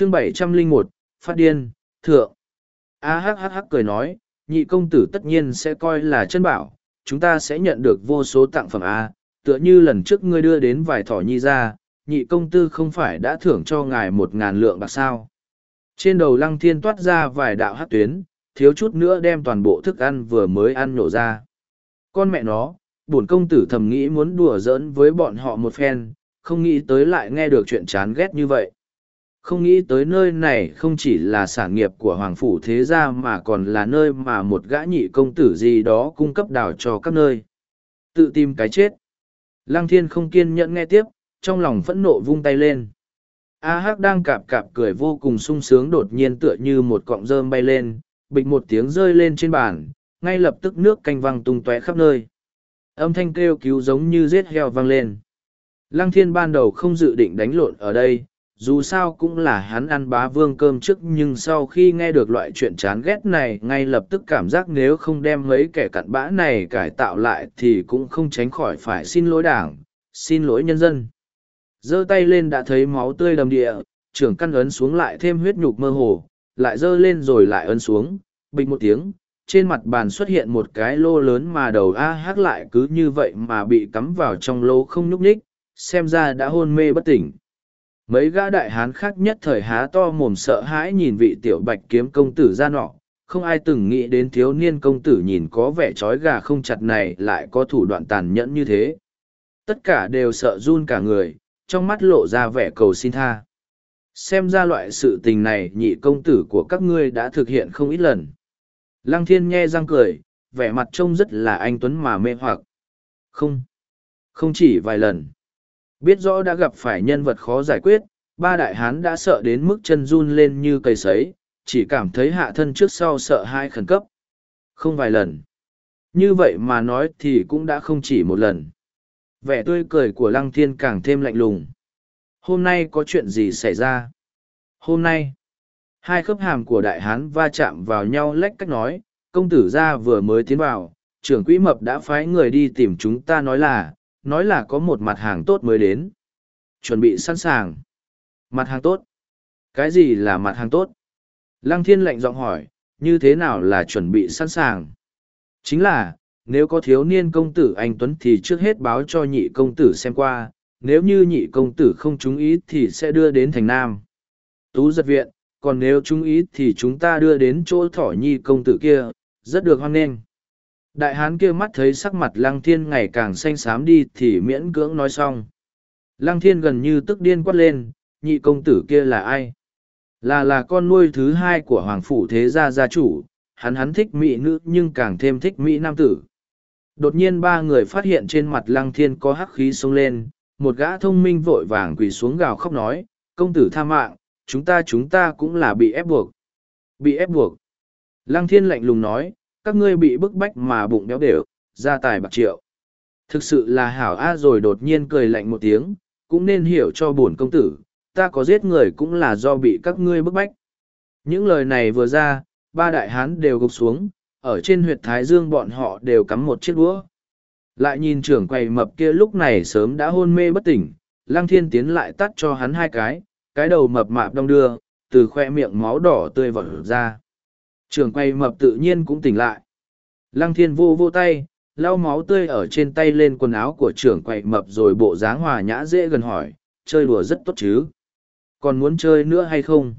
chương bảy trăm linh một, phát điên, thượng. A H H cười nói, nhị công tử tất nhiên sẽ coi là chân bảo, chúng ta sẽ nhận được vô số tặng phẩm a, tựa như lần trước ngươi đưa đến vài thỏ nhi ra, nhị công tư không phải đã thưởng cho ngài một ngàn lượng bạc sao? Trên đầu lăng thiên toát ra vài đạo hát tuyến, thiếu chút nữa đem toàn bộ thức ăn vừa mới ăn nổ ra. Con mẹ nó, bổn công tử thầm nghĩ muốn đùa giỡn với bọn họ một phen, không nghĩ tới lại nghe được chuyện chán ghét như vậy không nghĩ tới nơi này không chỉ là sản nghiệp của hoàng phủ thế gia mà còn là nơi mà một gã nhị công tử gì đó cung cấp đảo cho các nơi. Tự tìm cái chết. Lăng thiên không kiên nhẫn nghe tiếp, trong lòng phẫn nộ vung tay lên. A hắc đang cạp cạp cười vô cùng sung sướng đột nhiên tựa như một cọng rơm bay lên, bịch một tiếng rơi lên trên bàn, ngay lập tức nước canh văng tung tóe khắp nơi. Âm thanh kêu cứu giống như rết heo vang lên. Lăng thiên ban đầu không dự định đánh lộn ở đây dù sao cũng là hắn ăn bá vương cơm trước nhưng sau khi nghe được loại chuyện chán ghét này, ngay lập tức cảm giác nếu không đem mấy kẻ cặn bã này cải tạo lại thì cũng không tránh khỏi phải xin lỗi đảng, xin lỗi nhân dân. Giơ tay lên đã thấy máu tươi đầm địa, trưởng căn ấn xuống lại thêm huyết nhục mơ hồ, lại giơ lên rồi lại ấn xuống bịch một tiếng, trên mặt bàn xuất hiện một cái lô lớn mà đầu a hắc lại cứ như vậy mà bị cắm vào trong lô không nhúc nhích, xem ra đã hôn mê bất tỉnh mấy gã đại hán khác nhất thời há to mồm sợ hãi nhìn vị tiểu bạch kiếm công tử ra nọ. Không ai từng nghĩ đến thiếu niên công tử nhìn có vẻ trói gà không chặt này lại có thủ đoạn tàn nhẫn như thế. Tất cả đều sợ run cả người, trong mắt lộ ra vẻ cầu xin tha. Xem ra loại sự tình này nhị công tử của các ngươi đã thực hiện không ít lần. Lăng thiên nghe răng cười, vẻ mặt trông rất là anh tuấn mà mê hoặc. Không. Không chỉ vài lần biết rõ đã gặp phải nhân vật khó giải quyết, ba đại hán đã sợ đến mức chân run lên như cây sấy, chỉ cảm thấy hạ thân trước sau sợ hai khẩn cấp. Không vài lần. Như vậy mà nói thì cũng đã không chỉ một lần. Vẻ tươi cười của lăng thiên càng thêm lạnh lùng. Hôm nay có chuyện gì xảy ra? Hôm nay, hai khớp hàm của đại hán va chạm vào nhau lách cách nói, công tử gia vừa mới tiến vào, trưởng quỹ mập đã phái người đi tìm chúng ta nói là nói là có một mặt hàng tốt mới đến. Chuẩn bị sẵn sàng. Mặt hàng tốt? Cái gì là mặt hàng tốt? Lăng thiên lạnh giọng hỏi như thế nào là chuẩn bị sẵn sàng? Chính là nếu có thiếu niên công tử anh Tuấn thì trước hết báo cho nhị công tử xem qua, nếu như nhị công tử không chú ý thì sẽ đưa đến thành Nam. Tú giật viện, còn nếu chú ý thì chúng ta đưa đến chỗ thỏ nhi công tử kia, rất được hoan nghênh. Đại hán kia mắt thấy sắc mặt lăng thiên ngày càng xanh xám đi thì miễn cưỡng nói xong. Lăng thiên gần như tức điên quát lên, nhị công tử kia là ai? Là là con nuôi thứ hai của hoàng phủ thế gia gia chủ, hắn hắn thích mỹ nữ nhưng càng thêm thích mỹ nam tử. Đột nhiên ba người phát hiện trên mặt lăng thiên có hắc khí sông lên, một gã thông minh vội vàng quỳ xuống gào khóc nói, công tử tha mạng, chúng ta chúng ta cũng là bị ép buộc. Bị ép buộc. Lăng thiên lạnh lùng nói, các ngươi bị bức bách mà bụng béo đều, gia tài bạc triệu. Thực sự là hảo a rồi đột nhiên cười lạnh một tiếng, cũng nên hiểu cho bổn công tử, ta có giết người cũng là do bị các ngươi bức bách. Những lời này vừa ra, ba đại hán đều gục xuống, ở trên huyệt thái dương bọn họ đều cắm một chiếc đũa lại nhìn trưởng quầy mập kia lúc này sớm đã hôn mê bất tỉnh lăng thiên tiến lại tắt cho hắn hai cái cái đầu mập mạp đong đưa từ khoe miệng máu đỏ tươi vọt ra trưởng quay mập tự nhiên cũng tỉnh lại. Lăng thiên vô vô tay lau máu tươi ở trên tay lên quần áo của trưởng quậy mập rồi bộ dáng hòa nhã dễ gần hỏi chơi đùa rất tốt chứ? Còn muốn chơi nữa hay không?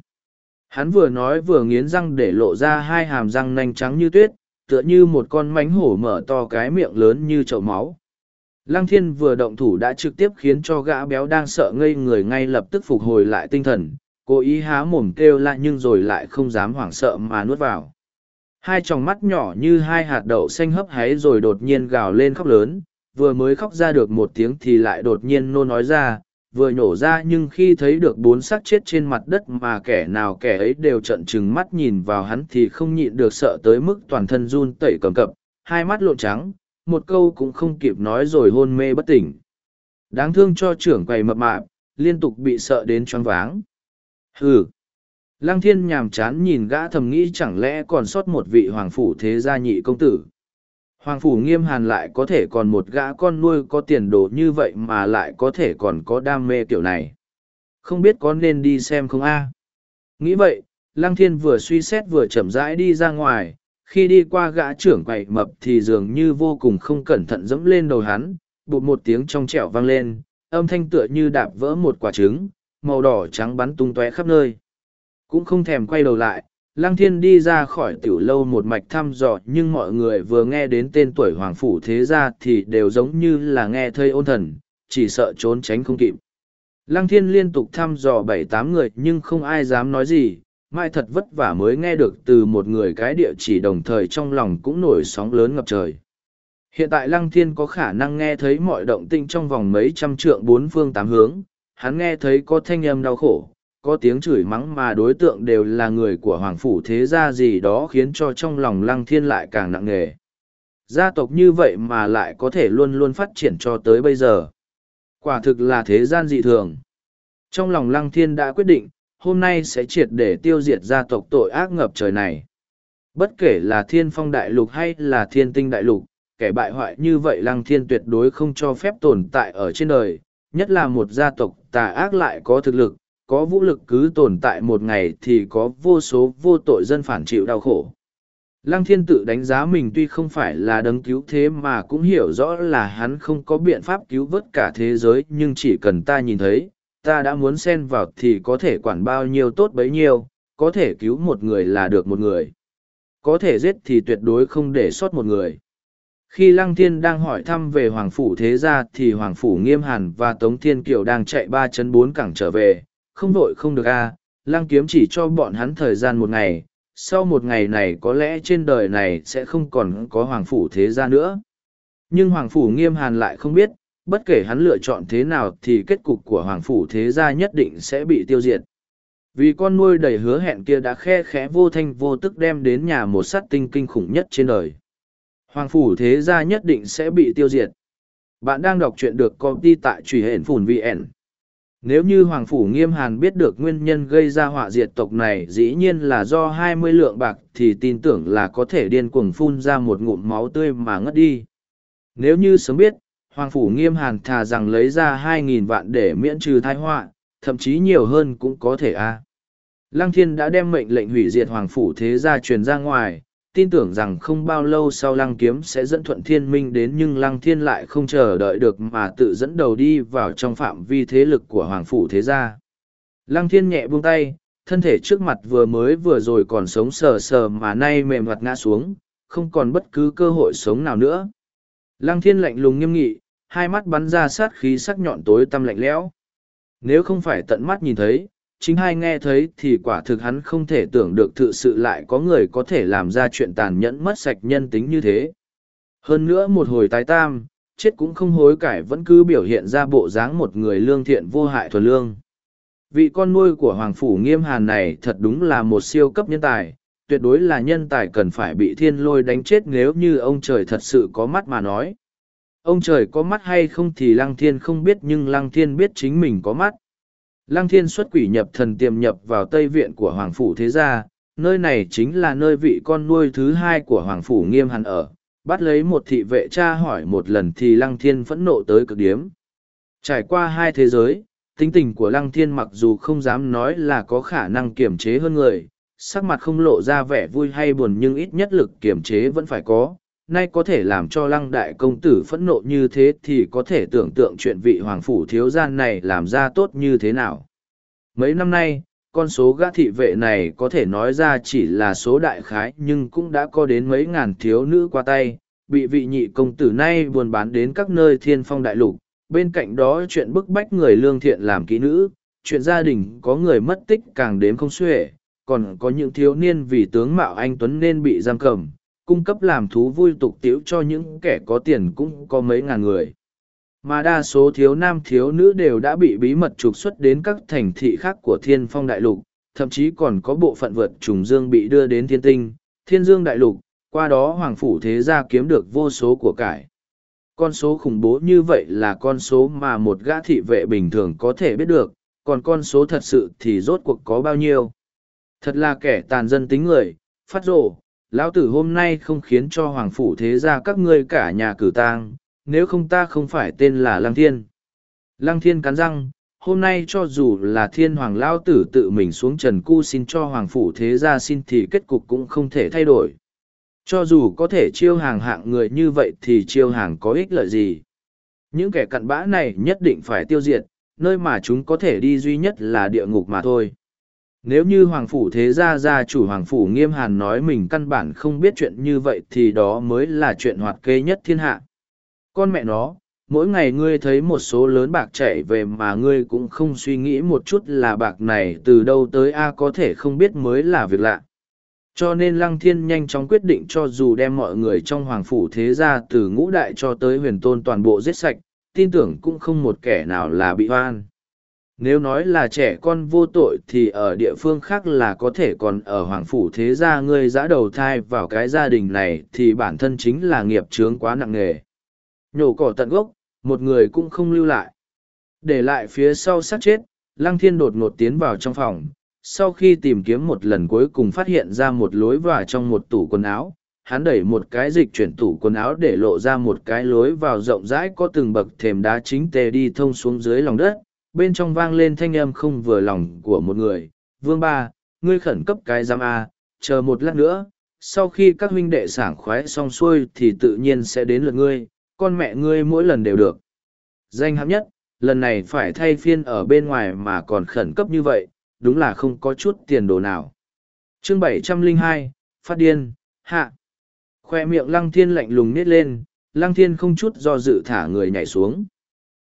Hắn vừa nói vừa nghiến răng để lộ ra hai hàm răng nanh trắng như tuyết, tựa như một con mánh hổ mở to cái miệng lớn như chậu máu. Lăng thiên vừa động thủ đã trực tiếp khiến cho gã béo đang sợ ngây người ngay lập tức phục hồi lại tinh thần, cố ý há mồm kêu lại nhưng rồi lại không dám hoảng sợ mà nuốt vào. Hai tròng mắt nhỏ như hai hạt đậu xanh hấp háy rồi đột nhiên gào lên khóc lớn, vừa mới khóc ra được một tiếng thì lại đột nhiên nôn nói ra, vừa nhổ ra nhưng khi thấy được bốn xác chết trên mặt đất mà kẻ nào kẻ ấy đều trận trừng mắt nhìn vào hắn thì không nhịn được sợ tới mức toàn thân run tẩy cầm cập, hai mắt lộn trắng, một câu cũng không kịp nói rồi hôn mê bất tỉnh. Đáng thương cho trưởng quầy mập mạp, liên tục bị sợ đến choáng váng. Hừ! Lăng thiên nhàm chán nhìn gã thầm nghĩ chẳng lẽ còn sót một vị hoàng phủ thế gia nhị công tử. Hoàng phủ nghiêm hàn lại có thể còn một gã con nuôi có tiền đồ như vậy mà lại có thể còn có đam mê kiểu này. Không biết có nên đi xem không a? Nghĩ vậy, Lăng Thiên vừa suy xét vừa chậm rãi đi ra ngoài, khi đi qua gã trưởng quậy mập thì dường như vô cùng không cẩn thận dẫm lên đầu hắn, bụt một tiếng trong trẻo vang lên, âm thanh tựa như đạp vỡ một quả trứng, màu đỏ trắng bắn tung tóe khắp nơi. Cũng không thèm quay đầu lại, Lăng Thiên đi ra khỏi tiểu lâu một mạch thăm dò nhưng mọi người vừa nghe đến tên tuổi Hoàng Phủ Thế Gia thì đều giống như là nghe thơi ôn thần, chỉ sợ trốn tránh không kịp. Lăng Thiên liên tục thăm dò bảy tám người nhưng không ai dám nói gì, mai thật vất vả mới nghe được từ một người cái địa chỉ đồng thời trong lòng cũng nổi sóng lớn ngập trời. Hiện tại Lăng Thiên có khả năng nghe thấy mọi động tinh trong vòng mấy trăm trượng bốn phương tám hướng, hắn nghe thấy có thanh âm đau khổ, có tiếng chửi mắng mà đối tượng đều là người của Hoàng Phủ thế gia gì đó khiến cho trong lòng Lăng Thiên lại càng nặng nề. Gia tộc như vậy mà lại có thể luôn luôn phát triển cho tới bây giờ. Quả thực là thế gian dị thường. Trong lòng Lăng Thiên đã quyết định, hôm nay sẽ triệt để tiêu diệt gia tộc tội ác ngập trời này. Bất kể là thiên phong đại lục hay là thiên tinh đại lục, kẻ bại hoại như vậy lăng thiên tuyệt đối không cho phép tồn tại ở trên đời, nhất là một gia tộc tà ác lại có thực lực, có vũ lực cứ tồn tại một ngày thì có vô số vô tội dân phản chịu đau khổ. Lăng thiên tự đánh giá mình tuy không phải là đấng cứu thế mà cũng hiểu rõ là hắn không có biện pháp cứu vớt cả thế giới nhưng chỉ cần ta nhìn thấy, ta đã muốn xen vào thì có thể quản bao nhiêu tốt bấy nhiêu, có thể cứu một người là được một người. Có thể giết thì tuyệt đối không để sót một người. Khi Lăng Thiên đang hỏi thăm về Hoàng Phủ Thế Gia thì Hoàng Phủ Nghiêm Hàn và Tống Thiên Kiều đang chạy ba chân bốn cẳng trở về, không vội không được a Lăng Kiếm chỉ cho bọn hắn thời gian một ngày, sau một ngày này có lẽ trên đời này sẽ không còn có Hoàng Phủ Thế Gia nữa. Nhưng Hoàng Phủ Nghiêm Hàn lại không biết, bất kể hắn lựa chọn thế nào thì kết cục của Hoàng Phủ Thế Gia nhất định sẽ bị tiêu diệt. Vì con nuôi đầy hứa hẹn kia đã khe khẽ vô thanh vô tức đem đến nhà một sát tinh kinh khủng nhất trên đời. Hoàng phủ thế gia nhất định sẽ bị tiêu diệt. Bạn đang đọc truyện được công ty tại truy hển phùn VN. Nếu như Hoàng Phủ Nghiêm Hàn biết được nguyên nhân gây ra họa diệt tộc này dĩ nhiên là do hai mươi lượng bạc thì tin tưởng là có thể điên cuồng phun ra một ngụm máu tươi mà ngất đi. Nếu như sớm biết, Hoàng Phủ Nghiêm Hàn thà rằng lấy ra hai nghìn vạn để miễn trừ tai họa, thậm chí nhiều hơn cũng có thể a. Lăng Thiên đã đem mệnh lệnh hủy diệt Hoàng Phủ Thế gia truyền ra ngoài, tin tưởng rằng không bao lâu sau lăng kiếm sẽ dẫn thuận thiên minh đến nhưng lăng thiên lại không chờ đợi được mà tự dẫn đầu đi vào trong phạm vi thế lực của hoàng phủ thế gia. Lăng thiên nhẹ buông tay, thân thể trước mặt vừa mới vừa rồi còn sống sờ sờ mà nay mềm mặt ngã xuống, không còn bất cứ cơ hội sống nào nữa. Lăng thiên lạnh lùng nghiêm nghị, hai mắt bắn ra sát khí sắc nhọn tối tăm lạnh lẽo. Nếu không phải tận mắt nhìn thấy chính hai nghe thấy thì quả thực hắn không thể tưởng được thực sự lại có người có thể làm ra chuyện tàn nhẫn mất sạch nhân tính như thế. Hơn nữa một hồi tái tam, chết cũng không hối cải vẫn cứ biểu hiện ra bộ dáng một người lương thiện vô hại thuần lương. Vị con nuôi của Hoàng Phủ Nghiêm Hàn này thật đúng là một siêu cấp nhân tài, tuyệt đối là nhân tài cần phải bị thiên lôi đánh chết nếu như ông trời thật sự có mắt mà nói. Ông trời có mắt hay không thì Lăng Thiên không biết nhưng Lăng Thiên biết chính mình có mắt. Lăng thiên xuất quỷ nhập thần tiềm nhập vào Tây Viện của Hoàng Phủ Thế Gia, nơi này chính là nơi vị con nuôi thứ hai của Hoàng Phủ Nghiêm Hàn ở. Bắt lấy một thị vệ cha hỏi một lần thì Lăng Thiên phẫn nộ tới cực điếm. Trải qua hai thế giới, tính tình của Lăng Thiên mặc dù không dám nói là có khả năng kiểm chế hơn người, sắc mặt không lộ ra vẻ vui hay buồn nhưng ít nhất lực kiểm chế vẫn phải có. Nay có thể làm cho lăng đại công tử phẫn nộ như thế thì có thể tưởng tượng chuyện vị hoàng phủ thiếu gian này làm ra tốt như thế nào. Mấy năm nay, con số gã thị vệ này có thể nói ra chỉ là số đại khái nhưng cũng đã có đến mấy ngàn thiếu nữ qua tay, bị vị nhị công tử nay buôn bán đến các nơi thiên phong đại lục. Bên cạnh đó chuyện bức bách người lương thiện làm kỹ nữ, chuyện gia đình có người mất tích càng đếm không xuể, còn có những thiếu niên vì tướng mạo anh Tuấn nên bị giam cầm, cung cấp làm thú vui tục tiễu cho những kẻ có tiền cũng có mấy ngàn người. Mà đa số thiếu nam thiếu nữ đều đã bị bí mật trục xuất đến các thành thị khác của thiên phong đại lục, thậm chí còn có bộ phận vượt trùng dương bị đưa đến thiên tinh, thiên dương đại lục, qua đó hoàng phủ thế gia kiếm được vô số của cải. Con số khủng bố như vậy là con số mà một gã thị vệ bình thường có thể biết được, còn con số thật sự thì rốt cuộc có bao nhiêu? Thật là kẻ tàn dân tính người, phát rộ lão tử hôm nay không khiến cho hoàng phủ thế gia các ngươi cả nhà cử tang nếu không ta không phải tên là Lăng Thiên. Lăng Thiên cắn răng, hôm nay cho dù là thiên hoàng Lão tử tự mình xuống trần cu xin cho hoàng phủ thế gia xin thì kết cục cũng không thể thay đổi. Cho dù có thể chiêu hàng hạng người như vậy thì chiêu hàng có ích lợi gì? Những kẻ cặn bã này nhất định phải tiêu diệt nơi mà chúng có thể đi duy nhất là địa ngục mà thôi nếu như hoàng phủ thế gia gia chủ hoàng phủ nghiêm hàn nói mình căn bản không biết chuyện như vậy thì đó mới là chuyện hoạt kê nhất thiên hạ. Con mẹ nó, mỗi ngày ngươi thấy một số lớn bạc chảy về mà ngươi cũng không suy nghĩ một chút là bạc này từ đâu tới a có thể không biết mới là việc lạ. Cho nên lăng thiên nhanh chóng quyết định cho dù đem mọi người trong hoàng phủ thế gia từ ngũ đại cho tới huyền tôn toàn bộ giết sạch, tin tưởng cũng không một kẻ nào là bị oan nếu nói là trẻ con vô tội thì ở địa phương khác là có thể còn ở hoàng phủ thế gia ngươi giã đầu thai vào cái gia đình này thì bản thân chính là nghiệp chướng quá nặng nề. Nhổ cỏ tận gốc, một người cũng không lưu lại. Để lại phía sau sát chết, lăng thiên đột ngột tiến vào trong phòng. Sau khi tìm kiếm một lần cuối cùng phát hiện ra một lối vào trong một tủ quần áo, hắn đẩy một cái dịch chuyển tủ quần áo để lộ ra một cái lối vào rộng rãi có từng bậc thềm đá chính tề đi thông xuống dưới lòng đất bên trong vang lên thanh âm không vừa lòng của một người. Vương ba, ngươi khẩn cấp cái giam a, chờ một lát nữa, sau khi các huynh đệ sảng khoái xong xuôi thì tự nhiên sẽ đến lượt ngươi, con mẹ ngươi mỗi lần đều được. Danh hạm nhất, lần này phải thay phiên ở bên ngoài mà còn khẩn cấp như vậy, đúng là không có chút tiền đồ nào. Chương bảy trăm linh hai, phát điên, hạ. Khoe miệng lăng thiên lạnh lùng nít lên, lăng thiên không chút do dự thả người nhảy xuống.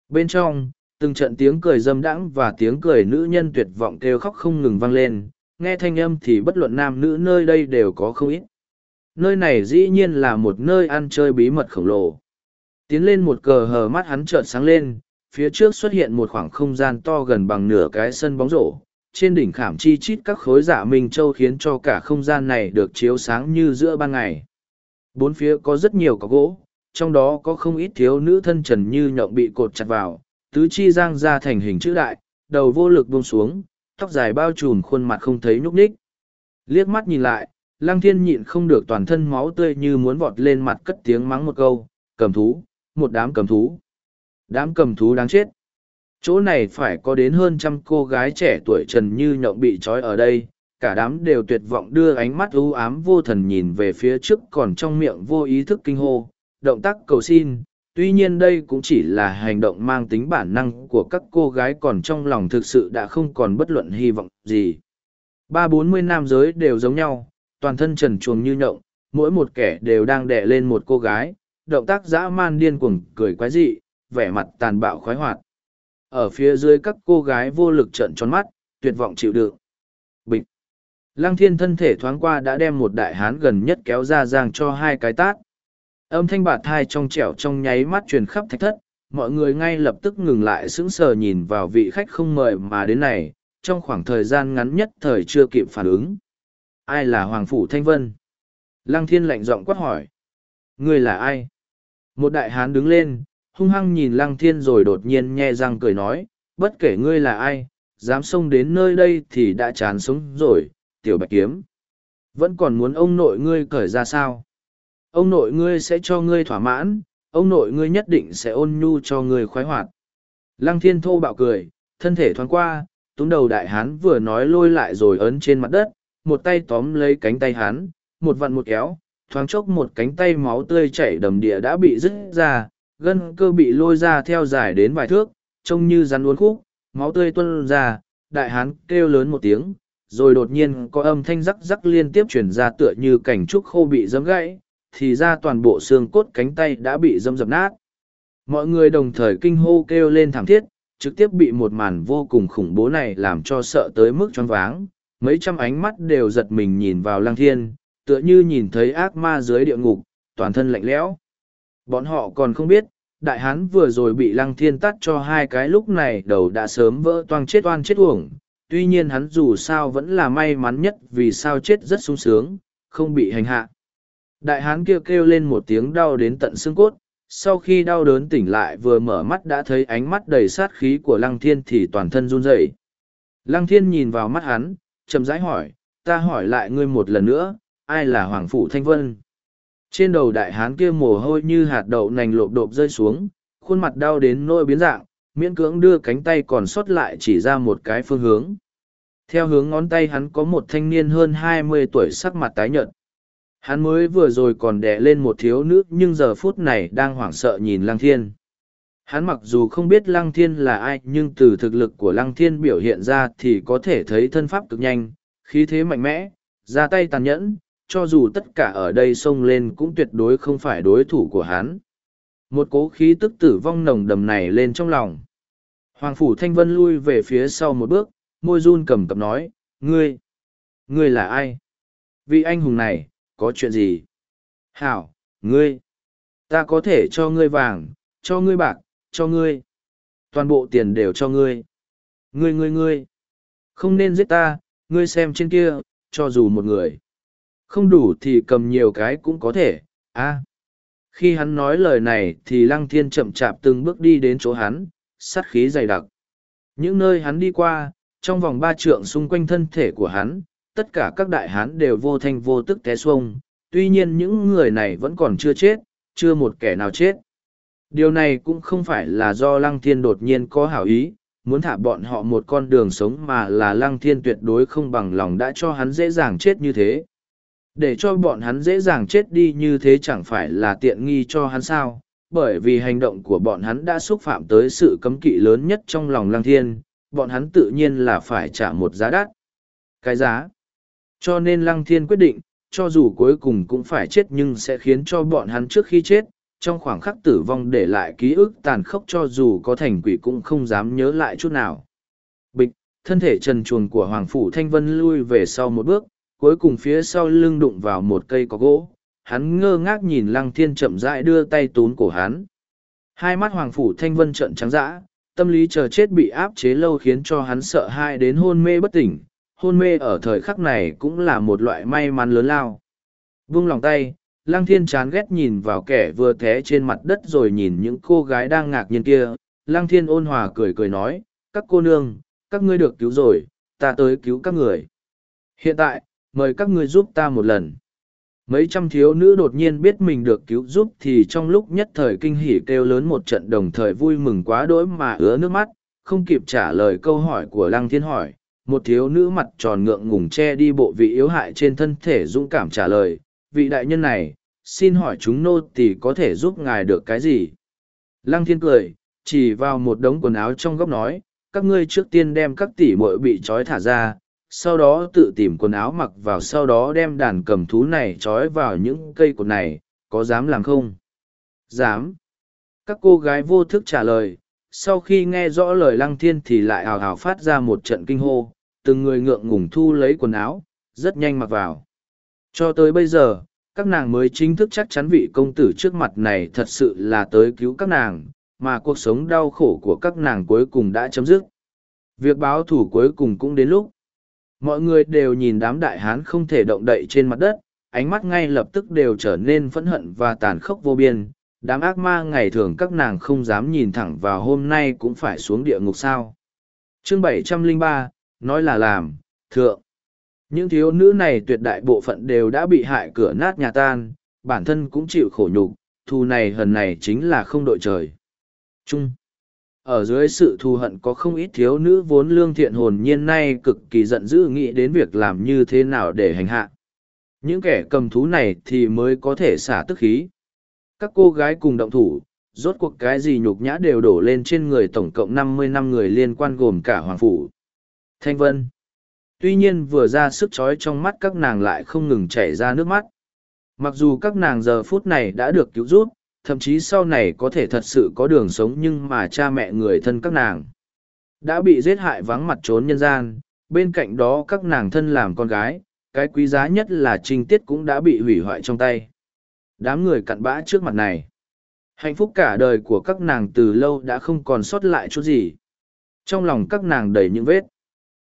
Bên trong từng trận tiếng cười dâm đãng và tiếng cười nữ nhân tuyệt vọng kêu khóc không ngừng vang lên, nghe thanh âm thì bất luận nam nữ nơi đây đều có không ít. Nơi này dĩ nhiên là một nơi ăn chơi bí mật khổng lồ. Tiến lên một cờ hờ mắt hắn trợn sáng lên, phía trước xuất hiện một khoảng không gian to gần bằng nửa cái sân bóng rổ. Trên đỉnh khảm chi chít các khối dạ minh châu khiến cho cả không gian này được chiếu sáng như giữa ban ngày. Bốn phía có rất nhiều có gỗ, trong đó có không ít thiếu nữ thân trần như nhộng bị cột chặt vào tứ chi giang ra thành hình chữ đại, đầu vô lực buông xuống, tóc dài bao trùm khuôn mặt không thấy nhúc nhích. Liếc mắt nhìn lại, lăng thiên nhịn không được toàn thân máu tươi như muốn vọt lên mặt cất tiếng mắng một câu, cầm thú, một đám cầm thú. Đám cầm thú đáng chết. Chỗ này phải có đến hơn trăm cô gái trẻ tuổi trần như nhộng bị trói ở đây, cả đám đều tuyệt vọng đưa ánh mắt u ám vô thần nhìn về phía trước còn trong miệng vô ý thức kinh hô, động tác cầu xin tuy nhiên đây cũng chỉ là hành động mang tính bản năng của các cô gái còn trong lòng thực sự đã không còn bất luận hy vọng gì. Ba bốn mươi nam giới đều giống nhau, toàn thân trần chuồng như nhộng, mỗi một kẻ đều đang đè lên một cô gái, động tác dã man điên cuồng, cười quái dị, vẻ mặt tàn bạo khoái hoạt. Ở phía dưới các cô gái vô lực trợn tròn mắt, tuyệt vọng chịu đựng. Bịch. Lăng thiên thân thể thoáng qua đã đem một đại hán gần nhất kéo ra giang cho hai cái tát âm thanh bạt thai trong trẻo trong nháy mắt truyền khắp thạch thất, mọi người ngay lập tức ngừng lại sững sờ nhìn vào vị khách không mời mà đến này, trong khoảng thời gian ngắn nhất thời chưa kịp phản ứng. Ai là hoàng phủ thanh vân? Lăng thiên lạnh giọng quát hỏi. Ngươi là ai? Một đại hán đứng lên, hung hăng nhìn lăng thiên rồi đột nhiên nhe răng cười nói. Bất kể ngươi là ai, dám xông đến nơi đây thì đã chán sống rồi, tiểu bạch kiếm. Vẫn còn muốn ông nội ngươi cởi ra sao? Ông nội ngươi sẽ cho ngươi thỏa mãn, ông nội ngươi nhất định sẽ ôn nhu cho ngươi khoái hoạt. Lăng thiên thô bạo cười, thân thể thoáng qua, túm đầu đại hán vừa nói lôi lại rồi ấn trên mặt đất, một tay tóm lấy cánh tay hán, một vặn một kéo, thoáng chốc một cánh tay máu tươi chảy đầm địa đã bị rứt ra, gân cơ bị lôi ra theo dài đến vài thước, trông như rắn uốn khúc, máu tươi tuân ra, đại hán kêu lớn một tiếng, rồi đột nhiên có âm thanh rắc rắc liên tiếp chuyển ra tựa như cảnh trúc khô bị giấm gãy thì ra toàn bộ xương cốt cánh tay đã bị dâm dập nát. Mọi người đồng thời kinh hô kêu lên thảm thiết, trực tiếp bị một màn vô cùng khủng bố này làm cho sợ tới mức choáng váng. Mấy trăm ánh mắt đều giật mình nhìn vào lăng thiên, tựa như nhìn thấy ác ma dưới địa ngục, toàn thân lạnh lẽo. Bọn họ còn không biết, đại hán vừa rồi bị lăng thiên tắt cho hai cái lúc này đầu đã sớm vỡ toang chết oan chết uổng. Tuy nhiên hắn dù sao vẫn là may mắn nhất vì sao chết rất sung sướng, không bị hành hạ. Đại hán kia kêu, lên một tiếng đau đến tận xương cốt, sau khi đau đớn tỉnh lại vừa mở mắt đã thấy ánh mắt đầy sát khí của lăng thiên thì toàn thân run rẩy. Lăng thiên nhìn vào mắt hắn, chậm rãi hỏi, ta hỏi lại ngươi một lần nữa, ai là Hoàng Phủ Thanh Vân? Trên đầu đại hán kia mồ hôi như hạt đậu nành lộp độp rơi xuống, khuôn mặt đau đến nỗi biến dạng, miễn cưỡng đưa cánh tay còn sót lại chỉ ra một cái phương hướng. Theo hướng ngón tay hắn có một thanh niên hơn hai mươi tuổi sắc mặt tái nhợt. Hắn mới vừa rồi còn đè lên một thiếu nữ nhưng giờ phút này đang hoảng sợ nhìn Lăng Thiên. Hắn mặc dù không biết Lăng Thiên là ai nhưng từ thực lực của Lăng Thiên biểu hiện ra thì có thể thấy thân pháp cực nhanh, khí thế mạnh mẽ, ra tay tàn nhẫn, cho dù tất cả ở đây xông lên cũng tuyệt đối không phải đối thủ của hắn. Một cố khí tức tử vong nồng đầm này lên trong lòng. Hoàng Phủ Thanh Vân lui về phía sau một bước, môi run cầm cập nói, ngươi, ngươi là ai? Vị anh hùng này, có chuyện gì? Hảo, ngươi, ta có thể cho ngươi vàng, cho ngươi bạc, cho ngươi. Toàn bộ tiền đều cho ngươi. Ngươi ngươi ngươi. Không nên giết ta, ngươi xem trên kia, cho dù một người. Không đủ thì cầm nhiều cái cũng có thể, a Khi hắn nói lời này thì lăng thiên chậm chạp từng bước đi đến chỗ hắn, sát khí dày đặc. Những nơi hắn đi qua, trong vòng ba trượng xung quanh thân thể của hắn, tất cả các đại hán đều vô thanh vô tức té xuông, tuy nhiên những người này vẫn còn chưa chết, chưa một kẻ nào chết. Điều này cũng không phải là do Lăng Thiên đột nhiên có hảo ý, muốn thả bọn họ một con đường sống mà là Lăng Thiên tuyệt đối không bằng lòng đã cho hắn dễ dàng chết như thế. Để cho bọn hắn dễ dàng chết đi như thế chẳng phải là tiện nghi cho hắn sao, bởi vì hành động của bọn hắn đã xúc phạm tới sự cấm kỵ lớn nhất trong lòng Lăng Thiên, bọn hắn tự nhiên là phải trả một giá đắt. Cái giá. Cho nên Lăng Thiên quyết định, cho dù cuối cùng cũng phải chết nhưng sẽ khiến cho bọn hắn trước khi chết, trong khoảng khắc tử vong để lại ký ức tàn khốc cho dù có thành quỷ cũng không dám nhớ lại chút nào. Bịch, thân thể trần chuồng của Hoàng Phủ Thanh Vân lui về sau một bước, cuối cùng phía sau lưng đụng vào một cây có gỗ. Hắn ngơ ngác nhìn Lăng Thiên chậm rãi đưa tay tún cổ hắn. Hai mắt Hoàng Phủ Thanh Vân trợn trắng dã, tâm lý chờ chết bị áp chế lâu khiến cho hắn sợ hãi đến hôn mê bất tỉnh. Hôn mê ở thời khắc này cũng là một loại may mắn lớn lao. Vung lòng tay, Lăng Thiên chán ghét nhìn vào kẻ vừa té trên mặt đất rồi nhìn những cô gái đang ngạc nhiên kia. Lăng Thiên ôn hòa cười cười nói, các cô nương, các ngươi được cứu rồi, ta tới cứu các người. Hiện tại, mời các ngươi giúp ta một lần. Mấy trăm thiếu nữ đột nhiên biết mình được cứu giúp thì trong lúc nhất thời kinh hỉ kêu lớn một trận đồng thời vui mừng quá đỗi mà ứa nước mắt, không kịp trả lời câu hỏi của Lăng Thiên hỏi. Một thiếu nữ mặt tròn ngượng ngùng che đi bộ vị yếu hại trên thân thể dũng cảm trả lời, vị đại nhân này, xin hỏi chúng nô thì có thể giúp ngài được cái gì? Lăng thiên cười, chỉ vào một đống quần áo trong góc nói, các ngươi trước tiên đem các tỷ muội bị trói thả ra, sau đó tự tìm quần áo mặc vào sau đó đem đàn cầm thú này trói vào những cây cột này, có dám làm không? Dám. Các cô gái vô thức trả lời, sau khi nghe rõ lời lăng thiên thì lại hào hào phát ra một trận kinh hô, từng người ngượng ngùng thu lấy quần áo, rất nhanh mặc vào. Cho tới bây giờ, các nàng mới chính thức chắc chắn vị công tử trước mặt này thật sự là tới cứu các nàng, mà cuộc sống đau khổ của các nàng cuối cùng đã chấm dứt. Việc báo thủ cuối cùng cũng đến lúc. Mọi người đều nhìn đám đại hán không thể động đậy trên mặt đất, ánh mắt ngay lập tức đều trở nên phẫn hận và tàn khốc vô biên. Đám ác ma ngày thường các nàng không dám nhìn thẳng vào hôm nay cũng phải xuống địa ngục sao. Chương 703, nói là làm, thượng. Những thiếu nữ này tuyệt đại bộ phận đều đã bị hại cửa nát nhà tan, bản thân cũng chịu khổ nhục, thù này hần này chính là không đội trời. Trung. Ở dưới sự thù hận có không ít thiếu nữ vốn lương thiện hồn nhiên nay cực kỳ giận dữ nghĩ đến việc làm như thế nào để hành hạ. Những kẻ cầm thú này thì mới có thể xả tức khí. Các cô gái cùng động thủ, rốt cuộc cái gì nhục nhã đều đổ lên trên người tổng cộng năm mươi năm người liên quan gồm cả Hoàng Phủ. Thanh Vân. Tuy nhiên vừa ra sức chói trong mắt các nàng lại không ngừng chảy ra nước mắt. Mặc dù các nàng giờ phút này đã được cứu rút thậm chí sau này có thể thật sự có đường sống nhưng mà cha mẹ người thân các nàng đã bị giết hại vắng mặt trốn nhân gian. Bên cạnh đó các nàng thân làm con gái, cái quý giá nhất là trinh tiết cũng đã bị hủy hoại trong tay. Đám người cặn bã trước mặt này. Hạnh phúc cả đời của các nàng từ lâu đã không còn sót lại chút gì. Trong lòng các nàng đầy những vết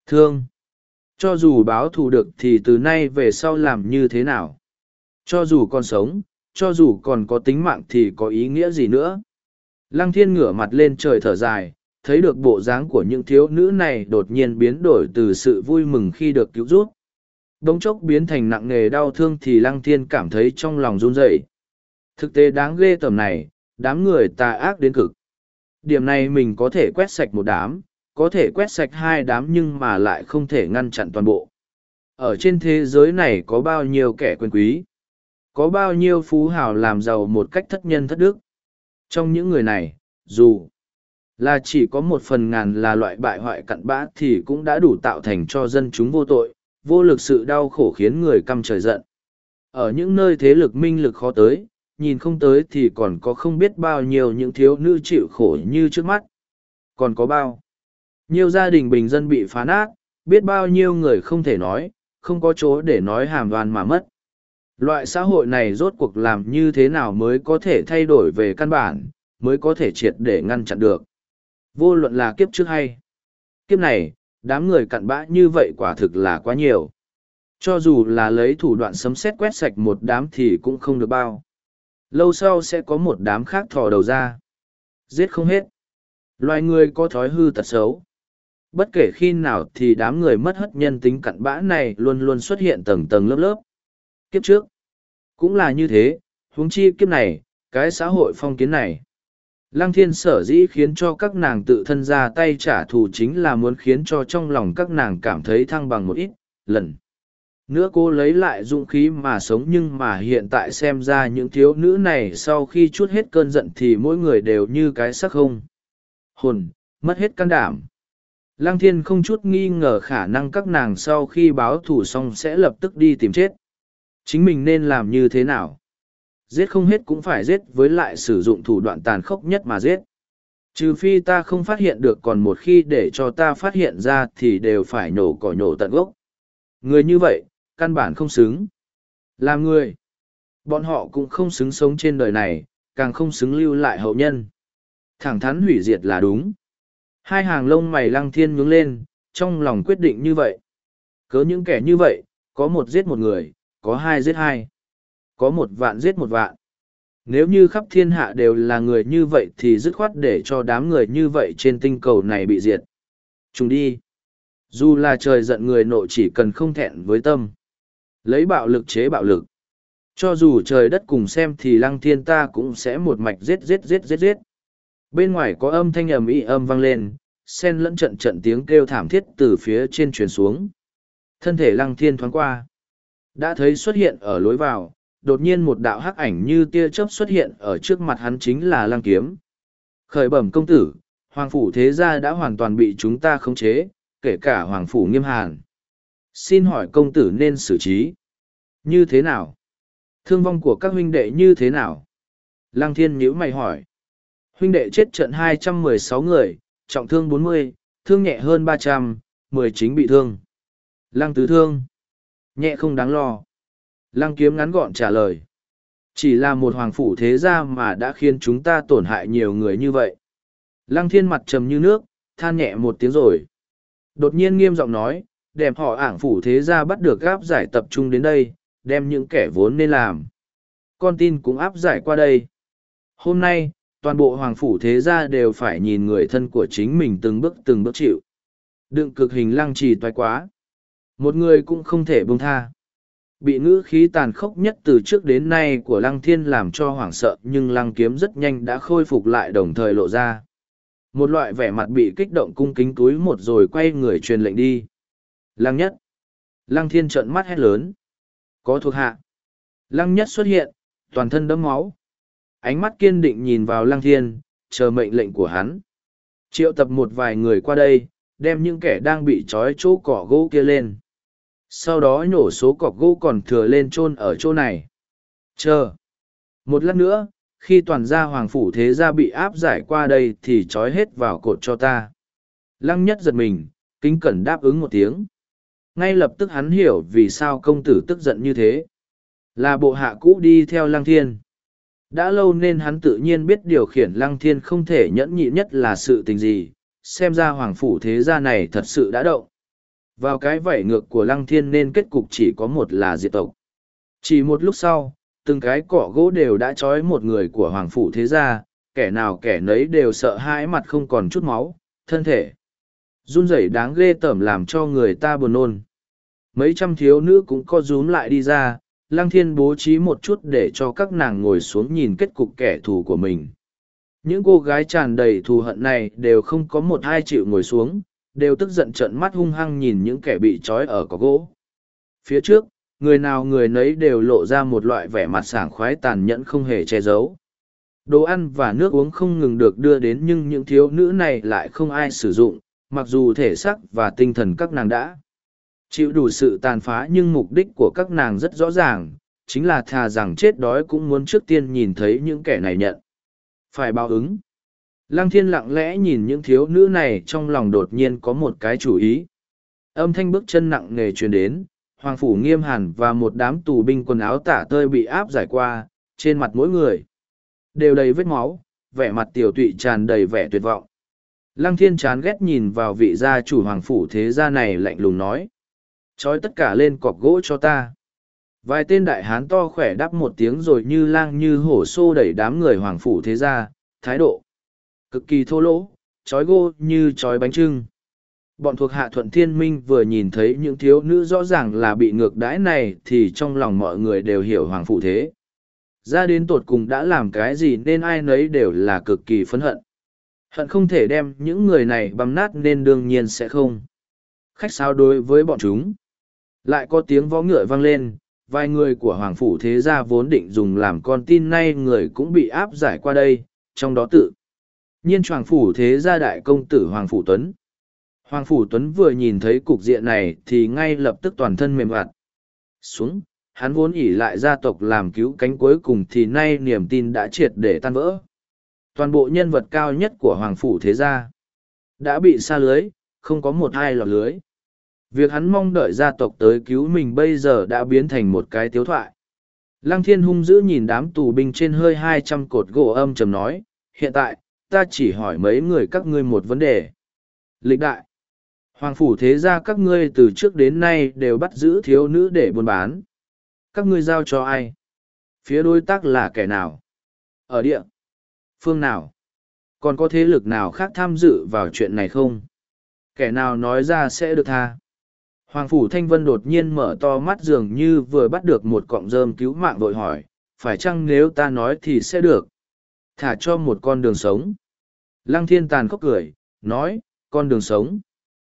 thương cho dù báo thù được thì từ nay về sau làm như thế nào? Cho dù còn sống, cho dù còn có tính mạng thì có ý nghĩa gì nữa? Lăng thiên ngửa mặt lên trời thở dài, thấy được bộ dáng của những thiếu nữ này đột nhiên biến đổi từ sự vui mừng khi được cứu rút. Đống chốc biến thành nặng nề đau thương thì lăng thiên cảm thấy trong lòng run rẩy. Thực tế đáng ghê tởm này, đám người tà ác đến cực. Điểm này mình có thể quét sạch một đám, có thể quét sạch hai đám nhưng mà lại không thể ngăn chặn toàn bộ. Ở trên thế giới này có bao nhiêu kẻ quyền quý? Có bao nhiêu phú hào làm giàu một cách thất nhân thất đức? Trong những người này, dù là chỉ có một phần ngàn là loại bại hoại cặn bã thì cũng đã đủ tạo thành cho dân chúng vô tội, vô lực sự đau khổ khiến người căm trời giận. Ở những nơi thế lực minh lực khó tới, nhìn không tới thì còn có không biết bao nhiêu những thiếu nữ chịu khổ như trước mắt. Còn có bao nhiều gia đình bình dân bị phá nát, biết bao nhiêu người không thể nói, không có chỗ để nói hàm đoàn mà mất. Loại xã hội này rốt cuộc làm như thế nào mới có thể thay đổi về căn bản, mới có thể triệt để ngăn chặn được. Vô luận là kiếp trước hay. Kiếp này, đám người cặn bã như vậy quả thực là quá nhiều. Cho dù là lấy thủ đoạn sấm xét quét sạch một đám thì cũng không được bao. Lâu sau sẽ có một đám khác thò đầu ra. Giết không hết. Loài người có thói hư tật xấu. Bất kể khi nào thì đám người mất hất nhân tính cặn bã này luôn luôn xuất hiện tầng tầng lớp lớp. Kiếp trước. Cũng là như thế, huống chi kiếp này, cái xã hội phong kiến này. Lăng thiên sở dĩ khiến cho các nàng tự thân ra tay trả thù chính là muốn khiến cho trong lòng các nàng cảm thấy thăng bằng một ít, lần. Nữa cô lấy lại dũng khí mà sống nhưng mà hiện tại xem ra những thiếu nữ này sau khi chút hết cơn giận thì mỗi người đều như cái sắc không. Hồn, mất hết can đảm. Lăng thiên không chút nghi ngờ khả năng các nàng sau khi báo thủ xong sẽ lập tức đi tìm chết. Chính mình nên làm như thế nào? giết không hết cũng phải giết với lại sử dụng thủ đoạn tàn khốc nhất mà giết. Trừ phi ta không phát hiện được còn một khi để cho ta phát hiện ra thì đều phải nhổ cỏ nhổ tận gốc. Người như vậy, căn bản không xứng. Làm người, bọn họ cũng không xứng sống trên đời này, càng không xứng lưu lại hậu nhân. Thẳng thắn hủy diệt là đúng. Hai hàng lông mày lăng thiên nhướng lên, trong lòng quyết định như vậy. Cớ những kẻ như vậy, có một giết một người, có hai giết hai có một vạn giết một vạn. Nếu như khắp thiên hạ đều là người như vậy thì dứt khoát để cho đám người như vậy trên tinh cầu này bị diệt. Chúng đi. Dù là trời giận người nộ chỉ cần không thẹn với tâm. Lấy bạo lực chế bạo lực. Cho dù trời đất cùng xem thì lăng thiên ta cũng sẽ một mạch giết giết giết giết giết. Bên ngoài có âm thanh ầm ĩ âm vang lên, sen lẫn trận trận tiếng kêu thảm thiết từ phía trên truyền xuống. Thân thể lăng thiên thoáng qua. Đã thấy xuất hiện ở lối vào, đột nhiên một đạo hắc ảnh như tia chớp xuất hiện ở trước mặt hắn chính là lăng kiếm. Khởi bẩm công tử, hoàng phủ thế gia đã hoàn toàn bị chúng ta khống chế, kể cả hoàng phủ nghiêm hàn. Xin hỏi công tử nên xử trí. Như thế nào? Thương vong của các huynh đệ như thế nào? Lăng thiên nhíu mày hỏi. Huynh đệ chết trận hai trăm mười sáu người, trọng thương bốn mươi, thương nhẹ hơn ba trăm, mười chính bị thương. Lăng tứ thương. Nhẹ không đáng lo. Lăng kiếm ngắn gọn trả lời. Chỉ là một hoàng phủ thế gia mà đã khiến chúng ta tổn hại nhiều người như vậy. Lăng thiên mặt trầm như nước, than nhẹ một tiếng rồi. Đột nhiên nghiêm giọng nói, đem họ ảng phủ thế gia bắt được gáp giải tập trung đến đây, đem những kẻ vốn nên làm. Con tin cũng áp giải qua đây. Hôm nay, toàn bộ hoàng phủ thế gia đều phải nhìn người thân của chính mình từng bước từng bước chịu. Đựng cực hình lăng trì toái quá. Một người cũng không thể buông tha. Bị ngữ khí tàn khốc nhất từ trước đến nay của lăng thiên làm cho hoảng sợ, nhưng lăng kiếm rất nhanh đã khôi phục lại đồng thời lộ ra. Một loại vẻ mặt bị kích động cung kính túi một rồi quay người truyền lệnh đi. Lăng nhất. Lăng thiên trợn mắt hét lớn. Có thuộc hạ. Lăng nhất xuất hiện, toàn thân đẫm máu ánh mắt kiên định nhìn vào lăng thiên, chờ mệnh lệnh của hắn. Triệu tập một vài người qua đây, đem những kẻ đang bị trói chỗ cỏ gỗ kia lên. Sau đó nhổ số cọc gỗ còn thừa lên chôn ở chỗ này. Chờ. Một lát nữa, khi toàn gia hoàng phủ thế gia bị áp giải qua đây thì trói hết vào cột cho ta. Lăng nhất giật mình, kính cẩn đáp ứng một tiếng. Ngay lập tức hắn hiểu vì sao công tử tức giận như thế. Là bộ hạ cũ đi theo lăng thiên đã lâu nên hắn tự nhiên biết điều khiển lăng thiên không thể nhẫn nhị nhất là sự tình gì xem ra hoàng phủ thế gia này thật sự đã động vào cái vảy ngược của lăng thiên nên kết cục chỉ có một là diệt tộc. Chỉ một lúc sau, từng cái cỏ gỗ đều đã trói một người của hoàng phủ thế gia, kẻ nào kẻ nấy đều sợ hãi mặt không còn chút máu, thân thể. run rẩy đáng ghê tởm làm cho người ta buồn nôn. Mấy trăm thiếu nữ cũng co rúm lại đi ra, lăng thiên bố trí một chút để cho các nàng ngồi xuống nhìn kết cục kẻ thù của mình. những cô gái tràn đầy thù hận này đều không có một hai chịu ngồi xuống, đều tức giận trợn mắt hung hăng nhìn những kẻ bị trói ở có gỗ phía trước, người nào người nấy đều lộ ra một loại vẻ mặt sảng khoái tàn nhẫn không hề che giấu đồ ăn và nước uống không ngừng được đưa đến nhưng những thiếu nữ này lại không ai sử dụng, mặc dù thể xác và tinh thần các nàng đã chịu đủ sự tàn phá nhưng mục đích của các nàng rất rõ ràng, chính là thà rằng chết đói cũng muốn trước tiên nhìn thấy những kẻ này nhận. Phải báo ứng. Lăng thiên lặng lẽ nhìn những thiếu nữ này trong lòng đột nhiên có một cái chủ ý. Âm thanh bước chân nặng nề truyền đến, hoàng phủ nghiêm hẳn và một đám tù binh quần áo tả tơi bị áp giải qua, trên mặt mỗi người đều đầy vết máu, vẻ mặt tiểu tụy tràn đầy vẻ tuyệt vọng. Lăng thiên chán ghét nhìn vào vị gia chủ hoàng phủ thế gia này lạnh lùng nói trói tất cả lên cọc gỗ cho ta. Vài tên đại hán to khỏe đáp một tiếng rồi như lang như hổ xô đẩy đám người hoàng phủ thế gia thái độ. Cực kỳ thô lỗ, trói gỗ như trói bánh trưng. Bọn thuộc hạ thuận thiên minh vừa nhìn thấy những thiếu nữ rõ ràng là bị ngược đãi này thì trong lòng mọi người đều hiểu hoàng phụ thế. Ra đến tột cùng đã làm cái gì nên ai nấy đều là cực kỳ phẫn hận. Hận không thể đem những người này băm nát nên đương nhiên sẽ không. Khách sao đối với bọn chúng lại có tiếng vó ngựa vang lên vài người của hoàng phủ thế gia vốn định dùng làm con tin nay người cũng bị áp giải qua đây trong đó tự nhiên hoàng phủ thế gia đại công tử hoàng phủ tuấn Hoàng Phủ Tuấn vừa nhìn thấy cục diện này thì ngay lập tức toàn thân mềm vặt. Xuống, hắn vốn ỉ lại gia tộc làm cứu cánh cuối cùng thì nay niềm tin đã triệt để tan vỡ. Toàn bộ nhân vật cao nhất của Hoàng Phủ thế gia đã bị xa lưới, không có một ai lọt lưới. Việc hắn mong đợi gia tộc tới cứu mình bây giờ đã biến thành một cái tiếu thoại. Lăng thiên hung dữ nhìn đám tù binh trên hơi hai trăm cột gỗ âm trầm nói, hiện tại, ta chỉ hỏi mấy người các ngươi một vấn đề. Lịch đại, Hoàng phủ thế gia các ngươi từ trước đến nay đều bắt giữ thiếu nữ để buôn bán. Các ngươi giao cho ai? Phía đối tác là kẻ nào? Ở địa? Phương nào? Còn có thế lực nào khác tham dự vào chuyện này không? Kẻ nào nói ra sẽ được tha? Hoàng phủ Thanh Vân đột nhiên mở to mắt dường như vừa bắt được một cọng rơm cứu mạng vội hỏi, phải chăng nếu ta nói thì sẽ được? Thả cho một con đường sống. Lăng thiên tàn khóc cười, nói, con đường sống.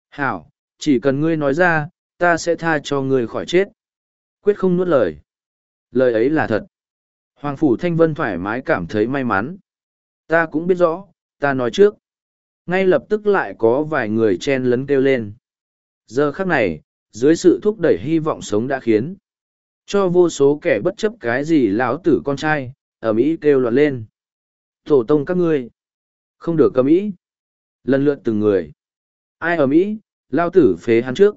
Hảo, chỉ cần ngươi nói ra, ta sẽ tha cho ngươi khỏi chết. Quyết không nuốt lời. Lời ấy là thật. Hoàng Phủ Thanh Vân thoải mái cảm thấy may mắn. Ta cũng biết rõ, ta nói trước. Ngay lập tức lại có vài người chen lấn kêu lên. Giờ khắc này, dưới sự thúc đẩy hy vọng sống đã khiến cho vô số kẻ bất chấp cái gì lão tử con trai ở mỹ kêu loạn lên. Tổ tông các ngươi không được cầm ý. Lần lượt từng người. Ai ở mỹ lao tử phế hắn trước.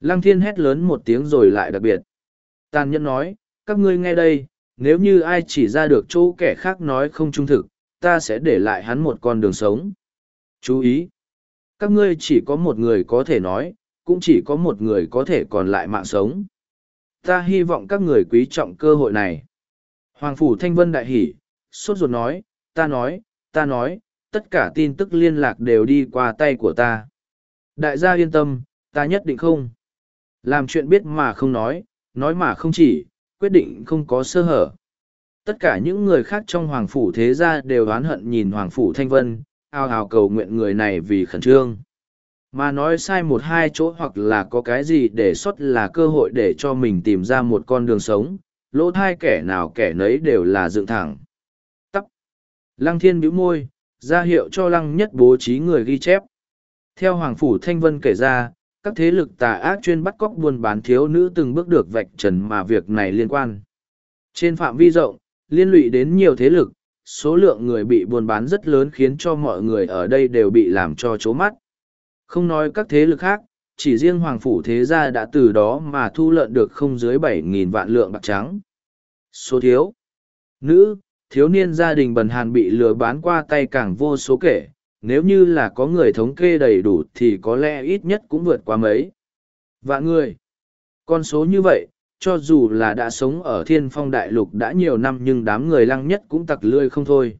Lăng thiên hét lớn một tiếng rồi lại đặc biệt. Tàn nhẫn nói các ngươi nghe đây nếu như ai chỉ ra được chỗ kẻ khác nói không trung thực ta sẽ để lại hắn một con đường sống. Chú ý các ngươi chỉ có một người có thể nói cũng chỉ có một người có thể còn lại mạng sống ta hy vọng các người quý trọng cơ hội này hoàng phủ thanh vân đại hỉ sốt ruột nói ta nói ta nói tất cả tin tức liên lạc đều đi qua tay của ta Đại gia yên tâm, ta nhất định không. Làm chuyện biết mà không nói, nói mà không chỉ, quyết định không có sơ hở. Tất cả những người khác trong Hoàng Phủ thế gia đều oán hận nhìn Hoàng Phủ Thanh Vân, ao ào cầu nguyện người này vì khẩn trương. Mà nói sai một hai chỗ hoặc là có cái gì để xuất là cơ hội để cho mình tìm ra một con đường sống, lỗ thai kẻ nào kẻ nấy đều là dựng thẳng. Tắc. Lăng thiên bĩu môi, ra hiệu cho lăng nhất bố trí người ghi chép. Theo Hoàng Phủ Thanh Vân kể ra, các thế lực tà ác chuyên bắt cóc buôn bán thiếu nữ từng bước được vạch trần mà việc này liên quan. Trên phạm vi rộng, liên lụy đến nhiều thế lực, số lượng người bị buôn bán rất lớn khiến cho mọi người ở đây đều bị làm cho chố mắt. Không nói các thế lực khác, chỉ riêng Hoàng Phủ Thế Gia đã từ đó mà thu lợn được không dưới bảy nghìn vạn lượng bạc trắng. Số thiếu, nữ, thiếu niên gia đình bần hàn bị lừa bán qua tay càng vô số kể, nếu như là có người thống kê đầy đủ thì có lẽ ít nhất cũng vượt qua mấy. Vạn người. Con số như vậy, cho dù là đã sống ở thiên phong đại lục đã nhiều năm nhưng đám người lăng nhất cũng tặc lươi không thôi.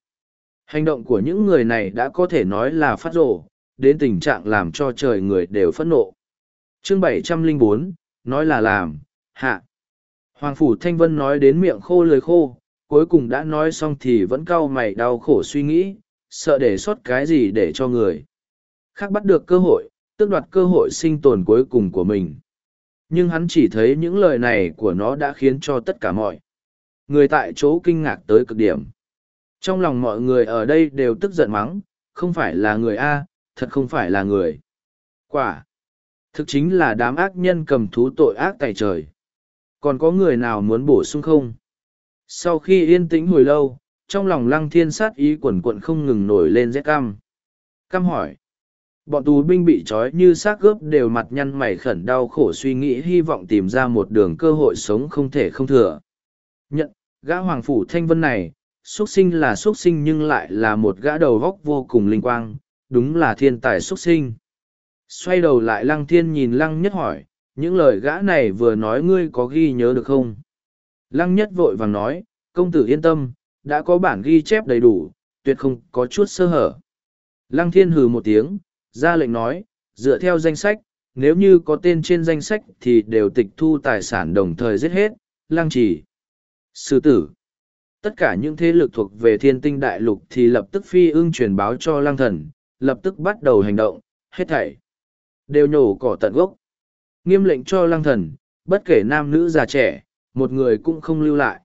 Hành động của những người này đã có thể nói là phát rổ, đến tình trạng làm cho trời người đều phẫn nộ. Chương 704, nói là làm, hạ. Hoàng Phủ Thanh Vân nói đến miệng khô lời khô, cuối cùng đã nói xong thì vẫn cau mày đau khổ suy nghĩ, sợ để sót cái gì để cho người khác bắt được cơ hội tước đoạt cơ hội sinh tồn cuối cùng của mình nhưng hắn chỉ thấy những lời này của nó đã khiến cho tất cả mọi người tại chỗ kinh ngạc tới cực điểm trong lòng mọi người ở đây đều tức giận mắng không phải là người a thật không phải là người. Quả thực chính là đám ác nhân cầm thú tội ác tại trời. Còn có người nào muốn bổ sung không? Sau khi yên tĩnh hồi lâu trong lòng lăng thiên sát ý quần quận không ngừng nổi lên rét cam, cam hỏi bọn tù binh bị trói như xác gớp đều mặt nhăn mày khẩn đau khổ suy nghĩ hy vọng tìm ra một đường cơ hội sống không thể không thừa. Nhận gã hoàng phủ thanh vân này xuất sinh là xuất sinh nhưng lại là một gã đầu góc vô cùng linh quang đúng là thiên tài xuất sinh. Xoay đầu lại lăng thiên nhìn lăng nhất hỏi, những lời gã này vừa nói ngươi có ghi nhớ được không? Lăng nhất vội vàng nói, công tử yên tâm, đã có bản ghi chép đầy đủ, tuyệt không có chút sơ hở. Lăng thiên hừ một tiếng, ra lệnh nói, dựa theo danh sách, nếu như có tên trên danh sách thì đều tịch thu tài sản đồng thời giết hết, lăng trì sư tử. Tất cả những thế lực thuộc về thiên tinh đại lục thì lập tức phi ưng truyền báo cho lăng thần lập tức bắt đầu hành động, hết thảy đều nhổ cỏ tận gốc. Nghiêm lệnh cho lăng thần, bất kể nam nữ già trẻ, một người cũng không lưu lại.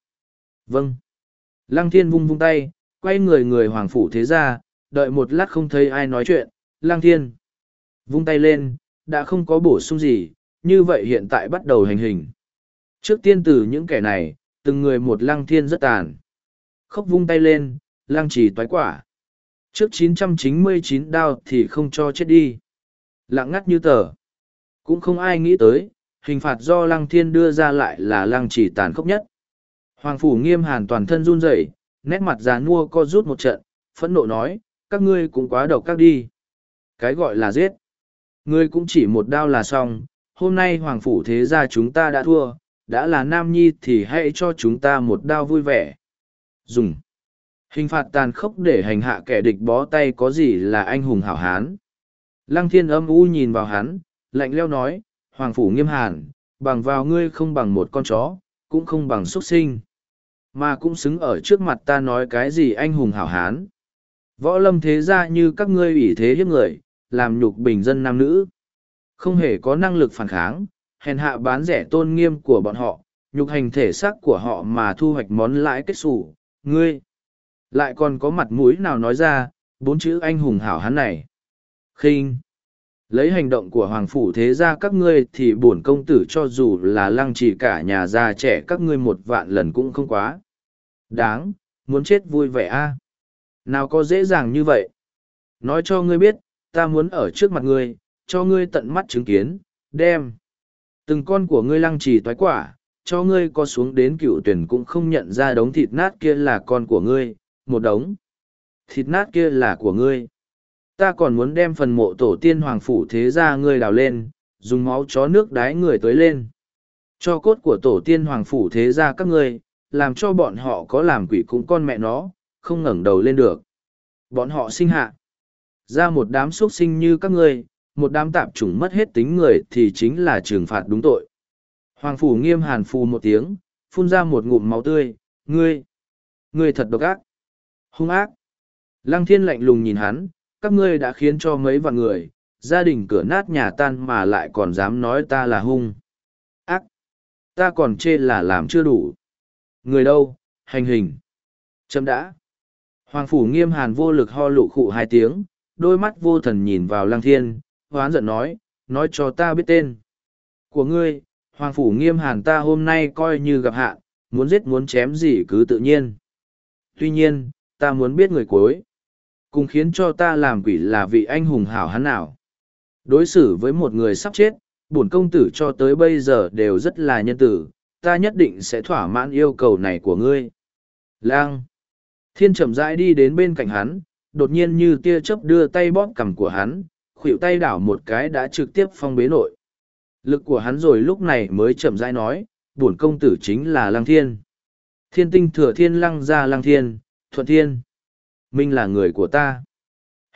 Vâng. Lăng thiên vung vung tay, quay người người hoàng phủ thế ra, đợi một lát không thấy ai nói chuyện, lăng thiên. Vung tay lên, đã không có bổ sung gì, như vậy hiện tại bắt đầu hành hình. Trước tiên từ những kẻ này, từng người một lăng thiên rất tàn. Khóc vung tay lên, lăng trì toái quả trước 999 đao thì không cho chết đi. Lặng ngắt như tờ. Cũng không ai nghĩ tới, hình phạt do lăng thiên đưa ra lại là lăng chỉ tàn khốc nhất. Hoàng phủ nghiêm hàn toàn thân run rẩy, nét mặt già nua co rút một trận, phẫn nộ nói, các ngươi cũng quá độc các đi. Cái gọi là giết. Ngươi cũng chỉ một đao là xong, hôm nay hoàng phủ thế gia chúng ta đã thua, đã là nam nhi thì hãy cho chúng ta một đao vui vẻ. Dùng hình phạt tàn khốc để hành hạ kẻ địch bó tay có gì là anh hùng hảo hán. Lăng thiên âm u nhìn vào hắn, lạnh leo nói, hoàng phủ nghiêm hàn, bằng vào ngươi không bằng một con chó, cũng không bằng xuất sinh. Mà cũng xứng ở trước mặt ta nói cái gì anh hùng hảo hán. Võ lâm thế ra như các ngươi ủy thế hiếp người, làm nhục bình dân nam nữ. Không hề có năng lực phản kháng, hèn hạ bán rẻ tôn nghiêm của bọn họ, nhục hành thể xác của họ mà thu hoạch món lãi kết xù. Ngươi lại còn có mặt mũi nào nói ra, bốn chữ anh hùng hảo hán này. Khinh. Lấy hành động của hoàng phủ thế ra các ngươi thì bổn công tử cho dù là lăng trì cả nhà già trẻ các ngươi một vạn lần cũng không quá. Đáng, muốn chết vui vẻ a. Nào có dễ dàng như vậy. Nói cho ngươi biết, ta muốn ở trước mặt ngươi, cho ngươi tận mắt chứng kiến, đem. Từng con của ngươi lăng trì toái quả, cho ngươi có xuống đến cựu tuyển cũng không nhận ra đống thịt nát kia là con của ngươi một đống. Thịt nát kia là của ngươi. Ta còn muốn đem phần mộ tổ tiên hoàng phủ thế ra ngươi đào lên, dùng máu chó nước đái người tới lên. Cho cốt của tổ tiên hoàng phủ thế ra các ngươi, làm cho bọn họ có làm quỷ cũng con mẹ nó, không ngẩng đầu lên được. Bọn họ sinh hạ. Ra một đám x u ấ t sinh như các ngươi, một đám tạp chủng mất hết tính người thì chính là trừng phạt đúng tội. Hoàng phủ nghiêm hàn phù một tiếng, phun ra một ngụm máu tươi. Ngươi ngươi thật độc ác hung ác lăng thiên lạnh lùng nhìn hắn các ngươi đã khiến cho mấy vạn người, gia đình cửa nát nhà tan mà lại còn dám nói ta là hung. Ác! Ta còn chê là làm chưa đủ. Người đâu, hành hình. Chấm đã. Hoàng phủ nghiêm hàn vô lực ho lụ khụ hai tiếng, đôi mắt vô thần nhìn vào lăng thiên, hoán giận nói, nói cho ta biết tên. Của ngươi, Hoàng phủ nghiêm hàn ta hôm nay coi như gặp hạn, muốn giết muốn chém gì cứ tự nhiên. Tuy nhiên, ta muốn biết người cuối cùng khiến cho ta làm quỷ là vị anh hùng hảo hán nào. Đối xử với một người sắp chết, bổn công tử cho tới bây giờ đều rất là nhân tử, ta nhất định sẽ thỏa mãn yêu cầu này của ngươi. Lang! Thiên chậm rãi đi đến bên cạnh hắn, đột nhiên như tia chớp đưa tay bóp cằm của hắn, khuỵu tay đảo một cái đã trực tiếp phong bế nội. Lực của hắn rồi lúc này mới chậm rãi nói, bổn công tử chính là Lang Thiên. Thiên tinh thừa thiên lăng ra Lang Thiên, thuận thiên. Minh là người của ta.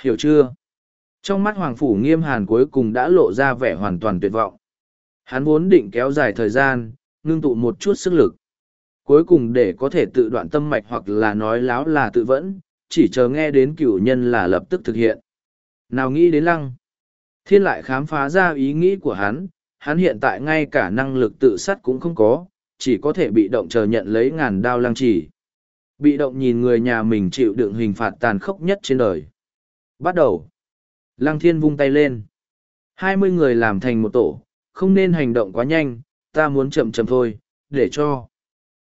Hiểu chưa? Trong mắt Hoàng Phủ nghiêm hàn cuối cùng đã lộ ra vẻ hoàn toàn tuyệt vọng. Hắn vốn định kéo dài thời gian, ngưng tụ một chút sức lực. Cuối cùng để có thể tự đoạn tâm mạch hoặc là nói láo là tự vẫn, chỉ chờ nghe đến cửu nhân là lập tức thực hiện. Nào nghĩ đến lăng. Thiên lại khám phá ra ý nghĩ của hắn, hắn hiện tại ngay cả năng lực tự sát cũng không có, chỉ có thể bị động chờ nhận lấy ngàn đao lăng chỉ. Bị động nhìn người nhà mình chịu đựng hình phạt tàn khốc nhất trên đời. Bắt đầu. Lăng thiên vung tay lên. hai mươi người làm thành một tổ, không nên hành động quá nhanh, ta muốn chậm chậm thôi, để cho.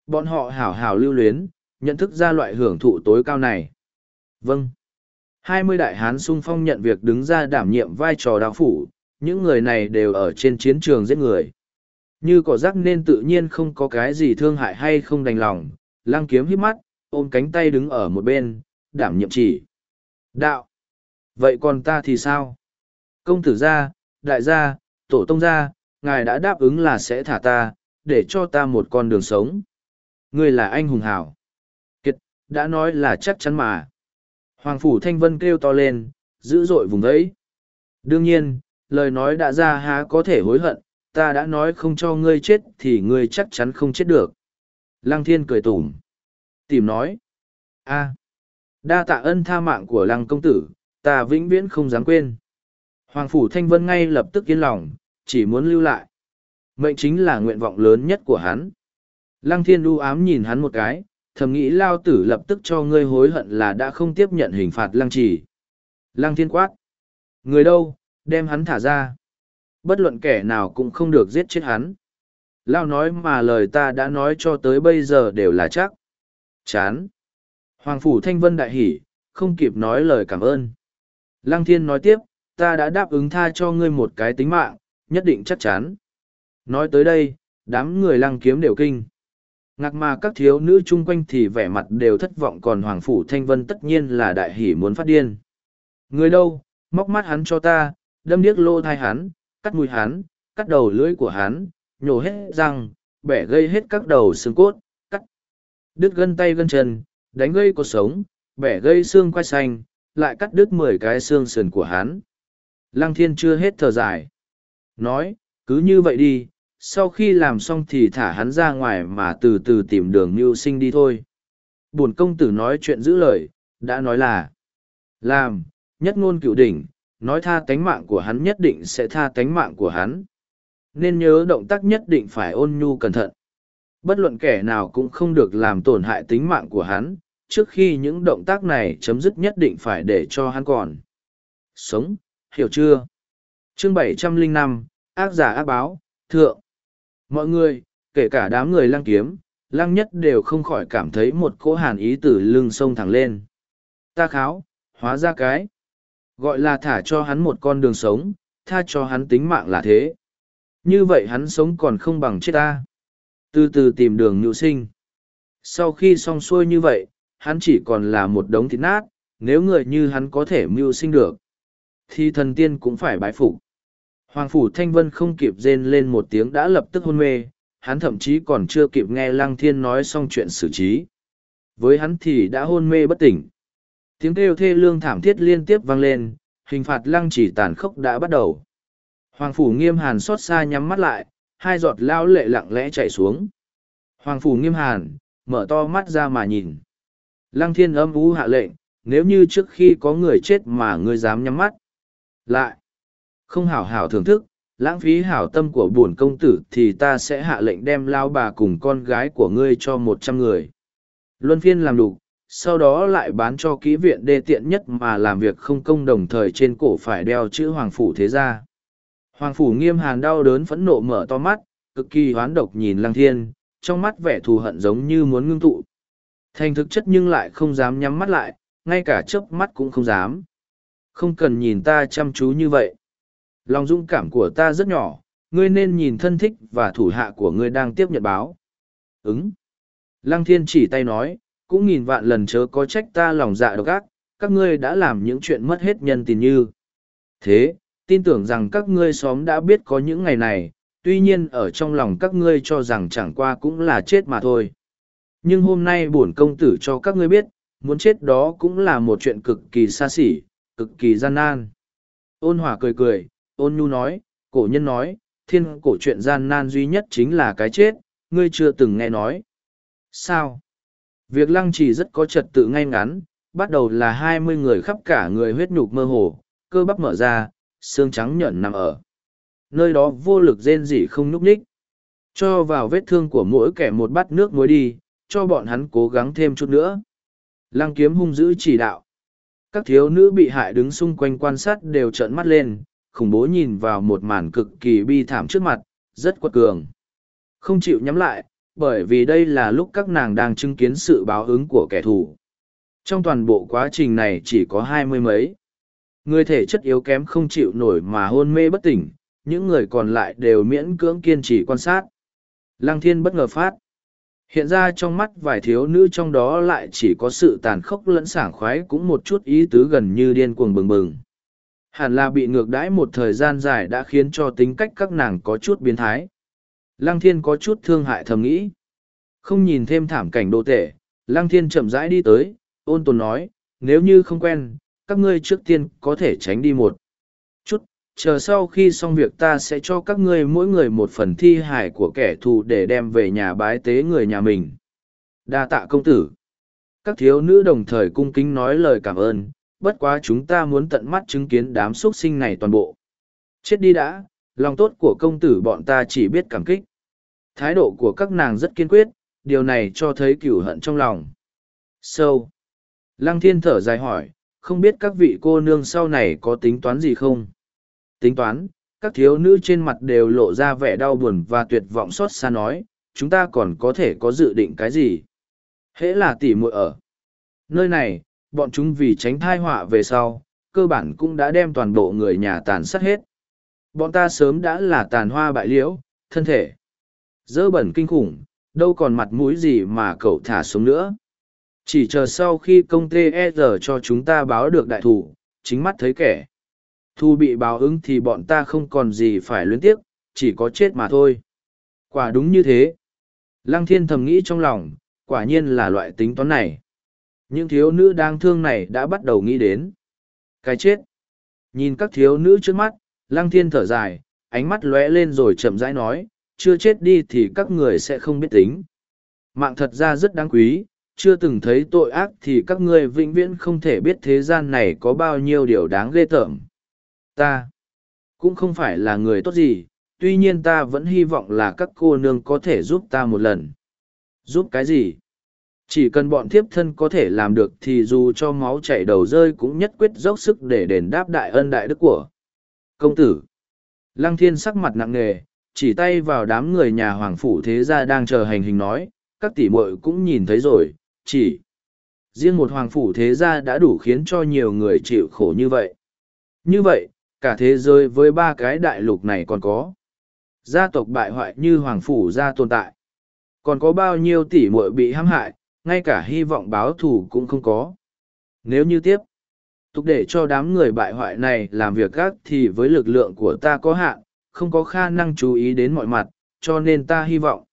Bọn họ hảo hảo lưu luyến, nhận thức ra loại hưởng thụ tối cao này. Vâng. hai mươi đại hán sung phong nhận việc đứng ra đảm nhiệm vai trò đạo phủ, những người này đều ở trên chiến trường giết người. Như cỏ rác nên tự nhiên không có cái gì thương hại hay không đành lòng, lăng kiếm hít mắt, ôm cánh tay đứng ở một bên, đảm nhiệm chỉ. Đạo. Vậy còn ta thì sao? Công tử gia, đại gia, tổ tông gia, ngài đã đáp ứng là sẽ thả ta, để cho ta một con đường sống. Ngươi là anh hùng hảo. Kiệt, đã nói là chắc chắn mà. Hoàng phủ thanh vân kêu to lên, dữ dội vùng đấy. Đương nhiên, lời nói đã ra há có thể hối hận, ta đã nói không cho ngươi chết thì ngươi chắc chắn không chết được. Lăng thiên cười tủm. Tìm nói. a đa tạ ân tha mạng của lăng công tử, ta vĩnh viễn không dám quên. Hoàng phủ thanh vân ngay lập tức yên lòng, chỉ muốn lưu lại. Mệnh chính là nguyện vọng lớn nhất của hắn. Lăng thiên đu ám nhìn hắn một cái, thầm nghĩ lao tử lập tức cho ngươi hối hận là đã không tiếp nhận hình phạt lăng trì. Lăng thiên quát. Người đâu, đem hắn thả ra. Bất luận kẻ nào cũng không được giết chết hắn. Lao nói mà lời ta đã nói cho tới bây giờ đều là chắc. Chán. Hoàng phủ thanh vân đại hỉ, không kịp nói lời cảm ơn. Lăng thiên nói tiếp, ta đã đáp ứng tha cho ngươi một cái tính mạng, nhất định chắc chắn. Nói tới đây, đám người lăng kiếm đều kinh. Ngạc mà các thiếu nữ chung quanh thì vẻ mặt đều thất vọng còn Hoàng Phủ Thanh Vân tất nhiên là đại hỷ muốn phát điên. Người đâu, móc mắt hắn cho ta, đâm điếc lô thai hắn, cắt mũi hắn, cắt đầu lưỡi của hắn, nhổ hết răng, bẻ gây hết các đầu xương cốt, đứt gân tay gân chân, đánh gây cuộc sống, bẻ gây xương quai xanh, lại cắt đứt mười cái xương sườn của hắn. Lăng thiên chưa hết thở dài. Nói, cứ như vậy đi, sau khi làm xong thì thả hắn ra ngoài mà từ từ tìm đường mưu sinh đi thôi. Bổn công tử nói chuyện giữ lời, đã nói là làm, nhất ngôn cựu đỉnh, nói tha tánh mạng của hắn nhất định sẽ tha tánh mạng của hắn. Nên nhớ động tác nhất định phải ôn nhu cẩn thận. Bất luận kẻ nào cũng không được làm tổn hại tính mạng của hắn, trước khi những động tác này chấm dứt nhất định phải để cho hắn còn. Sống, hiểu chưa? Chương bảy trăm linh năm ác giả ác báo, thượng. Mọi người, kể cả đám người lăng kiếm, lăng nhất đều không khỏi cảm thấy một cỗ hàn ý từ lưng sông thẳng lên. Ta kháo, hóa ra cái. Gọi là thả cho hắn một con đường sống, tha cho hắn tính mạng là thế. Như vậy hắn sống còn không bằng chết ta. Từ từ tìm đường nhu sinh. Sau khi xong xuôi như vậy, hắn chỉ còn là một đống thịt nát, nếu người như hắn có thể mưu sinh được. Thì thần tiên cũng phải bái phục. Hoàng Phủ Thanh Vân không kịp rên lên một tiếng đã lập tức hôn mê, hắn thậm chí còn chưa kịp nghe Lăng Thiên nói xong chuyện xử trí. Với hắn thì đã hôn mê bất tỉnh. Tiếng kêu thê lương thảm thiết liên tiếp vang lên, hình phạt lăng chỉ tàn khốc đã bắt đầu. Hoàng Phủ Nghiêm Hàn xót xa nhắm mắt lại, hai giọt lao lệ lặng lẽ chảy xuống. Hoàng Phủ Nghiêm Hàn, mở to mắt ra mà nhìn. Lăng Thiên âm ú hạ lệnh, nếu như trước khi có người chết mà ngươi dám nhắm mắt. Lại, không hảo hảo thưởng thức, lãng phí hảo tâm của bổn công tử thì ta sẽ hạ lệnh đem lao bà cùng con gái của ngươi cho một trăm người. Luân phiên làm đủ, sau đó lại bán cho kỹ viện đê tiện nhất mà làm việc không công đồng thời trên cổ phải đeo chữ Hoàng Phủ thế gia. Hoàng Phủ nghiêm hàn đau đớn phẫn nộ mở to mắt, cực kỳ hoán độc nhìn Lăng Thiên, trong mắt vẻ thù hận giống như muốn ngưng tụ. Thành thực chất nhưng lại không dám nhắm mắt lại, ngay cả chớp mắt cũng không dám. Không cần nhìn ta chăm chú như vậy. Lòng dũng cảm của ta rất nhỏ, ngươi nên nhìn thân thích và thủ hạ của ngươi đang tiếp nhận báo. Ứng. Lăng thiên chỉ tay nói, cũng nghìn vạn lần chớ có trách ta lòng dạ độc ác, các ngươi đã làm những chuyện mất hết nhân tình như. Thế, tin tưởng rằng các ngươi xóm đã biết có những ngày này, tuy nhiên ở trong lòng các ngươi cho rằng chẳng qua cũng là chết mà thôi. Nhưng hôm nay bổn công tử cho các ngươi biết, muốn chết đó cũng là một chuyện cực kỳ xa xỉ, cực kỳ gian nan. Ôn hòa cười cười, ôn nhu nói, cổ nhân nói, thiên cổ chuyện gian nan duy nhất chính là cái chết, ngươi chưa từng nghe nói. Sao? Việc lăng trì rất có trật tự ngay ngắn, bắt đầu là hai mươi người khắp cả người huyết nhục mơ hồ, cơ bắp mở ra, xương trắng nhợn nằm ở. Nơi đó vô lực rên rỉ không núp ních. Cho vào vết thương của mỗi kẻ một bát nước muối đi, cho bọn hắn cố gắng thêm chút nữa. Lăng kiếm hung dữ chỉ đạo. Các thiếu nữ bị hại đứng xung quanh quan sát đều trợn mắt lên, khủng bố nhìn vào một màn cực kỳ bi thảm trước mặt, rất quật cường. Không chịu nhắm lại, bởi vì đây là lúc các nàng đang chứng kiến sự báo ứng của kẻ thù. Trong toàn bộ quá trình này chỉ có hai mươi mấy. Người thể chất yếu kém không chịu nổi mà hôn mê bất tỉnh, những người còn lại đều miễn cưỡng kiên trì quan sát. Lăng thiên bất ngờ phát. Hiện ra trong mắt vài thiếu nữ trong đó lại chỉ có sự tàn khốc lẫn sảng khoái cũng một chút ý tứ gần như điên cuồng bừng bừng. Hẳn là bị ngược đãi một thời gian dài đã khiến cho tính cách các nàng có chút biến thái. Lăng thiên có chút thương hại thầm nghĩ. Không nhìn thêm thảm cảnh đô tệ, Lăng thiên chậm rãi đi tới, ôn tồn nói, nếu như không quen, các ngươi trước tiên có thể tránh đi một chút, chờ sau khi xong việc ta sẽ cho các ngươi mỗi người một phần thi hài của kẻ thù để đem về nhà bái tế người nhà mình. Đa tạ công tử. Các thiếu nữ đồng thời cung kính nói lời cảm ơn, bất quá chúng ta muốn tận mắt chứng kiến đám xuất sinh này toàn bộ. Chết đi đã, lòng tốt của công tử bọn ta chỉ biết cảm kích. Thái độ của các nàng rất kiên quyết, điều này cho thấy cửu hận trong lòng. sâu、so. Lăng thiên thở dài hỏi, không biết các vị cô nương sau này có tính toán gì không? Tính toán, các thiếu nữ trên mặt đều lộ ra vẻ đau buồn và tuyệt vọng xót xa nói, chúng ta còn có thể có dự định cái gì? Hễ là tỉ muội ở. Nơi này, bọn chúng vì tránh thai họa về sau, cơ bản cũng đã đem toàn bộ người nhà tàn sát hết. Bọn ta sớm đã là tàn hoa bại liễu, thân thể. Dơ bẩn kinh khủng, đâu còn mặt mũi gì mà cậu thả xuống nữa. Chỉ chờ sau khi công tê e cho chúng ta báo được đại thủ, chính mắt thấy kẻ. Thu bị báo ứng thì bọn ta không còn gì phải luyến tiếc, chỉ có chết mà thôi. Quả đúng như thế. Lăng thiên thầm nghĩ trong lòng, quả nhiên là loại tính toán này. Những thiếu nữ đang thương này đã bắt đầu nghĩ đến. Cái chết. Nhìn các thiếu nữ trước mắt, lăng thiên thở dài, ánh mắt lóe lên rồi chậm rãi nói, chưa chết đi thì các người sẽ không biết tính. Mạng thật ra rất đáng quý, chưa từng thấy tội ác thì các ngươi vĩnh viễn không thể biết thế gian này có bao nhiêu điều đáng ghê tởm. Ta cũng không phải là người tốt gì, tuy nhiên ta vẫn hy vọng là các cô nương có thể giúp ta một lần. Giúp cái gì? Chỉ cần bọn thiếp thân có thể làm được thì dù cho máu chảy đầu rơi cũng nhất quyết dốc sức để đền đáp đại ân đại đức của. Công tử. Lăng thiên sắc mặt nặng nề, chỉ tay vào đám người nhà hoàng phủ thế gia đang chờ hành hình nói, các tỷ muội cũng nhìn thấy rồi, chỉ riêng một hoàng phủ thế gia đã đủ khiến cho nhiều người chịu khổ như vậy. Như vậy, cả thế giới với ba cái đại lục này còn có. Gia tộc bại hoại như hoàng phủ gia tồn tại. Còn có bao nhiêu tỷ muội bị hãm hại, ngay cả hy vọng báo thù cũng không có. Nếu như tiếp, tục để cho đám người bại hoại này làm việc gác thì với lực lượng của ta có hạn, không có khả năng chú ý đến mọi mặt, cho nên ta hy vọng.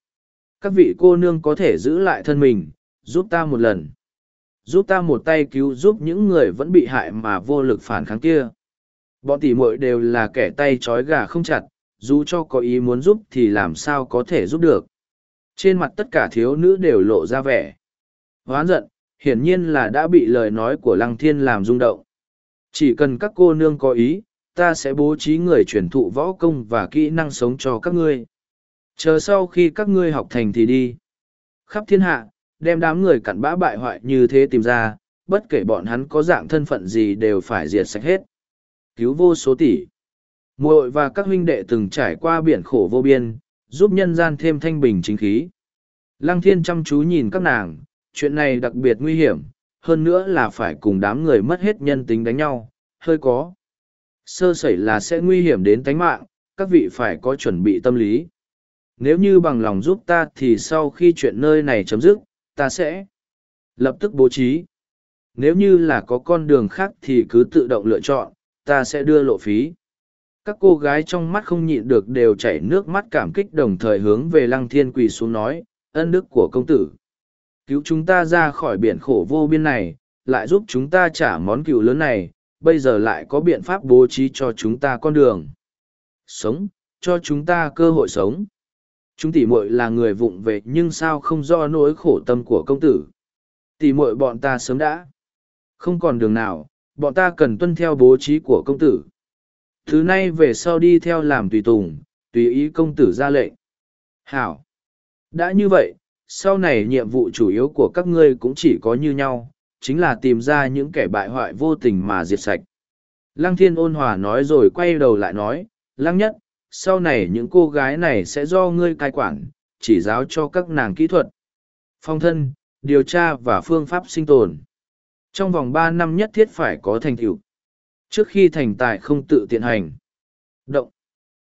Các vị cô nương có thể giữ lại thân mình, giúp ta một lần. Giúp ta một tay cứu giúp những người vẫn bị hại mà vô lực phản kháng kia. Bọn tỷ muội đều là kẻ tay trói gà không chặt, dù cho có ý muốn giúp thì làm sao có thể giúp được. Trên mặt tất cả thiếu nữ đều lộ ra vẻ. Hoán giận, hiển nhiên là đã bị lời nói của Lăng Thiên làm rung động. Chỉ cần các cô nương có ý, ta sẽ bố trí người truyền thụ võ công và kỹ năng sống cho các ngươi. Chờ sau khi các ngươi học thành thì đi. Khắp thiên hạ, đem đám người cặn bã bại hoại như thế tìm ra, bất kể bọn hắn có dạng thân phận gì đều phải diệt sạch hết. Cứu vô số tỷ. muội và các huynh đệ từng trải qua biển khổ vô biên, giúp nhân gian thêm thanh bình chính khí. Lăng thiên chăm chú nhìn các nàng, chuyện này đặc biệt nguy hiểm, hơn nữa là phải cùng đám người mất hết nhân tính đánh nhau, hơi có. Sơ sẩy là sẽ nguy hiểm đến tánh mạng, các vị phải có chuẩn bị tâm lý. Nếu như bằng lòng giúp ta thì sau khi chuyện nơi này chấm dứt, ta sẽ lập tức bố trí. Nếu như là có con đường khác thì cứ tự động lựa chọn, ta sẽ đưa lộ phí. Các cô gái trong mắt không nhịn được đều chảy nước mắt cảm kích đồng thời hướng về lăng thiên quỳ xuống nói, ân đức của công tử. Cứu chúng ta ra khỏi biển khổ vô biên này, lại giúp chúng ta trả món cựu lớn này, bây giờ lại có biện pháp bố trí cho chúng ta con đường. Sống, cho chúng ta cơ hội sống. Chúng tỷ muội là người vụng về nhưng sao không do nỗi khổ tâm của công tử. Tỷ muội bọn ta sớm đã. Không còn đường nào, bọn ta cần tuân theo bố trí của công tử. Thứ nay về sau đi theo làm tùy tùng, tùy ý công tử ra lệnh. Hảo! Đã như vậy, sau này nhiệm vụ chủ yếu của các ngươi cũng chỉ có như nhau, chính là tìm ra những kẻ bại hoại vô tình mà diệt sạch. Lăng thiên ôn hòa nói rồi quay đầu lại nói, lăng nhất, sau này những cô gái này sẽ do ngươi cai quản, chỉ giáo cho các nàng kỹ thuật, phong thân, điều tra và phương pháp sinh tồn. Trong vòng ba năm nhất thiết phải có thành tựu. Trước khi thành tài không tự tiện hành. Động.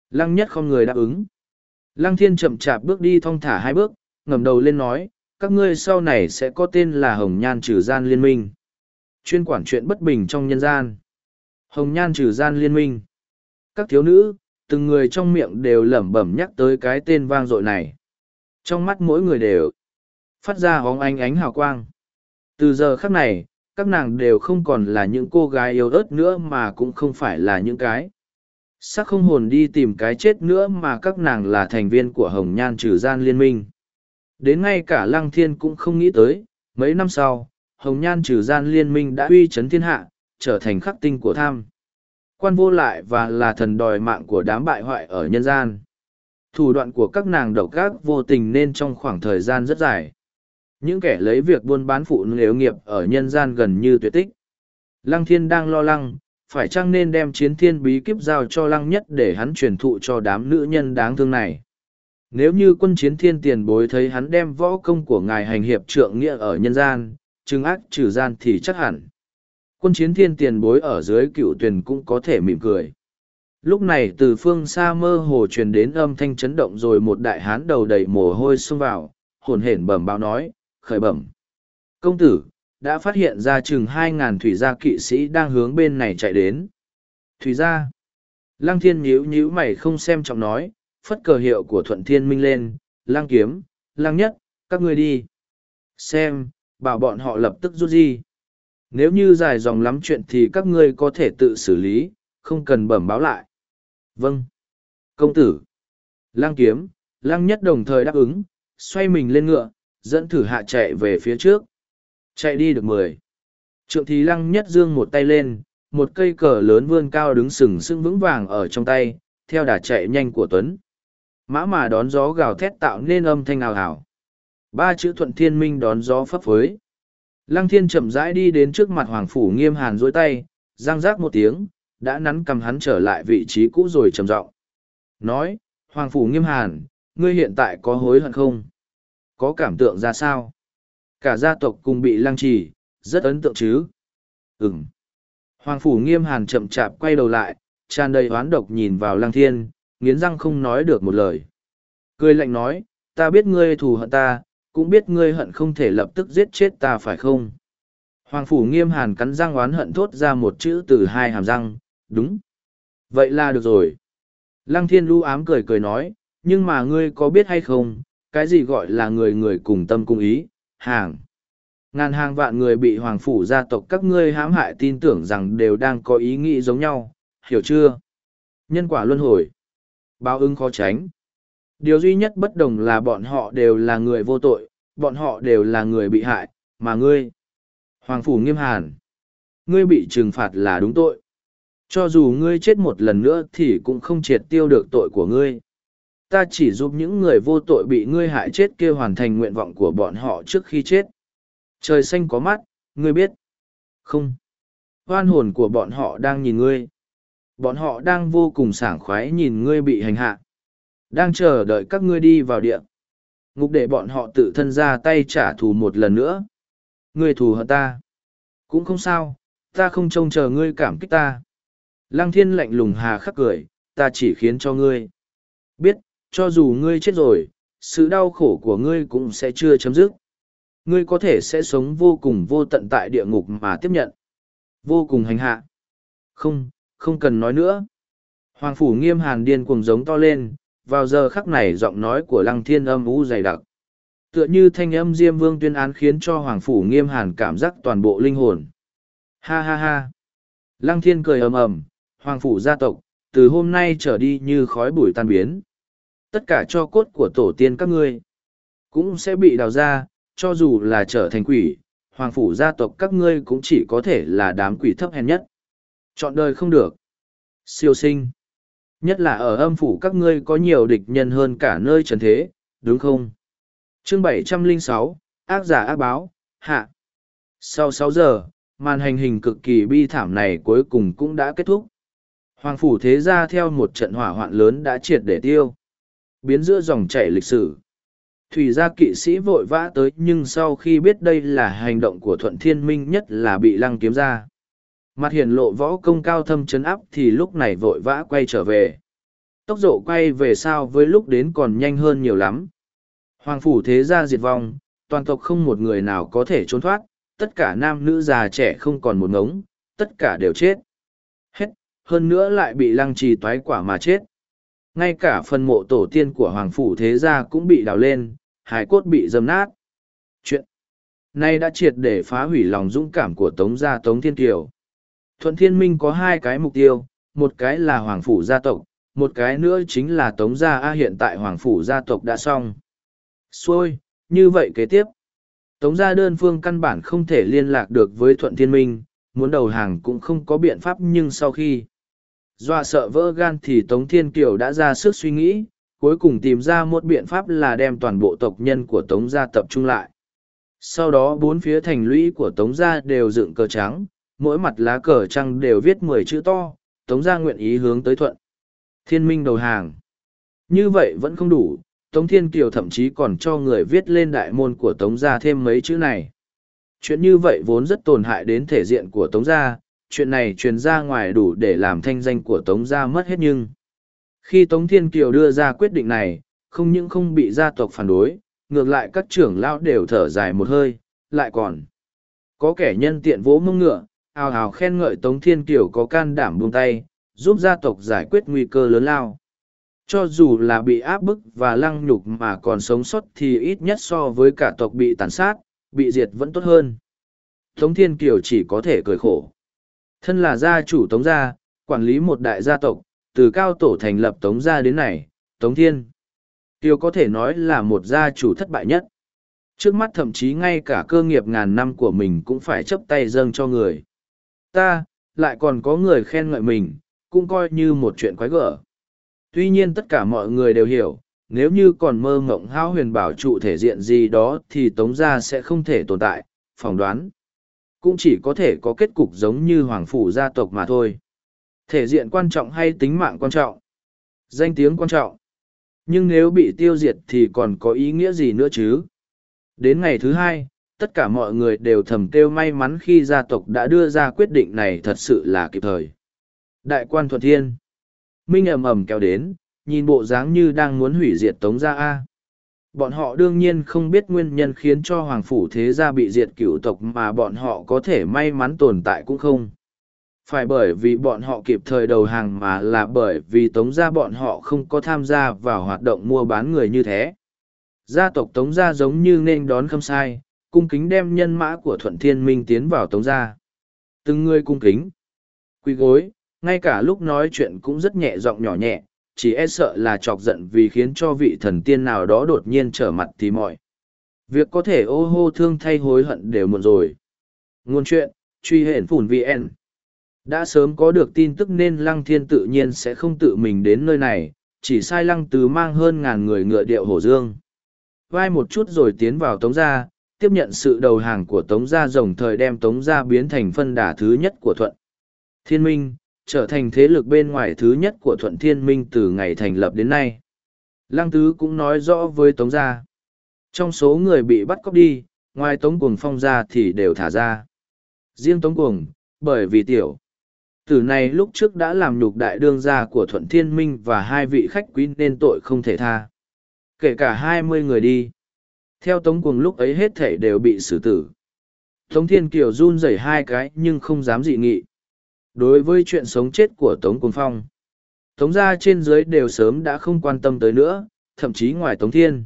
Lăng nhất không người đáp ứng. Lăng thiên chậm chạp bước đi thong thả hai bước, ngẩng đầu lên nói, các ngươi sau này sẽ có tên là Hồng Nhan Trừ Gian Liên Minh. Chuyên quản chuyện bất bình trong nhân gian. Hồng Nhan Trừ Gian Liên Minh. Các thiếu nữ, từng người trong miệng đều lẩm bẩm nhắc tới cái tên vang dội này. Trong mắt mỗi người đều phát ra hóng ánh ánh hào quang. Từ giờ khắc này, các nàng đều không còn là những cô gái yếu ớt nữa mà cũng không phải là những cái. Sắc không hồn đi tìm cái chết nữa mà các nàng là thành viên của Hồng Nhan Trừ Gian Liên minh. Đến ngay cả Lăng Thiên cũng không nghĩ tới, mấy năm sau, Hồng Nhan Trừ Gian Liên minh đã uy chấn thiên hạ, trở thành khắc tinh của tham. Quan vô lại và là thần đòi mạng của đám bại hoại ở nhân gian. Thủ đoạn của các nàng độc gác vô tình nên trong khoảng thời gian rất dài những kẻ lấy việc buôn bán phụ nếu nghiệp ở nhân gian gần như tuyệt tích. Lăng thiên đang lo lắng, phải chăng nên đem chiến thiên bí kíp giao cho lăng nhất để hắn truyền thụ cho đám nữ nhân đáng thương này. Nếu như quân chiến thiên tiền bối thấy hắn đem võ công của ngài hành hiệp trượng nghĩa ở nhân gian, trừng ác trừ gian thì chắc hẳn. Quân chiến thiên tiền bối ở dưới cựu tuyền cũng có thể mỉm cười. Lúc này từ phương xa mơ hồ truyền đến âm thanh chấn động rồi một đại hán đầu đầy mồ hôi xông vào, hồn hển bẩm báo nói, khởi bẩm. Công tử, đã phát hiện ra chừng hai ngàn thủy gia kỵ sĩ đang hướng bên này chạy đến. Thủy gia. Lăng thiên nhíu nhíu mày không xem trọng nói, phất cờ hiệu của thuận thiên minh lên, lang kiếm, lang nhất, các ngươi đi. Xem, bảo bọn họ lập tức rút di nếu như dài dòng lắm chuyện thì các ngươi có thể tự xử lý, không cần bẩm báo lại. Vâng. Công tử. Lang kiếm, lang nhất đồng thời đáp ứng, xoay mình lên ngựa, dẫn thử hạ chạy về phía trước. Chạy đi được mười. Trượng thì lăng nhất dương một tay lên, một cây cờ lớn vươn cao đứng sừng sững vững vàng ở trong tay, theo đà chạy nhanh của Tuấn. Mã mà đón gió gào thét tạo nên âm thanh ào ào. Ba chữ thuận thiên minh đón gió phấp phới. Lăng thiên chậm rãi đi đến trước mặt hoàng phủ nghiêm hàn dối tay, giang rác một tiếng, đã nắn cầm hắn trở lại vị trí cũ rồi trầm giọng Nói, hoàng phủ nghiêm hàn, ngươi hiện tại có hối hận không? Có cảm tượng ra sao? Cả gia tộc cùng bị lăng trì, rất ấn tượng chứ? Ừm. Hoàng phủ nghiêm hàn chậm chạp quay đầu lại, tràn đầy oán độc nhìn vào lăng thiên, nghiến răng không nói được một lời. Cười lạnh nói, ta biết ngươi thù hận ta, cũng biết ngươi hận không thể lập tức giết chết ta phải không? Hoàng phủ nghiêm hàn cắn răng oán hận thốt ra một chữ từ hai hàm răng, đúng. Vậy là được rồi. Lăng thiên lưu ám cười cười nói, nhưng mà ngươi có biết hay không, cái gì gọi là người người cùng tâm cùng ý, hàng. Ngàn hàng vạn người bị hoàng phủ gia tộc các ngươi hãm hại tin tưởng rằng đều đang có ý nghĩ giống nhau, hiểu chưa? Nhân quả luân hồi. Báo ứng khó tránh. Điều duy nhất bất đồng là bọn họ đều là người vô tội, bọn họ đều là người bị hại, mà ngươi. Hoàng phủ nghiêm hàn. Ngươi bị trừng phạt là đúng tội. Cho dù ngươi chết một lần nữa thì cũng không triệt tiêu được tội của ngươi ta chỉ giúp những người vô tội bị ngươi hại chết kia hoàn thành nguyện vọng của bọn họ trước khi chết trời xanh có mắt ngươi biết không hoan hồn của bọn họ đang nhìn ngươi bọn họ đang vô cùng sảng khoái nhìn ngươi bị hành hạ đang chờ đợi các ngươi đi vào địa ngục để bọn họ tự thân ra tay trả thù một lần nữa ngươi thù hận ta cũng không sao ta không trông chờ ngươi cảm kích ta lăng thiên lạnh lùng hà khắc cười ta chỉ khiến cho ngươi biết cho dù ngươi chết rồi, sự đau khổ của ngươi cũng sẽ chưa chấm dứt. Ngươi có thể sẽ sống vô cùng vô tận tại địa ngục mà tiếp nhận. Vô cùng hành hạ. Không, không cần nói nữa. Hoàng phủ nghiêm hàn điên cuồng giống to lên, vào giờ khắc này giọng nói của lăng thiên âm u dày đặc. Tựa như thanh âm diêm vương tuyên án khiến cho hoàng phủ nghiêm hàn cảm giác toàn bộ linh hồn. Ha ha ha. Lăng thiên cười ầm ầm, hoàng phủ gia tộc, từ hôm nay trở đi như khói bụi tan biến tất cả cho cốt của tổ tiên các ngươi cũng sẽ bị đào ra cho dù là trở thành quỷ hoàng phủ gia tộc các ngươi cũng chỉ có thể là đám quỷ thấp hèn nhất. Chọn đời không được. Siêu sinh. Nhất là ở âm phủ các ngươi có nhiều địch nhân hơn cả nơi trần thế, đúng không? Chương bảy trăm linh sáu ác giả ác báo, hạ. Sau sáu giờ, màn hành hình cực kỳ bi thảm này cuối cùng cũng đã kết thúc. Hoàng phủ thế gia theo một trận hỏa hoạn lớn đã triệt để tiêu. Biến giữa dòng chảy lịch sử. Thủy gia kỵ sĩ vội vã tới nhưng sau khi biết đây là hành động của thuận thiên minh nhất là bị lăng kiếm ra. Mặt hiển lộ võ công cao thâm chấn áp thì lúc này vội vã quay trở về. Tốc độ quay về sao với lúc đến còn nhanh hơn nhiều lắm. Hoàng phủ thế gia diệt vong, toàn tộc không một người nào có thể trốn thoát, tất cả nam nữ già trẻ không còn một ngống, tất cả đều chết. Hết, hơn nữa lại bị lăng trì toái quả mà chết. Ngay cả phần mộ tổ tiên của Hoàng phủ thế gia cũng bị đào lên, hải cốt bị dầm nát. Chuyện này đã triệt để phá hủy lòng dũng cảm của Tống gia Tống Thiên Kiều. Thuận Thiên Minh có hai cái mục tiêu, một cái là Hoàng phủ gia tộc, một cái nữa chính là Tống gia A hiện tại Hoàng phủ gia tộc đã xong. Xôi, như vậy kế tiếp. Tống gia đơn phương căn bản không thể liên lạc được với Thuận Thiên Minh, muốn đầu hàng cũng không có biện pháp nhưng sau khi dọa sợ vỡ gan thì Tống Thiên Kiều đã ra sức suy nghĩ, cuối cùng tìm ra một biện pháp là đem toàn bộ tộc nhân của Tống gia tập trung lại. Sau đó bốn phía thành lũy của Tống gia đều dựng cờ trắng, mỗi mặt lá cờ trăng đều viết mười chữ to, Tống gia nguyện ý hướng tới thuận. Thiên minh đầu hàng. Như vậy vẫn không đủ, Tống Thiên Kiều thậm chí còn cho người viết lên đại môn của Tống gia thêm mấy chữ này. Chuyện như vậy vốn rất tổn hại đến thể diện của Tống gia, chuyện này truyền ra ngoài đủ để làm thanh danh của Tống gia mất hết nhưng. Khi Tống Thiên Kiều đưa ra quyết định này, không những không bị gia tộc phản đối, ngược lại các trưởng lão đều thở dài một hơi, lại còn. Có kẻ nhân tiện vỗ mông ngựa, ào ào khen ngợi Tống Thiên Kiều có can đảm buông tay, giúp gia tộc giải quyết nguy cơ lớn lao. Cho dù là bị áp bức và lăng nhục mà còn sống sót thì ít nhất so với cả tộc bị tàn sát, bị diệt vẫn tốt hơn. Tống Thiên Kiều chỉ có thể cười khổ. Thân là gia chủ Tống gia, quản lý một đại gia tộc, từ cao tổ thành lập Tống gia đến này, Tống Thiên. Kiều có thể nói là một gia chủ thất bại nhất. Trước mắt thậm chí ngay cả cơ nghiệp ngàn năm của mình cũng phải chấp tay dâng cho người. Ta, lại còn có người khen ngợi mình, cũng coi như một chuyện quái gở. Tuy nhiên tất cả mọi người đều hiểu, nếu như còn mơ mộng hao huyền bảo trụ thể diện gì đó thì tống gia sẽ không thể tồn tại, phỏng đoán. Cũng chỉ có thể có kết cục giống như hoàng phủ gia tộc mà thôi. Thể diện quan trọng hay tính mạng quan trọng? Danh tiếng quan trọng. Nhưng nếu bị tiêu diệt thì còn có ý nghĩa gì nữa chứ? Đến ngày thứ hai, tất cả mọi người đều thầm kêu may mắn khi gia tộc đã đưa ra quyết định này thật sự là kịp thời. Đại quan thuận thiên. Minh ầm ầm kéo đến, nhìn bộ dáng như đang muốn hủy diệt Tống Gia A. Bọn họ đương nhiên không biết nguyên nhân khiến cho Hoàng Phủ Thế Gia bị diệt cửu tộc mà bọn họ có thể may mắn tồn tại cũng không. Phải bởi vì bọn họ kịp thời đầu hàng mà là bởi vì Tống Gia bọn họ không có tham gia vào hoạt động mua bán người như thế. Gia tộc Tống Gia giống như nên đón khâm sai, cung kính đem nhân mã của Thuận Thiên Minh tiến vào Tống Gia. Từng người cung kính. quỳ gối, ngay cả lúc nói chuyện cũng rất nhẹ giọng nhỏ nhẹ, chỉ e sợ là chọc giận vì khiến cho vị thần tiên nào đó đột nhiên trở mặt thì mọi. Việc có thể ô hô thương thay hối hận đều muộn rồi. Ngôn chuyện, truy hển phủn VN. Đã sớm có được tin tức nên Lăng Thiên tự nhiên sẽ không tự mình đến nơi này, chỉ sai Lăng Tứ mang hơn ngàn người ngựa điệu hổ dương. Vai một chút rồi tiến vào Tống Gia, tiếp nhận sự đầu hàng của Tống Gia rồng thời đem Tống Gia biến thành phân đà thứ nhất của Thuận. Thiên Minh, trở thành thế lực bên ngoài thứ nhất của Thuận Thiên Minh từ ngày thành lập đến nay. Lăng Tứ cũng nói rõ với Tống Gia. Trong số người bị bắt cóc đi, ngoài Tống Cuồng phong ra thì đều thả ra. Riêng Tống Cuồng, bởi vì tiểu. Tử này lúc trước đã làm nhục đại đương gia của Thuận Thiên Minh và hai vị khách quý nên tội không thể tha. Kể cả hai mươi người đi. Theo Tống Cuồng lúc ấy hết thể đều bị xử tử. Tống Thiên Kiều run rẩy hai cái nhưng không dám dị nghị. Đối với chuyện sống chết của tống cuồng phong tống gia trên dưới đều sớm đã không quan tâm tới nữa thậm chí ngoài tống thiên.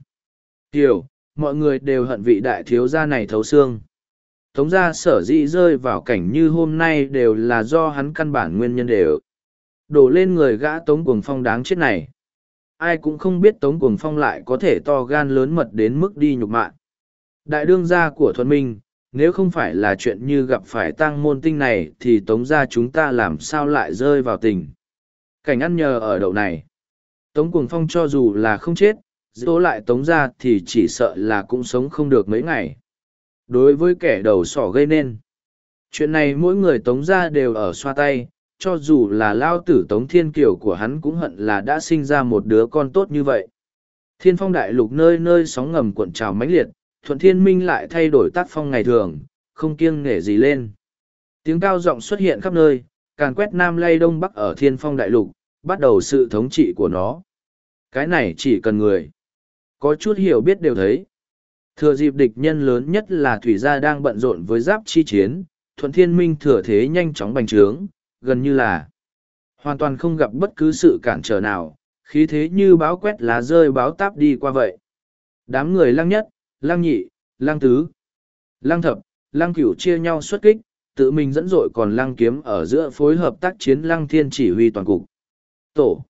Kiều, mọi người đều hận vị đại thiếu gia này thấu xương. Tống gia sở dĩ rơi vào cảnh như hôm nay đều là do hắn căn bản nguyên nhân đều. Đổ lên người gã tống cuồng phong đáng chết này ai cũng không biết tống cuồng phong lại có thể to gan lớn mật đến mức đi nhục mạng đại đương gia của thuận minh nếu không phải là chuyện như gặp phải tang môn tinh này thì tống gia chúng ta làm sao lại rơi vào tình. Cảnh ăn nhờ ở đậu này. Tống Cuồng Phong cho dù là không chết, dỗ lại tống gia thì chỉ sợ là cũng sống không được mấy ngày. Đối với kẻ đầu sỏ gây nên, chuyện này mỗi người tống gia đều ở xoa tay, cho dù là lao tử tống thiên kiều của hắn cũng hận là đã sinh ra một đứa con tốt như vậy. Thiên phong đại lục nơi nơi sóng ngầm cuộn trào mãnh liệt, thuận thiên minh lại thay đổi tác phong ngày thường, không kiêng nể gì lên. Tiếng cao giọng xuất hiện khắp nơi, càn quét nam lay đông bắc ở thiên phong đại lục, bắt đầu sự thống trị của nó. Cái này chỉ cần người. Có chút hiểu biết đều thấy. Thừa dịp địch nhân lớn nhất là Thủy Gia đang bận rộn với giáp chi chiến, thuận thiên minh thừa thế nhanh chóng bành trướng, gần như là hoàn toàn không gặp bất cứ sự cản trở nào, khí thế như báo quét lá rơi báo táp đi qua vậy. Đám người lăng nhất, lăng nhị, lăng tứ, lăng thập, lăng cửu chia nhau xuất kích, tự mình dẫn dội còn lăng kiếm ở giữa phối hợp tác chiến lăng thiên chỉ huy toàn cục. Tổ.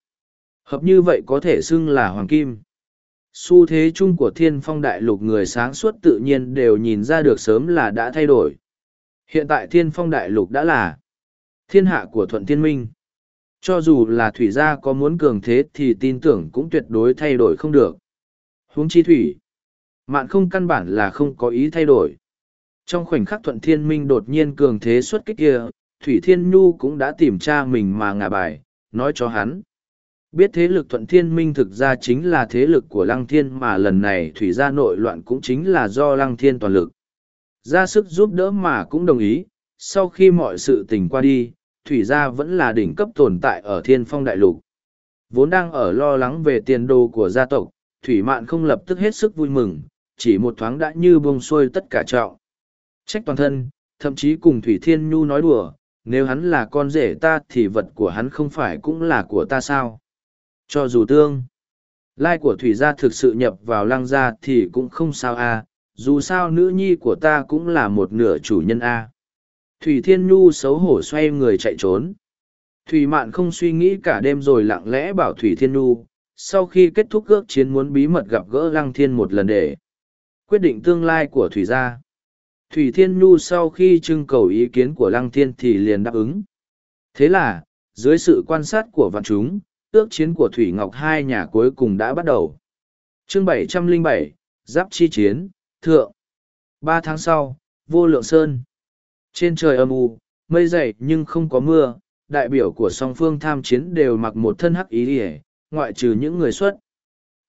Hợp như vậy có thể xưng là hoàng kim. Xu thế chung của thiên phong đại lục người sáng suốt tự nhiên đều nhìn ra được sớm là đã thay đổi. Hiện tại thiên phong đại lục đã là thiên hạ của thuận thiên minh. Cho dù là thủy gia có muốn cường thế thì tin tưởng cũng tuyệt đối thay đổi không được. Huống chi thủy. Mạn không căn bản là không có ý thay đổi. Trong khoảnh khắc thuận thiên minh đột nhiên cường thế xuất kích kia, Thủy Thiên Nhu cũng đã tìm cha mình mà ngả bài, nói cho hắn. Biết thế lực thuận thiên minh thực ra chính là thế lực của lăng thiên mà lần này thủy gia nội loạn cũng chính là do lăng thiên toàn lực. Ra sức giúp đỡ mà cũng đồng ý, sau khi mọi sự tình qua đi, thủy gia vẫn là đỉnh cấp tồn tại ở thiên phong đại lục. Vốn đang ở lo lắng về tiền đồ của gia tộc, thủy mạn không lập tức hết sức vui mừng, chỉ một thoáng đã như bông xuôi tất cả trọng. Trách toàn thân, thậm chí cùng Thủy Thiên Nhu nói đùa, nếu hắn là con rể ta thì vật của hắn không phải cũng là của ta sao? Cho dù tương, lai của Thủy gia thực sự nhập vào lăng gia thì cũng không sao a dù sao nữ nhi của ta cũng là một nửa chủ nhân a Thủy Thiên Nhu xấu hổ xoay người chạy trốn. Thủy Mạn không suy nghĩ cả đêm rồi lặng lẽ bảo Thủy Thiên Nhu, sau khi kết thúc ước chiến muốn bí mật gặp gỡ Lăng Thiên một lần để quyết định tương lai của Thủy gia. Thủy Thiên Nhu sau khi trưng cầu ý kiến của Lăng Thiên thì liền đáp ứng. Thế là, dưới sự quan sát của vạn chúng, ước chiến của Thủy Ngọc hai nhà cuối cùng đã bắt đầu. chương 707, Giáp Chi Chiến, Thượng. Ba tháng sau, Vô Lượng Sơn. Trên trời âm u, mây dày nhưng không có mưa, đại biểu của song phương tham chiến đều mặc một thân hắc ý ỉa ngoại trừ những người xuất.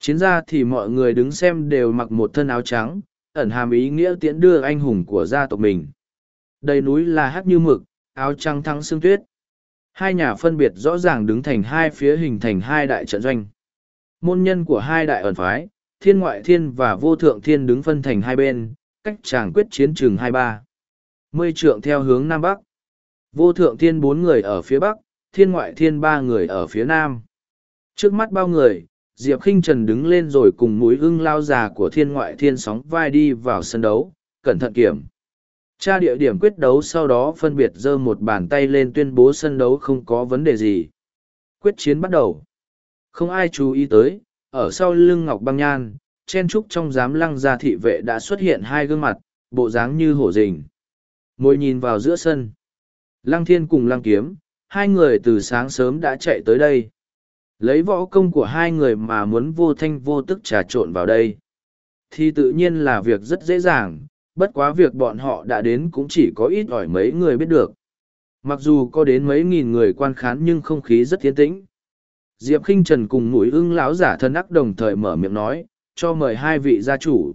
Chiến ra thì mọi người đứng xem đều mặc một thân áo trắng ẩn hàm ý nghĩa tiễn đưa anh hùng của gia tộc mình. Đầy núi là hắc như mực áo trắng thắng xương tuyết. Hai nhà phân biệt rõ ràng đứng thành hai phía hình thành hai đại trận doanh. Môn nhân của hai đại ẩn phái thiên ngoại thiên và vô thượng thiên đứng phân thành hai bên cách chàng quyết chiến trường hai ba mươi trượng theo hướng nam bắc. Vô thượng thiên bốn người ở phía bắc, thiên ngoại thiên ba người ở phía nam. Trước mắt bao người, diệp khinh trần đứng lên rồi cùng mũi ưng lao già của thiên ngoại thiên sóng vai đi vào sân đấu, cẩn thận kiểm. Tra địa điểm quyết đấu sau đó phân biệt giơ một bàn tay lên tuyên bố sân đấu không có vấn đề gì. Quyết chiến bắt đầu. Không ai chú ý tới, ở sau lưng ngọc băng nhan, chen trúc trong giám lăng gia thị vệ đã xuất hiện hai gương mặt, bộ dáng như hổ rình môi nhìn vào giữa sân. Lăng thiên cùng lăng kiếm, hai người từ sáng sớm đã chạy tới đây. Lấy võ công của hai người mà muốn vô thanh vô tức trà trộn vào đây. Thì tự nhiên là việc rất dễ dàng, bất quá việc bọn họ đã đến cũng chỉ có ít ỏi mấy người biết được. Mặc dù có đến mấy nghìn người quan khán nhưng không khí rất thiên tĩnh. Diệp Kinh trần cùng mũi ưng lão giả thân ắc đồng thời mở miệng nói, cho mời hai vị gia chủ.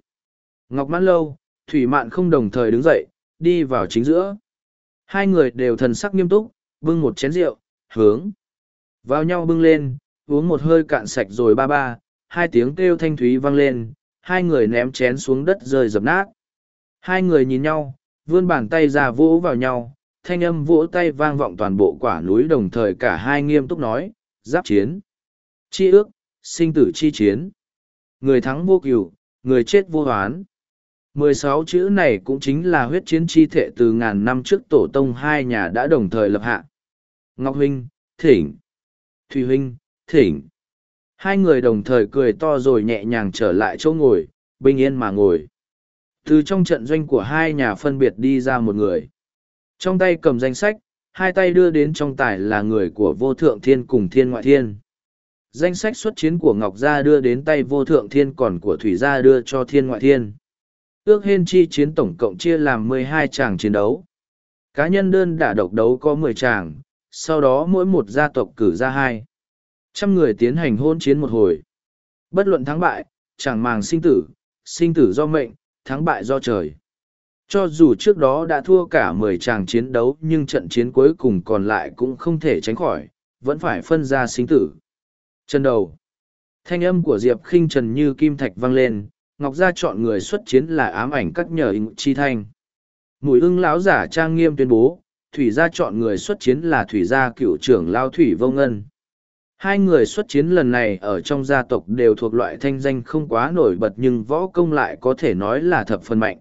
Ngọc mãn lâu, thủy mạn không đồng thời đứng dậy đi vào chính giữa hai người đều thần sắc nghiêm túc bưng một chén rượu hướng vào nhau bưng lên uống một hơi cạn sạch rồi ba ba, hai tiếng kêu thanh thúy vang lên, hai người ném chén xuống đất rơi dập nát. Hai người nhìn nhau, vươn bàn tay ra vỗ vào nhau, thanh âm vỗ tay vang vọng toàn bộ quả núi đồng thời cả hai nghiêm túc nói, giáp chiến. Chi ước, sinh tử chi chiến. Người thắng vô cửu, người chết vô hoán mười sáu chữ này cũng chính là huyết chiến chi thể từ ngàn năm trước tổ tông hai nhà đã đồng thời lập hạ. Ngọc Huynh, Thỉnh, Thùy Huynh, thỉnh. Hai người đồng thời cười to rồi nhẹ nhàng trở lại chỗ ngồi, bình yên mà ngồi. từ trong trận doanh của hai nhà phân biệt đi ra một người trong tay cầm danh sách hai tay đưa đến trong tài là người của vô thượng thiên cùng thiên ngoại thiên danh sách xuất chiến của ngọc gia đưa đến tay vô thượng thiên còn của thủy gia đưa cho thiên ngoại thiên ước hên chi chiến tổng cộng chia làm mười hai tràng chiến đấu. Cá nhân đơn đả độc đấu có mười tràng sau đó mỗi một gia tộc cử ra hai. Trăm người tiến hành hôn chiến một hồi. Bất luận thắng bại, chẳng màng sinh tử sinh tử do mệnh, thắng bại do trời. Cho dù trước đó đã thua cả mười tràng chiến đấu, nhưng trận chiến cuối cùng còn lại cũng không thể tránh khỏi, vẫn phải phân ra sinh tử. Chân đầu. Thanh âm của diệp khinh trần như kim thạch vang lên ngọc gia chọn người xuất chiến là ám ảnh các nhờ chi thanh. Mùi ưng lão giả trang nghiêm tuyên bố, thủy gia chọn người xuất chiến là thủy gia cựu trưởng lao thủy vô ngân. Hai người xuất chiến lần này ở trong gia tộc đều thuộc loại thanh danh không quá nổi bật nhưng võ công lại có thể nói là thập phần mạnh.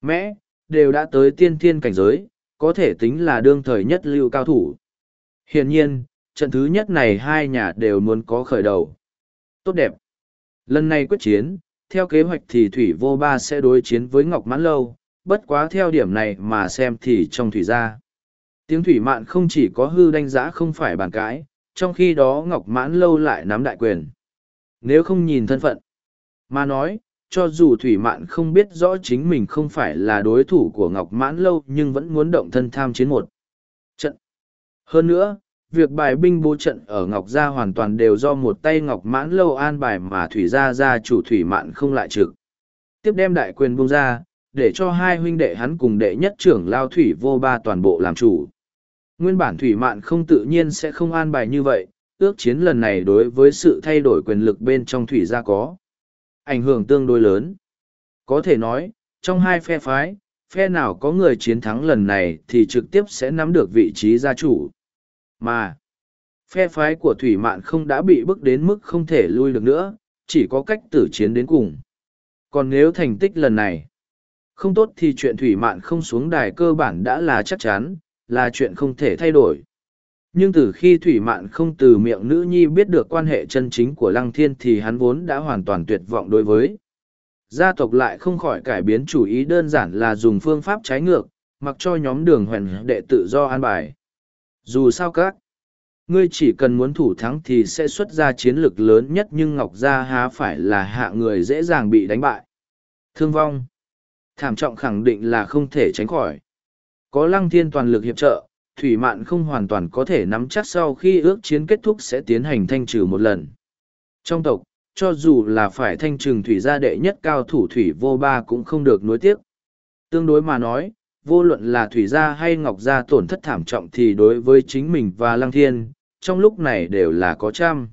Mẽ đều đã tới tiên thiên cảnh giới, có thể tính là đương thời nhất lưu cao thủ. Hiển nhiên, trận thứ nhất này hai nhà đều muốn có khởi đầu. Tốt đẹp. Lần này quyết chiến theo kế hoạch thì thủy vô ba sẽ đối chiến với ngọc mãn lâu, bất quá theo điểm này mà xem thì trong thủy gia tiếng thủy mạn không chỉ có hư đánh giá không phải bàn cãi, trong khi đó ngọc mãn lâu lại nắm đại quyền. Nếu không nhìn thân phận, mà nói, cho dù thủy mạn không biết rõ chính mình không phải là đối thủ của ngọc mãn lâu nhưng vẫn muốn động thân tham chiến một trận. Hơn nữa việc bài binh bố trận ở ngọc gia hoàn toàn đều do một tay ngọc mãn lâu an bài mà thủy gia gia chủ thủy mạn không lại trực. Tiếp đem đại quyền bung ra, để cho hai huynh đệ hắn cùng đệ nhất trưởng lao thủy vô ba toàn bộ làm chủ. Nguyên bản thủy mạn không tự nhiên sẽ không an bài như vậy, ước chiến lần này đối với sự thay đổi quyền lực bên trong thủy gia có ảnh hưởng tương đối lớn. Có thể nói, trong hai phe phái, phe nào có người chiến thắng lần này thì trực tiếp sẽ nắm được vị trí gia chủ mà, phe phái của Thủy Mạn không đã bị bức đến mức không thể lui được nữa, chỉ có cách tử chiến đến cùng. Còn nếu thành tích lần này, không tốt thì chuyện Thủy Mạn không xuống đài cơ bản đã là chắc chắn, là chuyện không thể thay đổi. Nhưng từ khi Thủy Mạn không từ miệng nữ nhi biết được quan hệ chân chính của Lăng Thiên thì hắn vốn đã hoàn toàn tuyệt vọng đối với. Gia tộc lại không khỏi cải biến chủ ý đơn giản là dùng phương pháp trái ngược, mặc cho nhóm đường hoèn đệ tự do an bài. Dù sao các, ngươi chỉ cần muốn thủ thắng thì sẽ xuất ra chiến lược lớn nhất nhưng Ngọc Gia há phải là hạ người dễ dàng bị đánh bại. Thương vong. Thảm trọng khẳng định là không thể tránh khỏi. Có lăng thiên toàn lực hiệp trợ, Thủy Mạn không hoàn toàn có thể nắm chắc sau khi ước chiến kết thúc sẽ tiến hành thanh trừ một lần. Trong tộc, cho dù là phải thanh trừng thủy gia đệ nhất cao thủ thủy vô ba cũng không được nối tiếc. Tương đối mà nói, vô luận là thủy gia hay ngọc gia tổn thất thảm trọng thì đối với chính mình và lăng thiên, trong lúc này đều là có trăm.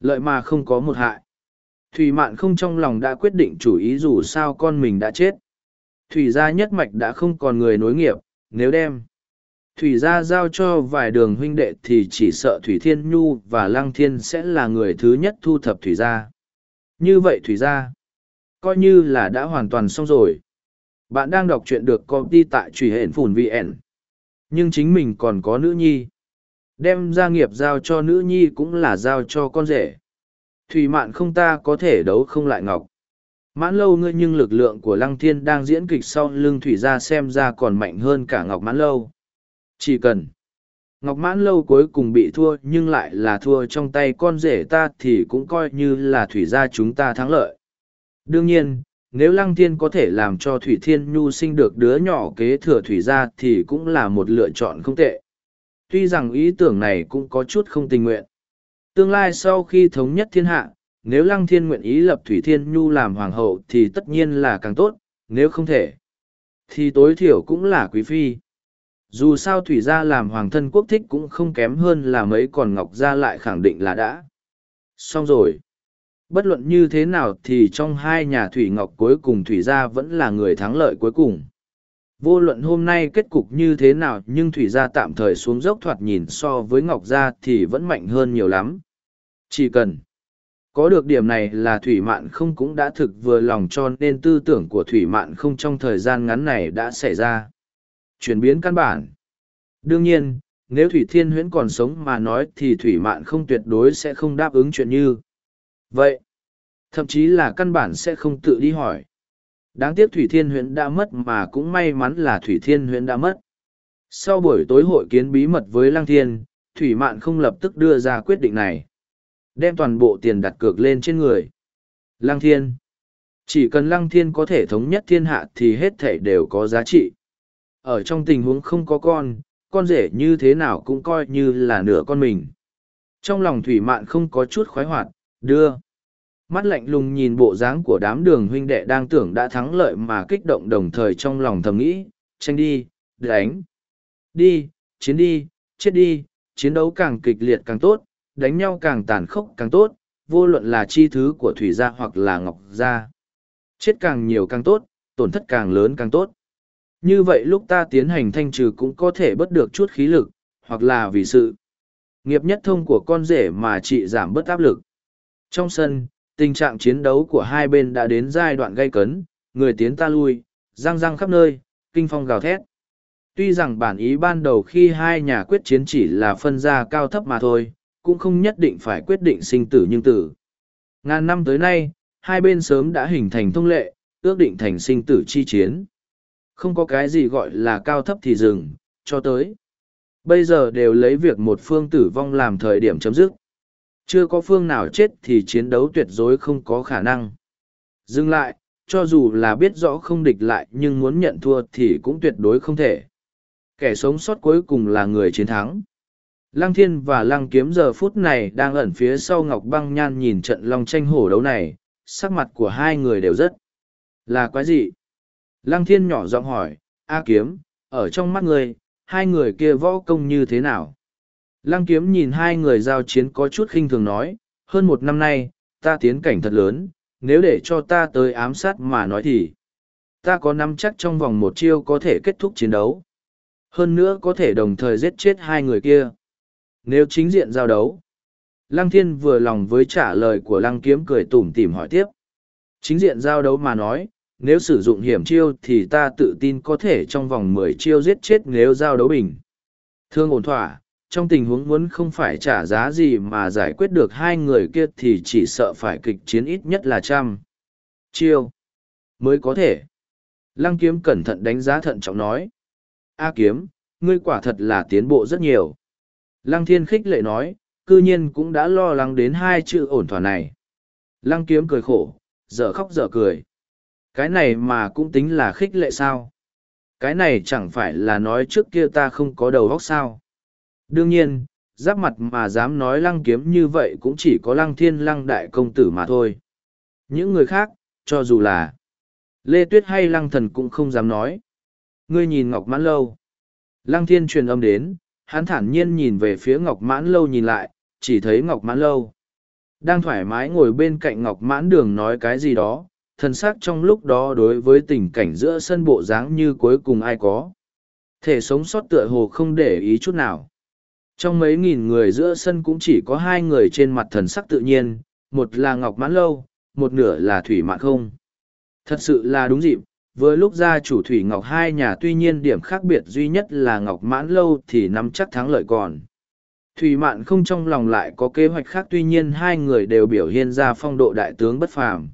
Lợi mà không có một hại. Thủy mạn không trong lòng đã quyết định chủ ý dù sao con mình đã chết. Thủy gia nhất mạch đã không còn người nối nghiệp, nếu đem. Thủy gia giao cho vài đường huynh đệ thì chỉ sợ thủy thiên nhu và lăng thiên sẽ là người thứ nhất thu thập thủy gia. Như vậy thủy gia, coi như là đã hoàn toàn xong rồi bạn đang đọc truyện được công ty tại truy hển phùn vn. Nhưng chính mình còn có nữ nhi. Đem gia nghiệp giao cho nữ nhi cũng là giao cho con rể. Thủy mạn không ta có thể đấu không lại ngọc. Mãn lâu ngươi nhưng lực lượng của lăng thiên đang diễn kịch sau lưng thủy ra xem ra còn mạnh hơn cả ngọc mãn lâu. Chỉ cần. Ngọc mãn lâu cuối cùng bị thua nhưng lại là thua trong tay con rể ta thì cũng coi như là thủy gia chúng ta thắng lợi. Đương nhiên, nếu lăng thiên có thể làm cho thủy thiên nhu sinh được đứa nhỏ kế thừa thủy gia thì cũng là một lựa chọn không tệ. Tuy rằng ý tưởng này cũng có chút không tình nguyện. Tương lai sau khi thống nhất thiên hạ, nếu lăng thiên nguyện ý lập thủy thiên nhu làm hoàng hậu thì tất nhiên là càng tốt, nếu không thể, thì tối thiểu cũng là quý phi. Dù sao thủy gia làm hoàng thân quốc thích cũng không kém hơn là mấy còn ngọc gia lại khẳng định là đã. Xong rồi. Bất luận như thế nào thì trong hai nhà Thủy Ngọc cuối cùng Thủy Gia vẫn là người thắng lợi cuối cùng. Vô luận hôm nay kết cục như thế nào nhưng Thủy Gia tạm thời xuống dốc thoạt nhìn so với Ngọc Gia thì vẫn mạnh hơn nhiều lắm. Chỉ cần có được điểm này là Thủy Mạn không cũng đã thực vừa lòng cho nên tư tưởng của Thủy Mạn không trong thời gian ngắn này đã xảy ra. Chuyển biến căn bản. Đương nhiên, nếu Thủy Thiên Huyễn còn sống mà nói thì Thủy Mạn không tuyệt đối sẽ không đáp ứng chuyện như Vậy, thậm chí là căn bản sẽ không tự đi hỏi. Đáng tiếc Thủy Thiên huyện đã mất mà cũng may mắn là Thủy Thiên huyện đã mất. Sau buổi tối hội kiến bí mật với Lăng Thiên, Thủy Mạn không lập tức đưa ra quyết định này. Đem toàn bộ tiền đặt cược lên trên người. Lăng Thiên. Chỉ cần Lăng Thiên có thể thống nhất thiên hạ thì hết thể đều có giá trị. Ở trong tình huống không có con, con rể như thế nào cũng coi như là nửa con mình. Trong lòng Thủy Mạn không có chút khoái hoạt, đưa. Mắt lạnh lùng nhìn bộ dáng của đám đường huynh đệ đang tưởng đã thắng lợi mà kích động đồng thời trong lòng thầm nghĩ, tranh đi, đánh. Đi, chiến đi, chết đi, chiến đấu càng kịch liệt càng tốt, đánh nhau càng tàn khốc càng tốt, vô luận là chi thứ của thủy gia hoặc là ngọc gia. Chết càng nhiều càng tốt, tổn thất càng lớn càng tốt. Như vậy lúc ta tiến hành thanh trừ cũng có thể bớt được chút khí lực, hoặc là vì sự nghiệp nhất thông của con rể mà chị giảm bớt áp lực. Trong sân, tình trạng chiến đấu của hai bên đã đến giai đoạn gây cấn, người tiến ta lui, răng răng khắp nơi, kinh phong gào thét. Tuy rằng bản ý ban đầu khi hai nhà quyết chiến chỉ là phân ra cao thấp mà thôi, cũng không nhất định phải quyết định sinh tử nhưng tử. Ngàn năm tới nay, hai bên sớm đã hình thành thông lệ, ước định thành sinh tử chi chiến. Không có cái gì gọi là cao thấp thì dừng, cho tới. Bây giờ đều lấy việc một phương tử vong làm thời điểm chấm dứt. Chưa có phương nào chết thì chiến đấu tuyệt đối không có khả năng. Dừng lại, cho dù là biết rõ không địch lại nhưng muốn nhận thua thì cũng tuyệt đối không thể. Kẻ sống sót cuối cùng là người chiến thắng. Lăng thiên và lăng kiếm giờ phút này đang ẩn phía sau ngọc băng nhan nhìn trận long tranh hổ đấu này, sắc mặt của hai người đều rất là quái gì. Lăng thiên nhỏ giọng hỏi, A kiếm, ở trong mắt người, hai người kia võ công như thế nào? Lăng kiếm nhìn hai người giao chiến có chút khinh thường nói, hơn một năm nay, ta tiến cảnh thật lớn, nếu để cho ta tới ám sát mà nói thì, ta có nắm chắc trong vòng một chiêu có thể kết thúc chiến đấu. Hơn nữa có thể đồng thời giết chết hai người kia. Nếu chính diện giao đấu, Lăng Thiên vừa lòng với trả lời của Lăng Kiếm cười tủm tỉm hỏi tiếp. Chính diện giao đấu mà nói, nếu sử dụng hiểm chiêu thì ta tự tin có thể trong vòng mười chiêu giết chết nếu giao đấu bình. Thương ổn thỏa, trong tình huống muốn không phải trả giá gì mà giải quyết được hai người kia thì chỉ sợ phải kịch chiến ít nhất là trăm. Chiêu. Mới có thể. Lăng kiếm cẩn thận đánh giá thận trọng nói. A kiếm, ngươi quả thật là tiến bộ rất nhiều. Lăng thiên khích lệ nói, cư nhiên cũng đã lo lắng đến hai chữ ổn thỏa này. Lăng kiếm cười khổ, dở khóc dở cười. Cái này mà cũng tính là khích lệ sao? Cái này chẳng phải là nói trước kia ta không có đầu óc sao? Đương nhiên, giáp mặt mà dám nói lăng kiếm như vậy cũng chỉ có lăng thiên lăng đại công tử mà thôi. Những người khác, cho dù là Lê Tuyết hay lăng thần cũng không dám nói. Ngươi nhìn Ngọc Mãn Lâu. Lăng thiên truyền âm đến, hắn thản nhiên nhìn về phía Ngọc Mãn Lâu nhìn lại, chỉ thấy Ngọc Mãn Lâu. Đang thoải mái ngồi bên cạnh Ngọc Mãn Đường nói cái gì đó, thần xác trong lúc đó đối với tình cảnh giữa sân bộ dáng như cuối cùng ai có. Thể sống sót tựa hồ không để ý chút nào. Trong mấy nghìn người giữa sân cũng chỉ có hai người trên mặt thần sắc tự nhiên, một là Ngọc Mãn Lâu, một nửa là Thủy Mạn Không. Thật sự là đúng dịp, với lúc ra chủ Thủy Ngọc hai nhà tuy nhiên điểm khác biệt duy nhất là Ngọc Mãn Lâu thì nắm chắc thắng lợi còn. Thủy Mạn không trong lòng lại có kế hoạch khác tuy nhiên hai người đều biểu hiện ra phong độ đại tướng bất phàm.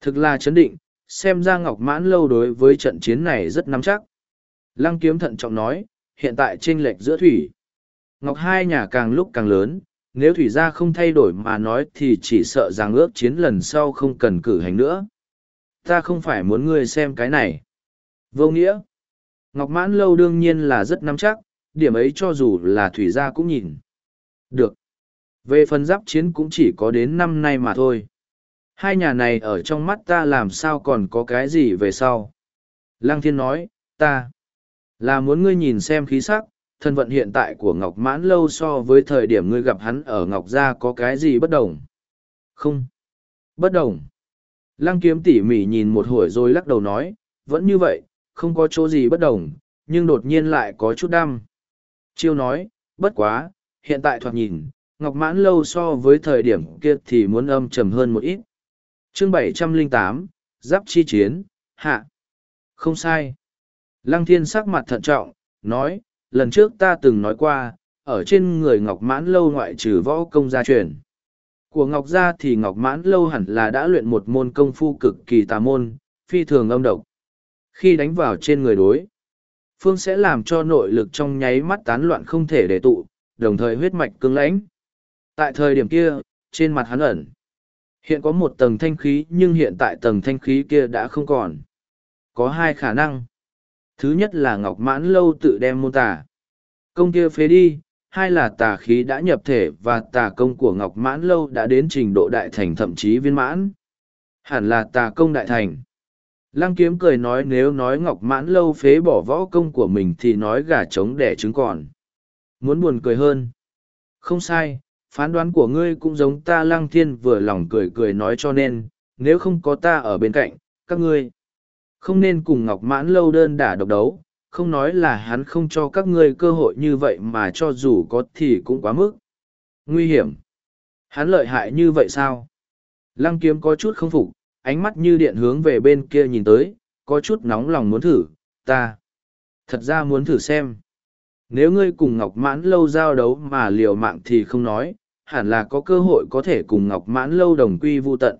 Thực là chấn định, xem ra Ngọc Mãn Lâu đối với trận chiến này rất nắm chắc. Lăng kiếm thận trọng nói, hiện tại chênh lệch giữa Thủy. Ngọc hai nhà càng lúc càng lớn, nếu thủy gia không thay đổi mà nói thì chỉ sợ rằng ước chiến lần sau không cần cử hành nữa. Ta không phải muốn ngươi xem cái này. Vô nghĩa. Ngọc mãn lâu đương nhiên là rất nắm chắc, điểm ấy cho dù là thủy gia cũng nhìn. Được. Về phần giáp chiến cũng chỉ có đến năm nay mà thôi. Hai nhà này ở trong mắt ta làm sao còn có cái gì về sau. Lăng thiên nói, ta là muốn ngươi nhìn xem khí sắc, thân vận hiện tại của Ngọc Mãn Lâu so với thời điểm ngươi gặp hắn ở Ngọc Gia có cái gì bất đồng? Không. Bất đồng. Lăng kiếm tỉ mỉ nhìn một hồi rồi lắc đầu nói, vẫn như vậy, không có chỗ gì bất đồng, nhưng đột nhiên lại có chút đăm. Chiêu nói, bất quá, hiện tại thoạt nhìn, Ngọc Mãn Lâu so với thời điểm kia thì muốn âm trầm hơn một ít. chương bảy trăm linh tám Giáp Chi Chiến, Hạ. Không sai. Lăng Thiên sắc mặt thận trọng, nói, lần trước ta từng nói qua, ở trên người Ngọc Mãn Lâu ngoại trừ võ công gia truyền. Của Ngọc Gia thì Ngọc Mãn Lâu hẳn là đã luyện một môn công phu cực kỳ tà môn, phi thường âm độc. Khi đánh vào trên người đối, phương sẽ làm cho nội lực trong nháy mắt tán loạn không thể để tụ, đồng thời huyết mạch cứng lãnh. Tại thời điểm kia, trên mặt hắn ẩn, hiện có một tầng thanh khí nhưng hiện tại tầng thanh khí kia đã không còn. Có hai khả năng. Thứ nhất là Ngọc Mãn Lâu tự đem môn tà. Công kia phế đi, hai là tà khí đã nhập thể và tà công của Ngọc Mãn Lâu đã đến trình độ đại thành thậm chí viên mãn. Hẳn là tà công đại thành. Lăng kiếm cười nói nếu nói Ngọc Mãn Lâu phế bỏ võ công của mình thì nói gà trống đẻ trứng còn. Muốn buồn cười hơn. Không sai, phán đoán của ngươi cũng giống ta lăng thiên vừa lòng cười cười nói cho nên, nếu không có ta ở bên cạnh, các ngươi không nên cùng Ngọc Mãn Lâu đơn đả độc đấu, không nói là hắn không cho các ngươi cơ hội như vậy mà cho dù có thì cũng quá mức. Nguy hiểm. Hắn lợi hại như vậy sao? Lăng kiếm có chút không phục, ánh mắt như điện hướng về bên kia nhìn tới, có chút nóng lòng muốn thử, ta. Thật ra muốn thử xem. Nếu ngươi cùng Ngọc Mãn Lâu giao đấu mà liều mạng thì không nói, hẳn là có cơ hội có thể cùng Ngọc Mãn Lâu đồng quy vu tận.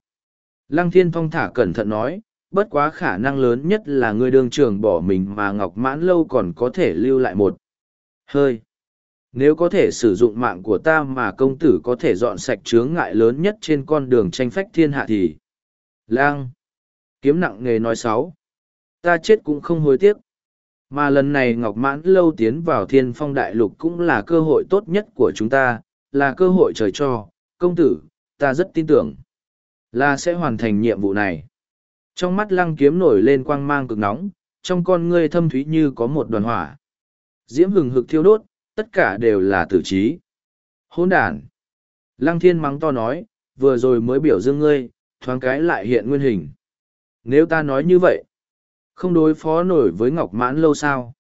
Lăng Thiên Phong thả cẩn thận nói, bất quá khả năng lớn nhất là ngươi đương trường bỏ mình mà Ngọc Mãn Lâu còn có thể lưu lại một hơi. Nếu có thể sử dụng mạng của ta mà công tử có thể dọn sạch chướng ngại lớn nhất trên con đường tranh phách thiên hạ thì... Lang! Kiếm nặng nghề nói sáu. Ta chết cũng không hối tiếc. Mà lần này Ngọc Mãn Lâu tiến vào thiên phong đại lục cũng là cơ hội tốt nhất của chúng ta, là cơ hội trời cho, công tử, ta rất tin tưởng. Là sẽ hoàn thành nhiệm vụ này. Trong mắt lăng kiếm nổi lên quang mang cực nóng, trong con ngươi thâm thúy như có một đoàn hỏa. Diễm hừng hực thiêu đốt, tất cả đều là tử trí. Hôn đàn. Lăng thiên mắng to nói, vừa rồi mới biểu dương ngươi, thoáng cái lại hiện nguyên hình. Nếu ta nói như vậy, không đối phó nổi với Ngọc Mãn lâu sao?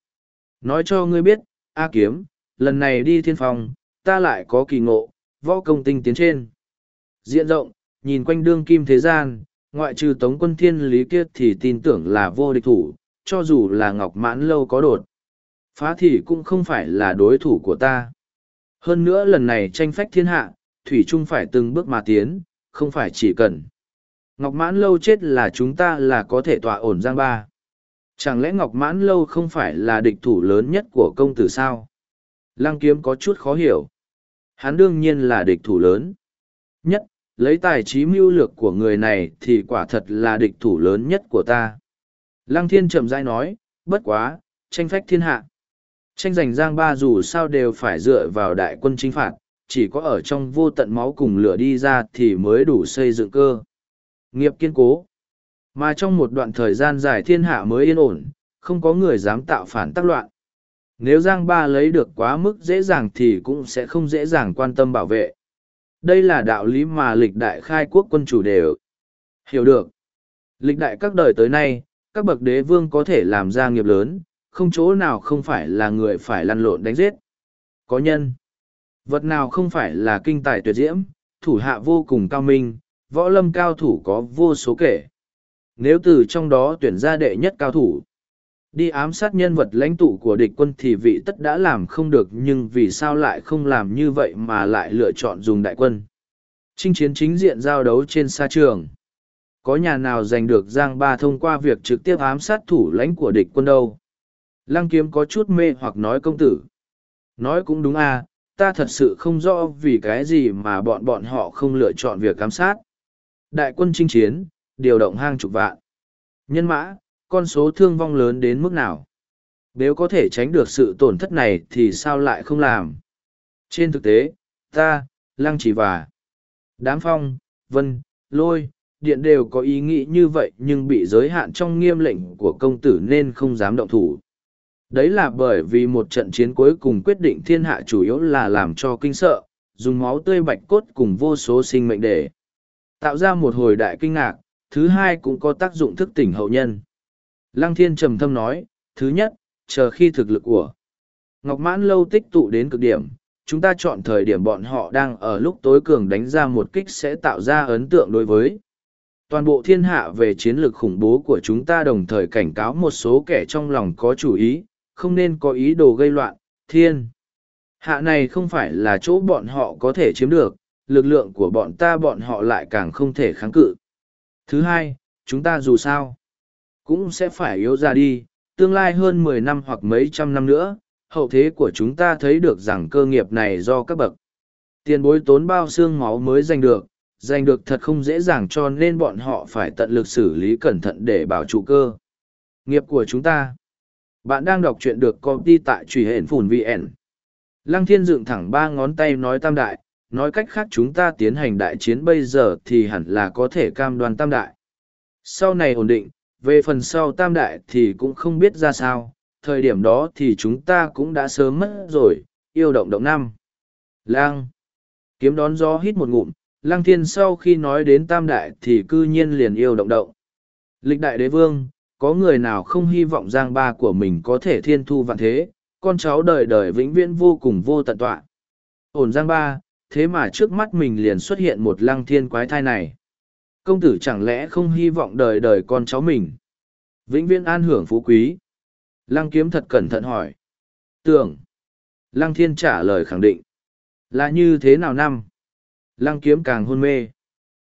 Nói cho ngươi biết, A Kiếm, lần này đi thiên phòng, ta lại có kỳ ngộ, võ công tinh tiến trên. Diện rộng, nhìn quanh đương kim thế gian, ngoại trừ tống quân thiên lý kia thì tin tưởng là vô địch thủ, cho dù là Ngọc Mãn lâu có đột. Phá thì cũng không phải là đối thủ của ta. Hơn nữa lần này tranh phách thiên hạ, Thủy Trung phải từng bước mà tiến, không phải chỉ cần. Ngọc Mãn Lâu chết là chúng ta là có thể tọa ổn giang ba. Chẳng lẽ Ngọc Mãn Lâu không phải là địch thủ lớn nhất của công tử sao? Lăng kiếm có chút khó hiểu. Hắn đương nhiên là địch thủ lớn. Nhất, lấy tài trí mưu lược của người này thì quả thật là địch thủ lớn nhất của ta. Lăng thiên chậm rãi nói, bất quá, tranh phách thiên hạ. Tranh giành giang ba dù sao đều phải dựa vào đại quân chính phạt, chỉ có ở trong vô tận máu cùng lửa đi ra thì mới đủ xây dựng cơ nghiệp kiên cố. Mà trong một đoạn thời gian dài thiên hạ mới yên ổn, không có người dám tạo phản tác loạn. Nếu Giang Ba lấy được quá mức dễ dàng thì cũng sẽ không dễ dàng quan tâm bảo vệ. Đây là đạo lý mà lịch đại khai quốc quân chủ đều hiểu được. Lịch đại các đời tới nay, các bậc đế vương có thể làm ra nghiệp lớn, không chỗ nào không phải là người phải lăn lộn đánh giết. Có nhân. Vật nào không phải là kinh tài tuyệt diễm, thủ hạ vô cùng cao minh, võ lâm cao thủ có vô số kể. Nếu từ trong đó tuyển ra đệ nhất cao thủ, đi ám sát nhân vật lãnh tụ của địch quân thì vị tất đã làm không được nhưng vì sao lại không làm như vậy mà lại lựa chọn dùng đại quân. Chinh chiến chính diện giao đấu trên sa trường. Có nhà nào giành được Giang Ba thông qua việc trực tiếp ám sát thủ lãnh của địch quân đâu? Lăng kiếm có chút mê hoặc nói công tử. Nói cũng đúng à, ta thật sự không rõ vì cái gì mà bọn bọn họ không lựa chọn việc ám sát. Đại quân chinh chiến, điều động hang chục vạn. Nhân mã, con số thương vong lớn đến mức nào? Nếu có thể tránh được sự tổn thất này thì sao lại không làm? Trên thực tế, ta, lăng chỉ và đám phong, vân, lôi, điện đều có ý nghĩ như vậy nhưng bị giới hạn trong nghiêm lệnh của công tử nên không dám động thủ. Đấy là bởi vì một trận chiến cuối cùng quyết định thiên hạ chủ yếu là làm cho kinh sợ, dùng máu tươi bạch cốt cùng vô số sinh mệnh để tạo ra một hồi đại kinh ngạc, thứ hai cũng có tác dụng thức tỉnh hậu nhân. Lăng thiên trầm thâm nói, thứ nhất, chờ khi thực lực của Ngọc Mãn lâu tích tụ đến cực điểm, chúng ta chọn thời điểm bọn họ đang ở lúc tối cường đánh ra một kích sẽ tạo ra ấn tượng đối với toàn bộ thiên hạ về chiến lược khủng bố của chúng ta đồng thời cảnh cáo một số kẻ trong lòng có chủ ý, không nên có ý đồ gây loạn, thiên. Hạ này không phải là chỗ bọn họ có thể chiếm được, lực lượng của bọn ta bọn họ lại càng không thể kháng cự. Thứ hai, chúng ta dù sao, cũng sẽ phải yếu ra đi, tương lai hơn mười năm hoặc mấy trăm năm nữa, hậu thế của chúng ta thấy được rằng cơ nghiệp này do các bậc. Tiền bối tốn bao xương máu mới giành được, giành được thật không dễ dàng cho nên bọn họ phải tận lực xử lý cẩn thận để bảo trụ cơ. Nghiệp của chúng ta. Bạn đang đọc truyện được công ty tại truy hển phùn VN. Lăng thiên dựng thẳng ba ngón tay nói tam đại, nói cách khác chúng ta tiến hành đại chiến bây giờ thì hẳn là có thể cam đoan tam đại. Sau này ổn định, về phần sau tam đại thì cũng không biết ra sao, thời điểm đó thì chúng ta cũng đã sớm mất rồi, yêu động động năm. Lang. Kiếm đón gió hít một ngụm, Lang thiên sau khi nói đến tam đại thì cư nhiên liền yêu động động. Lịch đại đế vương, có người nào không hy vọng giang ba của mình có thể thiên thu vạn thế, con cháu đời đời vĩnh viễn vô cùng vô tận tọa. Ổn giang ba, thế mà trước mắt mình liền xuất hiện một lăng thiên quái thai này. Công tử chẳng lẽ không hy vọng đời đời con cháu mình. Vĩnh viễn an hưởng phú quý. Lăng kiếm thật cẩn thận hỏi. Tưởng. Lăng thiên trả lời khẳng định. Là như thế nào năm? Lăng kiếm càng hôn mê.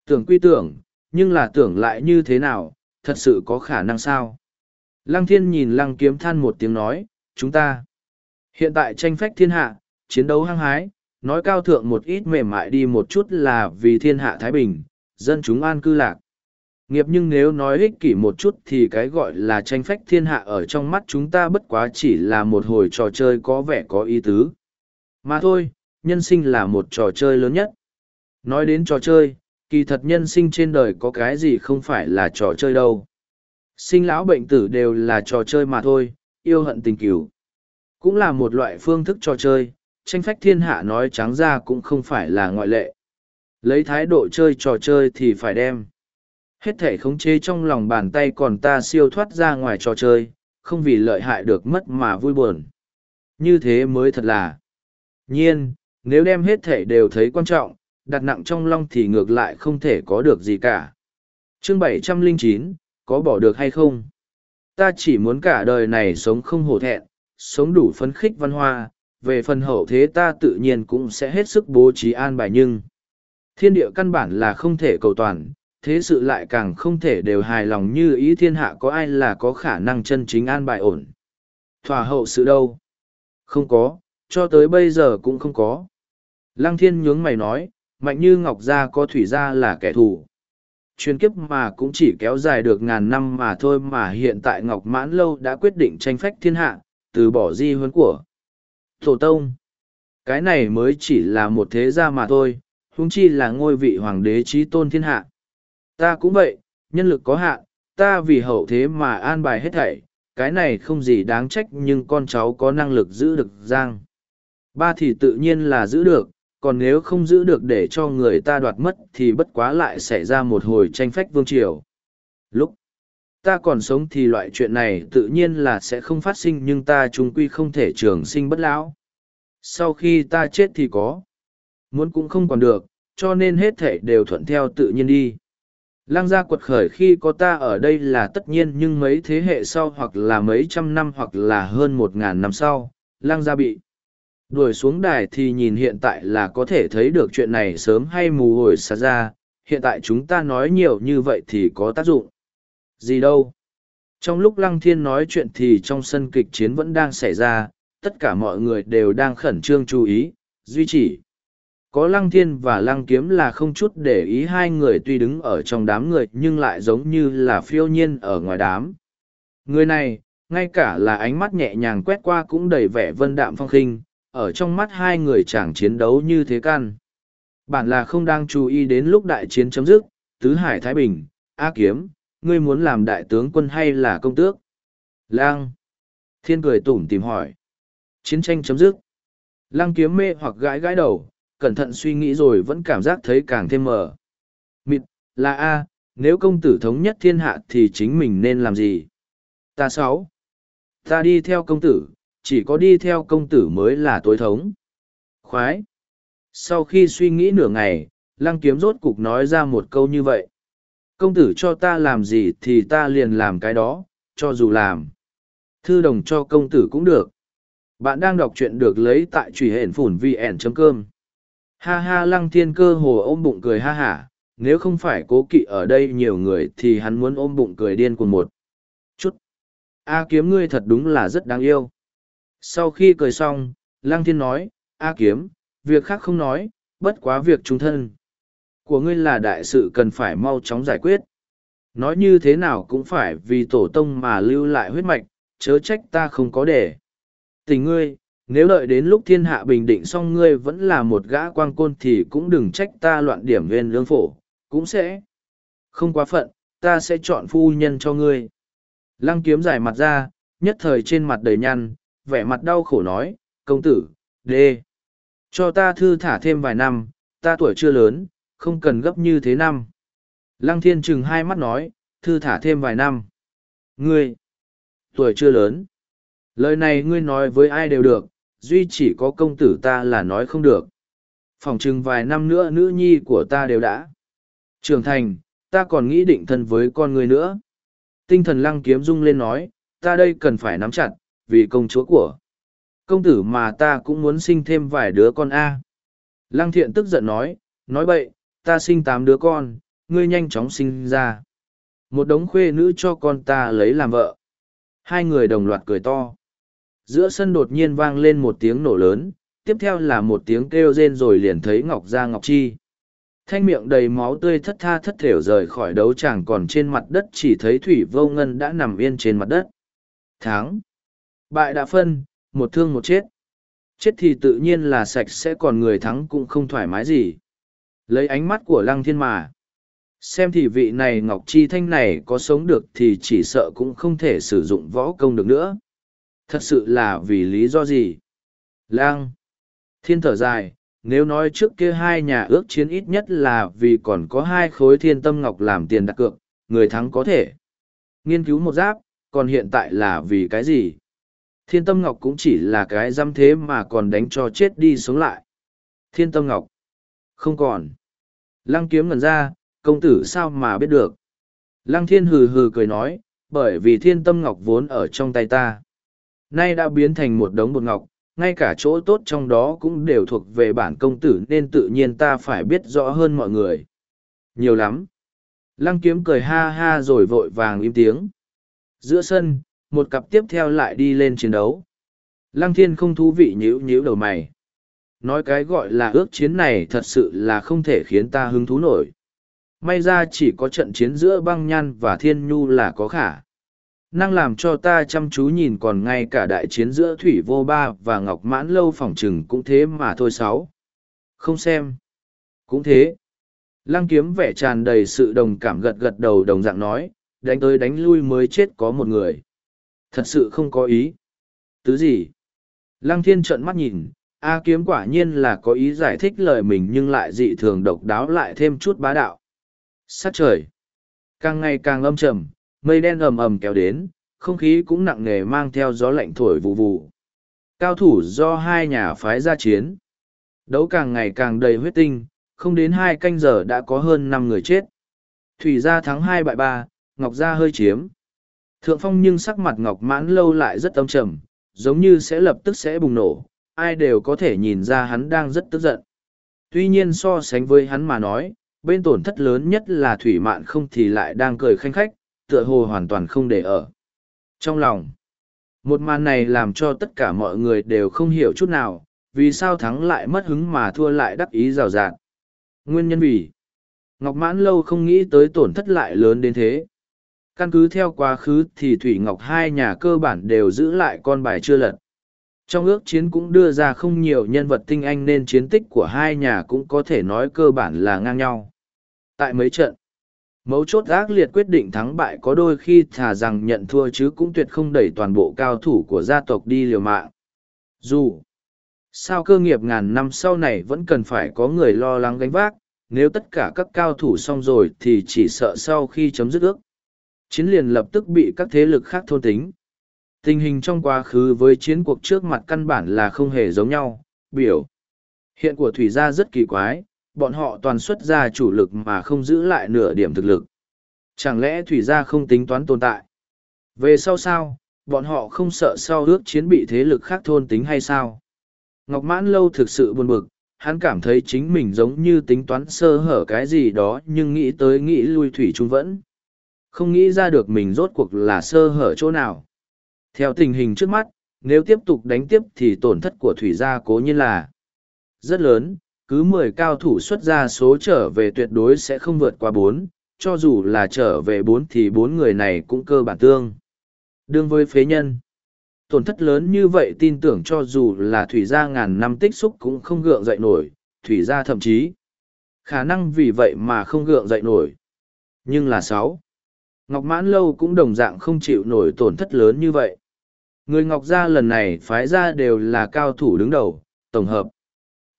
Tưởng quy tưởng, nhưng là tưởng lại như thế nào, thật sự có khả năng sao? Lăng thiên nhìn lăng kiếm than một tiếng nói, chúng ta. Hiện tại tranh phách thiên hạ, chiến đấu hăng hái, nói cao thượng một ít mềm mại đi một chút là vì thiên hạ Thái Bình, dân chúng an cư lạc. Nghiệp nhưng nếu nói ích kỷ một chút thì cái gọi là tranh phách thiên hạ ở trong mắt chúng ta bất quá chỉ là một hồi trò chơi có vẻ có ý tứ. Mà thôi, nhân sinh là một trò chơi lớn nhất. Nói đến trò chơi, kỳ thật nhân sinh trên đời có cái gì không phải là trò chơi đâu. Sinh lão bệnh tử đều là trò chơi mà thôi, yêu hận tình cửu. Cũng là một loại phương thức trò chơi, tranh phách thiên hạ nói trắng ra cũng không phải là ngoại lệ. Lấy thái độ chơi trò chơi thì phải đem. Hết thể khống chế trong lòng bàn tay còn ta siêu thoát ra ngoài trò chơi, không vì lợi hại được mất mà vui buồn. Như thế mới thật là. Nhiên, nếu đem hết thể đều thấy quan trọng, đặt nặng trong long thì ngược lại không thể có được gì cả. Chương bảy trăm linh chín có bỏ được hay không? Ta chỉ muốn cả đời này sống không hổ thẹn, sống đủ phấn khích văn hoa, về phần hậu thế ta tự nhiên cũng sẽ hết sức bố trí an bài nhưng. Thiên địa căn bản là không thể cầu toàn, thế sự lại càng không thể đều hài lòng như ý thiên hạ có ai là có khả năng chân chính an bài ổn. Thỏa hậu sự đâu? Không có, cho tới bây giờ cũng không có. Lăng thiên nhướng mày nói, mạnh như ngọc gia có thủy gia là kẻ thù chuyên kiếp mà cũng chỉ kéo dài được ngàn năm mà thôi mà hiện tại ngọc mãn lâu đã quyết định tranh phách thiên hạ từ bỏ di huấn của tổ tông cái này mới chỉ là một thế gia mà thôi huống chi là ngôi vị hoàng đế trí tôn thiên hạ ta cũng vậy, nhân lực có hạn, ta vì hậu thế mà an bài hết thảy, cái này không gì đáng trách nhưng con cháu có năng lực giữ được giang ba thì tự nhiên là giữ được, còn nếu không giữ được để cho người ta đoạt mất thì bất quá lại xảy ra một hồi tranh phách vương triều. Lúc ta còn sống thì loại chuyện này tự nhiên là sẽ không phát sinh nhưng ta chúng quy không thể trường sinh bất lão. Sau khi ta chết thì có. Muốn cũng không còn được, cho nên hết thể đều thuận theo tự nhiên đi. Lăng gia quật khởi khi có ta ở đây là tất nhiên nhưng mấy thế hệ sau hoặc là mấy trăm năm hoặc là hơn một ngàn năm sau, lăng gia bị Đuổi xuống đài thì nhìn hiện tại là có thể thấy được chuyện này sớm hay mù hồi xa ra, hiện tại chúng ta nói nhiều như vậy thì có tác dụng. Gì đâu? Trong lúc Lăng Thiên nói chuyện thì trong sân kịch chiến vẫn đang xảy ra, tất cả mọi người đều đang khẩn trương chú ý, duy trì. Có Lăng Thiên và Lăng Kiếm là không chút để ý hai người tuy đứng ở trong đám người nhưng lại giống như là phiêu nhiên ở ngoài đám. Người này, ngay cả là ánh mắt nhẹ nhàng quét qua cũng đầy vẻ vân đạm phong khinh, ở trong mắt hai người chẳng chiến đấu như thế can. Bản là không đang chú ý đến lúc đại chiến chấm dứt, Tứ Hải Thái Bình, A Kiếm, ngươi muốn làm đại tướng quân hay là công tước? Lang. Thiên cười tủm tìm hỏi. Chiến tranh chấm dứt. Lang kiếm mê hoặc gãi gãi đầu, cẩn thận suy nghĩ rồi vẫn cảm giác thấy càng thêm mờ. Mịt, là A, nếu công tử thống nhất thiên hạ thì chính mình nên làm gì? Ta sáu. Ta đi theo công tử, chỉ có đi theo công tử mới là tối thống. Khoái! Sau khi suy nghĩ nửa ngày, lăng kiếm rốt cục nói ra một câu như vậy. Công tử cho ta làm gì thì ta liền làm cái đó, cho dù làm. Thư đồng cho công tử cũng được. Bạn đang đọc truyện được lấy tại truy hển phủn vn.com. Ha ha lăng thiên cơ hồ ôm bụng cười ha hả, nếu không phải cố kỵ ở đây nhiều người thì hắn muốn ôm bụng cười điên cuồng một. chút. A kiếm ngươi thật đúng là rất đáng yêu. Sau khi cười xong, Lăng Thiên nói, A kiếm, việc khác không nói, bất quá việc trung thân. Của ngươi là đại sự cần phải mau chóng giải quyết. Nói như thế nào cũng phải vì tổ tông mà lưu lại huyết mạch, chớ trách ta không có để. Tình ngươi, nếu đợi đến lúc thiên hạ bình định xong ngươi vẫn là một gã quang côn thì cũng đừng trách ta loạn điểm viên lương phổ, cũng sẽ. Không quá phận, ta sẽ chọn phu nhân cho ngươi. Lăng kiếm giải mặt ra, nhất thời trên mặt đầy nhăn, vẻ mặt đau khổ nói, công tử, đê. Cho ta thư thả thêm vài năm, ta tuổi chưa lớn, không cần gấp như thế năm. Lăng thiên chừng hai mắt nói, thư thả thêm vài năm. Ngươi, tuổi chưa lớn. Lời này ngươi nói với ai đều được, duy chỉ có công tử ta là nói không được. Phòng chừng vài năm nữa nữ nhi của ta đều đã. Trưởng thành, ta còn nghĩ định thân với con người nữa. Tinh thần lăng kiếm rung lên nói, ta đây cần phải nắm chặt, vì công chúa của. Công tử mà ta cũng muốn sinh thêm vài đứa con A. Lăng thiện tức giận nói, nói bậy, ta sinh tám đứa con, ngươi nhanh chóng sinh ra. Một đống khuê nữ cho con ta lấy làm vợ. Hai người đồng loạt cười to. Giữa sân đột nhiên vang lên một tiếng nổ lớn, tiếp theo là một tiếng kêu rên rồi liền thấy Ngọc Gia Ngọc Chi. Thanh miệng đầy máu tươi thất tha thất thểu rời khỏi đấu tràng còn trên mặt đất chỉ thấy Thủy Vô Ngân đã nằm yên trên mặt đất. Tháng. Bại đã phân, một thương một chết. Chết thì tự nhiên là sạch sẽ còn người thắng cũng không thoải mái gì. Lấy ánh mắt của Lăng Thiên mà. Xem thì vị này Ngọc Chi Thanh này có sống được thì chỉ sợ cũng không thể sử dụng võ công được nữa. Thật sự là vì lý do gì? Lang. Thiên thở dài, nếu nói trước kia hai nhà ước chiến ít nhất là vì còn có hai khối thiên tâm ngọc làm tiền đặt cược, người thắng có thể nghiên cứu một giáp, còn hiện tại là vì cái gì? Thiên tâm ngọc cũng chỉ là cái dăm thế mà còn đánh cho chết đi sống lại. Thiên tâm ngọc. Không còn. Lăng kiếm ngần ra, công tử sao mà biết được. Lăng thiên hừ hừ cười nói, bởi vì thiên tâm ngọc vốn ở trong tay ta. Nay đã biến thành một đống bột ngọc, ngay cả chỗ tốt trong đó cũng đều thuộc về bản công tử nên tự nhiên ta phải biết rõ hơn mọi người. Nhiều lắm. Lăng kiếm cười ha ha rồi vội vàng im tiếng. Giữa sân, một cặp tiếp theo lại đi lên chiến đấu. Lăng thiên không thú vị nhíu nhíu đầu mày. Nói cái gọi là ước chiến này thật sự là không thể khiến ta hứng thú nổi. May ra chỉ có trận chiến giữa băng nhan và thiên nhu là có khả. Năng làm cho ta chăm chú nhìn còn ngay cả đại chiến giữa Thủy Vô Ba và Ngọc Mãn Lâu phỏng chừng cũng thế mà thôi sáu. Không xem. Cũng thế. Lăng kiếm vẻ tràn đầy sự đồng cảm gật gật đầu đồng dạng nói, đánh tới đánh lui mới chết có một người. Thật sự không có ý. Tứ gì? Lăng thiên trợn mắt nhìn, A kiếm quả nhiên là có ý giải thích lời mình nhưng lại dị thường độc đáo lại thêm chút bá đạo. Sát trời. Càng ngày càng âm trầm, mây đen ầm ầm kéo đến, không khí cũng nặng nề mang theo gió lạnh thổi vụ vụ. Cao thủ do hai nhà phái ra chiến. Đấu càng ngày càng đầy huyết tinh, không đến hai canh giờ đã có hơn năm người chết. Thủy gia thắng hai bại ba, Ngọc gia hơi chiếm. Thượng phong nhưng sắc mặt Ngọc mãn lâu lại rất âm trầm, giống như sẽ lập tức sẽ bùng nổ, ai đều có thể nhìn ra hắn đang rất tức giận. Tuy nhiên so sánh với hắn mà nói, bên tổn thất lớn nhất là thủy mạn không thì lại đang cười khanh khách, tựa hồ hoàn toàn không để ở. Trong lòng, một màn này làm cho tất cả mọi người đều không hiểu chút nào, vì sao thắng lại mất hứng mà thua lại đắc ý rào rạt. Nguyên nhân vì, Ngọc Mãn lâu không nghĩ tới tổn thất lại lớn đến thế. Căn cứ theo quá khứ thì Thủy Ngọc hai nhà cơ bản đều giữ lại con bài chưa lật. Trong ước chiến cũng đưa ra không nhiều nhân vật tinh anh nên chiến tích của hai nhà cũng có thể nói cơ bản là ngang nhau. Tại mấy trận, Mấu chốt ác liệt quyết định thắng bại có đôi khi thà rằng nhận thua chứ cũng tuyệt không đẩy toàn bộ cao thủ của gia tộc đi liều mạng. Dù sao cơ nghiệp ngàn năm sau này vẫn cần phải có người lo lắng gánh vác, nếu tất cả các cao thủ xong rồi thì chỉ sợ sau khi chấm dứt ước. Chiến liền lập tức bị các thế lực khác thôn tính. Tình hình trong quá khứ với chiến cuộc trước mặt căn bản là không hề giống nhau, biểu. Hiện của Thủy gia rất kỳ quái, bọn họ toàn xuất ra chủ lực mà không giữ lại nửa điểm thực lực. Chẳng lẽ thủy gia không tính toán tồn tại? Về sau sao, bọn họ không sợ sau ước chiến bị thế lực khác thôn tính hay sao? Ngọc Mãn Lâu thực sự buồn bực, hắn cảm thấy chính mình giống như tính toán sơ hở cái gì đó nhưng nghĩ tới nghĩ lui thủy trung vẫn. Không nghĩ ra được mình rốt cuộc là sơ hở chỗ nào. Theo tình hình trước mắt, nếu tiếp tục đánh tiếp thì tổn thất của thủy gia cố nhiên là rất lớn, cứ mười cao thủ xuất ra số trở về tuyệt đối sẽ không vượt qua bốn, cho dù là trở về bốn thì bốn người này cũng cơ bản tương. Đương với phế nhân, tổn thất lớn như vậy tin tưởng cho dù là thủy gia ngàn năm tích xúc cũng không gượng dậy nổi, thủy gia thậm chí khả năng vì vậy mà không gượng dậy nổi. Nhưng là sáu, Ngọc Mãn Lâu cũng đồng dạng không chịu nổi tổn thất lớn như vậy. Người Ngọc Gia lần này phái ra đều là cao thủ đứng đầu, tổng hợp.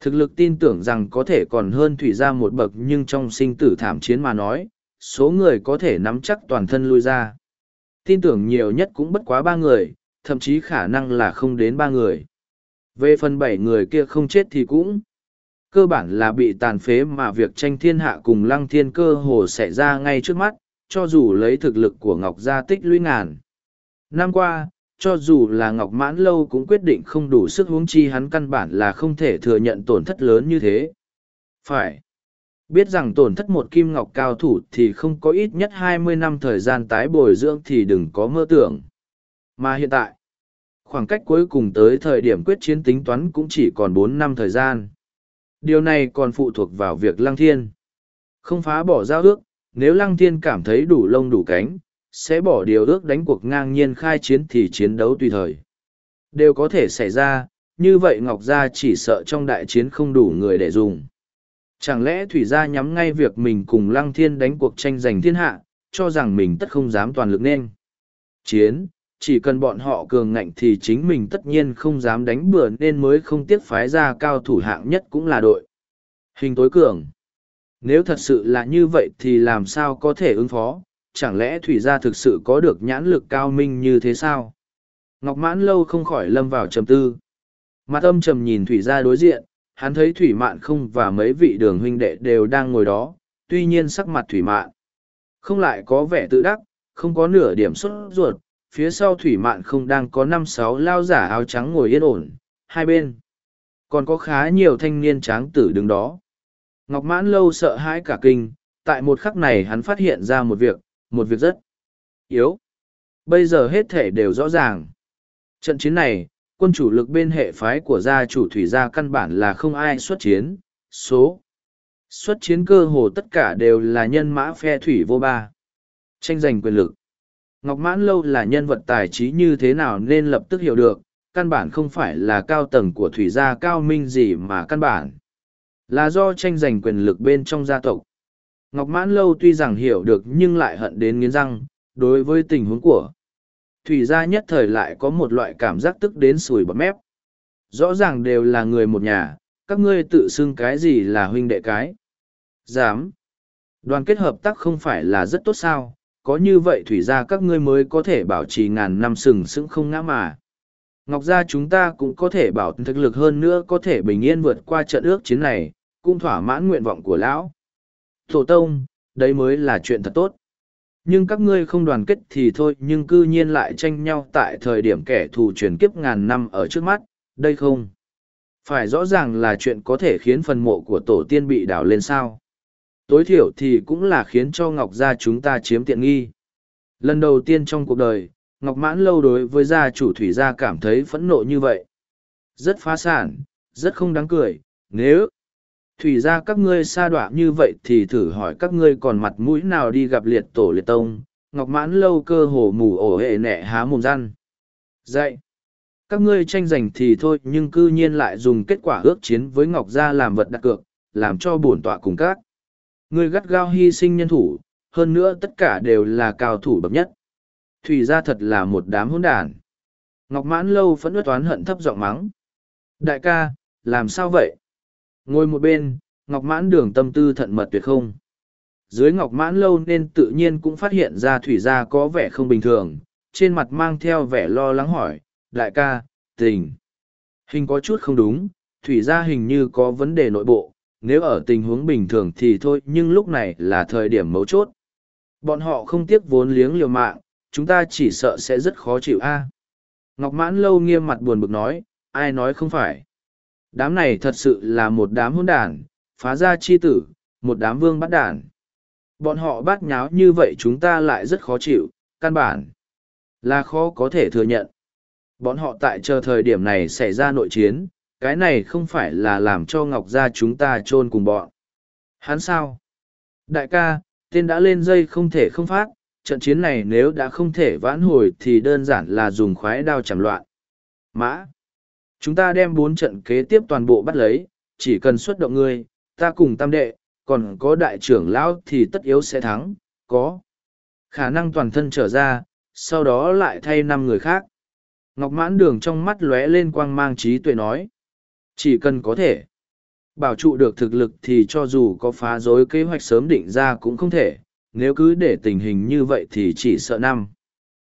Thực lực tin tưởng rằng có thể còn hơn Thủy Gia một bậc nhưng trong sinh tử thảm chiến mà nói, số người có thể nắm chắc toàn thân lui ra. Tin tưởng nhiều nhất cũng bất quá ba người, thậm chí khả năng là không đến ba người. Về phần bảy người kia không chết thì cũng cơ bản là bị tàn phế mà việc tranh thiên hạ cùng lăng thiên cơ hồ xảy ra ngay trước mắt, cho dù lấy thực lực của Ngọc Gia tích lũy ngàn. Năm qua, cho dù là Ngọc Mãn Lâu cũng quyết định không đủ sức huống chi hắn căn bản là không thể thừa nhận tổn thất lớn như thế. Phải. Biết rằng tổn thất một kim ngọc cao thủ thì không có ít nhất hai mươi năm thời gian tái bồi dưỡng thì đừng có mơ tưởng. Mà hiện tại, khoảng cách cuối cùng tới thời điểm quyết chiến tính toán cũng chỉ còn bốn năm thời gian. Điều này còn phụ thuộc vào việc Lăng Thiên. Không phá bỏ giao ước, nếu Lăng Thiên cảm thấy đủ lông đủ cánh, sẽ bỏ điều ước đánh cuộc ngang nhiên khai chiến thì chiến đấu tùy thời. Đều có thể xảy ra, như vậy Ngọc Gia chỉ sợ trong đại chiến không đủ người để dùng. Chẳng lẽ Thủy Gia nhắm ngay việc mình cùng Lăng Thiên đánh cuộc tranh giành thiên hạ, cho rằng mình tất không dám toàn lực nên. Chiến, chỉ cần bọn họ cường ngạnh thì chính mình tất nhiên không dám đánh bừa nên mới không tiếc phái ra cao thủ hạng nhất cũng là đội. Hình tối cường. Nếu thật sự là như vậy thì làm sao có thể ứng phó, chẳng lẽ thủy gia thực sự có được nhãn lực cao minh như thế sao? Ngọc mãn lâu không khỏi lâm vào trầm tư. Mặt âm trầm nhìn thủy gia đối diện, hắn thấy thủy mạn không và mấy vị đường huynh đệ đều đang ngồi đó, tuy nhiên sắc mặt thủy mạn không lại có vẻ tự đắc, không có nửa điểm xuất ruột, phía sau thủy mạn không đang có năm sáu lao giả áo trắng ngồi yên ổn, hai bên. Còn có khá nhiều thanh niên tráng tử đứng đó. Ngọc mãn lâu sợ hãi cả kinh, tại một khắc này hắn phát hiện ra một việc, một việc rất yếu. Bây giờ hết thể đều rõ ràng. Trận chiến này, quân chủ lực bên hệ phái của gia chủ thủy gia căn bản là không ai xuất chiến, số. Xuất chiến cơ hồ tất cả đều là nhân mã phe thủy vô ba. Tranh giành quyền lực. Ngọc Mãn Lâu là nhân vật tài trí như thế nào nên lập tức hiểu được, căn bản không phải là cao tầng của thủy gia cao minh gì mà căn bản. Là do tranh giành quyền lực bên trong gia tộc. Ngọc Mãn Lâu tuy rằng hiểu được nhưng lại hận đến nghiến răng, đối với tình huống của. Thủy gia nhất thời lại có một loại cảm giác tức đến sùi bọt mép. Rõ ràng đều là người một nhà, các ngươi tự xưng cái gì là huynh đệ cái. Dám. Đoàn kết hợp tác không phải là rất tốt sao, có như vậy thủy gia các ngươi mới có thể bảo trì ngàn năm sừng sững không ngã mà. Ngọc gia chúng ta cũng có thể bảo thực lực hơn nữa có thể bình yên vượt qua trận ước chiến này, cũng thỏa mãn nguyện vọng của lão. Tổ tông, đấy mới là chuyện thật tốt. Nhưng các ngươi không đoàn kết thì thôi nhưng cư nhiên lại tranh nhau tại thời điểm kẻ thù truyền kiếp ngàn năm ở trước mắt, đây không. Phải rõ ràng là chuyện có thể khiến phần mộ của tổ tiên bị đảo lên sao. Tối thiểu thì cũng là khiến cho Ngọc Gia chúng ta chiếm tiện nghi. Lần đầu tiên trong cuộc đời, Ngọc Mãn lâu đối với gia chủ thủy gia cảm thấy phẫn nộ như vậy. Rất phá sản, rất không đáng cười, nếu thủy ra các ngươi sa đọa như vậy thì thử hỏi các ngươi còn mặt mũi nào đi gặp liệt tổ liệt tông, ngọc mãn lâu cơ hồ mù ổ hệ nẹ há mồm răn. Dạy, các ngươi tranh giành thì thôi, nhưng cư nhiên lại dùng kết quả ước chiến với ngọc gia làm vật đặt cược, làm cho bổn tọa cùng các ngươi gắt gao hy sinh nhân thủ, hơn nữa tất cả đều là cao thủ bậc nhất. Thủy ra thật là một đám hỗn đản. Ngọc mãn lâu phẫn ướt toán hận thấp giọng mắng. Đại ca, làm sao vậy? Ngồi một bên, Ngọc Mãn đường tâm tư thận mật tuyệt không. Dưới Ngọc Mãn lâu nên tự nhiên cũng phát hiện ra thủy gia có vẻ không bình thường, trên mặt mang theo vẻ lo lắng hỏi, đại ca, tình. Hình có chút không đúng, thủy gia hình như có vấn đề nội bộ, nếu ở tình huống bình thường thì thôi nhưng lúc này là thời điểm mấu chốt. Bọn họ không tiếc vốn liếng liều mạng, chúng ta chỉ sợ sẽ rất khó chịu a. Ngọc Mãn lâu nghiêm mặt buồn bực nói, ai nói không phải. Đám này thật sự là một đám hôn đản, phá ra chi tử, một đám vương bắt đản. Bọn họ bắt nháo như vậy chúng ta lại rất khó chịu, căn bản là khó có thể thừa nhận. Bọn họ tại chờ thời điểm này xảy ra nội chiến, cái này không phải là làm cho Ngọc Gia chúng ta chôn cùng bọn. Hắn sao? Đại ca, tên đã lên dây không thể không phát, trận chiến này nếu đã không thể vãn hồi thì đơn giản là dùng khoái đao chảm loạn. Mã! Chúng ta đem bốn trận kế tiếp toàn bộ bắt lấy, chỉ cần xuất động ngươi, ta cùng tam đệ, còn có đại trưởng lão thì tất yếu sẽ thắng, có. Khả năng toàn thân trở ra, sau đó lại thay năm người khác. Ngọc mãn đường trong mắt lóe lên quang mang trí tuệ nói. Chỉ cần có thể. Bảo trụ được thực lực thì cho dù có phá rối kế hoạch sớm định ra cũng không thể, nếu cứ để tình hình như vậy thì chỉ sợ năm.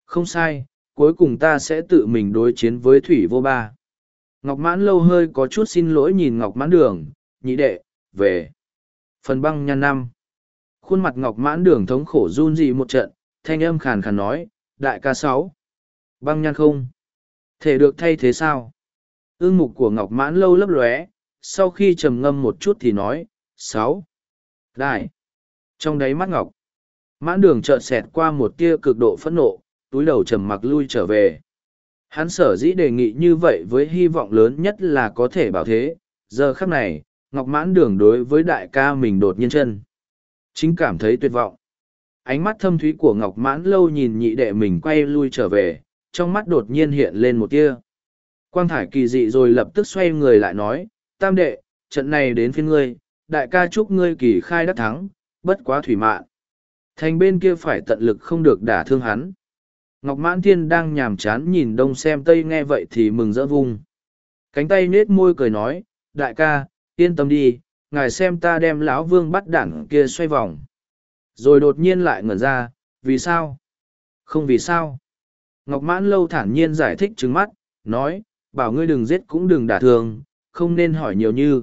Không sai, cuối cùng ta sẽ tự mình đối chiến với Thủy Vô Ba. Ngọc Mãn lâu hơi có chút xin lỗi nhìn Ngọc Mãn đường, nhị đệ, về. Phần băng nhăn năm. Khuôn mặt Ngọc Mãn đường thống khổ run dị một trận, thanh âm khàn khàn nói, đại ca sáu. Băng nhăn không? Thể được thay thế sao? Ương mục của Ngọc Mãn lâu lấp lóe, sau khi trầm ngâm một chút thì nói, sáu. Đại. Trong đáy mắt Ngọc, mãn đường chợt xẹt qua một tia cực độ phẫn nộ, túi đầu trầm mặc lui trở về. Hắn sở dĩ đề nghị như vậy với hy vọng lớn nhất là có thể bảo thế, giờ khắc này, Ngọc mãn đường đối với đại ca mình đột nhiên chân. Chính cảm thấy tuyệt vọng. Ánh mắt thâm thúy của Ngọc mãn lâu nhìn nhị đệ mình quay lui trở về, trong mắt đột nhiên hiện lên một tia. Quang thải kỳ dị rồi lập tức xoay người lại nói, tam đệ, trận này đến phiên ngươi, đại ca chúc ngươi kỳ khai đắc thắng, bất quá thủy mạn. Thành bên kia phải tận lực không được đả thương hắn. Ngọc Mãn Thiên đang nhàm chán nhìn đông xem tây nghe vậy thì mừng rỡ vung. Cánh tay nết môi cười nói, đại ca, yên tâm đi, ngài xem ta đem lão vương bắt đảng kia xoay vòng. Rồi đột nhiên lại ngẩn ra, vì sao? Không vì sao. Ngọc Mãn Lâu thản nhiên giải thích trứng mắt, nói, bảo ngươi đừng giết cũng đừng đả thương, không nên hỏi nhiều như.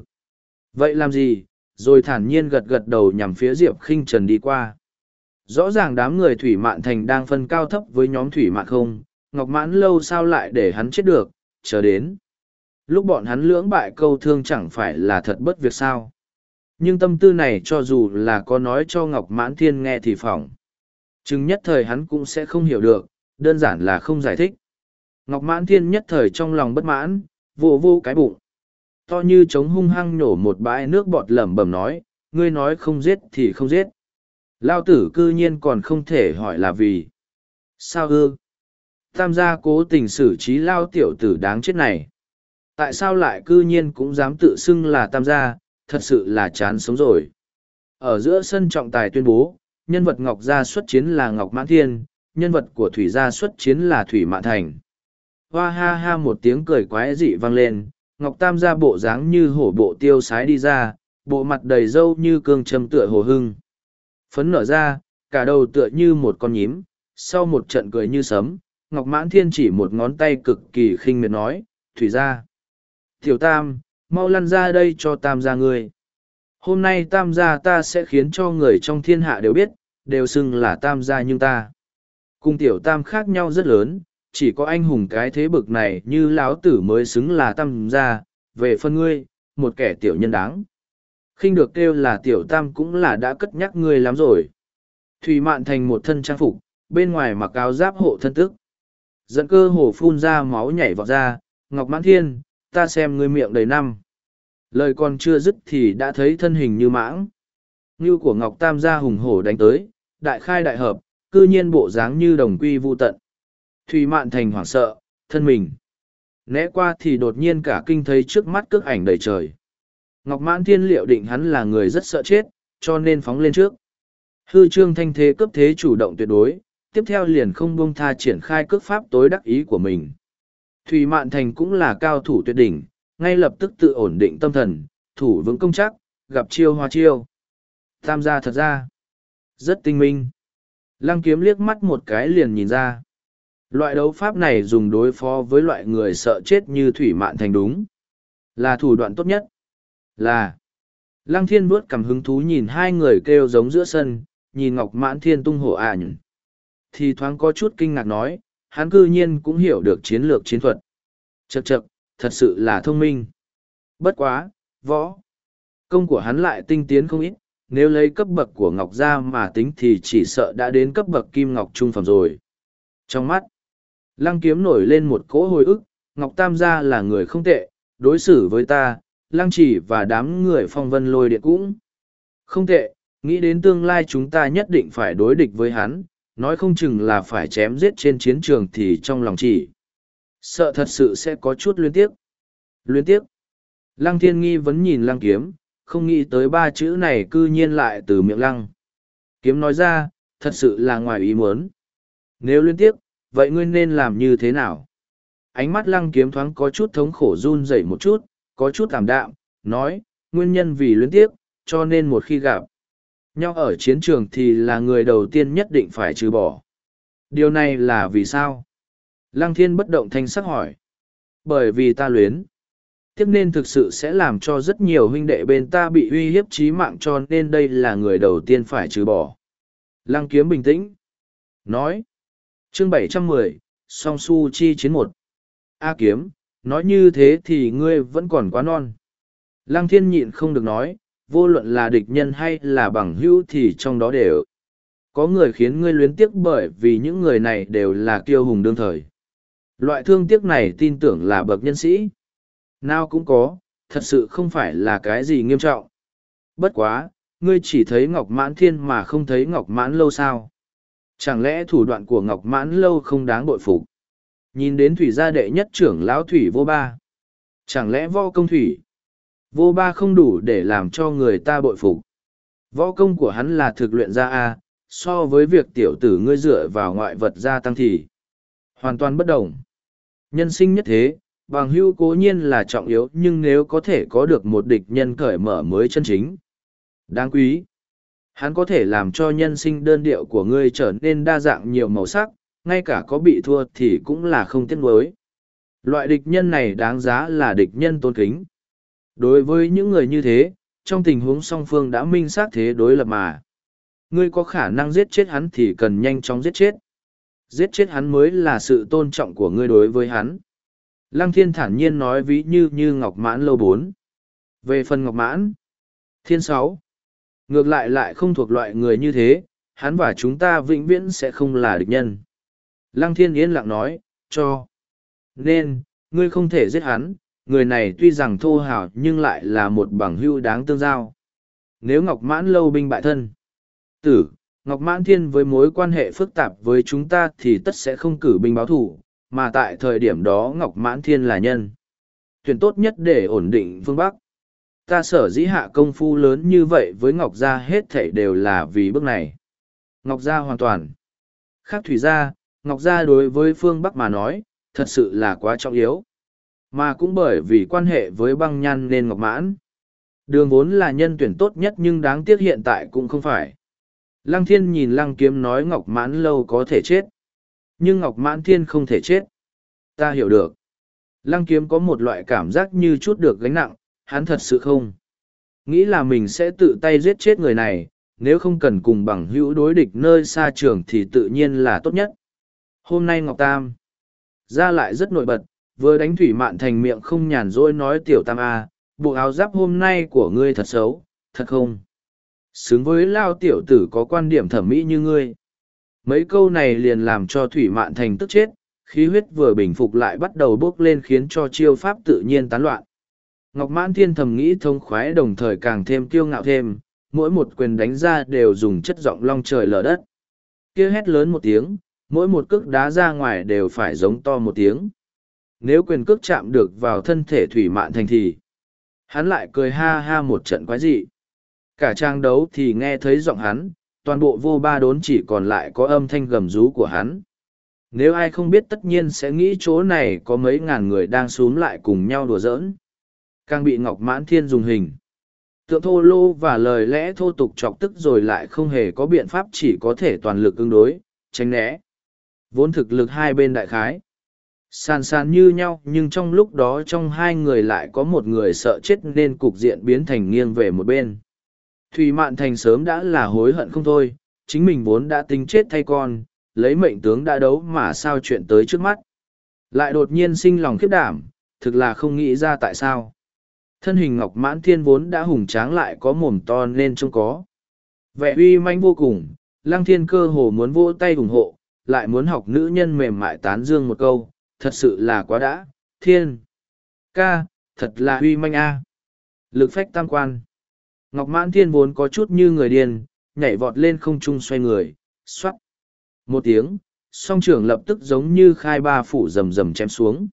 Vậy làm gì? Rồi thản nhiên gật gật đầu nhằm phía Diệp khinh Trần đi qua. Rõ ràng đám người Thủy Mạn Thành đang phân cao thấp với nhóm Thủy Mạn không, Ngọc Mãn lâu sao lại để hắn chết được, chờ đến. Lúc bọn hắn lưỡng bại câu thương chẳng phải là thật bất việc sao. Nhưng tâm tư này cho dù là có nói cho Ngọc Mãn Thiên nghe thì phỏng. Chừng nhất thời hắn cũng sẽ không hiểu được, đơn giản là không giải thích. Ngọc Mãn Thiên nhất thời trong lòng bất mãn, vô vô cái bụng. To như trống hung hăng nhổ một bãi nước bọt lẩm bẩm nói, ngươi nói không giết thì không giết. Lao tử cư nhiên còn không thể hỏi là vì. Sao ư? Tam gia cố tình xử trí lao tiểu tử đáng chết này. Tại sao lại cư nhiên cũng dám tự xưng là tam gia, thật sự là chán sống rồi. Ở giữa sân trọng tài tuyên bố, nhân vật Ngọc Gia xuất chiến là Ngọc Mãn Thiên, nhân vật của Thủy Gia xuất chiến là Thủy Mạn Thành. Hoa ha ha một tiếng cười quái dị vang lên, Ngọc Tam gia bộ dáng như hổ bộ tiêu sái đi ra, bộ mặt đầy râu như cương châm tựa hồ hưng. Phấn nở ra, cả đầu tựa như một con nhím, sau một trận cười như sấm, Ngọc Mãn Thiên chỉ một ngón tay cực kỳ khinh miệt nói, Thủy gia. Tiểu Tam, mau lăn ra đây cho Tam gia ngươi. Hôm nay Tam gia ta sẽ khiến cho người trong thiên hạ đều biết, đều xưng là Tam gia nhưng ta. Cùng Tiểu Tam khác nhau rất lớn, chỉ có anh hùng cái thế bực này như lão tử mới xứng là tam gia, về phân ngươi, một kẻ tiểu nhân đáng khinh được kêu là tiểu tam cũng là đã cất nhắc ngươi lắm rồi. Thủy mạn thành một thân trang phục, bên ngoài mặc áo giáp hộ thân tức. Dẫn cơ hồ phun ra máu nhảy vọt ra, Ngọc Mãn Thiên, ta xem ngươi miệng đầy năm. Lời còn chưa dứt thì đã thấy thân hình như mãng. Ngưu của Ngọc Tam gia hùng hổ đánh tới, đại khai đại hợp, cư nhiên bộ dáng như đồng quy vu tận. Thủy Mạn Thành hoảng sợ, thân mình. Né qua thì đột nhiên cả kinh thấy trước mắt cước ảnh đầy trời. Ngọc Mãn Thiên liệu định hắn là người rất sợ chết, cho nên phóng lên trước. Hư trương thanh thế cấp thế chủ động tuyệt đối, tiếp theo liền không buông tha triển khai cước pháp tối đắc ý của mình. Thủy Mạn Thành cũng là cao thủ tuyệt đỉnh, ngay lập tức tự ổn định tâm thần, thủ vững công chắc, gặp chiêu hoa chiêu. Tam gia thật ra, rất tinh minh. Lăng kiếm liếc mắt một cái liền nhìn ra. Loại đấu pháp này dùng đối phó với loại người sợ chết như Thủy Mạn Thành đúng. Là thủ đoạn tốt nhất. Là. Lăng thiên vuốt cầm hứng thú nhìn hai người kêu giống giữa sân, nhìn Ngọc Mãn Thiên tung hổ ả. Thì thoáng có chút kinh ngạc nói, hắn cư nhiên cũng hiểu được chiến lược chiến thuật. Chậc chậc, thật sự là thông minh. Bất quá, võ. Công của hắn lại tinh tiến không ít, nếu lấy cấp bậc của Ngọc ra mà tính thì chỉ sợ đã đến cấp bậc Kim Ngọc Trung Phẩm rồi. Trong mắt, Lăng kiếm nổi lên một cỗ hồi ức, Ngọc Tam gia là người không tệ, đối xử với ta, lăng chỉ và đám người phong vân lôi điện cũng không tệ, nghĩ đến tương lai chúng ta nhất định phải đối địch với hắn, nói không chừng là phải chém giết trên chiến trường thì trong lòng chỉ. Sợ thật sự sẽ có chút luyến tiếc. Luyến tiếc. Lăng thiên nghi vẫn nhìn lăng kiếm, không nghĩ tới ba chữ này cư nhiên lại từ miệng lăng. Kiếm nói ra, thật sự là ngoài ý muốn. Nếu luyến tiếc, vậy ngươi nên làm như thế nào? Ánh mắt lăng kiếm thoáng có chút thống khổ run rẩy một chút, có chút tạm đạm, nói, nguyên nhân vì luyến tiếc, cho nên một khi gặp nhau ở chiến trường thì là người đầu tiên nhất định phải trừ bỏ. Điều này là vì sao? Lăng thiên bất động thanh sắc hỏi. Bởi vì ta luyến. Tiếp nên thực sự sẽ làm cho rất nhiều huynh đệ bên ta bị uy hiếp chí mạng cho nên đây là người đầu tiên phải trừ bỏ. Lăng kiếm bình tĩnh. Nói. Chương bảy trăm mười song su chi chiến một. A kiếm, nói như thế thì ngươi vẫn còn quá non. Lăng thiên nhịn không được nói, vô luận là địch nhân hay là bằng hữu thì trong đó đều có người khiến ngươi luyến tiếc bởi vì những người này đều là kiêu hùng đương thời. Loại thương tiếc này tin tưởng là bậc nhân sĩ. Nào cũng có, thật sự không phải là cái gì nghiêm trọng. Bất quá, ngươi chỉ thấy Ngọc Mãn Thiên mà không thấy Ngọc Mãn Lâu sao. Chẳng lẽ thủ đoạn của Ngọc Mãn Lâu không đáng bội phục? Nhìn đến thủy gia đệ nhất trưởng lão thủy vô ba. Chẳng lẽ võ công thủy? Vô ba không đủ để làm cho người ta bội phục. Võ công của hắn là thực luyện ra A, so với việc tiểu tử ngươi dựa vào ngoại vật gia tăng thì hoàn toàn bất đồng. Nhân sinh nhất thế, bằng hưu cố nhiên là trọng yếu nhưng nếu có thể có được một địch nhân cởi mở mới chân chính. Đáng quý. Hắn có thể làm cho nhân sinh đơn điệu của ngươi trở nên đa dạng nhiều màu sắc, ngay cả có bị thua thì cũng là không tiếc nuối. Loại địch nhân này đáng giá là địch nhân tôn kính. Đối với những người như thế, trong tình huống song phương đã minh xác thế đối lập mà. Ngươi có khả năng giết chết hắn thì cần nhanh chóng giết chết. Giết chết hắn mới là sự tôn trọng của ngươi đối với hắn. Lăng thiên thản nhiên nói ví như như ngọc mãn lâu bốn. Về phần ngọc mãn, thiên sáu. Ngược lại lại không thuộc loại người như thế, hắn và chúng ta vĩnh viễn sẽ không là địch nhân. Lăng thiên yên lặng nói, cho. Nên, ngươi không thể giết hắn, người này tuy rằng thô hào nhưng lại là một bằng hưu đáng tương giao. Nếu Ngọc Mãn lâu binh bại thân, tử, Ngọc Mãn Thiên với mối quan hệ phức tạp với chúng ta thì tất sẽ không cử binh báo thủ, mà tại thời điểm đó Ngọc Mãn Thiên là nhân. Tuyển tốt nhất để ổn định phương Bắc. Ta sở dĩ hạ công phu lớn như vậy với Ngọc Gia hết thảy đều là vì bước này. Ngọc Gia hoàn toàn. Khác Thủy Gia, Ngọc Gia đối với phương Bắc mà nói, thật sự là quá trọng yếu. Mà cũng bởi vì quan hệ với băng nhan nên Ngọc Mãn. Đường vốn là nhân tuyển tốt nhất nhưng đáng tiếc hiện tại cũng không phải. Lăng thiên nhìn lăng kiếm nói Ngọc Mãn lâu có thể chết. Nhưng Ngọc Mãn thiên không thể chết. Ta hiểu được. Lăng kiếm có một loại cảm giác như chút được gánh nặng, hắn thật sự không. Nghĩ là mình sẽ tự tay giết chết người này, nếu không cần cùng bằng hữu đối địch nơi xa trường thì tự nhiên là tốt nhất. Hôm nay Ngọc Tam. Ra lại rất nổi bật, vừa đánh thủy mạn thành miệng không nhàn rỗi nói tiểu tam a bộ áo giáp hôm nay của ngươi thật xấu thật không? Xứng với lao tiểu tử có quan điểm thẩm mỹ như ngươi. Mấy câu này liền làm cho thủy mạn thành tức chết khí huyết vừa bình phục lại bắt đầu bốc lên khiến cho chiêu pháp tự nhiên tán loạn. Ngọc mãn thiên thầm nghĩ thông khoái đồng thời càng thêm kiêu ngạo thêm mỗi một quyền đánh ra đều dùng chất giọng long trời lở đất. Kia hét lớn một tiếng mỗi một cước đá ra ngoài đều phải giống to một tiếng. Nếu quyền cước chạm được vào thân thể thủy mạn thành thì, hắn lại cười ha ha một trận quái dị. Cả trang đấu thì nghe thấy giọng hắn, toàn bộ vô ba đốn chỉ còn lại có âm thanh gầm rú của hắn. Nếu ai không biết tất nhiên sẽ nghĩ chỗ này có mấy ngàn người đang x u ố m lại cùng nhau đùa giỡn. Càng bị ngọc mãn thiên dùng hình. Tượng thô lô và lời lẽ thô tục chọc tức rồi lại không hề có biện pháp chỉ có thể toàn lực ứng đối, tránh né vốn thực lực hai bên đại khái. Sàn sàn như nhau, nhưng trong lúc đó trong hai người lại có một người sợ chết nên cục diện biến thành nghiêng về một bên. Thùy mạn thành sớm đã là hối hận không thôi, chính mình vốn đã tính chết thay con, lấy mệnh tướng đã đấu mà sao chuyện tới trước mắt. Lại đột nhiên sinh lòng khiếp đảm, thực là không nghĩ ra tại sao. Thân hình ngọc mãn thiên vốn đã hùng tráng lại có mồm to nên trông có. Vẻ uy manh vô cùng, lăng thiên cơ hồ muốn vỗ tay ủng hộ lại muốn học nữ nhân mềm mại tán dương một câu, thật sự là quá đã, thiên. Ca, thật là huy manh a. Lực phách tam quan. Ngọc mãn thiên vốn có chút như người điên, nhảy vọt lên không trung xoay người, xoát Một tiếng, song trưởng lập tức giống như khai ba phủ rầm rầm chém xuống.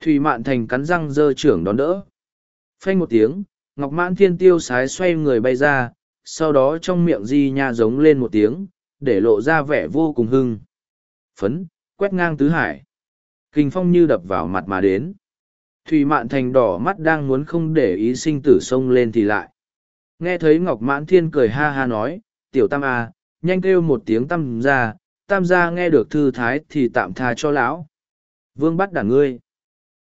Thủy mạn thành cắn răng dơ trưởng đón đỡ. Phanh một tiếng, Ngọc mãn thiên tiêu sái xoay người bay ra, sau đó trong miệng di nha giống lên một tiếng, để lộ ra vẻ vô cùng hưng. Phấn, quét ngang tứ hải. Kinh phong như đập vào mặt mà đến. Thủy mạn thành đỏ mắt đang muốn không để ý sinh tử sông lên thì lại. Nghe thấy Ngọc Mãn Thiên cười ha ha nói, tiểu tam à, nhanh kêu một tiếng tam ra, tam gia nghe được thư thái thì tạm tha cho lão. Vương bắt đảng ngươi.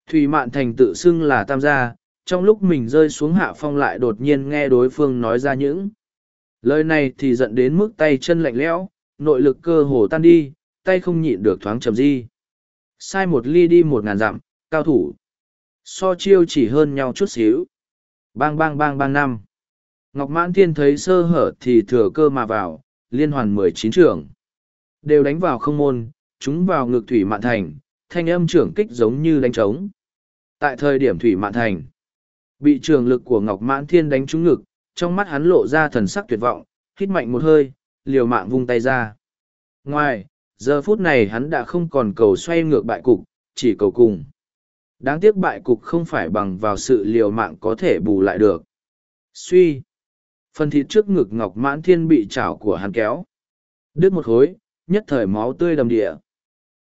Thủy mạn thành tự xưng là tam gia, trong lúc mình rơi xuống hạ phong lại đột nhiên nghe đối phương nói ra những lời này thì giận đến mức tay chân lạnh lẽo nội lực cơ hồ tan đi tay không nhịn được thoáng trầm di sai một ly đi một ngàn dặm, cao thủ. So chiêu chỉ hơn nhau chút xíu. Bang bang bang bang năm. Ngọc mãn thiên thấy sơ hở thì thừa cơ mà vào, liên hoàn mười chín trưởng. Đều đánh vào không môn, chúng vào ngực thủy mạn thành, thanh âm trưởng kích giống như đánh trống. Tại thời điểm thủy mạn thành, bị trường lực của ngọc mãn thiên đánh trúng ngực, trong mắt hắn lộ ra thần sắc tuyệt vọng, hít mạnh một hơi, liều mạng vung tay ra. Ngoài giờ phút này hắn đã không còn cầu xoay ngược bại cục, chỉ cầu cùng. Đáng tiếc bại cục không phải bằng vào sự liều mạng có thể bù lại được. Suy. Phần thịt trước ngực ngọc mãn thiên bị chảo của hắn kéo. Đứt một khối, nhất thời máu tươi đầm địa.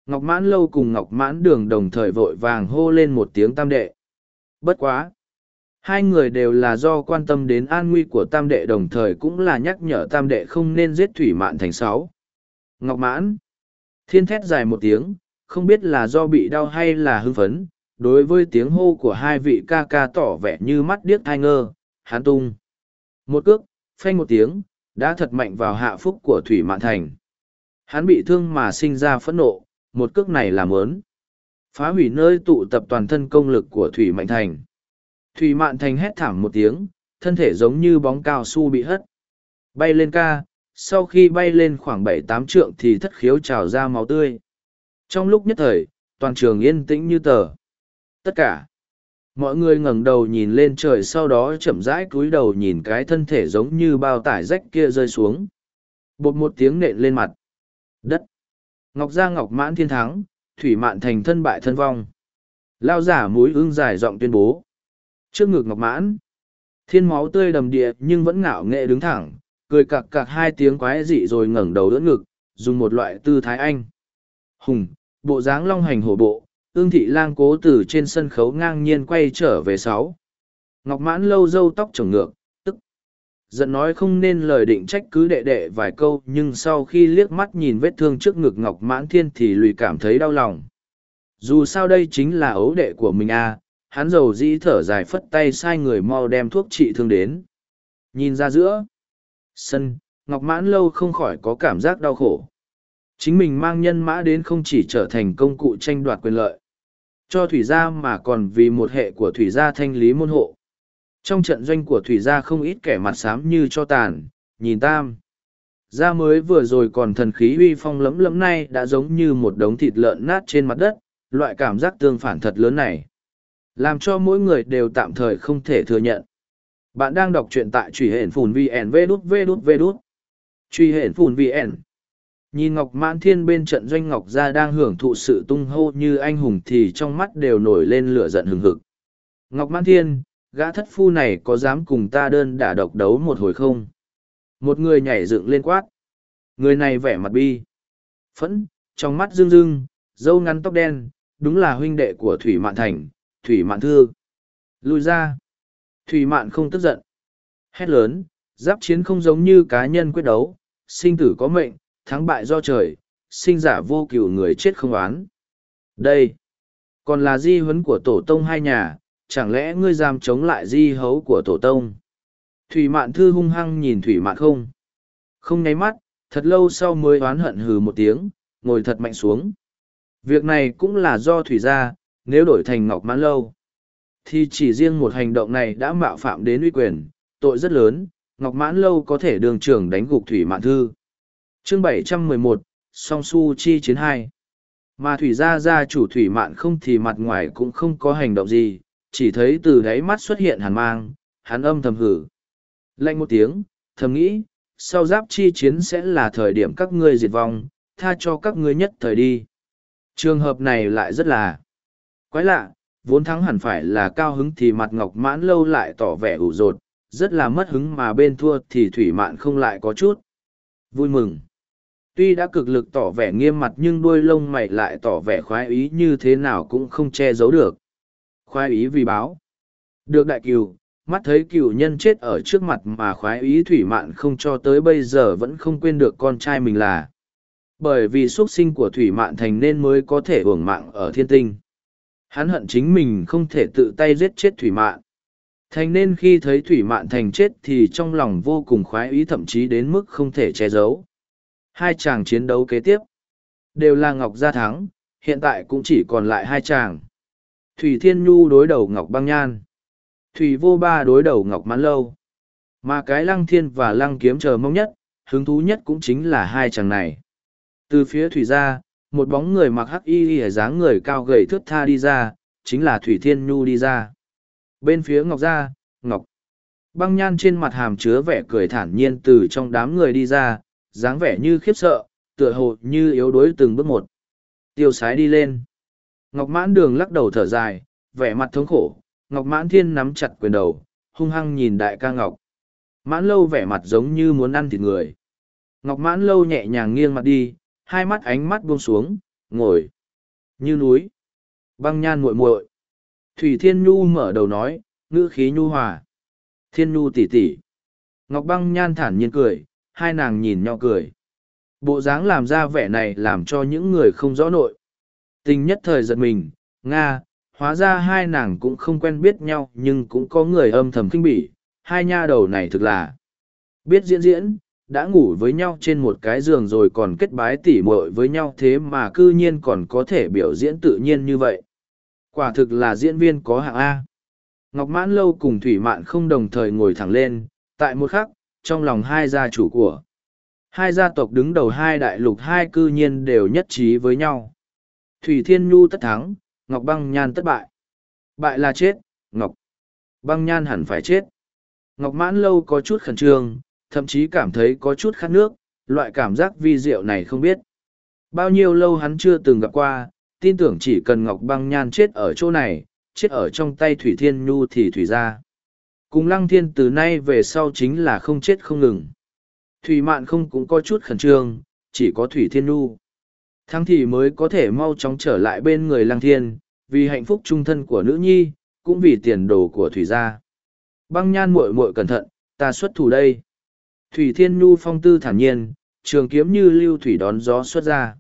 Ngọc mãn lâu cùng ngọc mãn đường đồng thời vội vàng hô lên một tiếng tam đệ. Bất quá. Hai người đều là do quan tâm đến an nguy của tam đệ đồng thời cũng là nhắc nhở tam đệ không nên giết thủy mạn thành sáu. Ngọc mãn. Thiên thét dài một tiếng, không biết là do bị đau hay là hưng phấn, đối với tiếng hô của hai vị ca ca tỏ vẻ như mắt điếc thai ngơ, hán tung. Một cước, phanh một tiếng, đã thật mạnh vào hạ phúc của Thủy Mạn Thành. Hắn bị thương mà sinh ra phẫn nộ, một cước này làm ớn. Phá hủy nơi tụ tập toàn thân công lực của Thủy Mạnh Thành. Thủy Mạn Thành hét thảm một tiếng, thân thể giống như bóng cao su bị hất. Bay lên ca, sau khi bay lên khoảng bảy tám trượng thì thất khiếu trào ra máu tươi. Trong lúc nhất thời, toàn trường yên tĩnh như tờ. Tất cả. Mọi người ngẩng đầu nhìn lên trời sau đó chậm rãi cúi đầu nhìn cái thân thể giống như bao tải rách kia rơi xuống. Bột một tiếng nện lên mặt. Đất. Ngọc Gia Ngọc Mãn thiên thắng, Thủy Mạn thành thân bại thân vong. Lao giả mũi ưng dài giọng tuyên bố trước ngực ngọc mãn thiên máu tươi đầm địa nhưng vẫn ngạo nghệ đứng thẳng cười cặc cặc hai tiếng quái dị rồi ngẩng đầu đỡ ngực, dùng một loại tư thái anh. Hùng, bộ dáng long hành hổ bộ, ương thị lang cố từ trên sân khấu ngang nhiên quay trở về sáu. Ngọc mãn lâu dâu tóc trồng ngược, tức. Giận nói không nên lời định trách cứ đệ đệ vài câu, nhưng sau khi liếc mắt nhìn vết thương trước ngực ngọc mãn thiên thì lùi cảm thấy đau lòng. Dù sao đây chính là ấu đệ của mình à hắn dầu dĩ thở dài phất tay sai người mau đem thuốc trị thương đến. Nhìn ra giữa sân, Ngọc Mãn Lâu không khỏi có cảm giác đau khổ. Chính mình mang nhân mã đến không chỉ trở thành công cụ tranh đoạt quyền lợi, cho thủy gia mà còn vì một hệ của thủy gia thanh lý môn hộ. Trong trận doanh của thủy gia không ít kẻ mặt xám như cho tàn, nhìn tam. Gia mới vừa rồi còn thần khí uy phong lấm lấm nay đã giống như một đống thịt lợn nát trên mặt đất, loại cảm giác tương phản thật lớn này làm cho mỗi người đều tạm thời không thể thừa nhận bạn đang đọc truyện tại truy hển phùn vn vê đút vê đút vê đút. Truy hển phùn vn nhìn ngọc mãn thiên bên trận doanh ngọc gia đang hưởng thụ sự tung hô như anh hùng thì trong mắt đều nổi lên lửa giận hừng hực. Ngọc mãn thiên, gã thất phu này có dám cùng ta đơn đả độc đấu một hồi không? Một người nhảy dựng lên quát. Người này vẻ mặt bi. Phẫn, trong mắt rưng rưng, dâu ngắn tóc đen, đúng là huynh đệ của thủy mạn thành, Thủy Mạn Thư. Lùi ra. Thủy Mạn không tức giận. Hét lớn, giáp chiến không giống như cá nhân quyết đấu, sinh tử có mệnh, thắng bại do trời, sinh giả vô cửu người chết không oán. Đây, còn là di huấn của tổ tông hai nhà, chẳng lẽ ngươi dám chống lại di hấu của tổ tông? Thủy Mạn Thư hung hăng nhìn Thủy Mạn không. Không nháy mắt, thật lâu sau mới oán hận hừ một tiếng, ngồi thật mạnh xuống. Việc này cũng là do Thủy gia, nếu đổi thành ngọc mãn lâu thì chỉ riêng một hành động này đã mạo phạm đến uy quyền tội rất lớn ngọc mãn lâu có thể đường trưởng đánh gục thủy mạn thư. Chương 711, song su chi chiến hai. Mà thủy gia gia chủ thủy mạn không thì mặt ngoài cũng không có hành động gì chỉ thấy từ đáy mắt xuất hiện hàn mang hắn âm thầm hử. Lạnh một tiếng thầm nghĩ sau giáp chi chiến sẽ là thời điểm các ngươi diệt vong tha cho các ngươi nhất thời đi. Trường hợp này lại rất là quái lạ vốn thắng hẳn phải là cao hứng thì mặt ngọc mãn lâu lại tỏ vẻ ủ rột, rất là mất hứng mà bên thua thì thủy mạn không lại có chút. Vui mừng. Tuy đã cực lực tỏ vẻ nghiêm mặt nhưng đuôi lông mày lại tỏ vẻ khoái ý như thế nào cũng không che giấu được. Khoái ý vì báo. Được đại cừu, mắt thấy cừu nhân chết ở trước mặt mà khoái ý thủy mạn không cho tới bây giờ vẫn không quên được con trai mình là. Bởi vì xuất sinh của thủy mạn thành nên mới có thể hưởng mạng ở thiên tinh hắn hận chính mình không thể tự tay giết chết thủy mạn. Thành nên khi thấy thủy mạn thành chết thì trong lòng vô cùng khoái ý thậm chí đến mức không thể che giấu. Hai chàng chiến đấu kế tiếp đều là ngọc gia thắng, hiện tại cũng chỉ còn lại hai chàng. Thủy thiên nhu đối đầu ngọc băng nhan. Thủy vô ba đối đầu ngọc mãn lâu. Mà cái lăng thiên và lăng kiếm chờ mong nhất, hứng thú nhất cũng chính là hai chàng này. Từ phía thủy gia một bóng người mặc hắc y y dáng người cao gầy thước tha đi ra, chính là thủy thiên nhu đi ra. Bên phía ngọc gia, ngọc. Băng nhan trên mặt hàm chứa vẻ cười thản nhiên từ trong đám người đi ra, dáng vẻ như khiếp sợ, tựa hồ như yếu đuối từng bước một. Tiêu sái đi lên. Ngọc mãn đường lắc đầu thở dài, vẻ mặt thống khổ. Ngọc mãn thiên nắm chặt quyền đầu, hung hăng nhìn đại ca ngọc. Mãn lâu vẻ mặt giống như muốn ăn thịt người. Ngọc mãn lâu nhẹ nhàng nghiêng mặt đi hai mắt ánh mắt buông xuống ngồi như núi. Băng nhan muội muội. Thủy thiên nhu mở đầu nói ngữ khí nhu hòa. Thiên nhu tỷ tỷ, ngọc băng nhan thản nhiên cười hai nàng nhìn nhau cười. Bộ dáng làm ra vẻ này làm cho những người không rõ nội. Tình nhất thời giật mình nga hóa ra hai nàng cũng không quen biết nhau nhưng cũng có người âm thầm kinh bỉ. Hai nha đầu này thực là biết diễn diễn đã ngủ với nhau trên một cái giường rồi còn kết bái tỉ mội với nhau thế mà c ư nhiên còn có thể biểu diễn tự nhiên như vậy. Quả thực là diễn viên có hạng a. Ngọc mãn lâu cùng thủy mạn không đồng thời ngồi thẳng lên, tại một khắc, trong lòng hai gia chủ của. Hai gia tộc đứng đầu hai đại lục hai cư nhiên đều nhất trí với nhau. Thủy thiên nhu tất thắng, ngọc băng nhan tất bại. Bại là chết, ngọc băng nhan hẳn phải chết. Ngọc mãn lâu có chút khẩn trương thậm chí cảm thấy có chút khát nước, loại cảm giác vi diệu này không biết. Bao nhiêu lâu hắn chưa từng gặp qua, tin tưởng chỉ cần Ngọc Băng Nhan chết ở chỗ này, chết ở trong tay Thủy Thiên Nhu thì Thủy ra. Cùng Lăng Thiên từ nay về sau chính là không chết không ngừng. Thủy Mạn không cũng có chút khẩn trương, chỉ có Thủy Thiên Nhu. Thắng thì mới có thể mau chóng trở lại bên người Lăng Thiên, vì hạnh phúc trung thân của nữ nhi, cũng vì tiền đồ của Thủy gia. Băng Nhan muội muội cẩn thận, ta xuất thủ đây. Thủy Thiên Nhu phong tư thản nhiên, trường kiếm như lưu thủy đón gió xuất ra.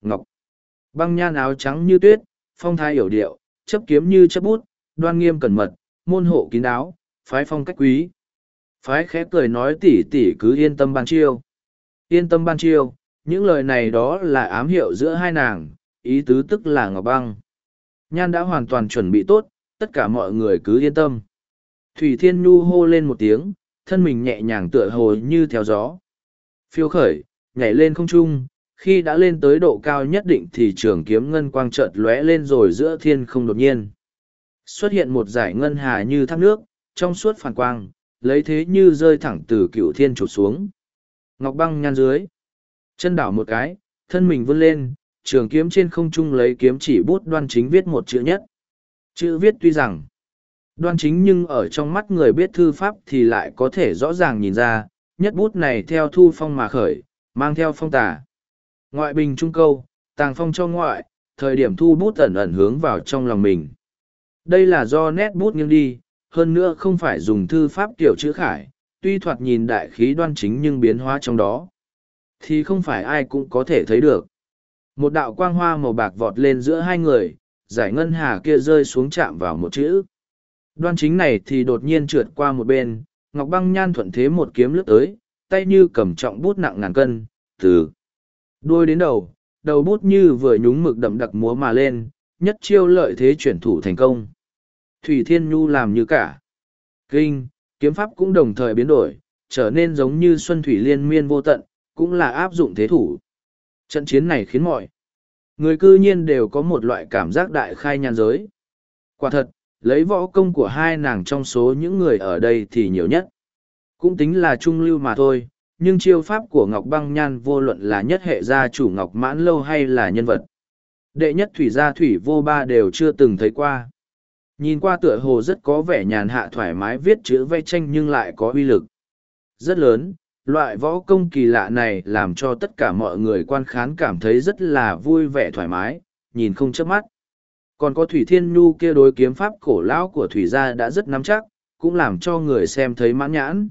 Ngọc. Băng nhan áo trắng như tuyết, phong thái hiểu điệu, chấp kiếm như chấp bút, đoan nghiêm cẩn mật, môn hộ kín đáo, phái phong cách quý. Phái khẽ cười nói tỉ tỉ cứ yên tâm ban chiêu. Yên tâm ban chiêu, những lời này đó là ám hiệu giữa hai nàng, ý tứ tức là Ngọc Băng. Nhan đã hoàn toàn chuẩn bị tốt, tất cả mọi người cứ yên tâm. Thủy Thiên Nhu hô lên một tiếng, thân mình nhẹ nhàng tựa hồ như theo gió. Phiêu khởi, nhảy lên không trung, khi đã lên tới độ cao nhất định thì trường kiếm ngân quang chợt lóe lên rồi giữa thiên không đột nhiên. Xuất hiện một giải ngân hà như thác nước, trong suốt phản quang, lấy thế như rơi thẳng từ cựu thiên trụt xuống. Ngọc băng nhan dưới. Chân đảo một cái, thân mình vươn lên, trường kiếm trên không trung lấy kiếm chỉ bút đoan chính viết một chữ nhất. Chữ viết tuy rằng Đoan chính nhưng ở trong mắt người biết thư pháp thì lại có thể rõ ràng nhìn ra, nhất bút này theo thu phong mà khởi, mang theo phong tà. Ngoại bình trung câu, tàng phong cho ngoại, thời điểm thu bút ẩn ẩn hướng vào trong lòng mình. Đây là do nét bút nghiêng đi, hơn nữa không phải dùng thư pháp kiểu chữ khải, tuy thoạt nhìn đại khí đoan chính nhưng biến hóa trong đó. Thì không phải ai cũng có thể thấy được. Một đạo quang hoa màu bạc vọt lên giữa hai người, giải ngân hà kia rơi xuống chạm vào một chữ. Đoan chính này thì đột nhiên trượt qua một bên, Ngọc Băng Nhan thuận thế một kiếm lướt tới, tay như cầm trọng bút nặng ngàn cân, từ đuôi đến đầu, đầu bút như vừa nhúng mực đậm đặc múa mà lên, nhất chiêu lợi thế chuyển thủ thành công. Thủy Thiên Nhu làm như cả. Kinh, kiếm pháp cũng đồng thời biến đổi, trở nên giống như xuân thủy liên miên vô tận, cũng là áp dụng thế thủ. Trận chiến này khiến mọi người cư nhiên đều có một loại cảm giác đại khai nhan giới. Quả thật, lấy võ công của hai nàng trong số những người ở đây thì nhiều nhất. Cũng tính là trung lưu mà thôi, nhưng chiêu pháp của Ngọc Băng Nhan vô luận là nhất hệ gia chủ Ngọc Mãn Lâu hay là nhân vật. Đệ nhất thủy gia thủy vô ba đều chưa từng thấy qua. Nhìn qua tựa hồ rất có vẻ nhàn hạ thoải mái viết chữ vẽ tranh nhưng lại có uy lực. Rất lớn, loại võ công kỳ lạ này làm cho tất cả mọi người quan khán cảm thấy rất là vui vẻ thoải mái, nhìn không chớp mắt. Còn có Thủy Thiên Nhu kia đối kiếm pháp cổ lão của Thủy gia đã rất nắm chắc, cũng làm cho người xem thấy mãn nhãn.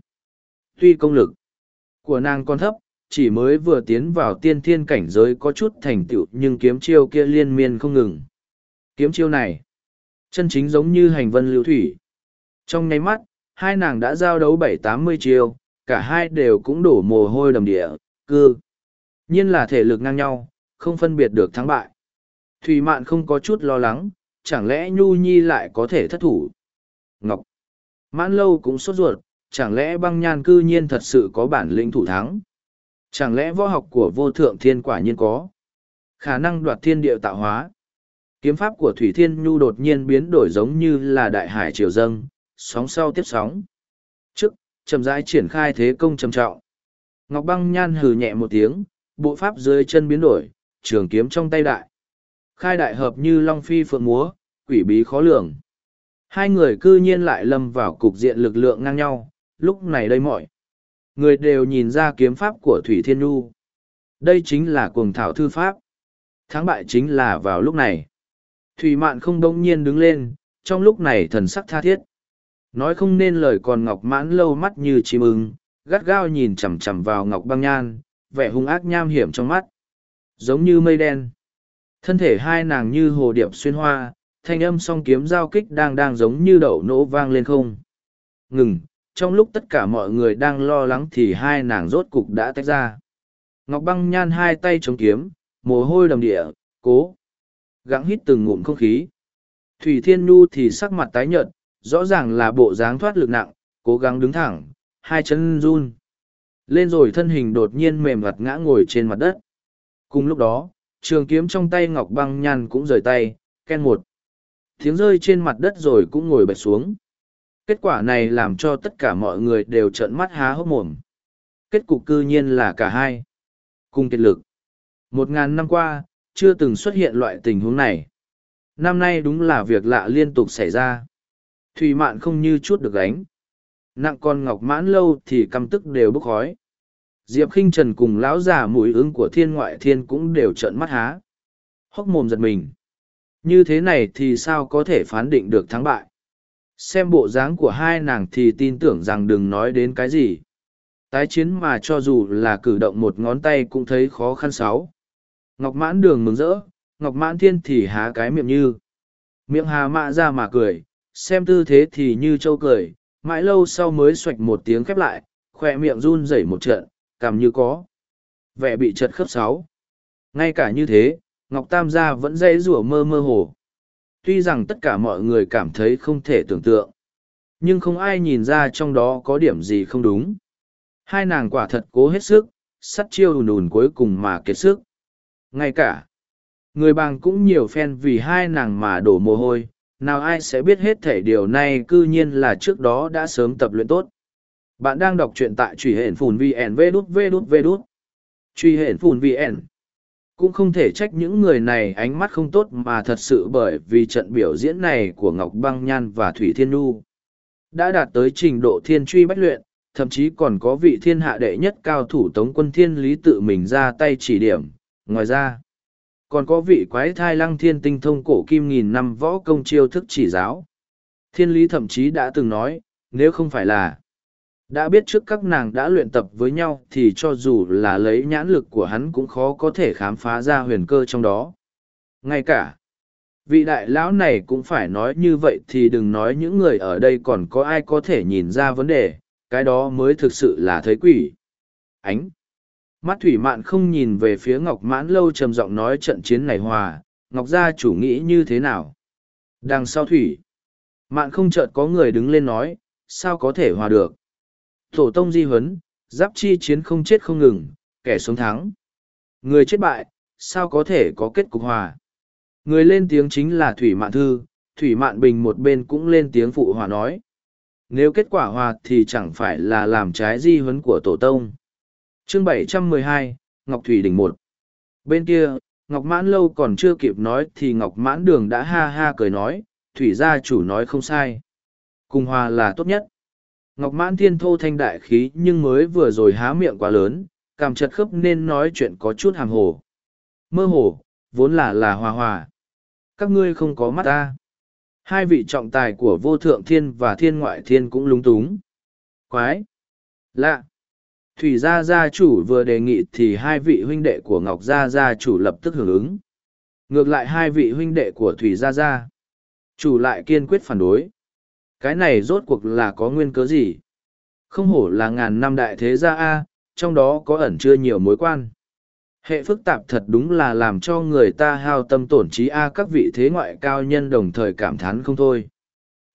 Tuy công lực của nàng còn thấp, chỉ mới vừa tiến vào tiên thiên cảnh giới có chút thành tựu nhưng kiếm chiêu kia liên miên không ngừng. Kiếm chiêu này, chân chính giống như hành vân lưu thủy. Trong nháy mắt, hai nàng đã giao đấu bảy tám mươi chiêu, cả hai đều cũng đổ mồ hôi đầm địa, cư. Nhiên là thể lực ngang nhau, không phân biệt được thắng bại. Thủy mạn không có chút lo lắng, chẳng lẽ Nhu Nhi lại có thể thất thủ. Ngọc. Mãn lâu cũng sốt ruột, chẳng lẽ băng nhan cư nhiên thật sự có bản lĩnh thủ thắng. Chẳng lẽ võ học của vô thượng thiên quả nhiên có khả năng đoạt thiên địa tạo hóa. Kiếm pháp của Thủy Thiên Nhu đột nhiên biến đổi giống như là đại hải triều dâng, sóng sau tiếp sóng. Trước, chậm rãi triển khai thế công trầm trọng. Ngọc băng nhan hừ nhẹ một tiếng, bộ pháp dưới chân biến đổi, trường kiếm trong tay đại. Khai đại hợp như long phi phượng múa, quỷ bí khó lường. Hai người cư nhiên lại lâm vào cục diện lực lượng ngang nhau, lúc này đây mọi. Người đều nhìn ra kiếm pháp của Thủy Thiên Nhu. Đây chính là cuồng thảo thư pháp. Thắng bại chính là vào lúc này. Thủy Mạn không đông nhiên đứng lên, trong lúc này thần sắc tha thiết. Nói không nên lời còn Ngọc Mãn lâu mắt như chim ưng, gắt gao nhìn chằm chằm vào Ngọc Băng Nhan, vẻ hung ác nham hiểm trong mắt. Giống như mây đen. Thân thể hai nàng như hồ điệp xuyên hoa, thanh âm song kiếm giao kích đang đang giống như đậu nổ vang lên không. Ngừng, trong lúc tất cả mọi người đang lo lắng thì hai nàng rốt cục đã tách ra. Ngọc băng nhan hai tay chống kiếm, mồ hôi đầm địa, cố. Gắng hít từng ngụm không khí. Thủy Thiên Nhu thì sắc mặt tái nhợt, rõ ràng là bộ dáng thoát lực nặng, cố gắng đứng thẳng, hai chân run. Lên rồi thân hình đột nhiên mềm mặt ngã ngồi trên mặt đất. Cùng lúc đó, trường kiếm trong tay Ngọc băng nhàn cũng rời tay, ken một. Tiếng rơi trên mặt đất rồi cũng ngồi bạch xuống. Kết quả này làm cho tất cả mọi người đều trợn mắt há hốc mồm. Kết cục cư nhiên là cả hai. Cùng kết lực. Một ngàn năm qua, chưa từng xuất hiện loại tình huống này. Năm nay đúng là việc lạ liên tục xảy ra. Thùy mạn không như chút được gánh. Nặng con ngọc mãn lâu thì căm tức đều bốc khói. Diệp khinh trần cùng lão già mũi ứng của thiên ngoại thiên cũng đều trợn mắt há. Hốc mồm giật mình. Như thế này thì sao có thể phán định được thắng bại? xem bộ dáng của hai nàng thì tin tưởng rằng đừng nói đến cái gì. Tái chiến mà cho dù là cử động một ngón tay cũng thấy khó khăn sáu. Ngọc mãn đường mừng rỡ. Ngọc mãn thiên thì há cái miệng như. Miệng hà mạ ra mà cười. Xem tư thế thì như trâu cười. Mãi lâu sau mới xoạch một tiếng khép lại. Khoe miệng run rẩy một trận cảm như có vẻ bị chật khớp sáu ngay cả như thế ngọc tam gia vẫn dễ rủa mơ mơ hồ Tuy rằng tất cả mọi người cảm thấy không thể tưởng tượng, nhưng không ai nhìn ra trong đó có điểm gì không đúng. Hai nàng quả thật cố hết sức, sắt chiêu ùn ùn cuối cùng mà kiệt sức. Ngay cả, người bàng cũng nhiều phen vì hai nàng mà đổ mồ hôi, nào ai sẽ biết hết thể điều này cư nhiên là trước đó đã sớm tập luyện tốt. Bạn đang đọc truyện tại truy hển phùn VN V đút V đút V đút. Truy hển phùn VN cũng không thể trách những người này ánh mắt không tốt mà thật sự bởi vì trận biểu diễn này của Ngọc Băng Nhan và Thủy Thiên Nu đã đạt tới trình độ thiên truy bách luyện, thậm chí còn có vị thiên hạ đệ nhất cao thủ tống quân thiên lý tự mình ra tay chỉ điểm. Ngoài ra, còn có vị quái thai lăng thiên tinh thông cổ kim nghìn năm võ công chiêu thức chỉ giáo. Thiên lý thậm chí đã từng nói, nếu không phải là đã biết trước các nàng đã luyện tập với nhau thì cho dù là lấy nhãn lực của hắn cũng khó có thể khám phá ra huyền cơ trong đó. Ngay cả, vị đại lão này cũng phải nói như vậy thì đừng nói những người ở đây còn có ai có thể nhìn ra vấn đề, cái đó mới thực sự là thấy quỷ. Ánh mắt thủy mạn không nhìn về phía ngọc mãn lâu trầm giọng nói trận chiến này hòa, ngọc gia chủ nghĩ như thế nào? Đằng sau thủy, mạn không chợt có người đứng lên nói, sao có thể hòa được? Tổ tông di huấn, giáp chi chiến không chết không ngừng, kẻ sống thắng. Người chết bại, sao có thể có kết cục hòa? Người lên tiếng chính là Thủy Mạn Thư, Thủy Mạn Bình một bên cũng lên tiếng phụ hòa nói. Nếu kết quả hòa thì chẳng phải là làm trái di huấn của Tổ Tông. chương 712, Ngọc Thủy Đỉnh một Bên kia, Ngọc Mãn Lâu còn chưa kịp nói thì Ngọc Mãn Đường đã ha ha cười nói, Thủy gia chủ nói không sai. Cùng hòa là tốt nhất. Ngọc Mãn Thiên thô thanh đại khí nhưng mới vừa rồi há miệng quá lớn, cảm chật khớp nên nói chuyện có chút hàm hồ. Mơ hồ, vốn là là hòa hòa. Các ngươi không có mắt ta. Hai vị trọng tài của vô thượng thiên và thiên ngoại thiên cũng lúng túng. Quái! Lạ! Thủy gia gia chủ vừa đề nghị thì hai vị huynh đệ của Ngọc gia gia chủ lập tức hưởng ứng. Ngược lại hai vị huynh đệ của Thủy gia gia. Chủ lại kiên quyết phản đối. Cái này rốt cuộc là có nguyên cớ gì? Không hổ là ngàn năm đại thế gia A, trong đó có ẩn chưa nhiều mối quan. Hệ phức tạp thật đúng là làm cho người ta hao tâm tổn trí A các vị thế ngoại cao nhân đồng thời cảm thán không thôi.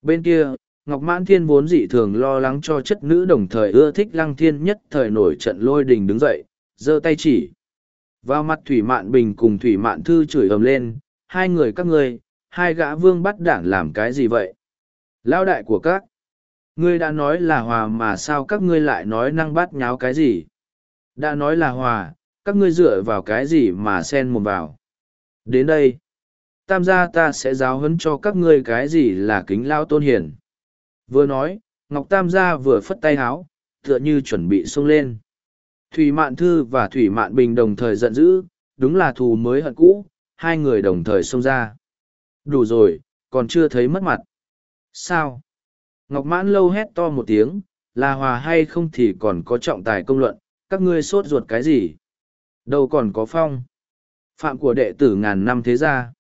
Bên kia, Ngọc Mãn Thiên vốn dị thường lo lắng cho chất nữ đồng thời ưa thích Lăng Thiên nhất thời nổi trận lôi đình đứng dậy, giơ tay chỉ. Vào mặt Thủy Mạn Bình cùng Thủy Mạn Thư chửi ầm lên, hai người các ngươi, hai gã vương bắt đảng làm cái gì vậy? Lao đại của các, ngươi đã nói là hòa mà sao các ngươi lại nói năng bát nháo cái gì? Đã nói là hòa, các ngươi dựa vào cái gì mà xen mồm vào? Đến đây, tam gia ta sẽ giáo huấn cho các ngươi cái gì là kính lao tôn hiền. Vừa nói, Ngọc Tam gia vừa phất tay háo, tựa như chuẩn bị xông lên. Thủy Mạn Thư và Thủy Mạn Bình đồng thời giận dữ, đúng là thù mới hận cũ, hai người đồng thời xông ra. Đủ rồi, còn chưa thấy mất mặt. Sao? Ngọc Mãn lâu hét to một tiếng, là hòa hay không thì còn có trọng tài công luận, các ngươi sốt ruột cái gì? Đâu còn có phong? Phạm của đệ tử ngàn năm thế gia.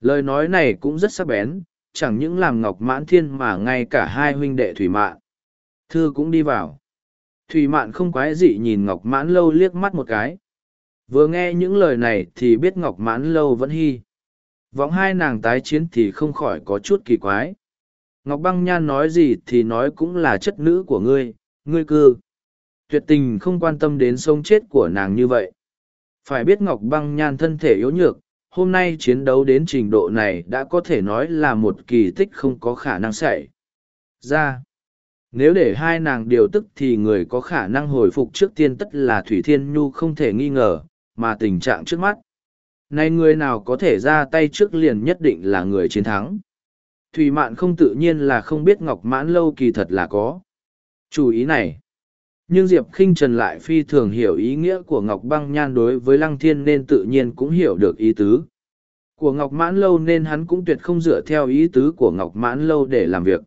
Lời nói này cũng rất sắc bén, chẳng những làm Ngọc Mãn Thiên mà ngay cả hai huynh đệ Thủy Mạn. Thư cũng đi vào. Thủy Mạn không quái dị nhìn Ngọc Mãn Lâu liếc mắt một cái. Vừa nghe những lời này thì biết Ngọc Mãn Lâu vẫn hy. Vọng hai nàng tái chiến thì không khỏi có chút kỳ quái. Ngọc Băng Nhan nói gì thì nói cũng là chất nữ của ngươi, ngươi cư. Tuyệt tình không quan tâm đến sống chết của nàng như vậy. Phải biết Ngọc Băng Nhan thân thể yếu nhược, hôm nay chiến đấu đến trình độ này đã có thể nói là một kỳ tích không có khả năng xảy ra. Nếu để hai nàng điều tức thì người có khả năng hồi phục trước tiên tất là Thủy Thiên Nhu không thể nghi ngờ, mà tình trạng trước mắt. Này người nào có thể ra tay trước liền nhất định là người chiến thắng. Thủy Mạn không tự nhiên là không biết Ngọc Mãn Lâu kỳ thật là có. Chủ ý này. Nhưng Diệp khinh Trần lại phi thường hiểu ý nghĩa của Ngọc Băng Nhan đối với Lăng Thiên nên tự nhiên cũng hiểu được ý tứ. Của Ngọc Mãn Lâu nên hắn cũng tuyệt không dựa theo ý tứ của Ngọc Mãn Lâu để làm việc.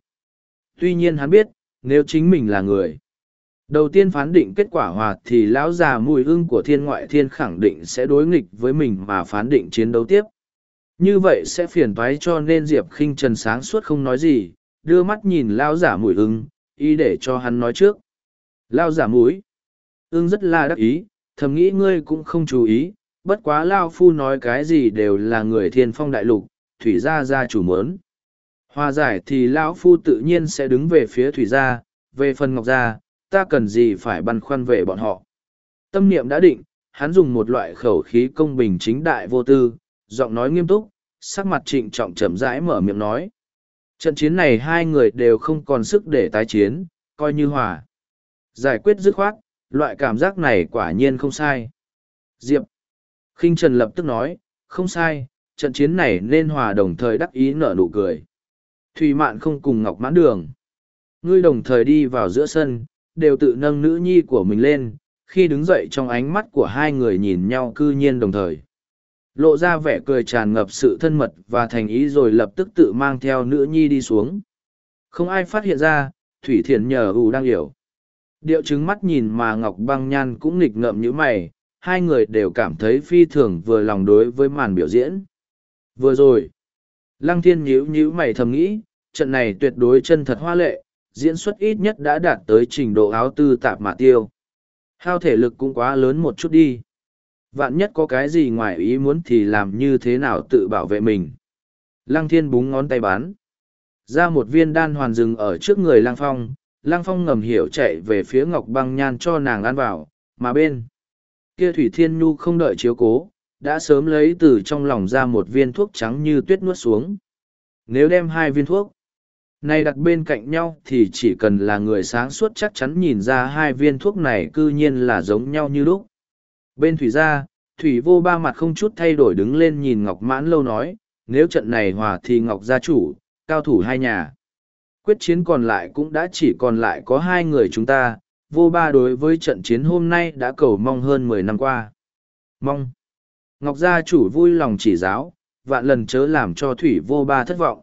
Tuy nhiên hắn biết, nếu chính mình là người. Đầu tiên phán định kết quả hòa thì lão già mùi ưng của thiên ngoại thiên khẳng định sẽ đối nghịch với mình mà phán định chiến đấu tiếp. Như vậy sẽ phiền toái cho nên Diệp khinh Trần sáng suốt không nói gì, đưa mắt nhìn lão giả mùi ưng ý để cho hắn nói trước. Lao giả mũi. Ưng rất là đắc ý, thầm nghĩ ngươi cũng không chú ý, bất quá Lao Phu nói cái gì đều là người thiên phong đại lục, thủy gia gia chủ mớn. Hòa giải thì Lão Phu tự nhiên sẽ đứng về phía thủy gia, về phần ngọc gia, ta cần gì phải băn khoăn về bọn họ. Tâm niệm đã định, hắn dùng một loại khẩu khí công bình chính đại vô tư, giọng nói nghiêm túc, sắc mặt trịnh trọng chậm rãi mở miệng nói. Trận chiến này hai người đều không còn sức để tái chiến, coi như hòa. Giải quyết dứt khoát, loại cảm giác này quả nhiên không sai. Diệp. khinh Trần lập tức nói, không sai, trận chiến này nên hòa đồng thời đắc ý nở nụ cười. Thùy Mạn không cùng Ngọc Mãn Đường. Ngươi đồng thời đi vào giữa sân, đều tự nâng nữ nhi của mình lên, khi đứng dậy trong ánh mắt của hai người nhìn nhau cư nhiên đồng thời. Lộ ra vẻ cười tràn ngập sự thân mật và thành ý rồi lập tức tự mang theo nữ nhi đi xuống. Không ai phát hiện ra, Thủy Thiền nhờ ủ đang hiểu. Điệu chứng mắt nhìn mà Ngọc Băng Nhan cũng nghịch ngợm như mày, hai người đều cảm thấy phi thường vừa lòng đối với màn biểu diễn. Vừa rồi, Lăng Thiên nhíu nhíu mày thầm nghĩ, trận này tuyệt đối chân thật hoa lệ, diễn xuất ít nhất đã đạt tới trình độ áo tư tạp mạ tiêu. Hao thể lực cũng quá lớn một chút đi. Vạn nhất có cái gì ngoài ý muốn thì làm như thế nào tự bảo vệ mình. Lăng Thiên búng ngón tay bán. Ra một viên đan hoàn rừng ở trước người Lăng Phong, Lăng Phong ngầm hiểu chạy về phía Ngọc Băng Nhan cho nàng ăn vào, mà bên kia Thủy Thiên Nhu không đợi chiếu cố, đã sớm lấy từ trong lòng ra một viên thuốc trắng như tuyết nuốt xuống. Nếu đem hai viên thuốc này đặt bên cạnh nhau thì chỉ cần là người sáng suốt chắc chắn nhìn ra hai viên thuốc này cư nhiên là giống nhau như lúc. Bên Thủy gia, Thủy vô ba mặt không chút thay đổi đứng lên nhìn Ngọc Mãn Lâu nói, nếu trận này hòa thì Ngọc gia chủ, cao thủ hai nhà. Quyết chiến còn lại cũng đã chỉ còn lại có hai người chúng ta, vô ba đối với trận chiến hôm nay đã cầu mong hơn mười năm qua. Mong. Ngọc gia chủ vui lòng chỉ giáo, vạn lần chớ làm cho Thủy vô ba thất vọng.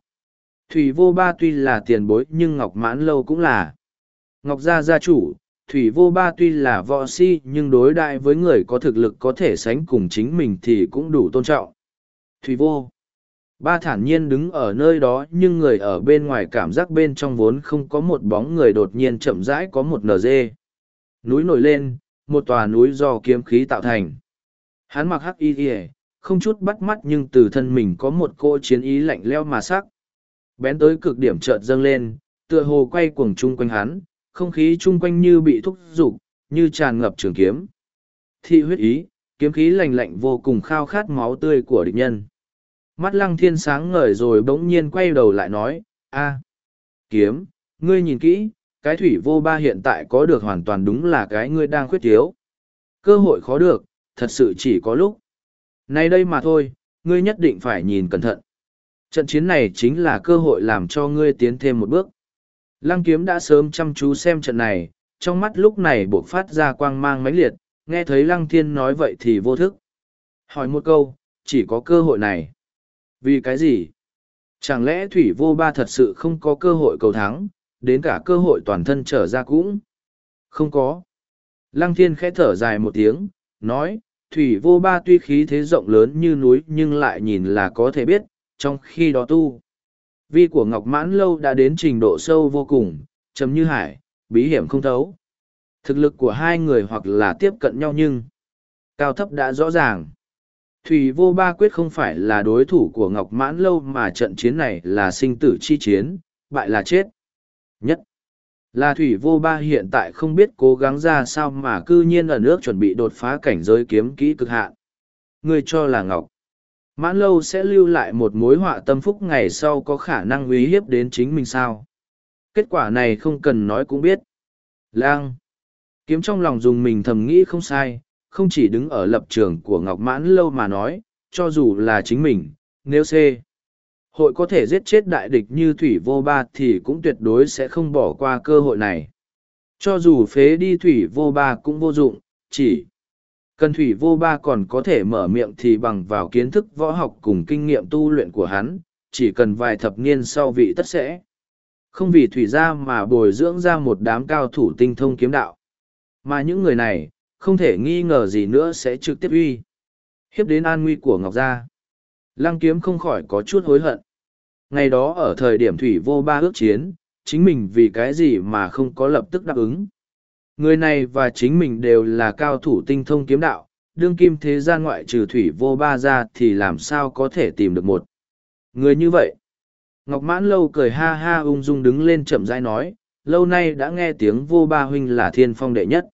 Thủy vô ba tuy là tiền bối nhưng Ngọc mãn lâu cũng là. Ngọc gia gia chủ, Thủy vô ba tuy là võ si nhưng đối đại với người có thực lực có thể sánh cùng chính mình thì cũng đủ tôn trọng. Thủy vô. Ba thản nhiên đứng ở nơi đó nhưng người ở bên ngoài cảm giác bên trong vốn không có một bóng người đột nhiên chậm rãi có một nd. Núi nổi lên, một tòa núi do kiếm khí tạo thành. Hắn mặc hắc y ỉa không chút bắt mắt nhưng từ thân mình có một cô chiến ý lạnh leo mà sắc. Bén tới cực điểm chợt dâng lên, tựa hồ quay cuồng chung quanh hắn, không khí chung quanh như bị thúc giục, như tràn ngập trường kiếm. Thị huyết ý, kiếm khí lạnh lạnh vô cùng khao khát máu tươi của địch nhân. Mắt lăng thiên sáng ngời rồi bỗng nhiên quay đầu lại nói, a kiếm, ngươi nhìn kỹ, cái thủy vô ba hiện tại có được hoàn toàn đúng là cái ngươi đang khuyết thiếu. Cơ hội khó được, thật sự chỉ có lúc. nay đây mà thôi, ngươi nhất định phải nhìn cẩn thận. Trận chiến này chính là cơ hội làm cho ngươi tiến thêm một bước. Lăng kiếm đã sớm chăm chú xem trận này, trong mắt lúc này buộc phát ra quang mang mãnh liệt, nghe thấy lăng thiên nói vậy thì vô thức. Hỏi một câu, chỉ có cơ hội này. Vì cái gì? Chẳng lẽ Thủy Vô Ba thật sự không có cơ hội cầu thắng, đến cả cơ hội toàn thân trở ra cũng? Không có. Lăng thiên khẽ thở dài một tiếng, nói, Thủy Vô Ba tuy khí thế rộng lớn như núi nhưng lại nhìn là có thể biết, trong khi đó tu. Vi của Ngọc Mãn Lâu đã đến trình độ sâu vô cùng, chấm như hải, bí hiểm không thấu. Thực lực của hai người hoặc là tiếp cận nhau nhưng cao thấp đã rõ ràng. Thủy vô ba quyết không phải là đối thủ của Ngọc Mãn Lâu mà trận chiến này là sinh tử chi chiến, bại là chết. Nhất là Thủy vô ba hiện tại không biết cố gắng ra sao mà cư nhiên ở nước chuẩn bị đột phá cảnh giới kiếm kỹ cực hạn. Người cho là Ngọc. Mãn lâu sẽ lưu lại một mối họa tâm phúc ngày sau có khả năng uy hiếp đến chính mình sao. Kết quả này không cần nói cũng biết. Lang. Kiếm trong lòng dùng mình thầm nghĩ không sai, không chỉ đứng ở lập trường của Ngọc Mãn lâu mà nói, cho dù là chính mình, nếu C. Hội có thể giết chết đại địch như Thủy Vô Ba thì cũng tuyệt đối sẽ không bỏ qua cơ hội này. Cho dù phế đi Thủy Vô Ba cũng vô dụng, chỉ Cần thủy vô ba còn có thể mở miệng thì bằng vào kiến thức võ học cùng kinh nghiệm tu luyện của hắn, chỉ cần vài thập niên sau vị tất sẽ. Không vì thủy gia mà bồi dưỡng ra một đám cao thủ tinh thông kiếm đạo. Mà những người này, không thể nghi ngờ gì nữa sẽ trực tiếp uy. Hiếp đến an nguy của Ngọc Gia. Lăng kiếm không khỏi có chút hối hận. Ngày đó ở thời điểm thủy vô ba ước chiến, chính mình vì cái gì mà không có lập tức đáp ứng. Người này và chính mình đều là cao thủ tinh thông kiếm đạo, đương kim thế gian ngoại trừ thủy vô ba ra thì làm sao có thể tìm được một. Người như vậy. Ngọc Mãn Lâu cười ha ha ung dung đứng lên chậm rãi nói, lâu nay đã nghe tiếng vô ba huynh là thiên phong đệ nhất.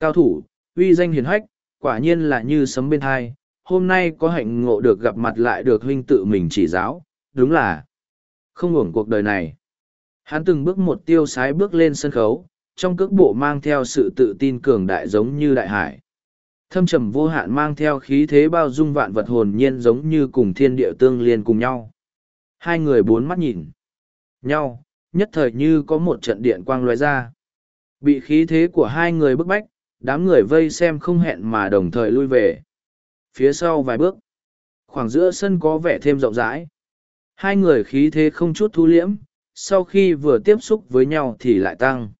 Cao thủ, uy danh hiền hách, quả nhiên là như sấm bên thai, hôm nay có hạnh ngộ được gặp mặt lại được huynh tự mình chỉ giáo, đúng là không hưởng cuộc đời này. Hắn từng bước một tiêu sái bước lên sân khấu, trong cước bộ mang theo sự tự tin cường đại giống như đại hải. Thâm trầm vô hạn mang theo khí thế bao dung vạn vật hồn nhiên giống như cùng thiên địa tương liên cùng nhau. Hai người bốn mắt nhìn nhau, nhất thời như có một trận điện quang lóe ra. Bị khí thế của hai người bức bách, đám người vây xem không hẹn mà đồng thời lui về. Phía sau vài bước, khoảng giữa sân có vẻ thêm rộng rãi. Hai người khí thế không chút thu liễm, sau khi vừa tiếp xúc với nhau thì lại tăng.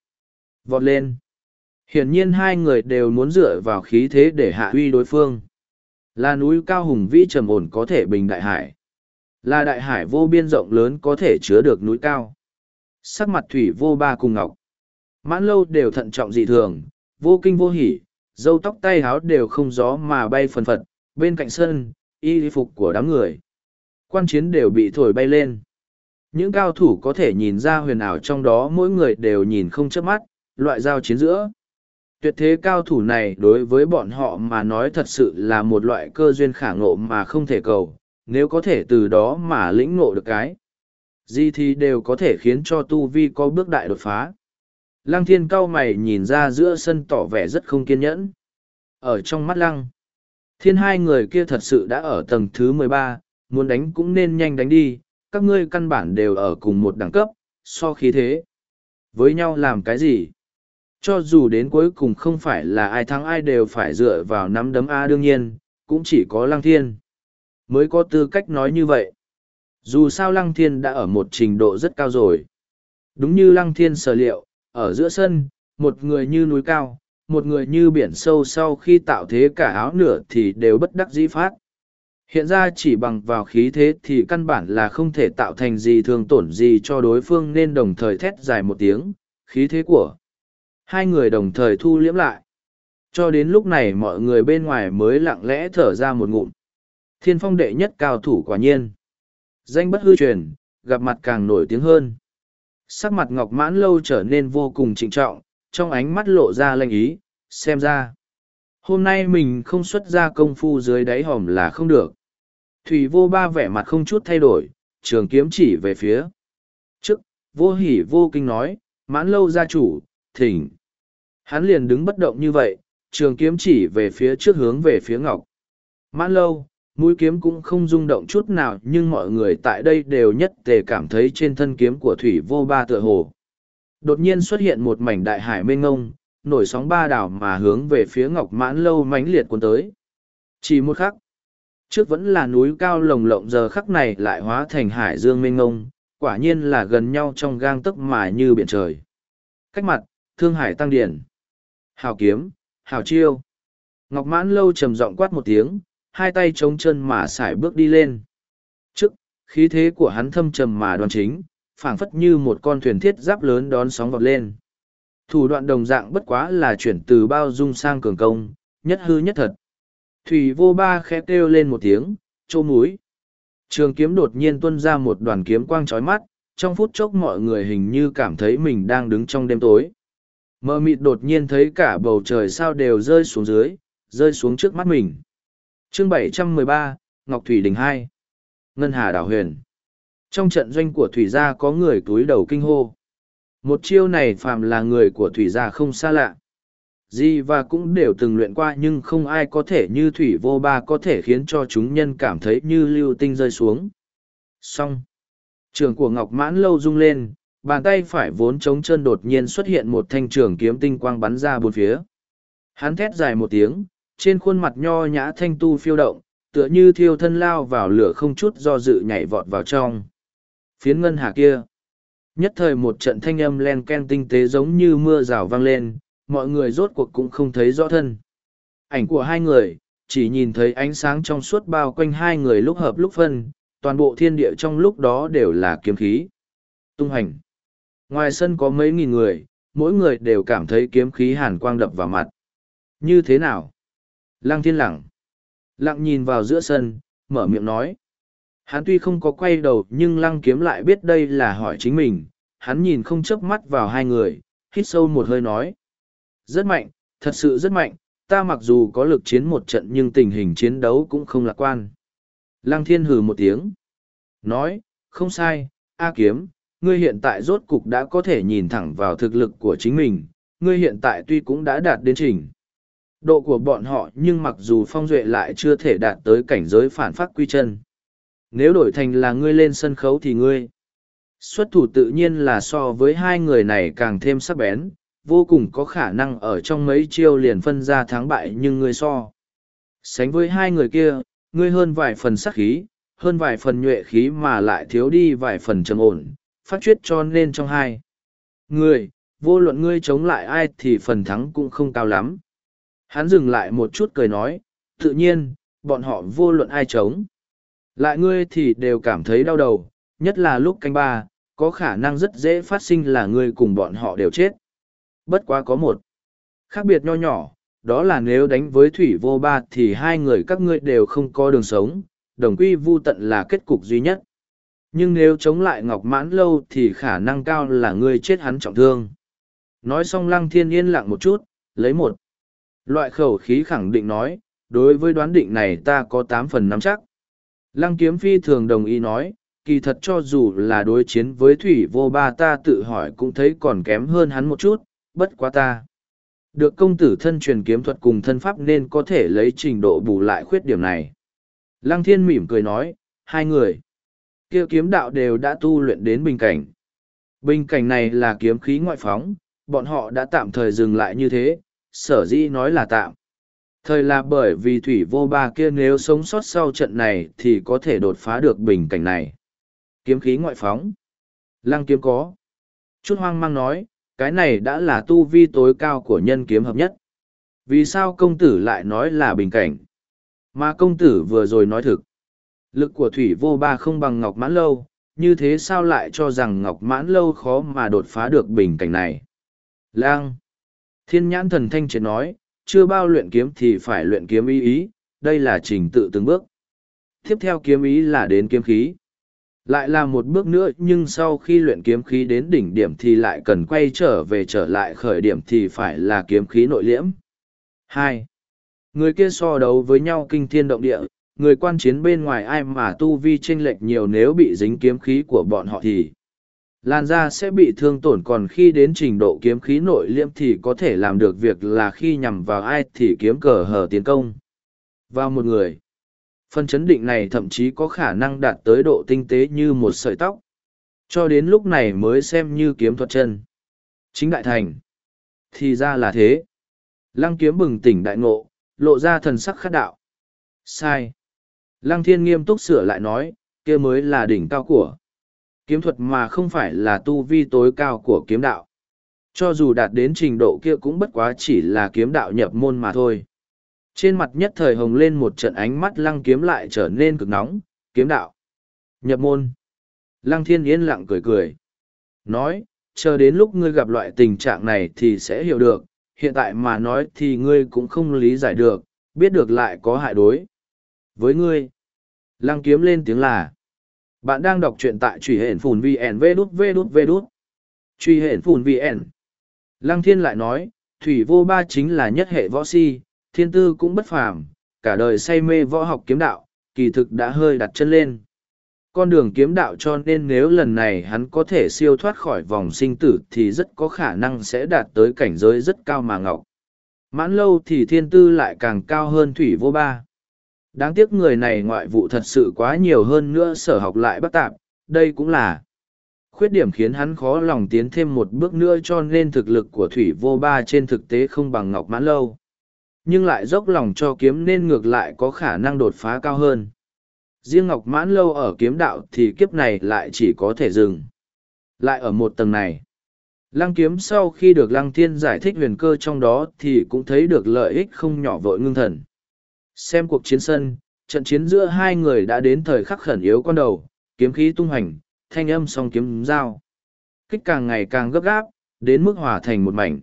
Vọt lên. Hiển nhiên hai người đều muốn dựa vào khí thế để hạ uy đối phương. Là núi cao hùng vĩ trầm ổn có thể bình đại hải. Là đại hải vô biên rộng lớn có thể chứa được núi cao. Sắc mặt thủy vô ba cùng ngọc. Mãn lâu đều thận trọng dị thường, vô kinh vô hỉ, dâu tóc tay háo đều không gió mà bay phần phật, bên cạnh sân, y phục của đám người. Quan chiến đều bị thổi bay lên. Những cao thủ có thể nhìn ra huyền ảo trong đó mỗi người đều nhìn không chớp mắt, loại giao chiến giữa. Tuyệt thế cao thủ này đối với bọn họ mà nói thật sự là một loại cơ duyên khả ngộ mà không thể cầu, nếu có thể từ đó mà lĩnh ngộ được cái. Gì thì đều có thể khiến cho tu vi có bước đại đột phá. Lăng thiên cao mày nhìn ra giữa sân tỏ vẻ rất không kiên nhẫn. Ở trong mắt lăng, thiên hai người kia thật sự đã ở tầng thứ mười ba, muốn đánh cũng nên nhanh đánh đi, các ngươi căn bản đều ở cùng một đẳng cấp, so khí thế. Với nhau làm cái gì? Cho dù đến cuối cùng không phải là ai thắng ai đều phải dựa vào nắm đấm A đương nhiên, cũng chỉ có lăng thiên. Mới có tư cách nói như vậy. Dù sao lăng thiên đã ở một trình độ rất cao rồi. Đúng như lăng thiên sở liệu, ở giữa sân, một người như núi cao, một người như biển sâu sau khi tạo thế cả áo nửa thì đều bất đắc dĩ phát. Hiện ra chỉ bằng vào khí thế thì căn bản là không thể tạo thành gì thương tổn gì cho đối phương nên đồng thời thét dài một tiếng, khí thế của. Hai người đồng thời thu liễm lại. Cho đến lúc này mọi người bên ngoài mới lặng lẽ thở ra một ngụm. Thiên phong đệ nhất cao thủ quả nhiên. Danh bất hư truyền, gặp mặt càng nổi tiếng hơn. Sắc mặt ngọc mãn lâu trở nên vô cùng trịnh trọng, trong ánh mắt lộ ra lanh ý, xem ra. Hôm nay mình không xuất ra công phu dưới đáy hòm là không được. Thủy vô ba vẻ mặt không chút thay đổi, trường kiếm chỉ về phía. Trước, vô hỉ vô kinh nói, mãn lâu gia chủ, thỉnh. Hắn liền đứng bất động như vậy, trường kiếm chỉ về phía trước hướng về phía ngọc. Mãn lâu, mũi kiếm cũng không rung động chút nào nhưng mọi người tại đây đều nhất tề cảm thấy trên thân kiếm của thủy vô ba tựa hồ. Đột nhiên xuất hiện một mảnh đại hải mênh ngông, nổi sóng ba đảo mà hướng về phía ngọc mãn lâu mãnh liệt cuốn tới. Chỉ một khắc, trước vẫn là núi cao lồng lộng giờ khắc này lại hóa thành hải dương mênh ngông, quả nhiên là gần nhau trong gang tấc mà như biển trời. Cách mặt, thương hải tăng điển. Hào kiếm, hào chiêu. Ngọc mãn lâu trầm giọng quát một tiếng, hai tay chống chân mà sải bước đi lên. Trước, khí thế của hắn thâm trầm mà đoan chính, phảng phất như một con thuyền thiết giáp lớn đón sóng vọt lên. Thủ đoạn đồng dạng bất quá là chuyển từ bao dung sang cường công, nhất hư nhất thật. Thủy vô ba khẽ kêu lên một tiếng, trô múi. Trường kiếm đột nhiên tuân ra một đoàn kiếm quang trói mắt, trong phút chốc mọi người hình như cảm thấy mình đang đứng trong đêm tối. Mơ mịt đột nhiên thấy cả bầu trời sao đều rơi xuống dưới, rơi xuống trước mắt mình. chương 713, Ngọc Thủy Đình hai, Ngân Hà Đảo Huyền Trong trận doanh của Thủy Gia có người túi đầu kinh hô. Một chiêu này phàm là người của Thủy Gia không xa lạ. Di và cũng đều từng luyện qua nhưng không ai có thể như Thủy Vô Ba có thể khiến cho chúng nhân cảm thấy như lưu tinh rơi xuống. Song, Trường của Ngọc Mãn lâu rung lên, bàn tay phải vốn trống chân đột nhiên xuất hiện một thanh trường kiếm tinh quang bắn ra bốn phía. Hắn thét dài một tiếng, trên khuôn mặt nho nhã thanh tu phiêu động, tựa như thiêu thân lao vào lửa không chút do dự nhảy vọt vào trong. Phiến ngân hà kia. Nhất thời một trận thanh âm len ken tinh tế giống như mưa rào vang lên, mọi người rốt cuộc cũng không thấy rõ thân. Ảnh của hai người, chỉ nhìn thấy ánh sáng trong suốt bao quanh hai người lúc hợp lúc phân, toàn bộ thiên địa trong lúc đó đều là kiếm khí. Tung hành. Ngoài sân có mấy nghìn người, mỗi người đều cảm thấy kiếm khí hàn quang đập vào mặt. Như thế nào? Lăng thiên lặng. Lặng nhìn vào giữa sân, mở miệng nói. Hắn tuy không có quay đầu nhưng lăng kiếm lại biết đây là hỏi chính mình. Hắn nhìn không chớp mắt vào hai người, hít sâu một hơi nói. Rất mạnh, thật sự rất mạnh, ta mặc dù có lực chiến một trận nhưng tình hình chiến đấu cũng không lạc quan. Lăng thiên hừ một tiếng. Nói, không sai, A kiếm, ngươi hiện tại rốt cục đã có thể nhìn thẳng vào thực lực của chính mình, ngươi hiện tại tuy cũng đã đạt đến trình. Độ của bọn họ nhưng mặc dù phong duệ lại chưa thể đạt tới cảnh giới phản phát quy chân. Nếu đổi thành là ngươi lên sân khấu thì ngươi. Xuất thủ tự nhiên là so với hai người này càng thêm sắc bén, vô cùng có khả năng ở trong mấy chiêu liền phân ra thắng bại nhưng ngươi so. Sánh với hai người kia, ngươi hơn vài phần sắc khí, hơn vài phần nhuệ khí mà lại thiếu đi vài phần trầm ổn, phát chuyết cho nên trong hai. Người, vô luận ngươi chống lại ai thì phần thắng cũng không cao lắm. Hắn dừng lại một chút cười nói, tự nhiên, bọn họ vô luận ai chống. Lại ngươi thì đều cảm thấy đau đầu, nhất là lúc canh ba, có khả năng rất dễ phát sinh là ngươi cùng bọn họ đều chết. Bất quá có một. Khác biệt nho nhỏ, đó là nếu đánh với thủy vô ba thì hai người các ngươi đều không có đường sống, đồng quy vu tận là kết cục duy nhất nhưng nếu chống lại ngọc mãn lâu thì khả năng cao là ngươi chết hắn trọng thương. Nói xong lăng thiên yên lặng một chút, lấy một. Loại khẩu khí khẳng định nói, đối với đoán định này ta có tám phần nắm chắc. Lăng kiếm phi thường đồng ý nói, kỳ thật cho dù là đối chiến với thủy vô ba ta tự hỏi cũng thấy còn kém hơn hắn một chút, bất quá ta. Được công tử thân truyền kiếm thuật cùng thân pháp nên có thể lấy trình độ bù lại khuyết điểm này. Lăng thiên mỉm cười nói, hai người kia kiếm đạo đều đã tu luyện đến bình cảnh. Bình cảnh này là kiếm khí ngoại phóng, bọn họ đã tạm thời dừng lại như thế, sở dĩ nói là tạm. Thời là bởi vì thủy vô ba kia nếu sống sót sau trận này thì có thể đột phá được bình cảnh này. Kiếm khí ngoại phóng. Lăng kiếm có. Chút hoang mang nói, cái này đã là tu vi tối cao của nhân kiếm hợp nhất. Vì sao công tử lại nói là bình cảnh? Mà công tử vừa rồi nói thực lực của thủy vô ba không bằng ngọc mãn lâu như thế sao lại cho rằng ngọc mãn lâu khó mà đột phá được bình cảnh này? Lang. Thiên nhãn thần thanh triệt nói chưa bao luyện kiếm thì phải luyện kiếm ý ý đây là trình tự từng bước. Tiếp theo kiếm ý là đến kiếm khí. Lại là một bước nữa nhưng sau khi luyện kiếm khí đến đỉnh điểm thì lại cần quay trở về trở lại khởi điểm thì phải là kiếm khí nội liễm. hai. Người kia so đấu với nhau kinh thiên động địa, người quan chiến bên ngoài ai mà tu vi chênh lệch nhiều nếu bị dính kiếm khí của bọn họ thì làn da sẽ bị thương tổn còn khi đến trình độ kiếm khí nội liễm thì có thể làm được việc là khi nhằm vào ai thì kiếm cờ hở tiến công vào một người Phần chấn định này thậm chí có khả năng đạt tới độ tinh tế như một sợi tóc. Cho đến lúc này mới xem như kiếm thuật chân. Chính đại thành. Thì ra là thế. Lăng kiếm bừng tỉnh đại ngộ, lộ ra thần sắc khát đạo. Sai. Lăng thiên nghiêm túc sửa lại nói, kia mới là đỉnh cao của. Kiếm thuật mà không phải là tu vi tối cao của kiếm đạo. Cho dù đạt đến trình độ kia cũng bất quá chỉ là kiếm đạo nhập môn mà thôi. Trên mặt nhất thời hồng lên một trận ánh mắt lăng kiếm lại trở nên cực nóng, kiếm đạo. Nhập môn. Lăng thiên yên lặng cười cười. Nói, chờ đến lúc ngươi gặp loại tình trạng này thì sẽ hiểu được, hiện tại mà nói thì ngươi cũng không lý giải được, biết được lại có hại đối. Với ngươi, lăng kiếm lên tiếng là, bạn đang đọc truyện tại truy hển phùn vn vê đút vê đút vê đút. Truy hển phùn vn. Lăng thiên lại nói, thủy vô ba chính là nhất hệ võ si, thiên tư cũng bất phàm, cả đời say mê võ học kiếm đạo, kỳ thực đã hơi đặt chân lên. Con đường kiếm đạo cho nên nếu lần này hắn có thể siêu thoát khỏi vòng sinh tử thì rất có khả năng sẽ đạt tới cảnh giới rất cao mà ngọc. Mãn lâu thì thiên tư lại càng cao hơn thủy vô ba. Đáng tiếc người này ngoại vụ thật sự quá nhiều hơn nữa sở học lại bắt tạp, đây cũng là khuyết điểm khiến hắn khó lòng tiến thêm một bước nữa cho nên thực lực của thủy vô ba trên thực tế không bằng ngọc mãn lâu nhưng lại dốc lòng cho kiếm nên ngược lại có khả năng đột phá cao hơn. Riêng Ngọc Mãn Lâu ở kiếm đạo thì kiếp này lại chỉ có thể dừng. Lại ở một tầng này. Lăng kiếm sau khi được Lăng Thiên giải thích huyền cơ trong đó thì cũng thấy được lợi ích không nhỏ vội ngưng thần. Xem cuộc chiến sân, trận chiến giữa hai người đã đến thời khắc khẩn yếu con đầu, kiếm khí tung hành, thanh âm song kiếm dao. Kích càng ngày càng gấp gáp, đến mức hòa thành một mảnh.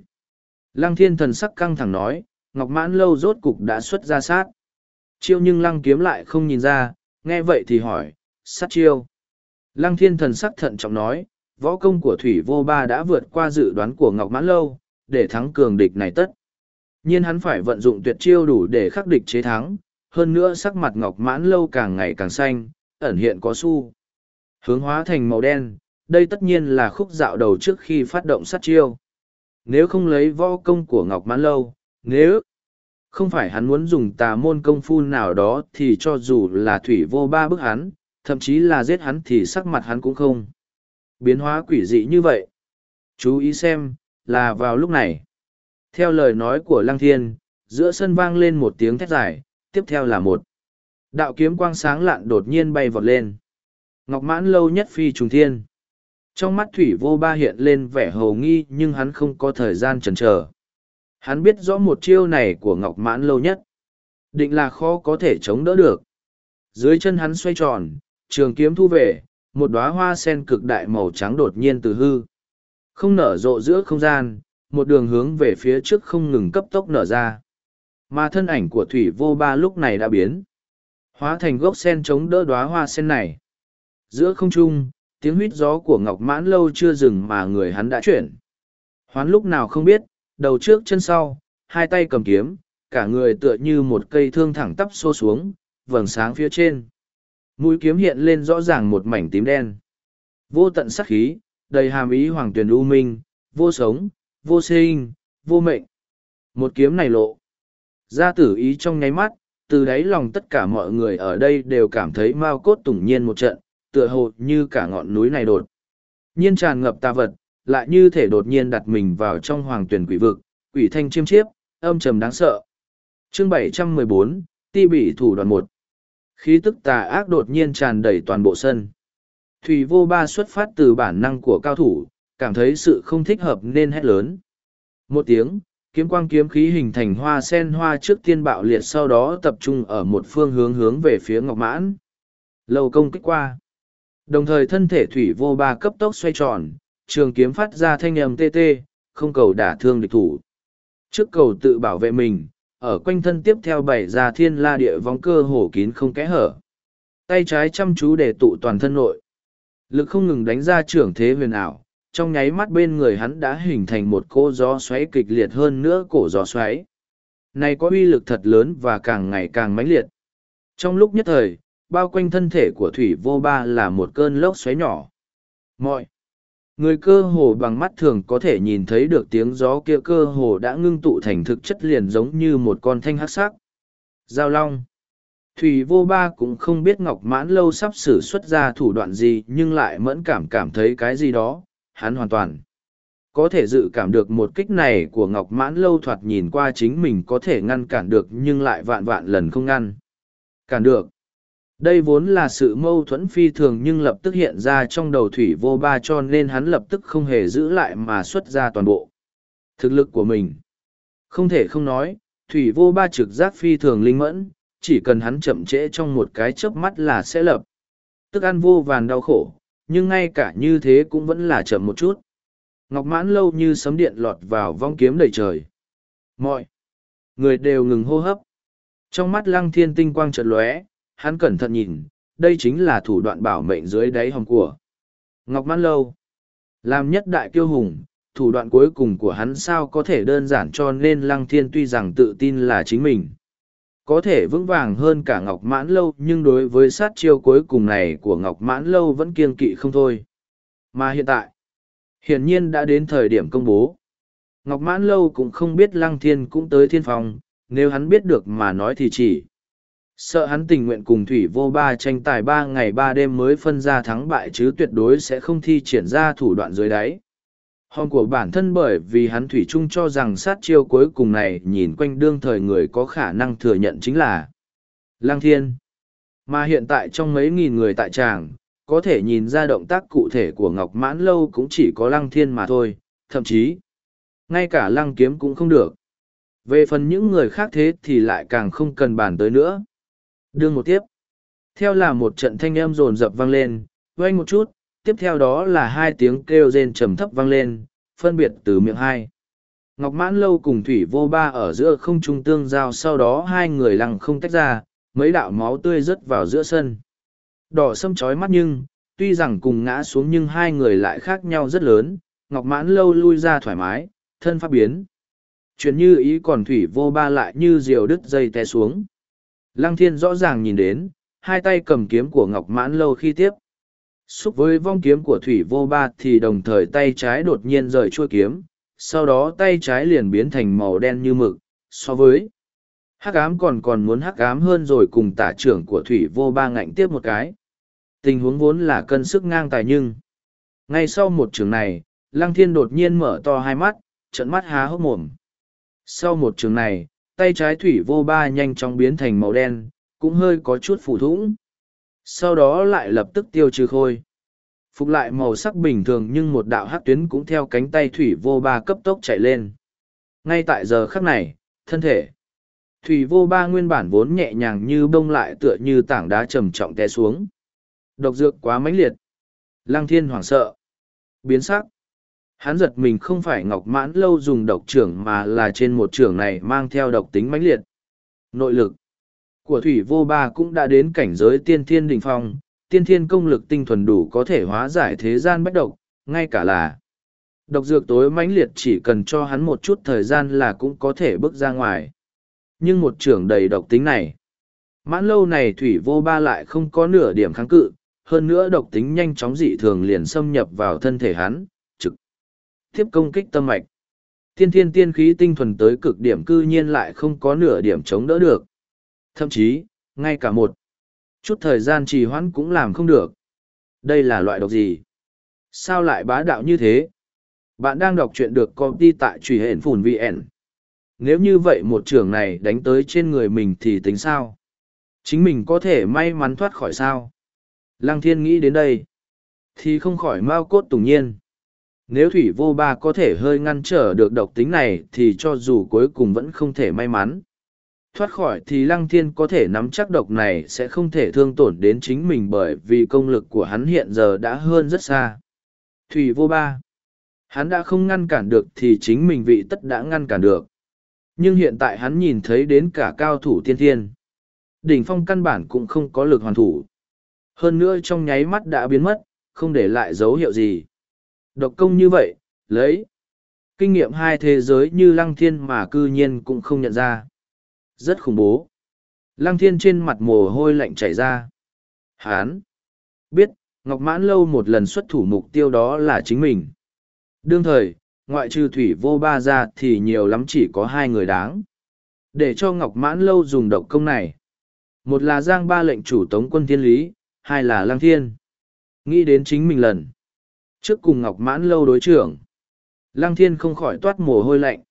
Lăng thiên thần sắc căng thẳng nói, Ngọc Mãn Lâu rốt cục đã xuất ra sát. Chiêu nhưng lăng kiếm lại không nhìn ra, nghe vậy thì hỏi, sát chiêu. Lăng thiên thần sắc thận trọng nói, võ công của Thủy Vô Ba đã vượt qua dự đoán của Ngọc Mãn Lâu, để thắng cường địch này tất. Nhiên hắn phải vận dụng tuyệt chiêu đủ để khắc địch chế thắng, hơn nữa sắc mặt Ngọc Mãn Lâu càng ngày càng xanh, ẩn hiện có su. Hướng hóa thành màu đen, đây tất nhiên là khúc dạo đầu trước khi phát động sát chiêu. Nếu không lấy võ công của Ngọc Mãn Lâu, nếu không phải hắn muốn dùng tà môn công phu nào đó thì cho dù là thủy vô ba bức hắn, thậm chí là giết hắn thì sắc mặt hắn cũng không. Biến hóa quỷ dị như vậy. Chú ý xem, là vào lúc này. Theo lời nói của Lăng Thiên, giữa sân vang lên một tiếng thét dài, tiếp theo là một. Đạo kiếm quang sáng lạn đột nhiên bay vọt lên. Ngọc mãn lâu nhất phi trùng thiên. Trong mắt thủy vô ba hiện lên vẻ hầu nghi nhưng hắn không có thời gian chần chờ Hắn biết rõ một chiêu này của Ngọc Mãn lâu nhất. Định là khó có thể chống đỡ được. Dưới chân hắn xoay tròn, trường kiếm thu về, một đóa hoa sen cực đại màu trắng đột nhiên từ hư. Không nở rộ giữa không gian, một đường hướng về phía trước không ngừng cấp tốc nở ra. Mà thân ảnh của Thủy Vô Ba lúc này đã biến. Hóa thành gốc sen chống đỡ đóa hoa sen này. Giữa không trung, tiếng huýt gió của Ngọc Mãn lâu chưa dừng mà người hắn đã chuyển. Hoán lúc nào không biết, đầu trước chân sau, hai tay cầm kiếm, cả người tựa như một cây thương thẳng tắp xô xuống, vầng sáng phía trên. Mũi kiếm hiện lên rõ ràng một mảnh tím đen. Vô tận sắc khí, đầy hàm ý hoàng tuyển u minh, vô sống, vô sinh, vô mệnh. Một kiếm này lộ. Ra tử ý trong nháy mắt, từ đáy lòng tất cả mọi người ở đây đều cảm thấy mau cốt tủng nhiên một trận, tựa hồ như cả ngọn núi này đột. Nhiên tràn ngập tà vật, lại như thể đột nhiên đặt mình vào trong hoàng tuyển quỷ vực, quỷ thanh chiêm chiếp, âm trầm đáng sợ. Chương 714, Ti bị thủ đoàn một Khí tức tà ác đột nhiên tràn đầy toàn bộ sân. Thủy vô ba xuất phát từ bản năng của cao thủ, cảm thấy sự không thích hợp nên hét lớn. Một tiếng, kiếm quang kiếm khí hình thành hoa sen hoa trước tiên bạo liệt sau đó tập trung ở một phương hướng hướng về phía ngọc mãn. Lâu công kích qua. Đồng thời thân thể thủy vô ba cấp tốc xoay tròn, trường kiếm phát ra thanh âm tê tê, không cầu đả thương địch thủ. Trước cầu tự bảo vệ mình, ở quanh thân tiếp theo bảy ra thiên la địa vong cơ hổ kín không kẽ hở. Tay trái chăm chú để tụ toàn thân nội. Lực không ngừng đánh ra trưởng thế huyền ảo, trong nháy mắt bên người hắn đã hình thành một cô gió xoáy kịch liệt hơn nữa cổ gió xoáy. Này có uy lực thật lớn và càng ngày càng mãnh liệt. Trong lúc nhất thời, bao quanh thân thể của Thủy Vô Ba là một cơn lốc xoáy nhỏ. Mọi người cơ hồ bằng mắt thường có thể nhìn thấy được tiếng gió kia cơ hồ đã ngưng tụ thành thực chất liền giống như một con thanh hắc sắc. Giao long. Thủy vô ba cũng không biết Ngọc Mãn Lâu sắp xử xuất ra thủ đoạn gì nhưng lại mẫn cảm cảm thấy cái gì đó, hắn hoàn toàn có thể dự cảm được một kích này của Ngọc Mãn Lâu thoạt nhìn qua chính mình có thể ngăn cản được nhưng lại vạn vạn lần không ngăn. Cản được. Đây vốn là sự mâu thuẫn phi thường nhưng lập tức hiện ra trong đầu thủy vô ba cho nên hắn lập tức không hề giữ lại mà xuất ra toàn bộ. Thực lực của mình. Không thể không nói, thủy vô ba trực giác phi thường linh mẫn, chỉ cần hắn chậm trễ trong một cái chớp mắt là sẽ lập. Tức ăn vô vàn đau khổ, nhưng ngay cả như thế cũng vẫn là chậm một chút. Ngọc mãn lâu như sấm điện lọt vào vong kiếm đầy trời. Mọi người đều ngừng hô hấp. Trong mắt lăng thiên tinh quang chợt lóe, hắn cẩn thận nhìn, đây chính là thủ đoạn bảo mệnh dưới đáy hồng của. Ngọc mãn lâu. Làm nhất đại kiêu hùng, thủ đoạn cuối cùng của hắn sao có thể đơn giản cho nên lăng thiên tuy rằng tự tin là chính mình có thể vững vàng hơn cả ngọc mãn lâu, nhưng đối với sát chiêu cuối cùng này của ngọc mãn lâu vẫn kiên kỵ không thôi. Mà hiện tại, hiển nhiên đã đến thời điểm công bố. Ngọc mãn lâu cũng không biết lăng thiên cũng tới thiên phòng, nếu hắn biết được mà nói thì chỉ sợ hắn tình nguyện cùng thủy vô ba tranh tài ba ngày ba đêm mới phân ra thắng bại chứ tuyệt đối sẽ không thi triển ra thủ đoạn dưới đáy hòn của bản thân bởi vì hắn thủy chung cho rằng sát chiêu cuối cùng này nhìn quanh đương thời người có khả năng thừa nhận chính là Lăng Thiên. Mà hiện tại trong mấy nghìn người tại tràng, có thể nhìn ra động tác cụ thể của Ngọc Mãn Lâu cũng chỉ có Lăng Thiên mà thôi, thậm chí, ngay cả Lăng Kiếm cũng không được. Về phần những người khác thế thì lại càng không cần bàn tới nữa. Đương một tiếp. Theo là một trận thanh âm rồn rập vang lên, quanh một chút, tiếp theo đó là hai tiếng kêu rên trầm thấp vang lên, phân biệt từ miệng hai. Ngọc Mãn Lâu cùng Thủy Vô Ba ở giữa không trung tương giao sau đó hai người lặng không tách ra, mấy đạo máu tươi rớt vào giữa sân. Đỏ sâm chói mắt nhưng, tuy rằng cùng ngã xuống nhưng hai người lại khác nhau rất lớn, Ngọc Mãn Lâu lui ra thoải mái, thân pháp biến. Chuyện như ý còn Thủy Vô Ba lại như diều đứt dây té xuống. Lăng Thiên rõ ràng nhìn đến, hai tay cầm kiếm của Ngọc Mãn Lâu khi tiếp. Xúc với vong kiếm của Thủy Vô Ba thì đồng thời tay trái đột nhiên rời chuôi kiếm, sau đó tay trái liền biến thành màu đen như mực, so với hắc ám còn còn muốn hắc ám hơn rồi cùng tả trưởng của Thủy Vô Ba ngạnh tiếp một cái. Tình huống vốn là cân sức ngang tài nhưng. Ngay sau một trường này, Lăng Thiên đột nhiên mở to hai mắt, trận mắt há hốc mồm. Sau một trường này, tay trái Thủy Vô Ba nhanh chóng biến thành màu đen, cũng hơi có chút phủ thủng sau đó lại lập tức tiêu trừ khôi. Phục lại màu sắc bình thường nhưng một đạo hát tuyến cũng theo cánh tay thủy vô ba cấp tốc chạy lên. Ngay tại giờ khắc này, thân thể. Thủy vô ba nguyên bản vốn nhẹ nhàng như bông lại tựa như tảng đá trầm trọng té xuống. Độc dược quá mãnh liệt. Lăng thiên hoảng sợ. Biến sắc. Hắn giật mình không phải ngọc mãn lâu dùng độc trưởng mà là trên một trưởng này mang theo độc tính mãnh liệt. Nội lực của thủy vô ba cũng đã đến cảnh giới tiên thiên đình phong, tiên thiên công lực tinh thuần đủ có thể hóa giải thế gian bách độc, ngay cả là Độc dược tối mãnh liệt chỉ cần cho hắn một chút thời gian là cũng có thể bước ra ngoài. Nhưng một trưởng đầy độc tính này, mãn lâu này thủy vô ba lại không có nửa điểm kháng cự, hơn nữa độc tính nhanh chóng dị thường liền xâm nhập vào thân thể hắn, trực tiếp công kích tâm mạch. Thiên thiên tiên khí tinh thuần tới cực điểm cư nhiên lại không có nửa điểm chống đỡ được. Thậm chí, ngay cả một chút thời gian trì hoãn cũng làm không được. Đây là loại độc gì? Sao lại bá đạo như thế? Bạn đang đọc truyện được công ty tại truy hển phùn VN. Nếu như vậy một trường này đánh tới trên người mình thì tính sao? Chính mình có thể may mắn thoát khỏi sao? Lăng thiên nghĩ đến đây. Thì không khỏi mau cốt tùng nhiên. Nếu thủy vô ba có thể hơi ngăn trở được độc tính này thì cho dù cuối cùng vẫn không thể may mắn. Thoát khỏi thì lăng thiên có thể nắm chắc độc này sẽ không thể thương tổn đến chính mình bởi vì công lực của hắn hiện giờ đã hơn rất xa. Thủy vô ba. Hắn đã không ngăn cản được thì chính mình vị tất đã ngăn cản được. Nhưng hiện tại hắn nhìn thấy đến cả cao thủ tiên thiên. Đỉnh phong căn bản cũng không có lực hoàn thủ. Hơn nữa trong nháy mắt đã biến mất, không để lại dấu hiệu gì. Độc công như vậy, lấy. Kinh nghiệm hai thế giới như lăng thiên mà cư nhiên cũng không nhận ra. Rất khủng bố. Lăng thiên trên mặt mồ hôi lạnh chảy ra. Hán. Biết, Ngọc Mãn Lâu một lần xuất thủ mục tiêu đó là chính mình. Đương thời, ngoại trừ thủy vô ba ra thì nhiều lắm chỉ có hai người đáng. Để cho Ngọc Mãn Lâu dùng độc công này. Một là Giang ba lệnh chủ tống quân thiên lý, hai là Lăng Thiên. Nghĩ đến chính mình lần. Trước cùng Ngọc Mãn Lâu đối trưởng. Lăng Thiên không khỏi toát mồ hôi lạnh.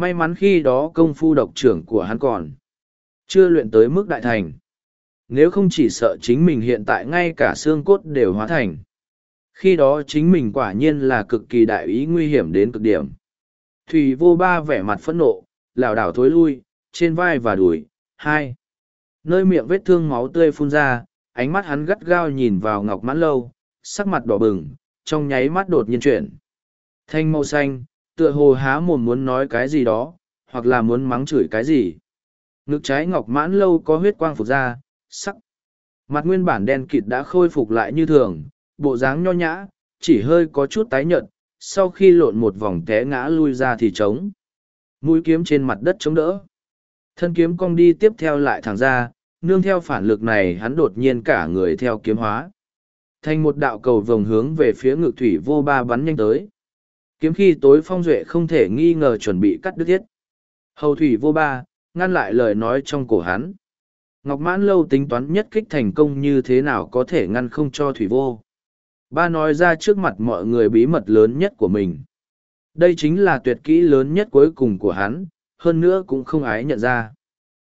May mắn khi đó công phu độc trưởng của hắn còn. Chưa luyện tới mức đại thành. Nếu không chỉ sợ chính mình hiện tại ngay cả xương cốt đều hóa thành khi đó chính mình quả nhiên là cực kỳ đại ý nguy hiểm đến cực điểm thủy vô ba vẻ mặt phẫn nộ, lảo đảo thối lui, trên vai và đùi, hai nơi miệng vết thương máu tươi phun ra, ánh mắt hắn gắt gao nhìn vào ngọc mãn lâu, sắc mặt đỏ bừng, trong nháy mắt đột nhiên chuyển thanh màu xanh tựa hồ há mồm muốn nói cái gì đó hoặc là muốn mắng chửi cái gì ngực trái ngọc mãn lâu có huyết quang phục ra sắc mặt nguyên bản đen kịt đã khôi phục lại như thường bộ dáng nho nhã, chỉ hơi có chút tái nhợt, sau khi lộn một vòng té ngã lui ra thì trống. Mũi kiếm trên mặt đất chống đỡ. Thân kiếm cong đi tiếp theo lại thẳng ra, nương theo phản lực này hắn đột nhiên cả người theo kiếm hóa. Thành một đạo cầu vồng hướng về phía ngực thủy vô ba bắn nhanh tới. Kiếm khi tối phong duệ không thể nghi ngờ chuẩn bị cắt đứt thiết. Hầu thủy vô ba, ngăn lại lời nói trong cổ hắn. Ngọc mãn lâu tính toán nhất kích thành công như thế nào có thể ngăn không cho thủy vô. Ba nói ra trước mặt mọi người bí mật lớn nhất của mình. Đây chính là tuyệt kỹ lớn nhất cuối cùng của hắn, hơn nữa cũng không ái nhận ra.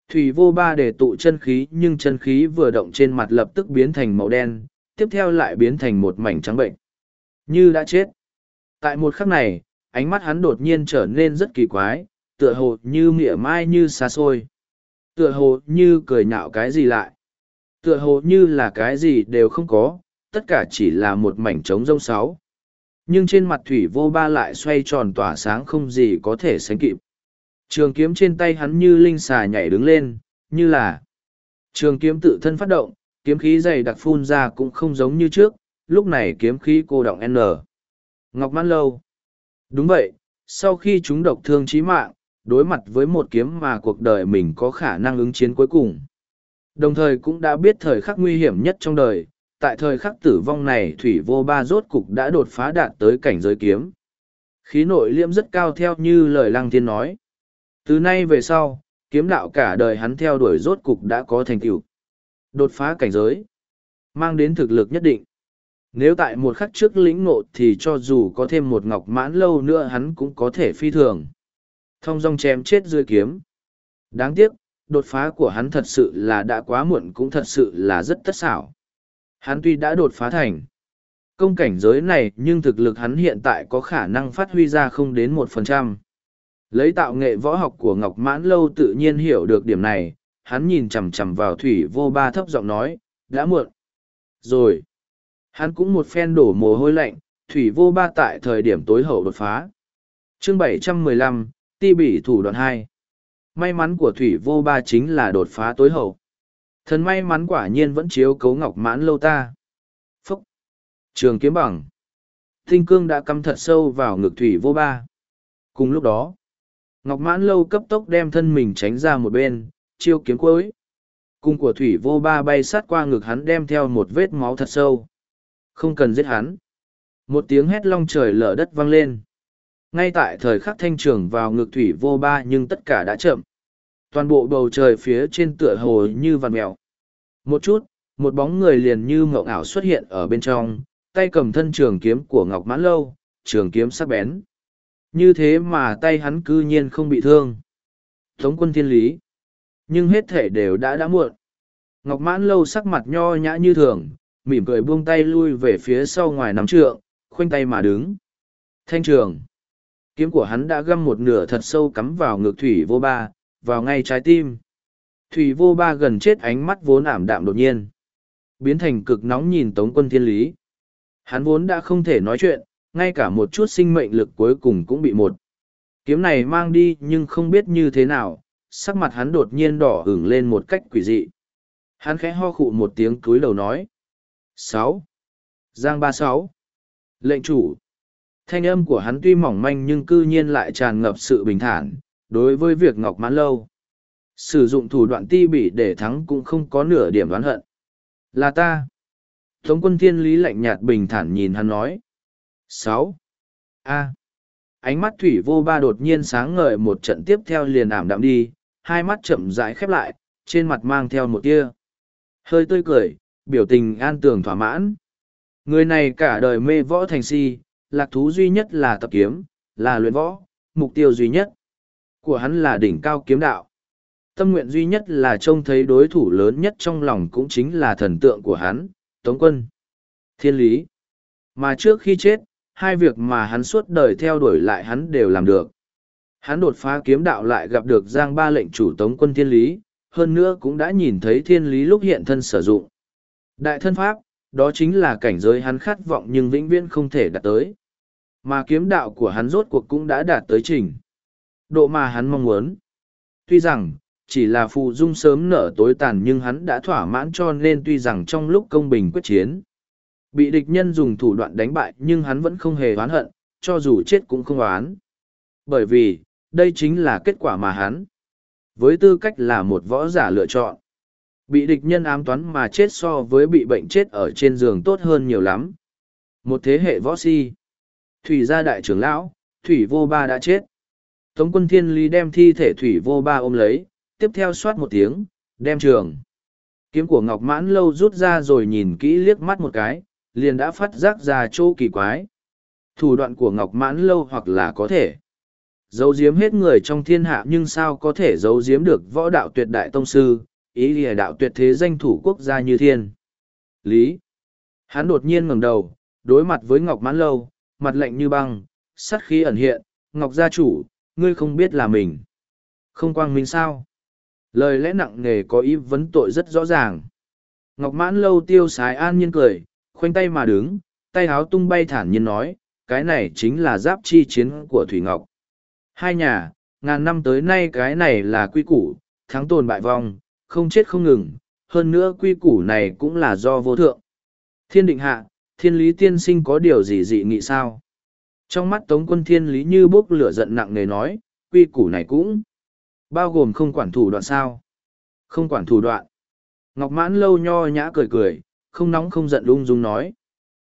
Thủy vô ba để tụ chân khí nhưng chân khí vừa động trên mặt lập tức biến thành màu đen, tiếp theo lại biến thành một mảnh trắng bệnh. Như đã chết. Tại một khắc này, ánh mắt hắn đột nhiên trở nên rất kỳ quái, tựa hồ như mỉa mai như xa xôi. Tựa hồ như cười nhạo cái gì lại. Tựa hồ như là cái gì đều không có, tất cả chỉ là một mảnh trống rông sáu. Nhưng trên mặt thủy vô ba lại xoay tròn tỏa sáng không gì có thể sánh kịp. Trường kiếm trên tay hắn như linh xà nhảy đứng lên, như là trường kiếm tự thân phát động, kiếm khí dày đặc phun ra cũng không giống như trước, lúc này kiếm khí cô động N. Ngọc Mãn Lâu. Đúng vậy, sau khi chúng độc thương chí mạng, đối mặt với một kiếm mà cuộc đời mình có khả năng ứng chiến cuối cùng. Đồng thời cũng đã biết thời khắc nguy hiểm nhất trong đời, tại thời khắc tử vong này thủy vô ba rốt cục đã đột phá đạt tới cảnh giới kiếm. Khí nội liễm rất cao theo như lời lăng thiên nói. Từ nay về sau, kiếm đạo cả đời hắn theo đuổi rốt cục đã có thành tựu Đột phá cảnh giới, mang đến thực lực nhất định. Nếu tại một khắc trước lĩnh ngộ thì cho dù có thêm một ngọc mãn lâu nữa hắn cũng có thể phi thường. Thông dong chém chết dưới kiếm. Đáng tiếc, đột phá của hắn thật sự là đã quá muộn cũng thật sự là rất tất xảo. Hắn tuy đã đột phá thành công cảnh giới này nhưng thực lực hắn hiện tại có khả năng phát huy ra không đến một phần trăm. Lấy tạo nghệ võ học của Ngọc Mãn Lâu tự nhiên hiểu được điểm này, hắn nhìn chằm chằm vào Thủy Vô Ba thấp giọng nói, đã muộn. Rồi, hắn cũng một phen đổ mồ hôi lạnh, Thủy Vô Ba tại thời điểm tối hậu đột phá. Chương 715, Ti Bỉ Thủ đoạn hai. May mắn của Thủy Vô Ba chính là đột phá tối hậu. Thần may mắn quả nhiên vẫn chiếu cấu ngọc mãn lâu ta. Phúc! Trường kiếm bằng. thinh cương đã cắm thật sâu vào ngực thủy vô ba. Cùng lúc đó, Ngọc Mãn Lâu cấp tốc đem thân mình tránh ra một bên, chiêu kiếm cuối. Cung của thủy vô ba bay sát qua ngực hắn đem theo một vết máu thật sâu. Không cần giết hắn. Một tiếng hét long trời lở đất vang lên. Ngay tại thời khắc thanh trường vào ngực thủy vô ba nhưng tất cả đã chậm. Toàn bộ bầu trời phía trên tựa hồ như vằn mèo. Một chút, một bóng người liền như mộng ảo xuất hiện ở bên trong, tay cầm thân trường kiếm của Ngọc Mãn Lâu, trường kiếm sắc bén. Như thế mà tay hắn cư nhiên không bị thương. Tống quân thiên lý. Nhưng hết thể đều đã đã muộn. Ngọc Mãn Lâu sắc mặt nho nhã như thường, mỉm cười buông tay lui về phía sau ngoài nắm trượng, khoanh tay mà đứng. Thanh trường. Kiếm của hắn đã găm một nửa thật sâu cắm vào ngực thủy vô ba, vào ngay trái tim. Thủy vô ba gần chết ánh mắt vốn ảm đạm đột nhiên. Biến thành cực nóng nhìn tống quân thiên lý. Hắn vốn đã không thể nói chuyện, ngay cả một chút sinh mệnh lực cuối cùng cũng bị một. Kiếm này mang đi nhưng không biết như thế nào, sắc mặt hắn đột nhiên đỏ ửng lên một cách quỷ dị. Hắn khẽ ho khụ một tiếng cúi đầu nói sáu Giang ba sáu Lệnh chủ. Thanh âm của hắn tuy mỏng manh nhưng cư nhiên lại tràn ngập sự bình thản, đối với việc Ngọc Mãn Lâu. Sử dụng thủ đoạn ti bỉ để thắng cũng không có nửa điểm đoán hận. Là ta. Tống quân thiên lý lạnh nhạt bình thản nhìn hắn nói. sáu A. Ánh mắt thủy vô ba đột nhiên sáng ngời một trận tiếp theo liền ảm đạm đi, hai mắt chậm rãi khép lại, trên mặt mang theo một tia. Hơi tươi cười, biểu tình an tường thỏa mãn. Người này cả đời mê võ thành si, lạc thú duy nhất là tập kiếm, là luyện võ, mục tiêu duy nhất của hắn là đỉnh cao kiếm đạo. Tâm nguyện duy nhất là trông thấy đối thủ lớn nhất trong lòng cũng chính là thần tượng của hắn, Tống Quân. Thiên lý. Mà trước khi chết, hai việc mà hắn suốt đời theo đuổi lại hắn đều làm được. Hắn đột phá kiếm đạo lại gặp được Giang Ba lệnh chủ Tống Quân Thiên Lý, hơn nữa cũng đã nhìn thấy Thiên Lý lúc hiện thân sử dụng. Đại thân pháp, đó chính là cảnh giới hắn khát vọng nhưng vĩnh viễn không thể đạt tới. Mà kiếm đạo của hắn rốt cuộc cũng đã đạt tới trình. Độ mà hắn mong muốn. Tuy rằng, chỉ là phù dung sớm nở tối tàn nhưng hắn đã thỏa mãn cho nên tuy rằng trong lúc công bình quyết chiến, bị địch nhân dùng thủ đoạn đánh bại nhưng hắn vẫn không hề oán hận, cho dù chết cũng không oán. Bởi vì, đây chính là kết quả mà hắn, với tư cách là một võ giả lựa chọn, bị địch nhân ám toán mà chết so với bị bệnh chết ở trên giường tốt hơn nhiều lắm. Một thế hệ võ si, Thủy gia đại trưởng lão, Thủy vô ba đã chết. Tống quân thiên lý đem thi thể Thủy vô ba ôm lấy, tiếp theo soát một tiếng, đem trường. Kiếm của Ngọc Mãn lâu rút ra rồi nhìn kỹ liếc mắt một cái, liền đã phát giác ra chỗ kỳ quái. Thủ đoạn của Ngọc Mãn lâu hoặc là có thể giấu giếm hết người trong thiên hạ nhưng sao có thể giấu giếm được võ đạo tuyệt đại tông sư, ý lìa đạo tuyệt thế danh thủ quốc gia như thiên. Lý. Hắn đột nhiên ngẩng đầu, đối mặt với Ngọc Mãn lâu, mặt lạnh như băng, sát khí ẩn hiện, Ngọc gia chủ, ngươi không biết là mình. Không quang minh sao? Lời lẽ nặng nề có ý vấn tội rất rõ ràng. Ngọc mãn lâu tiêu sái an nhiên cười, khoanh tay mà đứng, tay háo tung bay thản nhiên nói, cái này chính là giáp chi chiến của Thủy Ngọc. Hai nhà, ngàn năm tới nay cái này là quy củ, thắng tồn bại vong, không chết không ngừng, hơn nữa quy củ này cũng là do vô thượng. Thiên định hạ, thiên lý tiên sinh có điều gì dị nghị sao? Trong mắt tống quân thiên lý như bốc lửa giận nặng nề nói, quy củ này cũng bao gồm không quản thủ đoạn sao. Không quản thủ đoạn. Ngọc mãn lâu nho nhã cười cười, không nóng không giận lung dung nói.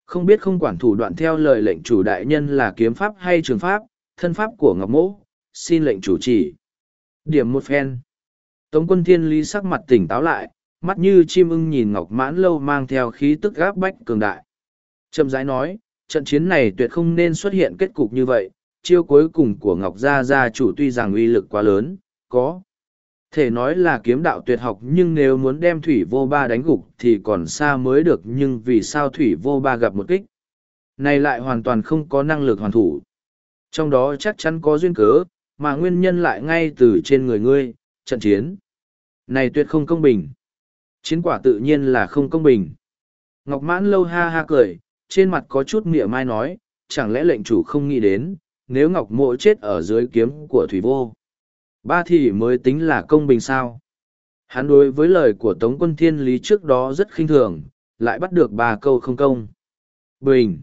Không biết không quản thủ đoạn theo lời lệnh chủ đại nhân là kiếm pháp hay trường pháp, thân pháp của Ngọc Mỗ, xin lệnh chủ chỉ. Điểm một phen. Tống quân thiên lý sắc mặt tỉnh táo lại, mắt như chim ưng nhìn Ngọc mãn lâu mang theo khí tức gáp bách cường đại. Trầm rãi nói, trận chiến này tuyệt không nên xuất hiện kết cục như vậy, chiêu cuối cùng của Ngọc Gia Gia chủ tuy rằng uy lực quá lớn, có thể nói là kiếm đạo tuyệt học nhưng nếu muốn đem Thủy Vô Ba đánh gục thì còn xa mới được nhưng vì sao Thủy Vô Ba gặp một kích. Này lại hoàn toàn không có năng lực hoàn thủ. Trong đó chắc chắn có duyên cớ, mà nguyên nhân lại ngay từ trên người ngươi, trận chiến. Này tuyệt không công bình. Chiến quả tự nhiên là không công bình. Ngọc Mãn lâu ha ha cười, trên mặt có chút mỉa mai nói, chẳng lẽ lệnh chủ không nghĩ đến, nếu Ngọc Mộ chết ở dưới kiếm của Thủy Vô. Ba thì mới tính là công bình sao. Hắn đối với lời của Tống quân Thiên Lý trước đó rất khinh thường, lại bắt được ba câu không công. Bình.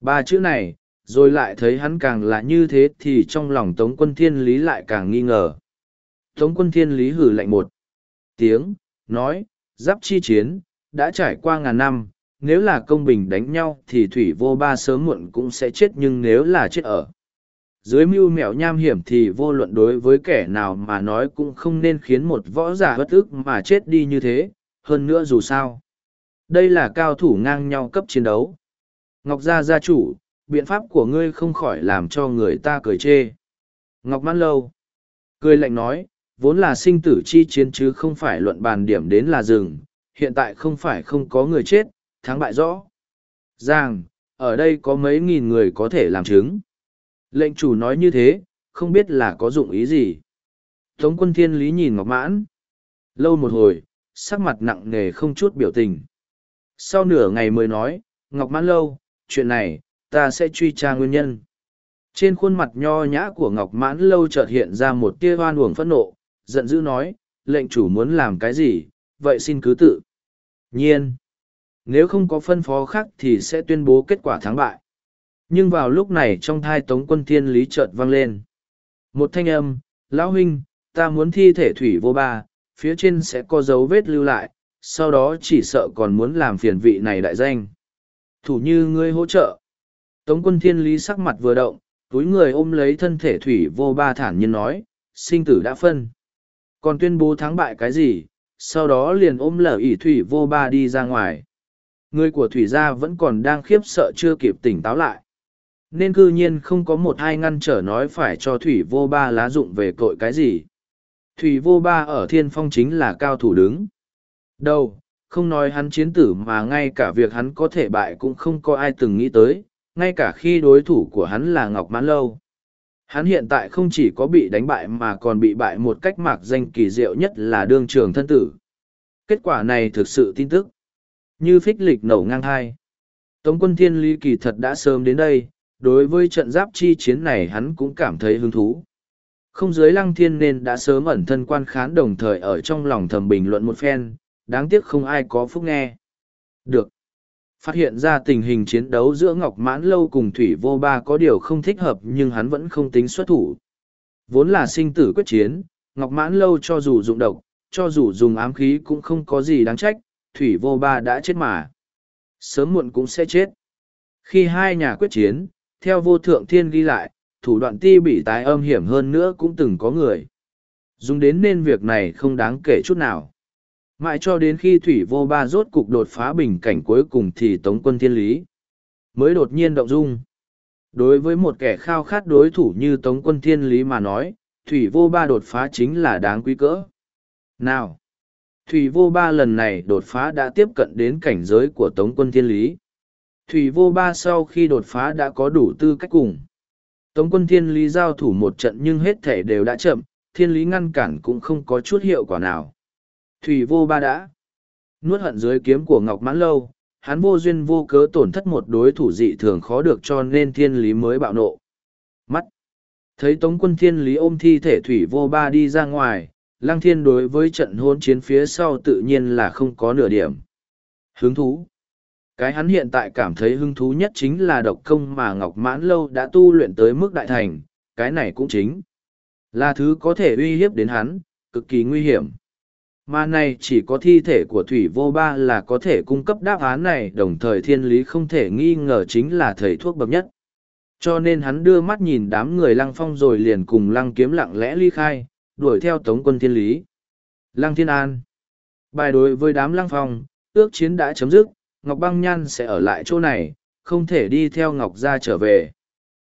Ba chữ này, rồi lại thấy hắn càng là như thế thì trong lòng Tống quân thiên lý lại càng nghi ngờ. Tống quân thiên lý hử lạnh một tiếng, nói, giáp chi chiến, đã trải qua ngàn năm, nếu là công bình đánh nhau thì thủy vô ba sớm muộn cũng sẽ chết nhưng nếu là chết ở. Dưới mưu mẹo nham hiểm thì vô luận đối với kẻ nào mà nói cũng không nên khiến một võ giả bất ức mà chết đi như thế hơn nữa dù sao. Đây là cao thủ ngang nhau cấp chiến đấu. Ngọc gia gia chủ biện pháp của ngươi không khỏi làm cho người ta cười chê. Ngọc mãn lâu cười lạnh nói vốn là sinh tử chi chiến chứ không phải luận bàn điểm đến là rừng hiện tại không phải không có người chết thắng bại rõ. Giang, ở đây có mấy nghìn người có thể làm chứng. Lệnh chủ nói như thế, không biết là có dụng ý gì. Tống quân thiên lý nhìn Ngọc Mãn. Lâu một hồi, sắc mặt nặng nề không chút biểu tình. Sau nửa ngày mới nói, Ngọc Mãn lâu, chuyện này, ta sẽ truy tra nguyên nhân. Trên khuôn mặt nho nhã của Ngọc Mãn lâu chợt hiện ra một tia hoan uổng phẫn nộ, giận dữ nói, lệnh chủ muốn làm cái gì, vậy xin cứ tự. Nhiên nếu không có phân phó khác thì sẽ tuyên bố kết quả thắng bại. Nhưng vào lúc này trong thai tống quân thiên lý chợt vang lên. Một thanh âm, lão huynh, ta muốn thi thể thủy vô ba, phía trên sẽ có dấu vết lưu lại, sau đó chỉ sợ còn muốn làm phiền vị này đại danh. Thủ như ngươi hỗ trợ. Tống quân thiên lý sắc mặt vừa động, túi người ôm lấy thân thể thủy vô ba thản nhiên nói, sinh tử đã phân. Còn tuyên bố thắng bại cái gì, sau đó liền ôm lở ỷ thủy vô ba đi ra ngoài. Người của Thủy gia vẫn còn đang khiếp sợ chưa kịp tỉnh táo lại. Nên cư nhiên không có một hai ngăn trở nói phải cho Thủy vô ba lá dụng về cội cái gì. Thủy vô ba ở thiên phong chính là cao thủ đứng. Đâu, không nói hắn chiến tử mà ngay cả việc hắn có thể bại cũng không có ai từng nghĩ tới, ngay cả khi đối thủ của hắn là Ngọc Mãn Lâu. Hắn hiện tại không chỉ có bị đánh bại mà còn bị bại một cách mạc danh kỳ diệu nhất là đương trường thân tử. Kết quả này thực sự tin tức. Như phích lịch nổ ngang hai. Tống quân thiên lý kỳ thật đã sớm đến đây, đối với trận giáp chi chiến này hắn cũng cảm thấy hứng thú. Không dưới lăng thiên nên đã sớm ẩn thân quan khán đồng thời ở trong lòng thầm bình luận một phen, đáng tiếc không ai có phúc nghe. Được. Phát hiện ra tình hình chiến đấu giữa Ngọc Mãn Lâu cùng Thủy Vô Ba có điều không thích hợp nhưng hắn vẫn không tính xuất thủ. Vốn là sinh tử quyết chiến, Ngọc Mãn Lâu cho dù dụng độc, cho dù dùng ám khí cũng không có gì đáng trách, thủy vô ba đã chết mà. Sớm muộn cũng sẽ chết. Khi hai nhà quyết chiến, theo vô thượng thiên ghi lại, thủ đoạn ti bị tái âm hiểm hơn nữa cũng từng có người. Dùng đến nên việc này không đáng kể chút nào. Mãi cho đến khi thủy vô ba rốt cục đột phá bình cảnh cuối cùng thì tống quân thiên lý. Mới đột nhiên động dung. Đối với một kẻ khao khát đối thủ như tống quân thiên lý mà nói, thủy vô ba đột phá chính là đáng quý cỡ. Nào! Thủy vô ba lần này đột phá đã tiếp cận đến cảnh giới của Tống quân thiên lý. Thủy vô ba sau khi đột phá đã có đủ tư cách cùng. Tống quân thiên lý giao thủ một trận nhưng hết thể đều đã chậm, thiên lý ngăn cản cũng không có chút hiệu quả nào. Thủy vô ba đã nuốt hận dưới kiếm của Ngọc Mãn Lâu, hắn vô duyên vô cớ tổn thất một đối thủ dị thường khó được cho nên thiên lý mới bạo nộ. Mắt Thấy Tống quân thiên lý ôm thi thể Thủy vô ba đi ra ngoài, Lăng thiên đối với trận hôn chiến phía sau tự nhiên là không có nửa điểm. Hứng thú. Cái hắn hiện tại cảm thấy hứng thú nhất chính là độc công mà Ngọc Mãn Lâu đã tu luyện tới mức đại thành, cái này cũng chính. Là thứ có thể uy hiếp đến hắn, cực kỳ nguy hiểm. Mà này chỉ có thi thể của Thủy Vô Ba là có thể cung cấp đáp án này đồng thời thiên lý không thể nghi ngờ chính là thầy thuốc bậc nhất. Cho nên hắn đưa mắt nhìn đám người lăng phong rồi liền cùng lăng kiếm lặng lẽ ly khai, đuổi theo tống quân thiên lý. Lăng thiên an. Bài đối với đám lăng phong, ước chiến đã chấm dứt, Ngọc Băng Nhan sẽ ở lại chỗ này, không thể đi theo Ngọc gia trở về.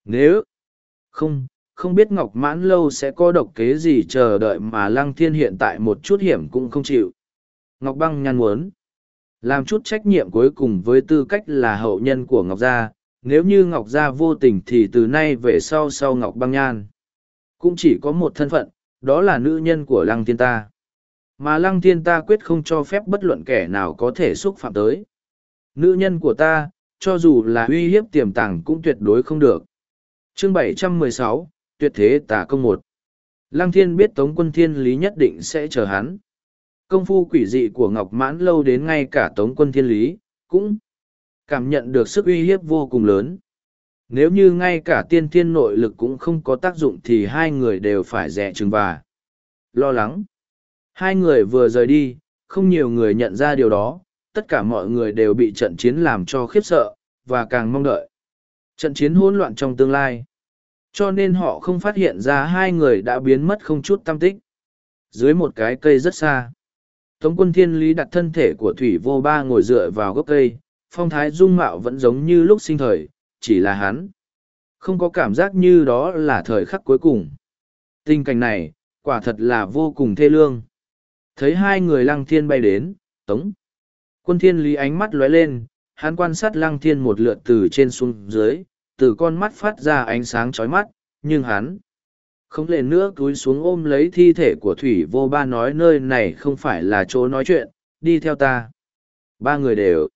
Nếu không, không biết Ngọc Mãn Lâu sẽ có độc kế gì chờ đợi mà Lăng Thiên hiện tại một chút hiểm cũng không chịu. Ngọc Băng Nhan muốn làm chút trách nhiệm cuối cùng với tư cách là hậu nhân của Ngọc Gia. Nếu như Ngọc Gia vô tình thì từ nay về sau sau Ngọc Băng Nhan. Cũng chỉ có một thân phận, đó là nữ nhân của lăng thiên ta. Mà lăng thiên ta quyết không cho phép bất luận kẻ nào có thể xúc phạm tới. Nữ nhân của ta, cho dù là uy hiếp tiềm tàng cũng tuyệt đối không được. Chương 716, Tuyệt thế tà công một. Lăng thiên biết Tống quân thiên lý nhất định sẽ chờ hắn. Công phu quỷ dị của Ngọc Mãn lâu đến ngay cả Tống quân thiên lý, cũng cảm nhận được sức uy hiếp vô cùng lớn. Nếu như ngay cả tiên thiên nội lực cũng không có tác dụng thì hai người đều phải rẻ chừng và lo lắng. Hai người vừa rời đi, không nhiều người nhận ra điều đó, tất cả mọi người đều bị trận chiến làm cho khiếp sợ, và càng mong đợi. Trận chiến hỗn loạn trong tương lai. Cho nên họ không phát hiện ra hai người đã biến mất không chút tâm tích. Dưới một cái cây rất xa. Tống quân thiên lý đặt thân thể của Thủy vô ba ngồi dựa vào gốc cây, phong thái dung mạo vẫn giống như lúc sinh thời, chỉ là hắn. Không có cảm giác như đó là thời khắc cuối cùng. Tình cảnh này, quả thật là vô cùng thê lương. Thấy hai người lăng thiên bay đến, tống. Quân thiên lý ánh mắt lóe lên, hắn quan sát lăng thiên một lượt từ trên xuống dưới, từ con mắt phát ra ánh sáng chói mắt, nhưng hắn không lên nữa cúi xuống ôm lấy thi thể của thủy vô ba nói nơi này không phải là chỗ nói chuyện đi theo ta. Ba người đều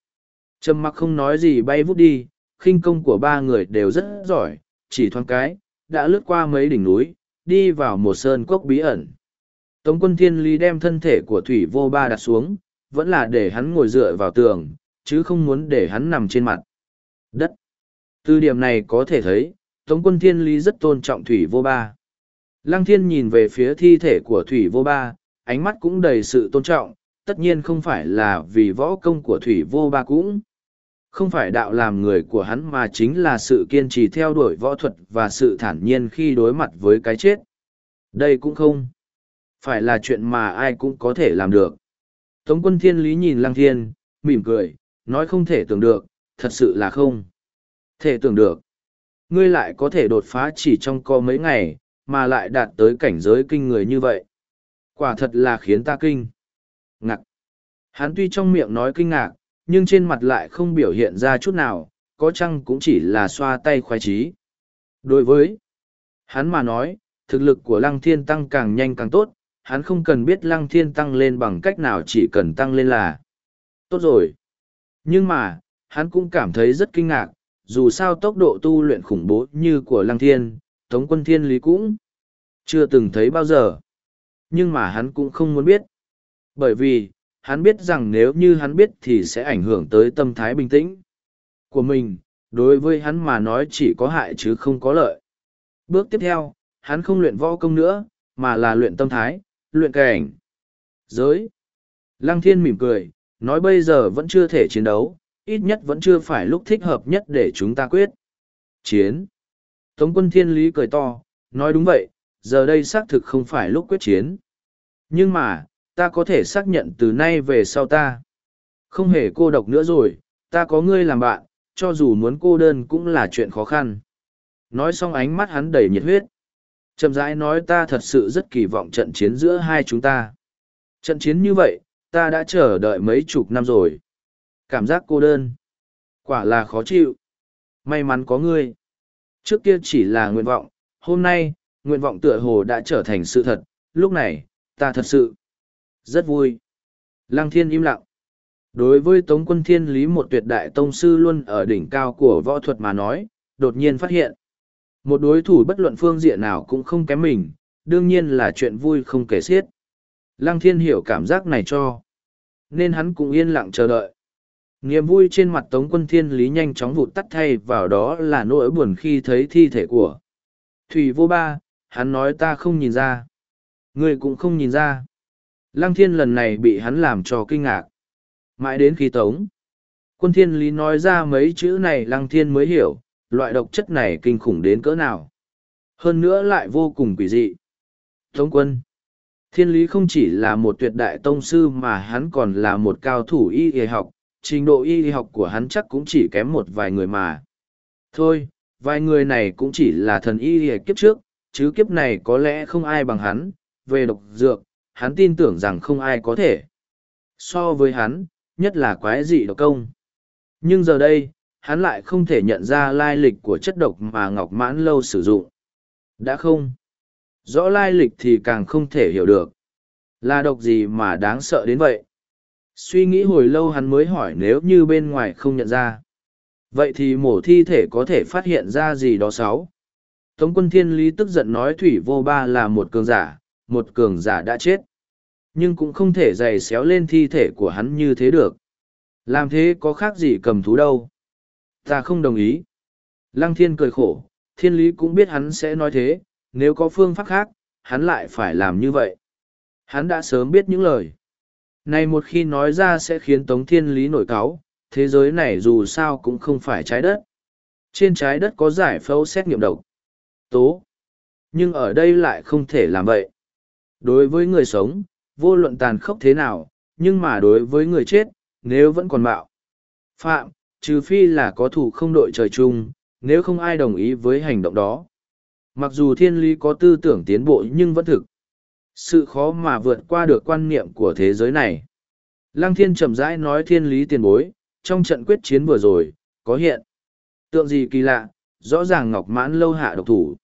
trầm mặc không nói gì bay vút đi khinh công của ba người đều rất giỏi chỉ thoáng cái đã lướt qua mấy đỉnh núi đi vào một sơn cốc bí ẩn. Tống quân thiên lý đem thân thể của thủy vô ba đặt xuống vẫn là để hắn ngồi dựa vào tường chứ không muốn để hắn nằm trên mặt. Đất từ điểm này có thể thấy tống quân thiên lý rất tôn trọng thủy vô ba Lăng thiên nhìn về phía thi thể của Thủy Vô Ba, ánh mắt cũng đầy sự tôn trọng, tất nhiên không phải là vì võ công của Thủy Vô Ba cũng. Không phải đạo làm người của hắn mà chính là sự kiên trì theo đuổi võ thuật và sự thản nhiên khi đối mặt với cái chết. Đây cũng không. Phải là chuyện mà ai cũng có thể làm được. Tống quân thiên lý nhìn Lăng thiên, mỉm cười, nói không thể tưởng được, thật sự là không. Thể tưởng được. Ngươi lại có thể đột phá chỉ trong co mấy ngày, mà lại đạt tới cảnh giới kinh người như vậy. Quả thật là khiến ta kinh. Ngạc. Hắn tuy trong miệng nói kinh ngạc, nhưng trên mặt lại không biểu hiện ra chút nào, có chăng cũng chỉ là xoa tay khoái trí. Đối với hắn mà nói, thực lực của lăng thiên tăng càng nhanh càng tốt, hắn không cần biết lăng thiên tăng lên bằng cách nào chỉ cần tăng lên là tốt rồi. Nhưng mà, hắn cũng cảm thấy rất kinh ngạc, dù sao tốc độ tu luyện khủng bố như của lăng thiên, Tống quân thiên lý cũng chưa từng thấy bao giờ. Nhưng mà hắn cũng không muốn biết. Bởi vì, hắn biết rằng nếu như hắn biết thì sẽ ảnh hưởng tới tâm thái bình tĩnh của mình. Đối với hắn mà nói chỉ có hại chứ không có lợi. Bước tiếp theo, hắn không luyện võ công nữa, mà là luyện tâm thái, luyện cảnh. Giới. Lăng thiên mỉm cười, nói bây giờ vẫn chưa thể chiến đấu, ít nhất vẫn chưa phải lúc thích hợp nhất để chúng ta quyết. Chiến. Tống quân thiên lý cười to, nói đúng vậy, giờ đây xác thực không phải lúc quyết chiến. Nhưng mà, ta có thể xác nhận từ nay về sau ta. Không hề cô độc nữa rồi, ta có ngươi làm bạn, cho dù muốn cô đơn cũng là chuyện khó khăn. Nói xong ánh mắt hắn đầy nhiệt huyết. Chậm rãi nói ta thật sự rất kỳ vọng trận chiến giữa hai chúng ta. Trận chiến như vậy, ta đã chờ đợi mấy chục năm rồi. Cảm giác cô đơn. Quả là khó chịu. May mắn có ngươi. Trước kia chỉ là nguyện vọng, hôm nay, nguyện vọng tựa hồ đã trở thành sự thật, lúc này, ta thật sự rất vui. Lăng thiên im lặng. Đối với Tống quân thiên lý một tuyệt đại tông sư luôn ở đỉnh cao của võ thuật mà nói, đột nhiên phát hiện. Một đối thủ bất luận phương diện nào cũng không kém mình, đương nhiên là chuyện vui không kể xiết. Lăng thiên hiểu cảm giác này cho. Nên hắn cũng yên lặng chờ đợi niềm vui trên mặt tống quân thiên lý nhanh chóng vụt tắt thay vào đó là nỗi buồn khi thấy thi thể của thủy vô ba, hắn nói ta không nhìn ra. Ngươi cũng không nhìn ra. Lăng thiên lần này bị hắn làm cho kinh ngạc. Mãi đến khi tống quân thiên lý nói ra mấy chữ này, lăng thiên mới hiểu, loại độc chất này kinh khủng đến cỡ nào. Hơn nữa lại vô cùng quỷ dị. Tống quân thiên lý không chỉ là một tuyệt đại tông sư mà hắn còn là một cao thủ y y học trình độ y học của hắn chắc cũng chỉ kém một vài người mà. Thôi, vài người này cũng chỉ là thần y y kiếp trước, chứ kiếp này có lẽ không ai bằng hắn, về độc dược, hắn tin tưởng rằng không ai có thể. So với hắn, nhất là quái dị độc công. Nhưng giờ đây, hắn lại không thể nhận ra lai lịch của chất độc mà Ngọc Mãn Lâu sử dụng. Đã không? Rõ lai lịch thì càng không thể hiểu được. Là độc gì mà đáng sợ đến vậy? Suy nghĩ hồi lâu hắn mới hỏi nếu như bên ngoài không nhận ra. Vậy thì mổ thi thể có thể phát hiện ra gì đó sáu. Tống quân thiên lý tức giận nói Thủy vô ba là một cường giả, một cường giả đã chết. Nhưng cũng không thể giày xéo lên thi thể của hắn như thế được. Làm thế có khác gì cầm thú đâu. Ta không đồng ý. Lăng thiên cười khổ, thiên lý cũng biết hắn sẽ nói thế, nếu có phương pháp khác, hắn lại phải làm như vậy. Hắn đã sớm biết những lời. Này một khi nói ra sẽ khiến Tống Thiên Lý nổi cáu, thế giới này dù sao cũng không phải trái đất. Trên trái đất có giải phẫu xét nghiệm độc. Tố. Nhưng ở đây lại không thể làm vậy. Đối với người sống, vô luận tàn khốc thế nào, nhưng mà đối với người chết, nếu vẫn còn bạo. Phạm, trừ phi là có thủ không đội trời chung, nếu không ai đồng ý với hành động đó. Mặc dù thiên lý có tư tưởng tiến bộ nhưng vẫn thực. Sự khó mà vượt qua được quan niệm của thế giới này. Lăng thiên chậm rãi nói thiên lý tiền bối, trong trận quyết chiến vừa rồi, có hiện. Tượng gì kỳ lạ, rõ ràng ngọc mãn lâu hạ độc thủ.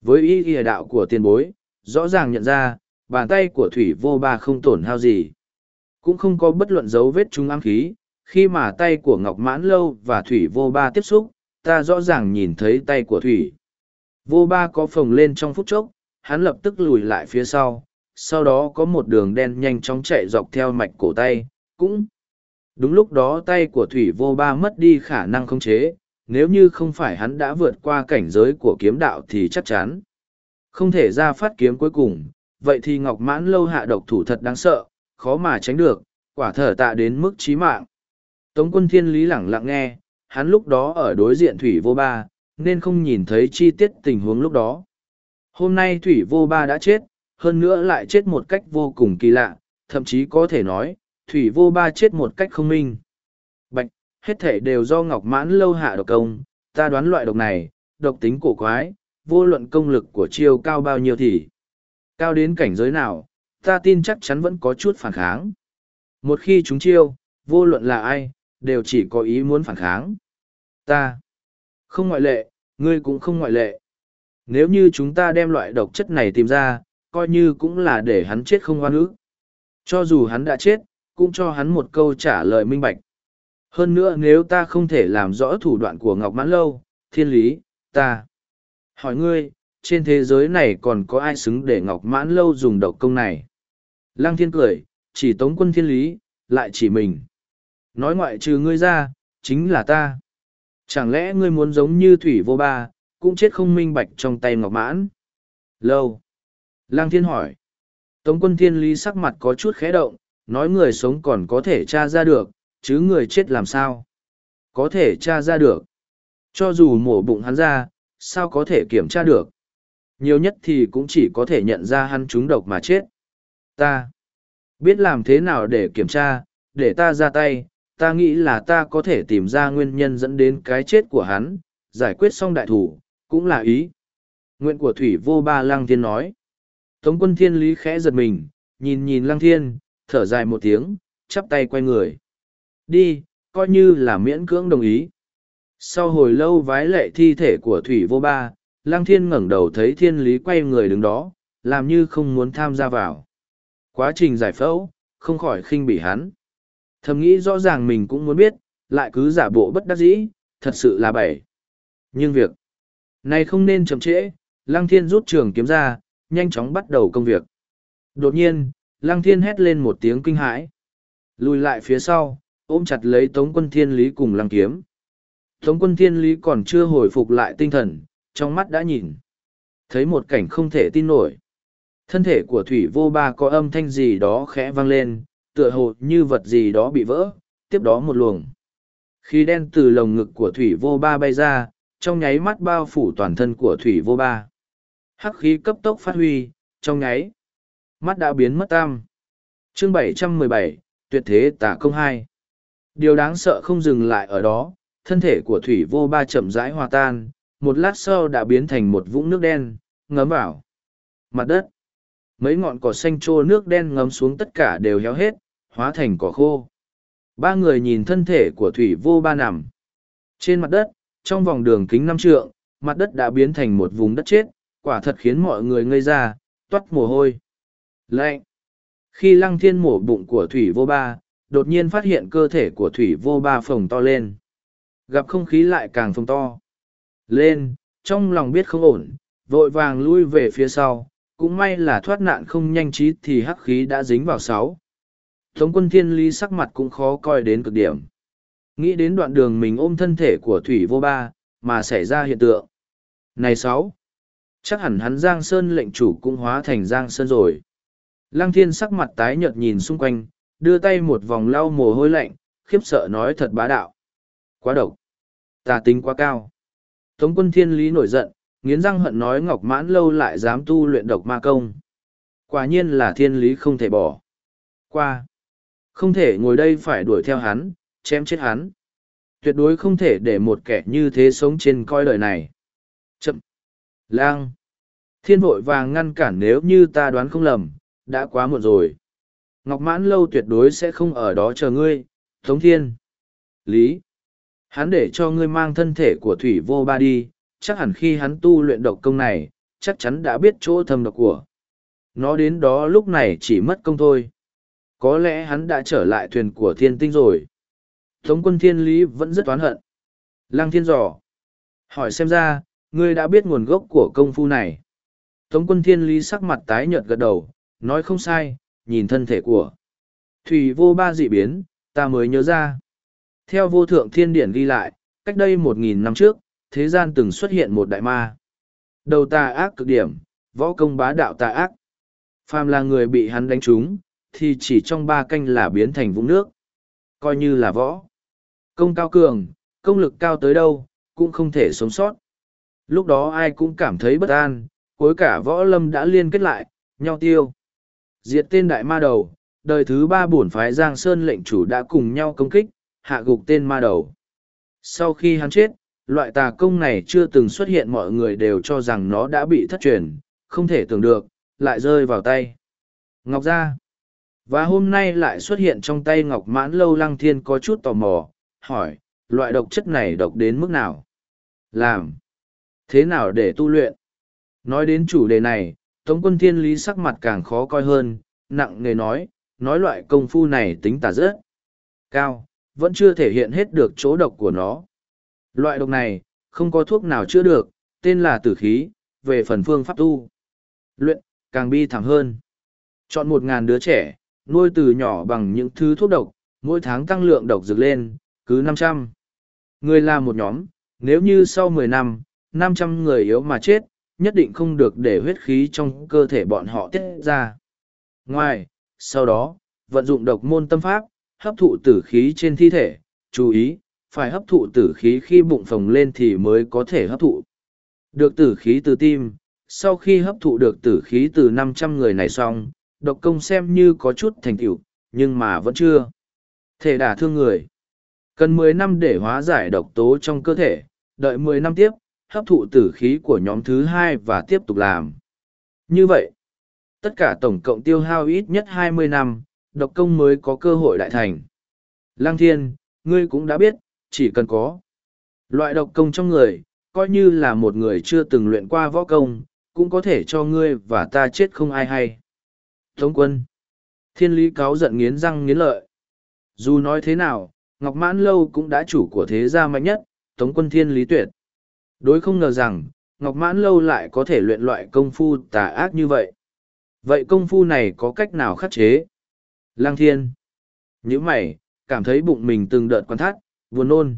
Với ý ghi đạo của tiền bối, rõ ràng nhận ra, bàn tay của thủy vô ba không tổn hao gì. Cũng không có bất luận dấu vết trung ám khí, khi mà tay của ngọc mãn lâu và thủy vô ba tiếp xúc, ta rõ ràng nhìn thấy tay của thủy. Vô ba có phồng lên trong phút chốc, hắn lập tức lùi lại phía sau, sau đó có một đường đen nhanh chóng chạy dọc theo mạch cổ tay, cũng. Đúng lúc đó tay của Thủy Vô Ba mất đi khả năng khống chế, nếu như không phải hắn đã vượt qua cảnh giới của kiếm đạo thì chắc chắn. Không thể ra phát kiếm cuối cùng, vậy thì Ngọc Mãn lâu hạ độc thủ thật đáng sợ, khó mà tránh được, quả thở tạ đến mức chí mạng. Tống quân thiên lý lẳng lặng nghe, hắn lúc đó ở đối diện Thủy Vô Ba, nên không nhìn thấy chi tiết tình huống lúc đó. Hôm nay Thủy Vô Ba đã chết, hơn nữa lại chết một cách vô cùng kỳ lạ, thậm chí có thể nói, Thủy Vô Ba chết một cách không minh. Bạch, hết thể đều do Ngọc Mãn lâu hạ độc công, ta đoán loại độc này, độc tính cổ quái, vô luận công lực của chiêu cao bao nhiêu thì cao đến cảnh giới nào, ta tin chắc chắn vẫn có chút phản kháng. Một khi chúng chiêu, vô luận là ai, đều chỉ có ý muốn phản kháng. Ta, không ngoại lệ, ngươi cũng không ngoại lệ. Nếu như chúng ta đem loại độc chất này tìm ra, coi như cũng là để hắn chết không hoan ức. Cho dù hắn đã chết, cũng cho hắn một câu trả lời minh bạch. Hơn nữa nếu ta không thể làm rõ thủ đoạn của Ngọc Mãn Lâu, thiên lý, ta. Hỏi ngươi, trên thế giới này còn có ai xứng để Ngọc Mãn Lâu dùng độc công này? Lăng thiên cười, chỉ tống quân thiên lý, lại chỉ mình. Nói ngoại trừ ngươi ra, chính là ta. Chẳng lẽ ngươi muốn giống như thủy vô ba, cũng chết không minh bạch trong tay Ngọc Mãn? Lâu. Lăng thiên hỏi. Tống quân thiên lý sắc mặt có chút khẽ động, nói người sống còn có thể tra ra được, chứ người chết làm sao? Có thể tra ra được. Cho dù mổ bụng hắn ra, sao có thể kiểm tra được? Nhiều nhất thì cũng chỉ có thể nhận ra hắn trúng độc mà chết. Ta biết làm thế nào để kiểm tra, để ta ra tay, ta nghĩ là ta có thể tìm ra nguyên nhân dẫn đến cái chết của hắn, giải quyết xong đại thủ, cũng là ý. Nguyện của Thủy Vô Ba Lăng Thiên nói. Tống quân thiên lý khẽ giật mình, nhìn nhìn Lăng Thiên, thở dài một tiếng, chắp tay quay người. Đi, coi như là miễn cưỡng đồng ý. Sau hồi lâu vái lệ thi thể của Thủy Vô Ba, Lăng Thiên ngẩng đầu thấy thiên lý quay người đứng đó, làm như không muốn tham gia vào. Quá trình giải phẫu, không khỏi khinh bỉ hắn. Thầm nghĩ rõ ràng mình cũng muốn biết, lại cứ giả bộ bất đắc dĩ, thật sự là bảy. Nhưng việc này không nên chậm trễ, Lăng Thiên rút trường kiếm ra, nhanh chóng bắt đầu công việc. Đột nhiên, Lăng Thiên hét lên một tiếng kinh hãi. Lùi lại phía sau, ôm chặt lấy Tống quân Thiên Lý cùng Lăng Kiếm. Tống quân Thiên Lý còn chưa hồi phục lại tinh thần, trong mắt đã nhìn. Thấy một cảnh không thể tin nổi. Thân thể của Thủy Vô Ba có âm thanh gì đó khẽ vang lên, tựa hồ như vật gì đó bị vỡ, tiếp đó một luồng. Khi đen từ lồng ngực của Thủy Vô Ba bay ra, trong nháy mắt bao phủ toàn thân của Thủy Vô Ba. Hắc khí cấp tốc phát huy, trong nháy. Mắt đã biến mất tam. Chương 717, tuyệt thế tả công hai. Điều đáng sợ không dừng lại ở đó, thân thể của Thủy Vô Ba chậm rãi hòa tan, một lát sau đã biến thành một vũng nước đen, ngấm vào. Mặt đất. Mấy ngọn cỏ xanh trô nước đen ngấm xuống tất cả đều héo hết, hóa thành cỏ khô. Ba người nhìn thân thể của Thủy Vô Ba nằm. Trên mặt đất, trong vòng đường kính năm trượng, mặt đất đã biến thành một vùng đất chết, quả thật khiến mọi người ngây ra, toát mồ hôi. Lạnh! Khi lăng thiên mổ bụng của Thủy Vô Ba, đột nhiên phát hiện cơ thể của Thủy Vô Ba phồng to lên. Gặp không khí lại càng phồng to. Lên, trong lòng biết không ổn, vội vàng lui về phía sau, cũng may là thoát nạn không nhanh trí thì hắc khí đã dính vào sáu. Tống quân thiên lý sắc mặt cũng khó coi đến cực điểm. Nghĩ đến đoạn đường mình ôm thân thể của Thủy Vô Ba, mà xảy ra hiện tượng. Này sáu, chắc hẳn hắn Giang Sơn lệnh chủ cũng hóa thành Giang Sơn rồi. Lăng thiên sắc mặt tái nhợt nhìn xung quanh, đưa tay một vòng lau mồ hôi lạnh, khiếp sợ nói thật bá đạo. Quá độc. Tà tính quá cao. Tống quân thiên lý nổi giận, nghiến răng hận nói ngọc mãn lâu lại dám tu luyện độc ma công. Quả nhiên là thiên lý không thể bỏ. Qua. Không thể ngồi đây phải đuổi theo hắn, chém chết hắn. Tuyệt đối không thể để một kẻ như thế sống trên coi đời này. Chậm. Lang. Thiên vội vàng ngăn cản nếu như ta đoán không lầm, đã quá muộn rồi. Ngọc mãn lâu tuyệt đối sẽ không ở đó chờ ngươi, Tống Thiên. Lý. Hắn để cho ngươi mang thân thể của Thủy Vô Ba đi, chắc hẳn khi hắn tu luyện độc công này, chắc chắn đã biết chỗ thâm độc của. Nó đến đó lúc này chỉ mất công thôi. Có lẽ hắn đã trở lại thuyền của thiên tinh rồi. Tống quân thiên lý vẫn rất oán hận. Lăng thiên dò. Hỏi xem ra, ngươi đã biết nguồn gốc của công phu này. Tống quân thiên lý sắc mặt tái nhợt gật đầu, nói không sai, nhìn thân thể của. Thủy vô ba dị biến, ta mới nhớ ra. Theo vô thượng thiên điển ghi lại, cách đây một nghìn năm trước, thế gian từng xuất hiện một đại ma. Đầu tà ác cực điểm, võ công bá đạo tà ác. Phàm là người bị hắn đánh trúng, thì chỉ trong ba canh là biến thành vũng nước. Coi như là võ. Công cao cường, công lực cao tới đâu, cũng không thể sống sót. Lúc đó ai cũng cảm thấy bất an, cuối cả võ lâm đã liên kết lại, nhau tiêu. Diệt tên đại ma đầu, đời thứ ba bổn phái Giang Sơn lệnh chủ đã cùng nhau công kích, hạ gục tên ma đầu. Sau khi hắn chết, loại tà công này chưa từng xuất hiện mọi người đều cho rằng nó đã bị thất truyền, không thể tưởng được, lại rơi vào tay. Ngọc Gia Và hôm nay lại xuất hiện trong tay Ngọc Mãn Lâu Lăng Thiên có chút tò mò, hỏi, loại độc chất này độc đến mức nào? Làm? Thế nào để tu luyện? Nói đến chủ đề này, Tống quân thiên lý sắc mặt càng khó coi hơn, nặng nề nói, nói loại công phu này tính tà rất cao, vẫn chưa thể hiện hết được chỗ độc của nó. Loại độc này, không có thuốc nào chữa được, tên là tử khí, về phần phương pháp tu. Luyện, càng bi thảm hơn. Chọn một ngàn đứa trẻ, nuôi từ nhỏ bằng những thứ thuốc độc, mỗi tháng tăng lượng độc dược lên, cứ năm trăm Người là một nhóm, nếu như sau mười năm, năm trăm người yếu mà chết, nhất định không được để huyết khí trong cơ thể bọn họ tiết ra. Ngoài, sau đó, vận dụng độc môn tâm pháp, hấp thụ tử khí trên thi thể, chú ý, phải hấp thụ tử khí khi bụng phồng lên thì mới có thể hấp thụ. Được tử khí từ tim, sau khi hấp thụ được tử khí từ năm trăm người này xong, độc công xem như có chút thành tựu, nhưng mà vẫn chưa thể đả thương người. Cần mười năm để hóa giải độc tố trong cơ thể, đợi mười năm tiếp, hấp thụ tử khí của nhóm thứ hai và tiếp tục làm. Như vậy, tất cả tổng cộng tiêu hao ít nhất hai mươi năm, độc công mới có cơ hội đại thành. Lăng thiên, ngươi cũng đã biết, chỉ cần có loại độc công trong người, coi như là một người chưa từng luyện qua võ công, cũng có thể cho ngươi và ta chết không ai hay. Tống quân, thiên lý cáo giận nghiến răng nghiến lợi. Dù nói thế nào, Ngọc Mãn Lâu cũng đã chủ của thế gia mạnh nhất, Tống quân thiên lý tuyệt. Đối không ngờ rằng, Ngọc Mãn Lâu lại có thể luyện loại công phu tà ác như vậy. Vậy công phu này có cách nào khắc chế? Lang thiên. Những mày, cảm thấy bụng mình từng đợt quan thắt, buồn nôn.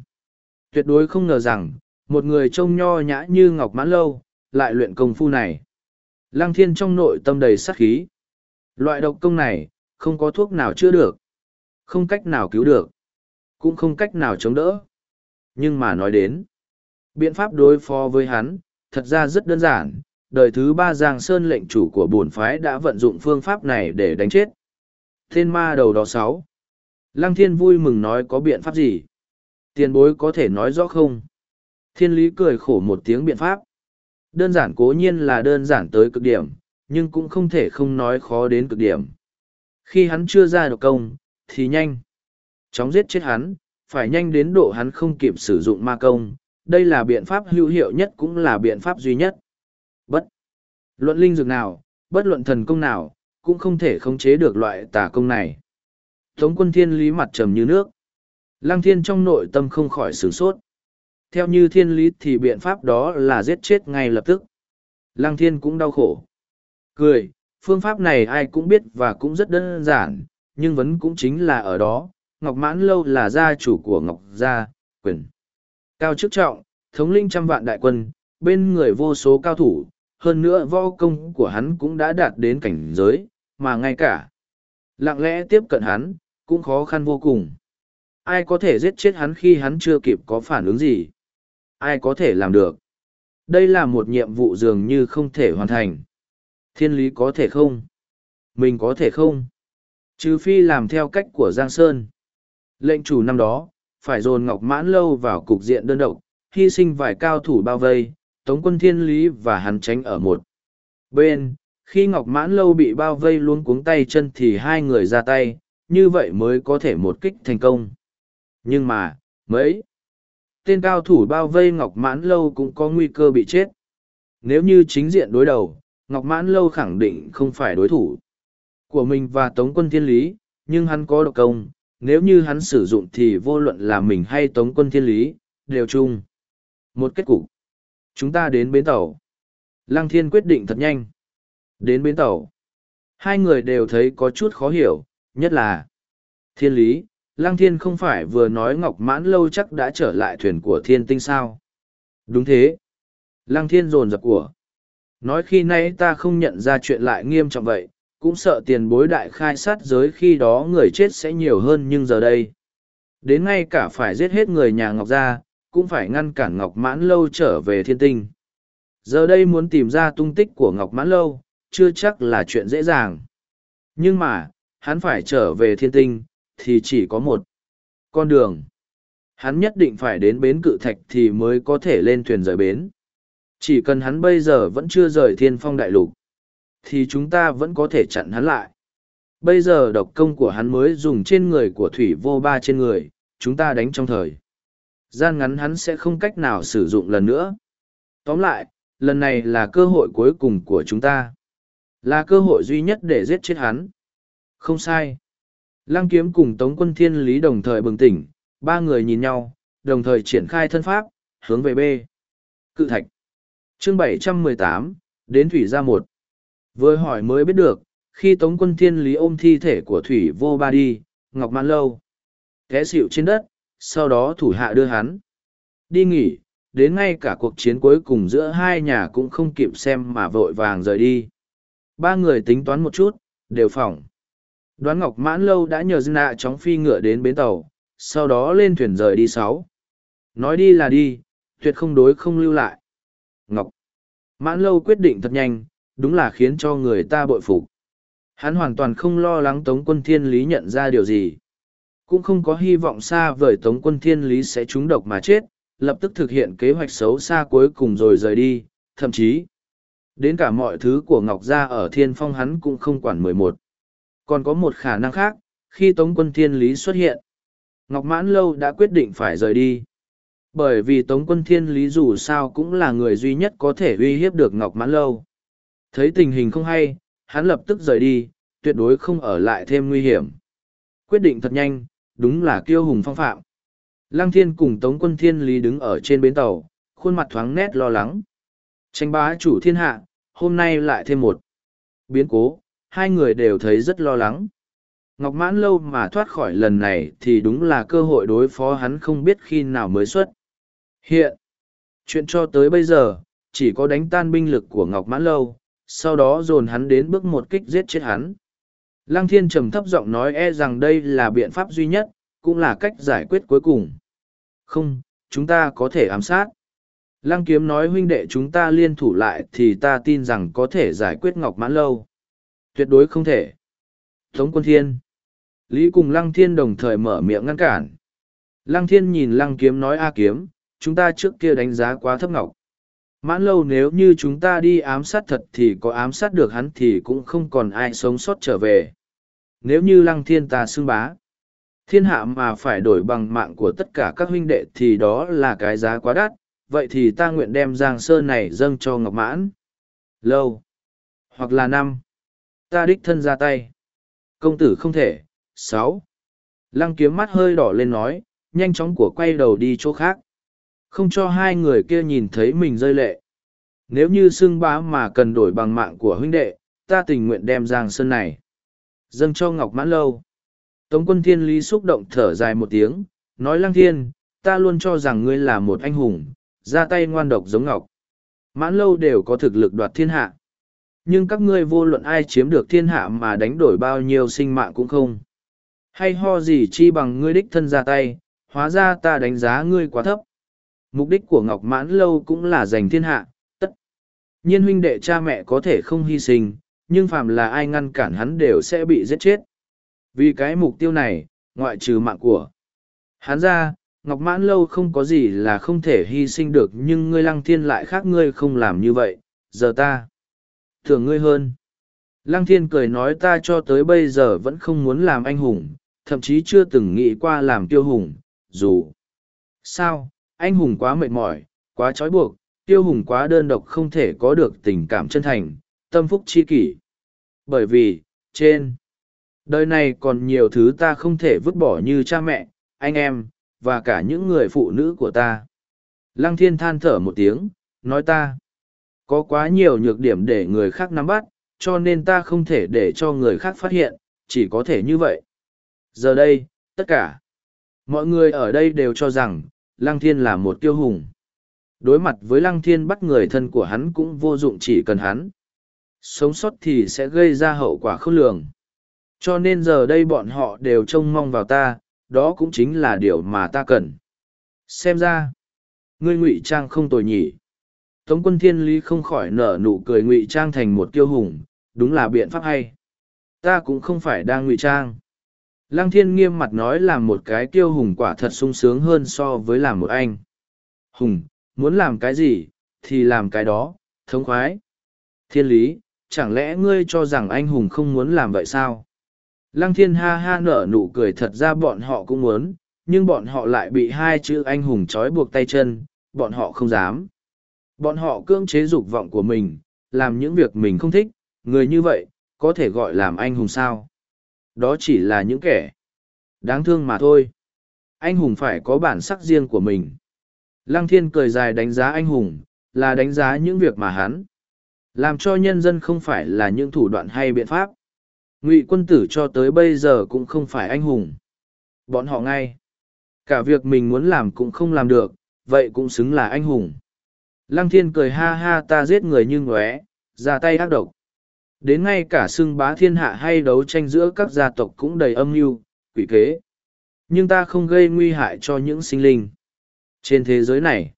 Tuyệt đối không ngờ rằng, một người trông nho nhã như Ngọc Mãn Lâu, lại luyện công phu này. Lăng thiên trong nội tâm đầy sát khí. Loại độc công này, không có thuốc nào chữa được. Không cách nào cứu được. Cũng không cách nào chống đỡ. Nhưng mà nói đến, biện pháp đối phó với hắn, thật ra rất đơn giản. Đời thứ ba Giang Sơn lệnh chủ của bổn phái đã vận dụng phương pháp này để đánh chết. thiên ma đầu đó sáu. Lăng thiên vui mừng nói có biện pháp gì? Tiền bối có thể nói rõ không? Thiên lý cười khổ một tiếng biện pháp. Đơn giản cố nhiên là đơn giản tới cực điểm, nhưng cũng không thể không nói khó đến cực điểm. Khi hắn chưa ra được công, thì nhanh. Chóng giết chết hắn, phải nhanh đến độ hắn không kịp sử dụng ma công. Đây là biện pháp hữu hiệu nhất cũng là biện pháp duy nhất. Bất. Luận linh dược nào, bất luận thần công nào, cũng không thể khống chế được loại tà công này. Tống quân thiên lý mặt trầm như nước. Lăng thiên trong nội tâm không khỏi sửng sốt. Theo như thiên lý thì biện pháp đó là giết chết ngay lập tức. Lăng thiên cũng đau khổ. Cười, phương pháp này ai cũng biết và cũng rất đơn giản, nhưng vấn cũng chính là ở đó, Ngọc Mãn Lâu là gia chủ của Ngọc Gia, quyền. Cao chức trọng, thống linh trăm vạn đại quân, bên người vô số cao thủ, hơn nữa võ công của hắn cũng đã đạt đến cảnh giới, mà ngay cả lặng lẽ tiếp cận hắn, cũng khó khăn vô cùng. Ai có thể giết chết hắn khi hắn chưa kịp có phản ứng gì? Ai có thể làm được? Đây là một nhiệm vụ dường như không thể hoàn thành. Thiên lý có thể không? Mình có thể không? Trừ phi làm theo cách của Giang Sơn. Lệnh chủ năm đó, phải dồn Ngọc Mãn Lâu vào cục diện đơn độc, hy sinh vài cao thủ bao vây, tống quân thiên lý và hắn tránh ở một bên. Khi Ngọc Mãn Lâu bị bao vây luôn cuống tay chân thì hai người ra tay, như vậy mới có thể một kích thành công. Nhưng mà, mấy tên cao thủ bao vây Ngọc Mãn Lâu cũng có nguy cơ bị chết. Nếu như chính diện đối đầu, Ngọc Mãn Lâu khẳng định không phải đối thủ của mình và Tống quân Thiên Lý, nhưng hắn có độc công, nếu như hắn sử dụng thì vô luận là mình hay Tống quân Thiên Lý, đều chung. Một kết cục. Chúng ta đến bến tàu. Lăng Thiên quyết định thật nhanh. Đến bến tàu. Hai người đều thấy có chút khó hiểu, nhất là Thiên Lý, Lăng Thiên không phải vừa nói Ngọc Mãn lâu chắc đã trở lại thuyền của thiên tinh sao. Đúng thế. Lăng Thiên rồn rập của. Nói khi nay ta không nhận ra chuyện lại nghiêm trọng vậy, cũng sợ tiền bối đại khai sát giới khi đó người chết sẽ nhiều hơn nhưng giờ đây. Đến ngay cả phải giết hết người nhà Ngọc ra, cũng phải ngăn cản Ngọc Mãn Lâu trở về thiên tinh. Giờ đây muốn tìm ra tung tích của Ngọc Mãn Lâu, chưa chắc là chuyện dễ dàng. Nhưng mà, hắn phải trở về thiên tinh, thì chỉ có một con đường. Hắn nhất định phải đến bến cự thạch thì mới có thể lên thuyền rời bến. Chỉ cần hắn bây giờ vẫn chưa rời thiên phong đại lục, thì chúng ta vẫn có thể chặn hắn lại. Bây giờ độc công của hắn mới dùng trên người của thủy vô ba trên người, chúng ta đánh trong thời. Gian ngắn hắn sẽ không cách nào sử dụng lần nữa. Tóm lại, lần này là cơ hội cuối cùng của chúng ta. Là cơ hội duy nhất để giết chết hắn. Không sai. Lăng kiếm cùng Tống quân thiên lý đồng thời bừng tỉnh, ba người nhìn nhau, đồng thời triển khai thân pháp, hướng về B. Cự thạch. Chương 718, đến Thủy gia một. Vừa hỏi mới biết được, khi Tống quân thiên lý ôm thi thể của Thủy vô ba đi, Ngọc Mãn Lâu. Té xịu trên đất, sau đó thủ hạ đưa hắn. Đi nghỉ, đến ngay cả cuộc chiến cuối cùng giữa hai nhà cũng không kịp xem mà vội vàng rời đi. Ba người tính toán một chút, đều phỏng. Đoán Ngọc Mãn Lâu đã nhờ dân nạ chóng phi ngựa đến bến tàu, sau đó lên thuyền rời đi sáu. Nói đi là đi, tuyệt không đối không lưu lại. Ngọc Mãn Lâu quyết định thật nhanh, đúng là khiến cho người ta bội phục. Hắn hoàn toàn không lo lắng Tống quân Thiên Lý nhận ra điều gì. Cũng không có hy vọng xa vời Tống quân Thiên Lý sẽ trúng độc mà chết, lập tức thực hiện kế hoạch xấu xa cuối cùng rồi rời đi, thậm chí đến cả mọi thứ của Ngọc Gia ở Thiên Phong hắn cũng không quản mười một còn có một khả năng khác, khi Tống quân Thiên Lý xuất hiện, Ngọc Mãn Lâu đã quyết định phải rời đi. Bởi vì Tống quân Thiên Lý dù sao cũng là người duy nhất có thể uy hiếp được Ngọc Mãn Lâu. Thấy tình hình không hay, hắn lập tức rời đi, tuyệt đối không ở lại thêm nguy hiểm. Quyết định thật nhanh, đúng là kiêu hùng phong phạm. Lăng Thiên cùng Tống quân Thiên Lý đứng ở trên bến tàu, khuôn mặt thoáng nét lo lắng. Tranh bá chủ thiên hạ, hôm nay lại thêm một biến cố, hai người đều thấy rất lo lắng. Ngọc mãn lâu mà thoát khỏi lần này thì đúng là cơ hội đối phó hắn không biết khi nào mới xuất. Hiện, chuyện cho tới bây giờ, chỉ có đánh tan binh lực của Ngọc mãn lâu, sau đó dồn hắn đến bước một kích giết chết hắn. Lăng thiên trầm thấp giọng nói e rằng đây là biện pháp duy nhất, cũng là cách giải quyết cuối cùng. Không, chúng ta có thể ám sát. Lăng kiếm nói huynh đệ chúng ta liên thủ lại thì ta tin rằng có thể giải quyết Ngọc Mãn Lâu. Tuyệt đối không thể. Tống quân thiên. Lý cùng lăng thiên đồng thời mở miệng ngăn cản. Lăng thiên nhìn lăng kiếm nói a kiếm, chúng ta trước kia đánh giá quá thấp ngọc. Mãn lâu nếu như chúng ta đi ám sát thật thì có ám sát được hắn thì cũng không còn ai sống sót trở về. Nếu như lăng thiên ta xưng bá, thiên hạ mà phải đổi bằng mạng của tất cả các huynh đệ thì đó là cái giá quá đắt, vậy thì ta nguyện đem Giang Sơn này dâng cho Ngọc Mãn. Lâu, hoặc là năm, ta đích thân ra tay. Công tử không thể. Sáu. Lăng kiếm mắt hơi đỏ lên nói nhanh chóng của quay đầu đi chỗ khác không cho hai người kia nhìn thấy mình rơi lệ nếu như xưng bá mà cần đổi bằng mạng của huynh đệ ta tình nguyện đem giang sơn này dâng cho ngọc mãn lâu tống quân thiên lý xúc động thở dài một tiếng nói lăng thiên ta luôn cho rằng ngươi là một anh hùng ra tay ngoan độc giống ngọc. Mãn lâu đều có thực lực đoạt thiên hạ. Nhưng các ngươi vô luận ai chiếm được thiên hạ mà đánh đổi bao nhiêu sinh mạng cũng không. Hay ho gì chi bằng ngươi đích thân ra tay, hóa ra ta đánh giá ngươi quá thấp. Mục đích của Ngọc Mãn Lâu cũng là giành thiên hạ, tất. Nhiên huynh đệ cha mẹ có thể không hy sinh, nhưng phàm là ai ngăn cản hắn đều sẽ bị giết chết. Vì cái mục tiêu này, ngoại trừ mạng của hắn ra, Ngọc Mãn Lâu không có gì là không thể hy sinh được nhưng ngươi lăng thiên lại khác ngươi không làm như vậy, giờ ta thường ngươi hơn. Lăng thiên cười nói ta cho tới bây giờ vẫn không muốn làm anh hùng, thậm chí chưa từng nghĩ qua làm tiêu hùng, dù. Sao, anh hùng quá mệt mỏi, quá trói buộc, tiêu hùng quá đơn độc không thể có được tình cảm chân thành, tâm phúc chi kỷ. Bởi vì, trên, đời này còn nhiều thứ ta không thể vứt bỏ như cha mẹ, anh em, và cả những người phụ nữ của ta. Lăng thiên than thở một tiếng, nói ta, có quá nhiều nhược điểm để người khác nắm bắt, cho nên ta không thể để cho người khác phát hiện, chỉ có thể như vậy. Giờ đây, tất cả, mọi người ở đây đều cho rằng, Lăng Thiên là một tiêu hùng. Đối mặt với Lăng Thiên bắt người thân của hắn cũng vô dụng chỉ cần hắn. Sống sót thì sẽ gây ra hậu quả không lường. Cho nên giờ đây bọn họ đều trông mong vào ta, đó cũng chính là điều mà ta cần. Xem ra, ngươi ngụy trang không tồi nhỉ. Tống quân thiên lý không khỏi nở nụ cười ngụy trang thành một tiêu hùng, đúng là biện pháp hay. Ta cũng không phải đang ngụy trang. Lăng thiên nghiêm mặt nói là một cái tiêu hùng quả thật sung sướng hơn so với làm một anh. Hùng, muốn làm cái gì, thì làm cái đó, thống khoái. Thiên lý, chẳng lẽ ngươi cho rằng anh hùng không muốn làm vậy sao? Lăng thiên ha ha nở nụ cười thật ra bọn họ cũng muốn, nhưng bọn họ lại bị hai chữ anh hùng trói buộc tay chân, bọn họ không dám. Bọn họ cưỡng chế dục vọng của mình, làm những việc mình không thích, người như vậy, có thể gọi làm anh hùng sao? Đó chỉ là những kẻ đáng thương mà thôi. Anh hùng phải có bản sắc riêng của mình. Lăng thiên cười dài đánh giá anh hùng, là đánh giá những việc mà hắn làm cho nhân dân không phải là những thủ đoạn hay biện pháp. Ngụy quân tử cho tới bây giờ cũng không phải anh hùng. Bọn họ ngay. Cả việc mình muốn làm cũng không làm được, vậy cũng xứng là anh hùng. Lăng thiên cười ha ha ta giết người như ngóe, ra tay ác độc. Đến ngay cả xưng bá thiên hạ hay đấu tranh giữa các gia tộc cũng đầy âm mưu, quỷ kế. Nhưng ta không gây nguy hại cho những sinh linh trên thế giới này.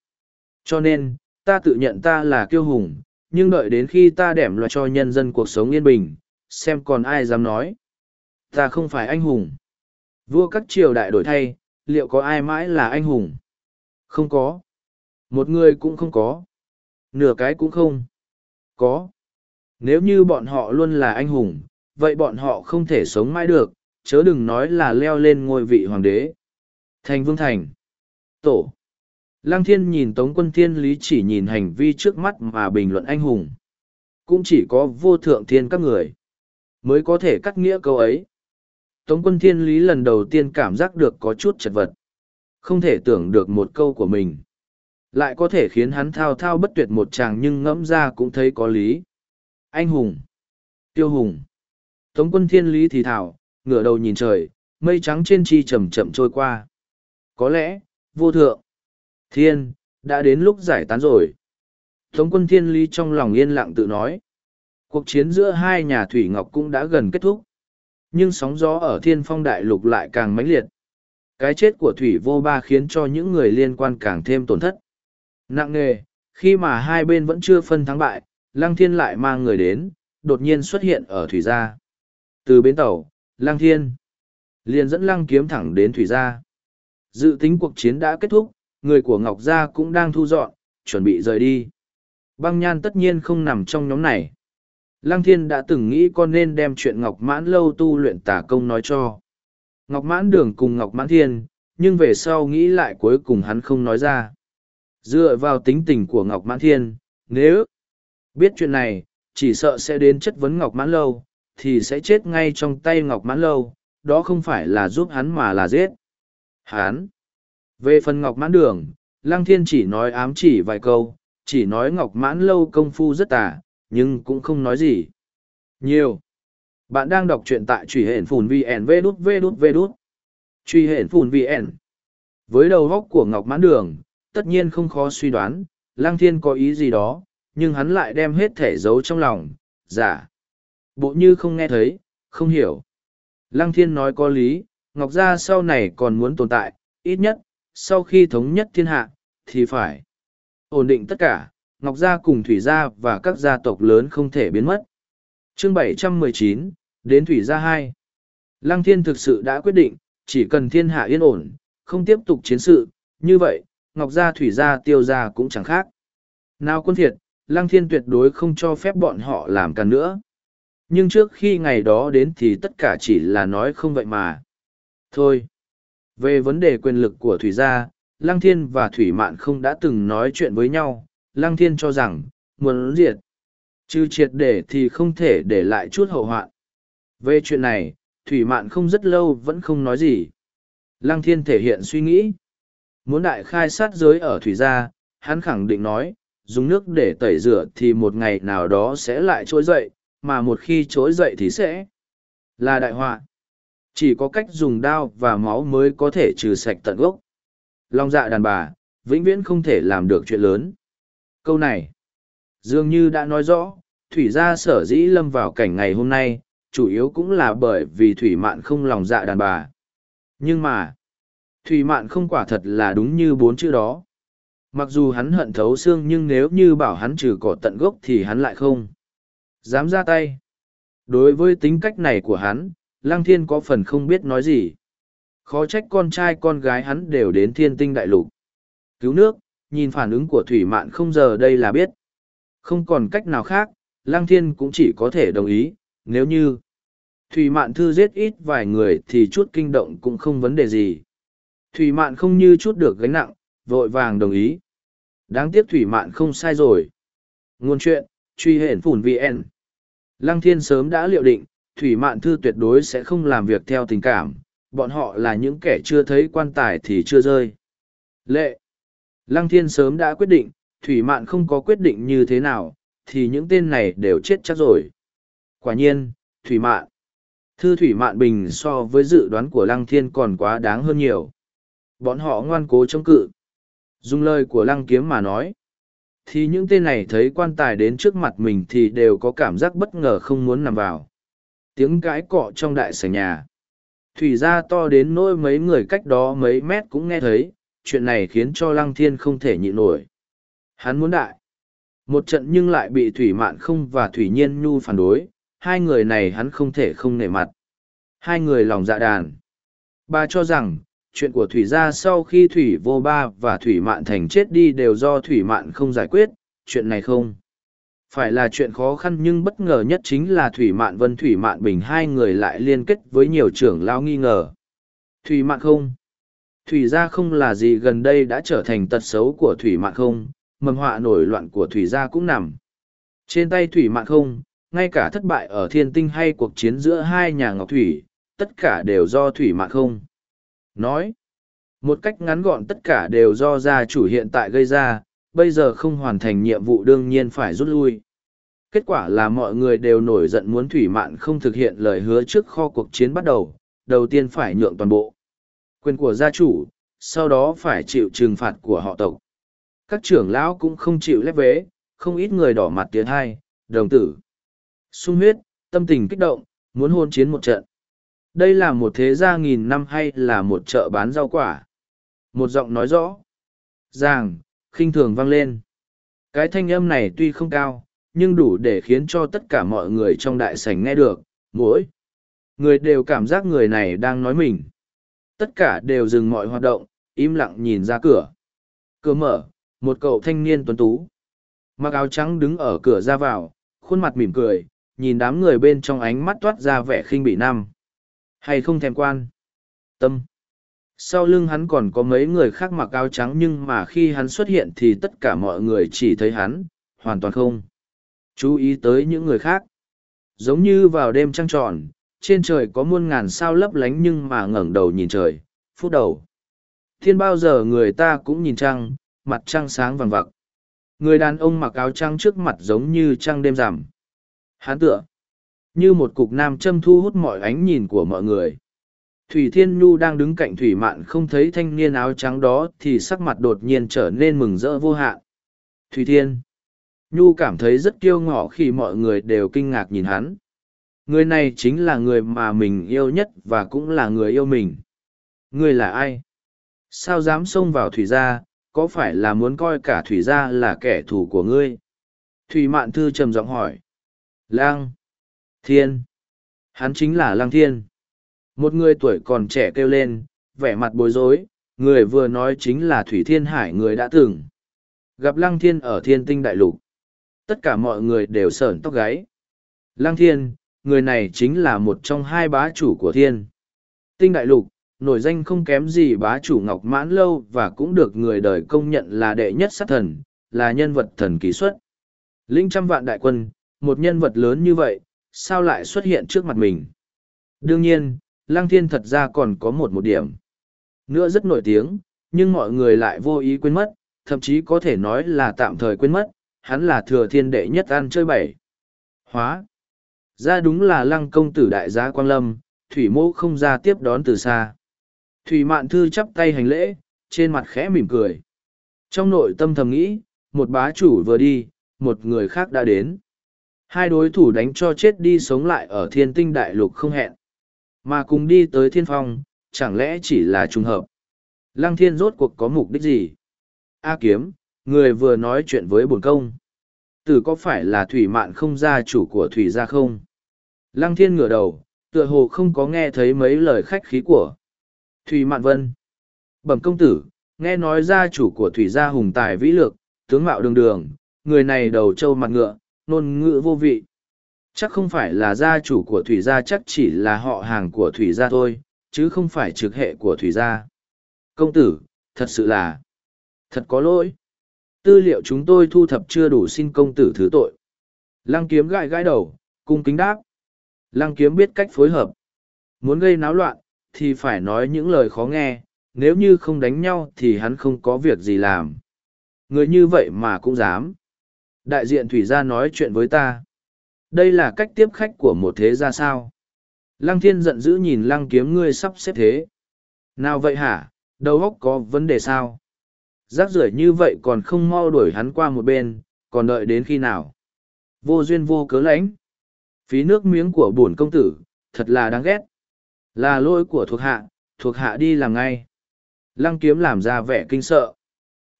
Cho nên, ta tự nhận ta là kiêu hùng, nhưng đợi đến khi ta đẻm loại cho nhân dân cuộc sống yên bình, xem còn ai dám nói. Ta không phải anh hùng. Vua các triều đại đổi thay, liệu có ai mãi là anh hùng? Không có. Một người cũng không có. Nửa cái cũng không. Có. Nếu như bọn họ luôn là anh hùng, vậy bọn họ không thể sống mãi được, chớ đừng nói là leo lên ngôi vị hoàng đế. Thành Vương Thành. Tổ. Lăng thiên nhìn Tống quân thiên lý chỉ nhìn hành vi trước mắt mà bình luận anh hùng. Cũng chỉ có vô thượng thiên các người mới có thể cắt nghĩa câu ấy. Tống quân thiên lý lần đầu tiên cảm giác được có chút chật vật. Không thể tưởng được một câu của mình. Lại có thể khiến hắn thao thao bất tuyệt một chàng nhưng ngẫm ra cũng thấy có lý. Anh hùng. Tiêu hùng. Tống quân thiên lý thì thảo, ngửa đầu nhìn trời, mây trắng trên chi chậm chậm trôi qua. Có lẽ, vô thượng. Thiên, đã đến lúc giải tán rồi. Tống quân thiên lý trong lòng yên lặng tự nói. Cuộc chiến giữa hai nhà Thủy Ngọc cũng đã gần kết thúc. Nhưng sóng gió ở thiên phong đại lục lại càng mãnh liệt. Cái chết của Thủy vô ba khiến cho những người liên quan càng thêm tổn thất. Nặng nề, khi mà hai bên vẫn chưa phân thắng bại, Lăng Thiên lại mang người đến, đột nhiên xuất hiện ở Thủy Gia. Từ bến tàu, Lăng Thiên liền dẫn Lăng kiếm thẳng đến Thủy Gia. Dự tính cuộc chiến đã kết thúc, người của Ngọc Gia cũng đang thu dọn, chuẩn bị rời đi. Băng Nhan tất nhiên không nằm trong nhóm này. Lăng Thiên đã từng nghĩ con nên đem chuyện Ngọc Mãn Lâu tu luyện tả công nói cho. Ngọc Mãn Đường cùng Ngọc Mãn Thiên, nhưng về sau nghĩ lại cuối cùng hắn không nói ra. Dựa vào tính tình của Ngọc Mãn Thiên, nếu biết chuyện này, chỉ sợ sẽ đến chất vấn Ngọc Mãn Lâu, thì sẽ chết ngay trong tay Ngọc Mãn Lâu, đó không phải là giúp hắn mà là giết. Hắn. Về phần Ngọc Mãn Đường, Lăng Thiên chỉ nói ám chỉ vài câu, chỉ nói Ngọc Mãn Lâu công phu rất tà, nhưng cũng không nói gì. Nhiều. Bạn đang đọc truyện tại truy hển phùn VN vê đút vê đút vê đút. Truy hển phùn VN. Với đầu góc của Ngọc Mãn Đường, tất nhiên không khó suy đoán, Lăng Thiên có ý gì đó, nhưng hắn lại đem hết thể giấu trong lòng, giả. Bộ như không nghe thấy, không hiểu. Lăng Thiên nói có lý, Ngọc Gia sau này còn muốn tồn tại, ít nhất, sau khi thống nhất thiên hạ, thì phải ổn định tất cả, Ngọc Gia cùng Thủy Gia và các gia tộc lớn không thể biến mất. Chương 719, đến Thủy Gia 2. Lăng Thiên thực sự đã quyết định, chỉ cần thiên hạ yên ổn, không tiếp tục chiến sự, như vậy, Ngọc Gia Thủy Gia Tiêu Gia cũng chẳng khác. Nào quân thiệt, Lăng Thiên tuyệt đối không cho phép bọn họ làm càng nữa. Nhưng trước khi ngày đó đến thì tất cả chỉ là nói không vậy mà. Thôi. Về vấn đề quyền lực của Thủy Gia, Lăng Thiên và Thủy Mạn không đã từng nói chuyện với nhau. Lăng Thiên cho rằng, muốn diệt. Chứ triệt để thì không thể để lại chút hậu hoạn. Về chuyện này, Thủy Mạn không rất lâu vẫn không nói gì. Lăng Thiên thể hiện suy nghĩ. Muốn đại khai sát giới ở Thủy Gia, hắn khẳng định nói, dùng nước để tẩy rửa thì một ngày nào đó sẽ lại trỗi dậy, mà một khi trỗi dậy thì sẽ là đại họa. Chỉ có cách dùng đao và máu mới có thể trừ sạch tận gốc. Long dạ đàn bà, vĩnh viễn không thể làm được chuyện lớn. Câu này, dường như đã nói rõ, Thủy gia sở dĩ lâm vào cảnh ngày hôm nay, chủ yếu cũng là bởi vì Thủy Mạn không lòng dạ đàn bà. Nhưng mà, Thủy Mạn không quả thật là đúng như bốn chữ đó. Mặc dù hắn hận thấu xương nhưng nếu như bảo hắn trừ cỏ tận gốc thì hắn lại không. Dám ra tay. Đối với tính cách này của hắn, Lăng Thiên có phần không biết nói gì. Khó trách con trai con gái hắn đều đến thiên tinh đại lục. Cứu nước, nhìn phản ứng của Thủy Mạn không giờ đây là biết. Không còn cách nào khác, Lăng Thiên cũng chỉ có thể đồng ý, nếu như Thủy Mạn Thư giết ít vài người thì chút kinh động cũng không vấn đề gì. Thủy Mạn không như chút được gánh nặng, vội vàng đồng ý. Đáng tiếc Thủy Mạn không sai rồi. Nguồn chuyện, truy hển phủn VN. Lăng Thiên sớm đã liệu định, Thủy Mạn Thư tuyệt đối sẽ không làm việc theo tình cảm, bọn họ là những kẻ chưa thấy quan tài thì chưa rơi. Lệ. Lăng Thiên sớm đã quyết định, Thủy Mạn không có quyết định như thế nào, thì những tên này đều chết chắc rồi. Quả nhiên, Thủy Mạn. Thư Thủy Mạn Bình so với dự đoán của Lăng Thiên còn quá đáng hơn nhiều. Bọn họ ngoan cố chống cự. Dùng lời của Lăng Kiếm mà nói. Thì những tên này thấy quan tài đến trước mặt mình thì đều có cảm giác bất ngờ không muốn nằm vào. Tiếng cãi cọ trong đại sảnh nhà. Thủy ra to đến nỗi mấy người cách đó mấy mét cũng nghe thấy, chuyện này khiến cho Lăng Thiên không thể nhịn nổi. Hắn muốn đại. Một trận nhưng lại bị Thủy Mạn không và Thủy Nhiên Nhu phản đối, hai người này hắn không thể không nể mặt. Hai người lòng dạ đàn. Bà cho rằng, chuyện của Thủy gia sau khi Thủy vô ba và Thủy Mạn thành chết đi đều do Thủy Mạn không giải quyết, chuyện này không. Phải là chuyện khó khăn nhưng bất ngờ nhất chính là Thủy Mạn Vân Thủy Mạn Bình hai người lại liên kết với nhiều trưởng lao nghi ngờ. Thủy Mạn không. Thủy gia không là gì gần đây đã trở thành tật xấu của Thủy Mạn không, mầm họa nổi loạn của Thủy gia cũng nằm. Trên tay Thủy Mạn không, ngay cả thất bại ở thiên tinh hay cuộc chiến giữa hai nhà ngọc thủy, tất cả đều do thủy mạn không. Nói, một cách ngắn gọn tất cả đều do gia chủ hiện tại gây ra, bây giờ không hoàn thành nhiệm vụ đương nhiên phải rút lui. Kết quả là mọi người đều nổi giận muốn thủy mạn không thực hiện lời hứa trước kho cuộc chiến bắt đầu, đầu tiên phải nhượng toàn bộ. Quyền của gia chủ, sau đó phải chịu trừng phạt của họ tộc. Các trưởng lão cũng không chịu lép vế, không ít người đỏ mặt tiến hai, đồng tử sung huyết, tâm tình kích động, muốn hôn chiến một trận. Đây là một thế gia nghìn năm hay là một chợ bán rau quả? Một giọng nói rõ. Ràng, khinh thường vang lên. Cái thanh âm này tuy không cao, nhưng đủ để khiến cho tất cả mọi người trong đại sảnh nghe được, mỗi. Người đều cảm giác người này đang nói mình. Tất cả đều dừng mọi hoạt động, im lặng nhìn ra cửa. Cửa mở, một cậu thanh niên tuấn tú. Mặc áo trắng đứng ở cửa ra vào, khuôn mặt mỉm cười, nhìn đám người bên trong ánh mắt toát ra vẻ khinh bị năm. Hay không thèm quan? Tâm. Sau lưng hắn còn có mấy người khác mặc áo trắng nhưng mà khi hắn xuất hiện thì tất cả mọi người chỉ thấy hắn, hoàn toàn không. Chú ý tới những người khác. Giống như vào đêm trăng tròn, trên trời có muôn ngàn sao lấp lánh nhưng mà ngẩng đầu nhìn trời, phút đầu. Thiên bao giờ người ta cũng nhìn trăng, mặt trăng sáng vàng vặc. Người đàn ông mặc áo trắng trước mặt giống như trăng đêm rằm. Hán tựa. Như một cục nam châm thu hút mọi ánh nhìn của mọi người. Thủy Thiên Nhu đang đứng cạnh Thủy Mạn không thấy thanh niên áo trắng đó thì sắc mặt đột nhiên trở nên mừng rỡ vô hạn. Thủy Thiên. Nhu cảm thấy rất kiêu ngỏ khi mọi người đều kinh ngạc nhìn hắn. Người này chính là người mà mình yêu nhất và cũng là người yêu mình. Người là ai? Sao dám xông vào Thủy gia, có phải là muốn coi cả Thủy gia là kẻ thù của ngươi? Thủy Mạn Thư trầm giọng hỏi. Lang. Thiên. Hắn chính là Lang Thiên. Một người tuổi còn trẻ kêu lên, vẻ mặt bối rối, người vừa nói chính là Thủy Thiên Hải người đã từng. Gặp Lăng Thiên ở thiên tinh đại lục. Tất cả mọi người đều sởn tóc gáy. Lăng Thiên, người này chính là một trong hai bá chủ của thiên. Tinh đại lục, nổi danh không kém gì bá chủ Ngọc Mãn Lâu và cũng được người đời công nhận là đệ nhất sát thần, là nhân vật thần kỳ xuất. Linh trăm vạn đại quân, một nhân vật lớn như vậy, sao lại xuất hiện trước mặt mình? Đương nhiên, Lăng Thiên thật ra còn có một một điểm. Nữa rất nổi tiếng, nhưng mọi người lại vô ý quên mất, thậm chí có thể nói là tạm thời quên mất, hắn là thừa thiên đệ nhất ăn chơi bảy. Hóa. Ra đúng là lăng công tử đại gia Quang Lâm, Thủy mô không ra tiếp đón từ xa. Thủy mạn thư chắp tay hành lễ, trên mặt khẽ mỉm cười. Trong nội tâm thầm nghĩ, một bá chủ vừa đi, một người khác đã đến. Hai đối thủ đánh cho chết đi sống lại ở thiên tinh đại lục không hẹn. Mà cùng đi tới thiên phong, chẳng lẽ chỉ là trùng hợp. Lăng thiên rốt cuộc có mục đích gì? A kiếm, người vừa nói chuyện với bổn công. Tử có phải là thủy mạn không gia chủ của thủy gia không? Lăng thiên ngửa đầu, tựa hồ không có nghe thấy mấy lời khách khí của. Thủy mạn vân. Bẩm công tử, nghe nói gia chủ của thủy gia hùng tài vĩ lược, tướng mạo đường đường, người này đầu trâu mặt ngựa, nôn ngữ vô vị. Chắc không phải là gia chủ của thủy gia chắc chỉ là họ hàng của thủy gia thôi, chứ không phải trực hệ của thủy gia. Công tử, thật sự là, thật có lỗi. Tư liệu chúng tôi thu thập chưa đủ xin công tử thứ tội. Lăng kiếm gãi gãi đầu, cung kính đáp. Lăng kiếm biết cách phối hợp. Muốn gây náo loạn, thì phải nói những lời khó nghe, nếu như không đánh nhau thì hắn không có việc gì làm. Người như vậy mà cũng dám. Đại diện thủy gia nói chuyện với ta. Đây là cách tiếp khách của một thế gia sao? Lăng thiên giận dữ nhìn lăng kiếm ngươi sắp xếp thế. Nào vậy hả, đầu óc có vấn đề sao? Rác rưởi như vậy còn không mau đuổi hắn qua một bên, còn đợi đến khi nào? Vô duyên vô cớ lãnh. Phí nước miếng của bổn công tử, thật là đáng ghét. Là lỗi của thuộc hạ, thuộc hạ đi làm ngay. Lăng kiếm làm ra vẻ kinh sợ.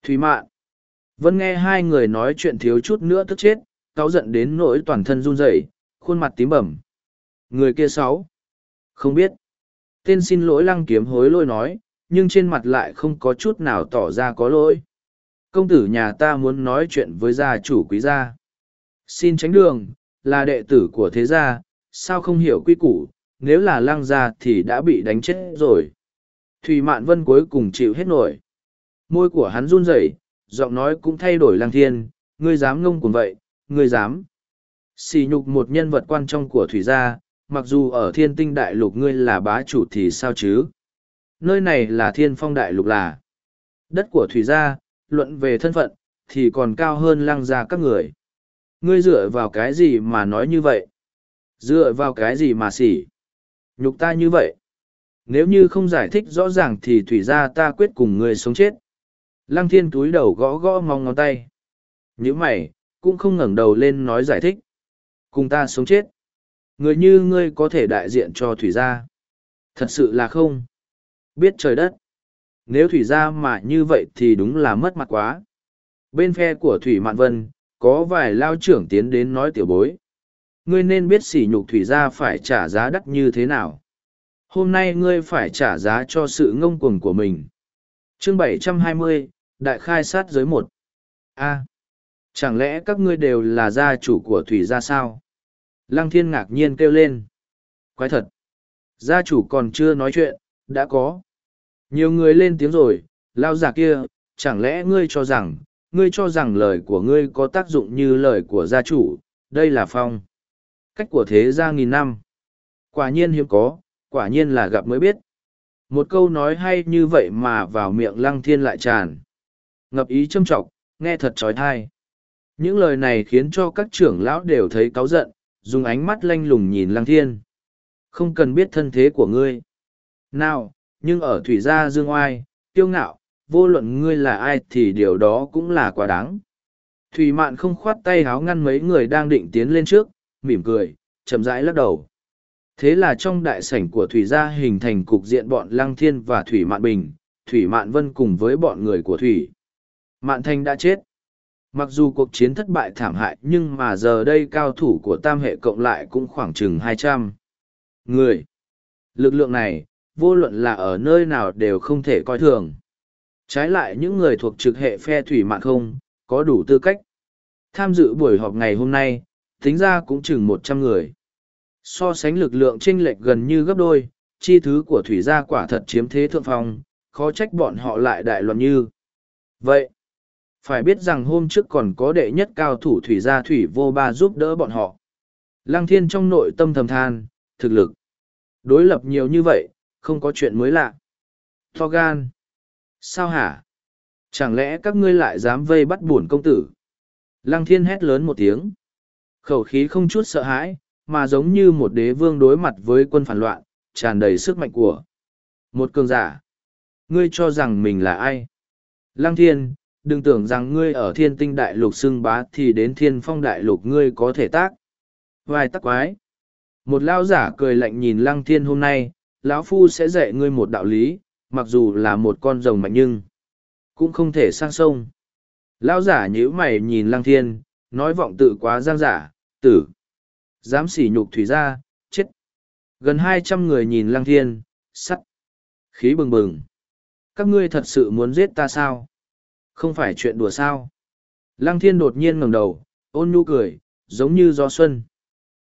Thúy mạn. Vân nghe hai người nói chuyện thiếu chút nữa tức chết, cáu giận đến nỗi toàn thân run rẩy, khuôn mặt tím bẩm. Người kia sáu. Không biết. Tên xin lỗi lăng kiếm hối lỗi nói, nhưng trên mặt lại không có chút nào tỏ ra có lỗi. Công tử nhà ta muốn nói chuyện với gia chủ quý gia. Xin tránh đường, là đệ tử của thế gia, sao không hiểu quy củ, nếu là lăng gia thì đã bị đánh chết rồi. Thùy Mạn Vân cuối cùng chịu hết nổi. Môi của hắn run rẩy, giọng nói cũng thay đổi lang thiên, ngươi dám ngông cuồng vậy, ngươi dám. Xì nhục một nhân vật quan trọng của Thủy gia, mặc dù ở thiên tinh đại lục ngươi là bá chủ thì sao chứ? Nơi này là thiên phong đại lục là đất của Thủy gia, luận về thân phận, thì còn cao hơn lăng gia các người. Ngươi dựa vào cái gì mà nói như vậy? Dựa vào cái gì mà xỉ? Nhục ta như vậy. Nếu như không giải thích rõ ràng thì thủy gia ta quyết cùng ngươi sống chết. Lăng thiên túi đầu gõ gõ mong ngón tay. Những mày, cũng không ngẩng đầu lên nói giải thích. Cùng ta sống chết. Người như ngươi có thể đại diện cho thủy gia. Thật sự là không. Biết trời đất. Nếu thủy gia mà như vậy thì đúng là mất mặt quá. Bên phe của Thủy Mạn Vân, có vài lao trưởng tiến đến nói tiểu bối. Ngươi nên biết sỉ nhục thủy gia phải trả giá đắt như thế nào. Hôm nay ngươi phải trả giá cho sự ngông cuồng của mình. Chương 720, Đại khai sát giới một. A. chẳng lẽ các ngươi đều là gia chủ của thủy gia sao? Lăng thiên ngạc nhiên kêu lên. Quái thật. Gia chủ còn chưa nói chuyện, đã có. Nhiều người lên tiếng rồi, lao giả kia, chẳng lẽ ngươi cho rằng, ngươi cho rằng lời của ngươi có tác dụng như lời của gia chủ, đây là phong. Cách của thế gia nghìn năm. Quả nhiên hiếm có, quả nhiên là gặp mới biết. Một câu nói hay như vậy mà vào miệng lăng thiên lại tràn. Ngập ý châm trọng, nghe thật trói thai. Những lời này khiến cho các trưởng lão đều thấy cáu giận, dùng ánh mắt lanh lùng nhìn lăng thiên. Không cần biết thân thế của ngươi. Nào, nhưng ở thủy gia dương oai, tiêu ngạo, vô luận ngươi là ai thì điều đó cũng là quá đáng. Thủy mạn không khoát tay háo ngăn mấy người đang định tiến lên trước, mỉm cười, chậm rãi lắc đầu. Thế là trong đại sảnh của Thủy gia hình thành cục diện bọn Lăng Thiên và Thủy Mạn Bình, Thủy Mạn Vân cùng với bọn người của Thủy. Mạn Thanh đã chết. Mặc dù cuộc chiến thất bại thảm hại nhưng mà giờ đây cao thủ của tam hệ cộng lại cũng khoảng chừng hai trăm người. Lực lượng này, vô luận là ở nơi nào đều không thể coi thường. Trái lại những người thuộc trực hệ phe thủy mạn không, có đủ tư cách. Tham dự buổi họp ngày hôm nay, tính ra cũng chừng một trăm người. So sánh lực lượng chênh lệch gần như gấp đôi, chi thứ của thủy gia quả thật chiếm thế thượng phong, khó trách bọn họ lại đại loạn như. Vậy, phải biết rằng hôm trước còn có đệ nhất cao thủ thủy gia thủy vô ba giúp đỡ bọn họ. Lăng thiên trong nội tâm thầm than, thực lực. Đối lập nhiều như vậy, không có chuyện mới lạ. To gan. Sao hả? Chẳng lẽ các ngươi lại dám vây bắt buồn công tử? Lăng thiên hét lớn một tiếng. Khẩu khí không chút sợ hãi, mà giống như một đế vương đối mặt với quân phản loạn, tràn đầy sức mạnh của một cường giả. Ngươi cho rằng mình là ai? Lăng thiên, đừng tưởng rằng ngươi ở thiên tinh đại lục xưng bá thì đến thiên phong đại lục ngươi có thể tác. Vài tắc quái. Một lao giả cười lạnh nhìn lăng thiên hôm nay, lão phu sẽ dạy ngươi một đạo lý, mặc dù là một con rồng mạnh nhưng cũng không thể sang sông. Lão giả nhíu mày nhìn lăng thiên, nói vọng tự quá giang giả, tử. Dám sỉ nhục thủy ra, chết. Gần hai trăm người nhìn lăng thiên, sắt. Khí bừng bừng. Các ngươi thật sự muốn giết ta sao? Không phải chuyện đùa sao? Lăng thiên đột nhiên ngẩng đầu, ôn nhu cười, giống như gió xuân.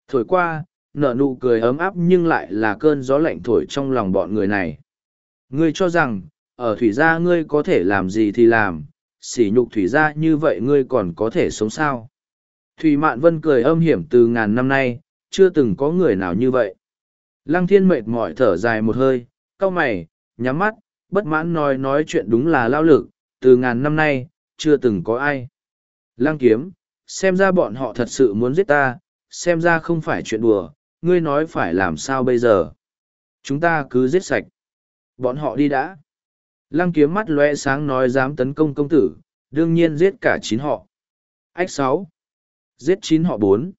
Thổi qua, nở nụ cười ấm áp nhưng lại là cơn gió lạnh thổi trong lòng bọn người này. Ngươi cho rằng, ở thủy gia ngươi có thể làm gì thì làm, sỉ nhục thủy gia như vậy ngươi còn có thể sống sao. Thủy Mạn Vân cười âm hiểm từ ngàn năm nay, chưa từng có người nào như vậy. Lăng thiên mệt mỏi thở dài một hơi, cau mày, nhắm mắt, bất mãn nói nói chuyện đúng là lao lực, từ ngàn năm nay, chưa từng có ai. Lăng kiếm, xem ra bọn họ thật sự muốn giết ta, xem ra không phải chuyện đùa, ngươi nói phải làm sao bây giờ. Chúng ta cứ giết sạch. Bọn họ đi đã. Lăng kiếm mắt lóe sáng nói dám tấn công công tử, đương nhiên giết cả chín họ. Ách sáu. Giết chín họ bốn.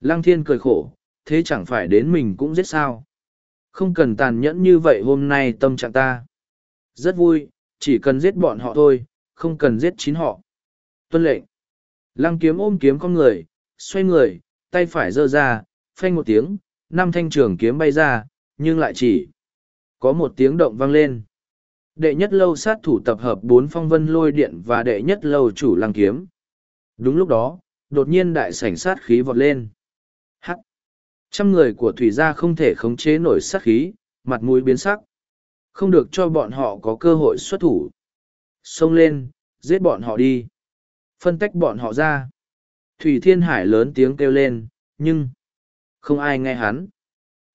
Lăng thiên cười khổ, thế chẳng phải đến mình cũng giết sao. Không cần tàn nhẫn như vậy hôm nay tâm trạng ta. Rất vui, chỉ cần giết bọn họ thôi, không cần giết chín họ. Tuân lệnh. Lăng kiếm ôm kiếm con người, xoay người, tay phải giơ ra, phanh một tiếng, năm thanh trường kiếm bay ra, nhưng lại chỉ có một tiếng động vang lên. Đệ nhất lâu sát thủ tập hợp bốn phong vân lôi điện và đệ nhất lâu chủ lăng kiếm. Đúng lúc đó, đột nhiên đại sảnh sát khí vọt lên. Hắc! Trăm người của thủy gia không thể khống chế nổi sát khí, mặt mũi biến sắc. Không được cho bọn họ có cơ hội xuất thủ. Xông lên, giết bọn họ đi. Phân tách bọn họ ra. Thủy Thiên Hải lớn tiếng kêu lên, nhưng không ai nghe hắn.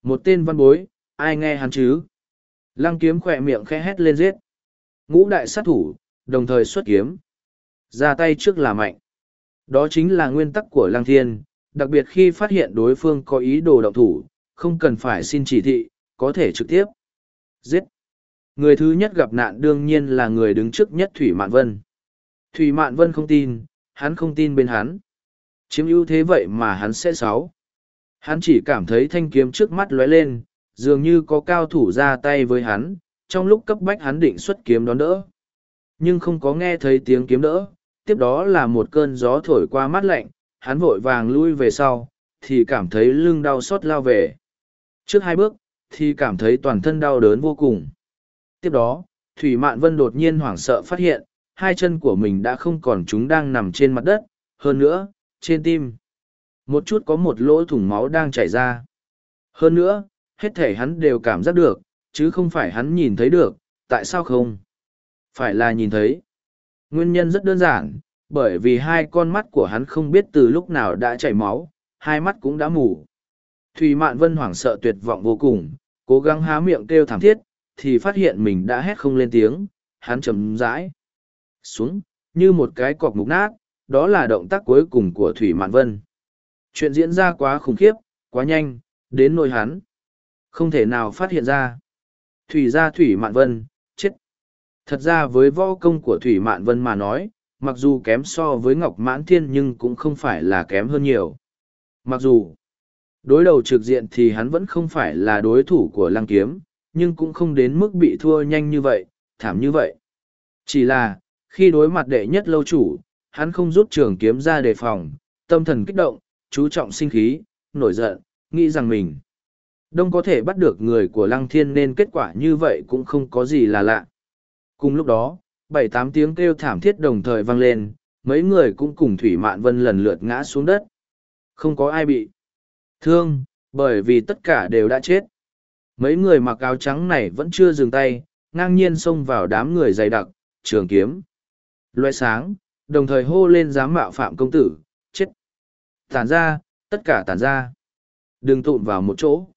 Một tên văn bối, ai nghe hắn chứ? Lăng kiếm khỏe miệng khẽ hét lên giết. Ngũ đại sát thủ, đồng thời xuất kiếm. Ra tay trước là mạnh. Đó chính là nguyên tắc của Lăng Thiên, đặc biệt khi phát hiện đối phương có ý đồ động thủ, không cần phải xin chỉ thị, có thể trực tiếp. Giết. Người thứ nhất gặp nạn đương nhiên là người đứng trước nhất Thủy Mạn Vân. Thủy Mạn Vân không tin, hắn không tin bên hắn. Chiếm ưu thế vậy mà hắn sẽ sáu. Hắn chỉ cảm thấy thanh kiếm trước mắt lóe lên, dường như có cao thủ ra tay với hắn, trong lúc cấp bách hắn định xuất kiếm đón đỡ. Nhưng không có nghe thấy tiếng kiếm đỡ, tiếp đó là một cơn gió thổi qua mắt lạnh, hắn vội vàng lui về sau, thì cảm thấy lưng đau xót lao về. Trước hai bước, thì cảm thấy toàn thân đau đớn vô cùng. Tiếp đó, Thủy Mạn Vân đột nhiên hoảng sợ phát hiện, hai chân của mình đã không còn chúng đang nằm trên mặt đất, hơn nữa, trên tim. Một chút có một lỗ thủng máu đang chảy ra. Hơn nữa, hết thể hắn đều cảm giác được, chứ không phải hắn nhìn thấy được, tại sao không? Phải là nhìn thấy. Nguyên nhân rất đơn giản, bởi vì hai con mắt của hắn không biết từ lúc nào đã chảy máu, hai mắt cũng đã mù. Thủy Mạn Vân hoảng sợ tuyệt vọng vô cùng, cố gắng há miệng kêu thảm thiết, thì phát hiện mình đã hét không lên tiếng, hắn chầm rãi. Xuống, như một cái cọc mục nát, đó là động tác cuối cùng của Thủy Mạn Vân. Chuyện diễn ra quá khủng khiếp, quá nhanh, đến nỗi hắn. Không thể nào phát hiện ra. Thủy gia Thủy Mạn Vân. Thật ra với võ công của Thủy Mạn Vân mà nói, mặc dù kém so với Ngọc Mãn Thiên nhưng cũng không phải là kém hơn nhiều. Mặc dù, đối đầu trực diện thì hắn vẫn không phải là đối thủ của Lăng Kiếm, nhưng cũng không đến mức bị thua nhanh như vậy, thảm như vậy. Chỉ là, khi đối mặt đệ nhất lâu chủ, hắn không rút trường kiếm ra đề phòng, tâm thần kích động, chú trọng sinh khí, nổi giận, nghĩ rằng mình đông có thể bắt được người của lăng thiên nên kết quả như vậy cũng không có gì là lạ. Cùng lúc đó, bảy tám tiếng kêu thảm thiết đồng thời vang lên, mấy người cũng cùng Thủy Mạn Vân lần lượt ngã xuống đất. Không có ai bị thương, bởi vì tất cả đều đã chết. Mấy người mặc áo trắng này vẫn chưa dừng tay, ngang nhiên xông vào đám người dày đặc, trường kiếm. Loại sáng, đồng thời hô lên dám mạo phạm công tử, chết. Tản ra, tất cả tản ra. Đừng tụn vào một chỗ.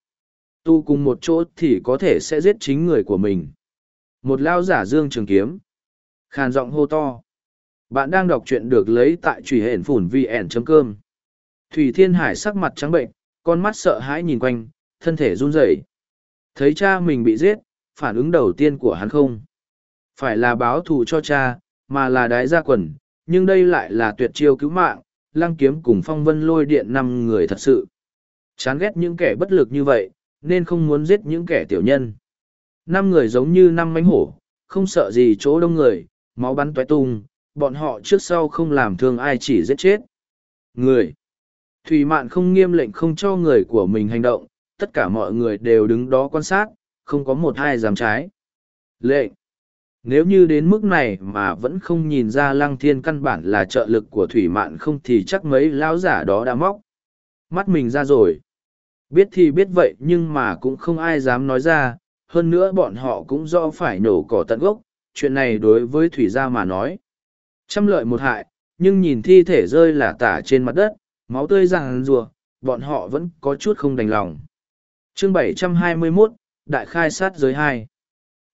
Tu cùng một chỗ thì có thể sẽ giết chính người của mình. Một lao giả dương trường kiếm. Khàn giọng hô to. Bạn đang đọc truyện được lấy tại truy hển phủn vn.cơm. Thủy Thiên Hải sắc mặt trắng bệnh, con mắt sợ hãi nhìn quanh, thân thể run rẩy. Thấy cha mình bị giết, phản ứng đầu tiên của hắn không. Phải là báo thù cho cha, mà là đái gia quần, nhưng đây lại là tuyệt chiêu cứu mạng, lăng kiếm cùng phong vân lôi điện năm người thật sự. Chán ghét những kẻ bất lực như vậy, nên không muốn giết những kẻ tiểu nhân. Năm người giống như năm mánh hổ, không sợ gì chỗ đông người, máu bắn toé tung, bọn họ trước sau không làm thương ai chỉ giết chết. Người. Thủy Mạn không nghiêm lệnh không cho người của mình hành động, tất cả mọi người đều đứng đó quan sát, không có một ai dám trái. Lệnh. Nếu như đến mức này mà vẫn không nhìn ra lăng thiên căn bản là trợ lực của Thủy Mạn không thì chắc mấy lão giả đó đã móc. Mắt mình ra rồi. Biết thì biết vậy nhưng mà cũng không ai dám nói ra, hơn nữa bọn họ cũng do phải nổ cỏ tận gốc, chuyện này đối với Thủy gia mà nói. Trăm lợi một hại, nhưng nhìn thi thể rơi là tả trên mặt đất, máu tươi ràng rùa, bọn họ vẫn có chút không đành lòng. chương 721, Đại khai sát giới hai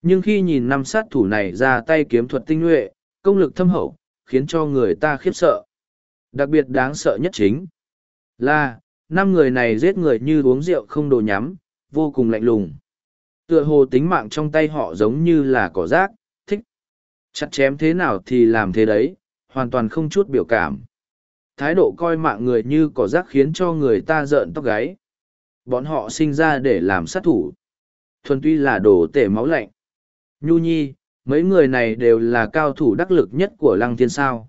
Nhưng khi nhìn năm sát thủ này ra tay kiếm thuật tinh nhuệ, công lực thâm hậu, khiến cho người ta khiếp sợ. Đặc biệt đáng sợ nhất chính là, năm người này giết người như uống rượu không đồ nhắm, vô cùng lạnh lùng. Tựa hồ tính mạng trong tay họ giống như là cỏ rác, thích. Chặt chém thế nào thì làm thế đấy, hoàn toàn không chút biểu cảm. Thái độ coi mạng người như cỏ rác khiến cho người ta rợn tóc gáy. Bọn họ sinh ra để làm sát thủ. Thuần tuy là đồ tể máu lạnh. Nhu nhi, mấy người này đều là cao thủ đắc lực nhất của lăng thiên sao.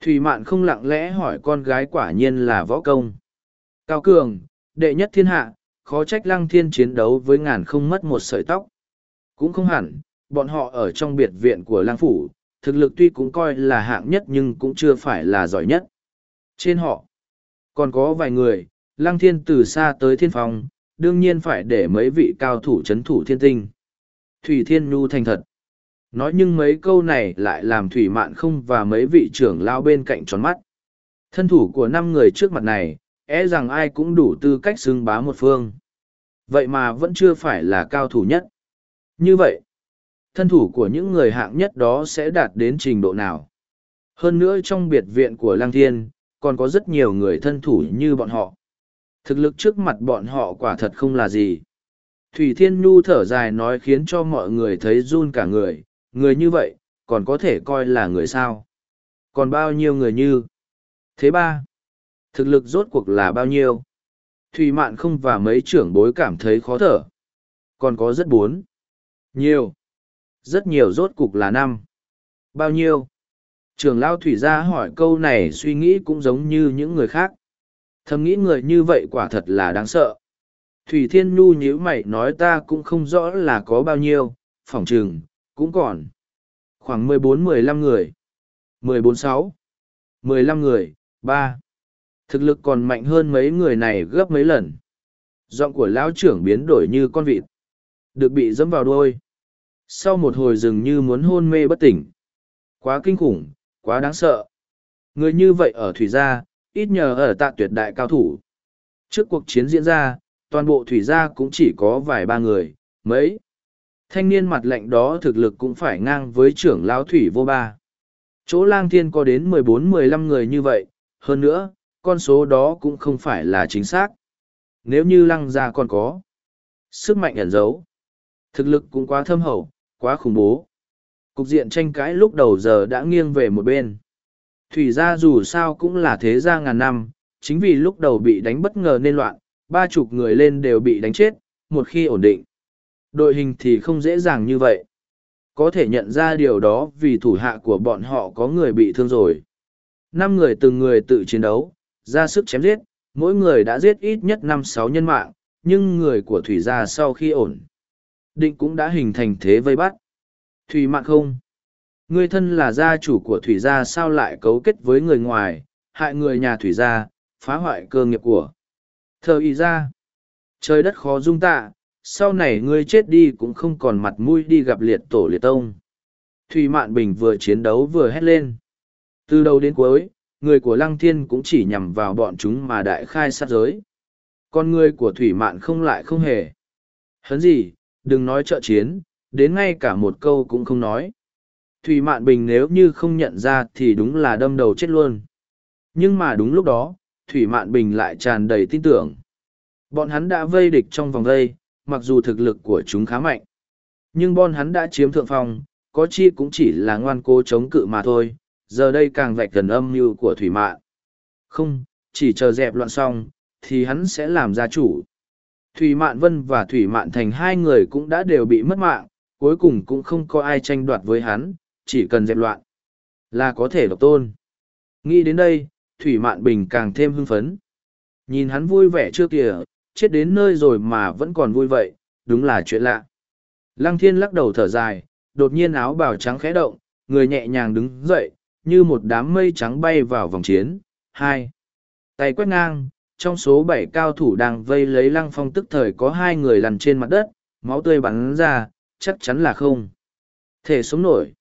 Thùy mạn không lặng lẽ hỏi con gái quả nhiên là võ công. Cao cường, đệ nhất thiên hạ, khó trách lăng thiên chiến đấu với ngàn không mất một sợi tóc. Cũng không hẳn, bọn họ ở trong biệt viện của lăng phủ, thực lực tuy cũng coi là hạng nhất nhưng cũng chưa phải là giỏi nhất. Trên họ, còn có vài người, lăng thiên từ xa tới thiên phòng, đương nhiên phải để mấy vị cao thủ chấn thủ thiên tinh. Thủy Thiên Nhu thành thật. Nói nhưng mấy câu này lại làm Thủy Mạn không và mấy vị trưởng lao bên cạnh tròn mắt. Thân thủ của năm người trước mặt này, e rằng ai cũng đủ tư cách xưng bá một phương. Vậy mà vẫn chưa phải là cao thủ nhất. Như vậy, thân thủ của những người hạng nhất đó sẽ đạt đến trình độ nào? Hơn nữa trong biệt viện của Lang Thiên, còn có rất nhiều người thân thủ như bọn họ. Thực lực trước mặt bọn họ quả thật không là gì. Thủy Thiên Nhu thở dài nói khiến cho mọi người thấy run cả người, người như vậy, còn có thể coi là người sao. Còn bao nhiêu người như? Thế ba, thực lực rốt cuộc là bao nhiêu? Thủy Mạn không và mấy trưởng bối cảm thấy khó thở. Còn có rất bốn. Nhiều. Rất nhiều rốt cục là năm. Bao nhiêu? Trường Lao Thủy ra hỏi câu này suy nghĩ cũng giống như những người khác. Thầm nghĩ người như vậy quả thật là đáng sợ. Thủy Thiên Nhu nhíu mày nói ta cũng không rõ là có bao nhiêu, phỏng trừng, cũng còn. Khoảng mười bốn mười lăm người. mười bốn sáu mười lăm người, ba Thực lực còn mạnh hơn mấy người này gấp mấy lần. Giọng của lão trưởng biến đổi như con vịt. Được bị dẫm vào đuôi. Sau một hồi dường như muốn hôn mê bất tỉnh. Quá kinh khủng, quá đáng sợ. Người như vậy ở thủy gia, ít nhờ ở tạ tuyệt đại cao thủ. Trước cuộc chiến diễn ra, toàn bộ thủy gia cũng chỉ có vài ba người, mấy. Thanh niên mặt lạnh đó thực lực cũng phải ngang với trưởng lão thủy vô ba. Chỗ lang thiên có đến mười bốn mười lăm người như vậy, hơn nữa, con số đó cũng không phải là chính xác. Nếu như lăng gia còn có sức mạnh ẩn giấu, Thực lực cũng quá thâm hậu, quá khủng bố. Cục diện tranh cãi lúc đầu giờ đã nghiêng về một bên. Thủy gia dù sao cũng là thế gia ngàn năm, chính vì lúc đầu bị đánh bất ngờ nên loạn, ba chục người lên đều bị đánh chết, một khi ổn định. Đội hình thì không dễ dàng như vậy. Có thể nhận ra điều đó vì thủ hạ của bọn họ có người bị thương rồi. Năm người từng người tự chiến đấu, ra sức chém giết, mỗi người đã giết ít nhất năm sáu nhân mạng, nhưng người của Thủy gia sau khi ổn. Định cũng đã hình thành thế vây bắt. Thủy mạng không? Ngươi thân là gia chủ của Thủy gia sao lại cấu kết với người ngoài, hại người nhà Thủy gia, phá hoại cơ nghiệp của. Thờ y gia. Trời đất khó dung tạ, sau này ngươi chết đi cũng không còn mặt mũi đi gặp liệt tổ liệt tông. Thủy Mạn Bình vừa chiến đấu vừa hét lên. Từ đầu đến cuối, người của Lăng Thiên cũng chỉ nhằm vào bọn chúng mà đại khai sát giới. Con người của Thủy Mạn không lại không hề. Hấn gì, đừng nói trợ chiến, đến ngay cả một câu cũng không nói. Thủy Mạn Bình nếu như không nhận ra thì đúng là đâm đầu chết luôn. Nhưng mà đúng lúc đó, Thủy Mạn Bình lại tràn đầy tin tưởng. Bọn hắn đã vây địch trong vòng vây, mặc dù thực lực của chúng khá mạnh. Nhưng bọn hắn đã chiếm thượng phong, có chi cũng chỉ là ngoan cố chống cự mà thôi, giờ đây càng vạch gần âm mưu của Thủy Mạn. Không, chỉ chờ dẹp loạn xong, thì hắn sẽ làm gia chủ. Thủy Mạn Vân và Thủy Mạn Thành hai người cũng đã đều bị mất mạng, cuối cùng cũng không có ai tranh đoạt với hắn, chỉ cần dẹp loạn, là có thể độc tôn. Nghĩ đến đây, Thủy Mạn Bình càng thêm hưng phấn. Nhìn hắn vui vẻ chưa kìa, chết đến nơi rồi mà vẫn còn vui vậy, đúng là chuyện lạ. Lăng Thiên lắc đầu thở dài, đột nhiên áo bào trắng khẽ động, người nhẹ nhàng đứng dậy, như một đám mây trắng bay vào vòng chiến. Hai. Tay quét ngang, trong số bảy cao thủ đang vây lấy lăng phong tức thời có hai người lăn trên mặt đất, máu tươi bắn ra, chắc chắn là không. Thể sống nổi.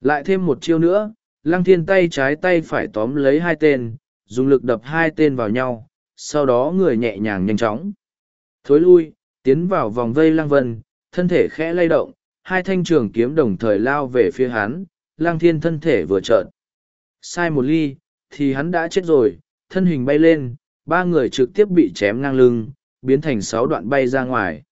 Lại thêm một chiêu nữa, lăng thiên tay trái tay phải tóm lấy hai tên, dùng lực đập hai tên vào nhau, sau đó người nhẹ nhàng nhanh chóng. Thối lui, tiến vào vòng vây lăng vân, thân thể khẽ lay động, hai thanh trường kiếm đồng thời lao về phía hắn, Lang thiên thân thể vừa trợn. Sai một ly, thì hắn đã chết rồi, thân hình bay lên, ba người trực tiếp bị chém ngang lưng, biến thành sáu đoạn bay ra ngoài.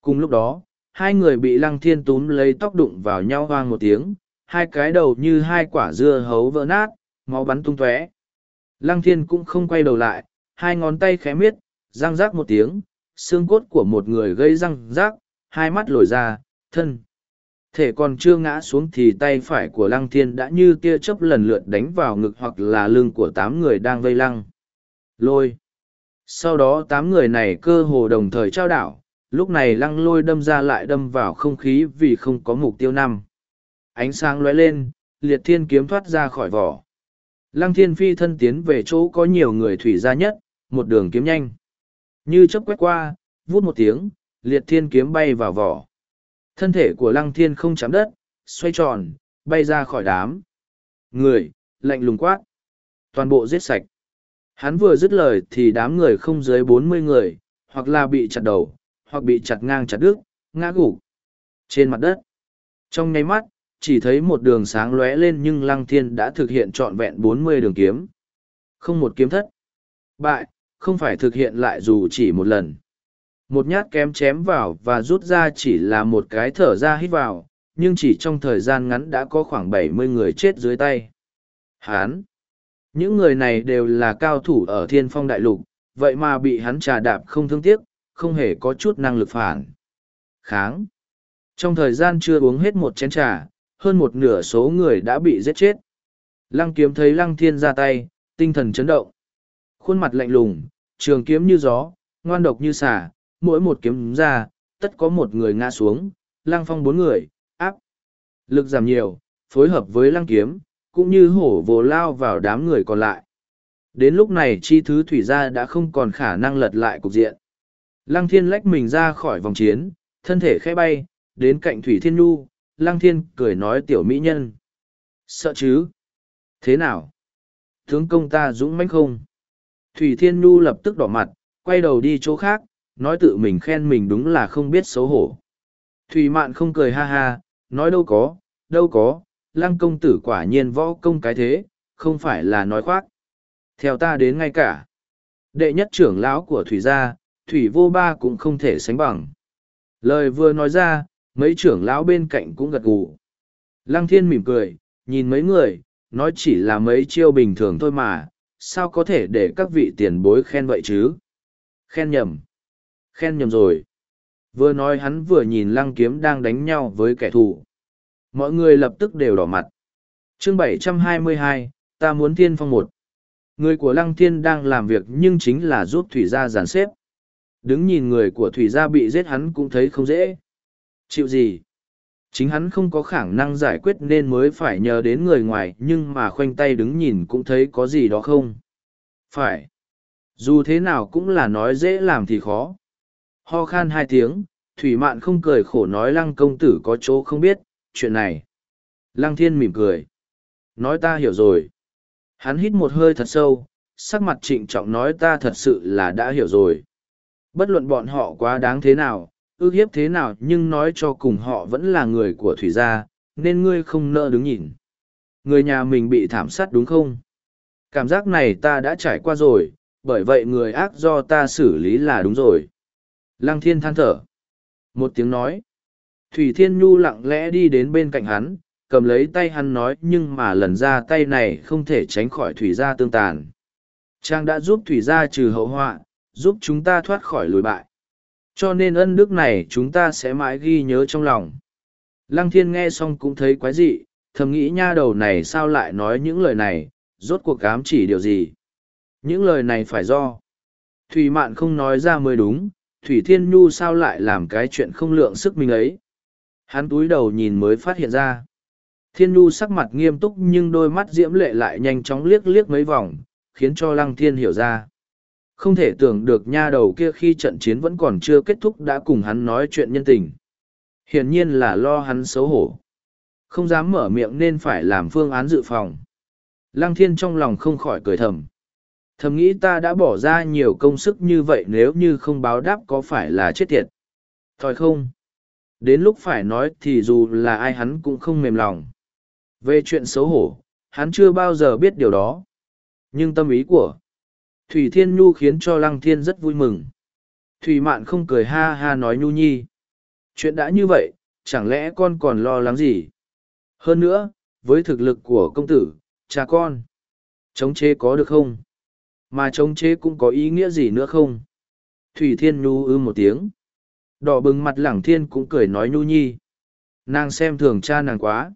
Cùng lúc đó, hai người bị lăng thiên túm lấy tóc đụng vào nhau hoang một tiếng, hai cái đầu như hai quả dưa hấu vỡ nát, máu bắn tung tóe. Lăng thiên cũng không quay đầu lại, hai ngón tay khẽ miết, răng rác một tiếng, xương cốt của một người gây răng rác, hai mắt lồi ra, thân. Thể còn chưa ngã xuống thì tay phải của lăng thiên đã như tia chớp lần lượt đánh vào ngực hoặc là lưng của tám người đang vây lăng. Lôi. Sau đó tám người này cơ hồ đồng thời trao đảo, lúc này lăng lôi đâm ra lại đâm vào không khí vì không có mục tiêu năm. Ánh sáng lóe lên, liệt thiên kiếm thoát ra khỏi vỏ. Lăng thiên phi thân tiến về chỗ có nhiều người thủy ra nhất, một đường kiếm nhanh. Như chớp quét qua, vút một tiếng, liệt thiên kiếm bay vào vỏ. Thân thể của lăng thiên không chạm đất, xoay tròn, bay ra khỏi đám. Người, lạnh lùng quát. Toàn bộ giết sạch. Hắn vừa dứt lời thì đám người không dưới bốn mươi người, hoặc là bị chặt đầu, hoặc bị chặt ngang chặt đứt, ngã gục. Trên mặt đất. Trong nháy mắt, chỉ thấy một đường sáng lóe lên nhưng lăng thiên đã thực hiện trọn vẹn bốn mươi đường kiếm. Không một kiếm thất. Bại, không phải thực hiện lại dù chỉ một lần. Một nhát kém chém vào và rút ra chỉ là một cái thở ra hít vào, nhưng chỉ trong thời gian ngắn đã có khoảng bảy mươi người chết dưới tay. Hán! Những người này đều là cao thủ ở thiên phong đại lục, vậy mà bị hắn trà đạp không thương tiếc, không hề có chút năng lực phản. Kháng! Trong thời gian chưa uống hết một chén trà, hơn một nửa số người đã bị giết chết. Lăng kiếm thấy lăng thiên ra tay, tinh thần chấn động. Khuôn mặt lạnh lùng, trường kiếm như gió, ngoan độc như xà, mỗi một kiếm ra, tất có một người ngã xuống, lăng phong bốn người, áp. Lực giảm nhiều, phối hợp với lăng kiếm, cũng như hổ vồ lao vào đám người còn lại. Đến lúc này chi thứ thủy gia đã không còn khả năng lật lại cục diện. Lăng thiên lách mình ra khỏi vòng chiến, thân thể khẽ bay, đến cạnh thủy thiên nhu, lăng thiên cười nói tiểu mỹ nhân. Sợ chứ? Thế nào? Tướng công ta dũng mãnh không? Thủy thiên nhu lập tức đỏ mặt, quay đầu đi chỗ khác, nói tự mình khen mình đúng là không biết xấu hổ. Thủy mạn không cười ha ha, nói đâu có, đâu có, lăng công tử quả nhiên võ công cái thế, không phải là nói khoác. Theo ta đến ngay cả. Đệ nhất trưởng lão của Thủy gia, Thủy vô ba cũng không thể sánh bằng. Lời vừa nói ra, mấy trưởng lão bên cạnh cũng gật gù. Lăng thiên mỉm cười, nhìn mấy người, nói chỉ là mấy chiêu bình thường thôi mà, sao có thể để các vị tiền bối khen vậy chứ? Khen nhầm. Khen nhầm rồi. Vừa nói hắn vừa nhìn lăng kiếm đang đánh nhau với kẻ thù. Mọi người lập tức đều đỏ mặt. chương 722, ta muốn thiên phong một. Người của lăng thiên đang làm việc nhưng chính là giúp thủy gia dàn xếp. Đứng nhìn người của thủy gia bị giết hắn cũng thấy không dễ. Chịu gì? Chính hắn không có khả năng giải quyết nên mới phải nhờ đến người ngoài nhưng mà khoanh tay đứng nhìn cũng thấy có gì đó không. Phải. Dù thế nào cũng là nói dễ làm thì khó. Ho khan hai tiếng, Thủy Mạn không cười khổ nói lăng công tử có chỗ không biết, chuyện này. Lăng thiên mỉm cười. Nói ta hiểu rồi. Hắn hít một hơi thật sâu, sắc mặt trịnh trọng nói ta thật sự là đã hiểu rồi. Bất luận bọn họ quá đáng thế nào, ước hiếp thế nào nhưng nói cho cùng họ vẫn là người của thủy gia, nên ngươi không nỡ đứng nhìn. Người nhà mình bị thảm sát đúng không? Cảm giác này ta đã trải qua rồi, bởi vậy người ác do ta xử lý là đúng rồi. Lăng thiên than thở. Một tiếng nói. Thủy Thiên Nhu lặng lẽ đi đến bên cạnh hắn, cầm lấy tay hắn nói nhưng mà lần ra tay này không thể tránh khỏi thủy gia tương tàn. Trang đã giúp thủy gia trừ hậu họa, giúp chúng ta thoát khỏi lùi bại. Cho nên ân đức này chúng ta sẽ mãi ghi nhớ trong lòng. Lăng thiên nghe xong cũng thấy quái dị, thầm nghĩ nha đầu này sao lại nói những lời này, rốt cuộc cám chỉ điều gì. Những lời này phải do. Thủy mạn không nói ra mới đúng, Thủy Thiên Nhu sao lại làm cái chuyện không lượng sức mình ấy. Hắn túi đầu nhìn mới phát hiện ra. Thiên Nhu sắc mặt nghiêm túc nhưng đôi mắt diễm lệ lại nhanh chóng liếc liếc mấy vòng, khiến cho Lăng Thiên hiểu ra. Không thể tưởng được nha đầu kia khi trận chiến vẫn còn chưa kết thúc đã cùng hắn nói chuyện nhân tình. Hiển nhiên là lo hắn xấu hổ. Không dám mở miệng nên phải làm phương án dự phòng. Lăng Thiên trong lòng không khỏi cười thầm. Thầm nghĩ ta đã bỏ ra nhiều công sức như vậy nếu như không báo đáp có phải là chết tiệt. Thôi không. Đến lúc phải nói thì dù là ai hắn cũng không mềm lòng. Về chuyện xấu hổ, hắn chưa bao giờ biết điều đó. Nhưng tâm ý của Thủy Thiên Nhu khiến cho Lăng Thiên rất vui mừng. Thủy Mạn không cười ha ha nói Nhu Nhi. Chuyện đã như vậy, chẳng lẽ con còn lo lắng gì? Hơn nữa, với thực lực của công tử, cha con, chống chế có được không? Mà chống chế cũng có ý nghĩa gì nữa không? Thủy Thiên Nhu ư một tiếng. Đỏ bừng mặt lẳng thiên cũng cười nói Nhu Nhi. Nàng xem thường cha nàng quá.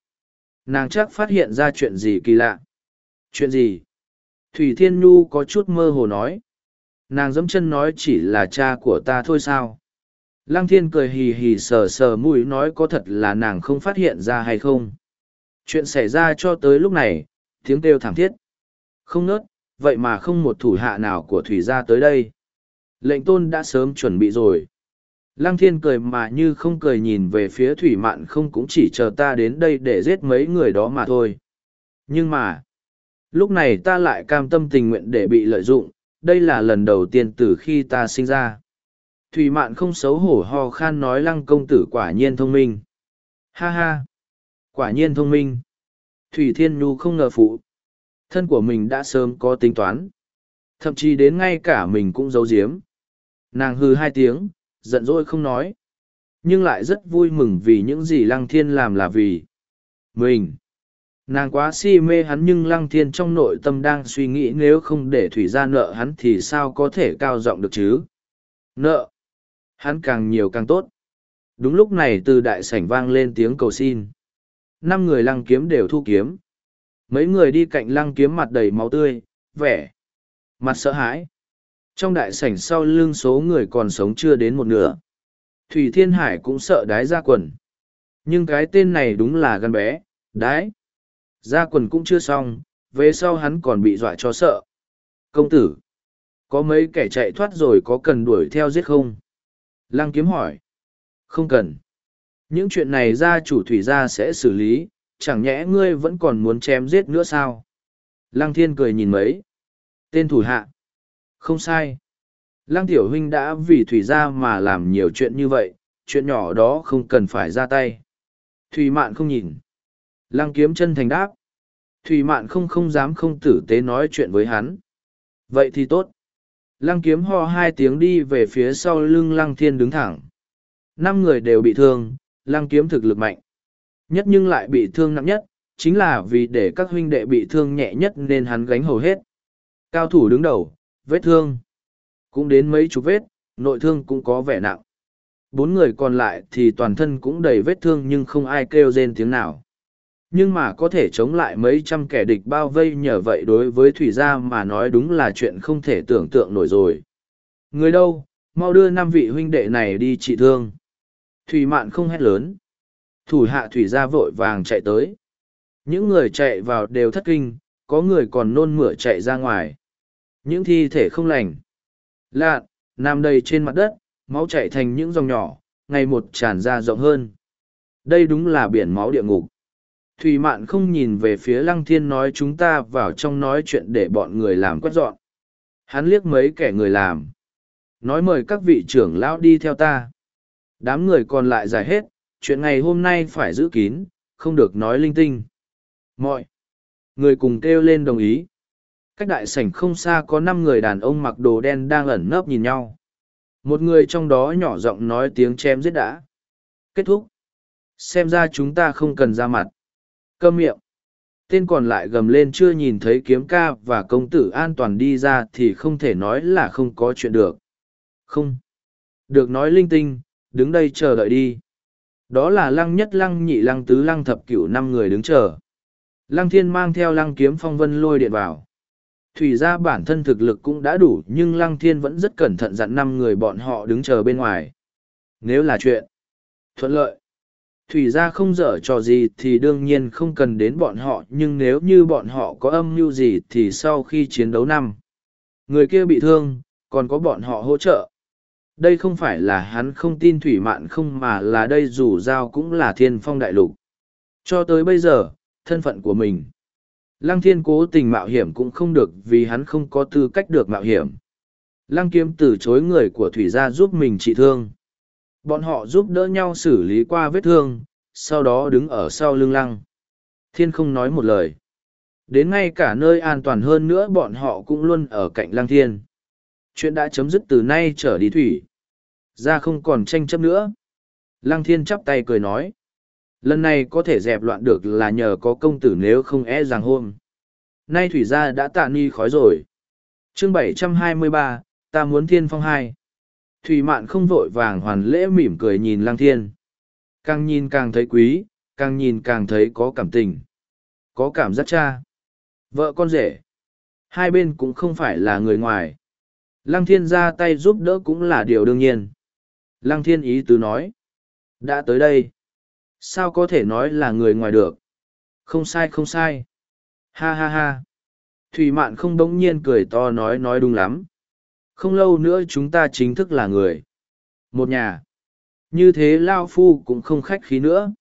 Nàng chắc phát hiện ra chuyện gì kỳ lạ. Chuyện gì? Thủy Thiên Nhu có chút mơ hồ nói. Nàng dẫm chân nói chỉ là cha của ta thôi sao? Lăng thiên cười hì hì sờ sờ mũi nói có thật là nàng không phát hiện ra hay không. Chuyện xảy ra cho tới lúc này, tiếng kêu thảm thiết. Không nớt, vậy mà không một thủ hạ nào của thủy gia tới đây. Lệnh tôn đã sớm chuẩn bị rồi. Lăng thiên cười mà như không cười nhìn về phía thủy mạn không cũng chỉ chờ ta đến đây để giết mấy người đó mà thôi. Nhưng mà, lúc này ta lại cam tâm tình nguyện để bị lợi dụng, đây là lần đầu tiên từ khi ta sinh ra. Thủy mạn không xấu hổ ho khan nói lăng công tử quả nhiên thông minh. Ha ha! Quả nhiên thông minh. Thủy Thiên Nhu không ngờ phụ. Thân của mình đã sớm có tính toán. Thậm chí đến ngay cả mình cũng giấu giếm. Nàng hư hai tiếng, giận dỗi không nói. Nhưng lại rất vui mừng vì những gì Lăng Thiên làm là vì mình. Nàng quá si mê hắn nhưng Lăng Thiên trong nội tâm đang suy nghĩ nếu không để Thủy ra nợ hắn thì sao có thể cao giọng được chứ. Nợ. Hắn càng nhiều càng tốt. Đúng lúc này từ đại sảnh vang lên tiếng cầu xin. Năm người lăng kiếm đều thu kiếm. Mấy người đi cạnh lăng kiếm mặt đầy máu tươi, vẻ, mặt sợ hãi. Trong đại sảnh sau lưng số người còn sống chưa đến một nửa. Thủy Thiên Hải cũng sợ đái ra quần. Nhưng cái tên này đúng là gan bé, đái. Ra quần cũng chưa xong, về sau hắn còn bị dọa cho sợ. Công tử, có mấy kẻ chạy thoát rồi có cần đuổi theo giết không? Lăng kiếm hỏi. Không cần. Những chuyện này gia chủ thủy gia sẽ xử lý, chẳng nhẽ ngươi vẫn còn muốn chém giết nữa sao? Lăng thiên cười nhìn mấy. Tên thủ hạ. Không sai. Lăng tiểu huynh đã vì thủy gia mà làm nhiều chuyện như vậy, chuyện nhỏ đó không cần phải ra tay. Thủy mạn không nhìn. Lăng kiếm chân thành đáp. Thủy mạn không không dám không tử tế nói chuyện với hắn. Vậy thì tốt. Lăng kiếm ho hai tiếng đi về phía sau lưng lăng thiên đứng thẳng. năm người đều bị thương lăng kiếm thực lực mạnh nhất nhưng lại bị thương nặng nhất, chính là vì để các huynh đệ bị thương nhẹ nhất nên hắn gánh hầu hết. Cao thủ đứng đầu, vết thương. Cũng đến mấy chục vết, nội thương cũng có vẻ nặng. Bốn người còn lại thì toàn thân cũng đầy vết thương nhưng không ai kêu rên tiếng nào. Nhưng mà có thể chống lại mấy trăm kẻ địch bao vây nhờ vậy đối với thủy gia mà nói đúng là chuyện không thể tưởng tượng nổi rồi. Người đâu? Mau đưa năm vị huynh đệ này đi trị thương. Thủy mạn không hét lớn thủ hạ thủy gia vội vàng chạy tới. Những người chạy vào đều thất kinh, có người còn nôn mửa chạy ra ngoài. Những thi thể không lành. Lạn, nằm đầy trên mặt đất, máu chạy thành những dòng nhỏ, ngày một tràn ra rộng hơn. Đây đúng là biển máu địa ngục. Thủy mạn không nhìn về phía lăng thiên nói chúng ta vào trong nói chuyện để bọn người làm quét dọn. Hắn liếc mấy kẻ người làm. Nói mời các vị trưởng lão đi theo ta. Đám người còn lại giải hết chuyện ngày hôm nay phải giữ kín, không được nói linh tinh. Mọi người cùng kêu lên đồng ý. Cách đại sảnh không xa có năm người đàn ông mặc đồ đen đang ẩn nấp nhìn nhau. Một người trong đó nhỏ giọng nói tiếng chém giết đã. Kết thúc. Xem ra chúng ta không cần ra mặt. Cơm miệng. Tên còn lại gầm lên chưa nhìn thấy kiếm ca và công tử an toàn đi ra thì không thể nói là không có chuyện được. Không. Được nói linh tinh, đứng đây chờ đợi đi đó là lăng nhất lăng nhị lăng tứ lăng thập cửu năm người đứng chờ. Lăng thiên mang theo lăng kiếm phong vân lôi điện vào. Thủy ra bản thân thực lực cũng đã đủ, nhưng lăng thiên vẫn rất cẩn thận dặn năm người bọn họ đứng chờ bên ngoài. Nếu là chuyện thuận lợi, thủy ra không dở trò gì thì đương nhiên không cần đến bọn họ, nhưng nếu như bọn họ có âm mưu gì thì sau khi chiến đấu năm, người kia bị thương, còn có bọn họ hỗ trợ đây không phải là hắn không tin thủy mạn không mà là đây dù giao cũng là thiên phong đại lục. Cho tới bây giờ, thân phận của mình, lăng thiên cố tình mạo hiểm cũng không được vì hắn không có tư cách được mạo hiểm. Lăng kiếm từ chối người của thủy gia giúp mình trị thương. Bọn họ giúp đỡ nhau xử lý qua vết thương, sau đó đứng ở sau lưng lăng. Thiên không nói một lời. Đến ngay cả nơi an toàn hơn nữa bọn họ cũng luôn ở cạnh lăng thiên. Chuyện đã chấm dứt từ nay trở đi thủy ra không còn tranh chấp nữa. Lăng thiên chắp tay cười nói lần này có thể dẹp loạn được là nhờ có công tử nếu không e rằng hôm. Nay thủy gia đã tạ ni khói rồi. Chương 723, ta muốn thiên phong hai. Thủy mạn không vội vàng hoàn lễ mỉm cười nhìn lăng thiên. Càng nhìn càng thấy quý càng nhìn càng thấy có cảm tình. Có cảm giác cha. Vợ con rể. Hai bên cũng không phải là người ngoài. Lăng thiên ra tay giúp đỡ cũng là điều đương nhiên lăng thiên ý tứ nói. Đã tới đây. Sao có thể nói là người ngoài được? Không sai không sai. Ha ha ha. Thủy mạn không bỗng nhiên cười to nói nói đúng lắm. Không lâu nữa chúng ta chính thức là người. Một nhà. Như thế lao phu cũng không khách khí nữa.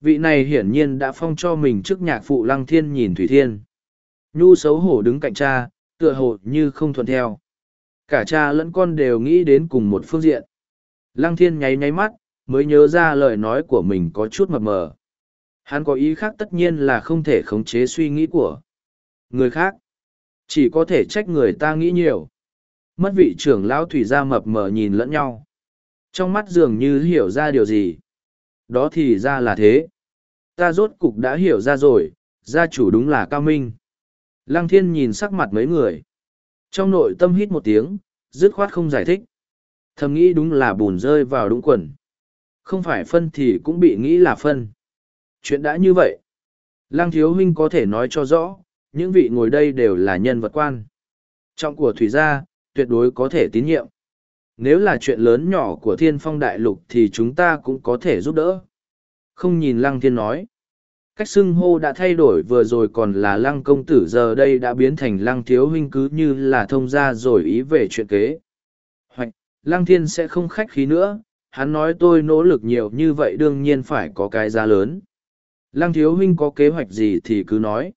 Vị này hiển nhiên đã phong cho mình trước nhạc phụ lăng thiên nhìn thủy thiên. Nhu xấu hổ đứng cạnh cha, tựa hồ như không thuận theo. Cả cha lẫn con đều nghĩ đến cùng một phương diện lăng thiên nháy nháy mắt, mới nhớ ra lời nói của mình có chút mập mờ. Hắn có ý khác tất nhiên là không thể khống chế suy nghĩ của người khác. Chỉ có thể trách người ta nghĩ nhiều. Mất vị trưởng lão thủy gia mập mờ nhìn lẫn nhau. Trong mắt dường như hiểu ra điều gì. Đó thì ra là thế. Ta rốt cục đã hiểu ra rồi, gia chủ đúng là cao minh. Lăng thiên nhìn sắc mặt mấy người. Trong nội tâm hít một tiếng, dứt khoát không giải thích thầm nghĩ đúng là bùn rơi vào đúng quần. Không phải phân thì cũng bị nghĩ là phân. Chuyện đã như vậy. Lăng thiếu huynh có thể nói cho rõ, những vị ngồi đây đều là nhân vật quan. Trọng của thủy gia, tuyệt đối có thể tín nhiệm. Nếu là chuyện lớn nhỏ của thiên phong đại lục thì chúng ta cũng có thể giúp đỡ. Không nhìn lăng thiên nói. Cách xưng hô đã thay đổi vừa rồi còn là lăng công tử giờ đây đã biến thành lăng thiếu huynh cứ như là thông gia rồi ý về chuyện kế lăng thiên sẽ không khách khí nữa, hắn nói tôi nỗ lực nhiều như vậy đương nhiên phải có cái giá lớn. Lăng thiếu huynh có kế hoạch gì thì cứ nói.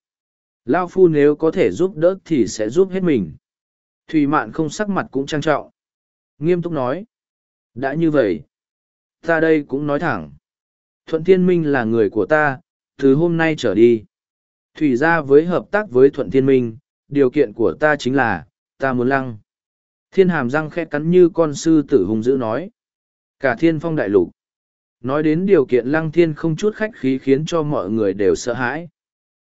Lao phu nếu có thể giúp đỡ thì sẽ giúp hết mình. Thùy mạn không sắc mặt cũng trang trọng. Nghiêm túc nói. Đã như vậy. Ta đây cũng nói thẳng. Thuận thiên minh là người của ta, từ hôm nay trở đi. Thủy ra với hợp tác với thuận thiên minh, điều kiện của ta chính là, ta muốn lăng thiên hàm răng khẽ cắn như con sư tử hung dữ nói Cả thiên phong đại lục. Nói đến điều kiện lăng thiên không chút khách khí khiến cho mọi người đều sợ hãi.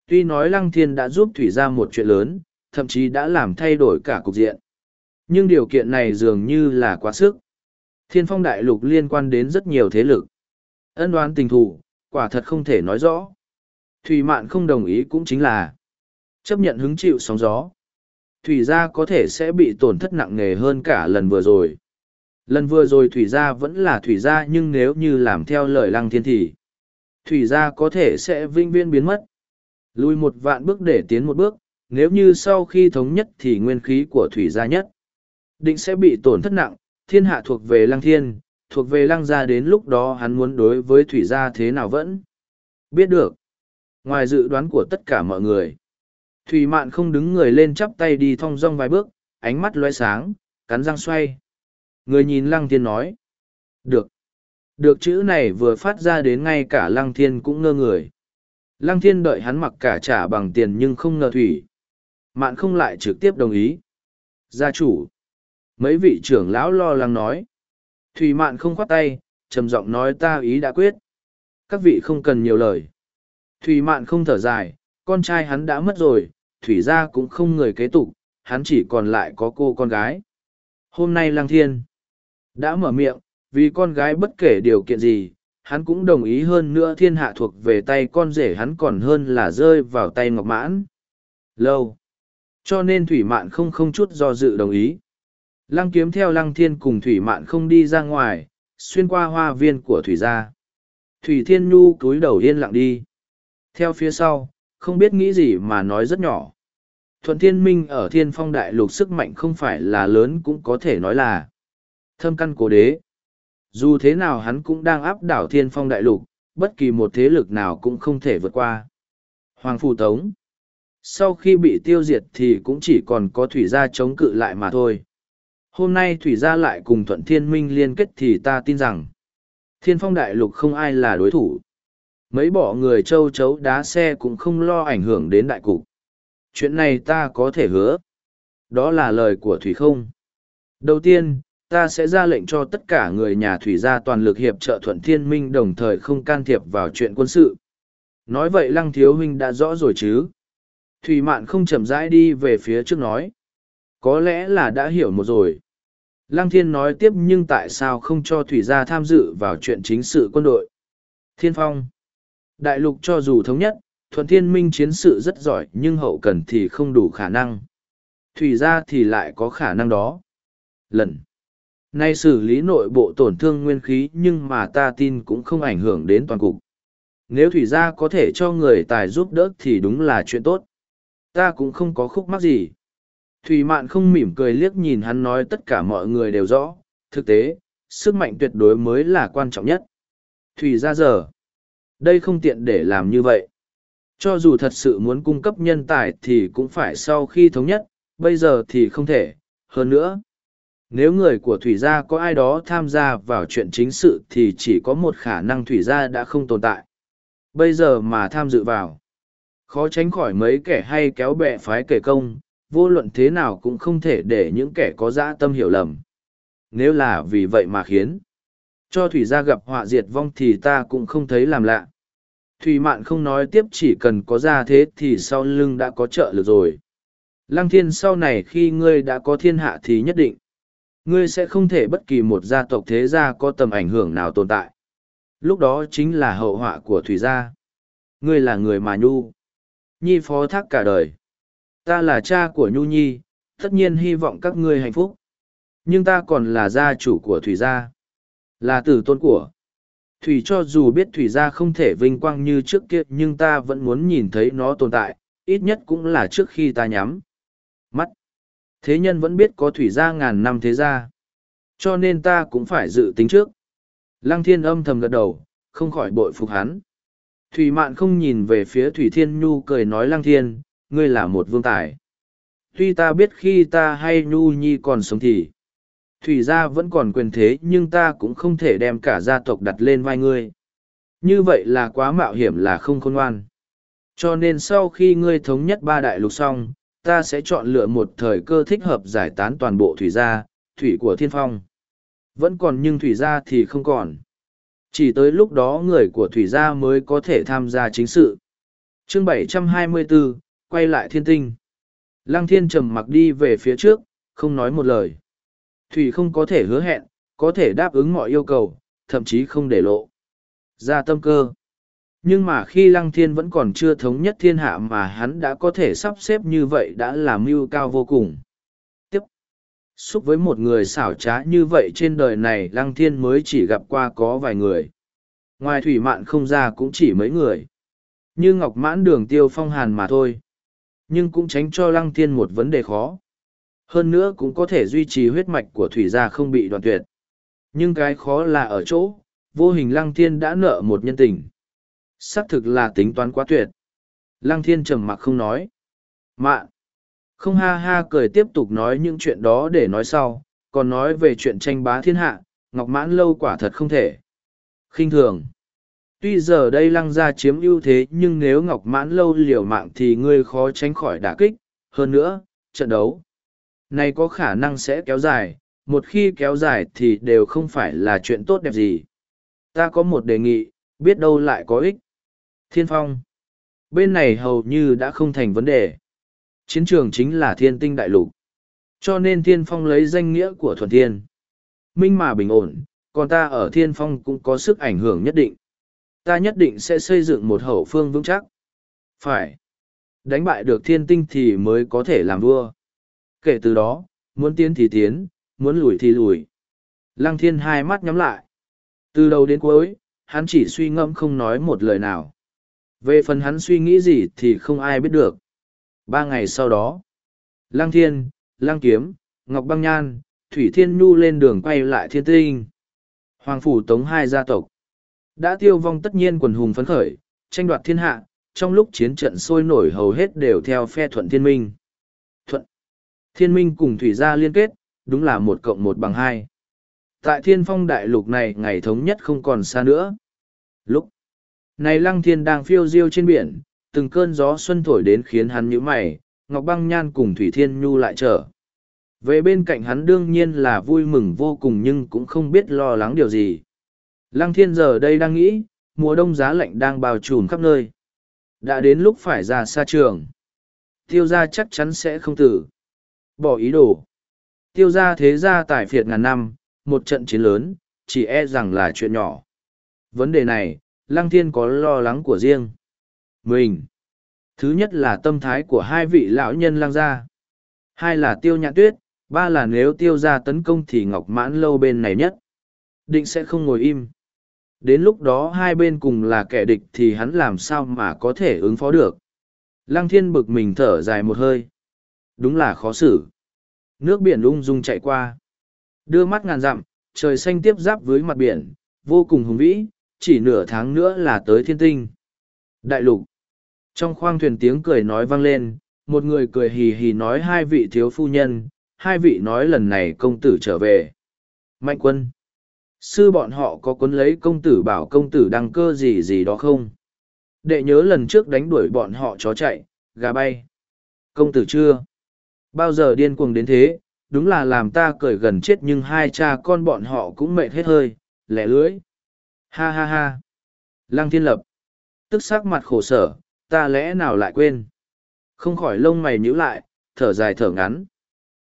Tuy nói lăng thiên đã giúp thủy ra một chuyện lớn, thậm chí đã làm thay đổi cả cục diện. Nhưng điều kiện này dường như là quá sức. Thiên phong đại lục liên quan đến rất nhiều thế lực. Ân đoán tình thù, quả thật không thể nói rõ. Thủy mạn không đồng ý cũng chính là chấp nhận hứng chịu sóng gió. Thủy gia có thể sẽ bị tổn thất nặng nề hơn cả lần vừa rồi. Lần vừa rồi thủy gia vẫn là thủy gia nhưng nếu như làm theo lời lăng thiên thì thủy gia có thể sẽ vinh viên biến mất. Lùi một vạn bước để tiến một bước, nếu như sau khi thống nhất thì nguyên khí của thủy gia nhất định sẽ bị tổn thất nặng, thiên hạ thuộc về lăng thiên, thuộc về lăng gia đến lúc đó hắn muốn đối với thủy gia thế nào vẫn biết được. Ngoài dự đoán của tất cả mọi người, Thủy Mạn không đứng người lên chắp tay đi thong dong vài bước, ánh mắt loe sáng, cắn răng xoay. Người nhìn Lăng Thiên nói. Được. Được chữ này vừa phát ra đến ngay cả Lăng Thiên cũng ngơ người. Lăng Thiên đợi hắn mặc cả trả bằng tiền nhưng không ngờ Thủy. Mạn không lại trực tiếp đồng ý. Gia chủ. Mấy vị trưởng lão lo lắng nói. Thủy Mạn không khoát tay, trầm giọng nói ta ý đã quyết. Các vị không cần nhiều lời. Thủy Mạn không thở dài, con trai hắn đã mất rồi, Thủy gia cũng không người kế tục, hắn chỉ còn lại có cô con gái. Hôm nay Lăng Thiên đã mở miệng, vì con gái bất kể điều kiện gì, hắn cũng đồng ý hơn nữa thiên hạ thuộc về tay con rể hắn còn hơn là rơi vào tay Ngọc Mãn. Lâu. Cho nên Thủy Mạn không không chút do dự đồng ý. Lăng kiếm theo Lăng Thiên cùng Thủy Mạn không đi ra ngoài, xuyên qua hoa viên của Thủy gia. Thủy Thiên Nhu cúi đầu yên lặng đi. Theo phía sau, không biết nghĩ gì mà nói rất nhỏ. Thuận Thiên Minh ở thiên phong đại lục sức mạnh không phải là lớn cũng có thể nói là thâm căn cố đế. Dù thế nào hắn cũng đang áp đảo thiên phong đại lục, bất kỳ một thế lực nào cũng không thể vượt qua. Hoàng Phù Tống Sau khi bị tiêu diệt thì cũng chỉ còn có Thủy Gia chống cự lại mà thôi. Hôm nay Thủy Gia lại cùng Thuận Thiên Minh liên kết thì ta tin rằng thiên phong đại lục không ai là đối thủ mấy bỏ người châu chấu đá xe cũng không lo ảnh hưởng đến đại cục. Chuyện này ta có thể hứa. Đó là lời của thủy không. Đầu tiên, ta sẽ ra lệnh cho tất cả người nhà thủy gia toàn lực hiệp trợ thuận thiên minh đồng thời không can thiệp vào chuyện quân sự. Nói vậy lăng thiếu huynh đã rõ rồi chứ? Thủy mạn không chậm rãi đi về phía trước nói. Có lẽ là đã hiểu một rồi. Lăng thiên nói tiếp nhưng tại sao không cho thủy gia tham dự vào chuyện chính sự quân đội? Thiên phong. Đại lục cho dù thống nhất, thuận thiên minh chiến sự rất giỏi nhưng hậu cần thì không đủ khả năng. Thủy ra thì lại có khả năng đó. Lần. Nay xử lý nội bộ tổn thương nguyên khí nhưng mà ta tin cũng không ảnh hưởng đến toàn cục. Nếu thủy gia có thể cho người tài giúp đỡ thì đúng là chuyện tốt. Ta cũng không có khúc mắc gì. Thủy mạn không mỉm cười liếc nhìn hắn nói tất cả mọi người đều rõ. Thực tế, sức mạnh tuyệt đối mới là quan trọng nhất. Thủy gia giờ đây không tiện để làm như vậy. Cho dù thật sự muốn cung cấp nhân tài thì cũng phải sau khi thống nhất, bây giờ thì không thể. Hơn nữa, nếu người của thủy gia có ai đó tham gia vào chuyện chính sự thì chỉ có một khả năng thủy gia đã không tồn tại. Bây giờ mà tham dự vào, khó tránh khỏi mấy kẻ hay kéo bè phái kể công, vô luận thế nào cũng không thể để những kẻ có dã tâm hiểu lầm. Nếu là vì vậy mà khiến cho thủy gia gặp họa diệt vong thì ta cũng không thấy làm lạ. Thủy Mạn không nói tiếp chỉ cần có ra thế thì sau lưng đã có trợ lực rồi. Lăng thiên sau này khi ngươi đã có thiên hạ thì nhất định. Ngươi sẽ không thể bất kỳ một gia tộc thế gia có tầm ảnh hưởng nào tồn tại. Lúc đó chính là hậu họa của Thủy gia. Ngươi là người mà Nhu. Nhi phó thác cả đời. Ta là cha của Nhu Nhi, tất nhiên hy vọng các ngươi hạnh phúc. Nhưng ta còn là gia chủ của Thủy gia. Là tử tôn của thủy cho dù biết thủy gia không thể vinh quang như trước kia, nhưng ta vẫn muốn nhìn thấy nó tồn tại, ít nhất cũng là trước khi ta nhắm mắt. Thế nhân vẫn biết có thủy gia ngàn năm thế gia, cho nên ta cũng phải dự tính trước. Lăng thiên âm thầm gật đầu, không khỏi bội phục hắn. Thủy mạn không nhìn về phía thủy thiên nhu, cười nói lăng thiên, ngươi là một vương tài. Tuy ta biết khi ta hay nhu nhi còn sống thì thủy gia vẫn còn quyền thế nhưng ta cũng không thể đem cả gia tộc đặt lên vai ngươi. Như vậy là quá mạo hiểm là không khôn ngoan. Cho nên sau khi ngươi thống nhất ba đại lục xong, ta sẽ chọn lựa một thời cơ thích hợp giải tán toàn bộ thủy gia, thủy của thiên phong. Vẫn còn nhưng thủy gia thì không còn. Chỉ tới lúc đó người của thủy gia mới có thể tham gia chính sự. chương 724, quay lại thiên tinh. Lăng thiên trầm mặc đi về phía trước, không nói một lời. Thủy không có thể hứa hẹn, có thể đáp ứng mọi yêu cầu, thậm chí không để lộ. Ra tâm cơ. Nhưng mà khi Lăng Thiên vẫn còn chưa thống nhất thiên hạ mà hắn đã có thể sắp xếp như vậy đã là mưu cao vô cùng. Tiếp. Xúc với một người xảo trá như vậy trên đời này Lăng Thiên mới chỉ gặp qua có vài người. Ngoài thủy mạn không ra cũng chỉ mấy người. Như Ngọc Mãn đường tiêu phong hàn mà thôi. Nhưng cũng tránh cho Lăng Thiên một vấn đề khó. Hơn nữa cũng có thể duy trì huyết mạch của thủy gia không bị đoạn tuyệt. Nhưng cái khó là ở chỗ, vô hình Lăng Thiên đã nợ một nhân tình xác thực là tính toán quá tuyệt. Lăng thiên trầm mặc không nói. Mạ. Không ha ha cười tiếp tục nói những chuyện đó để nói sau, còn nói về chuyện tranh bá thiên hạ, ngọc mãn lâu quả thật không thể. khinh thường. Tuy giờ đây lăng gia chiếm ưu thế nhưng nếu ngọc mãn lâu liều mạng thì ngươi khó tránh khỏi đả kích. Hơn nữa, trận đấu này có khả năng sẽ kéo dài, một khi kéo dài thì đều không phải là chuyện tốt đẹp gì. Ta có một đề nghị, biết đâu lại có ích. Thiên phong. Bên này hầu như đã không thành vấn đề. Chiến trường chính là thiên tinh đại lục. Cho nên thiên phong lấy danh nghĩa của thuần thiên. Minh mà bình ổn, còn ta ở thiên phong cũng có sức ảnh hưởng nhất định. Ta nhất định sẽ xây dựng một hậu phương vững chắc. Phải. Đánh bại được thiên tinh thì mới có thể làm vua. Kể từ đó, muốn tiến thì tiến, muốn lùi thì lùi. Lăng thiên hai mắt nhắm lại. Từ đầu đến cuối, hắn chỉ suy ngẫm không nói một lời nào. Về phần hắn suy nghĩ gì thì không ai biết được. Ba ngày sau đó, Lăng Thiên, Lăng Kiếm, Ngọc Băng Nhan, Thủy Thiên Nhu lên đường quay lại thiên tinh. Hoàng Phủ Tống hai gia tộc. Đã tiêu vong tất nhiên quần hùng phấn khởi, tranh đoạt thiên hạ, trong lúc chiến trận sôi nổi hầu hết đều theo phe thuận thiên minh. Thiên minh cùng thủy gia liên kết, đúng là một cộng một bằng hai. Tại thiên phong đại lục này ngày thống nhất không còn xa nữa. Lúc này lăng thiên đang phiêu diêu trên biển, từng cơn gió xuân thổi đến khiến hắn nhíu mày, Ngọc Băng Nhan cùng Thủy Thiên Nhu lại trở. Về bên cạnh hắn đương nhiên là vui mừng vô cùng nhưng cũng không biết lo lắng điều gì. Lăng thiên giờ đây đang nghĩ, mùa đông giá lạnh đang bao trùm khắp nơi. Đã đến lúc phải ra xa trường. Tiêu gia chắc chắn sẽ không tử. Bỏ ý đồ. Tiêu gia thế gia tài phiệt ngàn năm, một trận chiến lớn, chỉ e rằng là chuyện nhỏ. Vấn đề này, Lăng Thiên có lo lắng của riêng. Mình. Thứ nhất là tâm thái của hai vị lão nhân Lăng gia. Hai là tiêu nhạn tuyết, ba là nếu tiêu gia tấn công thì ngọc mãn lâu bên này nhất. Định sẽ không ngồi im. Đến lúc đó hai bên cùng là kẻ địch thì hắn làm sao mà có thể ứng phó được. Lăng thiên bực mình thở dài một hơi. Đúng là khó xử. Nước biển lung dung chạy qua. Đưa mắt ngàn dặm, trời xanh tiếp giáp với mặt biển, vô cùng hùng vĩ, chỉ nửa tháng nữa là tới thiên tinh. Đại lục. Trong khoang thuyền tiếng cười nói vang lên, một người cười hì hì nói hai vị thiếu phu nhân, hai vị nói lần này công tử trở về. Mạnh quân. Sư bọn họ có cuốn lấy công tử bảo công tử đăng cơ gì gì đó không? Đệ nhớ lần trước đánh đuổi bọn họ chó chạy, gà bay. Công tử chưa? Bao giờ điên cuồng đến thế, đúng là làm ta cười gần chết nhưng hai cha con bọn họ cũng mệt hết hơi, lẻ lưỡi. Ha ha ha. Lăng thiên lập. Tức sắc mặt khổ sở, ta lẽ nào lại quên. Không khỏi lông mày nhíu lại, thở dài thở ngắn.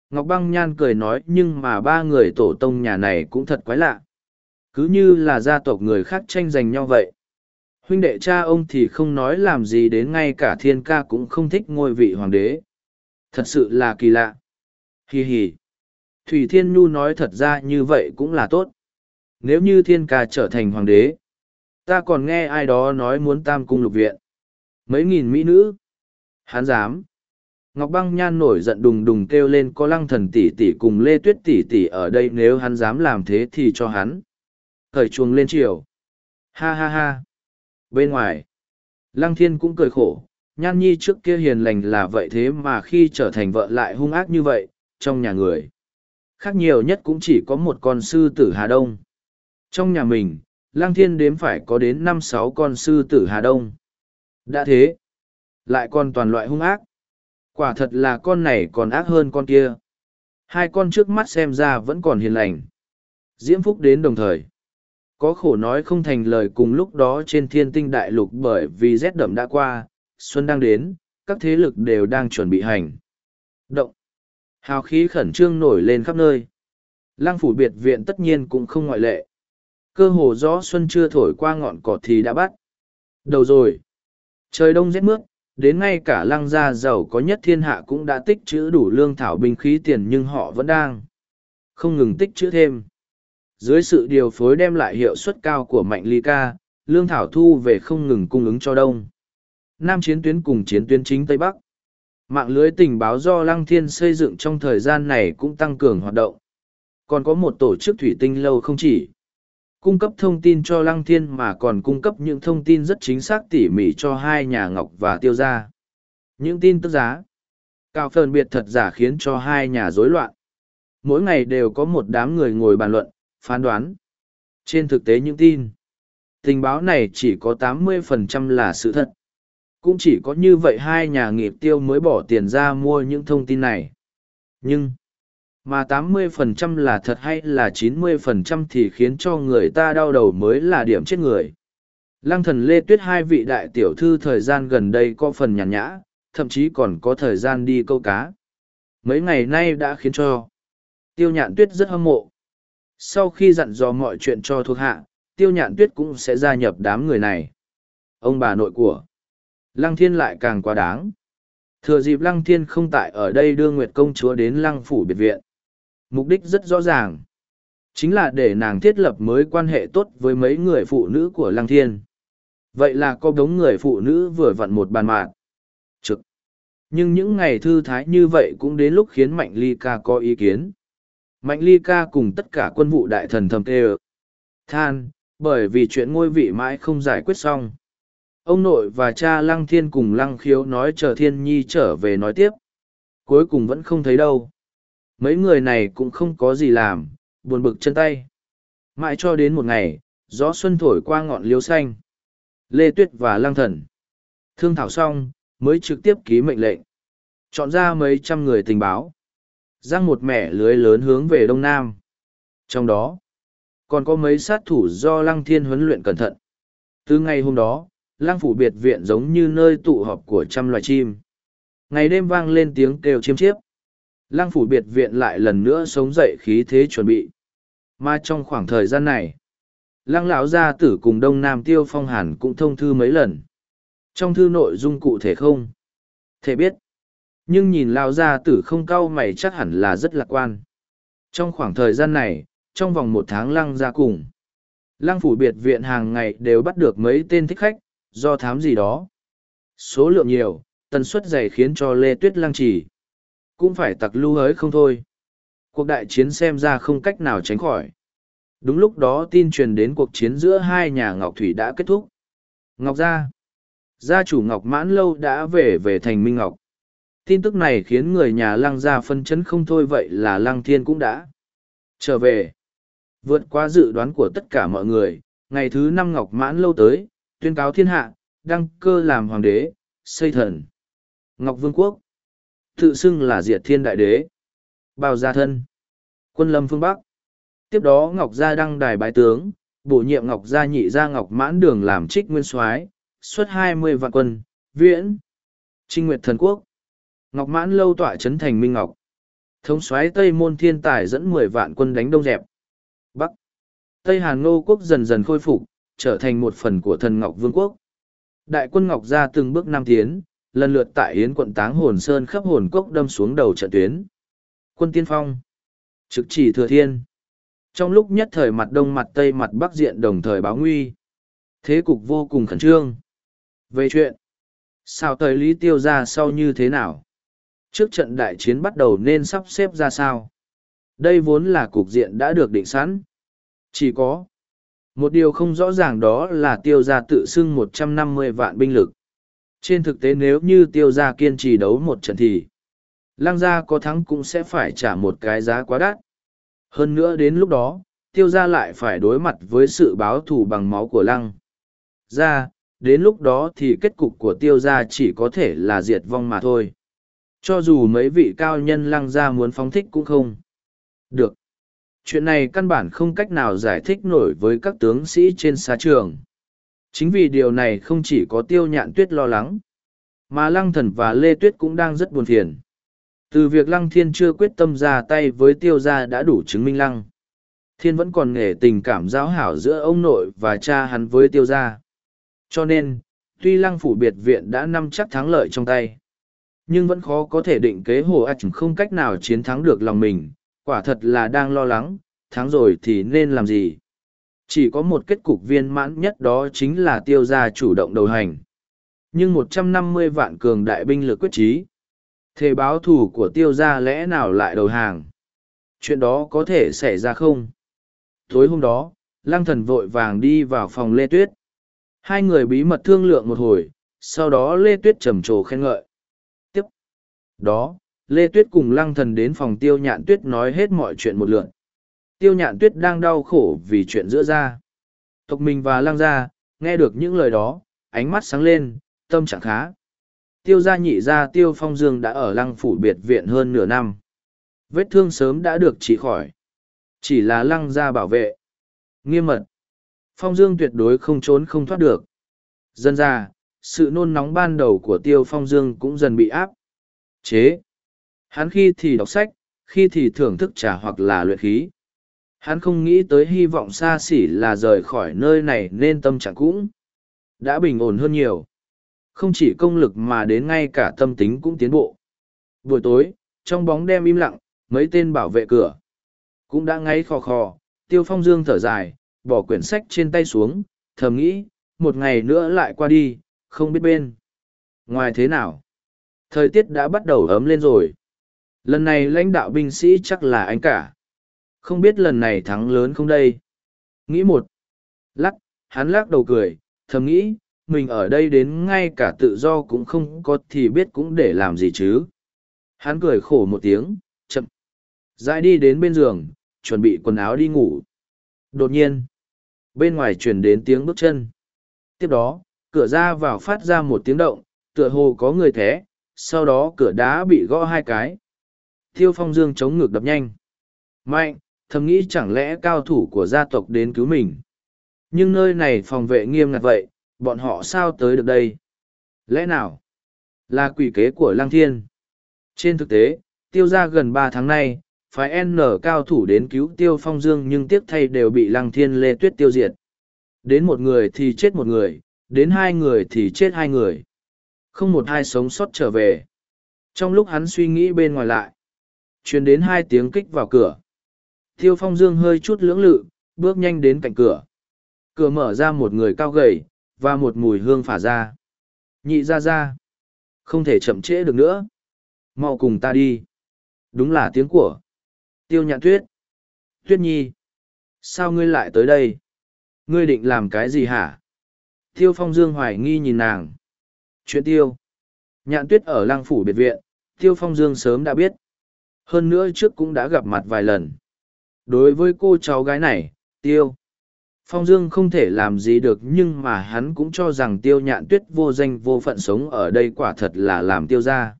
Ngọc băng nhan cười nói nhưng mà ba người tổ tông nhà này cũng thật quái lạ. Cứ như là gia tộc người khác tranh giành nhau vậy. Huynh đệ cha ông thì không nói làm gì đến ngay cả thiên ca cũng không thích ngôi vị hoàng đế. Thật sự là kỳ lạ. Hì hì. Thủy Thiên Nhu nói thật ra như vậy cũng là tốt. Nếu như thiên ca trở thành hoàng đế, ta còn nghe ai đó nói muốn tam cung lục viện. Mấy nghìn mỹ nữ. Hán dám. Ngọc băng nhan nổi giận đùng đùng kêu lên có lăng thần tỷ tỷ cùng lê tuyết tỷ tỷ ở đây nếu hắn dám làm thế thì cho hắn. Cởi chuồng lên chiều. Ha ha ha. Bên ngoài, lăng thiên cũng cười khổ. Nhan nhi trước kia hiền lành là vậy thế mà khi trở thành vợ lại hung ác như vậy, trong nhà người. Khác nhiều nhất cũng chỉ có một con sư tử Hà Đông. Trong nhà mình, lang thiên đếm phải có đến năm sáu con sư tử Hà Đông. Đã thế, lại còn toàn loại hung ác. Quả thật là con này còn ác hơn con kia. Hai con trước mắt xem ra vẫn còn hiền lành. Diễm Phúc đến đồng thời. Có khổ nói không thành lời cùng lúc đó trên thiên tinh đại lục bởi vì rét đậm đã qua, xuân đang đến, các thế lực đều đang chuẩn bị hành. Động. Hào khí khẩn trương nổi lên khắp nơi. Lăng phủ biệt viện tất nhiên cũng không ngoại lệ. Cơ hồ gió xuân chưa thổi qua ngọn cỏ thì đã bắt. Đầu rồi. Trời đông rét mướt, đến ngay cả lăng gia giàu có nhất thiên hạ cũng đã tích trữ đủ lương thảo binh khí tiền nhưng họ vẫn đang không ngừng tích trữ thêm. Dưới sự điều phối đem lại hiệu suất cao của Mạnh Ly Ca, lương thảo thu về không ngừng cung ứng cho Đông. Nam chiến tuyến cùng chiến tuyến chính Tây Bắc. Mạng lưới tình báo do Lăng Thiên xây dựng trong thời gian này cũng tăng cường hoạt động. Còn có một tổ chức thủy tinh lâu không chỉ cung cấp thông tin cho Lăng Thiên mà còn cung cấp những thông tin rất chính xác tỉ mỉ cho hai nhà Ngọc và Tiêu Gia. Những tin tức giá cao phân biệt thật giả khiến cho hai nhà rối loạn. Mỗi ngày đều có một đám người ngồi bàn luận, phán đoán. Trên thực tế những tin, tình báo này chỉ có 80% là sự thật. Cũng chỉ có như vậy hai nhà nghiệp tiêu mới bỏ tiền ra mua những thông tin này. Nhưng, mà 80% là thật hay là 90% thì khiến cho người ta đau đầu mới là điểm chết người. Lăng thần Lê Tuyết hai vị đại tiểu thư thời gian gần đây có phần nhàn nhã, thậm chí còn có thời gian đi câu cá. Mấy ngày nay đã khiến cho tiêu nhạn tuyết rất hâm mộ. Sau khi dặn dò mọi chuyện cho thuộc hạ, tiêu nhạn tuyết cũng sẽ gia nhập đám người này. Ông bà nội của Lăng Thiên lại càng quá đáng. Thừa dịp Lăng Thiên không tại ở đây đưa Nguyệt Công Chúa đến Lăng Phủ Biệt Viện. Mục đích rất rõ ràng. Chính là để nàng thiết lập mới quan hệ tốt với mấy người phụ nữ của Lăng Thiên. Vậy là có đống người phụ nữ vừa vặn một bàn mạng. Trực. Nhưng những ngày thư thái như vậy cũng đến lúc khiến Mạnh Ly Ca có ý kiến. Mạnh Ly Ca cùng tất cả quân vụ đại thần thầm tê than, bởi vì chuyện ngôi vị mãi không giải quyết xong. Ông nội và cha Lăng Thiên cùng Lăng Khiếu nói chờ Thiên Nhi trở về nói tiếp. Cuối cùng vẫn không thấy đâu. Mấy người này cũng không có gì làm, buồn bực chân tay. Mãi cho đến một ngày, gió xuân thổi qua ngọn liếu xanh. Lê Tuyết và Lăng Thần. Thương thảo xong, mới trực tiếp ký mệnh lệnh. Chọn ra mấy trăm người tình báo. giang một mẻ lưới lớn hướng về đông nam. Trong đó, còn có mấy sát thủ do Lăng Thiên huấn luyện cẩn thận. Từ ngày hôm đó, Lang Phủ Biệt Viện giống như nơi tụ họp của trăm loài chim. Ngày đêm vang lên tiếng kêu chiêm chiếp. Lang Phủ Biệt Viện lại lần nữa sống dậy khí thế chuẩn bị. Mà trong khoảng thời gian này, Lăng lão gia tử cùng Đông Nam Tiêu Phong Hàn cũng thông thư mấy lần. Trong thư nội dung cụ thể không? Thể biết nhưng nhìn lao gia tử không cau mày chắc hẳn là rất lạc quan trong khoảng thời gian này trong vòng một tháng lăng ra cùng lăng phủ biệt viện hàng ngày đều bắt được mấy tên thích khách do thám gì đó. Số lượng nhiều, tần suất dày khiến cho lê tuyết lăng trì cũng phải tặc lưu hới không thôi. Cuộc đại chiến xem ra không cách nào tránh khỏi. Đúng lúc đó tin truyền đến cuộc chiến giữa hai nhà ngọc thủy đã kết thúc. Ngọc gia. Gia chủ ngọc mãn lâu đã về về thành minh ngọc. Tin tức này khiến người nhà lăng gia phân chấn không thôi vậy là lăng thiên cũng đã trở về. Vượt qua dự đoán của tất cả mọi người, ngày thứ năm ngọc mãn lâu tới tuyên cáo thiên hạ đăng cơ làm hoàng đế xây thần ngọc vương quốc tự xưng là diệt thiên đại đế bao gia thân quân lâm phương bắc tiếp đó ngọc gia đăng đài bái tướng bổ nhiệm ngọc gia nhị gia ngọc mãn đường làm trích nguyên soái xuất hai mươi vạn quân viễn trinh nguyệt thần quốc Ngọc Mãn lâu tỏa trấn thành Minh Ngọc. Thống soái Tây Môn Thiên Tài dẫn mười vạn quân đánh đông dẹp. Bắc. Tây Hàn Ngô quốc dần dần khôi phục, trở thành một phần của thần Ngọc Vương quốc. Đại quân Ngọc ra từng bước nam tiến, lần lượt tại Yến quận Táng Hồn Sơn khắp hồn cốc đâm xuống đầu trận tuyến. Quân tiên phong. Trực chỉ thừa thiên. Trong lúc nhất thời mặt đông mặt tây mặt bắc diện đồng thời báo nguy. Thế cục vô cùng khẩn trương. Về chuyện. Sao thời lý tiêu ra sau như thế nào? trước trận đại chiến bắt đầu nên sắp xếp ra sao đây vốn là cục diện đã được định sẵn chỉ có một điều không rõ ràng đó là tiêu gia tự xưng một trăm năm mươi vạn binh lực trên thực tế nếu như tiêu gia kiên trì đấu một trận thì, lăng gia có thắng cũng sẽ phải trả một cái giá quá đắt hơn nữa đến lúc đó, tiêu gia lại phải đối mặt với sự báo thù bằng máu của lăng gia đến lúc đó thì kết cục của tiêu gia chỉ có thể là diệt vong mà thôi cho dù mấy vị cao nhân lăng gia muốn phóng thích cũng không. Được chuyện này căn bản không cách nào giải thích nổi với các tướng sĩ trên xa trường. Chính vì điều này không chỉ có tiêu nhạn tuyết lo lắng, mà lăng thần và lê tuyết cũng đang rất buồn phiền. Từ việc lăng thiên chưa quyết tâm ra tay với tiêu gia đã đủ chứng minh lăng thiên vẫn còn nghề tình cảm giáo hảo giữa ông nội và cha hắn với tiêu gia. Cho nên, tuy lăng phủ biệt viện đã nắm chắc thắng lợi trong tay, nhưng vẫn khó có thể định kế hồ ạch không cách nào chiến thắng được lòng mình quả thật là đang lo lắng, thắng rồi thì nên làm gì? Chỉ có một kết cục viên mãn nhất đó chính là tiêu gia chủ động đầu hành. Nhưng một trăm năm mươi vạn cường đại binh lực quyết trí thế báo thù của tiêu gia lẽ nào lại đầu hàng? Chuyện đó có thể xảy ra không? Tối hôm đó, lăng thần vội vàng đi vào phòng lê tuyết. Hai người bí mật thương lượng một hồi, sau đó lê tuyết trầm trồ khen ngợi. Tiếp. Đó lê tuyết cùng lăng thần đến phòng tiêu nhạn tuyết nói hết mọi chuyện một lượt. tiêu nhạn tuyết đang đau khổ vì chuyện giữa ra tộc mình và lăng gia, nghe được những lời đó, ánh mắt sáng lên, tâm trạng khá. Tiêu gia nhị gia tiêu phong dương đã ở lăng phủ biệt viện hơn nửa năm. Vết thương sớm đã được trị khỏi. Chỉ là lăng gia bảo vệ. Nghiêm mật. Phong dương tuyệt đối không trốn không thoát được. Dân ra sự nôn nóng ban đầu của tiêu phong dương cũng dần bị áp. Chế hắn khi thì đọc sách, khi thì thưởng thức trà hoặc là luyện khí. Hắn không nghĩ tới hy vọng xa xỉ là rời khỏi nơi này nên tâm trạng cũng đã bình ổn hơn nhiều. Không chỉ công lực mà đến ngay cả tâm tính cũng tiến bộ. Buổi tối, trong bóng đêm im lặng, mấy tên bảo vệ cửa cũng đã ngáy khò khò. Tiêu phong dương thở dài, bỏ quyển sách trên tay xuống, thầm nghĩ, một ngày nữa lại qua đi, không biết bên ngoài thế nào. Thời tiết đã bắt đầu ấm lên rồi lần này lãnh đạo binh sĩ chắc là anh cả. Không biết lần này thắng lớn không đây? Nghĩ một lắc hắn lắc đầu cười, thầm nghĩ, mình ở đây đến ngay cả tự do cũng không có thì biết cũng để làm gì chứ. Hắn cười khổ một tiếng, chậm. Dãi đi đến bên giường, chuẩn bị quần áo đi ngủ. Đột nhiên, bên ngoài truyền đến tiếng bước chân. Tiếp đó, cửa ra vào phát ra một tiếng động, tựa hồ có người thế, sau đó cửa đá bị gõ hai cái tiêu phong dương chống ngực đập nhanh. Mạnh, thầm nghĩ chẳng lẽ cao thủ của gia tộc đến cứu mình? Nhưng nơi này phòng vệ nghiêm ngặt vậy, bọn họ sao tới được đây? Lẽ nào là quỷ kế của lang thiên? Trên thực tế, tiêu ra gần ba tháng nay, phái n cao thủ đến cứu tiêu phong dương nhưng tiếc thay đều bị lăng thiên lê tuyết tiêu diệt. Đến một người thì chết một người, đến hai người thì chết hai người. Không một ai sống sót trở về. Trong lúc hắn suy nghĩ bên ngoài lại truyền đến hai tiếng kích vào cửa tiêu phong dương hơi chút lưỡng lự bước nhanh đến cạnh cửa cửa mở ra một người cao gầy và một mùi hương phả ra nhị ra ra không thể chậm trễ được nữa mau cùng ta đi đúng là tiếng của Tiêu nhạn tuyết. Tuyết nhi. Sao ngươi lại tới đây? Ngươi định làm cái gì hả? Tiêu phong dương hoài nghi nhìn nàng. Chuyện tiêu. Nhạn tuyết ở Lang phủ biệt viện, tiêu phong dương sớm đã biết. Hơn nữa trước cũng đã gặp mặt vài lần. Đối với cô cháu gái này, tiêu. Phong Dương không thể làm gì được nhưng mà hắn cũng cho rằng tiêu nhạn tuyết vô danh vô phận sống ở đây quả thật là làm tiêu ra.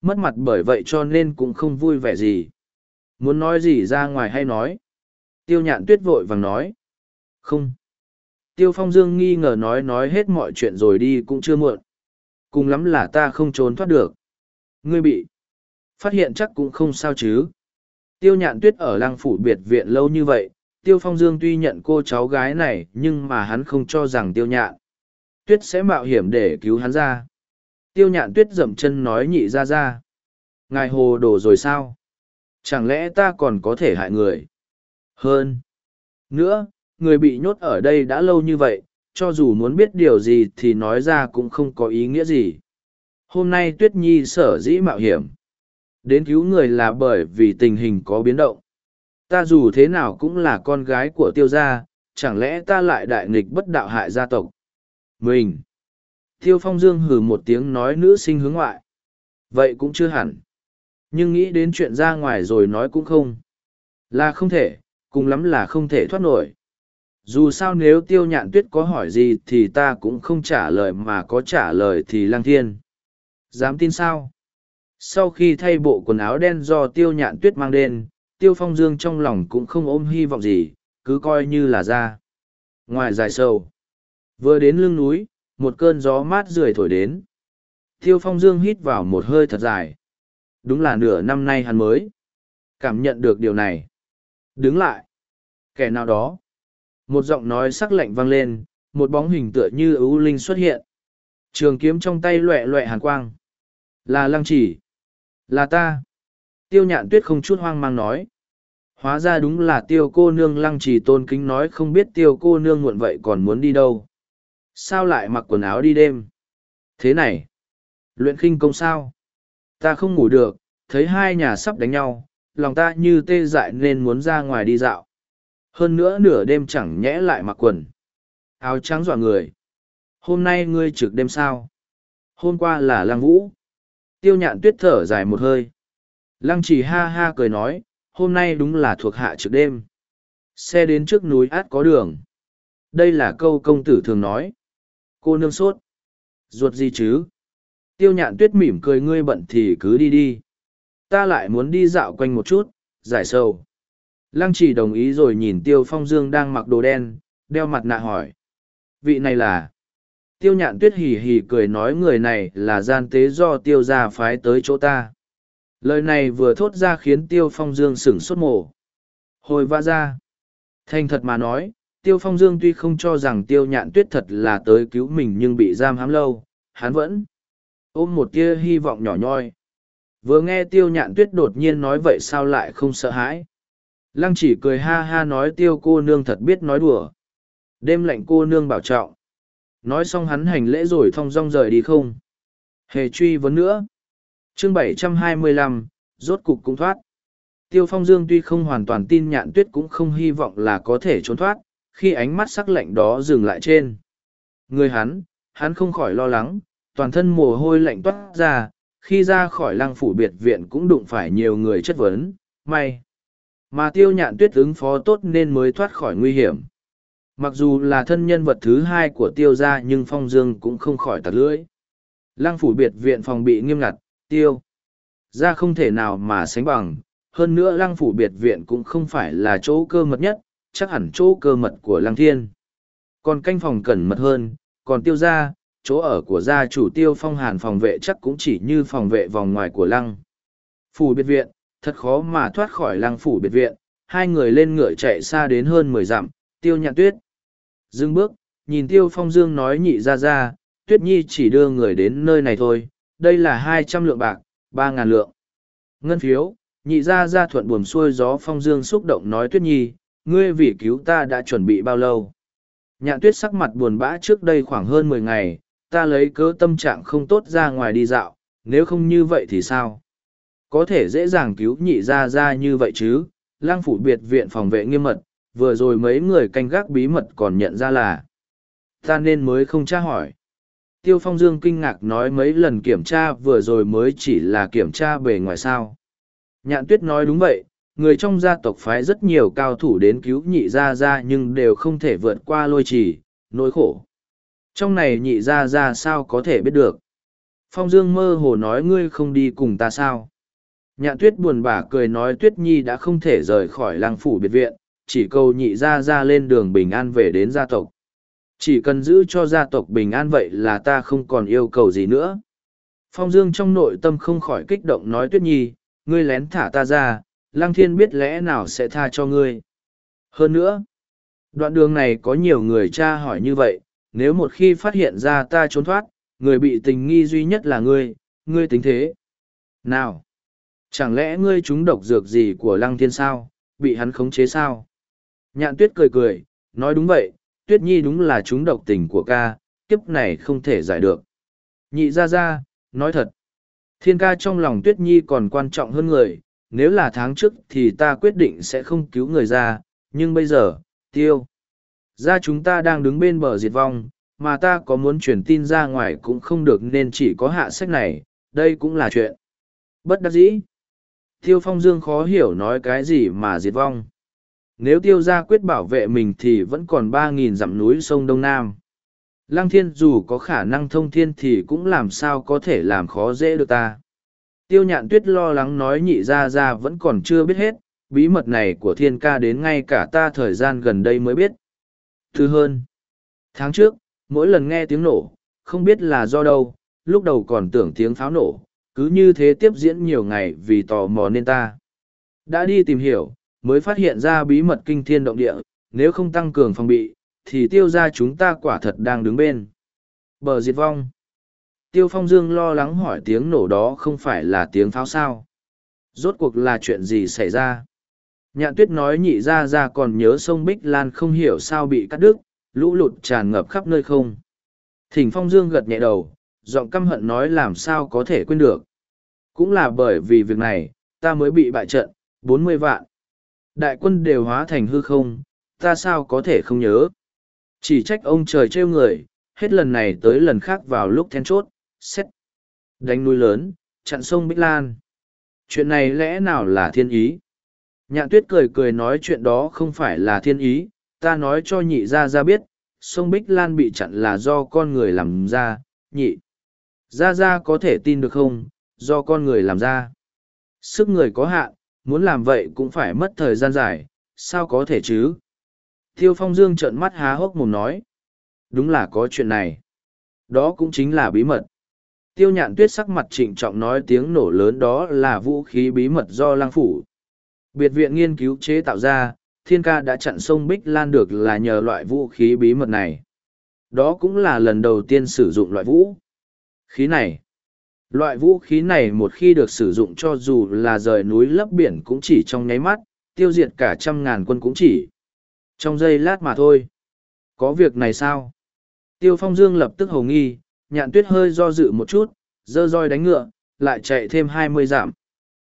Mất mặt bởi vậy cho nên cũng không vui vẻ gì. Muốn nói gì ra ngoài hay nói? Tiêu nhạn tuyết vội vàng nói. Không. Tiêu phong dương nghi ngờ nói nói hết mọi chuyện rồi đi cũng chưa muộn. Cùng lắm là ta không trốn thoát được. Ngươi bị. Phát hiện chắc cũng không sao chứ. Tiêu nhạn tuyết ở lăng phủ biệt viện lâu như vậy. Tiêu phong dương tuy nhận cô cháu gái này nhưng mà hắn không cho rằng tiêu nhạn. Tuyết sẽ mạo hiểm để cứu hắn ra. Tiêu nhạn tuyết dậm chân nói nhị ra ra. Ngài hồ đồ rồi sao? Chẳng lẽ ta còn có thể hại người? Hơn. Nữa, người bị nhốt ở đây đã lâu như vậy, cho dù muốn biết điều gì thì nói ra cũng không có ý nghĩa gì. Hôm nay Tuyết Nhi sở dĩ mạo hiểm. Đến cứu người là bởi vì tình hình có biến động. Ta dù thế nào cũng là con gái của tiêu gia, chẳng lẽ ta lại đại nghịch bất đạo hại gia tộc? Mình! Tiêu Phong Dương hừ một tiếng nói nữ sinh hướng ngoại. Vậy cũng chưa hẳn nhưng nghĩ đến chuyện ra ngoài rồi nói cũng không là không thể cùng lắm là không thể thoát nổi dù sao nếu tiêu nhạn tuyết có hỏi gì thì ta cũng không trả lời mà có trả lời thì lang thiên dám tin sao sau khi thay bộ quần áo đen do tiêu nhạn tuyết mang đến, tiêu phong dương trong lòng cũng không ôm hy vọng gì, cứ coi như là ra. Ngoài dài sâu vừa đến lưng núi, một cơn gió mát rười thổi đến. Tiêu phong dương hít vào một hơi thật dài. Đúng là nửa năm nay hắn mới cảm nhận được điều này. Đứng lại. Kẻ nào đó. Một giọng nói sắc lạnh vang lên, một bóng hình tựa như ưu linh xuất hiện. Trường kiếm trong tay loẹ loẹ hàn quang. Là lăng chỉ là ta. Tiêu nhạn tuyết không chút hoang mang nói. Hóa ra đúng là tiêu cô nương lăng trì tôn kính nói không biết tiêu cô nương muộn vậy còn muốn đi đâu. Sao lại mặc quần áo đi đêm? Thế này. Luyện khinh công sao? Ta không ngủ được, thấy hai nhà sắp đánh nhau, lòng ta như tê dại nên muốn ra ngoài đi dạo. Hơn nữa nửa đêm chẳng nhẽ lại mặc quần. Áo trắng dọa người. Hôm nay ngươi trực đêm sao? Hôm qua là lăng vũ tiêu nhạn tuyết thở dài một hơi. Lăng chỉ ha ha cười nói, hôm nay đúng là thuộc hạ trực đêm. Xe đến trước núi át có đường. Đây là câu công tử thường nói. Cô nương sốt. Ruột gì chứ? Tiêu nhạn tuyết mỉm cười ngươi bận thì cứ đi đi. Ta lại muốn đi dạo quanh một chút, giải sâu lăng chỉ đồng ý rồi nhìn tiêu phong dương đang mặc đồ đen, đeo mặt nạ hỏi. Vị này là? Tiêu nhạn tuyết hì hì cười nói người này là gian tế do tiêu gia phái tới chỗ ta. Lời này vừa thốt ra khiến tiêu phong dương sửng sốt mổ. Hồi va ra. Thành thật mà nói, tiêu phong dương tuy không cho rằng tiêu nhạn tuyết thật là tới cứu mình nhưng bị giam hãm lâu, hắn vẫn ôm một tia hy vọng nhỏ nhoi. Vừa nghe tiêu nhạn tuyết đột nhiên nói vậy sao lại không sợ hãi? Lăng chỉ cười ha ha nói tiêu cô nương thật biết nói đùa. Đêm lạnh cô nương bảo trọng nói xong hắn hành lễ rồi thong dong rời đi không? Hề truy vấn nữa. Chương 725, rốt cục cũng thoát. Tiêu phong dương tuy không hoàn toàn tin nhạn tuyết cũng không hy vọng là có thể trốn thoát khi ánh mắt sắc lạnh đó dừng lại trên. Người hắn hắn không khỏi lo lắng toàn thân mồ hôi lạnh toát ra khi ra khỏi lăng phủ biệt viện cũng đụng phải nhiều người chất vấn. May mà tiêu nhạn tuyết ứng phó tốt nên mới thoát khỏi nguy hiểm mặc dù là thân nhân vật thứ hai của tiêu gia nhưng phong dương cũng không khỏi tạt lưỡi. Lăng phủ biệt viện phòng bị nghiêm ngặt, tiêu. Gia không thể nào mà sánh bằng, hơn nữa lăng phủ biệt viện cũng không phải là chỗ cơ mật nhất, chắc hẳn chỗ cơ mật của lăng thiên. Còn canh phòng cẩn mật hơn, còn tiêu gia, chỗ ở của gia chủ tiêu phong hàn phòng vệ chắc cũng chỉ như phòng vệ vòng ngoài của lăng phủ biệt viện, thật khó mà thoát khỏi lăng phủ biệt viện. Hai người lên ngựa chạy xa đến hơn mười dặm, tiêu nhạn tuyết dừng bước, nhìn tiêu phong dương nói nhị ra ra, tuyết nhi chỉ đưa người đến nơi này thôi, đây là hai trăm lượng bạc, ba ngàn lượng. Ngân phiếu, nhị ra ra thuận buồm xuôi gió phong dương xúc động nói tuyết nhi, ngươi vì cứu ta đã chuẩn bị bao lâu? Nhạn tuyết sắc mặt buồn bã trước đây khoảng hơn mười ngày, ta lấy cớ tâm trạng không tốt ra ngoài đi dạo, nếu không như vậy thì sao? Có thể dễ dàng cứu nhị ra ra như vậy chứ? Lang phủ biệt viện phòng vệ nghiêm mật vừa rồi mấy người canh gác bí mật còn nhận ra là ta nên mới không tra hỏi. Tiêu phong dương kinh ngạc nói mấy lần kiểm tra vừa rồi mới chỉ là kiểm tra bề ngoài sao. Nhạn tuyết nói đúng vậy, người trong gia tộc phái rất nhiều cao thủ đến cứu nhị gia gia nhưng đều không thể vượt qua lôi trì, nỗi khổ. Trong này nhị gia gia sao có thể biết được? Phong dương mơ hồ nói ngươi không đi cùng ta sao? Nhạn tuyết buồn bã cười nói tuyết nhi đã không thể rời khỏi làng phủ biệt viện chỉ cầu nhị gia gia lên đường bình an về đến gia tộc. Chỉ cần giữ cho gia tộc bình an vậy là ta không còn yêu cầu gì nữa. Phong dương trong nội tâm không khỏi kích động nói tuyết nhi, ngươi lén thả ta ra, lăng thiên biết lẽ nào sẽ tha cho ngươi. Hơn nữa, đoạn đường này có nhiều người cha hỏi như vậy, nếu một khi phát hiện ra ta trốn thoát, người bị tình nghi duy nhất là ngươi ngươi tính thế. Nào, chẳng lẽ ngươi trúng độc dược gì của lăng thiên sao? Bị hắn khống chế sao? Nhạn tuyết cười cười, nói đúng vậy, tuyết nhi đúng là chúng độc tình của ca, kiếp này không thể giải được. Nhị ra ra nói thật, thiên ca trong lòng tuyết nhi còn quan trọng hơn người, nếu là tháng trước thì ta quyết định sẽ không cứu người ra, nhưng bây giờ, tiêu ra chúng ta đang đứng bên bờ diệt vong, mà ta có muốn truyền tin ra ngoài cũng không được nên chỉ có hạ sách này, đây cũng là chuyện bất đắc dĩ. Tiêu phong dương khó hiểu nói cái gì mà diệt vong nếu tiêu gia quyết bảo vệ mình thì vẫn còn ba nghìn dặm núi sông Đông Nam. Lăng thiên dù có khả năng thông thiên thì cũng làm sao có thể làm khó dễ được ta. Tiêu nhạn tuyết lo lắng nói nhị ra ra vẫn còn chưa biết hết, bí mật này của thiên ca đến ngay cả ta thời gian gần đây mới biết. Thứ hơn, tháng trước, mỗi lần nghe tiếng nổ, không biết là do đâu, lúc đầu còn tưởng tiếng pháo nổ, cứ như thế tiếp diễn nhiều ngày vì tò mò nên ta. Đã đi tìm hiểu, mới phát hiện ra bí mật kinh thiên động địa, nếu không tăng cường phòng bị, thì tiêu ra chúng ta quả thật đang đứng bên. Bờ diệt vong. Tiêu Phong Dương lo lắng hỏi tiếng nổ đó không phải là tiếng pháo sao. Rốt cuộc là chuyện gì xảy ra? Nhạn tuyết nói nhị ra ra còn nhớ sông Bích Lan không hiểu sao bị cắt đứt, lũ lụt tràn ngập khắp nơi không. Thỉnh Phong Dương gật nhẹ đầu, giọng căm hận nói làm sao có thể quên được. Cũng là bởi vì việc này, ta mới bị bại trận, bốn mươi vạn. Đại quân đều hóa thành hư không, ta sao có thể không nhớ. Chỉ trách ông trời trêu người, hết lần này tới lần khác vào lúc then chốt, xét. Đánh núi lớn, chặn sông Bích Lan. Chuyện này lẽ nào là thiên ý? Nhạn tuyết cười cười nói chuyện đó không phải là thiên ý, ta nói cho nhị ra ra biết, sông Bích Lan bị chặn là do con người làm ra, nhị. Ra ra có thể tin được không, do con người làm ra. Sức người có hạn, muốn làm vậy cũng phải mất thời gian dài, sao có thể chứ? Tiêu Phong Dương trợn mắt há hốc mồm nói. Đúng là có chuyện này. Đó cũng chính là bí mật. Tiêu nhạn tuyết sắc mặt trịnh trọng nói tiếng nổ lớn đó là vũ khí bí mật do lang phủ. Biệt viện nghiên cứu chế tạo ra, thiên ca đã chặn sông Bích Lan được là nhờ loại vũ khí bí mật này. Đó cũng là lần đầu tiên sử dụng loại vũ khí này. Loại vũ khí này một khi được sử dụng cho dù là rời núi lấp biển cũng chỉ trong nháy mắt, tiêu diệt cả trăm ngàn quân cũng chỉ. Trong giây lát mà thôi. Có việc này sao? Tiêu Phong Dương lập tức hầu nghi, nhạn tuyết hơi do dự một chút, dơ roi đánh ngựa, lại chạy thêm hai mươi dặm.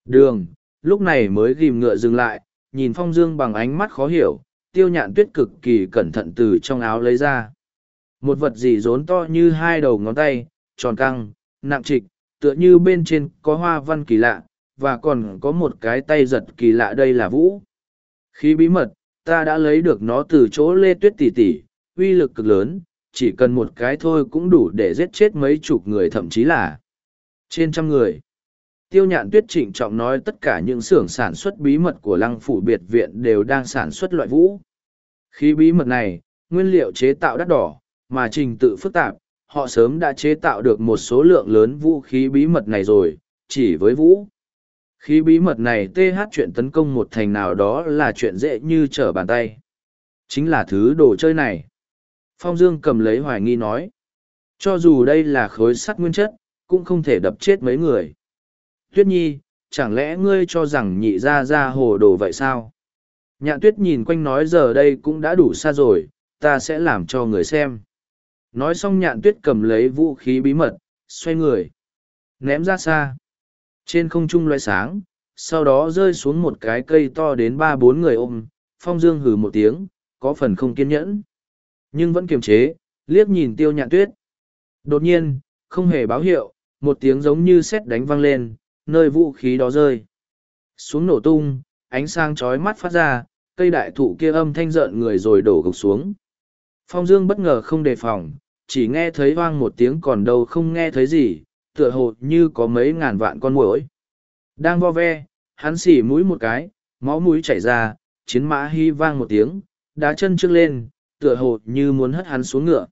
Đường, lúc này mới ghim ngựa dừng lại, nhìn Phong Dương bằng ánh mắt khó hiểu, tiêu nhạn tuyết cực kỳ cẩn thận từ trong áo lấy ra. Một vật gì rốn to như hai đầu ngón tay, tròn căng, nặng trịch, tựa như bên trên có hoa văn kỳ lạ, và còn có một cái tay giật kỳ lạ đây là vũ. Khí bí mật, ta đã lấy được nó từ chỗ lê tuyết tỷ tỷ, uy lực cực lớn, chỉ cần một cái thôi cũng đủ để giết chết mấy chục người thậm chí là trên trăm người. Tiêu nhạn tuyết trịnh trọng nói tất cả những xưởng sản xuất bí mật của lăng phủ biệt viện đều đang sản xuất loại vũ. Khí bí mật này, nguyên liệu chế tạo đắt đỏ, mà trình tự phức tạp, họ sớm đã chế tạo được một số lượng lớn vũ khí bí mật này rồi, chỉ với vũ. Khí bí mật này TH chuyện tấn công một thành nào đó là chuyện dễ như trở bàn tay. Chính là thứ đồ chơi này. Phong Dương cầm lấy hoài nghi nói. Cho dù đây là khối sắt nguyên chất, cũng không thể đập chết mấy người. Tuyết Nhi, chẳng lẽ ngươi cho rằng nhị ra ra hồ đồ vậy sao? Nhạn tuyết nhìn quanh nói giờ đây cũng đã đủ xa rồi, ta sẽ làm cho người xem. Nói xong nhạn tuyết cầm lấy vũ khí bí mật, xoay người. Ném ra xa. Trên không trung loay sáng, sau đó rơi xuống một cái cây to đến ba bốn người ôm, phong dương hừ một tiếng, có phần không kiên nhẫn. Nhưng vẫn kiềm chế, liếc nhìn tiêu nhạn tuyết. Đột nhiên, không hề báo hiệu, một tiếng giống như sét đánh vang lên, nơi vũ khí đó rơi. Xuống nổ tung, ánh sáng chói mắt phát ra, cây đại thụ kia âm thanh rợn người rồi đổ gục xuống. Phong Dương bất ngờ không đề phòng, chỉ nghe thấy hoang một tiếng còn đâu không nghe thấy gì, tựa hồ như có mấy ngàn vạn con muỗi. Đang vo ve, hắn xỉ mũi một cái, máu mũi chảy ra, chiến mã hy vang một tiếng, đá chân trước lên, tựa hồ như muốn hất hắn xuống ngựa.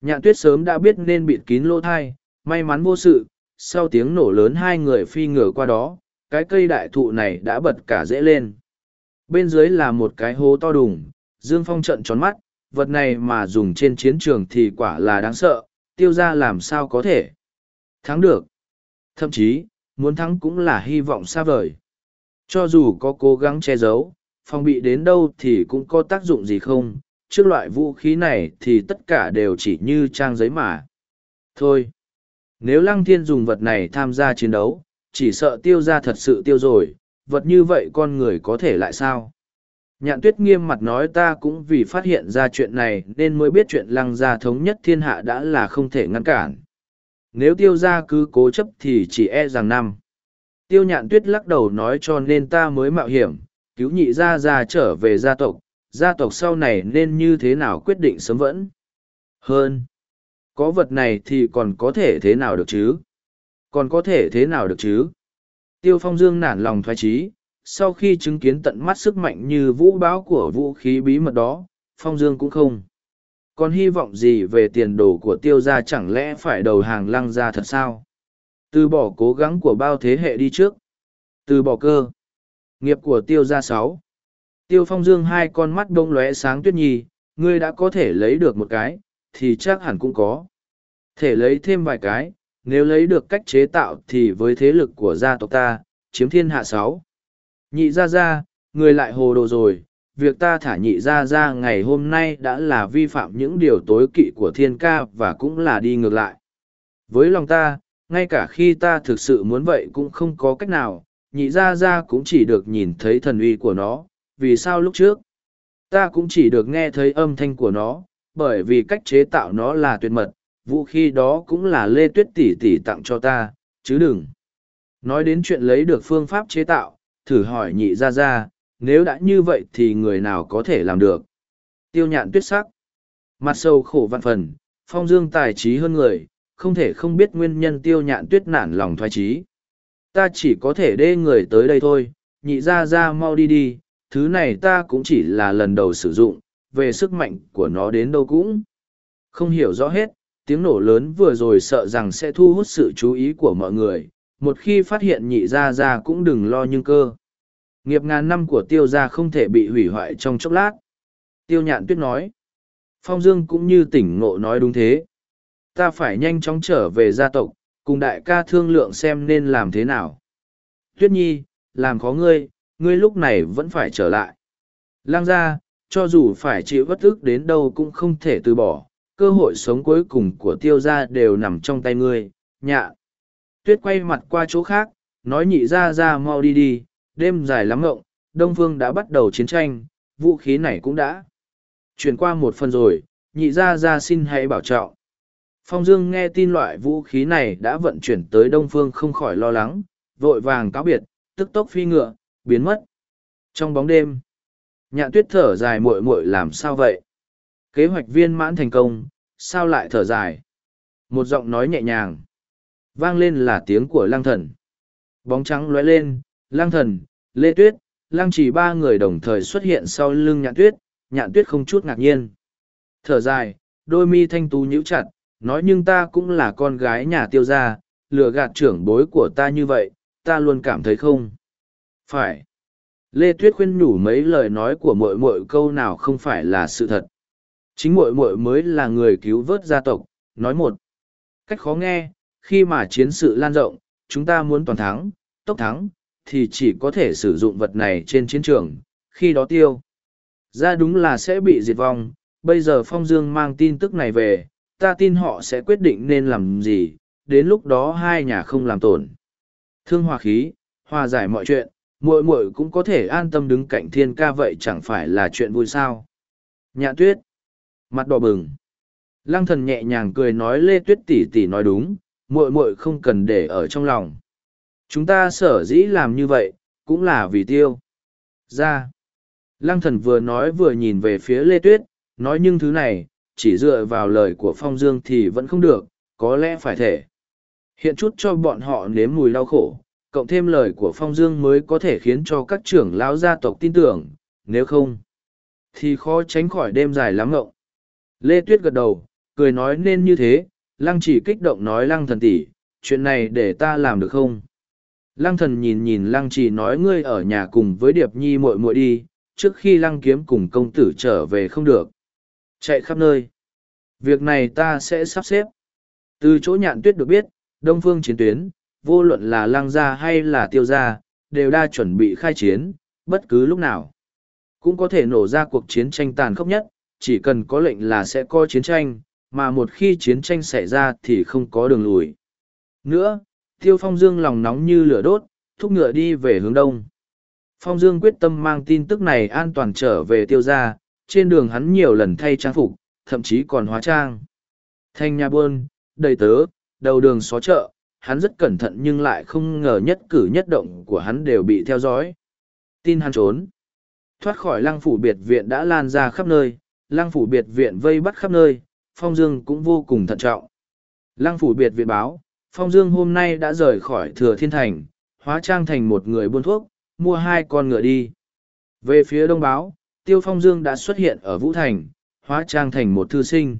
Nhạn tuyết sớm đã biết nên bịt kín lỗ thai, may mắn vô sự, sau tiếng nổ lớn hai người phi ngựa qua đó, cái cây đại thụ này đã bật cả dễ lên. Bên dưới là một cái hố to đùng, Dương Phong trận tròn mắt, vật này mà dùng trên chiến trường thì quả là đáng sợ, tiêu ra làm sao có thể. Thắng được. Thậm chí, muốn thắng cũng là hy vọng xa vời. Cho dù có cố gắng che giấu, phòng bị đến đâu thì cũng có tác dụng gì không, trước loại vũ khí này thì tất cả đều chỉ như trang giấy mà. Thôi, nếu Lăng Thiên dùng vật này tham gia chiến đấu, chỉ sợ tiêu ra thật sự tiêu rồi, vật như vậy con người có thể lại sao? Nhạn tuyết nghiêm mặt nói ta cũng vì phát hiện ra chuyện này nên mới biết chuyện lăng gia thống nhất thiên hạ đã là không thể ngăn cản. Nếu tiêu gia cứ cố chấp thì chỉ e rằng năm. Tiêu nhạn tuyết lắc đầu nói cho nên ta mới mạo hiểm, cứu nhị gia gia trở về gia tộc, gia tộc sau này nên như thế nào quyết định sớm vẫn. Hơn, có vật này thì còn có thể thế nào được chứ? Còn có thể thế nào được chứ? Tiêu phong dương nản lòng thoái trí, sau khi chứng kiến tận mắt sức mạnh như vũ báo của vũ khí bí mật đó, phong dương cũng không còn hy vọng gì về tiền đồ của tiêu gia chẳng lẽ phải đầu hàng lăng gia thật sao? Từ bỏ cố gắng của bao thế hệ đi trước. Từ bỏ cơ. Nghiệp của tiêu gia sáu. Tiêu phong dương hai con mắt bông lóe sáng tuyết nhi ngươi đã có thể lấy được một cái, thì chắc hẳn cũng có. Thể lấy thêm vài cái, nếu lấy được cách chế tạo thì với thế lực của gia tộc ta, chiếm thiên hạ sáu nhị Ra Ra, người lại hồ đồ rồi việc ta thả nhị Ra Ra ngày hôm nay đã là vi phạm những điều tối kỵ của thiên ca và cũng là đi ngược lại. Với lòng ta ngay cả khi ta thực sự muốn vậy cũng không có cách nào nhị Ra Ra cũng chỉ được nhìn thấy thần uy của nó vì sao lúc trước? Ta cũng chỉ được nghe thấy âm thanh của nó bởi vì cách chế tạo nó là tuyệt mật vũ khí đó cũng là lê tuyết tỷ tỷ tặng cho ta chứ đừng. Nói đến chuyện lấy được phương pháp chế tạo thử hỏi nhị gia gia nếu đã như vậy thì người nào có thể làm được? Tiêu nhạn tuyết sắc. Mặt sâu khổ vạn phần, phong dương tài trí hơn người, không thể không biết nguyên nhân tiêu nhạn tuyết nản lòng thoái trí. Ta chỉ có thể đê người tới đây thôi, nhị gia gia mau đi đi, thứ này ta cũng chỉ là lần đầu sử dụng, về sức mạnh của nó đến đâu cũng không hiểu rõ hết. Tiếng nổ lớn vừa rồi sợ rằng sẽ thu hút sự chú ý của mọi người một khi phát hiện nhị gia gia cũng đừng lo nhưng cơ. Nghiệp ngàn năm của tiêu gia không thể bị hủy hoại trong chốc lát. Tiêu nhạn tuyết nói, phong dương cũng như tỉnh ngộ nói đúng thế. Ta phải nhanh chóng trở về gia tộc, cùng đại ca thương lượng xem nên làm thế nào. Tuyết nhi, làm khó ngươi ngươi lúc này vẫn phải trở lại. Lang gia, cho dù phải chịu bất ức đến đâu cũng không thể từ bỏ, cơ hội sống cuối cùng của tiêu gia đều nằm trong tay ngươi nhạ tuyết quay mặt qua chỗ khác, nói nhị ra ra mau đi đi, đêm dài lắm ngộng, đông phương đã bắt đầu chiến tranh, vũ khí này cũng đã chuyển qua một phần rồi, nhị ra ra xin hãy bảo trọng. Phong dương nghe tin loại vũ khí này đã vận chuyển tới đông phương không khỏi lo lắng, vội vàng cáo biệt, tức tốc phi ngựa, biến mất. Trong bóng đêm, nhạn tuyết thở dài muội muội làm sao vậy? Kế hoạch viên mãn thành công, sao lại thở dài? Một giọng nói nhẹ nhàng vang lên là tiếng của lang thần. Bóng trắng lóe lên lang thần, lê tuyết lang chỉ ba người đồng thời xuất hiện sau lưng nhạn tuyết nhạn tuyết không chút ngạc nhiên. Thở dài, đôi mi thanh tú nhíu chặt, nói nhưng ta cũng là con gái nhà tiêu gia, lừa gạt trưởng bối của ta như vậy, ta luôn cảm thấy không phải. Lê tuyết khuyên nhủ mấy lời nói của mội mội câu nào không phải là sự thật. Chính mội mội mới là người cứu vớt gia tộc, nói một cách khó nghe khi mà chiến sự lan rộng, chúng ta muốn toàn thắng, tốc thắng, thì chỉ có thể sử dụng vật này trên chiến trường, khi đó tiêu. Ra đúng là sẽ bị diệt vong, bây giờ phong dương mang tin tức này về, ta tin họ sẽ quyết định nên làm gì, đến lúc đó hai nhà không làm tổn. Thương hòa khí, hòa giải mọi chuyện, muội muội cũng có thể an tâm đứng cạnh thiên ca vậy chẳng phải là chuyện vui sao? Nhạ tuyết, mặt đỏ bừng. Lăng thần nhẹ nhàng cười nói lê tuyết tỷ tỷ nói đúng muội muội không cần để ở trong lòng. Chúng ta sở dĩ làm như vậy, cũng là vì tiêu. Ra. Lăng thần vừa nói vừa nhìn về phía lê tuyết, nói nhưng thứ này, chỉ dựa vào lời của phong dương thì vẫn không được, có lẽ phải thể. Hiện chút cho bọn họ nếm mùi đau khổ, cộng thêm lời của phong dương mới có thể khiến cho các trưởng lão gia tộc tin tưởng, nếu không, thì khó tránh khỏi đêm dài lắm ngộng. Lê tuyết gật đầu, cười nói nên như thế lăng chỉ kích động nói lăng thần tỷ chuyện này để ta làm được không? Lăng thần nhìn nhìn lăng chỉ nói ngươi ở nhà cùng với điệp nhi muội muội đi trước khi lăng kiếm cùng công tử trở về không được. Chạy khắp nơi. Việc này ta sẽ sắp xếp. Từ chỗ nhạn tuyết được biết đông phương chiến tuyến vô luận là lăng gia hay là tiêu gia, đều đã chuẩn bị khai chiến, bất cứ lúc nào. Cũng có thể nổ ra cuộc chiến tranh tàn khốc nhất, chỉ cần có lệnh là sẽ có chiến tranh, mà một khi chiến tranh xảy ra thì không có đường lùi. Nữa, Tiêu Phong Dương lòng nóng như lửa đốt, thúc ngựa đi về hướng đông. Phong Dương quyết tâm mang tin tức này an toàn trở về tiêu gia, trên đường hắn nhiều lần thay trang phục, thậm chí còn hóa trang. Thanh nhà buôn, đầy tớ, đầu đường xó chợ, hắn rất cẩn thận nhưng lại không ngờ nhất cử nhất động của hắn đều bị theo dõi. Tin hắn trốn. Thoát khỏi lăng phủ biệt viện đã lan ra khắp nơi, lăng phủ biệt viện vây bắt khắp nơi, Phong Dương cũng vô cùng thận trọng. Lăng phủ biệt viện báo, Phong Dương hôm nay đã rời khỏi thừa thiên thành, hóa trang thành một người buôn thuốc, mua hai con ngựa đi. Về phía đông báo, Tiêu Phong Dương đã xuất hiện ở Vũ Thành, hóa trang thành một thư sinh.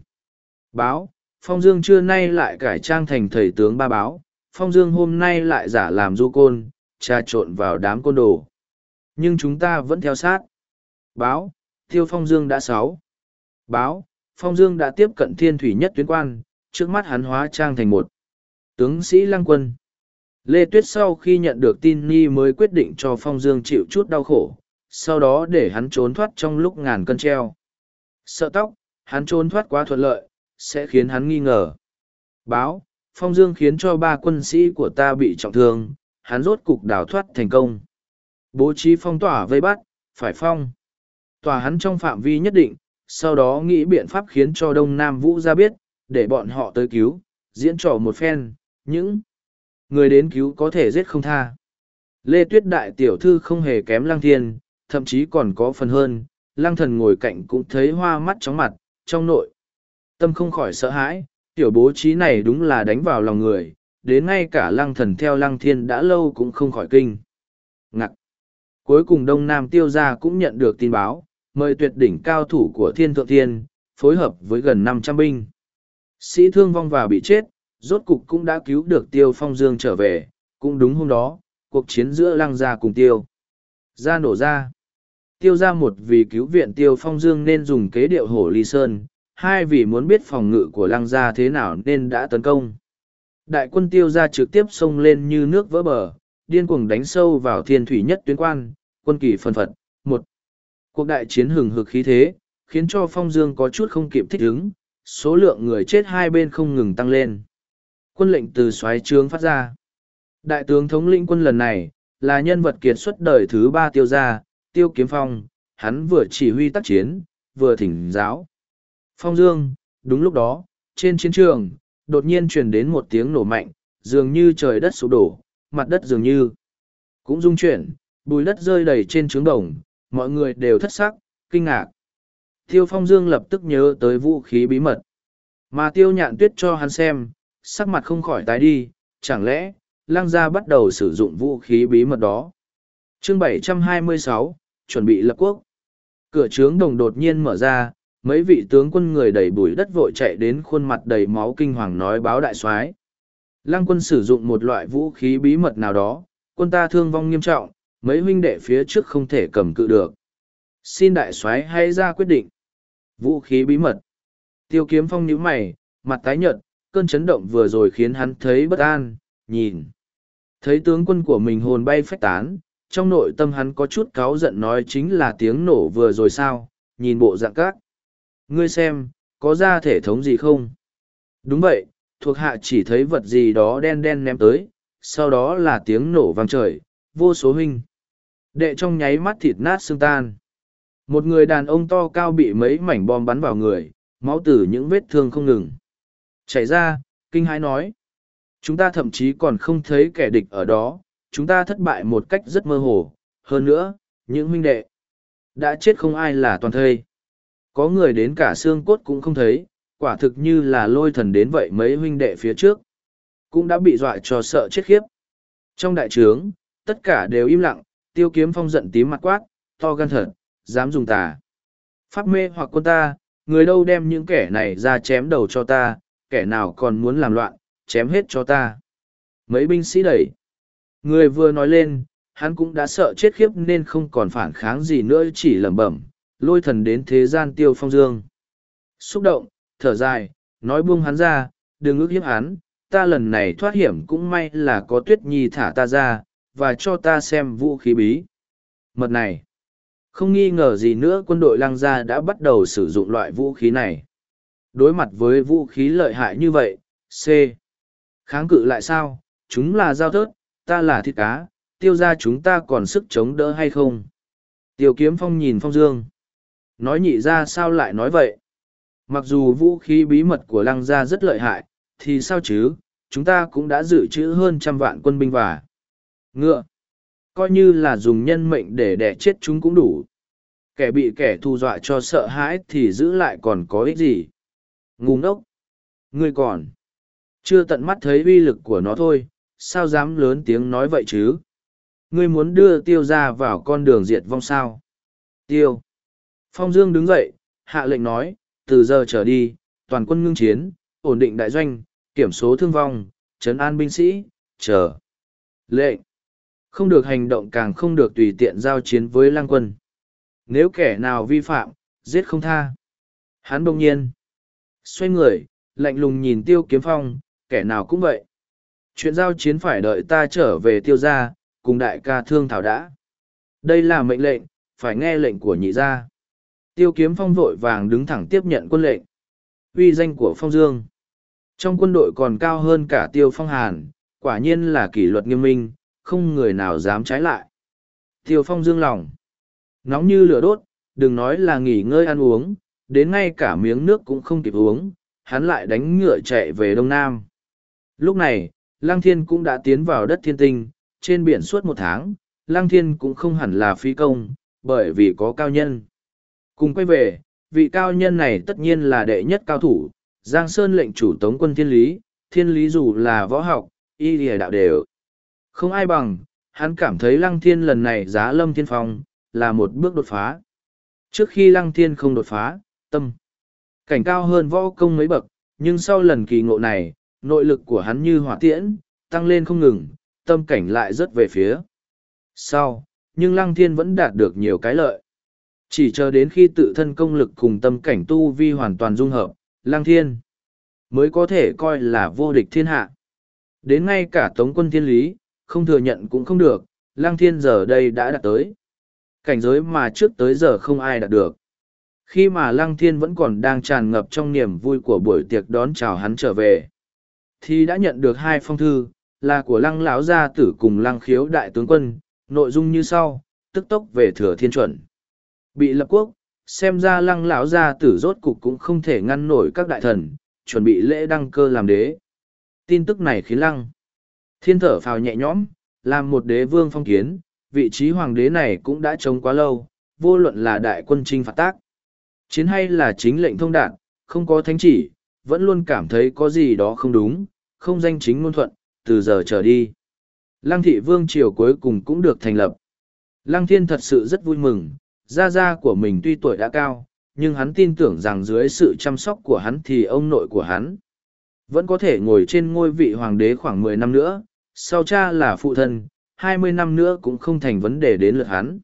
Báo, Phong Dương trưa nay lại cải trang thành thầy tướng ba báo, Phong Dương hôm nay lại giả làm du côn, trà trộn vào đám côn đồ. Nhưng chúng ta vẫn theo sát. Báo, Tiêu Phong Dương đã sáu. Báo, Phong Dương đã tiếp cận thiên thủy nhất tuyến quan, trước mắt hắn hóa trang thành một. Tướng sĩ lăng quân. Lê Tuyết sau khi nhận được tin Nhi mới quyết định cho Phong Dương chịu chút đau khổ, sau đó để hắn trốn thoát trong lúc ngàn cân treo. Sợ tóc, hắn trốn thoát quá thuận lợi, sẽ khiến hắn nghi ngờ. Báo, Phong Dương khiến cho ba quân sĩ của ta bị trọng thương, hắn rốt cục đào thoát thành công. Bố trí phong tỏa vây bắt, phải phong. Tòa hắn trong phạm vi nhất định, sau đó nghĩ biện pháp khiến cho Đông Nam Vũ ra biết, để bọn họ tới cứu, diễn trò một phen, những người đến cứu có thể giết không tha. Lê Tuyết Đại tiểu thư không hề kém Lăng Thiên, thậm chí còn có phần hơn, Lăng Thần ngồi cạnh cũng thấy hoa mắt chóng mặt, trong nội. Tâm không khỏi sợ hãi, tiểu bố trí này đúng là đánh vào lòng người, đến ngay cả Lăng Thần theo Lăng Thiên đã lâu cũng không khỏi kinh. Ngặt! Cuối cùng Đông Nam Tiêu Gia cũng nhận được tin báo, mời tuyệt đỉnh cao thủ của Thiên Thượng Thiên, phối hợp với gần năm trăm binh. Sĩ thương vong và bị chết, rốt cục cũng đã cứu được Tiêu Phong Dương trở về, cũng đúng hôm đó, cuộc chiến giữa Lăng Gia cùng Tiêu. Gia nổ ra. Tiêu ra một vì cứu viện Tiêu Phong Dương nên dùng kế điệu hổ ly sơn, hai vì muốn biết phòng ngự của Lăng Gia thế nào nên đã tấn công. Đại quân Tiêu ra trực tiếp xông lên như nước vỡ bờ, điên cuồng đánh sâu vào thiên thủy nhất tuyến quan, quân kỳ phân phật. Cuộc đại chiến hừng hực khí thế, khiến cho Phong Dương có chút không kịp thích ứng, số lượng người chết hai bên không ngừng tăng lên. Quân lệnh từ xoáy trướng phát ra. Đại tướng thống lĩnh quân lần này, là nhân vật kiệt xuất đời thứ ba tiêu gia, tiêu kiếm phong, hắn vừa chỉ huy tác chiến, vừa thỉnh giáo. Phong Dương, đúng lúc đó, trên chiến trường, đột nhiên truyền đến một tiếng nổ mạnh, dường như trời đất sụp đổ, mặt đất dường như cũng rung chuyển, bùi đất rơi đầy trên trướng đồng, mọi người đều thất sắc, kinh ngạc. Tiêu Phong Dương lập tức nhớ tới vũ khí bí mật. Mà tiêu nhạn tuyết cho hắn xem, sắc mặt không khỏi tái đi, chẳng lẽ, Lang gia bắt đầu sử dụng vũ khí bí mật đó. chương 726, chuẩn bị lập quốc. Cửa trướng đồng đột nhiên mở ra, mấy vị tướng quân người đẩy bùi đất vội chạy đến khuôn mặt đầy máu kinh hoàng nói báo đại soái Lăng quân sử dụng một loại vũ khí bí mật nào đó, quân ta thương vong nghiêm trọng, mấy huynh đệ phía trước không thể cầm cự được. Xin đại soái hãy ra quyết định. Vũ khí bí mật. Tiêu kiếm phong nhíu mày, mặt tái nhợt, cơn chấn động vừa rồi khiến hắn thấy bất an, nhìn. Thấy tướng quân của mình hồn bay phách tán, trong nội tâm hắn có chút cáu giận nói chính là tiếng nổ vừa rồi sao, nhìn bộ dạng các. Ngươi xem, có ra thể thống gì không? Đúng vậy, thuộc hạ chỉ thấy vật gì đó đen đen ném tới, sau đó là tiếng nổ vang trời, vô số huynh. Đệ trong nháy mắt thịt nát xương tan. Một người đàn ông to cao bị mấy mảnh bom bắn vào người, máu từ những vết thương không ngừng. Chảy ra, kinh hãi nói. Chúng ta thậm chí còn không thấy kẻ địch ở đó, chúng ta thất bại một cách rất mơ hồ. Hơn nữa, những huynh đệ đã chết không ai là toàn thây. Có người đến cả xương cốt cũng không thấy, quả thực như là lôi thần đến vậy mấy huynh đệ phía trước. Cũng đã bị dọa cho sợ chết khiếp. Trong đại trướng, tất cả đều im lặng, tiêu kiếm phong giận tím mặt quát, to gan thật, dám dùng tà. Pháp mê hoặc quân ta, người đâu đem những kẻ này ra chém đầu cho ta, kẻ nào còn muốn làm loạn, chém hết cho ta. Mấy binh sĩ đẩy. Người vừa nói lên, hắn cũng đã sợ chết khiếp nên không còn phản kháng gì nữa chỉ lẩm bẩm, lôi thần đến thế gian tiêu phong dương. Xúc động, thở dài, nói buông hắn ra, đừng ước hiếp hắn, ta lần này thoát hiểm cũng may là có tuyết nhi thả ta ra, và cho ta xem vũ khí bí. Mật này, không nghi ngờ gì nữa quân đội lăng gia đã bắt đầu sử dụng loại vũ khí này. Đối mặt với vũ khí lợi hại như vậy, C. Kháng cự lại sao, chúng là dao thớt, ta là thịt cá, tiêu ra chúng ta còn sức chống đỡ hay không? Tiêu kiếm phong nhìn phong dương. Nói nhị ra sao lại nói vậy? Mặc dù vũ khí bí mật của lăng gia rất lợi hại, thì sao chứ, chúng ta cũng đã dự trữ hơn trăm vạn quân binh và ngựa. Coi như là dùng nhân mệnh để đẻ chết chúng cũng đủ. Kẻ bị kẻ thù dọa cho sợ hãi thì giữ lại còn có ích gì. Ngu ngốc. Ngươi còn. Chưa tận mắt thấy uy lực của nó thôi, sao dám lớn tiếng nói vậy chứ? ngươi muốn đưa tiêu ra vào con đường diệt vong sao tiêu phong dương đứng dậy hạ lệnh nói từ giờ trở đi toàn quân ngưng chiến ổn định đại doanh kiểm số thương vong trấn an binh sĩ chờ lệnh không được hành động càng không được tùy tiện giao chiến với lang quân. Nếu kẻ nào vi phạm, giết không tha. Hắn bỗng nhiên, xoay người, lạnh lùng nhìn tiêu kiếm phong, kẻ nào cũng vậy. Chuyện giao chiến phải đợi ta trở về tiêu gia, cùng đại ca thương thảo đã. Đây là mệnh lệnh, phải nghe lệnh của nhị gia. Tiêu kiếm phong vội vàng đứng thẳng tiếp nhận quân lệnh. Uy danh của phong dương. Trong quân đội còn cao hơn cả tiêu phong hàn, quả nhiên là kỷ luật nghiêm minh không người nào dám trái lại. Tiêu phong dương lòng. Nóng như lửa đốt, đừng nói là nghỉ ngơi ăn uống, đến ngay cả miếng nước cũng không kịp uống, hắn lại đánh ngựa chạy về đông nam. Lúc này, lăng thiên cũng đã tiến vào đất thiên tinh, trên biển suốt một tháng, lăng thiên cũng không hẳn là phi công, bởi vì có cao nhân. Cùng quay về, vị cao nhân này tất nhiên là đệ nhất cao thủ, giang sơn lệnh chủ tống quân thiên lý thiên lý dù là võ học, y lìa đạo đều không ai bằng, hắn cảm thấy lăng thiên lần này giá lâm thiên phong là một bước đột phá. Trước khi lăng thiên không đột phá, tâm, cảnh cao hơn võ công mấy bậc, nhưng sau lần kỳ ngộ này, nội lực của hắn như hỏa tiễn, tăng lên không ngừng, tâm cảnh lại rất về phía sau, nhưng lăng thiên vẫn đạt được nhiều cái lợi. Chỉ chờ đến khi tự thân công lực cùng tâm cảnh tu vi hoàn toàn dung hợp, lăng thiên mới có thể coi là vô địch thiên hạ. Đến ngay cả tống quân thiên lý không thừa nhận cũng không được, lăng thiên giờ đây đã đạt tới. Cảnh giới mà trước tới giờ không ai đạt được. Khi mà lăng thiên vẫn còn đang tràn ngập trong niềm vui của buổi tiệc đón chào hắn trở về, thì đã nhận được hai phong thư, là của lăng lão gia tử cùng lăng khiếu đại tướng quân, nội dung như sau, tức tốc về thừa thiên chuẩn. Bị lập quốc, xem ra lăng lão gia tử rốt cục cũng không thể ngăn nổi các đại thần, chuẩn bị lễ đăng cơ làm đế. Tin tức này khiến lăng thiên thở phào nhẹ nhõm, làm một đế vương phong kiến, vị trí hoàng đế này cũng đã trống quá lâu, vô luận là đại quân chinh phạt tác, chiến hay là chính lệnh thông đạt không có thánh chỉ, vẫn luôn cảm thấy có gì đó không đúng, không danh chính ngôn thuận, từ giờ trở đi. Lăng thị vương triều cuối cùng cũng được thành lập. Lăng thiên thật sự rất vui mừng, gia gia của mình tuy tuổi đã cao, nhưng hắn tin tưởng rằng dưới sự chăm sóc của hắn thì ông nội của hắn vẫn có thể ngồi trên ngôi vị hoàng đế khoảng mười năm nữa sau cha là phụ thân, hai mươi năm nữa cũng không thành vấn đề đến lượt hắn.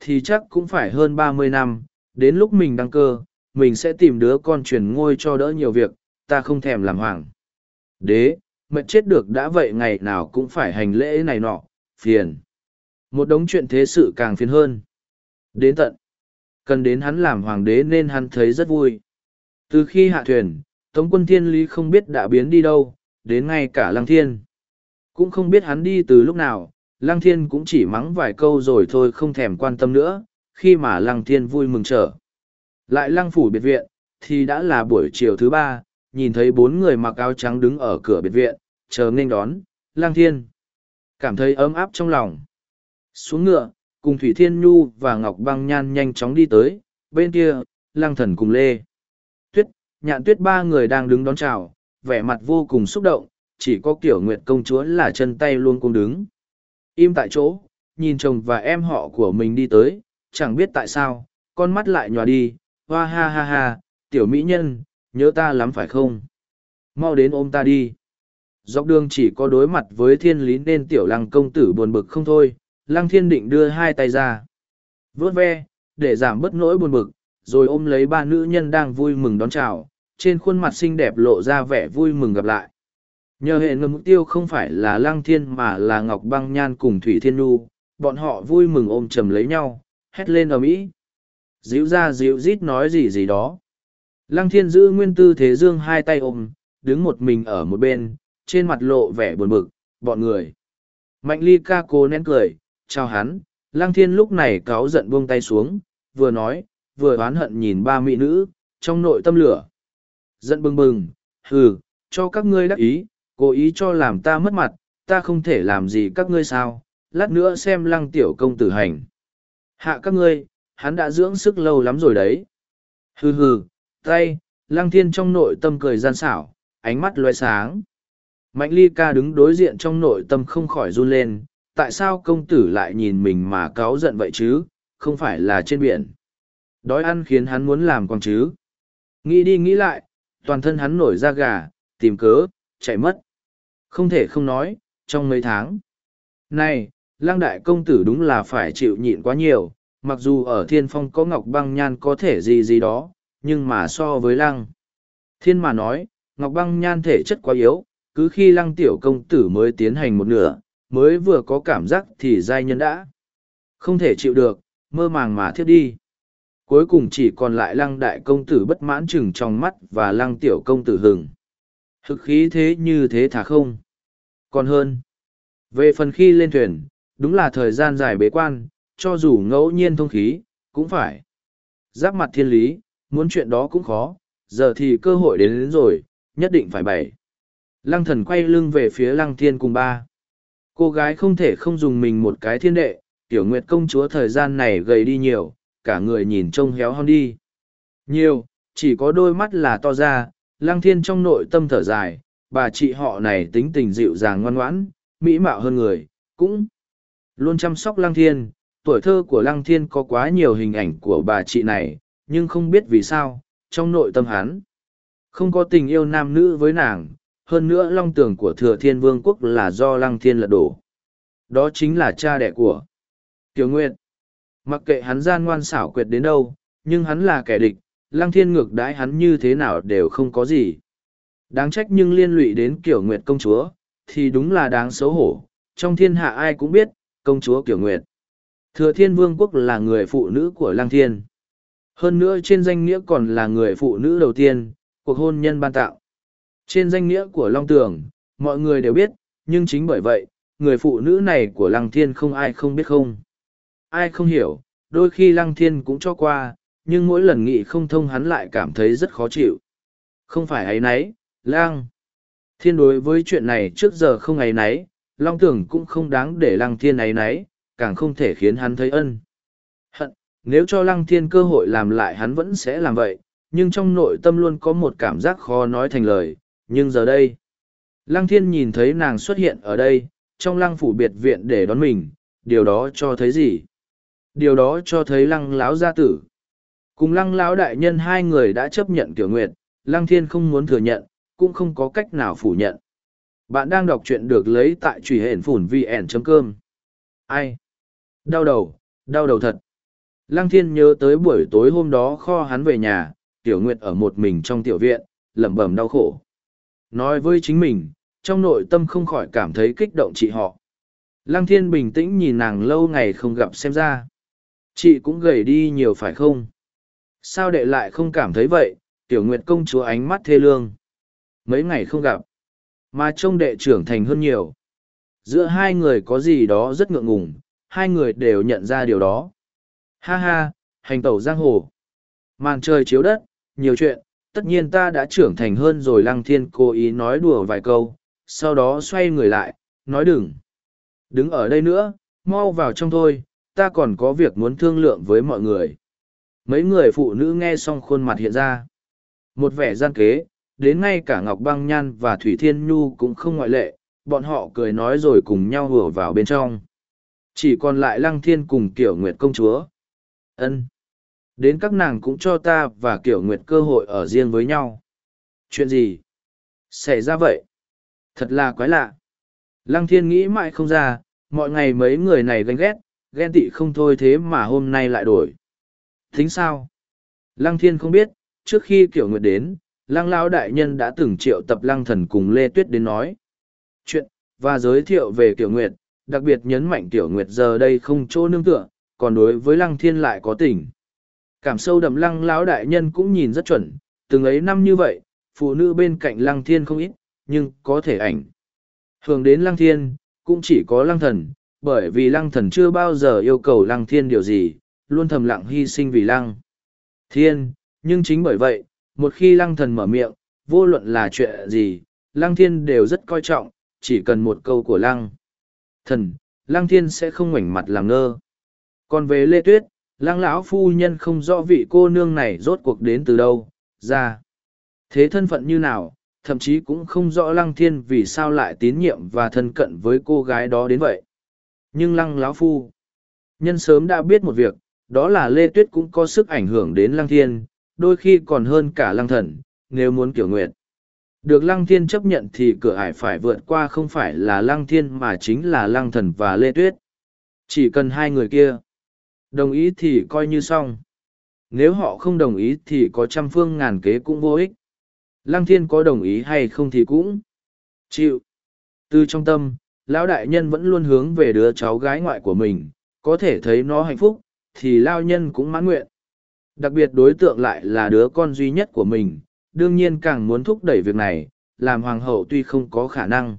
Thì chắc cũng phải hơn ba mươi năm, đến lúc mình đăng cơ, mình sẽ tìm đứa con truyền ngôi cho đỡ nhiều việc, ta không thèm làm hoàng đế mệnh chết được đã vậy ngày nào cũng phải hành lễ này nọ, phiền. Một đống chuyện thế sự càng phiền hơn. Đến tận. Cần đến hắn làm hoàng đế nên hắn thấy rất vui. Từ khi hạ thuyền, tống quân thiên lý không biết đã biến đi đâu, đến ngay cả lăng thiên cũng không biết hắn đi từ lúc nào, lăng thiên cũng chỉ mắng vài câu rồi thôi không thèm quan tâm nữa, khi mà lăng thiên vui mừng trở. Lại lăng phủ biệt viện, thì đã là buổi chiều thứ ba, nhìn thấy bốn người mặc áo trắng đứng ở cửa biệt viện, chờ nghênh đón, lăng thiên. Cảm thấy ấm áp trong lòng. Xuống ngựa, cùng thủy thiên nhu và ngọc băng nhan nhanh chóng đi tới, bên kia, lăng thần cùng lê. Tuyết, nhạn tuyết ba người đang đứng đón chào, vẻ mặt vô cùng xúc động chỉ có kiểu nguyệt công chúa là chân tay luôn cung đứng. Im tại chỗ, nhìn chồng và em họ của mình đi tới, chẳng biết tại sao, con mắt lại nhòa đi, hoa ha ha ha, tiểu mỹ nhân, nhớ ta lắm phải không? Mau đến ôm ta đi. Dọc đường chỉ có đối mặt với thiên lý nên tiểu lăng công tử buồn bực không thôi, lăng thiên định đưa hai tay ra. Vớt ve, để giảm bớt nỗi buồn bực, rồi ôm lấy ba nữ nhân đang vui mừng đón chào, trên khuôn mặt xinh đẹp lộ ra vẻ vui mừng gặp lại nhờ hệ ngầm mục tiêu không phải là lăng thiên mà là ngọc băng nhan cùng thủy thiên nhu, bọn họ vui mừng ôm chầm lấy nhau, hét lên ở mỹ díu ra díu rít nói gì gì đó. Lăng thiên giữ nguyên tư thế dương hai tay ôm, đứng một mình ở một bên, trên mặt lộ vẻ buồn bực, bọn người. Mạnh ly ca cố nén cười, chào hắn. Lăng thiên lúc này cáu giận buông tay xuống, vừa nói, vừa oán hận nhìn ba mỹ nữ, trong nội tâm lửa. Giận bừng bừng, hừ, cho các ngươi đắc ý cố ý cho làm ta mất mặt ta không thể làm gì các ngươi sao lát nữa xem lăng tiểu công tử hành hạ các ngươi hắn đã dưỡng sức lâu lắm rồi đấy hừ hừ tay lăng thiên trong nội tâm cười gian xảo ánh mắt loe sáng mạnh ly ca đứng đối diện trong nội tâm không khỏi run lên tại sao công tử lại nhìn mình mà cáu giận vậy chứ, không phải là trên biển. Đói ăn khiến hắn muốn làm con chứ. Nghĩ đi nghĩ lại, toàn thân hắn nổi da gà, tìm cớ, chạy mất. Không thể không nói, trong mấy tháng. Này, Lang đại công tử đúng là phải chịu nhịn quá nhiều, mặc dù ở thiên phong có ngọc băng nhan có thể gì gì đó, nhưng mà so với lăng. Thiên mà nói, ngọc băng nhan thể chất quá yếu, cứ khi lăng tiểu công tử mới tiến hành một nửa, mới vừa có cảm giác thì giai nhân đã. Không thể chịu được, mơ màng mà thiết đi. Cuối cùng chỉ còn lại lăng đại công tử bất mãn chừng trong mắt và lăng tiểu công tử hừng. Thực khí thế như thế thả không. Còn hơn. Về phần khi lên thuyền, đúng là thời gian dài bế quan, cho dù ngẫu nhiên thông khí, cũng phải. Giáp mặt thiên lý, muốn chuyện đó cũng khó, giờ thì cơ hội đến, đến rồi, nhất định phải bày. Lăng thần quay lưng về phía lăng thiên cùng ba. Cô gái không thể không dùng mình một cái thiên đệ, tiểu nguyệt công chúa thời gian này gầy đi nhiều, cả người nhìn trông héo hon đi. Nhiều, chỉ có đôi mắt là to ra, lăng thiên trong nội tâm thở dài, bà chị họ này tính tình dịu dàng ngoan ngoãn, mỹ mạo hơn người, cũng luôn chăm sóc lăng thiên. Tuổi thơ của lăng thiên có quá nhiều hình ảnh của bà chị này, nhưng không biết vì sao, trong nội tâm hắn, không có tình yêu nam nữ với nàng, hơn nữa long tưởng của thừa thiên vương quốc là do lăng thiên lật đổ. Đó chính là cha đẻ của Tiểu Nguyệt. Mặc kệ hắn gian ngoan xảo quyệt đến đâu, nhưng hắn là kẻ địch, lăng thiên ngược đãi hắn như thế nào đều không có gì. Đáng trách nhưng liên lụy đến Kiểu Nguyệt công chúa, thì đúng là đáng xấu hổ, trong thiên hạ ai cũng biết, công chúa Kiểu Nguyệt. Thừa thiên vương quốc là người phụ nữ của lăng thiên. Hơn nữa trên danh nghĩa còn là người phụ nữ đầu tiên, cuộc hôn nhân ban tạo. Trên danh nghĩa của Long Tường, mọi người đều biết, nhưng chính bởi vậy, người phụ nữ này của Lăng Thiên không ai không biết không. Ai không hiểu, đôi khi Lăng Thiên cũng cho qua, nhưng mỗi lần nghị không thông hắn lại cảm thấy rất khó chịu. Không phải ấy nấy, Lang Thiên đối với chuyện này trước giờ không ấy nấy, Long Tưởng cũng không đáng để Lăng Thiên ấy nấy, càng không thể khiến hắn thấy ân. Hận, nếu cho Lăng Thiên cơ hội làm lại hắn vẫn sẽ làm vậy, nhưng trong nội tâm luôn có một cảm giác khó nói thành lời, nhưng giờ đây lăng thiên nhìn thấy nàng xuất hiện ở đây trong lăng phủ biệt viện để đón mình điều đó cho thấy gì điều đó cho thấy lăng lão gia tử cùng lăng lão đại nhân hai người đã chấp nhận tiểu nguyệt lăng thiên không muốn thừa nhận cũng không có cách nào phủ nhận bạn đang đọc truyện được lấy tại truy hển phủn vn.com ai đau đầu đau đầu thật lăng thiên nhớ tới buổi tối hôm đó kho hắn về nhà tiểu nguyệt ở một mình trong tiểu viện lẩm bẩm đau khổ Nói với chính mình, trong nội tâm không khỏi cảm thấy kích động chị họ. Lăng thiên bình tĩnh nhìn nàng lâu ngày không gặp xem ra. Chị cũng gầy đi nhiều phải không? Sao đệ lại không cảm thấy vậy? Tiểu Nguyệt công chúa ánh mắt thê lương. Mấy ngày không gặp. Mà trông đệ trưởng thành hơn nhiều. Giữa hai người có gì đó rất ngượng ngùng, hai người đều nhận ra điều đó. Ha ha, hành tẩu giang hồ. Màn trời chiếu đất, nhiều chuyện, tất nhiên ta đã trưởng thành hơn rồi lăng thiên cố ý nói đùa vài câu sau đó xoay người lại nói đừng đứng ở đây nữa mau vào trong thôi ta còn có việc muốn thương lượng với mọi người mấy người phụ nữ nghe xong khuôn mặt hiện ra một vẻ gian kế đến ngay cả ngọc băng nhan và thủy thiên nhu cũng không ngoại lệ bọn họ cười nói rồi cùng nhau hùa vào bên trong chỉ còn lại lăng thiên cùng kiểu nguyệt công chúa ân Đến các nàng cũng cho ta và kiểu nguyệt cơ hội ở riêng với nhau. Chuyện gì? Xảy ra vậy? Thật là quái lạ. Lăng thiên nghĩ mãi không ra, mọi ngày mấy người này ganh ghét, ghen tị không thôi thế mà hôm nay lại đổi. Thính sao? Lăng thiên không biết, trước khi kiểu nguyệt đến, lăng lão đại nhân đã từng triệu tập lăng thần cùng Lê Tuyết đến nói. Chuyện, và giới thiệu về kiểu nguyệt, đặc biệt nhấn mạnh tiểu nguyệt giờ đây không chỗ nương tựa, còn đối với lăng thiên lại có tình cảm sâu đậm lăng lão đại nhân cũng nhìn rất chuẩn từng ấy năm như vậy phụ nữ bên cạnh lăng thiên không ít nhưng có thể ảnh thường đến lăng thiên cũng chỉ có lăng thần bởi vì lăng thần chưa bao giờ yêu cầu lăng thiên điều gì luôn thầm lặng hy sinh vì lăng. Thiên nhưng chính bởi vậy một khi lăng thần mở miệng vô luận là chuyện gì lăng thiên đều rất coi trọng chỉ cần một câu của lăng. Thần lăng thiên sẽ không ngoảnh mặt làm ngơ. Còn về lê tuyết lang lão phu nhân không rõ vị cô nương này rốt cuộc đến từ đâu ra. Thế thân phận như nào thậm chí cũng không rõ lăng thiên vì sao lại tín nhiệm và thân cận với cô gái đó đến vậy. Nhưng lăng lão phu, nhân sớm đã biết một việc, đó là Lê Tuyết cũng có sức ảnh hưởng đến lăng thiên, đôi khi còn hơn cả lăng thần, nếu muốn kiểu nguyện. Được lăng thiên chấp nhận thì cửa ải phải vượt qua không phải là lăng thiên mà chính là lăng thần và Lê Tuyết. Chỉ cần hai người kia. Đồng ý thì coi như xong. Nếu họ không đồng ý thì có trăm phương ngàn kế cũng vô ích. Lăng thiên có đồng ý hay không thì cũng chịu. Từ trong tâm, lão đại nhân vẫn luôn hướng về đứa cháu gái ngoại của mình, có thể thấy nó hạnh phúc, thì lao nhân cũng mãn nguyện. Đặc biệt đối tượng lại là đứa con duy nhất của mình, đương nhiên càng muốn thúc đẩy việc này, làm hoàng hậu tuy không có khả năng.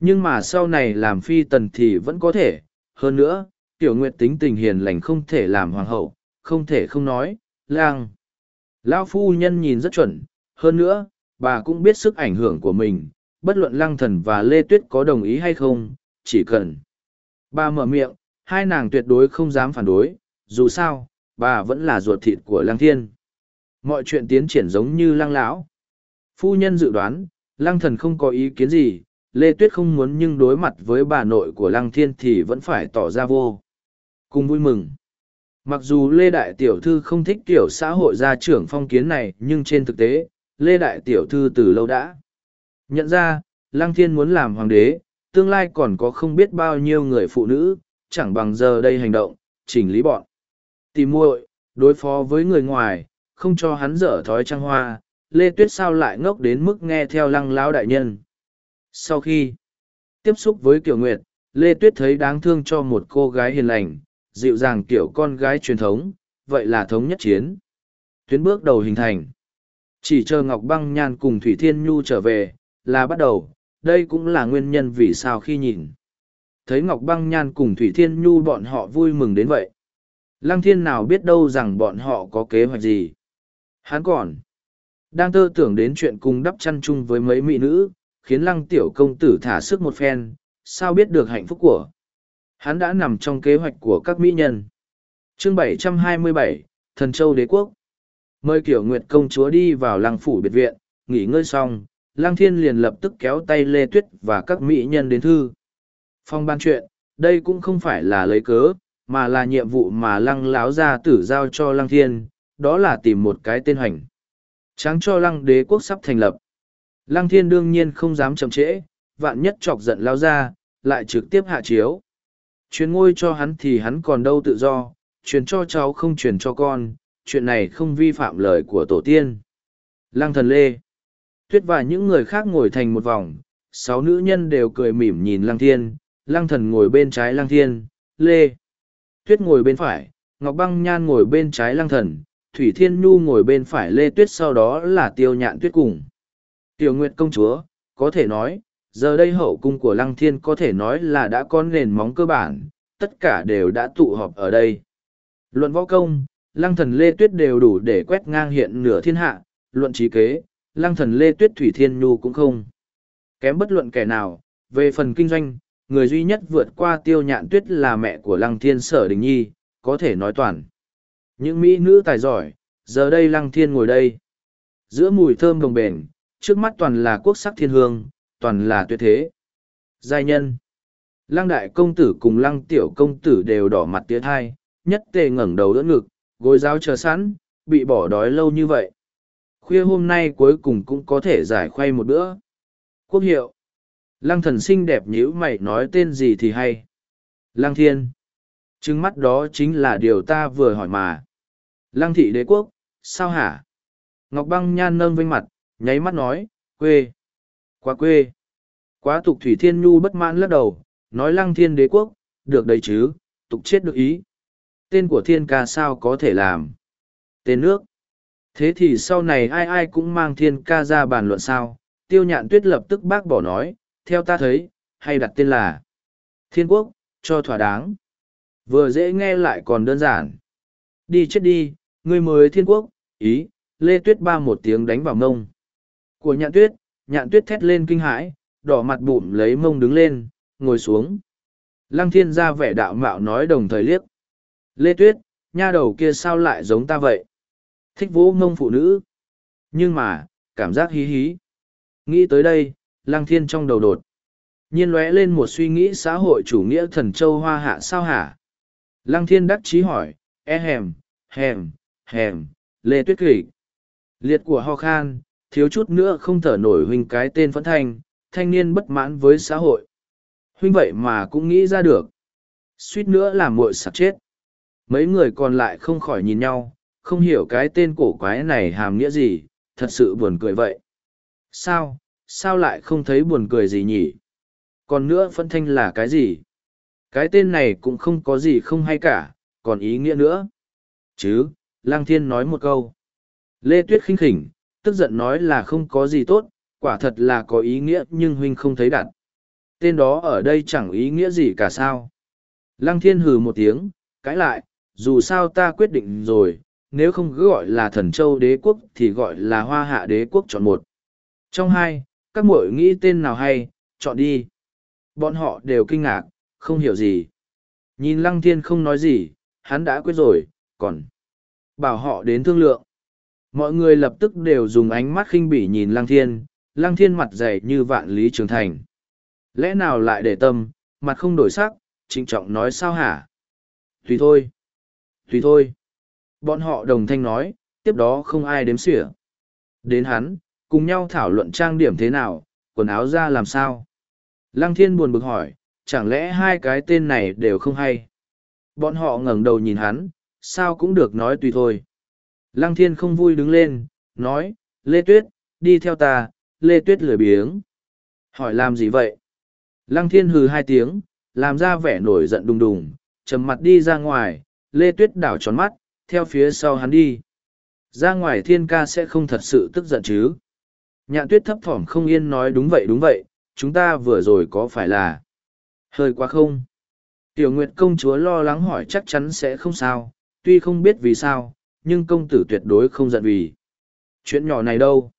Nhưng mà sau này làm phi tần thì vẫn có thể, hơn nữa, tiểu nguyệt tính tình hiền lành không thể làm hoàng hậu, không thể không nói, lang. Lão phu nhân nhìn rất chuẩn, hơn nữa, bà cũng biết sức ảnh hưởng của mình, bất luận lăng thần và lê tuyết có đồng ý hay không, chỉ cần. Bà mở miệng, hai nàng tuyệt đối không dám phản đối, dù sao, bà vẫn là ruột thịt của lăng thiên. Mọi chuyện tiến triển giống như lăng lão. Phu nhân dự đoán, lăng thần không có ý kiến gì, Lê Tuyết không muốn nhưng đối mặt với bà nội của lăng thiên thì vẫn phải tỏ ra vô. Cùng vui mừng. Mặc dù Lê Đại Tiểu Thư không thích kiểu xã hội gia trưởng phong kiến này nhưng trên thực tế, Lê Đại Tiểu Thư từ lâu đã nhận ra, Lăng Thiên muốn làm hoàng đế, tương lai còn có không biết bao nhiêu người phụ nữ, chẳng bằng giờ đây hành động, chỉnh lý bọn. Tìm muội, đối phó với người ngoài, không cho hắn dở thói trăng hoa, Lê Tuyết sao lại ngốc đến mức nghe theo lăng lão đại nhân. Sau khi tiếp xúc với kiểu Nguyệt, Lê Tuyết thấy đáng thương cho một cô gái hiền lành, dịu dàng kiểu con gái truyền thống, vậy là thống nhất chiến. Tuyến bước đầu hình thành. Chỉ chờ Ngọc Băng Nhan cùng Thủy Thiên Nhu trở về, là bắt đầu, đây cũng là nguyên nhân vì sao khi nhìn. Thấy Ngọc Băng Nhan cùng Thủy Thiên Nhu bọn họ vui mừng đến vậy. Lăng Thiên nào biết đâu rằng bọn họ có kế hoạch gì. Hắn còn đang tơ tưởng đến chuyện cùng đắp chăn chung với mấy mỹ nữ, khiến lăng tiểu công tử thả sức một phen, sao biết được hạnh phúc của. Hắn đã nằm trong kế hoạch của các mỹ nhân. chương 727, Thần Châu Đế Quốc. Mời kiểu Nguyệt công chúa đi vào lăng phủ biệt viện, nghỉ ngơi xong, lăng thiên liền lập tức kéo tay Lê Tuyết và các mỹ nhân đến thư. Phong ban chuyện, đây cũng không phải là lấy cớ, mà là nhiệm vụ mà lăng láo ra tử giao cho lăng thiên, đó là tìm một cái tên hoành. Tráng cho lăng đế quốc sắp thành lập. Lăng thiên đương nhiên không dám chậm trễ, vạn nhất chọc giận lao ra, lại trực tiếp hạ chiếu. Truyền ngôi cho hắn thì hắn còn đâu tự do, truyền cho cháu không truyền cho con, chuyện này không vi phạm lời của tổ tiên. Lăng thần lê. Tuyết và những người khác ngồi thành một vòng, sáu nữ nhân đều cười mỉm nhìn lăng thiên, lăng thần ngồi bên trái lăng thiên, lê. Tuyết ngồi bên phải, Ngọc Băng Nhan ngồi bên trái lăng thần, Thủy Thiên Nhu ngồi bên phải Lê Tuyết sau đó là Tiêu Nhạn Tuyết cùng. Tiểu Nguyệt Công Chúa, có thể nói, giờ đây hậu cung của Lăng Thiên có thể nói là đã có nền móng cơ bản, tất cả đều đã tụ họp ở đây. Luận võ công, Lăng Thần Lê Tuyết đều đủ để quét ngang hiện nửa thiên hạ, luận trí kế, Lăng Thần Lê Tuyết Thủy Thiên Nhu cũng không. Kém bất luận kẻ nào, về phần kinh doanh, người duy nhất vượt qua tiêu nhạn tuyết là mẹ của lăng thiên sở đình nhi, có thể nói toàn. Những mỹ nữ tài giỏi, giờ đây lăng thiên ngồi đây. Giữa mùi thơm đồng bền trước mắt toàn là quốc sắc thiên hương, toàn là tuyệt thế. Giai nhân. Lăng đại công tử cùng lăng tiểu công tử đều đỏ mặt tía thai, nhất tề ngẩng đầu đỡ ngực, gối giáo chờ sẵn, bị bỏ đói lâu như vậy. Khuya hôm nay cuối cùng cũng có thể giải khuây một bữa. Quốc hiệu. Lăng thần xinh đẹp nhữ mày nói tên gì thì hay. Lăng thiên. Trừng mắt đó chính là điều ta vừa hỏi mà. Lăng thị đế quốc, sao hả? Ngọc băng nhan nâng vinh mặt, nháy mắt nói, quê. Quá quê. Quá tục thủy thiên nhu bất mãn lắc đầu, nói lăng thiên đế quốc, được đấy chứ, tục chết được ý. Tên của thiên ca sao có thể làm? Tên nước. Thế thì sau này ai ai cũng mang thiên ca ra bàn luận sao? Tiêu nhạn tuyết lập tức bác bỏ nói, theo ta thấy, hay đặt tên là Thiên Quốc, cho thỏa đáng. Vừa dễ nghe lại còn đơn giản. Đi chết đi, ngươi mới Thiên Quốc, ý, Lê Tuyết ba một tiếng đánh vào mông. Của nhạn tuyết, nhạn tuyết thét lên kinh hãi, đỏ mặt bụng lấy mông đứng lên, ngồi xuống. Lăng thiên ra vẻ đạo mạo nói đồng thời liếc. Lê Tuyết, nha đầu kia sao lại giống ta vậy? Thích vũ mông phụ nữ. Nhưng mà, cảm giác hí hí. Nghĩ tới đây, lăng thiên trong đầu đột. nhiên lóe lên một suy nghĩ xã hội chủ nghĩa thần châu hoa hạ sao hả? Lăng thiên đắc chí hỏi e hèm hèm hèm, lê tuyết kỷ. Liệt của ho khan, thiếu chút nữa không thở nổi huynh cái tên phẫn thanh thanh niên bất mãn với xã hội. Huynh vậy mà cũng nghĩ ra được. Suýt nữa là muội sặc chết. Mấy người còn lại không khỏi nhìn nhau, không hiểu cái tên cổ quái này hàm nghĩa gì, thật sự buồn cười vậy. Sao? Sao lại không thấy buồn cười gì nhỉ? Còn nữa phân thanh là cái gì? Cái tên này cũng không có gì không hay cả, còn ý nghĩa nữa. Chứ lang thiên nói một câu. Lê tuyết khinh khỉnh, tức giận nói là không có gì tốt, quả thật là có ý nghĩa nhưng huynh không thấy đặt tên đó ở đây chẳng ý nghĩa gì cả sao? Lăng thiên hừ một tiếng, cãi lại, dù sao ta quyết định rồi, nếu không cứ gọi là thần châu đế quốc thì gọi là hoa hạ đế quốc chọn một. Trong hai các muội nghĩ tên nào hay, chọn đi. Bọn họ đều kinh ngạc, không hiểu gì. Nhìn lăng thiên không nói gì, hắn đã quyết rồi, còn bảo họ đến thương lượng. Mọi người lập tức đều dùng ánh mắt khinh bỉ nhìn lăng thiên lăng thiên mặt dày như vạn lý trường thành. Lẽ nào lại để tâm, mặt không đổi sắc, trịnh trọng nói sao hả? Tùy thôi. Tùy thôi. Bọn họ đồng thanh nói, tiếp đó không ai đếm xỉa. Đến hắn cùng nhau thảo luận trang điểm thế nào, quần áo ra làm sao. Lăng thiên buồn bực hỏi, chẳng lẽ hai cái tên này đều không hay? Bọn họ ngẩng đầu nhìn hắn, sao cũng được nói tùy thôi. Lăng thiên không vui đứng lên, nói, lê tuyết, đi theo ta, lê tuyết lười biếng. Hỏi làm gì vậy? Lăng thiên hừ hai tiếng, làm ra vẻ nổi giận đùng đùng, trầm mặt đi ra ngoài, lê tuyết đảo tròn mắt, theo phía sau hắn đi. Ra ngoài thiên ca sẽ không thật sự tức giận chứ? Nhạn tuyết thấp thỏm không yên nói đúng vậy đúng vậy, chúng ta vừa rồi có phải là hơi quá không? Tiểu nguyệt công chúa lo lắng hỏi chắc chắn sẽ không sao, tuy không biết vì sao, nhưng công tử tuyệt đối không giận vì chuyện nhỏ này đâu.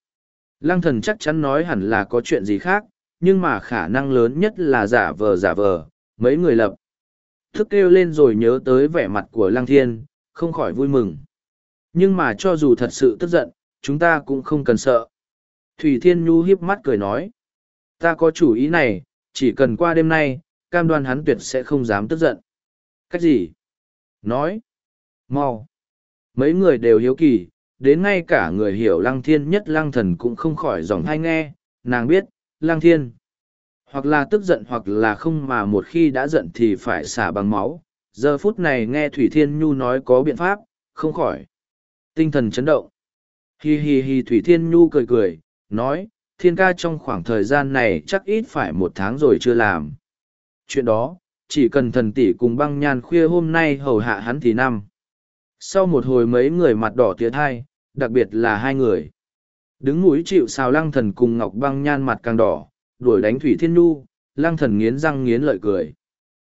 Lăng thần chắc chắn nói hẳn là có chuyện gì khác, nhưng mà khả năng lớn nhất là giả vờ giả vờ, mấy người lập. Thức kêu lên rồi nhớ tới vẻ mặt của lăng thiên, không khỏi vui mừng. Nhưng mà cho dù thật sự tức giận, chúng ta cũng không cần sợ thủy thiên nhu hiếp mắt cười nói, ta có chủ ý này, chỉ cần qua đêm nay, cam đoan hắn tuyệt sẽ không dám tức giận. Cách gì? Nói. Mau. Mấy người đều hiếu kỳ, đến ngay cả người hiểu lăng thiên nhất lăng thần cũng không khỏi dòng hay nghe, nàng biết, lăng thiên, hoặc là tức giận hoặc là không mà một khi đã giận thì phải xả bằng máu. Giờ phút này nghe thủy thiên nhu nói có biện pháp, không khỏi tinh thần chấn động. Hi hi hi, thủy thiên nhu cười cười nói, thiên ca trong khoảng thời gian này chắc ít phải một tháng rồi chưa làm. Chuyện đó, chỉ cần thần tỷ cùng băng nhan khuya hôm nay hầu hạ hắn thì năm. Sau một hồi mấy người mặt đỏ tiệt hai đặc biệt là hai người. Đứng mũi chịu xào lăng thần cùng ngọc băng nhan mặt càng đỏ, đuổi đánh thủy thiên nhu lăng thần nghiến răng nghiến lợi cười.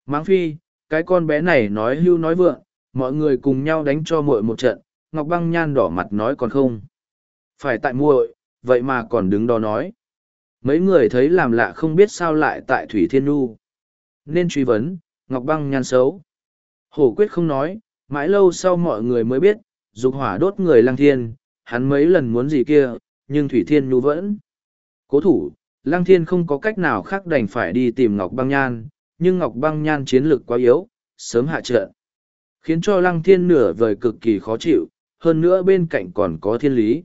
Mãng phi, cái con bé này nói hưu nói vượng, mọi người cùng nhau đánh cho muội một trận, ngọc băng nhan đỏ mặt nói còn không. Phải tại muội vậy mà còn đứng đó nói. Mấy người thấy làm lạ không biết sao lại tại thủy thiên nhu. Nên truy vấn, ngọc băng nhan xấu. Hổ quyết không nói, mãi lâu sau mọi người mới biết, dục hỏa đốt người lăng thiên, hắn mấy lần muốn gì kia, nhưng thủy thiên nhu vẫn. Cố thủ, lăng thiên không có cách nào khác đành phải đi tìm ngọc băng nhan, nhưng ngọc băng nhan chiến lược quá yếu, sớm hạ trận. Khiến cho lăng thiên nửa vời cực kỳ khó chịu, hơn nữa bên cạnh còn có thiên lý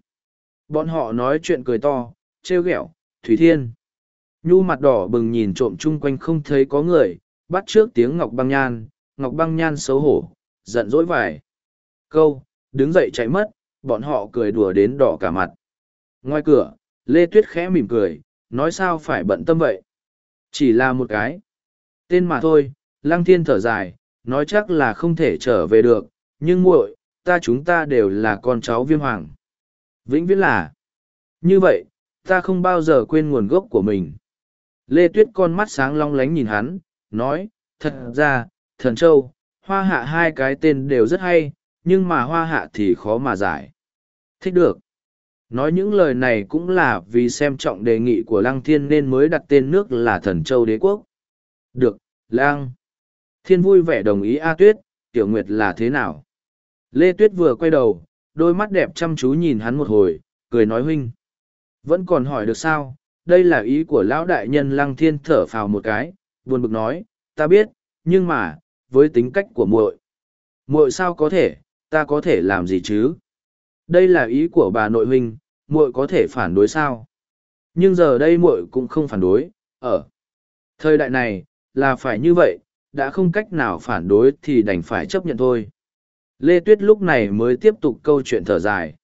bọn họ nói chuyện cười to trêu ghẹo thủy thiên. Nhu mặt đỏ bừng nhìn trộm chung quanh không thấy có người bắt trước tiếng ngọc băng nhan ngọc băng nhan xấu hổ giận dỗi vải, câu đứng dậy chạy mất bọn họ cười đùa đến đỏ cả mặt. Ngoài cửa lê tuyết khẽ mỉm cười nói sao phải bận tâm vậy? Chỉ là một cái. Tên mà thôi lăng thiên thở dài nói chắc là không thể trở về được nhưng muội ta chúng ta đều là con cháu viêm hoàng vĩnh viễn là. Như vậy, ta không bao giờ quên nguồn gốc của mình. Lê tuyết con mắt sáng long lánh nhìn hắn, nói, thật ra, thần châu, hoa hạ hai cái tên đều rất hay, nhưng mà hoa hạ thì khó mà giải. Thích được. Nói những lời này cũng là vì xem trọng đề nghị của lăng thiên nên mới đặt tên nước là thần châu đế quốc. Được lang thiên vui vẻ đồng ý a tuyết, tiểu nguyệt là thế nào? Lê tuyết vừa quay đầu đôi mắt đẹp chăm chú nhìn hắn một hồi cười nói huynh vẫn còn hỏi được sao đây là ý của lão đại nhân lăng thiên thở phào một cái, buồn bực nói, ta biết, nhưng mà, với tính cách của muội, muội sao có thể, ta có thể làm gì chứ? Đây là ý của bà nội huynh, muội có thể phản đối sao? Nhưng giờ đây muội cũng không phản đối, ở thời đại này, là phải như vậy, đã không cách nào phản đối thì đành phải chấp nhận thôi. Lê Tuyết lúc này mới tiếp tục câu chuyện thở dài.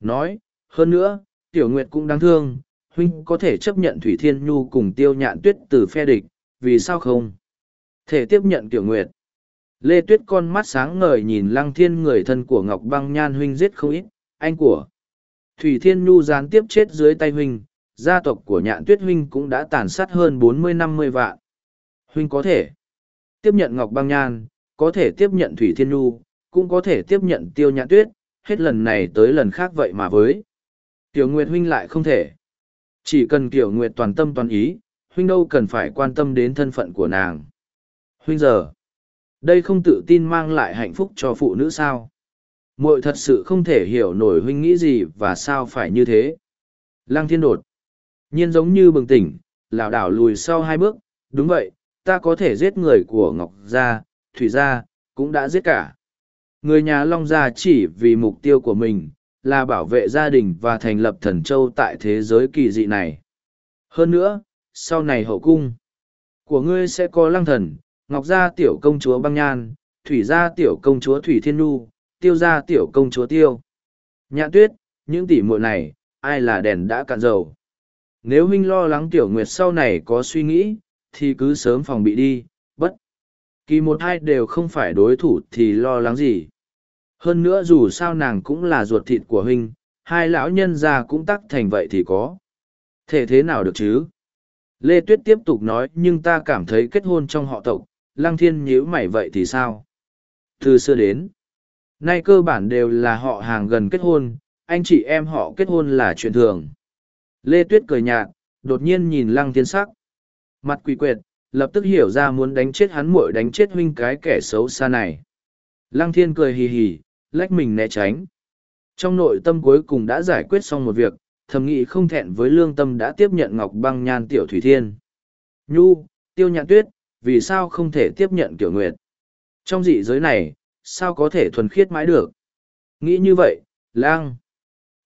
Nói, hơn nữa, Tiểu Nguyệt cũng đáng thương, huynh có thể chấp nhận Thủy Thiên Nhu cùng Tiêu Nhạn Tuyết từ phe địch, vì sao không? Thể tiếp nhận Tiểu Nguyệt. Lê Tuyết con mắt sáng ngời nhìn Lăng Thiên người thân của Ngọc Băng Nhan huynh giết không ít, anh của. Thủy Thiên Nhu gián tiếp chết dưới tay huynh, gia tộc của Nhạn Tuyết huynh cũng đã tàn sát hơn bốn mươi năm mươi vạn. Huynh có thể tiếp nhận Ngọc Băng Nhan, có thể tiếp nhận Thủy Thiên Nhu, cũng có thể tiếp nhận Tiêu nhã Tuyết, hết lần này tới lần khác vậy mà với. Tiểu Nguyệt huynh lại không thể. Chỉ cần Tiểu Nguyệt toàn tâm toàn ý, huynh đâu cần phải quan tâm đến thân phận của nàng. Huynh giờ, đây không tự tin mang lại hạnh phúc cho phụ nữ sao? muội thật sự không thể hiểu nổi huynh nghĩ gì và sao phải như thế. Lăng thiên đột. Nhiên giống như bừng tỉnh, lảo đảo lùi sau hai bước, đúng vậy, ta có thể giết người của Ngọc Gia, Thủy Gia, cũng đã giết cả. Người nhà Long Gia chỉ vì mục tiêu của mình, là bảo vệ gia đình và thành lập thần châu tại thế giới kỳ dị này. Hơn nữa, sau này hậu cung của ngươi sẽ có lăng thần, Ngọc Gia tiểu công chúa băng nhan, Thủy Gia tiểu công chúa Thủy Thiên Nu, Tiêu Gia tiểu công chúa Tiêu. Nhạn tuyết, những tỷ muội này, ai là đèn đã cạn dầu. Nếu huynh lo lắng tiểu nguyệt sau này có suy nghĩ, thì cứ sớm phòng bị đi. Kỳ một hai đều không phải đối thủ thì lo lắng gì. Hơn nữa dù sao nàng cũng là ruột thịt của huynh, hai lão nhân già cũng tắc thành vậy thì có. Thể thế nào được chứ? Lê Tuyết tiếp tục nói nhưng ta cảm thấy kết hôn trong họ tộc, lăng thiên nhíu mày vậy thì sao? Từ xưa đến, nay cơ bản đều là họ hàng gần kết hôn, anh chị em họ kết hôn là chuyện thường. Lê Tuyết cười nhạt, đột nhiên nhìn lăng thiên sắc. Mặt quỷ quyệt, lập tức hiểu ra muốn đánh chết hắn muội đánh chết huynh cái kẻ xấu xa này. Lăng thiên cười hì hì, lách mình né tránh. Trong nội tâm cuối cùng đã giải quyết xong một việc, thầm nghị không thẹn với lương tâm đã tiếp nhận ngọc băng nhan tiểu thủy thiên. Nhu, tiêu nhạn tuyết, vì sao không thể tiếp nhận tiểu nguyệt? Trong dị giới này, sao có thể thuần khiết mãi được? Nghĩ như vậy, lang.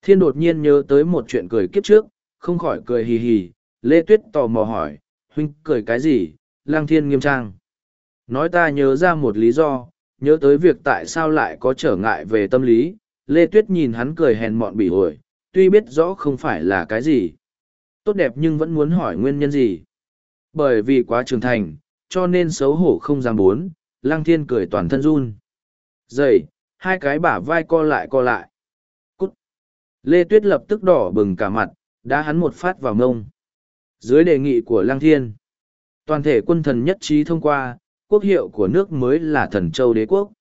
Thiên đột nhiên nhớ tới một chuyện cười kiếp trước, không khỏi cười hì hì, Lê Tuyết tò mò hỏi, huynh cười cái gì, lang thiên nghiêm trang. Nói ta nhớ ra một lý do, nhớ tới việc tại sao lại có trở ngại về tâm lý, Lê Tuyết nhìn hắn cười hèn mọn bỉ ổi, tuy biết rõ không phải là cái gì. Tốt đẹp nhưng vẫn muốn hỏi nguyên nhân gì. Bởi vì quá trưởng thành, cho nên xấu hổ không dám bốn, Lang thiên cười toàn thân run. Dậy, hai cái bả vai co lại co lại. Cút. Lê Tuyết lập tức đỏ bừng cả mặt, đã hắn một phát vào mông. Dưới đề nghị của lăng thiên, toàn thể quân thần nhất trí thông qua, quốc hiệu của nước mới là thần châu đế quốc.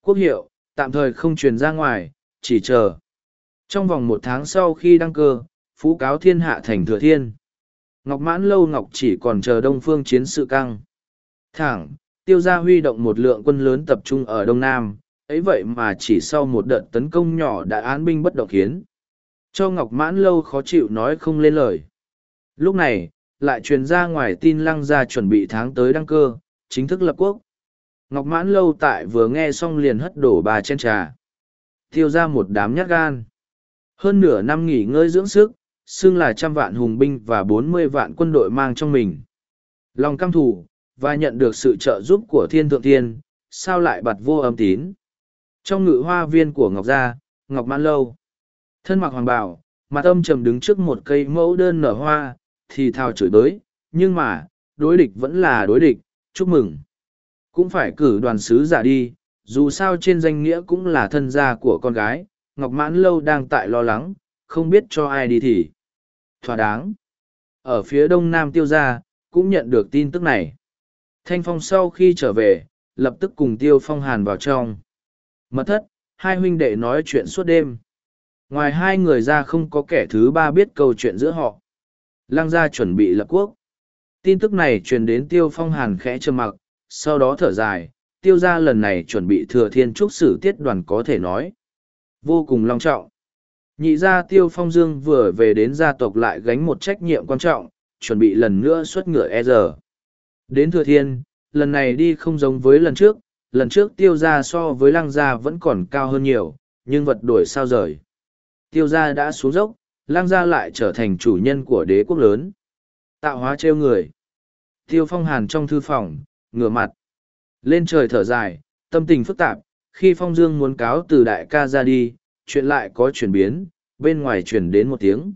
Quốc hiệu, tạm thời không truyền ra ngoài, chỉ chờ. Trong vòng một tháng sau khi đăng cơ, phú cáo thiên hạ thành thừa thiên. Ngọc mãn lâu ngọc chỉ còn chờ đông phương chiến sự căng. Thẳng, tiêu gia huy động một lượng quân lớn tập trung ở đông nam, ấy vậy mà chỉ sau một đợt tấn công nhỏ đã án binh bất động khiến. Cho Ngọc mãn lâu khó chịu nói không lên lời. Lúc này, lại truyền ra ngoài tin lăng gia chuẩn bị tháng tới đăng cơ, chính thức lập quốc. Ngọc mãn lâu tại vừa nghe xong liền hất đổ bà chen trà. Tiêu ra một đám nhát gan. Hơn nửa năm nghỉ ngơi dưỡng sức, xưng là trăm vạn hùng binh và bốn mươi vạn quân đội mang trong mình. Lòng căm thủ, và nhận được sự trợ giúp của thiên thượng tiên, sao lại bật vô âm tín. Trong ngự hoa viên của Ngọc Gia, Ngọc Mãn Lâu, thân mặc hoàng bảo, mặt âm trầm đứng trước một cây mẫu đơn nở hoa, thì thao chửi tới, nhưng mà, đối địch vẫn là đối địch, chúc mừng. Cũng phải cử đoàn sứ giả đi, dù sao trên danh nghĩa cũng là thân gia của con gái, Ngọc Mãn Lâu đang tại lo lắng, không biết cho ai đi thì. Thỏa đáng. Ở phía đông nam tiêu gia, cũng nhận được tin tức này. Thanh Phong sau khi trở về, lập tức cùng Tiêu Phong Hàn vào trong. Mật thất, hai huynh đệ nói chuyện suốt đêm. Ngoài hai người ra không có kẻ thứ ba biết câu chuyện giữa họ. Lăng gia chuẩn bị lập quốc tin tức này truyền đến tiêu phong hàn khẽ trầm mặc sau đó thở dài tiêu gia lần này chuẩn bị thừa thiên trúc sử tiết đoàn có thể nói vô cùng long trọng Nhị gia Tiêu Phong Dương vừa về đến gia tộc lại gánh một trách nhiệm quan trọng, chuẩn bị lần nữa xuất ngựa e giờ. Đến Thừa Thiên, lần này đi không giống với lần trước, lần trước tiêu gia so với lăng gia vẫn còn cao hơn nhiều, nhưng vật đổi sao rời. Tiêu gia đã xuống dốc, Lang gia lại trở thành chủ nhân của đế quốc lớn. Tạo hóa trêu người. Tiêu phong hàn trong thư phòng, ngửa mặt. Lên trời thở dài, tâm tình phức tạp, khi phong dương muốn cáo từ đại ca ra đi, chuyện lại có chuyển biến, bên ngoài chuyển đến một tiếng.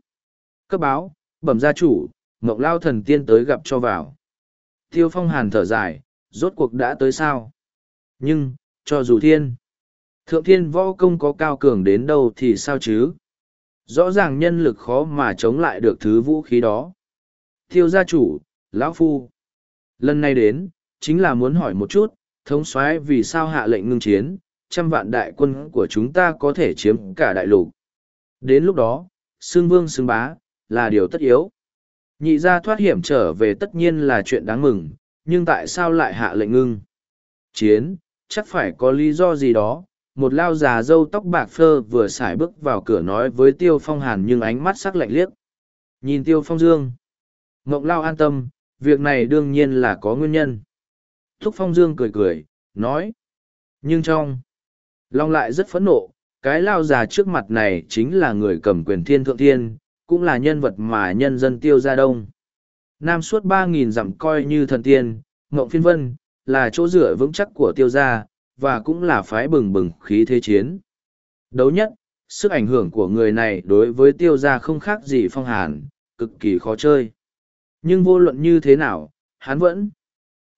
Cấp báo, bẩm gia chủ, mộng lao thần tiên tới gặp cho vào. Tiêu phong hàn thở dài, rốt cuộc đã tới sao? Nhưng, cho dù thiên, thượng thiên võ công có cao cường đến đâu thì sao chứ? Rõ ràng nhân lực khó mà chống lại được thứ vũ khí đó. Thiêu gia chủ, lão phu. Lần này đến, chính là muốn hỏi một chút, thống soái vì sao hạ lệnh ngưng chiến, trăm vạn đại quân của chúng ta có thể chiếm cả đại lục. Đến lúc đó, xương vương xương bá, là điều tất yếu. Nhị gia thoát hiểm trở về tất nhiên là chuyện đáng mừng, nhưng tại sao lại hạ lệnh ngưng? Chiến, chắc phải có lý do gì đó. Một lao già râu tóc bạc phơ vừa xài bước vào cửa nói với Tiêu Phong Hàn nhưng ánh mắt sắc lạnh liếc. Nhìn Tiêu Phong Dương. Mộng lao an tâm, việc này đương nhiên là có nguyên nhân. Thúc Phong Dương cười cười, nói. Nhưng trong, Long lại rất phẫn nộ, cái lao già trước mặt này chính là người cầm quyền thiên thượng thiên, cũng là nhân vật mà nhân dân tiêu ra đông. Nam suốt ba nghìn dặm coi như thần tiên, Ngộng Phiên Vân, là chỗ dựa vững chắc của tiêu gia, và cũng là phái bừng bừng khí thế chiến. Đấu nhất, sức ảnh hưởng của người này đối với tiêu gia không khác gì phong hàn, cực kỳ khó chơi. Nhưng vô luận như thế nào, hắn vẫn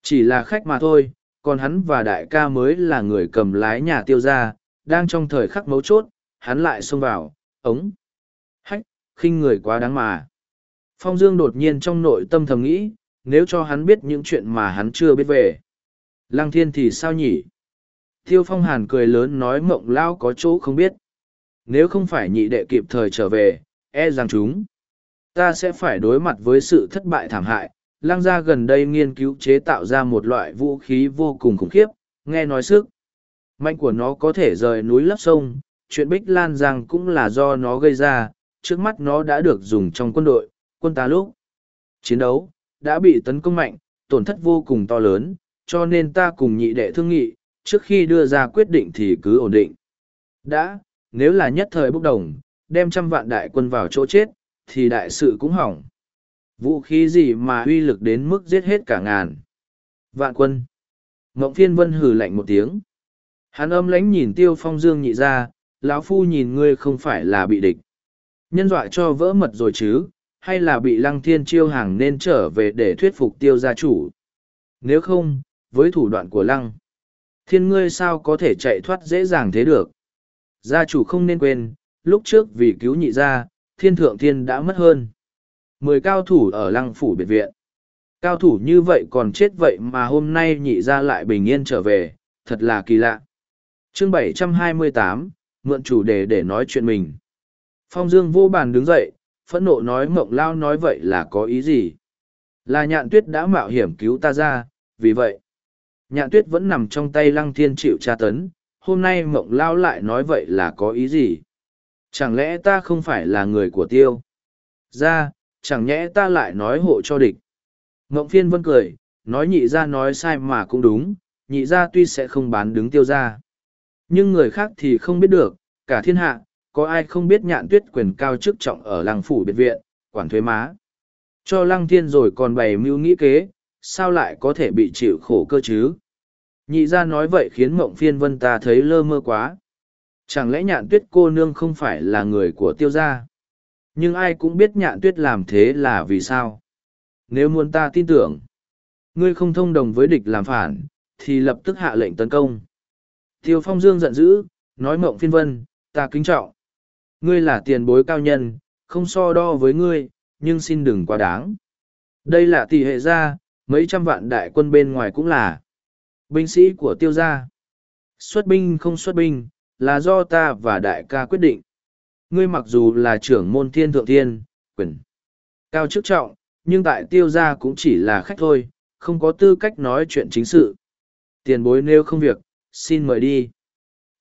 chỉ là khách mà thôi, còn hắn và đại ca mới là người cầm lái nhà tiêu gia, đang trong thời khắc mấu chốt, hắn lại xông vào, ống, hách, khinh người quá đáng mà. Phong Dương đột nhiên trong nội tâm thầm nghĩ, nếu cho hắn biết những chuyện mà hắn chưa biết về. Lăng thiên thì sao nhỉ? Tiêu phong hàn cười lớn nói mộng lao có chỗ không biết. Nếu không phải nhị đệ kịp thời trở về, e rằng chúng. Ta sẽ phải đối mặt với sự thất bại thảm hại. Lang gia gần đây nghiên cứu chế tạo ra một loại vũ khí vô cùng khủng khiếp, nghe nói sức. Mạnh của nó có thể rời núi lấp sông, chuyện Bích Lan Giang cũng là do nó gây ra, trước mắt nó đã được dùng trong quân đội, quân ta lúc. Chiến đấu, đã bị tấn công mạnh, tổn thất vô cùng to lớn, cho nên ta cùng nhị đệ thương nghị, trước khi đưa ra quyết định thì cứ ổn định. Đã, nếu là nhất thời bốc đồng, đem trăm vạn đại quân vào chỗ chết, thì đại sự cũng hỏng. Vũ khí gì mà uy lực đến mức giết hết cả ngàn. Vạn quân. Ngộng phiên vân hừ lạnh một tiếng. Hắn âm lánh nhìn tiêu phong dương nhị ra, lão phu nhìn ngươi không phải là bị địch. Nhân dọa cho vỡ mật rồi chứ, hay là bị lăng thiên chiêu hàng nên trở về để thuyết phục tiêu gia chủ. Nếu không, với thủ đoạn của lăng, thiên ngươi sao có thể chạy thoát dễ dàng thế được. Gia chủ không nên quên, lúc trước vì cứu nhị gia, thiên thượng thiên đã mất hơn. Mười cao thủ ở lăng phủ biệt viện. Cao thủ như vậy còn chết vậy mà hôm nay nhị gia lại bình yên trở về, thật là kỳ lạ. Chương 728, mượn chủ đề để nói chuyện mình. Phong Dương vô bàn đứng dậy, phẫn nộ nói mộng lao nói vậy là có ý gì? Là nhạn tuyết đã mạo hiểm cứu ta ra, vì vậy. Nhạn tuyết vẫn nằm trong tay lăng thiên chịu tra tấn, hôm nay mộng lao lại nói vậy là có ý gì? Chẳng lẽ ta không phải là người của tiêu? Ra, chẳng nhẽ ta lại nói hộ cho địch. Mộng phiên vân cười, nói nhị ra nói sai mà cũng đúng, nhị ra tuy sẽ không bán đứng tiêu ra. Nhưng người khác thì không biết được, cả thiên hạ, có ai không biết nhạn tuyết quyền cao chức trọng ở làng phủ biệt viện, quản thuế má. Cho lăng thiên rồi còn bày mưu nghĩ kế, sao lại có thể bị chịu khổ cơ chứ? Nhị ra nói vậy khiến mộng phiên vân ta thấy lơ mơ quá. Chẳng lẽ nhạn tuyết cô nương không phải là người của tiêu gia? Nhưng ai cũng biết nhạn tuyết làm thế là vì sao? Nếu muốn ta tin tưởng, ngươi không thông đồng với địch làm phản, thì lập tức hạ lệnh tấn công. Tiêu phong dương giận dữ, nói mộng phiên vân, ta kính trọng. Ngươi là tiền bối cao nhân, không so đo với ngươi, nhưng xin đừng quá đáng. Đây là tỷ hệ gia, mấy trăm vạn đại quân bên ngoài cũng là binh sĩ của tiêu gia. Xuất binh không xuất binh, là do ta và đại ca quyết định. Ngươi mặc dù là trưởng môn thiên thượng thiên, quyền cao chức trọng, nhưng tại tiêu gia cũng chỉ là khách thôi, không có tư cách nói chuyện chính sự. Tiền bối nếu không việc, xin mời đi.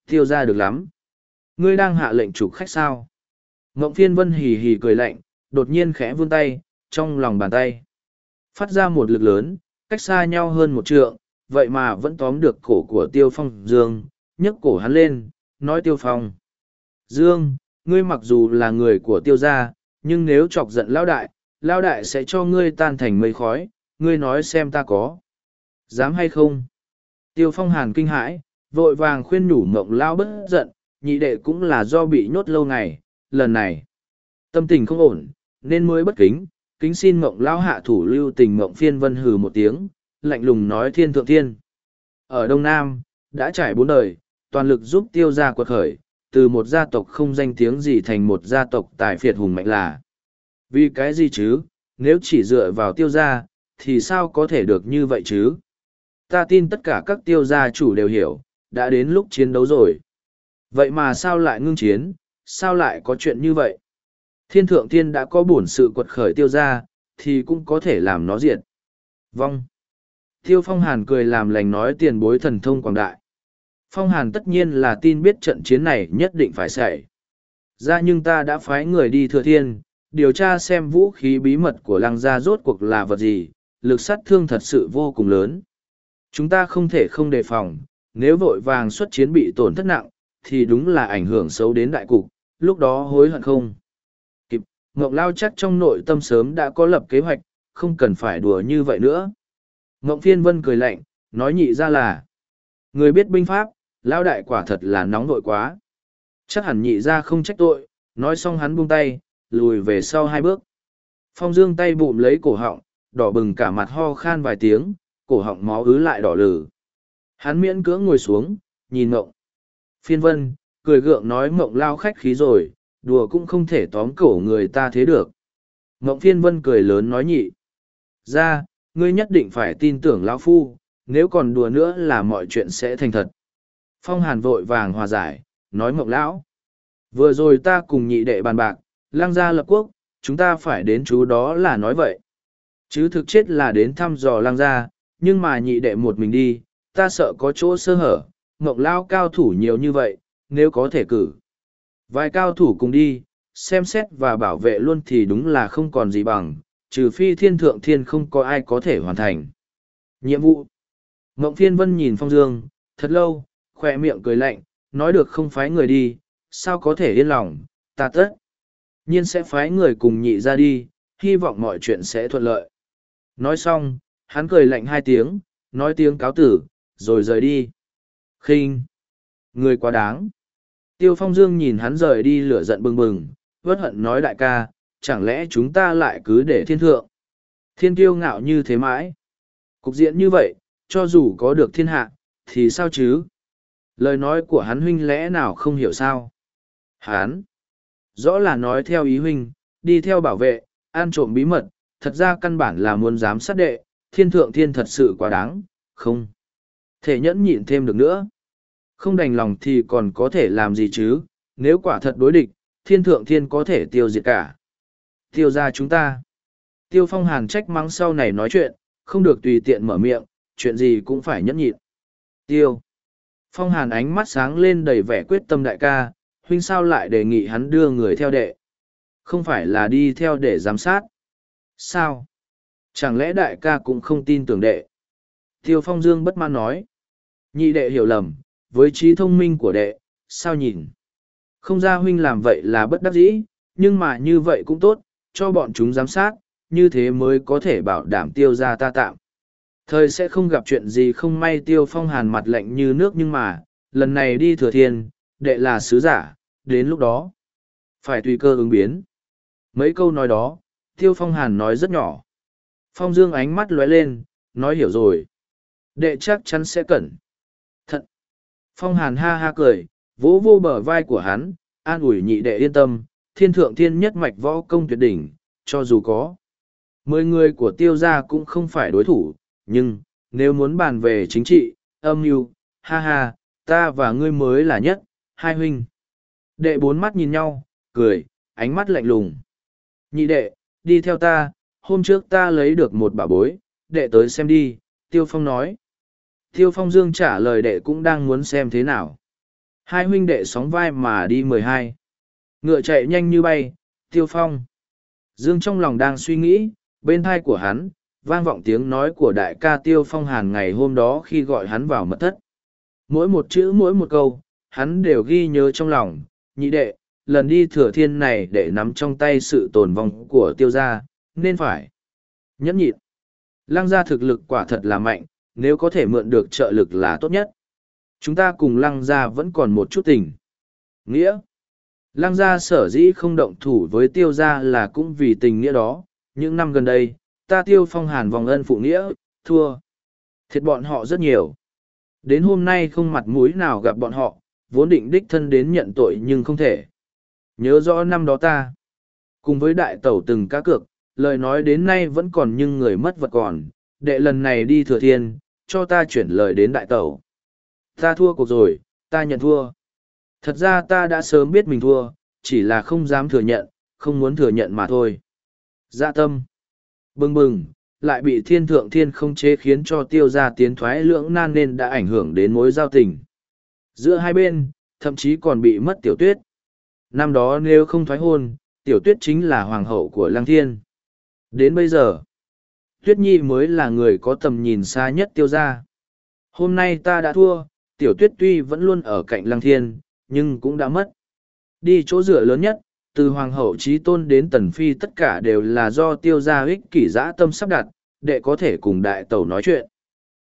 Tiêu gia được lắm ngươi đang hạ lệnh chủ khách sao Ngộng phiên vân hì hì cười lạnh, đột nhiên khẽ vươn tay, trong lòng bàn tay. Phát ra một lực lớn, cách xa nhau hơn một trượng, vậy mà vẫn tóm được cổ của Tiêu Phong Dương, nhấc cổ hắn lên, nói Tiêu Phong. Dương, ngươi mặc dù là người của Tiêu gia, nhưng nếu chọc giận Lão Đại, Lão Đại sẽ cho ngươi tan thành mây khói, ngươi nói xem ta có. Dám hay không? Tiêu Phong Hàn kinh hãi, vội vàng khuyên nhủ mộng Lao bất giận, nhị đệ cũng là do bị nhốt lâu ngày, lần này. Tâm tình không ổn, nên mới bất kính, kính xin mộng Lao hạ thủ lưu tình mộng phiên vân hừ một tiếng, lạnh lùng nói thiên thượng thiên. Ở Đông Nam, đã trải bốn đời, toàn lực giúp tiêu gia quật khởi, từ một gia tộc không danh tiếng gì thành một gia tộc tài phiệt hùng mạnh là. Vì cái gì chứ, nếu chỉ dựa vào tiêu gia, thì sao có thể được như vậy chứ? Ta tin tất cả các tiêu gia chủ đều hiểu, đã đến lúc chiến đấu rồi. Vậy mà sao lại ngưng chiến, sao lại có chuyện như vậy? Thiên thượng thiên đã có bổn sự quật khởi tiêu gia, thì cũng có thể làm nó diệt. Vong. Tiêu Phong Hàn cười làm lành nói tiền bối thần thông quảng đại. Phong Hàn tất nhiên là tin biết trận chiến này nhất định phải xảy. Ra nhưng ta đã phái người đi thừa thiên, điều tra xem vũ khí bí mật của lăng gia rốt cuộc là vật gì, lực sát thương thật sự vô cùng lớn. Chúng ta không thể không đề phòng, nếu vội vàng xuất chiến bị tổn thất nặng, thì đúng là ảnh hưởng xấu đến đại cục, lúc đó hối hận không. Ngọc Lao chắc trong nội tâm sớm đã có lập kế hoạch, không cần phải đùa như vậy nữa. Ngộng phiên vân cười lạnh, nói nhị ra là, người biết binh pháp, lao đại quả thật là nóng nội quá. Chắc hẳn nhị ra không trách tội, nói xong hắn buông tay, lùi về sau hai bước. Phong dương tay bụm lấy cổ họng, đỏ bừng cả mặt ho khan vài tiếng, cổ họng máu ứ lại đỏ lử. Hắn miễn cưỡng ngồi xuống, nhìn mộng. Phiên vân, cười gượng nói mộng lao khách khí rồi, đùa cũng không thể tóm cổ người ta thế được. Mộng phiên vân cười lớn nói nhị. Ra, ngươi nhất định phải tin tưởng lão phu, nếu còn đùa nữa là mọi chuyện sẽ thành thật. Phong hàn vội vàng hòa giải, nói mộng lão. Vừa rồi ta cùng nhị đệ bàn bạc, lang gia lập quốc, chúng ta phải đến chú đó là nói vậy. Chứ thực chết là đến thăm dò lang gia, nhưng mà nhị đệ một mình đi, ta sợ có chỗ sơ hở, mộng lao cao thủ nhiều như vậy, nếu có thể cử. Vài cao thủ cùng đi, xem xét và bảo vệ luôn thì đúng là không còn gì bằng, trừ phi thiên thượng thiên không có ai có thể hoàn thành. Nhiệm vụ Mộng Thiên vân nhìn phong dương, thật lâu, khỏe miệng cười lạnh, nói được không phái người đi, sao có thể yên lòng, ta tất. Nhiên sẽ phái người cùng nhị ra đi, hy vọng mọi chuyện sẽ thuận lợi. Nói xong, hắn cười lạnh hai tiếng, nói tiếng cáo tử, rồi rời đi. khinh Người quá đáng. Tiêu phong dương nhìn hắn rời đi lửa giận bừng bừng, vất hận nói đại ca, chẳng lẽ chúng ta lại cứ để thiên thượng? Thiên Tiêu ngạo như thế mãi. Cục diện như vậy, cho dù có được thiên hạ, thì sao chứ? Lời nói của hắn huynh lẽ nào không hiểu sao? Hắn, rõ là nói theo ý huynh, đi theo bảo vệ, an trộm bí mật, thật ra căn bản là muốn dám sát đệ, thiên thượng thiên thật sự quá đáng, không? Thể nhẫn nhịn thêm được nữa. Không đành lòng thì còn có thể làm gì chứ, nếu quả thật đối địch, thiên thượng thiên có thể tiêu diệt cả. Tiêu ra chúng ta. Tiêu phong hàn trách mắng sau này nói chuyện, không được tùy tiện mở miệng, chuyện gì cũng phải nhẫn nhịn. Tiêu. Phong hàn ánh mắt sáng lên đầy vẻ quyết tâm đại ca, huynh sao lại đề nghị hắn đưa người theo đệ. Không phải là đi theo để giám sát. Sao? Chẳng lẽ đại ca cũng không tin tưởng đệ? Tiêu phong dương bất mãn nói. Nhị đệ hiểu lầm, với trí thông minh của đệ, sao nhìn? Không ra huynh làm vậy là bất đắc dĩ, nhưng mà như vậy cũng tốt, cho bọn chúng giám sát, như thế mới có thể bảo đảm tiêu ra ta tạm. Thời sẽ không gặp chuyện gì không may tiêu phong hàn mặt lạnh như nước nhưng mà, lần này đi thừa thiên, đệ là sứ giả, đến lúc đó, phải tùy cơ ứng biến. Mấy câu nói đó, tiêu phong hàn nói rất nhỏ. Phong dương ánh mắt lóe lên, nói hiểu rồi. Đệ chắc chắn sẽ cẩn. Phong hàn ha ha cười, vỗ vô bờ vai của hắn, an ủi nhị đệ yên tâm, thiên thượng thiên nhất mạch võ công tuyệt đỉnh, cho dù có. Mười người của tiêu gia cũng không phải đối thủ, nhưng, nếu muốn bàn về chính trị, âm mưu ha ha, ta và ngươi mới là nhất, hai huynh. Đệ bốn mắt nhìn nhau, cười, ánh mắt lạnh lùng. Nhị đệ, đi theo ta, hôm trước ta lấy được một bảo bối, đệ tới xem đi, Tiêu Phong nói. Tiêu Phong Dương trả lời đệ cũng đang muốn xem thế nào. Hai huynh đệ sóng vai mà đi mười hai. Ngựa chạy nhanh như bay, tiêu phong. Dương trong lòng đang suy nghĩ, bên thai của hắn, vang vọng tiếng nói của đại ca tiêu phong hàn ngày hôm đó khi gọi hắn vào mật thất. Mỗi một chữ mỗi một câu, hắn đều ghi nhớ trong lòng, nhị đệ, lần đi thừa thiên này để nắm trong tay sự tồn vong của tiêu gia, nên phải. Nhẫn nhịn. Lăng gia thực lực quả thật là mạnh, nếu có thể mượn được trợ lực là tốt nhất. Chúng ta cùng lăng gia vẫn còn một chút tình. Nghĩa. Lăng gia sở dĩ không động thủ với tiêu gia là cũng vì tình nghĩa đó. Những năm gần đây, ta tiêu phong hàn vòng ân phụ nghĩa, thua. Thiệt bọn họ rất nhiều. Đến hôm nay không mặt mũi nào gặp bọn họ, vốn định đích thân đến nhận tội nhưng không thể. Nhớ rõ năm đó ta, cùng với đại tẩu từng cá cược, lời nói đến nay vẫn còn nhưng người mất vật còn, đệ lần này đi thừa thiên, cho ta chuyển lời đến đại tẩu. Ta thua cuộc rồi, ta nhận thua. Thật ra ta đã sớm biết mình thua, chỉ là không dám thừa nhận, không muốn thừa nhận mà thôi. Dạ tâm. Bừng bừng, lại bị thiên thượng thiên không chế khiến cho tiêu gia tiến thoái lưỡng nan nên đã ảnh hưởng đến mối giao tình. Giữa hai bên, thậm chí còn bị mất tiểu tuyết. Năm đó nếu không thoái hôn, tiểu tuyết chính là hoàng hậu của lăng thiên. Đến bây giờ, tuyết nhi mới là người có tầm nhìn xa nhất tiêu gia. Hôm nay ta đã thua, tiểu tuyết tuy vẫn luôn ở cạnh lăng thiên, nhưng cũng đã mất. Đi chỗ dựa lớn nhất, từ hoàng hậu trí tôn đến tần phi tất cả đều là do tiêu gia ích kỷ dã tâm sắp đặt, để có thể cùng đại tẩu nói chuyện.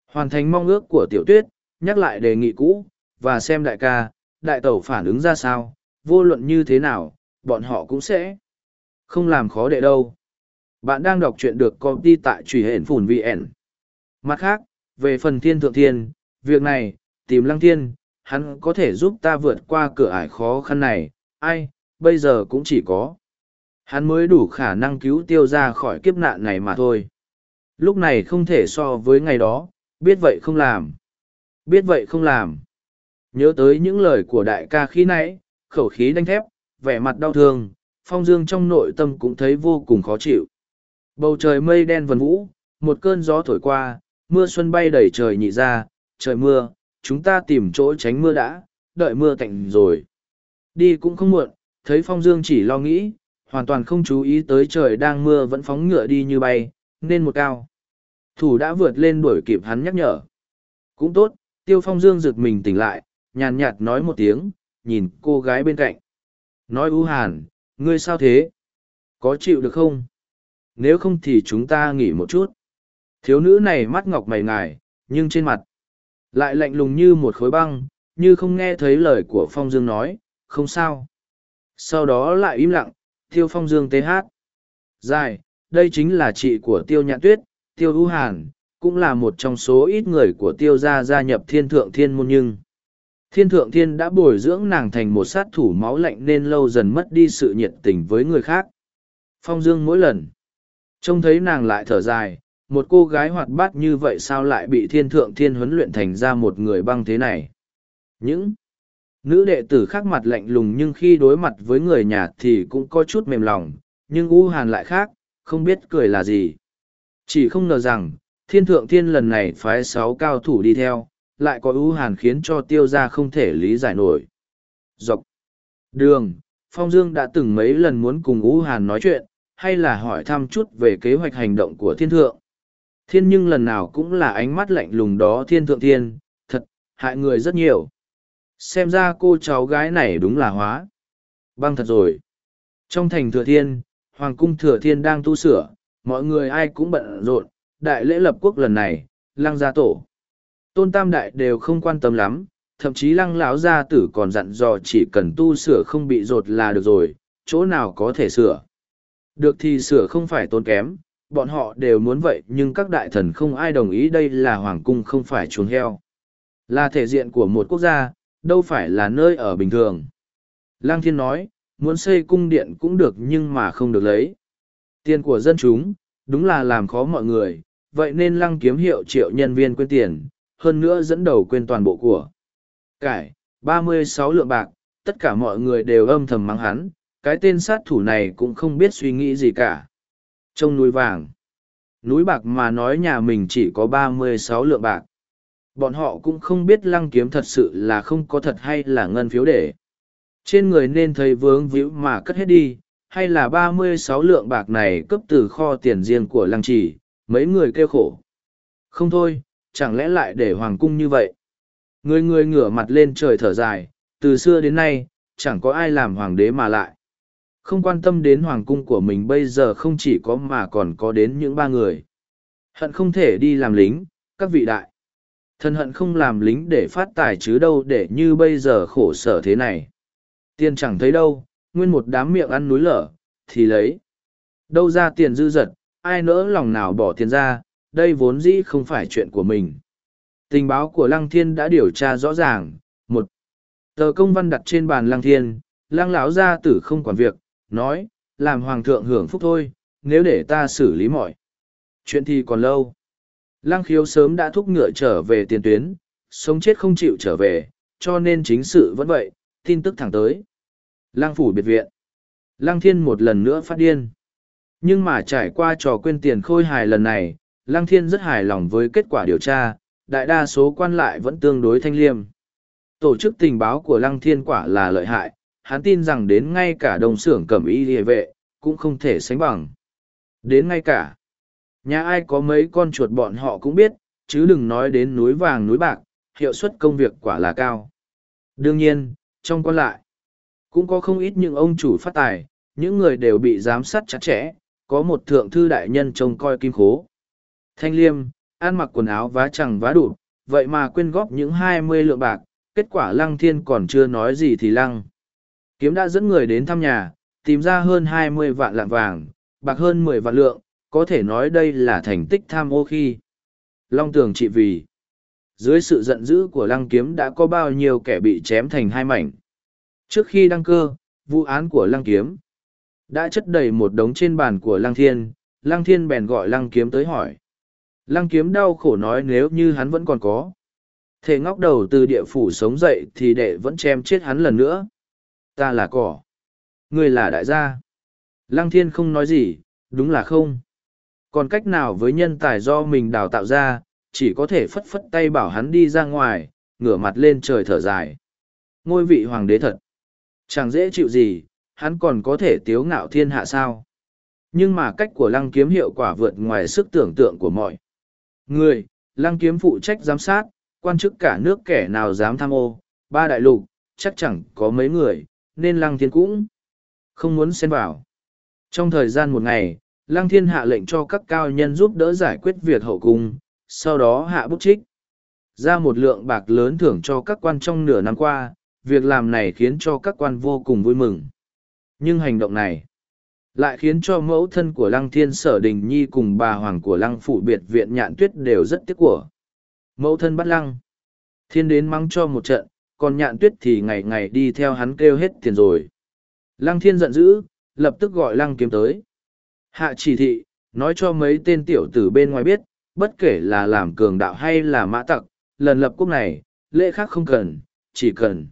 Hoàn thành mong ước của tiểu tuyết, nhắc lại đề nghị cũ, và xem đại ca, đại tẩu phản ứng ra sao, vô luận như thế nào, bọn họ cũng sẽ không làm khó đệ đâu. Bạn đang đọc truyện được công ty tại truy hển phùn VN. Mặt khác, về phần thiên thượng thiên, việc này, tìm lăng thiên, hắn có thể giúp ta vượt qua cửa ải khó khăn này, ai, bây giờ cũng chỉ có. Hắn mới đủ khả năng cứu tiêu ra khỏi kiếp nạn này mà thôi. Lúc này không thể so với ngày đó, biết vậy không làm. Biết vậy không làm. Nhớ tới những lời của đại ca khi nãy, khẩu khí đanh thép, vẻ mặt đau thương, phong dương trong nội tâm cũng thấy vô cùng khó chịu. Bầu trời mây đen vần vũ, một cơn gió thổi qua, mưa xuân bay đầy trời nhị ra, trời mưa, chúng ta tìm chỗ tránh mưa đã, đợi mưa tạnh rồi. Đi cũng không muộn, thấy phong dương chỉ lo nghĩ, hoàn toàn không chú ý tới trời đang mưa vẫn phóng ngựa đi như bay, nên một cao. Thủ đã vượt lên đuổi kịp hắn nhắc nhở. Cũng tốt, tiêu phong dương rực mình tỉnh lại, nhàn nhạt nói một tiếng, nhìn cô gái bên cạnh. Nói U Hàn, ngươi sao thế? Có chịu được không? Nếu không thì chúng ta nghỉ một chút. Thiếu nữ này mắt ngọc mày ngài, nhưng trên mặt lại lạnh lùng như một khối băng, như không nghe thấy lời của Phong Dương nói, không sao. Sau đó lại im lặng, Tiêu Phong Dương tê hát. Dài, đây chính là chị của Tiêu Nhạn Tuyết, Tiêu U Hàn, cũng là một trong số ít người của Tiêu gia gia nhập thiên thượng thiên môn nhưng. Thiên thượng thiên đã bồi dưỡng nàng thành một sát thủ máu lạnh nên lâu dần mất đi sự nhiệt tình với người khác. Phong Dương mỗi lần trông thấy nàng lại thở dài, một cô gái hoạt bát như vậy sao lại bị thiên thượng thiên huấn luyện thành ra một người băng thế này. Những nữ đệ tử khác mặt lạnh lùng nhưng khi đối mặt với người nhà thì cũng có chút mềm lòng, nhưng U Hàn lại khác, không biết cười là gì. Chỉ không ngờ rằng, thiên thượng thiên lần này phái sáu cao thủ đi theo, lại có u hàn khiến cho tiêu gia không thể lý giải nổi. Dọc đường, Phong Dương đã từng mấy lần muốn cùng u hàn nói chuyện, hay là hỏi thăm chút về kế hoạch hành động của thiên thượng. Thiên nhưng lần nào cũng là ánh mắt lạnh lùng đó thiên thượng thiên, thật, hại người rất nhiều. Xem ra cô cháu gái này đúng là hóa. Băng thật rồi. Trong thành thừa thiên, Hoàng cung thừa thiên đang tu sửa, mọi người ai cũng bận rộn, đại lễ lập quốc lần này, lăng gia tổ tôn tam đại đều không quan tâm lắm thậm chí lăng lão gia tử còn dặn dò chỉ cần tu sửa không bị rột là được rồi chỗ nào có thể sửa được thì sửa không phải tốn kém bọn họ đều muốn vậy nhưng các đại thần không ai đồng ý đây là hoàng cung không phải chuồng heo. Là thể diện của một quốc gia đâu phải là nơi ở bình thường. Lang thiên nói muốn xây cung điện cũng được nhưng mà không được lấy. Tiền của dân chúng đúng là làm khó mọi người vậy nên lăng kiếm hiệu triệu nhân viên quên tiền hơn nữa dẫn đầu quên toàn bộ của cải, ba mươi sáu lượng bạc, tất cả mọi người đều âm thầm mắng hắn, cái tên sát thủ này cũng không biết suy nghĩ gì cả. Trong núi vàng, núi bạc mà nói nhà mình chỉ có ba mươi sáu lượng bạc. Bọn họ cũng không biết lăng kiếm thật sự là không có thật hay là ngân phiếu để. trên người nên thấy vướng víu mà cất hết đi hay là ba mươi sáu lượng bạc này cấp từ kho tiền riêng của lăng trì mấy người kêu khổ không thôi chẳng lẽ lại để hoàng cung như vậy người người ngửa mặt lên trời thở dài từ xưa đến nay chẳng có ai làm hoàng đế mà lại không quan tâm đến hoàng cung của mình bây giờ không chỉ có mà còn có đến những ba người. Hận không thể đi làm lính, các vị đại. Thân hận không làm lính để phát tài chứ đâu để như bây giờ khổ sở thế này. Tiền chẳng thấy đâu, nguyên một đám miệng ăn núi lở, thì lấy. Đâu ra tiền dư dật, ai nỡ lòng nào bỏ tiền ra, đây vốn dĩ không phải chuyện của mình. Tình báo của lăng thiên đã điều tra rõ ràng. Một, tờ công văn đặt trên bàn lăng thiên, lăng lão gia tử không quản việc nói, làm hoàng thượng hưởng phúc thôi, nếu để ta xử lý mọi chuyện thì còn lâu. Lăng khiếu sớm đã thúc ngựa trở về tiền tuyến, sống chết không chịu trở về, cho nên chính sự vẫn vậy, tin tức thẳng tới. Lăng phủ biệt viện. Lăng thiên một lần nữa phát điên. Nhưng mà trải qua trò quên tiền khôi hài lần này, lăng thiên rất hài lòng với kết quả điều tra, đại đa số quan lại vẫn tương đối thanh liêm. Tổ chức tình báo của lăng thiên quả là lợi hại hắn tin rằng đến ngay cả đồng xưởng cẩm y địa vệ cũng không thể sánh bằng. Đến ngay cả, nhà ai có mấy con chuột bọn họ cũng biết, chứ đừng nói đến núi vàng núi bạc, hiệu suất công việc quả là cao. Đương nhiên, trong quan lại, cũng có không ít những ông chủ phát tài, những người đều bị giám sát chặt chẽ, có một thượng thư đại nhân trông coi kim khố. Thanh liêm, ăn mặc quần áo vá chẳng vá đủ vậy mà quyên góp những hai mươi lượng bạc, kết quả lăng thiên còn chưa nói gì thì lăng kiếm đã dẫn người đến thăm nhà, tìm ra hơn hai mươi vạn lạng vàng, bạc hơn mười vạn lượng, có thể nói đây là thành tích tham ô khi. Long tường trị vì. Dưới sự giận dữ của lăng kiếm đã có bao nhiêu kẻ bị chém thành hai mảnh. Trước khi đăng cơ, vụ án của lăng kiếm đã chất đầy một đống trên bàn của lăng thiên. Lăng thiên bèn gọi lăng kiếm tới hỏi. Lăng kiếm đau khổ nói nếu như hắn vẫn còn có. Thể ngóc đầu từ địa phủ sống dậy thì đệ vẫn chém chết hắn lần nữa ta là cỏ. Ngươi là đại gia. Lăng thiên không nói gì, đúng là không. Còn cách nào với nhân tài do mình đào tạo ra, chỉ có thể phất phất tay bảo hắn đi ra ngoài, ngửa mặt lên trời thở dài. Ngôi vị hoàng đế thật. Chẳng dễ chịu gì, hắn còn có thể tiếu ngạo thiên hạ sao? Nhưng mà cách của lăng kiếm hiệu quả vượt ngoài sức tưởng tượng của mọi. Người, lăng kiếm phụ trách giám sát, quan chức cả nước kẻ nào dám tham ô, ba đại lục, chắc chẳng có mấy người nên lăng thiên cũng không muốn xen vào. Trong thời gian một ngày, lăng thiên hạ lệnh cho các cao nhân giúp đỡ giải quyết việc hậu cung, sau đó hạ bút trích. Ra một lượng bạc lớn thưởng cho các quan trong nửa năm qua, việc làm này khiến cho các quan vô cùng vui mừng. Nhưng hành động này lại khiến cho mẫu thân của lăng thiên sở đình nhi cùng bà hoàng của lăng phủ biệt viện nhạn tuyết đều rất tiếc của. Mẫu thân bắt lăng thiên đến mắng cho một trận còn nhạn tuyết thì ngày ngày đi theo hắn kêu hết tiền rồi. Lăng thiên giận dữ, lập tức gọi lăng kiếm tới. Hạ chỉ thị, nói cho mấy tên tiểu tử bên ngoài biết, bất kể là làm cường đạo hay là mã tặc, lần lập quốc này, lễ khác không cần, chỉ cần.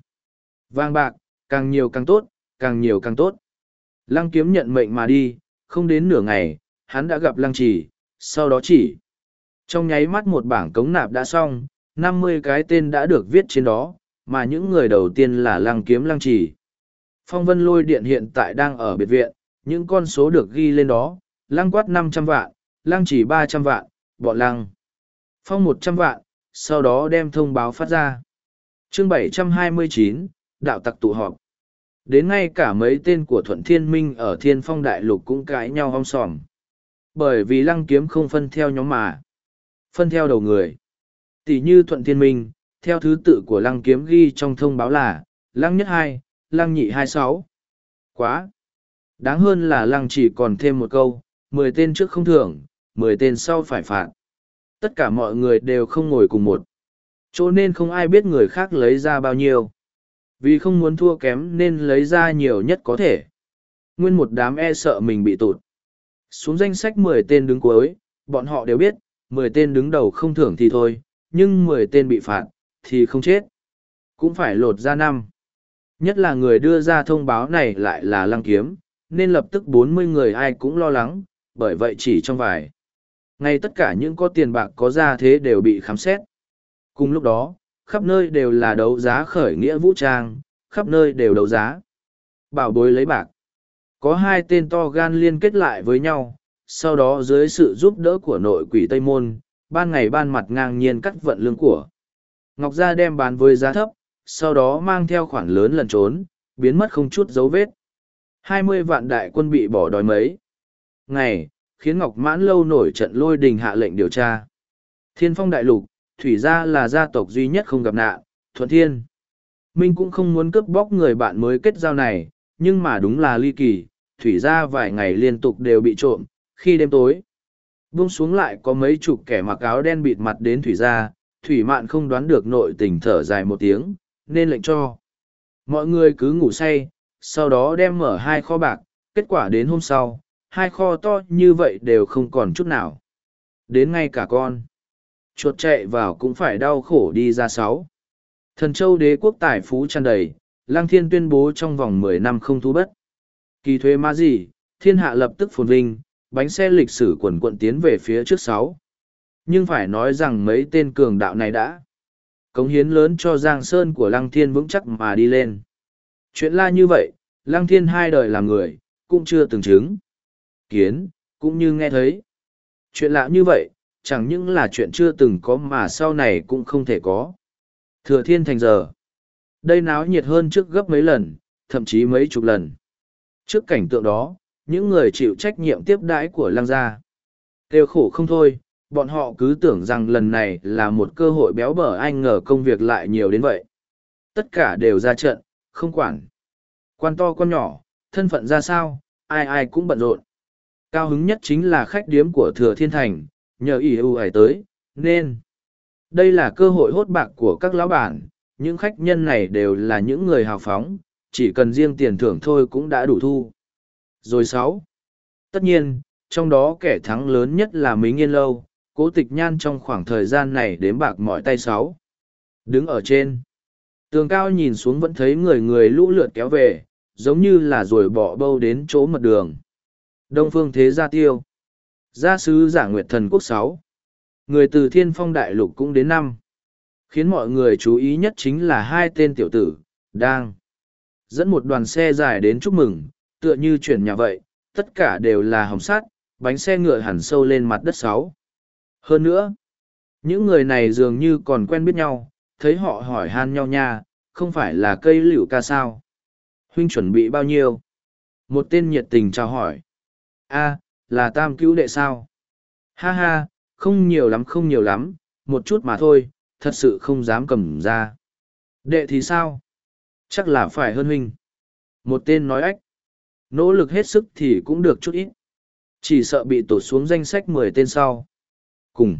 Vang bạc, càng nhiều càng tốt, càng nhiều càng tốt. Lăng kiếm nhận mệnh mà đi, không đến nửa ngày, hắn đã gặp lăng chỉ, sau đó chỉ. Trong nháy mắt một bảng cống nạp đã xong, năm mươi cái tên đã được viết trên đó mà những người đầu tiên là lăng kiếm lăng chỉ phong vân lôi điện hiện tại đang ở biệt viện, những con số được ghi lên đó, lăng quát năm trăm vạn, lăng chỉ ba trăm vạn, bọn lăng phong một trăm vạn, sau đó đem thông báo phát ra. Chương bảy trăm hai mươi chín, đạo tặc tụ họp. Đến ngay cả mấy tên của thuận thiên minh ở thiên phong đại lục cũng cãi nhau hong sòm. Bởi vì lăng kiếm không phân theo nhóm mà, phân theo đầu người. Tỷ như thuận thiên minh theo thứ tự của lăng kiếm ghi trong thông báo là lăng nhất hai, lăng nhị hai sáu. Quá. Đáng hơn là lăng chỉ còn thêm một câu, mười tên trước không thưởng, mười tên sau phải phạt. Tất cả mọi người đều không ngồi cùng một. Chỗ nên không ai biết người khác lấy ra bao nhiêu. Vì không muốn thua kém nên lấy ra nhiều nhất có thể. Nguyên một đám e sợ mình bị tụt. Xuống danh sách mười tên đứng cuối, bọn họ đều biết, mười tên đứng đầu không thưởng thì thôi, nhưng mười tên bị phạt thì không chết. Cũng phải lột ra năm. Nhất là người đưa ra thông báo này lại là lăng kiếm nên lập tức bốn mươi người ai cũng lo lắng bởi vậy chỉ trong vài. Ngày tất cả những có tiền bạc có ra thế đều bị khám xét. Cùng lúc đó khắp nơi đều là đấu giá khởi nghĩa vũ trang khắp nơi đều đấu giá. Bảo bối lấy bạc. Có hai tên to gan liên kết lại với nhau, sau đó dưới sự giúp đỡ của nội quỷ Tây Môn, ban ngày ban mặt ngang nhiên cắt vận lương của. Ngọc Gia đem bán với giá thấp, sau đó mang theo khoản lớn lần trốn, biến mất không chút dấu vết. hai mươi vạn đại quân bị bỏ đói mấy. Ngày, khiến Ngọc Mãn lâu nổi trận lôi đình hạ lệnh điều tra. Thiên phong đại lục, Thủy gia là gia tộc duy nhất không gặp nạn, thuận thiên. Minh cũng không muốn cướp bóc người bạn mới kết giao này, nhưng mà đúng là ly kỳ, Thủy gia vài ngày liên tục đều bị trộm, khi đêm tối. Buông xuống lại có mấy chục kẻ mặc áo đen bịt mặt đến Thủy gia, Thủy mạn không đoán được nội tình thở dài một tiếng, nên lệnh cho. Mọi người cứ ngủ say, sau đó đem mở hai kho bạc, kết quả đến hôm sau, hai kho to như vậy đều không còn chút nào. Đến ngay cả con. Chuột chạy vào cũng phải đau khổ đi ra sáu. Thần châu đế quốc tài phú tràn đầy, Lang Thiên tuyên bố trong vòng mười năm không thu bất. Kỳ thuế ma gì, thiên hạ lập tức phồn vinh, bánh xe lịch sử quần quận tiến về phía trước sáu. Nhưng phải nói rằng mấy tên cường đạo này đã cống hiến lớn cho Giang Sơn của Lăng Thiên vững chắc mà đi lên. Chuyện la như vậy, Lăng Thiên hai đời làm người, cũng chưa từng chứng. Kiến, cũng như nghe thấy. Chuyện lạ như vậy, chẳng những là chuyện chưa từng có mà sau này cũng không thể có. Thừa thiên thành giờ. Đây náo nhiệt hơn trước gấp mấy lần, thậm chí mấy chục lần. Trước cảnh tượng đó, những người chịu trách nhiệm tiếp đãi của lăng gia. Kêu khổ không thôi, bọn họ cứ tưởng rằng lần này là một cơ hội béo bở anh ngờ công việc lại nhiều đến vậy. Tất cả đều ra trận, không quản. Quan to con nhỏ, thân phận ra sao, ai ai cũng bận rộn. Cao hứng nhất chính là khách điếm của Thừa Thiên Thành, nhờ ỷ ưu ải tới, nên. Đây là cơ hội hốt bạc của các lão bản, những khách nhân này đều là những người hào phóng, chỉ cần riêng tiền thưởng thôi cũng đã đủ thu. Rồi sáu. Tất nhiên, trong đó kẻ thắng lớn nhất là Mính Yên Lâu, cố tịch nhan trong khoảng thời gian này đếm bạc mọi tay sáu. Đứng ở trên. Tường cao nhìn xuống vẫn thấy người người lũ lượt kéo về, giống như là rồi bỏ bâu đến chỗ mật đường. Đông phương thế gia tiêu. Gia sứ giả nguyệt thần quốc sáu. Người từ thiên phong đại lục cũng đến năm. Khiến mọi người chú ý nhất chính là hai tên tiểu tử, đang dẫn một đoàn xe dài đến chúc mừng, tựa như chuyển nhà vậy, tất cả đều là hồng sắt, bánh xe ngựa hẳn sâu lên mặt đất sáu. Hơn nữa, những người này dường như còn quen biết nhau, thấy họ hỏi han nhau nha, không phải là cây liễu ca sao. Huynh chuẩn bị bao nhiêu? Một tên nhiệt tình chào hỏi. a là tam cứu đệ sao? Ha ha, không nhiều lắm không nhiều lắm, một chút mà thôi, thật sự không dám cầm ra. Đệ thì sao? Chắc là phải hơn huynh. Một tên nói ách. Nỗ lực hết sức thì cũng được chút ít. Chỉ sợ bị tổ xuống danh sách mười tên sau. Cùng.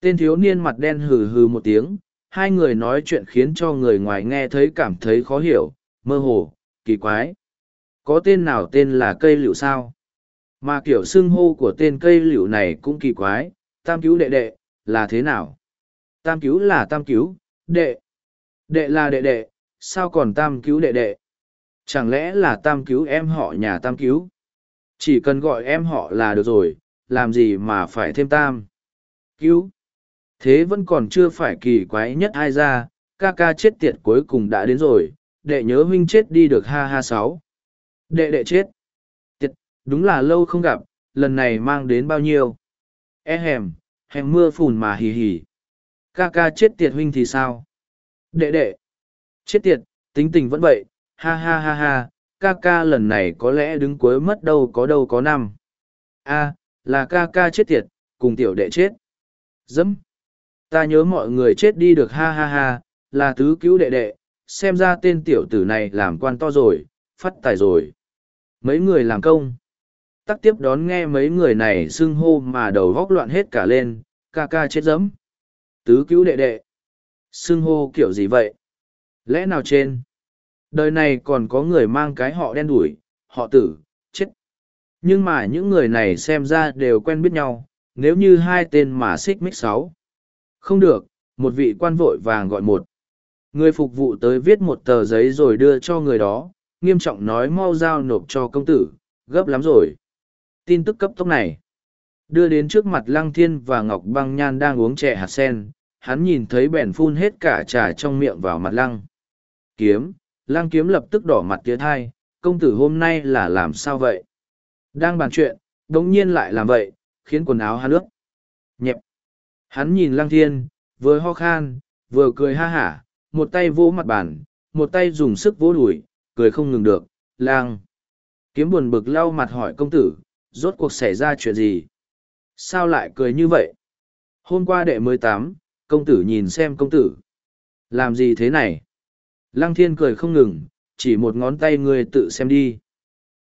Tên thiếu niên mặt đen hừ hừ một tiếng, hai người nói chuyện khiến cho người ngoài nghe thấy cảm thấy khó hiểu, mơ hồ, kỳ quái. Có tên nào tên là cây liệu sao? Mà kiểu xưng hô của tên cây liệu này cũng kỳ quái, tam cứu đệ đệ, là thế nào? Tam cứu là tam cứu, đệ. Đệ là đệ đệ, sao còn tam cứu đệ đệ? Chẳng lẽ là tam cứu em họ nhà tam cứu? Chỉ cần gọi em họ là được rồi, làm gì mà phải thêm tam? Cứu. Thế vẫn còn chưa phải kỳ quái nhất ai ra, ca ca chết tiệt cuối cùng đã đến rồi, đệ nhớ huynh chết đi được ha ha sáu. Đệ đệ chết. Tiệt, đúng là lâu không gặp, lần này mang đến bao nhiêu? E hèm, hèm mưa phùn mà hì hì. Ca ca chết tiệt huynh thì sao? Đệ đệ. Chết tiệt, tính tình vẫn vậy, ha ha ha ha, ca ca lần này có lẽ đứng cuối mất đâu có đâu có năm. a là ca ca chết tiệt, cùng tiểu đệ chết. Dẫm. Ta nhớ mọi người chết đi được ha ha ha, là tứ cứu đệ đệ, xem ra tên tiểu tử này làm quan to rồi, phát tài rồi. Mấy người làm công. Tắc tiếp đón nghe mấy người này xưng hô mà đầu góc loạn hết cả lên, ca ca chết dẫm. Tứ cứu đệ đệ. Xưng hô kiểu gì vậy? Lẽ nào trên? Đời này còn có người mang cái họ đen đủi, họ tử, chết. Nhưng mà những người này xem ra đều quen biết nhau, nếu như hai tên mà xích mích sáu. Không được, một vị quan vội vàng gọi một. Người phục vụ tới viết một tờ giấy rồi đưa cho người đó, nghiêm trọng nói mau giao nộp cho công tử, gấp lắm rồi. Tin tức cấp tốc này đưa đến trước mặt lăng thiên và ngọc băng nhan đang uống chè hạt sen hắn nhìn thấy bèn phun hết cả trà trong miệng vào mặt lăng kiếm lăng kiếm lập tức đỏ mặt tía thai công tử hôm nay là làm sao vậy? Đang bàn chuyện, đống nhiên lại làm vậy, khiến quần áo hắn ướt. Nhẹp. Hắn nhìn lăng thiên, vừa ho khan, vừa cười ha hả, một tay vỗ mặt bàn, một tay dùng sức vỗ đùi, cười không ngừng được, lang. Kiếm buồn bực lau mặt hỏi công tử, rốt cuộc xảy ra chuyện gì? Sao lại cười như vậy? Hôm qua đệ mới tám, công tử nhìn xem công tử. Làm gì thế này? Lăng thiên cười không ngừng, chỉ một ngón tay ngươi tự xem đi.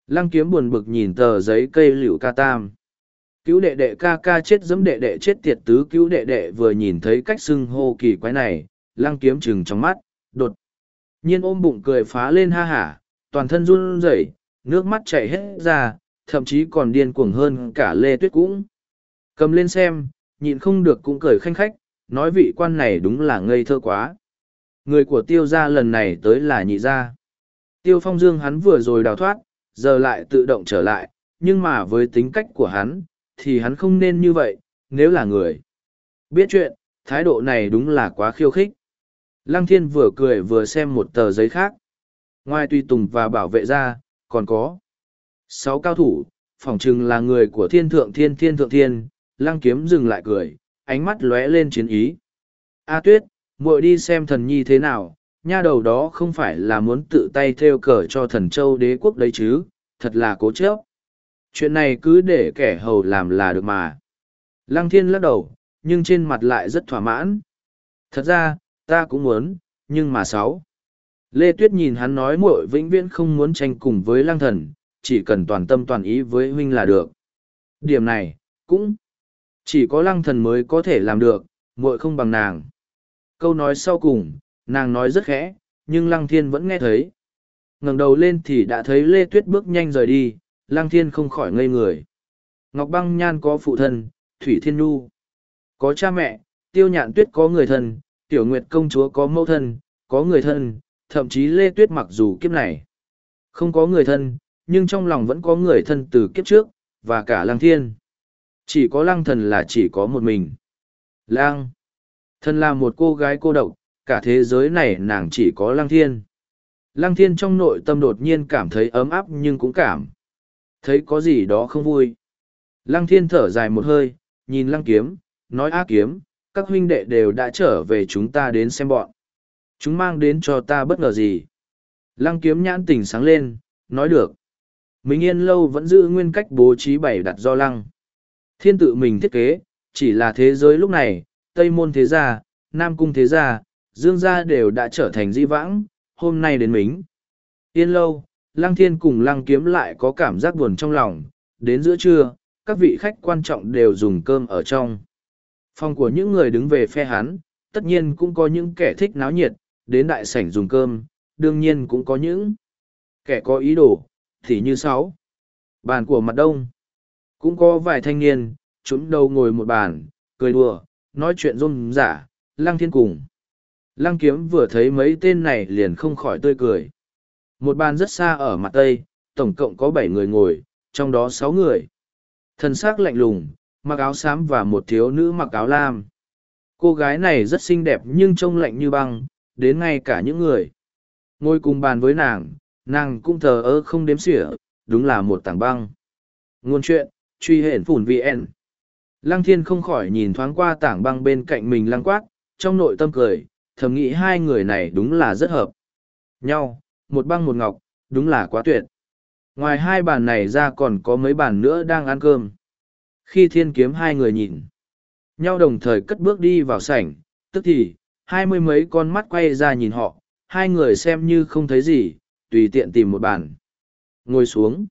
Lăng kiếm buồn bực nhìn tờ giấy cây liễu ca tam. Cứu đệ đệ ca ca chết dẫm đệ đệ chết tiệt tứ cứu đệ đệ vừa nhìn thấy cách xưng hô kỳ quái này, lăng kiếm chừng trong mắt, đột. Nhiên ôm bụng cười phá lên ha hả, toàn thân run rẩy, nước mắt chảy hết ra, thậm chí còn điên cuồng hơn cả Lê Tuyết cũng. Cầm lên xem, nhịn không được cũng cười khanh khách, nói vị quan này đúng là ngây thơ quá. Người của tiêu gia lần này tới là nhị gia. Tiêu phong dương hắn vừa rồi đào thoát, giờ lại tự động trở lại, nhưng mà với tính cách của hắn, thì hắn không nên như vậy, nếu là người. Biết chuyện, thái độ này đúng là quá khiêu khích. Lăng thiên vừa cười vừa xem một tờ giấy khác. Ngoài tùy tùng và bảo vệ ra, còn có sáu cao thủ, phỏng chừng là người của thiên thượng thiên thiên thượng thiên, lăng kiếm dừng lại cười, ánh mắt lóe lên chiến ý. A tuyết, muội đi xem thần nhi thế nào, nha đầu đó không phải là muốn tự tay theo cờ cho thần châu đế quốc đấy chứ, thật là cố chấp. Chuyện này cứ để kẻ hầu làm là được mà. Lăng thiên lắc đầu, nhưng trên mặt lại rất thỏa mãn. Thật ra, ta cũng muốn, nhưng mà sáu. Lê Tuyết nhìn hắn nói muội vĩnh viễn không muốn tranh cùng với lăng thần, chỉ cần toàn tâm toàn ý với huynh là được. Điểm này, cũng chỉ có lăng thần mới có thể làm được, muội không bằng nàng. Câu nói sau cùng, nàng nói rất khẽ, nhưng lăng thiên vẫn nghe thấy. ngẩng đầu lên thì đã thấy Lê Tuyết bước nhanh rời đi, lăng thiên không khỏi ngây người. Ngọc băng nhan có phụ thân, Thủy Thiên Nhu. Có cha mẹ, tiêu nhạn tuyết có người thân, tiểu nguyệt công chúa có mẫu thân, có người thân, thậm chí Lê Tuyết mặc dù kiếp này không có người thân, nhưng trong lòng vẫn có người thân từ kiếp trước, và cả lăng thiên. Chỉ có lăng thần là chỉ có một mình. Lăng. Thần là một cô gái cô độc, cả thế giới này nàng chỉ có lăng thiên. Lăng thiên trong nội tâm đột nhiên cảm thấy ấm áp nhưng cũng cảm. Thấy có gì đó không vui. Lăng thiên thở dài một hơi, nhìn lăng kiếm, nói á kiếm, các huynh đệ đều đã trở về chúng ta đến xem bọn. Chúng mang đến cho ta bất ngờ gì. Lăng kiếm nhãn tỉnh sáng lên, nói được. Mình yên lâu vẫn giữ nguyên cách bố trí bảy đặt do lăng. Thiên tự mình thiết kế, chỉ là thế giới lúc này, Tây Môn Thế Gia, Nam Cung Thế Gia, Dương Gia đều đã trở thành di vãng, hôm nay đến mình. Yên lâu, Lăng Thiên cùng Lăng Kiếm lại có cảm giác buồn trong lòng, đến giữa trưa, các vị khách quan trọng đều dùng cơm ở trong. Phòng của những người đứng về phe hắn, tất nhiên cũng có những kẻ thích náo nhiệt, đến đại sảnh dùng cơm, đương nhiên cũng có những kẻ có ý đồ, thì như sáu. Bàn của mặt đông, cũng có vài thanh niên, chúng đầu ngồi một bàn, cười đùa, nói chuyện rôm giả, lăng thiên cùng. Lăng kiếm vừa thấy mấy tên này liền không khỏi tươi cười. Một bàn rất xa ở mặt tây, tổng cộng có bảy người ngồi, trong đó sáu người. thần sắc lạnh lùng, mặc áo xám và một thiếu nữ mặc áo lam. Cô gái này rất xinh đẹp nhưng trông lạnh như băng, đến ngay cả những người. Ngồi cùng bàn với nàng, nàng cũng thờ ơ không đếm xỉa, đúng là một tảng băng. Ngôn chuyện, truy hển phủn VN. Lăng thiên không khỏi nhìn thoáng qua tảng băng bên cạnh mình lăng quát, trong nội tâm cười, thầm nghĩ hai người này đúng là rất hợp. Nhau, một băng một ngọc, đúng là quá tuyệt. Ngoài hai bàn này ra còn có mấy bàn nữa đang ăn cơm. Khi thiên kiếm hai người nhìn, nhau đồng thời cất bước đi vào sảnh, tức thì, hai mươi mấy con mắt quay ra nhìn họ, hai người xem như không thấy gì, tùy tiện tìm một bàn. Ngồi xuống.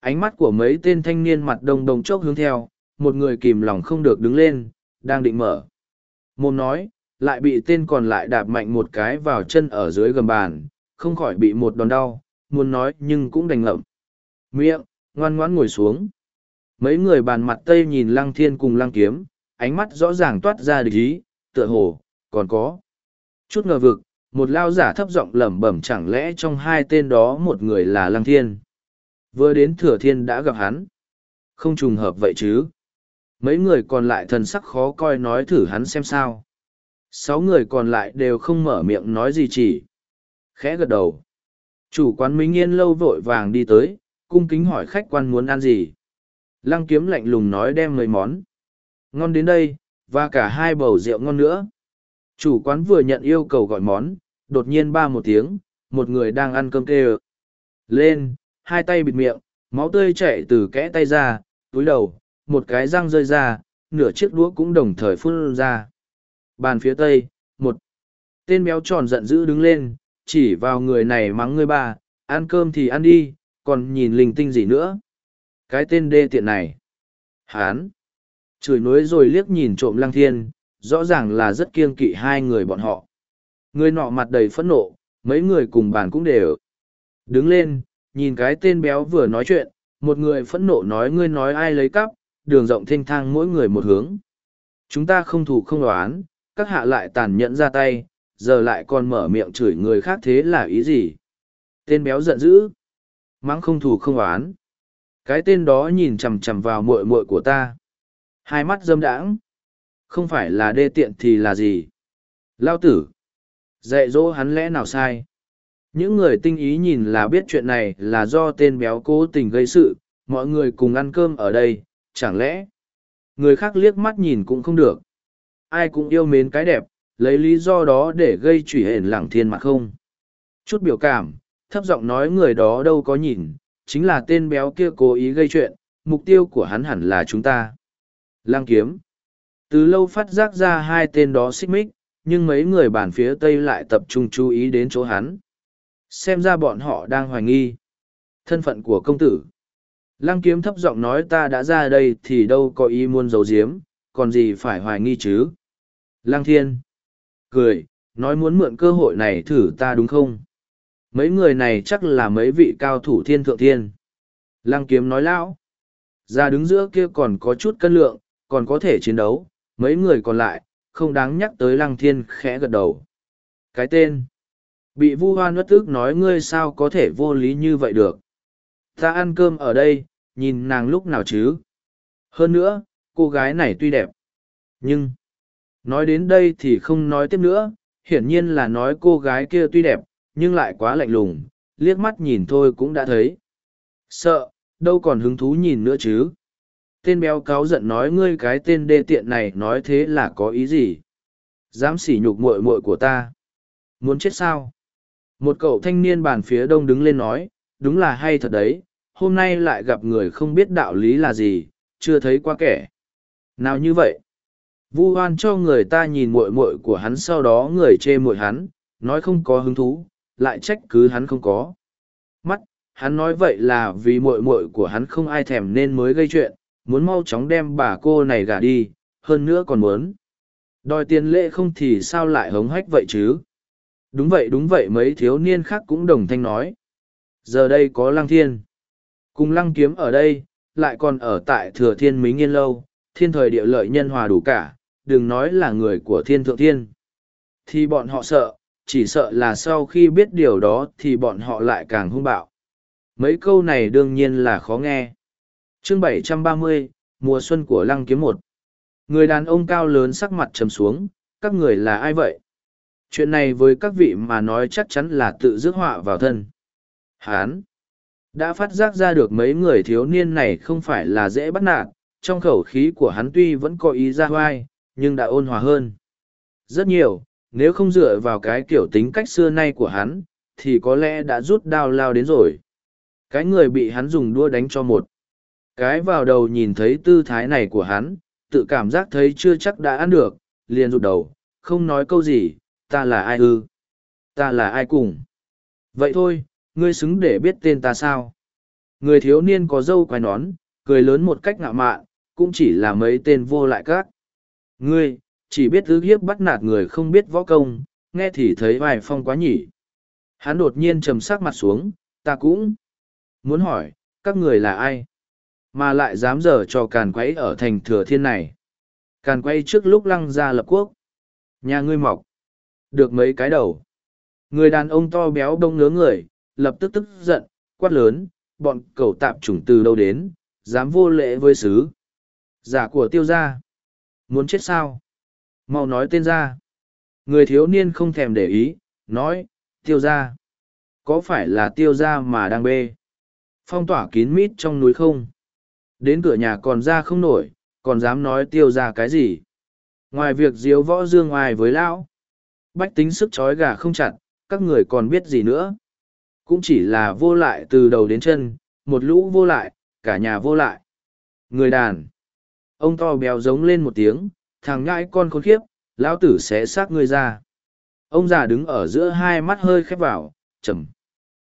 Ánh mắt của mấy tên thanh niên mặt đồng đồng chốc hướng theo, một người kìm lòng không được đứng lên, đang định mở. Mồm nói, lại bị tên còn lại đạp mạnh một cái vào chân ở dưới gầm bàn, không khỏi bị một đòn đau, muốn nói nhưng cũng đành ngậm. Miệng, ngoan ngoãn ngồi xuống. Mấy người bàn mặt tây nhìn lăng thiên cùng lăng kiếm, ánh mắt rõ ràng toát ra địch ý, tựa hồ, còn có. Chút ngờ vực, một lao giả thấp giọng lẩm bẩm chẳng lẽ trong hai tên đó một người là lăng thiên. Vừa đến thừa thiên đã gặp hắn. Không trùng hợp vậy chứ. Mấy người còn lại thần sắc khó coi nói thử hắn xem sao. Sáu người còn lại đều không mở miệng nói gì chỉ. Khẽ gật đầu. Chủ quán Minh Yên lâu vội vàng đi tới, cung kính hỏi khách quan muốn ăn gì. Lăng kiếm lạnh lùng nói đem mấy món. Ngon đến đây, và cả hai bầu rượu ngon nữa. Chủ quán vừa nhận yêu cầu gọi món, đột nhiên ba một tiếng, một người đang ăn cơm kê Lên, hai tay bịt miệng, máu tươi chảy từ kẽ tay ra, túi đầu, một cái răng rơi ra, nửa chiếc đũa cũng đồng thời phun ra. Bàn phía tây, một tên béo tròn giận dữ đứng lên, chỉ vào người này mắng ngươi ba, ăn cơm thì ăn đi, còn nhìn linh tinh gì nữa. Cái tên đê tiện này. Hán. Chửi nối rồi liếc nhìn trộm lăng thiên, rõ ràng là rất kiêng kỵ hai người bọn họ. Người nọ mặt đầy phẫn nộ, mấy người cùng bàn cũng đều. Đứng lên, nhìn cái tên béo vừa nói chuyện, một người phẫn nộ nói ngươi nói ai lấy cắp, đường rộng thênh thang mỗi người một hướng. Chúng ta không thủ không đoán, các hạ lại tàn nhẫn ra tay, giờ lại còn mở miệng chửi người khác thế là ý gì? Tên béo giận dữ. Mắng không thù không oán. Cái tên đó nhìn chằm chằm vào muội muội của ta. Hai mắt dâm đãng. Không phải là đê tiện thì là gì? Lao tử. Dạy dỗ hắn lẽ nào sai? Những người tinh ý nhìn là biết chuyện này là do tên béo cố tình gây sự, mọi người cùng ăn cơm ở đây, chẳng lẽ người khác liếc mắt nhìn cũng không được. Ai cũng yêu mến cái đẹp, lấy lý do đó để gây chủy hển lẳng thiên mặt không. Chút biểu cảm, thấp giọng nói người đó đâu có nhìn, chính là tên béo kia cố ý gây chuyện, mục tiêu của hắn hẳn là chúng ta. Lăng kiếm. Từ lâu phát giác ra hai tên đó xích mích, nhưng mấy người bản phía tây lại tập trung chú ý đến chỗ hắn. Xem ra bọn họ đang hoài nghi. Thân phận của công tử. Lăng kiếm thấp giọng nói ta đã ra đây thì đâu có ý muốn giấu giếm, còn gì phải hoài nghi chứ. Lăng thiên. Cười, nói muốn mượn cơ hội này thử ta đúng không? Mấy người này chắc là mấy vị cao thủ thiên thượng thiên. Lăng kiếm nói lão. Ra đứng giữa kia còn có chút cân lượng, còn có thể chiến đấu, mấy người còn lại, không đáng nhắc tới lăng thiên khẽ gật đầu. Cái tên. Bị vu hoan bất ức nói ngươi sao có thể vô lý như vậy được. Ta ăn cơm ở đây, nhìn nàng lúc nào chứ. Hơn nữa, cô gái này tuy đẹp. Nhưng, nói đến đây thì không nói tiếp nữa, hiển nhiên là nói cô gái kia tuy đẹp, nhưng lại quá lạnh lùng, liếc mắt nhìn thôi cũng đã thấy. Sợ, đâu còn hứng thú nhìn nữa chứ. Tên béo cáo giận nói ngươi cái tên đê tiện này nói thế là có ý gì? Dám sỉ nhục muội muội của ta. Muốn chết sao? Một cậu thanh niên bàn phía đông đứng lên nói, đúng là hay thật đấy, hôm nay lại gặp người không biết đạo lý là gì, chưa thấy qua kẻ. Nào như vậy? Vu hoan cho người ta nhìn muội muội của hắn sau đó người chê muội hắn, nói không có hứng thú, lại trách cứ hắn không có. Mắt, hắn nói vậy là vì muội muội của hắn không ai thèm nên mới gây chuyện, muốn mau chóng đem bà cô này gả đi, hơn nữa còn muốn. Đòi tiền lễ không thì sao lại hống hách vậy chứ? Đúng vậy đúng vậy mấy thiếu niên khác cũng đồng thanh nói. Giờ đây có lăng thiên. Cùng lăng kiếm ở đây, lại còn ở tại thừa thiên mính yên lâu, thiên thời địa lợi nhân hòa đủ cả, đừng nói là người của thiên thượng thiên. Thì bọn họ sợ, chỉ sợ là sau khi biết điều đó thì bọn họ lại càng hung bạo. Mấy câu này đương nhiên là khó nghe. Chương 730, mùa xuân của lăng kiếm một. Người đàn ông cao lớn sắc mặt trầm xuống, các người là ai vậy? Chuyện này với các vị mà nói chắc chắn là tự rước họa vào thân. Hán! Đã phát giác ra được mấy người thiếu niên này không phải là dễ bắt nạt, trong khẩu khí của hắn tuy vẫn có ý ra hoai, nhưng đã ôn hòa hơn. Rất nhiều, nếu không dựa vào cái kiểu tính cách xưa nay của hắn, thì có lẽ đã rút đao lao đến rồi. Cái người bị hắn dùng đua đánh cho một. Cái vào đầu nhìn thấy tư thái này của hắn, tự cảm giác thấy chưa chắc đã ăn được, liền rụt đầu, không nói câu gì, ta là ai ư? Ta là ai cùng? Vậy thôi, ngươi xứng để biết tên ta sao? Người thiếu niên có dâu quai nón, cười lớn một cách ngạo mạn, cũng chỉ là mấy tên vô lại các. Ngươi, chỉ biết ước hiếp bắt nạt người không biết võ công, nghe thì thấy vài phong quá nhỉ. Hắn đột nhiên trầm sắc mặt xuống, ta cũng muốn hỏi, các người là ai? Mà lại dám dở cho càn quấy ở thành thừa thiên này. Càn quay trước lúc lăng ra lập quốc. Nhà ngươi mọc. Được mấy cái đầu. Người đàn ông to béo đông ngớ người, lập tức tức giận, quát lớn, bọn cẩu tạp chủng từ đâu đến, dám vô lễ với sứ. Giả của tiêu gia. Muốn chết sao? Mau nói tên ra. Người thiếu niên không thèm để ý, nói, tiêu gia. Có phải là tiêu ra mà đang bê? Phong tỏa kín mít trong núi không? Đến cửa nhà còn ra không nổi, còn dám nói tiêu ra cái gì? Ngoài việc diếu võ dương ngoài với lão, bách tính sức chói gà không chặt, các người còn biết gì nữa? Cũng chỉ là vô lại từ đầu đến chân, một lũ vô lại, cả nhà vô lại. Người đàn. Ông to béo giống lên một tiếng, thằng nhãi con khốn khiếp, lão tử sẽ xác ngươi ra. Ông già đứng ở giữa hai mắt hơi khép vào, chầm.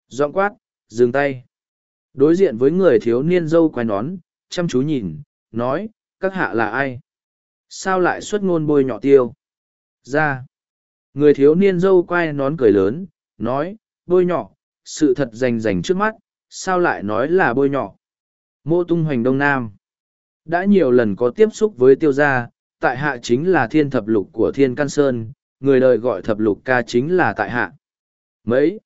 Giọng quát, dừng tay. Đối diện với người thiếu niên dâu quai nón, chăm chú nhìn, nói, các hạ là ai? Sao lại xuất ngôn bôi nhọ tiêu? Ra. Người thiếu niên dâu quai nón cười lớn, nói, bôi nhọ, sự thật rành rành trước mắt, sao lại nói là bôi nhọ? Mô tung hoành đông nam. Đã nhiều lần có tiếp xúc với tiêu gia, tại hạ chính là thiên thập lục của thiên can sơn, người đời gọi thập lục ca chính là tại hạ. Mấy?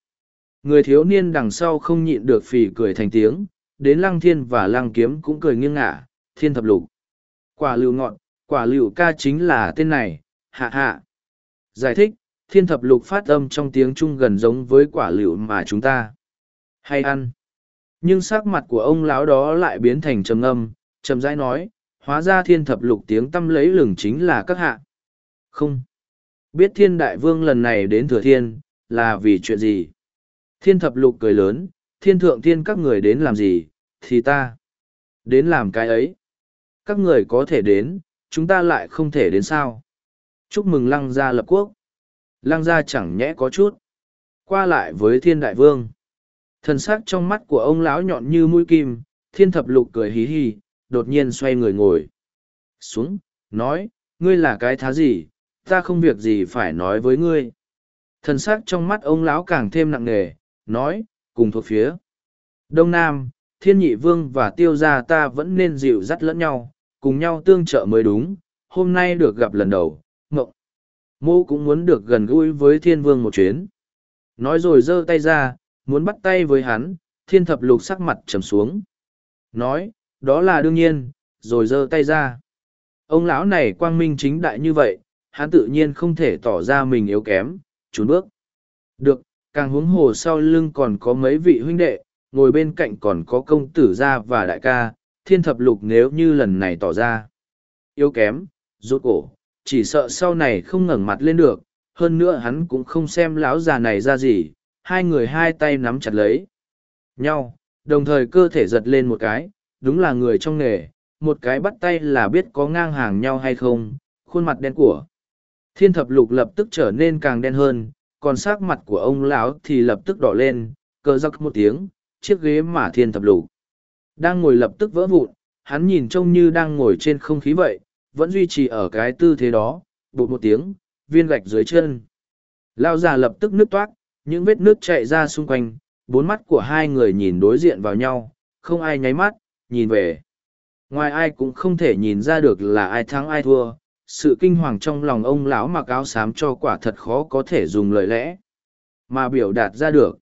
Người thiếu niên đằng sau không nhịn được phì cười thành tiếng, đến lăng thiên và lăng kiếm cũng cười nghiêng ngả, thiên thập lục. Quả lưu ngọn, quả lưu ca chính là tên này, hạ hạ. Giải thích, thiên thập lục phát âm trong tiếng Trung gần giống với quả lưu mà chúng ta hay ăn. Nhưng sắc mặt của ông lão đó lại biến thành trầm âm trầm rãi nói, hóa ra thiên thập lục tiếng tâm lấy lừng chính là các hạ. Không. Biết thiên đại vương lần này đến thừa thiên, là vì chuyện gì? Thiên thập lục cười lớn, thiên thượng thiên các người đến làm gì, thì ta. Đến làm cái ấy. Các người có thể đến, chúng ta lại không thể đến sao. Chúc mừng lăng gia lập quốc. Lăng gia chẳng nhẽ có chút. Qua lại với thiên đại vương. Thần sắc trong mắt của ông lão nhọn như mũi kim, thiên thập lục cười hí hí, đột nhiên xoay người ngồi. Xuống, nói, ngươi là cái thá gì, ta không việc gì phải nói với ngươi. Thần sắc trong mắt ông lão càng thêm nặng nề, nói, cùng thuộc phía. Đông Nam, thiên nhị vương và tiêu gia ta vẫn nên dịu dắt lẫn nhau, cùng nhau tương trợ mới đúng, hôm nay được gặp lần đầu, ngộng. Mô cũng muốn được gần gũi với thiên vương một chuyến. Nói rồi giơ tay ra, muốn bắt tay với hắn, thiên thập lục sắc mặt trầm xuống. Nói, đó là đương nhiên, rồi giơ tay ra. Ông lão này quang minh chính đại như vậy, hắn tự nhiên không thể tỏ ra mình yếu kém, trốn bước. Được, càng huống hồ sau lưng còn có mấy vị huynh đệ, ngồi bên cạnh còn có công tử gia và đại ca, thiên thập lục nếu như lần này tỏ ra. Yếu kém, rốt cổ, chỉ sợ sau này không ngẩng mặt lên được, hơn nữa hắn cũng không xem lão già này ra gì, hai người hai tay nắm chặt lấy nhau, đồng thời cơ thể giật lên một cái, đúng là người trong nghề, một cái bắt tay là biết có ngang hàng nhau hay không, khuôn mặt đen của. Thiên thập lục lập tức trở nên càng đen hơn, còn sắc mặt của ông lão thì lập tức đỏ lên, cơ giặc một tiếng, chiếc ghế mà thiên thập lục. Đang ngồi lập tức vỡ vụn, hắn nhìn trông như đang ngồi trên không khí vậy, vẫn duy trì ở cái tư thế đó, bụt một tiếng, viên gạch dưới chân. Lao già lập tức nước toát, những vết nước chạy ra xung quanh, bốn mắt của hai người nhìn đối diện vào nhau, không ai nháy mắt, nhìn về. Ngoài ai cũng không thể nhìn ra được là ai thắng ai thua, sự kinh hoàng trong lòng ông lão mặc áo xám cho quả thật khó có thể dùng lời lẽ mà biểu đạt ra được.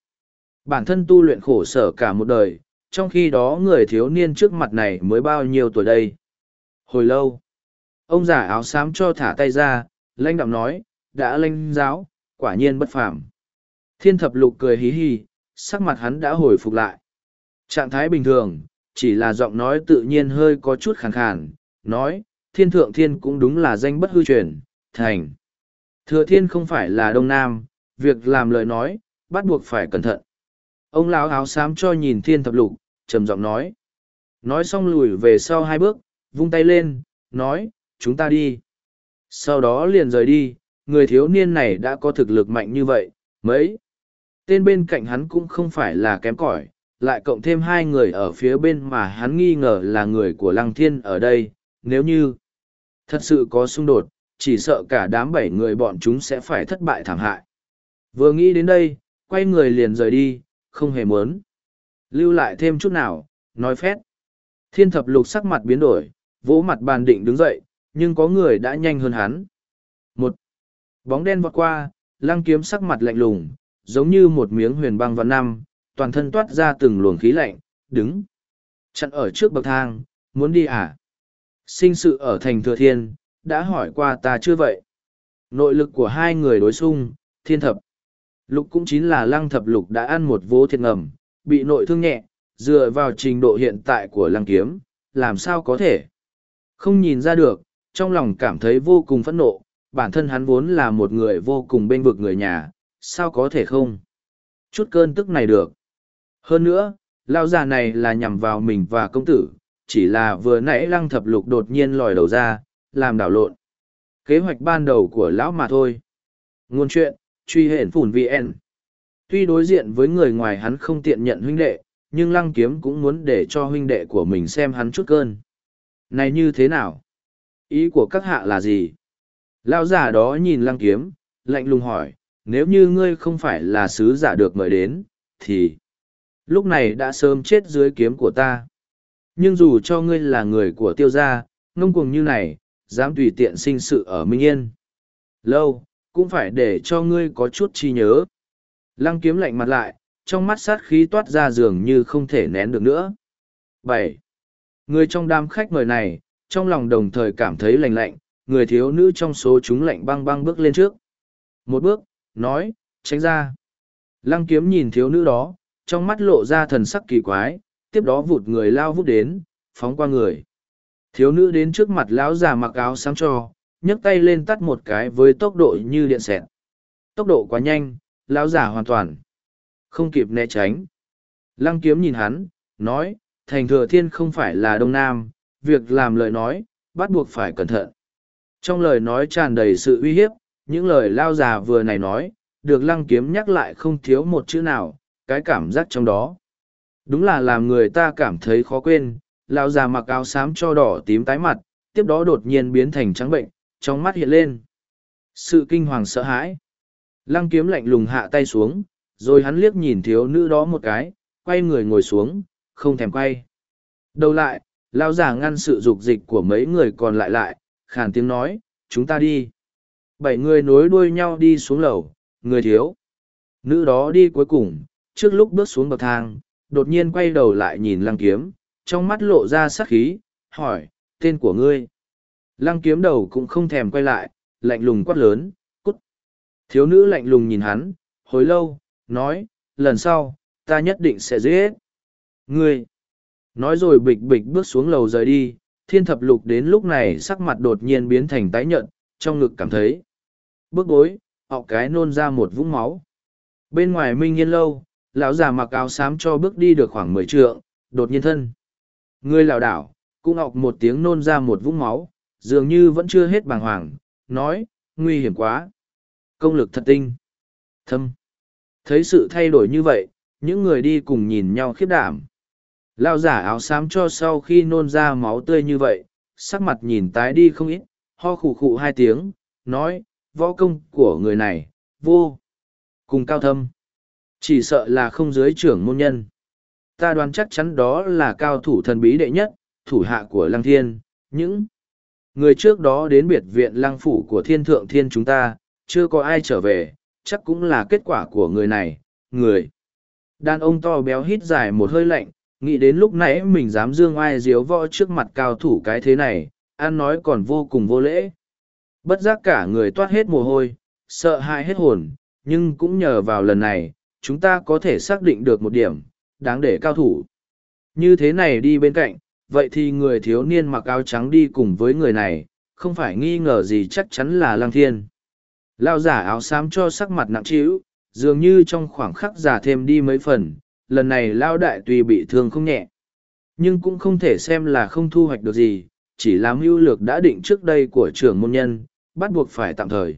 Bản thân tu luyện khổ sở cả một đời trong khi đó người thiếu niên trước mặt này mới bao nhiêu tuổi đây? Hồi lâu ông giả áo xám cho thả tay ra lãnh đạm nói đã lanh giáo quả nhiên bất phàm. Thiên thập lục cười hí hí sắc mặt hắn đã hồi phục lại. Trạng thái bình thường chỉ là giọng nói tự nhiên hơi có chút khàn khàn nói thiên thượng thiên cũng đúng là danh bất hư truyền, thành. Thừa thiên không phải là đông nam, việc làm lời nói, bắt buộc phải cẩn thận. Ông lão áo xám cho nhìn thiên thập lục, trầm giọng nói. Nói xong lùi về sau hai bước, vung tay lên, nói, chúng ta đi. Sau đó liền rời đi, người thiếu niên này đã có thực lực mạnh như vậy, mấy. Tên bên cạnh hắn cũng không phải là kém cỏi, lại cộng thêm hai người ở phía bên mà hắn nghi ngờ là người của lăng thiên ở đây, nếu như thật sự có xung đột, chỉ sợ cả đám bảy người bọn chúng sẽ phải thất bại thảm hại. Vừa nghĩ đến đây, quay người liền rời đi, không hề muốn. Lưu lại thêm chút nào, nói phét. Thiên thập lục sắc mặt biến đổi, vỗ mặt bàn định đứng dậy, nhưng có người đã nhanh hơn hắn. Một bóng đen vọt qua, lăng kiếm sắc mặt lạnh lùng, giống như một miếng huyền băng vào năm, toàn thân toát ra từng luồng khí lạnh, đứng. Chặn ở trước bậc thang, muốn đi à? sinh sự ở thành thừa thiên, đã hỏi qua ta chưa vậy? Nội lực của hai người đối xung, thiên thập. Lục cũng chính là lăng thập lục đã ăn một vô thiệt ngầm, bị nội thương nhẹ, dựa vào trình độ hiện tại của lăng kiếm, làm sao có thể. Không nhìn ra được, trong lòng cảm thấy vô cùng phẫn nộ, bản thân hắn vốn là một người vô cùng bên vực người nhà, sao có thể không? Chút cơn tức này được. Hơn nữa, lao già này là nhằm vào mình và công tử, chỉ là vừa nãy lăng thập lục đột nhiên lòi đầu ra, làm đảo lộn. Kế hoạch ban đầu của lão mà thôi. Ngôn chuyện, truy hển phủn VN. Tuy đối diện với người ngoài hắn không tiện nhận huynh đệ, nhưng lăng kiếm cũng muốn để cho huynh đệ của mình xem hắn chút cơn. Này như thế nào? Ý của các hạ là gì? Lão giả đó nhìn lăng kiếm, lạnh lùng hỏi, nếu như ngươi không phải là sứ giả được mời đến, thì lúc này đã sớm chết dưới kiếm của ta. Nhưng dù cho ngươi là người của tiêu gia, ngông cuồng như này, dám tùy tiện sinh sự ở Minh Yên. Lâu, cũng phải để cho ngươi có chút chi nhớ. Lăng kiếm lạnh mặt lại, trong mắt sát khí toát ra dường như không thể nén được nữa. bảy Người trong đám khách mời này, trong lòng đồng thời cảm thấy lạnh lạnh, người thiếu nữ trong số chúng lạnh băng băng bước lên trước. Một bước, nói, tránh ra. Lăng kiếm nhìn thiếu nữ đó, trong mắt lộ ra thần sắc kỳ quái, tiếp đó vụt người lao vút đến, phóng qua người. Thiếu nữ đến trước mặt lão già mặc áo sáng cho, nhấc tay lên tắt một cái với tốc độ như điện xẹt. Tốc độ quá nhanh, lão già hoàn toàn. Không kịp né tránh. Lăng kiếm nhìn hắn, nói, thành thừa thiên không phải là đông nam, việc làm lời nói, bắt buộc phải cẩn thận. Trong lời nói tràn đầy sự uy hiếp, những lời lao già vừa này nói, được lăng kiếm nhắc lại không thiếu một chữ nào, cái cảm giác trong đó. Đúng là làm người ta cảm thấy khó quên, lão già mặc áo xám cho đỏ tím tái mặt, tiếp đó đột nhiên biến thành trắng bệnh, trong mắt hiện lên. Sự kinh hoàng sợ hãi. Lăng kiếm lạnh lùng hạ tay xuống, rồi hắn liếc nhìn thiếu nữ đó một cái, quay người ngồi xuống, không thèm quay. Đầu lại, lão già ngăn sự dục dịch của mấy người còn lại lại, khàn tiếng nói, chúng ta đi. Bảy người nối đuôi nhau đi xuống lầu, người thiếu. Nữ đó đi cuối cùng, trước lúc bước xuống bậc thang, đột nhiên quay đầu lại nhìn lăng kiếm, trong mắt lộ ra sắc khí, hỏi, tên của ngươi. Lăng kiếm đầu cũng không thèm quay lại, lạnh lùng quát lớn, cút. Thiếu nữ lạnh lùng nhìn hắn, hồi lâu, nói, lần sau, ta nhất định sẽ giết. Ngươi. Nói rồi bịch bịch bước xuống lầu rời đi, thiên thập lục đến lúc này sắc mặt đột nhiên biến thành tái nhợt, trong ngực cảm thấy. Bước bối, họ cái nôn ra một vũng máu. Bên ngoài minh yên lâu, lão già mặc áo xám cho bước đi được khoảng mười trượng, đột nhiên thân. Người lảo đảo, cũng ọc một tiếng nôn ra một vũng máu, dường như vẫn chưa hết bàng hoàng, nói, nguy hiểm quá. Công lực thật tinh. Thâm. Thấy sự thay đổi như vậy, những người đi cùng nhìn nhau khiếp đảm. Lao giả áo xám cho sau khi nôn ra máu tươi như vậy, sắc mặt nhìn tái đi không ít, ho khủ khụ hai tiếng, nói, võ công của người này, vô, cùng cao thâm. Chỉ sợ là không dưới trưởng môn nhân. Ta đoán chắc chắn đó là cao thủ thần bí đệ nhất, thủ hạ của lăng thiên, những người trước đó đến biệt viện lăng phủ của thiên thượng thiên chúng ta, chưa có ai trở về, chắc cũng là kết quả của người này, người. Đàn ông to béo hít dài một hơi lạnh, nghĩ đến lúc nãy mình dám dương ai diếu võ trước mặt cao thủ cái thế này, ăn nói còn vô cùng vô lễ. Bất giác cả người toát hết mồ hôi, sợ hãi hết hồn, nhưng cũng nhờ vào lần này, chúng ta có thể xác định được một điểm, đáng để cao thủ. Như thế này đi bên cạnh, vậy thì người thiếu niên mặc áo trắng đi cùng với người này, không phải nghi ngờ gì chắc chắn là Lăng Thiên. Lao giả áo xám cho sắc mặt nặng trĩu, dường như trong khoảng khắc giả thêm đi mấy phần, lần này Lao đại tuy bị thương không nhẹ. Nhưng cũng không thể xem là không thu hoạch được gì, chỉ là mưu lược đã định trước đây của trưởng môn nhân, bắt buộc phải tạm thời.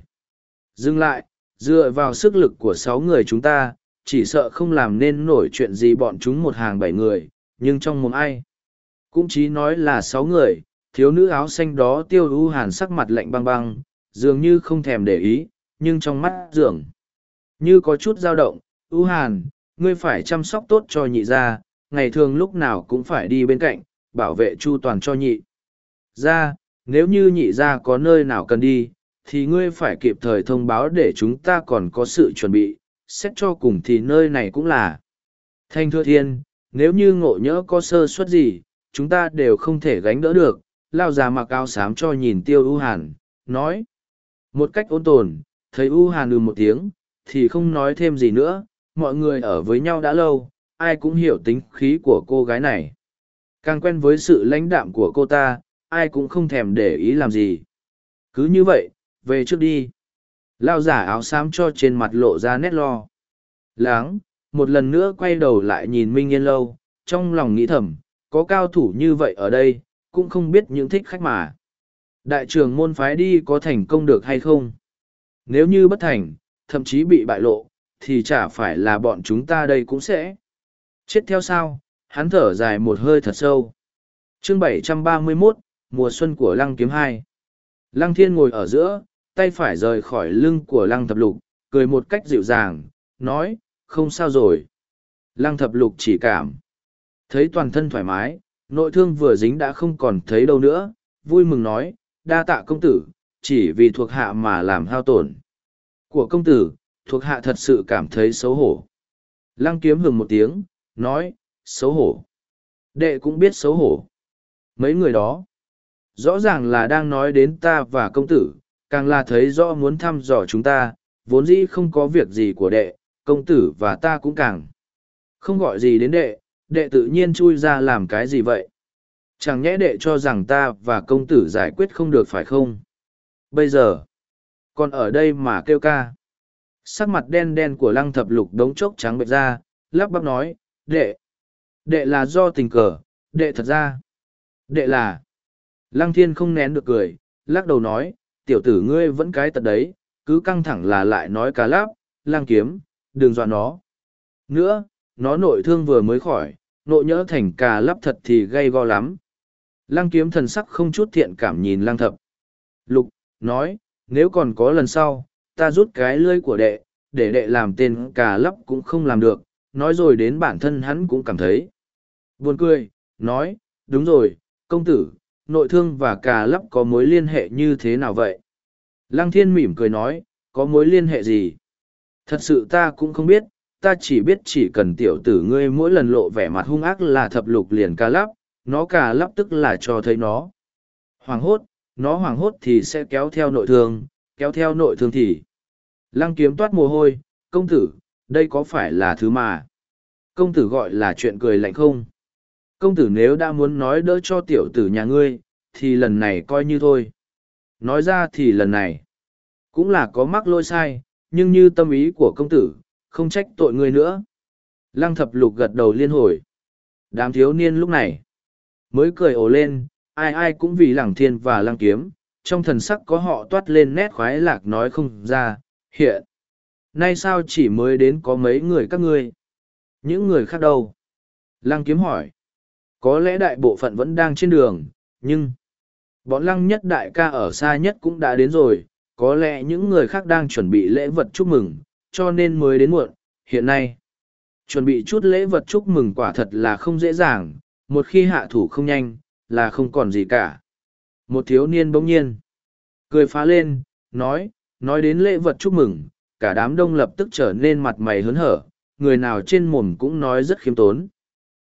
Dừng lại, dựa vào sức lực của sáu người chúng ta, chỉ sợ không làm nên nổi chuyện gì bọn chúng một hàng bảy người, nhưng trong mồm ai. Cũng chỉ nói là sáu người, thiếu nữ áo xanh đó tiêu ưu hàn sắc mặt lạnh băng băng, dường như không thèm để ý, nhưng trong mắt dường như có chút dao động. ưu hàn, ngươi phải chăm sóc tốt cho nhị gia, ngày thường lúc nào cũng phải đi bên cạnh, bảo vệ chu toàn cho nhị. Gia, nếu như nhị gia có nơi nào cần đi, thì ngươi phải kịp thời thông báo để chúng ta còn có sự chuẩn bị, xét cho cùng thì nơi này cũng là. Thanh thưa thiên, nếu như ngộ nhỡ có sơ suất gì, chúng ta đều không thể gánh đỡ được, lao già mặc áo xám cho nhìn tiêu ưu hàn, nói. Một cách ôn tồn, thấy ưu hàn ừ một tiếng, thì không nói thêm gì nữa, mọi người ở với nhau đã lâu, ai cũng hiểu tính khí của cô gái này. Càng quen với sự lãnh đạm của cô ta, ai cũng không thèm để ý làm gì. Cứ như vậy, về trước đi. Lao giả áo xám cho trên mặt lộ ra nét lo. Láng, một lần nữa quay đầu lại nhìn Minh Yên Lâu, trong lòng nghĩ thầm, có cao thủ như vậy ở đây, cũng không biết những thích khách mà. Đại trưởng môn phái đi có thành công được hay không? Nếu như bất thành, thậm chí bị bại lộ, thì chả phải là bọn chúng ta đây cũng sẽ. Chết theo sao, hắn thở dài một hơi thật sâu. chương 731, mùa xuân của lăng kiếm hai. Lăng thiên ngồi ở giữa, tay phải rời khỏi lưng của lăng thập lục, cười một cách dịu dàng, nói, không sao rồi. Lăng thập lục chỉ cảm. Thấy toàn thân thoải mái, nội thương vừa dính đã không còn thấy đâu nữa, vui mừng nói, đa tạ công tử, chỉ vì thuộc hạ mà làm hao tổn. Của công tử, thuộc hạ thật sự cảm thấy xấu hổ. Lăng kiếm hừng một tiếng, nói, xấu hổ. Đệ cũng biết xấu hổ. Mấy người đó, rõ ràng là đang nói đến ta và công tử, càng là thấy rõ muốn thăm dò chúng ta, vốn dĩ không có việc gì của đệ, công tử và ta cũng càng. Không gọi gì đến đệ, đệ tự nhiên chui ra làm cái gì vậy? Chẳng nhẽ đệ cho rằng ta và công tử giải quyết không được phải không? Bây giờ, còn ở đây mà kêu ca. Sắc mặt đen đen của lăng thập lục đống chốc trắng bệch ra, lắp bắp nói, đệ. Đệ là do tình cờ, đệ thật ra. Đệ là. Lăng thiên không nén được cười, lắc đầu nói, tiểu tử ngươi vẫn cái tật đấy, cứ căng thẳng là lại nói cá láp, lang kiếm, đừng dọa nó. Nữa, nó nội thương vừa mới khỏi, nội nhỡ thành cà lắp thật thì gây go lắm. Lăng kiếm thần sắc không chút thiện cảm nhìn lăng thập. Lục, nói, nếu còn có lần sau, ta rút cái lưỡi của đệ, để đệ làm tên cà lắp cũng không làm được, nói rồi đến bản thân hắn cũng cảm thấy. Buồn cười, nói, đúng rồi, công tử, nội thương và cà lắp có mối liên hệ như thế nào vậy? Lăng thiên mỉm cười nói, có mối liên hệ gì? Thật sự ta cũng không biết, ta chỉ biết chỉ cần tiểu tử ngươi mỗi lần lộ vẻ mặt hung ác là thập lục liền cà lắp, nó cà lắp tức là cho thấy nó. Hoàng hốt, nó hoàng hốt thì sẽ kéo theo nội thương, kéo theo nội thương thì. Lăng kiếm toát mồ hôi, công tử, đây có phải là thứ mà. Công tử gọi là chuyện cười lạnh không? Công tử nếu đã muốn nói đỡ cho tiểu tử nhà ngươi, thì lần này coi như thôi. Nói ra thì lần này, cũng là có mắc lỗi sai, nhưng như tâm ý của công tử, không trách tội ngươi nữa. Lăng thập lục gật đầu liên hồi. Đám thiếu niên lúc này, mới cười ồ lên, ai ai cũng vì lẳng thiên và lăng kiếm, trong thần sắc có họ toát lên nét khoái lạc nói không ra, hiện. Nay sao chỉ mới đến có mấy người các ngươi? Những người khác đâu? Lăng kiếm hỏi. Có lẽ đại bộ phận vẫn đang trên đường, nhưng... Bọn lăng nhất đại ca ở xa nhất cũng đã đến rồi, có lẽ những người khác đang chuẩn bị lễ vật chúc mừng, cho nên mới đến muộn. Hiện nay, chuẩn bị chút lễ vật chúc mừng quả thật là không dễ dàng, một khi hạ thủ không nhanh, là không còn gì cả. Một thiếu niên bỗng nhiên, cười phá lên, nói, nói đến lễ vật chúc mừng, cả đám đông lập tức trở nên mặt mày hớn hở, người nào trên mồm cũng nói rất khiêm tốn.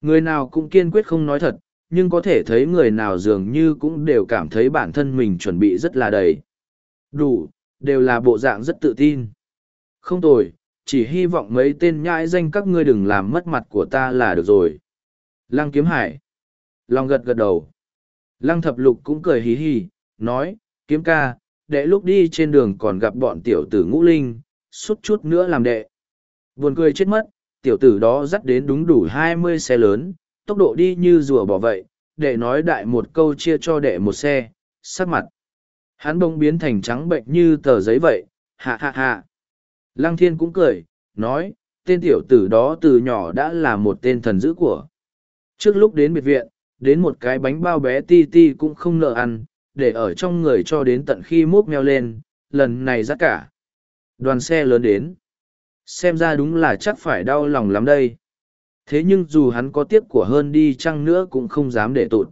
Người nào cũng kiên quyết không nói thật, nhưng có thể thấy người nào dường như cũng đều cảm thấy bản thân mình chuẩn bị rất là đầy. Đủ, đều là bộ dạng rất tự tin. Không tồi, chỉ hy vọng mấy tên nhãi danh các ngươi đừng làm mất mặt của ta là được rồi. Lăng kiếm hải. Long gật gật đầu. Lăng thập lục cũng cười hí hí, nói, kiếm ca, đệ lúc đi trên đường còn gặp bọn tiểu tử ngũ linh, suốt chút nữa làm đệ. Buồn cười chết mất, tiểu tử đó dắt đến đúng đủ hai mươi xe lớn, tốc độ đi như rùa bỏ vậy, đệ nói đại một câu chia cho đệ một xe, sắc mặt. Hắn bông biến thành trắng bệnh như tờ giấy vậy, hạ hạ hạ. Lăng thiên cũng cười, nói, tên tiểu tử đó từ nhỏ đã là một tên thần dữ của. Trước lúc đến biệt viện, đến một cái bánh bao bé ti ti cũng không nợ ăn, để ở trong người cho đến tận khi múc meo lên, lần này rắc cả. Đoàn xe lớn đến. Xem ra đúng là chắc phải đau lòng lắm đây. Thế nhưng dù hắn có tiếc của hơn đi chăng nữa cũng không dám để tụt.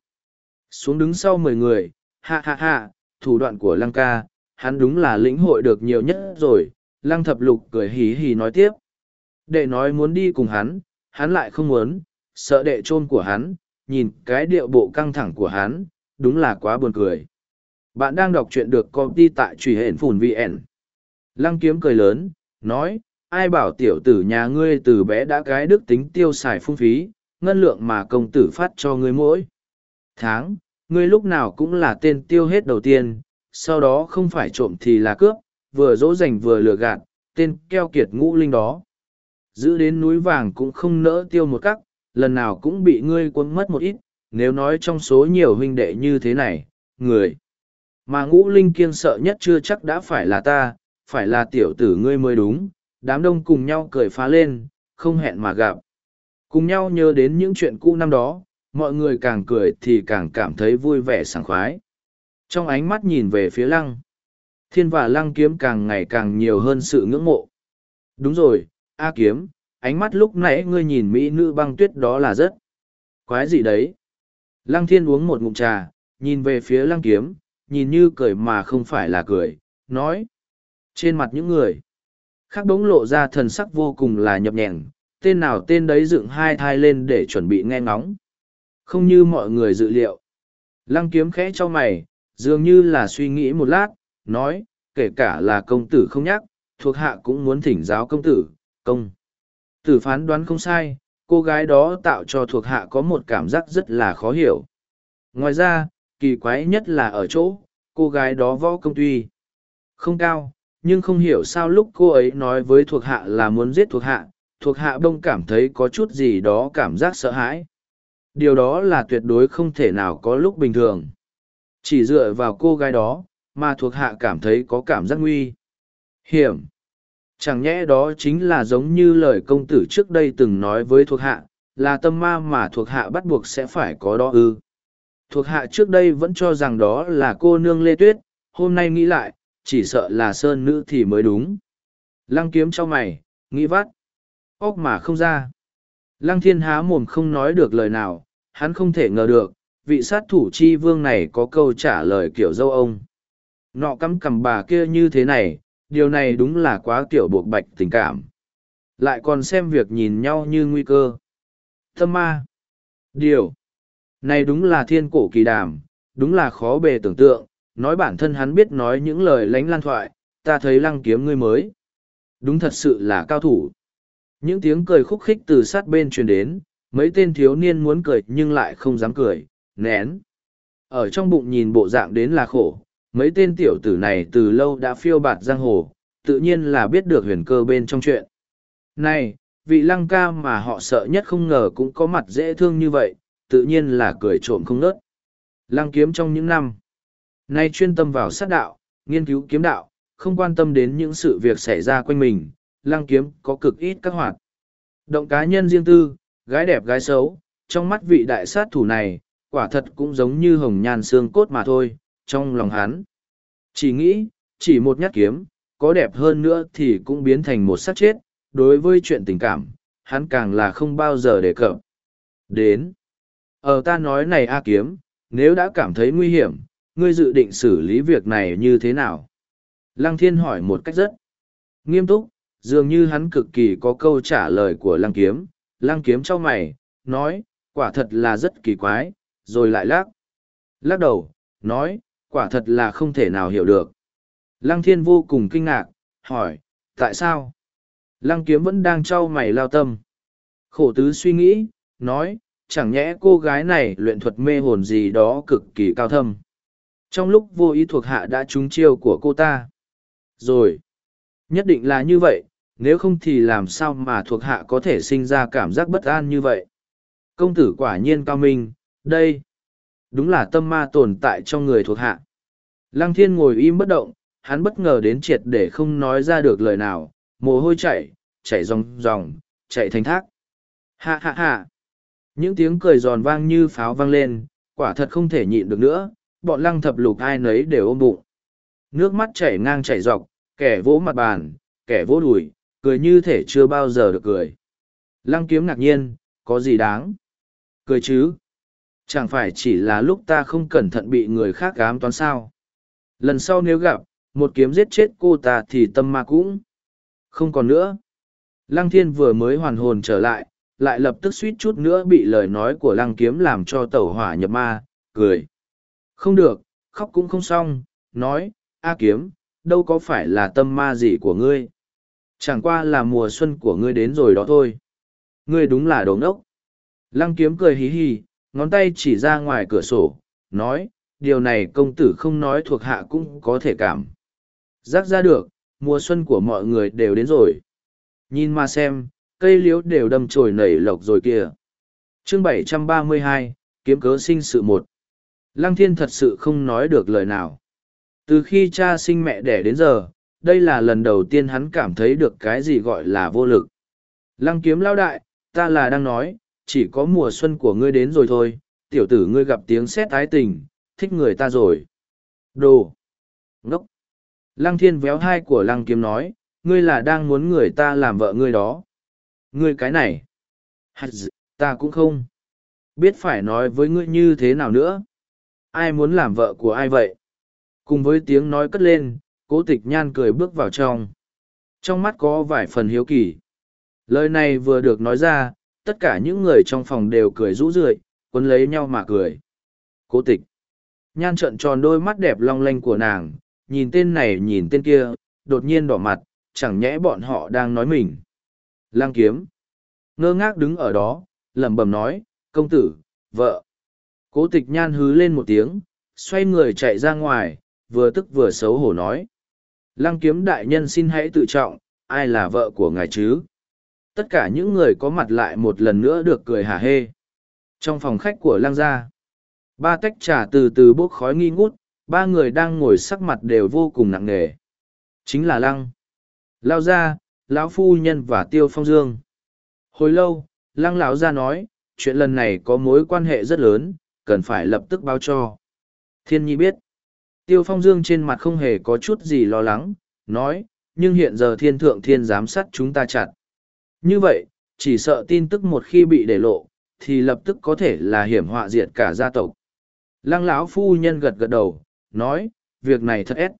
Xuống đứng sau mười người, ha ha ha, thủ đoạn của lăng ca, hắn đúng là lĩnh hội được nhiều nhất rồi. Lăng thập lục cười hì hì nói tiếp. Đệ nói muốn đi cùng hắn, hắn lại không muốn, sợ đệ trôn của hắn, nhìn cái điệu bộ căng thẳng của hắn, đúng là quá buồn cười. Bạn đang đọc truyện được công ty tại truy hển phùn VN. Lăng kiếm cười lớn, nói, ai bảo tiểu tử nhà ngươi từ bé đã cái đức tính tiêu xài phung phí, ngân lượng mà công tử phát cho ngươi mỗi. Tháng, ngươi lúc nào cũng là tên tiêu hết đầu tiên, sau đó không phải trộm thì là cướp, vừa dỗ dành vừa lừa gạt, tên keo kiệt ngũ linh đó. Giữ đến núi vàng cũng không nỡ tiêu một cắc, lần nào cũng bị ngươi quấn mất một ít, nếu nói trong số nhiều huynh đệ như thế này, người. Mà ngũ linh kiên sợ nhất chưa chắc đã phải là ta, phải là tiểu tử ngươi mới đúng, đám đông cùng nhau cười phá lên, không hẹn mà gặp. Cùng nhau nhớ đến những chuyện cũ năm đó, mọi người càng cười thì càng cảm thấy vui vẻ sảng khoái. Trong ánh mắt nhìn về phía lăng, thiên và lăng kiếm càng ngày càng nhiều hơn sự ngưỡng mộ. Đúng rồi, A kiếm, ánh mắt lúc nãy ngươi nhìn mỹ nữ băng tuyết đó là rất quái gì đấy. Lăng thiên uống một ngụm trà, nhìn về phía lăng kiếm, nhìn như cười mà không phải là cười, nói. Trên mặt những người khác bỗng lộ ra thần sắc vô cùng là nhập nhèng, tên nào tên đấy dựng hai thai lên để chuẩn bị nghe ngóng. Không như mọi người dự liệu. Lăng kiếm khẽ cho mày, dường như là suy nghĩ một lát, nói, kể cả là công tử không nhắc, thuộc hạ cũng muốn thỉnh giáo công tử, công. Tử phán đoán không sai, cô gái đó tạo cho thuộc hạ có một cảm giác rất là khó hiểu. Ngoài ra, kỳ quái nhất là ở chỗ, cô gái đó võ công tuy không cao, nhưng không hiểu sao lúc cô ấy nói với thuộc hạ là muốn giết thuộc hạ, thuộc hạ bông cảm thấy có chút gì đó cảm giác sợ hãi. Điều đó là tuyệt đối không thể nào có lúc bình thường. Chỉ dựa vào cô gái đó, mà thuộc hạ cảm thấy có cảm giác nguy hiểm. Chẳng nhẽ đó chính là giống như lời công tử trước đây từng nói với thuộc hạ, là tâm ma mà thuộc hạ bắt buộc sẽ phải có đó ư. Thuộc hạ trước đây vẫn cho rằng đó là cô nương Lê Tuyết, hôm nay nghĩ lại, chỉ sợ là sơn nữ thì mới đúng. Lăng kiếm cho mày, nghĩ vắt. Ốc mà không ra. Lăng thiên há mồm không nói được lời nào, hắn không thể ngờ được, vị sát thủ chi vương này có câu trả lời kiểu dâu ông. Nọ cắm cầm bà kia như thế này, điều này đúng là quá kiểu buộc bạch tình cảm. Lại còn xem việc nhìn nhau như nguy cơ. Thâm ma. Điều. Này đúng là thiên cổ kỳ đàm, đúng là khó bề tưởng tượng, nói bản thân hắn biết nói những lời lánh lan thoại, ta thấy lăng kiếm ngươi mới. Đúng thật sự là cao thủ. Những tiếng cười khúc khích từ sát bên truyền đến, mấy tên thiếu niên muốn cười nhưng lại không dám cười, nén. Ở trong bụng nhìn bộ dạng đến là khổ, mấy tên tiểu tử này từ lâu đã phiêu bạt giang hồ, tự nhiên là biết được huyền cơ bên trong chuyện. Này, vị lăng ca mà họ sợ nhất không ngờ cũng có mặt dễ thương như vậy, tự nhiên là cười trộm không nớt. Lăng kiếm trong những năm, nay chuyên tâm vào sát đạo, nghiên cứu kiếm đạo, không quan tâm đến những sự việc xảy ra quanh mình, lăng kiếm có cực ít các hoạt. Động cá nhân riêng tư, gái đẹp gái xấu, trong mắt vị đại sát thủ này, quả thật cũng giống như hồng nhan xương cốt mà thôi, trong lòng hắn. Chỉ nghĩ, chỉ một nhát kiếm, có đẹp hơn nữa thì cũng biến thành một sát chết, đối với chuyện tình cảm, hắn càng là không bao giờ đề cập. Đến. Ở ta nói này A kiếm, nếu đã cảm thấy nguy hiểm, ngươi dự định xử lý việc này như thế nào? Lăng thiên hỏi một cách rất nghiêm túc, dường như hắn cực kỳ có câu trả lời của lăng kiếm. Lăng kiếm cho mày, nói, quả thật là rất kỳ quái, rồi lại lắc. Lắc đầu, nói, quả thật là không thể nào hiểu được. Lăng thiên vô cùng kinh ngạc, hỏi, tại sao? Lăng kiếm vẫn đang trao mày lao tâm. Khổ tứ suy nghĩ, nói, chẳng nhẽ cô gái này luyện thuật mê hồn gì đó cực kỳ cao thâm. Trong lúc vô ý thuộc hạ đã trúng chiêu của cô ta. Rồi, nhất định là như vậy, nếu không thì làm sao mà thuộc hạ có thể sinh ra cảm giác bất an như vậy. Công tử quả nhiên cao minh, đây, đúng là tâm ma tồn tại trong người thuộc hạ. Lăng thiên ngồi im bất động, hắn bất ngờ đến triệt để không nói ra được lời nào, mồ hôi chảy, chảy ròng ròng, chạy thành thác. Hạ hạ hạ. Những tiếng cười giòn vang như pháo vang lên, quả thật không thể nhịn được nữa, bọn lăng thập lục ai nấy đều ôm bụng. Nước mắt chảy ngang chảy dọc, kẻ vỗ mặt bàn, kẻ vỗ đùi, cười như thể chưa bao giờ được cười. Lăng kiếm ngạc nhiên, có gì đáng? Cười chứ? Chẳng phải chỉ là lúc ta không cẩn thận bị người khác ám toán sao? Lần sau nếu gặp, một kiếm giết chết cô ta thì tâm ma cũng không còn nữa. Lăng thiên vừa mới hoàn hồn trở lại, lại lập tức suýt chút nữa bị lời nói của lăng kiếm làm cho tẩu hỏa nhập ma, cười. Không được, khóc cũng không xong, nói, A kiếm, đâu có phải là tâm ma gì của ngươi. Chẳng qua là mùa xuân của ngươi đến rồi đó thôi. Ngươi đúng là đồ ngốc. Lăng kiếm cười hí hí, ngón tay chỉ ra ngoài cửa sổ, nói, điều này công tử không nói thuộc hạ cũng có thể cảm. Giác ra được, mùa xuân của mọi người đều đến rồi. Nhìn mà xem, cây liễu đều đâm chồi nảy lộc rồi kìa. chương 732, kiếm cớ sinh sự một. Lăng thiên thật sự không nói được lời nào. Từ khi cha sinh mẹ đẻ đến giờ, đây là lần đầu tiên hắn cảm thấy được cái gì gọi là vô lực. Lăng kiếm lao đại, ta là đang nói, chỉ có mùa xuân của ngươi đến rồi thôi, tiểu tử ngươi gặp tiếng sét ái tình, thích người ta rồi. Đồ! Ngốc! Lăng thiên véo hai của lăng kiếm nói, ngươi là đang muốn người ta làm vợ ngươi đó. Ngươi cái này! Hạt ta cũng không. Biết phải nói với ngươi như thế nào nữa. Ai muốn làm vợ của ai vậy? Cùng với tiếng nói cất lên, cố tịch nhan cười bước vào trong. Trong mắt có vài phần hiếu kỳ. Lời này vừa được nói ra, tất cả những người trong phòng đều cười rũ rượi, quấn lấy nhau mà cười. Cố tịch. Nhan trợn tròn đôi mắt đẹp long lanh của nàng, nhìn tên này nhìn tên kia, đột nhiên đỏ mặt, chẳng nhẽ bọn họ đang nói mình. Lang kiếm. Ngơ ngác đứng ở đó, lẩm bẩm nói, công tử, vợ. Cố tịch nhan hứ lên một tiếng, xoay người chạy ra ngoài, vừa tức vừa xấu hổ nói. Lăng kiếm đại nhân xin hãy tự trọng, ai là vợ của ngài chứ? Tất cả những người có mặt lại một lần nữa được cười hả hê. Trong phòng khách của lăng gia, ba tách trà từ từ bốc khói nghi ngút, ba người đang ngồi sắc mặt đều vô cùng nặng nề. Chính là lăng. Lao gia, lão phu nhân và tiêu phong dương. Hồi lâu, lăng lão gia nói, chuyện lần này có mối quan hệ rất lớn, cần phải lập tức báo cho. Thiên nhi biết. Tiêu phong dương trên mặt không hề có chút gì lo lắng, nói, nhưng hiện giờ thiên thượng thiên giám sát chúng ta chặt. Như vậy, chỉ sợ tin tức một khi bị để lộ, thì lập tức có thể là hiểm họa diệt cả gia tộc. Lăng lão phu nhân gật gật đầu, nói, việc này thật ép.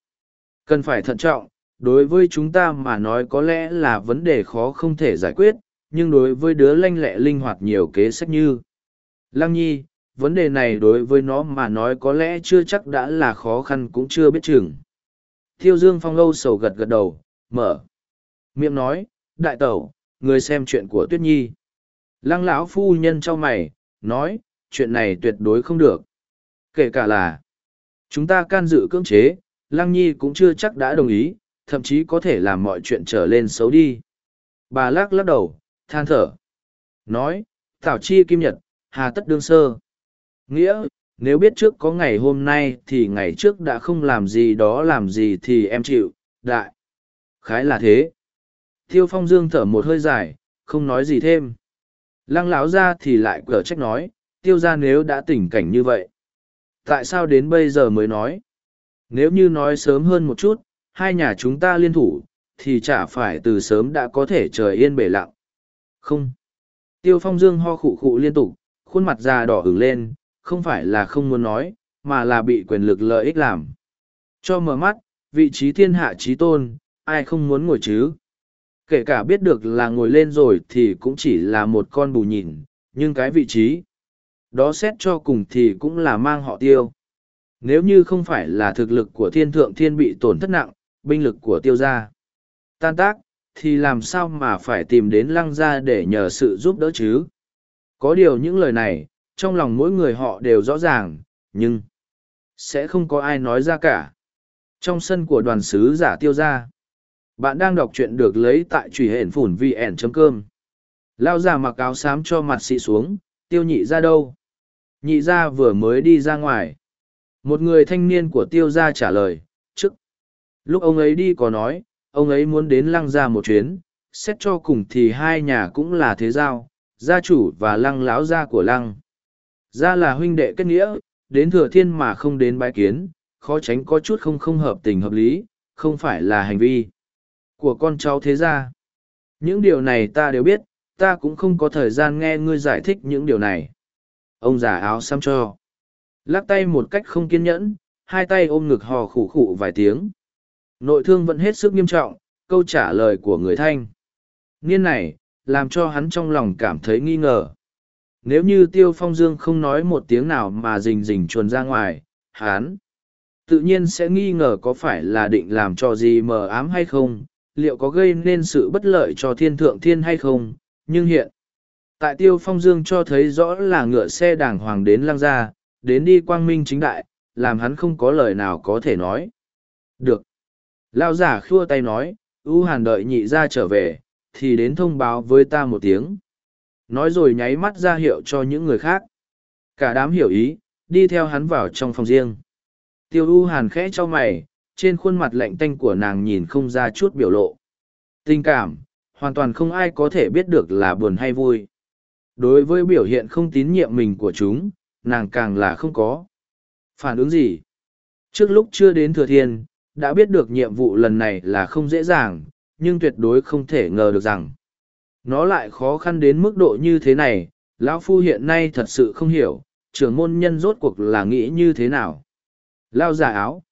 Cần phải thận trọng, đối với chúng ta mà nói có lẽ là vấn đề khó không thể giải quyết, nhưng đối với đứa lanh lẹ linh hoạt nhiều kế sách như. Lăng nhi, vấn đề này đối với nó mà nói có lẽ chưa chắc đã là khó khăn cũng chưa biết chừng. Thiêu Dương Phong Âu sầu gật gật đầu, mở. Miệng nói, đại tẩu, người xem chuyện của Tuyết Nhi. Lăng lão phu nhân cho mày, nói, chuyện này tuyệt đối không được. Kể cả là, chúng ta can dự cưỡng chế, Lăng Nhi cũng chưa chắc đã đồng ý, thậm chí có thể làm mọi chuyện trở lên xấu đi. Bà lắc lắc đầu, than thở. Nói, Thảo Chi Kim Nhật, hà tất đương sơ. Nghĩa, nếu biết trước có ngày hôm nay thì ngày trước đã không làm gì đó làm gì thì em chịu, đại. Khái là thế. Tiêu phong dương thở một hơi dài, không nói gì thêm. Lăng lão ra thì lại cở trách nói, tiêu ra nếu đã tình cảnh như vậy. Tại sao đến bây giờ mới nói? Nếu như nói sớm hơn một chút, hai nhà chúng ta liên thủ, thì chả phải từ sớm đã có thể trời yên bể lặng. Không. Tiêu phong dương ho khụ khụ liên tục, khuôn mặt già đỏ ửng lên, không phải là không muốn nói, mà là bị quyền lực lợi ích làm. Cho mở mắt, vị trí thiên hạ trí tôn, ai không muốn ngồi chứ? Kể cả biết được là ngồi lên rồi thì cũng chỉ là một con bù nhìn, nhưng cái vị trí, đó xét cho cùng thì cũng là mang họ tiêu. Nếu như không phải là thực lực của thiên thượng thiên bị tổn thất nặng, binh lực của tiêu gia tan tác, thì làm sao mà phải tìm đến lăng gia để nhờ sự giúp đỡ chứ? Có điều những lời này, trong lòng mỗi người họ đều rõ ràng, nhưng sẽ không có ai nói ra cả. Trong sân của đoàn sứ giả tiêu gia, bạn đang đọc truyện được lấy tại truy hển phủn vn.com. Lao giả mặc áo xám cho mặt xị xuống, tiêu nhị ra đâu? Nhị ra vừa mới đi ra ngoài. Một người thanh niên của tiêu gia trả lời, trước. Lúc ông ấy đi có nói, ông ấy muốn đến lăng ra một chuyến, xét cho cùng thì hai nhà cũng là thế giao, gia chủ và lăng láo gia của lăng. Ra là huynh đệ kết nghĩa, đến thừa thiên mà không đến bái kiến, khó tránh có chút không không hợp tình hợp lý, không phải là hành vi của con cháu thế gia. Những điều này ta đều biết, ta cũng không có thời gian nghe ngươi giải thích những điều này. Ông già áo xăm cho. Lắc tay một cách không kiên nhẫn, hai tay ôm ngực hò khủ khủ vài tiếng. Nội thương vẫn hết sức nghiêm trọng, câu trả lời của người thanh. Niên này, làm cho hắn trong lòng cảm thấy nghi ngờ. Nếu như Tiêu Phong Dương không nói một tiếng nào mà rình rình chuồn ra ngoài, hắn tự nhiên sẽ nghi ngờ có phải là định làm cho gì mờ ám hay không, liệu có gây nên sự bất lợi cho thiên thượng thiên hay không, nhưng hiện. Tại tiêu phong dương cho thấy rõ là ngựa xe đàng hoàng đến lăng gia, đến đi quang minh chính đại, làm hắn không có lời nào có thể nói. Được. Lao giả khua tay nói, ưu hàn đợi nhị ra trở về, thì đến thông báo với ta một tiếng. Nói rồi nháy mắt ra hiệu cho những người khác. Cả đám hiểu ý, đi theo hắn vào trong phòng riêng. Tiêu U hàn khẽ cho mày, trên khuôn mặt lạnh tanh của nàng nhìn không ra chút biểu lộ. Tình cảm, hoàn toàn không ai có thể biết được là buồn hay vui. Đối với biểu hiện không tín nhiệm mình của chúng, nàng càng là không có. Phản ứng gì? Trước lúc chưa đến thừa thiên, đã biết được nhiệm vụ lần này là không dễ dàng, nhưng tuyệt đối không thể ngờ được rằng nó lại khó khăn đến mức độ như thế này, lão phu hiện nay thật sự không hiểu, trưởng môn nhân rốt cuộc là nghĩ như thế nào. Lao giả áo,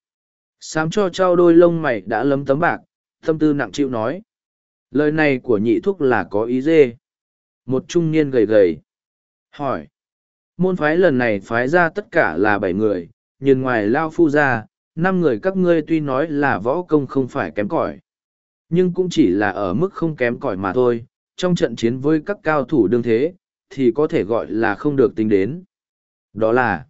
sám cho trao đôi lông mày đã lấm tấm bạc, tâm tư nặng chịu nói. Lời này của nhị thúc là có ý dê. Một trung niên gầy gầy, hỏi. Môn phái lần này phái ra tất cả là bảy người, nhìn ngoài lao phu ra, năm người các ngươi tuy nói là võ công không phải kém cỏi, nhưng cũng chỉ là ở mức không kém cỏi mà thôi trong trận chiến với các cao thủ đương thế, thì có thể gọi là không được tính đến. Đó là,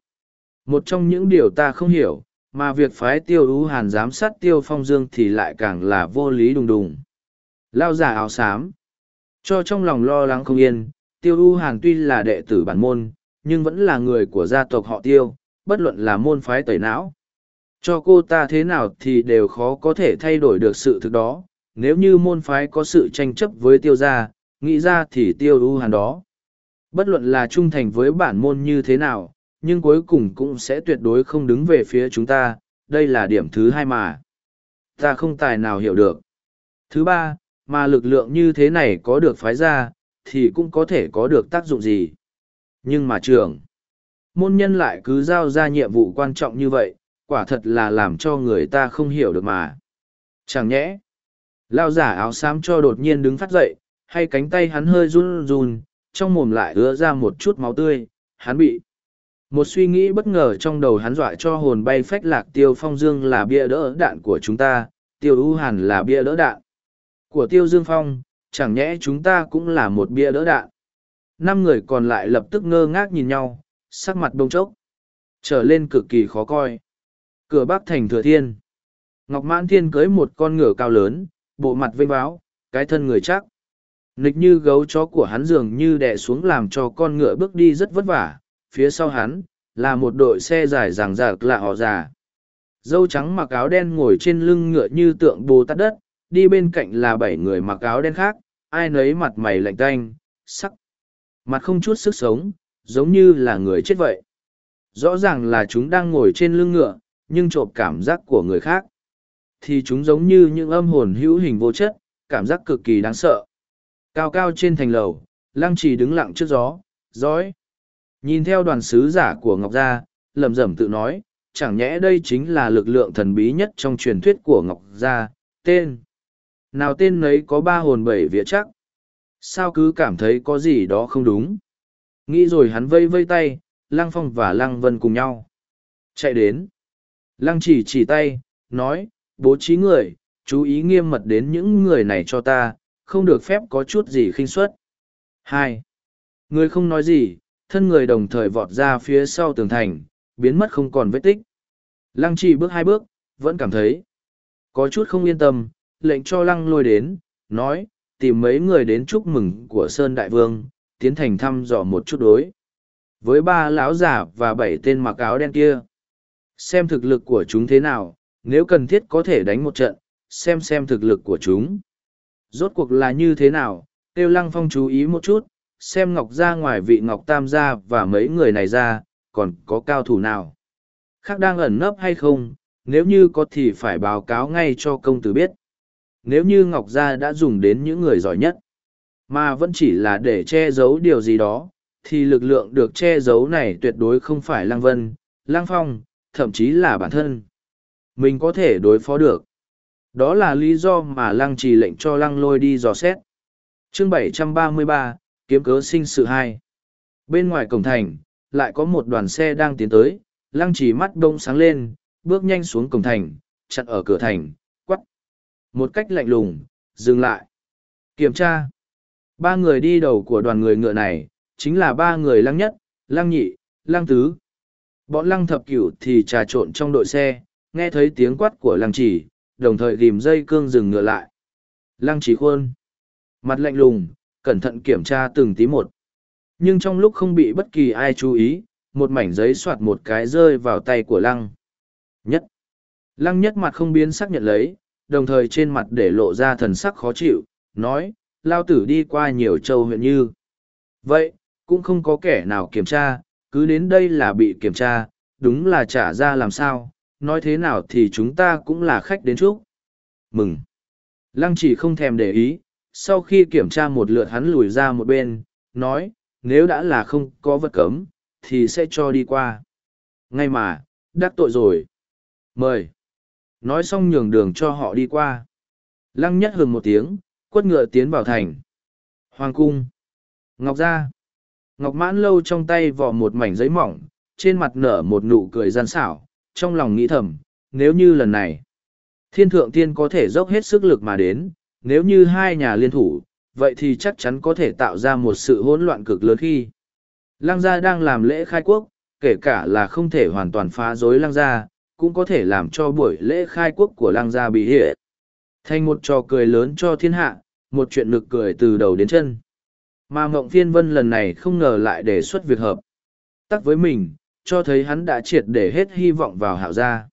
một trong những điều ta không hiểu, mà việc phái tiêu ưu hàn giám sát tiêu phong dương thì lại càng là vô lý đùng đùng. Lao giả áo xám. Cho trong lòng lo lắng không yên, tiêu ưu hàn tuy là đệ tử bản môn, nhưng vẫn là người của gia tộc họ tiêu, bất luận là môn phái tẩy não. Cho cô ta thế nào thì đều khó có thể thay đổi được sự thực đó nếu như môn phái có sự tranh chấp với tiêu gia, nghĩ ra thì tiêu ưu hàn đó. Bất luận là trung thành với bản môn như thế nào, nhưng cuối cùng cũng sẽ tuyệt đối không đứng về phía chúng ta, đây là điểm thứ hai mà. Ta không tài nào hiểu được. Thứ ba, mà lực lượng như thế này có được phái ra, thì cũng có thể có được tác dụng gì. Nhưng mà trưởng, môn nhân lại cứ giao ra nhiệm vụ quan trọng như vậy, quả thật là làm cho người ta không hiểu được mà. Chẳng nhẽ, Lao giả áo xám cho đột nhiên đứng phát dậy, hay cánh tay hắn hơi run run, trong mồm lại ứa ra một chút máu tươi, hắn bị. Một suy nghĩ bất ngờ trong đầu hắn dọa cho hồn bay phách lạc tiêu phong dương là bia đỡ đạn của chúng ta, tiêu ưu hàn là bia đỡ đạn. Của tiêu dương phong, chẳng nhẽ chúng ta cũng là một bia đỡ đạn. Năm người còn lại lập tức ngơ ngác nhìn nhau, sắc mặt đông chốc. Trở lên cực kỳ khó coi. Cửa bắc thành thừa thiên. Ngọc Mãn Thiên cưới một con ngựa cao lớn, bộ mặt vênh báo, cái thân người chắc. Nịch như gấu chó của hắn dường như đè xuống làm cho con ngựa bước đi rất vất vả, phía sau hắn, là một đội xe dài ràng rạc lạ họ già. Dâu trắng mặc áo đen ngồi trên lưng ngựa như tượng bồ tát đất, đi bên cạnh là bảy người mặc áo đen khác, ai nấy mặt mày lạnh tanh, sắc. Mặt không chút sức sống, giống như là người chết vậy. Rõ ràng là chúng đang ngồi trên lưng ngựa, nhưng trộm cảm giác của người khác thì chúng giống như những âm hồn hữu hình vô chất, cảm giác cực kỳ đáng sợ. Cao cao trên thành lầu, lăng trì đứng lặng trước gió, dõi. Nhìn theo đoàn sứ giả của Ngọc Gia, lầm rẩm tự nói, chẳng nhẽ đây chính là lực lượng thần bí nhất trong truyền thuyết của Ngọc Gia, tên. Nào tên nấy có ba hồn bảy vía chắc. Sao cứ cảm thấy có gì đó không đúng. Nghĩ rồi hắn vây vây tay, Lăng Phong và Lăng Vân cùng nhau. Chạy đến. Lăng chỉ chỉ tay, nói, bố trí người, chú ý nghiêm mật đến những người này cho ta, không được phép có chút gì khinh suất. hai Người không nói gì, thân người đồng thời vọt ra phía sau tường thành, biến mất không còn vết tích. Lăng trì bước hai bước, vẫn cảm thấy có chút không yên tâm, lệnh cho lăng lôi đến, nói, tìm mấy người đến chúc mừng của Sơn Đại Vương, tiến thành thăm dò một chút đối. Với ba lão giả và bảy tên mặc áo đen kia, xem thực lực của chúng thế nào, nếu cần thiết có thể đánh một trận, xem xem thực lực của chúng. Rốt cuộc là như thế nào, Tiêu Lăng Phong chú ý một chút, xem Ngọc ra ngoài vị Ngọc Tam gia và mấy người này ra, còn có cao thủ nào. Khác đang ẩn nấp hay không, nếu như có thì phải báo cáo ngay cho công tử biết. Nếu như Ngọc Gia đã dùng đến những người giỏi nhất, mà vẫn chỉ là để che giấu điều gì đó, thì lực lượng được che giấu này tuyệt đối không phải Lăng Vân, Lăng Phong, thậm chí là bản thân mình có thể đối phó được đó là lý do mà lăng trì lệnh cho lăng lôi đi dò xét chương 733, kiếm cớ sinh sự hai bên ngoài cổng thành lại có một đoàn xe đang tiến tới lăng trì mắt đông sáng lên bước nhanh xuống cổng thành chặn ở cửa thành quắp một cách lạnh lùng dừng lại. Kiểm tra. Ba người đi đầu của đoàn người ngựa này, chính là ba người lăng nhất, lăng nhị, lăng tứ. Bọn lăng thập cửu thì trà trộn trong đội xe, nghe thấy tiếng quát của lăng chỉ, đồng thời ghim dây cương dừng ngựa lại. Lăng chỉ khuôn. Mặt lạnh lùng, cẩn thận kiểm tra từng tí một. Nhưng trong lúc không bị bất kỳ ai chú ý, một mảnh giấy soạt một cái rơi vào tay của lăng. Nhất. Lăng nhất mặt không biến sắc nhận lấy, đồng thời trên mặt để lộ ra thần sắc khó chịu, nói, lao tử đi qua nhiều châu huyện như. Vậy, cũng không có kẻ nào kiểm tra, cứ đến đây là bị kiểm tra, đúng là trả ra làm sao, nói thế nào thì chúng ta cũng là khách đến trước Mừng! Lăng chỉ không thèm để ý, sau khi kiểm tra một lượt hắn lùi ra một bên, nói, nếu đã là không có vật cấm, thì sẽ cho đi qua. Ngay mà, đắc tội rồi. Mời! Nói xong nhường đường cho họ đi qua. Lăng nhất hừng một tiếng, quất ngựa tiến vào thành. Hoàng cung. Ngọc gia. Ngọc mãn lâu trong tay vò một mảnh giấy mỏng, trên mặt nở một nụ cười gian xảo, trong lòng nghĩ thầm, nếu như lần này, thiên thượng tiên có thể dốc hết sức lực mà đến, nếu như hai nhà liên thủ, vậy thì chắc chắn có thể tạo ra một sự hỗn loạn cực lớn khi. Lăng gia đang làm lễ khai quốc, kể cả là không thể hoàn toàn phá rối lăng gia, cũng có thể làm cho buổi lễ khai quốc của lăng gia bị hệ. Thành một trò cười lớn cho thiên hạ, một chuyện nực cười từ đầu đến chân. Mà Mộng Phiên Vân lần này không ngờ lại đề xuất việc hợp. Tắc với mình, cho thấy hắn đã triệt để hết hy vọng vào hạo gia.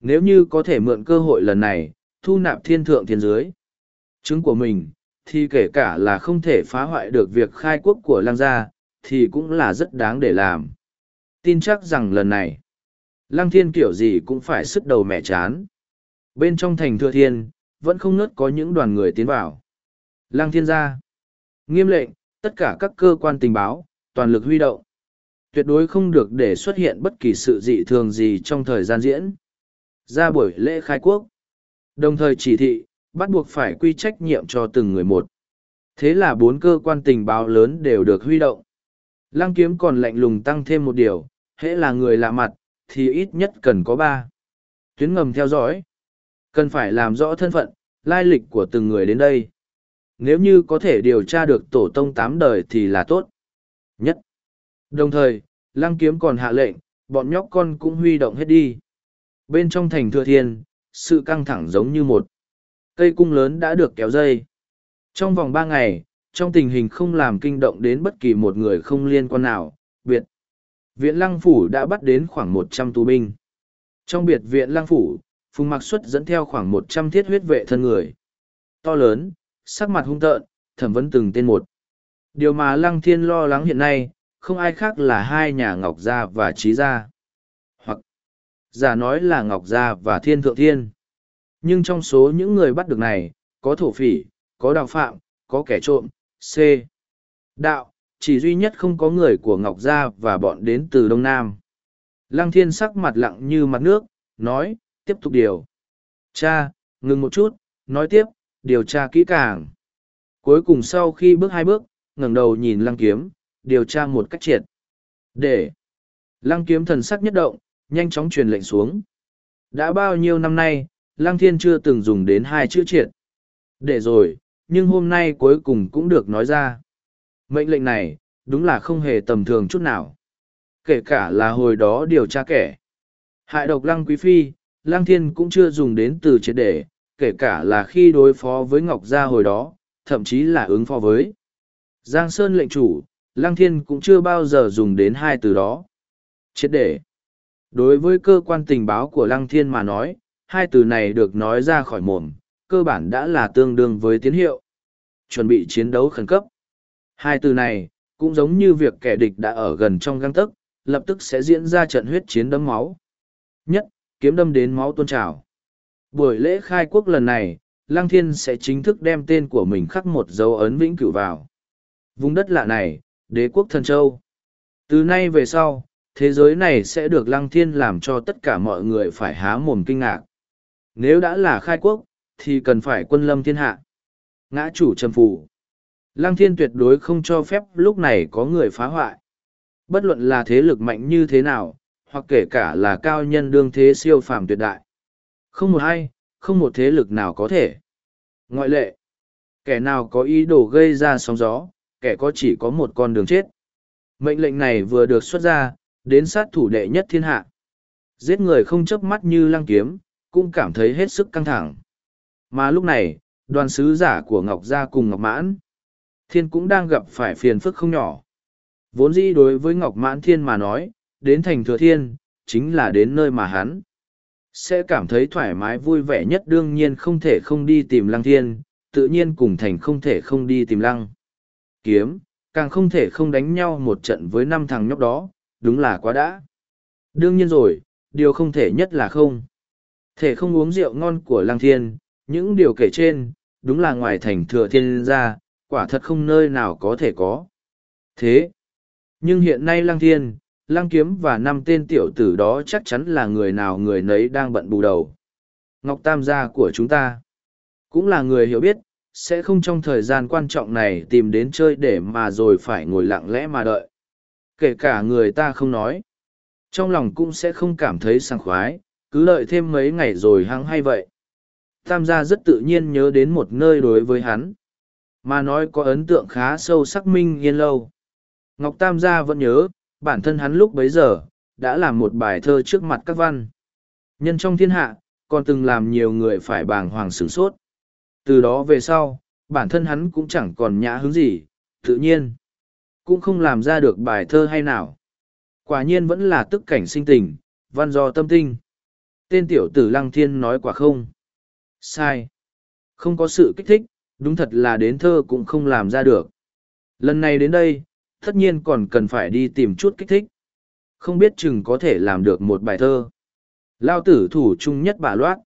Nếu như có thể mượn cơ hội lần này, thu nạp thiên thượng thiên dưới. Chứng của mình, thì kể cả là không thể phá hoại được việc khai quốc của lăng gia, thì cũng là rất đáng để làm. Tin chắc rằng lần này, lăng thiên kiểu gì cũng phải sức đầu mẹ chán. Bên trong thành thừa thiên, vẫn không ngớt có những đoàn người tiến vào. Lăng thiên gia. Nghiêm lệnh, tất cả các cơ quan tình báo, toàn lực huy động. Tuyệt đối không được để xuất hiện bất kỳ sự dị thường gì trong thời gian diễn. Ra buổi lễ khai quốc. Đồng thời chỉ thị, bắt buộc phải quy trách nhiệm cho từng người một. Thế là bốn cơ quan tình báo lớn đều được huy động. Lăng kiếm còn lạnh lùng tăng thêm một điều, hễ là người lạ mặt, thì ít nhất cần có ba. Tuyến ngầm theo dõi. Cần phải làm rõ thân phận, lai lịch của từng người đến đây. Nếu như có thể điều tra được tổ tông tám đời thì là tốt. Nhất. Đồng thời, lăng kiếm còn hạ lệnh, bọn nhóc con cũng huy động hết đi. Bên trong thành thừa thiên, sự căng thẳng giống như một cây cung lớn đã được kéo dây. Trong vòng ba ngày, trong tình hình không làm kinh động đến bất kỳ một người không liên quan nào, biệt. Viện Lăng Phủ đã bắt đến khoảng một trăm tù binh. Trong biệt viện Lăng Phủ, Phùng Mặc Xuất dẫn theo khoảng một trăm thiết huyết vệ thân người. To lớn, sắc mặt hung tợn, thẩm vấn từng tên một. Điều mà Lăng Thiên lo lắng hiện nay, không ai khác là hai nhà Ngọc Gia và Trí Gia. Hoặc, giả nói là Ngọc Gia và Thiên Thượng Thiên. Nhưng trong số những người bắt được này, có thổ phỉ, có đạo phạm, có kẻ trộm, C. Đạo, chỉ duy nhất không có người của Ngọc Gia và bọn đến từ Đông Nam. Lăng Thiên sắc mặt lặng như mặt nước, nói, tiếp tục điều. Cha, ngừng một chút, nói tiếp, điều tra kỹ càng. Cuối cùng sau khi bước hai bước, ngẩng đầu nhìn lăng kiếm, điều tra một cách triệt. Để. Lăng kiếm thần sắc nhất động, nhanh chóng truyền lệnh xuống. Đã bao nhiêu năm nay, lăng thiên chưa từng dùng đến hai chữ triệt. Để rồi, nhưng hôm nay cuối cùng cũng được nói ra. Mệnh lệnh này, đúng là không hề tầm thường chút nào. Kể cả là hồi đó điều tra kẻ. Hại độc lăng quý phi, lăng thiên cũng chưa dùng đến từ triệt để, kể cả là khi đối phó với Ngọc Gia hồi đó, thậm chí là ứng phó với. Giang Sơn lệnh chủ, Lăng Thiên cũng chưa bao giờ dùng đến hai từ đó. Chết để. Đối với cơ quan tình báo của Lăng Thiên mà nói, hai từ này được nói ra khỏi mồm, cơ bản đã là tương đương với tín hiệu. Chuẩn bị chiến đấu khẩn cấp. Hai từ này, cũng giống như việc kẻ địch đã ở gần trong găng tấc, lập tức sẽ diễn ra trận huyết chiến đấm máu. Nhất, kiếm đâm đến máu tôn trào. Buổi lễ khai quốc lần này, Lăng Thiên sẽ chính thức đem tên của mình khắc một dấu ấn vĩnh cửu vào. Vùng đất lạ này, đế quốc thần châu. Từ nay về sau, thế giới này sẽ được Lăng Thiên làm cho tất cả mọi người phải há mồm kinh ngạc. Nếu đã là khai quốc, thì cần phải quân lâm thiên hạ. Ngã chủ trầm phủ. Lăng Thiên tuyệt đối không cho phép lúc này có người phá hoại. Bất luận là thế lực mạnh như thế nào, hoặc kể cả là cao nhân đương thế siêu phàm tuyệt đại. Không một hay, không một thế lực nào có thể. Ngoại lệ. Kẻ nào có ý đồ gây ra sóng gió, kẻ có chỉ có một con đường chết. Mệnh lệnh này vừa được xuất ra, đến sát thủ đệ nhất thiên hạ. Giết người không chớp mắt như lăng kiếm, cũng cảm thấy hết sức căng thẳng. Mà lúc này, đoàn sứ giả của Ngọc Gia cùng Ngọc Mãn, Thiên cũng đang gặp phải phiền phức không nhỏ. Vốn dĩ đối với Ngọc Mãn Thiên mà nói, đến thành thừa thiên, chính là đến nơi mà hắn sẽ cảm thấy thoải mái vui vẻ nhất đương nhiên không thể không đi tìm lăng thiên, tự nhiên cùng thành không thể không đi tìm lăng. Kiếm, càng không thể không đánh nhau một trận với năm thằng nhóc đó, đúng là quá đã. Đương nhiên rồi, điều không thể nhất là không. Thể không uống rượu ngon của lăng thiên, những điều kể trên, đúng là ngoài thành thừa thiên ra, quả thật không nơi nào có thể có. Thế, nhưng hiện nay lăng thiên, lăng kiếm và năm tên tiểu tử đó chắc chắn là người nào người nấy đang bận bù đầu. Ngọc Tam gia của chúng ta, cũng là người hiểu biết, sẽ không trong thời gian quan trọng này tìm đến chơi để mà rồi phải ngồi lặng lẽ mà đợi. Kể cả người ta không nói, trong lòng cũng sẽ không cảm thấy sảng khoái, cứ đợi thêm mấy ngày rồi hăng hay vậy. Tam gia rất tự nhiên nhớ đến một nơi đối với hắn, mà nói có ấn tượng khá sâu sắc minh yên lâu. Ngọc Tam gia vẫn nhớ, bản thân hắn lúc bấy giờ, đã làm một bài thơ trước mặt các văn. Nhân trong thiên hạ, còn từng làm nhiều người phải bàng hoàng sửng sốt. Từ đó về sau, bản thân hắn cũng chẳng còn nhã hứng gì, tự nhiên. Cũng không làm ra được bài thơ hay nào. Quả nhiên vẫn là tức cảnh sinh tình, văn do tâm tinh. Tên tiểu tử Lăng Thiên nói quả không. Sai. Không có sự kích thích, đúng thật là đến thơ cũng không làm ra được. Lần này đến đây, tất nhiên còn cần phải đi tìm chút kích thích. Không biết chừng có thể làm được một bài thơ. Lao tử thủ chung nhất bà loát.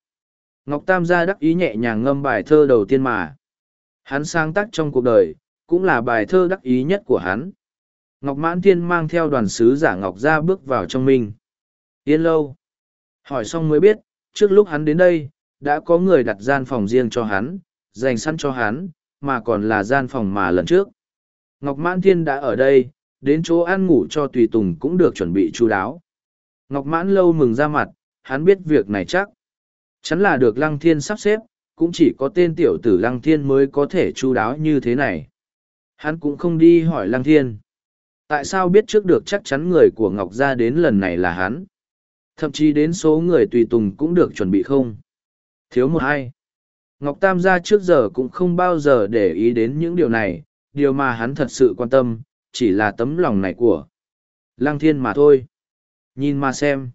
Ngọc Tam gia đắc ý nhẹ nhàng ngâm bài thơ đầu tiên mà. Hắn sáng tác trong cuộc đời, cũng là bài thơ đắc ý nhất của hắn. Ngọc Mãn Thiên mang theo đoàn sứ giả Ngọc ra bước vào trong mình. Yên lâu. Hỏi xong mới biết, trước lúc hắn đến đây, đã có người đặt gian phòng riêng cho hắn, dành sẵn cho hắn, mà còn là gian phòng mà lần trước. Ngọc Mãn Thiên đã ở đây, đến chỗ ăn ngủ cho Tùy Tùng cũng được chuẩn bị chu đáo. Ngọc Mãn lâu mừng ra mặt, hắn biết việc này chắc. Chắn là được Lăng Thiên sắp xếp, cũng chỉ có tên tiểu tử Lăng Thiên mới có thể chu đáo như thế này. Hắn cũng không đi hỏi Lăng Thiên. Tại sao biết trước được chắc chắn người của Ngọc Gia đến lần này là hắn? Thậm chí đến số người tùy tùng cũng được chuẩn bị không? Thiếu một hai. Ngọc Tam gia trước giờ cũng không bao giờ để ý đến những điều này, điều mà hắn thật sự quan tâm, chỉ là tấm lòng này của Lăng Thiên mà thôi. Nhìn mà xem.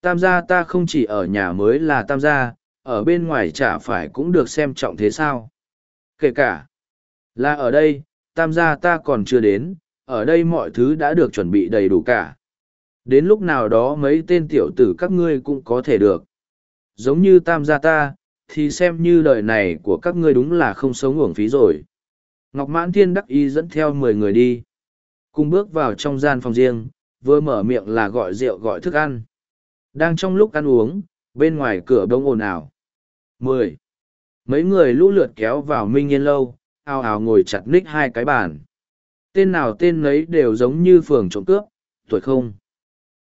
Tam gia ta không chỉ ở nhà mới là tam gia, ở bên ngoài chả phải cũng được xem trọng thế sao. Kể cả là ở đây, tam gia ta còn chưa đến, ở đây mọi thứ đã được chuẩn bị đầy đủ cả. Đến lúc nào đó mấy tên tiểu tử các ngươi cũng có thể được. Giống như tam gia ta, thì xem như đời này của các ngươi đúng là không sống uổng phí rồi. Ngọc Mãn Thiên đắc Y dẫn theo mười người đi. Cùng bước vào trong gian phòng riêng, vừa mở miệng là gọi rượu gọi thức ăn. Đang trong lúc ăn uống, bên ngoài cửa bông ồn ào. mười Mấy người lũ lượt kéo vào Minh Yên Lâu, ào ào ngồi chặt ních hai cái bàn. Tên nào tên nấy đều giống như phường trộm cướp, tuổi không.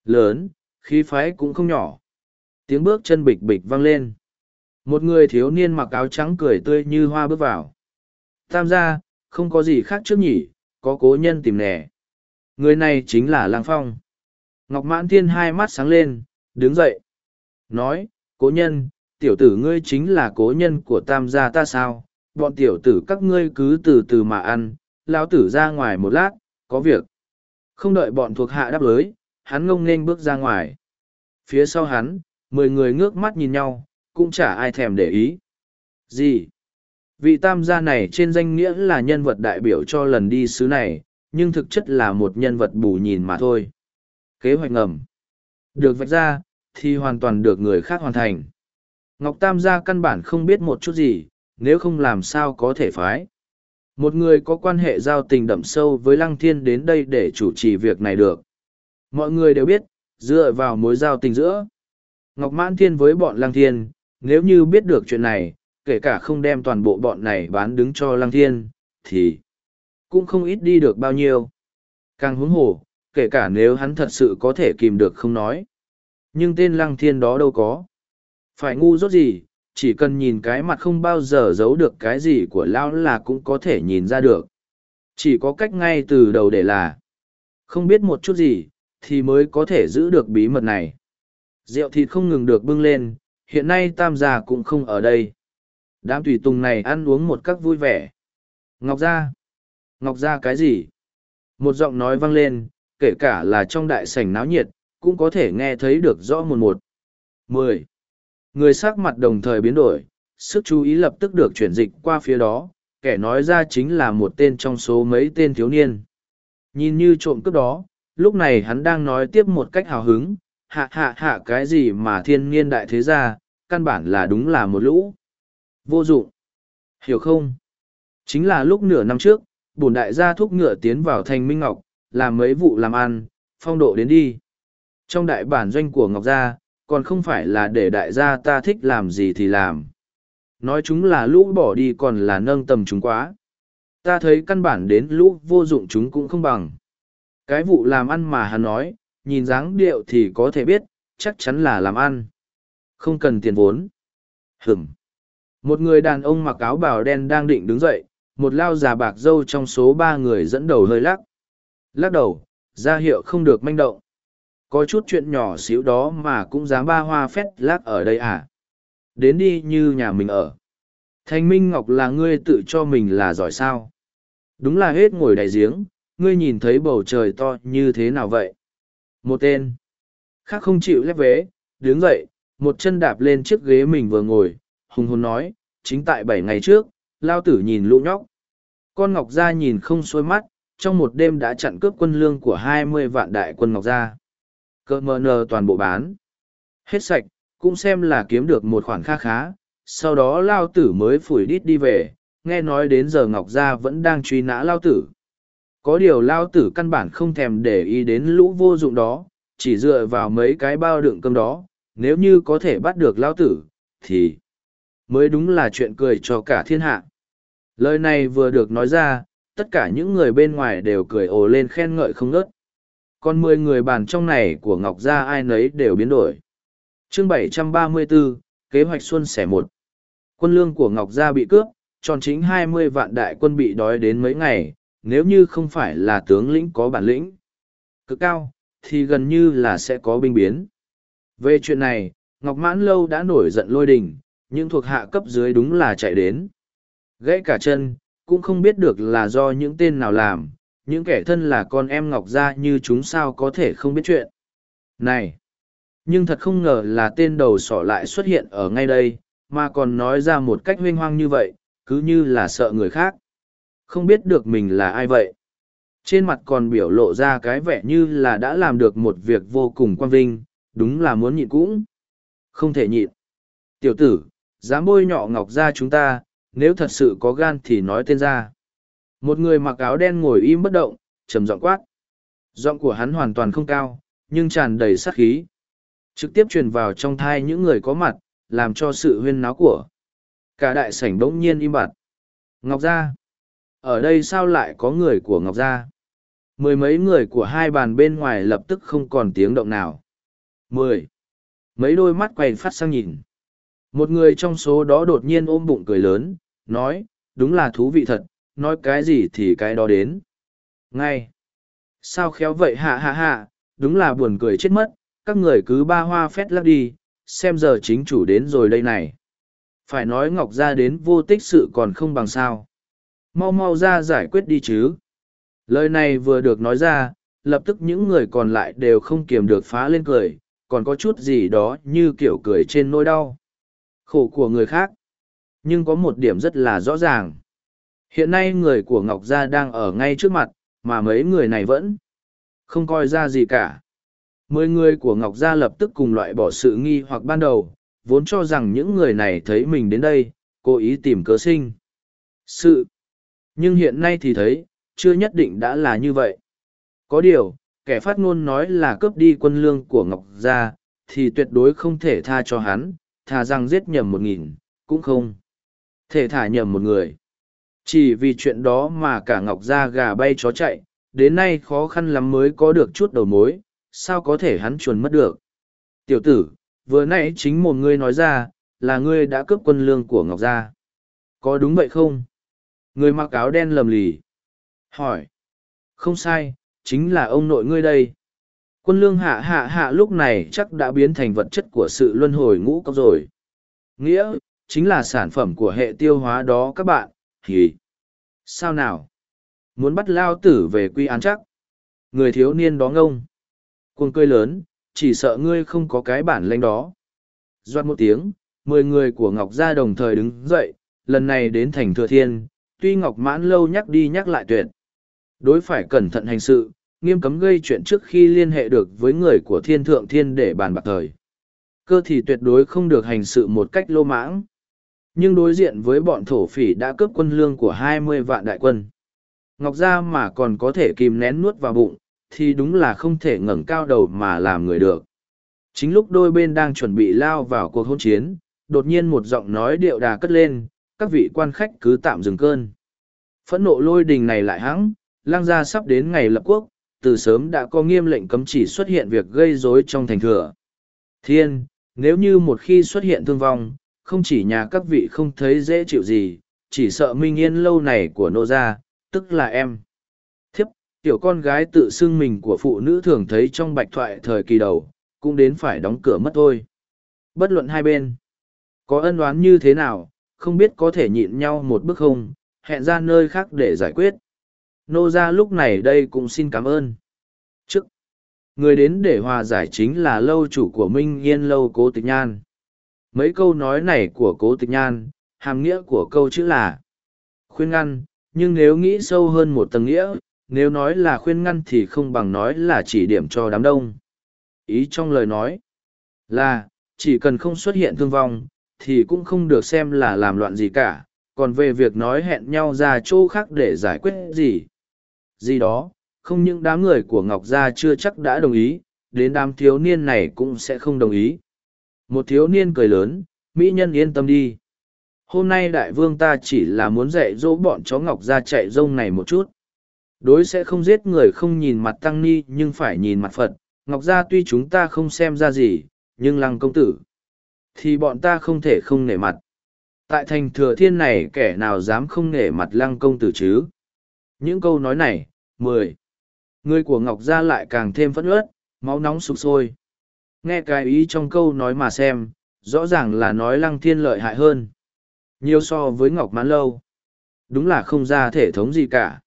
Lớn, khí phái cũng không nhỏ. Tiếng bước chân bịch bịch vang lên. Một người thiếu niên mặc áo trắng cười tươi như hoa bước vào. Tam gia, không có gì khác trước nhỉ, có cố nhân tìm nẻ. Người này chính là Lang Phong. Ngọc Mãn Thiên hai mắt sáng lên, đứng dậy. Nói, cố nhân, tiểu tử ngươi chính là cố nhân của tam gia ta sao? Bọn tiểu tử các ngươi cứ từ từ mà ăn, lão tử ra ngoài một lát, có việc. Không đợi bọn thuộc hạ đáp lưới, hắn ngông nghênh bước ra ngoài. Phía sau hắn, mười người ngước mắt nhìn nhau, cũng chả ai thèm để ý. Gì? Vị tam gia này trên danh nghĩa là nhân vật đại biểu cho lần đi xứ này, nhưng thực chất là một nhân vật bù nhìn mà thôi. Kế hoạch ngầm. Được vạch ra, thì hoàn toàn được người khác hoàn thành. Ngọc Tam gia căn bản không biết một chút gì, nếu không làm sao có thể phái. Một người có quan hệ giao tình đậm sâu với Lăng Thiên đến đây để chủ trì việc này được. Mọi người đều biết, dựa vào mối giao tình giữa. Ngọc Mãn Thiên với bọn Lăng Thiên, nếu như biết được chuyện này, kể cả không đem toàn bộ bọn này bán đứng cho lăng thiên, thì cũng không ít đi được bao nhiêu. Càng huống hồ, kể cả nếu hắn thật sự có thể kìm được không nói. Nhưng tên lăng thiên đó đâu có. Phải ngu rốt gì, chỉ cần nhìn cái mặt không bao giờ giấu được cái gì của lão là cũng có thể nhìn ra được. Chỉ có cách ngay từ đầu để là không biết một chút gì thì mới có thể giữ được bí mật này. Rượu thịt không ngừng được bưng lên hiện nay tam gia cũng không ở đây. Đám tùy tùng này ăn uống một cách vui vẻ. Ngọc gia ngọc gia cái gì? Một giọng nói vang lên kể cả là trong đại sảnh náo nhiệt, cũng có thể nghe thấy được rõ một một. Mười. Người sắc mặt đồng thời biến đổi, sức chú ý lập tức được chuyển dịch qua phía đó, kẻ nói ra chính là một tên trong số mấy tên thiếu niên. Nhìn như trộm cướp đó, lúc này hắn đang nói tiếp một cách hào hứng, hạ hạ hạ, cái gì mà thiên niên đại thế gia, căn bản là đúng là một lũ. Vô dụng. Hiểu không? Chính là lúc nửa năm trước, bổn đại gia thúc ngựa tiến vào thành minh ngọc làm mấy vụ làm ăn, phong độ đến đi. Trong đại bản doanh của ngọc gia, còn không phải là để đại gia ta thích làm gì thì làm. Nói chúng là lũ bỏ đi còn là nâng tầm chúng quá. Ta thấy căn bản đến lũ vô dụng chúng cũng không bằng. Cái vụ làm ăn mà hắn nói, nhìn dáng điệu thì có thể biết, chắc chắn là làm ăn. Không cần tiền vốn. Hửm. một người đàn ông mặc áo bào đen đang định đứng dậy, một lao già bạc dâu trong số ba người dẫn đầu hơi lắc lắc đầu, ra hiệu không được manh động. Có chút chuyện nhỏ xíu đó mà cũng dám ba hoa phét lát ở đây à? Đến đi như nhà mình ở. Thanh minh ngọc là ngươi tự cho mình là giỏi sao? Đúng là hết ngồi đại giếng, ngươi nhìn thấy bầu trời to như thế nào vậy? Một tên. Khác không chịu lép vế, đứng dậy, một chân đạp lên chiếc ghế mình vừa ngồi, hùng hồn nói, chính tại bảy ngày trước, lao tử nhìn lũ nhóc. Con ngọc gia nhìn không xuôi mắt trong một đêm đã chặn cướp quân lương của hai mươi vạn đại quân ngọc gia. Cơ mờ nờ toàn bộ bán. Hết sạch, cũng xem là kiếm được một khoản kha khá. Sau đó lao tử mới phủi đít đi về, nghe nói đến giờ ngọc gia vẫn đang truy nã lao tử. Có điều lao tử căn bản không thèm để ý đến lũ vô dụng đó, chỉ dựa vào mấy cái bao đựng cơm đó. Nếu như có thể bắt được lao tử, thì mới đúng là chuyện cười cho cả thiên hạ. Lời này vừa được nói ra tất cả những người bên ngoài đều cười ồ lên khen ngợi không ngớt. Còn mười người bàn trong này của ngọc gia ai nấy đều biến đổi. Chương 734, kế hoạch xuân sẻ một. Quân lương của ngọc gia bị cướp tròn chính hai mươi vạn đại quân bị đói đến mấy ngày nếu như không phải là tướng lĩnh có bản lĩnh cực cao thì gần như là sẽ có binh biến. Về chuyện này ngọc mãn lâu đã nổi giận lôi đình nhưng thuộc hạ cấp dưới đúng là chạy đến. Gãy cả chân cũng không biết được là do những tên nào làm, những kẻ thân là con em ngọc gia như chúng sao có thể không biết chuyện. Này, nhưng thật không ngờ là tên đầu sỏ lại xuất hiện ở ngay đây, mà còn nói ra một cách huyên hoang như vậy, cứ như là sợ người khác. Không biết được mình là ai vậy. Trên mặt còn biểu lộ ra cái vẻ như là đã làm được một việc vô cùng quan vinh, đúng là muốn nhịn cũng không thể nhịn. Tiểu tử, dám bôi nhọ ngọc gia chúng ta nếu thật sự có gan thì nói tên ra. Một người mặc áo đen ngồi im bất động, trầm giọng quát. Giọng của hắn hoàn toàn không cao, nhưng tràn đầy sát khí. Trực tiếp truyền vào trong thai những người có mặt, làm cho sự huyên náo của cả đại sảnh bỗng nhiên im bặt. Ngọc gia. Ở đây sao lại có người của ngọc gia? Mười mấy người của hai bàn bên ngoài lập tức không còn tiếng động nào. Mười. Mấy đôi mắt quay phát sang nhìn. Một người trong số đó đột nhiên ôm bụng cười lớn nói, đúng là thú vị thật, nói cái gì thì cái đó đến. Ngay. Sao khéo vậy hạ hạ hạ, đúng là buồn cười chết mất, các người cứ ba hoa phét lắc đi, xem giờ chính chủ đến rồi đây này. Phải nói ngọc ra đến vô tích sự còn không bằng sao. Mau mau ra giải quyết đi chứ. Lời này vừa được nói ra, lập tức những người còn lại đều không kiềm được phá lên cười, còn có chút gì đó như kiểu cười trên nỗi đau. Khổ của người khác nhưng có một điểm rất là rõ ràng. Hiện nay người của ngọc gia đang ở ngay trước mặt, mà mấy người này vẫn không coi ra gì cả. Mười người của ngọc gia lập tức cùng loại bỏ sự nghi hoặc ban đầu, vốn cho rằng những người này thấy mình đến đây, cố ý tìm cớ sinh. Sự. Nhưng hiện nay thì thấy, chưa nhất định đã là như vậy. Có điều, kẻ phát ngôn nói là cướp đi quân lương của ngọc gia, thì tuyệt đối không thể tha cho hắn, thà rằng giết nhầm một nghìn, cũng không thể thả nhầm một người chỉ vì chuyện đó mà cả ngọc gia gà bay chó chạy đến nay khó khăn lắm mới có được chút đầu mối sao có thể hắn chuồn mất được tiểu tử vừa nãy chính một ngươi nói ra là ngươi đã cướp quân lương của Ngọc Gia. Có đúng vậy không? Người mặc áo đen lầm lì. Hỏi. Không sai, chính là ông nội ngươi đây. Quân lương hạ hạ hạ lúc này chắc đã biến thành vật chất của sự luân hồi ngũ cốc rồi. Nghĩa, chính là sản phẩm của hệ tiêu hóa đó các bạn. Hì. Sao nào? Muốn bắt lao tử về quy án chắc. Người thiếu niên đó ngông. Cuồng cười lớn, chỉ sợ ngươi không có cái bản lanh đó. Doan một tiếng, mười người của Ngọc Gia đồng thời đứng dậy, lần này đến thành thừa thiên, tuy Ngọc Mãn lâu nhắc đi nhắc lại tuyệt. Đối phải cẩn thận hành sự, nghiêm cấm gây chuyện trước khi liên hệ được với người của thiên thượng thiên để bàn bạc thời. Cơ thì tuyệt đối không được hành sự một cách lô mãng. Nhưng đối diện với bọn thổ phỉ đã cướp quân lương của hai mươi vạn đại quân. Ngọc Gia mà còn có thể kìm nén nuốt vào bụng, thì đúng là không thể ngẩng cao đầu mà làm người được. Chính lúc đôi bên đang chuẩn bị lao vào cuộc hôn chiến, đột nhiên một giọng nói điệu đà cất lên, các vị quan khách cứ tạm dừng cơn. Phẫn nộ lôi đình này lại hãng, lang gia sắp đến ngày lập quốc, từ sớm đã có nghiêm lệnh cấm chỉ xuất hiện việc gây rối trong thành thừa. Thiên, nếu như một khi xuất hiện thương vong, không chỉ nhà các vị không thấy dễ chịu gì, chỉ sợ minh yên lâu này của nô gia, tức là em. Thiếp, tiểu con gái tự xưng mình của phụ nữ thường thấy trong bạch thoại thời kỳ đầu, cũng đến phải đóng cửa mất thôi. Bất luận hai bên, có ân oán như thế nào, không biết có thể nhịn nhau một bước không, hẹn ra nơi khác để giải quyết. Nô Gia lúc này đây cũng xin cảm ơn. Trước, người đến để hòa giải chính là lâu chủ của Minh Yên Lâu Cố Tịch Nhan. Mấy câu nói này của Cố Tịch Nhan, hàm nghĩa của câu chữ là khuyên ngăn, nhưng nếu nghĩ sâu hơn một tầng nghĩa, nếu nói là khuyên ngăn thì không bằng nói là chỉ điểm cho đám đông. Ý trong lời nói là, chỉ cần không xuất hiện thương vong, thì cũng không được xem là làm loạn gì cả, còn về việc nói hẹn nhau ra chỗ khác để giải quyết gì. Gì đó, không những đám người của Ngọc Gia chưa chắc đã đồng ý, đến đám thiếu niên này cũng sẽ không đồng ý. Một thiếu niên cười lớn, Mỹ nhân yên tâm đi. Hôm nay đại vương ta chỉ là muốn dạy dỗ bọn chó Ngọc Gia chạy rông này một chút. Đối sẽ không giết người không nhìn mặt tăng ni nhưng phải nhìn mặt Phật. Ngọc Gia tuy chúng ta không xem ra gì, nhưng lăng công tử. Thì bọn ta không thể không nể mặt. Tại thành thừa thiên này kẻ nào dám không nể mặt lăng công tử chứ? Những câu nói này, mười. Người của Ngọc Gia lại càng thêm phẫn uất, máu nóng sục sôi. Nghe cái ý trong câu nói mà xem, rõ ràng là nói lăng thiên lợi hại hơn. Nhiều so với Ngọc Mãn Lâu. Đúng là không ra thể thống gì cả.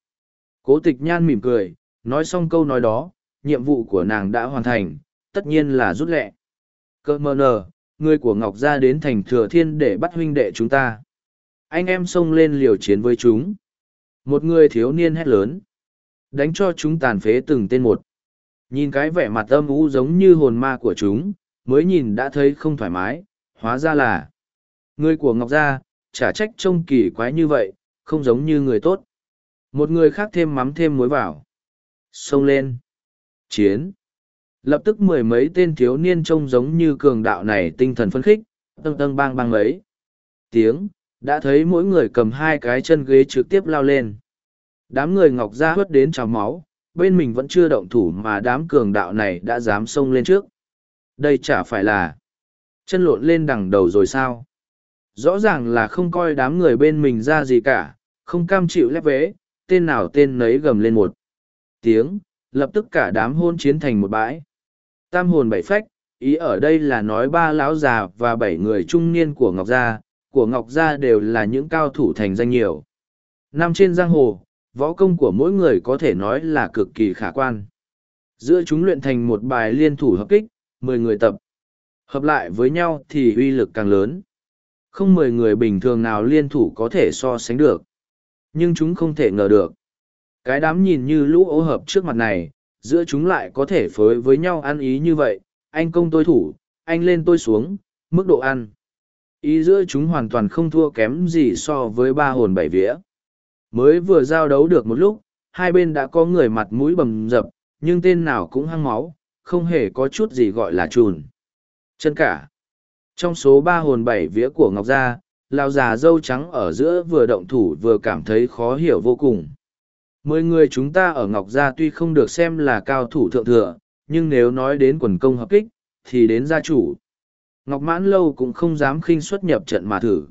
Cố tịch nhan mỉm cười, nói xong câu nói đó, nhiệm vụ của nàng đã hoàn thành, tất nhiên là rút lẹ. Cơ mơ nờ, người của Ngọc Gia đến thành thừa thiên để bắt huynh đệ chúng ta. Anh em xông lên liều chiến với chúng. Một người thiếu niên hét lớn. Đánh cho chúng tàn phế từng tên một. Nhìn cái vẻ mặt âm u giống như hồn ma của chúng, mới nhìn đã thấy không thoải mái, hóa ra là người của Ngọc Gia, chả trách trông kỳ quái như vậy, không giống như người tốt. Một người khác thêm mắm thêm muối vào. Xông lên. Chiến. Lập tức mười mấy tên thiếu niên trông giống như cường đạo này tinh thần phấn khích, tâng tâng bang bang mấy. Tiếng, đã thấy mỗi người cầm hai cái chân ghế trực tiếp lao lên. Đám người ngọc gia hớt đến trào máu, bên mình vẫn chưa động thủ mà đám cường đạo này đã dám xông lên trước. Đây chả phải là chân lộn lên đằng đầu rồi sao? Rõ ràng là không coi đám người bên mình ra gì cả, không cam chịu lép vế, tên nào tên nấy gầm lên một tiếng, lập tức cả đám hôn chiến thành một bãi. Tam hồn bảy phách, ý ở đây là nói ba lão già và bảy người trung niên của Ngọc Gia, của Ngọc Gia đều là những cao thủ thành danh nhiều. Năm trên giang hồ, võ công của mỗi người có thể nói là cực kỳ khả quan. Giữa chúng luyện thành một bài liên thủ hợp kích, mười người tập. Hợp lại với nhau thì uy lực càng lớn. Không mười người bình thường nào liên thủ có thể so sánh được. Nhưng chúng không thể ngờ được. Cái đám nhìn như lũ ô hợp trước mặt này, giữa chúng lại có thể phối với nhau ăn ý như vậy, anh công tôi thủ, anh lên tôi xuống, mức độ ăn. Ý giữa chúng hoàn toàn không thua kém gì so với ba hồn bảy vía. Mới vừa giao đấu được một lúc, hai bên đã có người mặt mũi bầm dập, nhưng tên nào cũng hăng máu, không hề có chút gì gọi là trùn. Chân cả. Trong số ba hồn bảy vía của Ngọc Gia, lao già dâu trắng ở giữa vừa động thủ vừa cảm thấy khó hiểu vô cùng. Mười người chúng ta ở Ngọc Gia tuy không được xem là cao thủ thượng thừa, nhưng nếu nói đến quần công hợp kích, thì đến gia chủ. Ngọc Mãn Lâu cũng không dám khinh xuất nhập trận mà thử.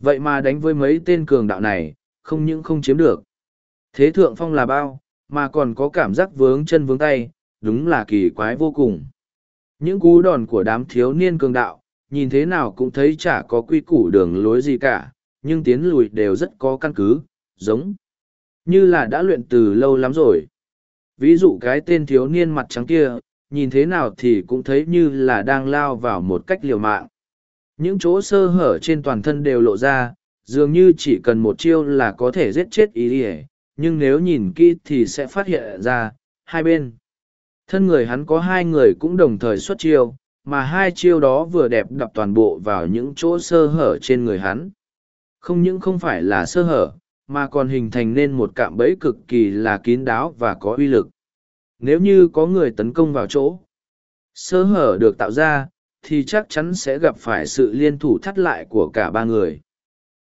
Vậy mà đánh với mấy tên cường đạo này, không những không chiếm được. Thế thượng phong là bao, mà còn có cảm giác vướng chân vướng tay, đúng là kỳ quái vô cùng. Những cú đòn của đám thiếu niên cường đạo, nhìn thế nào cũng thấy chả có quy củ đường lối gì cả, nhưng tiến lùi đều rất có căn cứ, giống như là đã luyện từ lâu lắm rồi. Ví dụ cái tên thiếu niên mặt trắng kia, nhìn thế nào thì cũng thấy như là đang lao vào một cách liều mạng. Những chỗ sơ hở trên toàn thân đều lộ ra, dường như chỉ cần một chiêu là có thể giết chết ý ỉa, nhưng nếu nhìn kỹ thì sẽ phát hiện ra, hai bên. Thân người hắn có hai người cũng đồng thời xuất chiêu, mà hai chiêu đó vừa đẹp đập toàn bộ vào những chỗ sơ hở trên người hắn. Không những không phải là sơ hở, mà còn hình thành nên một cạm bẫy cực kỳ là kín đáo và có uy lực. Nếu như có người tấn công vào chỗ sơ hở được tạo ra, thì chắc chắn sẽ gặp phải sự liên thủ thắt lại của cả ba người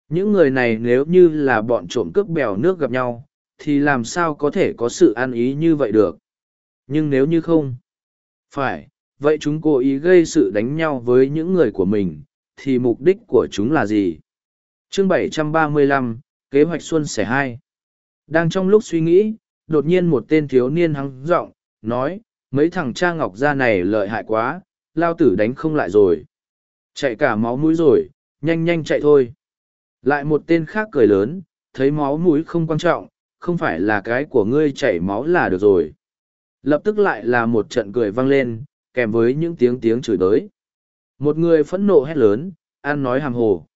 những người này nếu như là bọn trộm cướp bèo nước gặp nhau thì làm sao có thể có sự ăn ý như vậy được? Nhưng nếu như không phải vậy chúng cố ý gây sự đánh nhau với những người của mình thì mục đích của chúng là gì? Chương 735, kế hoạch xuân sẻ hai. Đang trong lúc suy nghĩ đột nhiên một tên thiếu niên hắng giọng nói mấy thằng cha ngọc gia này lợi hại quá lao tử đánh không lại rồi. Chạy cả máu mũi rồi nhanh nhanh chạy thôi lại một tên khác cười lớn, thấy máu mũi không quan trọng, không phải là cái của ngươi chảy máu là được rồi. Lập tức lại là một trận cười vang lên, kèm với những tiếng tiếng chửi đới. một người phẫn nộ hét lớn, ăn nói hàm hồ.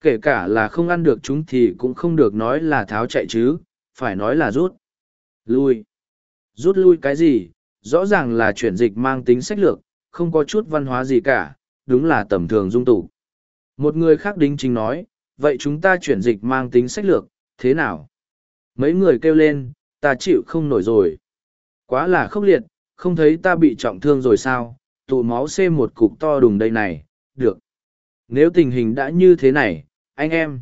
Kể cả là không ăn được chúng thì cũng không được nói là tháo chạy chứ, phải nói là rút. Lui. Rút lui cái gì? Rõ ràng là chuyển dịch mang tính sách lược, không có chút văn hóa gì cả, đúng là tầm thường dung tục. Một người khác đính chính nói vậy chúng ta chuyển dịch mang tính sách lược, thế nào? Mấy người kêu lên, ta chịu không nổi rồi. Quá là khốc liệt, không thấy ta bị trọng thương rồi sao? Tụ máu xê một cục to đùng đây này, được. Nếu tình hình đã như thế này, anh em,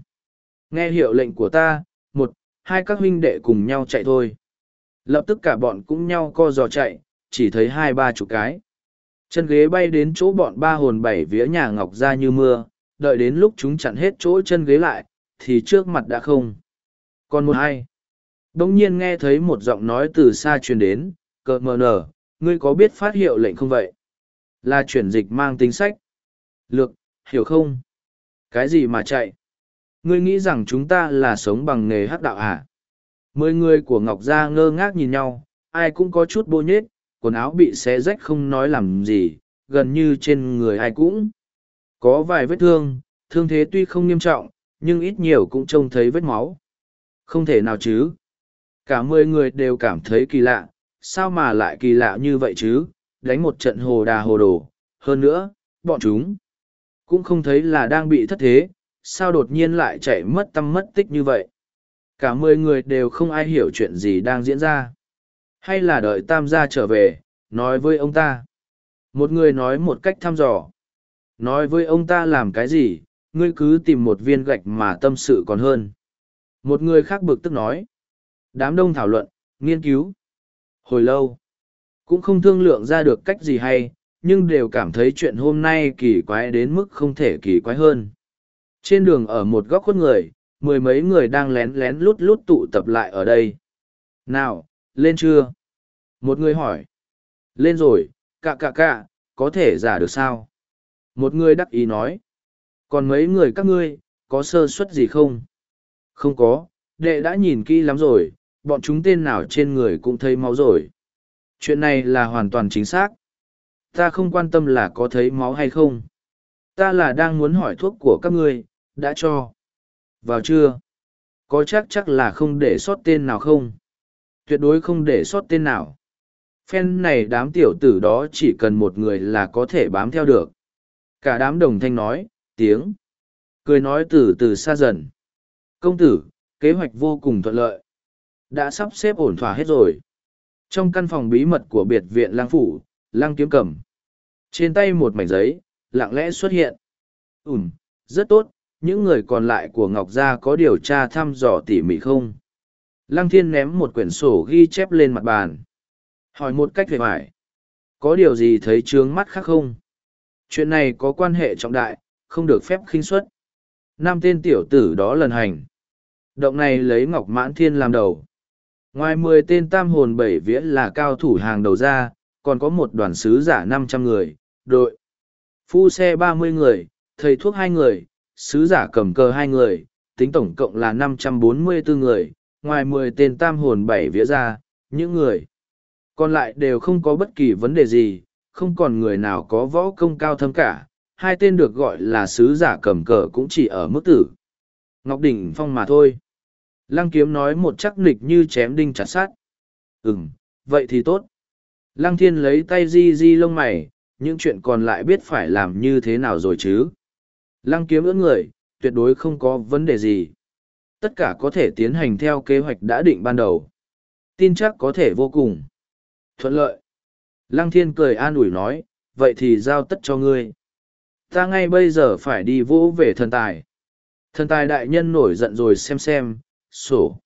nghe hiệu lệnh của ta, một, hai các huynh đệ cùng nhau chạy thôi. Lập tức cả bọn cũng nhau co giò chạy, chỉ thấy hai ba chục cái. Chân ghế bay đến chỗ bọn ba hồn bảy vía nhà ngọc ra như mưa đợi đến lúc chúng chặn hết chỗ chân ghế lại thì trước mặt đã không còn một hai Đông nhiên nghe thấy một giọng nói từ xa truyền đến, cờ mờ nở, ngươi có biết phát hiệu lệnh không vậy? Là chuyển dịch mang tính sách. Lược, hiểu không? Cái gì mà chạy? Ngươi nghĩ rằng chúng ta là sống bằng nghề hát đạo à? Mười người của Ngọc Gia ngơ ngác nhìn nhau, ai cũng có chút bô nhết, quần áo bị xé rách không nói làm gì, gần như trên người ai cũng. Có vài vết thương, thương thế tuy không nghiêm trọng, nhưng ít nhiều cũng trông thấy vết máu. Không thể nào chứ, cả mười người đều cảm thấy kỳ lạ sao mà lại kỳ lạ như vậy chứ? Đánh một trận hồ đà hồ đồ. Hơn nữa bọn chúng cũng không thấy là đang bị thất thế sao đột nhiên lại chạy mất tâm mất tích như vậy? Cả mười người đều không ai hiểu chuyện gì đang diễn ra. Hay là đợi tam gia trở về nói với ông ta. Một người nói một cách thăm dò nói với ông ta làm cái gì ngươi cứ tìm một viên gạch mà tâm sự còn hơn một người khác bực tức nói Đám đông thảo luận, nghiên cứu. Hồi lâu, cũng không thương lượng ra được cách gì hay, nhưng đều cảm thấy chuyện hôm nay kỳ quái đến mức không thể kỳ quái hơn. Trên đường ở một góc khuất người, mười mấy người đang lén lén lút lút tụ tập lại ở đây. Nào, lên chưa? Một người hỏi. Lên rồi, cạ cạ cạ, có thể giả được sao? Một người đắc ý nói. Còn mấy người các ngươi, có sơ suất gì không? Không có, đệ đã nhìn kỹ lắm rồi, bọn chúng tên nào trên người cũng thấy máu rồi. Chuyện này là hoàn toàn chính xác. Ta không quan tâm là có thấy máu hay không. Ta là đang muốn hỏi thuốc của các ngươi, đã cho. Vào chưa? Có chắc chắc là không để sót tên nào không? Tuyệt đối không để sót tên nào. Phen này đám tiểu tử đó chỉ cần một người là có thể bám theo được. Cả đám đồng thanh nói, tiếng. Cười nói từ từ xa dần. Công tử, kế hoạch vô cùng thuận lợi. Đã sắp xếp ổn thỏa hết rồi. Trong căn phòng bí mật của biệt viện lang phủ lang kiếm cầm trên tay một mảnh giấy lặng lẽ xuất hiện. Ùm rất tốt những người còn lại của ngọc gia có điều tra thăm dò tỉ mỉ không? Lăng thiên ném một quyển sổ ghi chép lên mặt bàn. Hỏi một cách về vải có điều gì thấy trướng mắt khác không? Chuyện này có quan hệ trọng đại, không được phép khinh suất. Năm tên tiểu tử đó lần hành. Động này lấy Ngọc Mãn Thiên làm đầu. Ngoài mười tên tam hồn bảy vía là cao thủ hàng đầu ra, còn có một đoàn sứ giả năm trăm người, đội. Phu xe ba mươi người, thầy thuốc hai người, sứ giả cầm cờ hai người, tính tổng cộng là năm trăm bốn mươi bốn người, ngoài mười tên tam hồn bảy vía ra, những người còn lại đều không có bất kỳ vấn đề gì, không còn người nào có võ công cao thâm cả, hai tên được gọi là sứ giả cầm cờ cũng chỉ ở mức tử. Ngọc Đỉnh Phong mà thôi. Lăng kiếm nói một chắc nịch như chém đinh chặt sát. Ừm, vậy thì tốt. Lăng thiên lấy tay di di lông mày, những chuyện còn lại biết phải làm như thế nào rồi chứ. Lăng kiếm ưỡn người, tuyệt đối không có vấn đề gì. Tất cả có thể tiến hành theo kế hoạch đã định ban đầu. Tin chắc có thể vô cùng. Thuận lợi. Lăng thiên cười an ủi nói, vậy thì giao tất cho ngươi. Ta ngay bây giờ phải đi vỗ về thần tài. Thần tài đại nhân nổi giận rồi xem xem, sổ.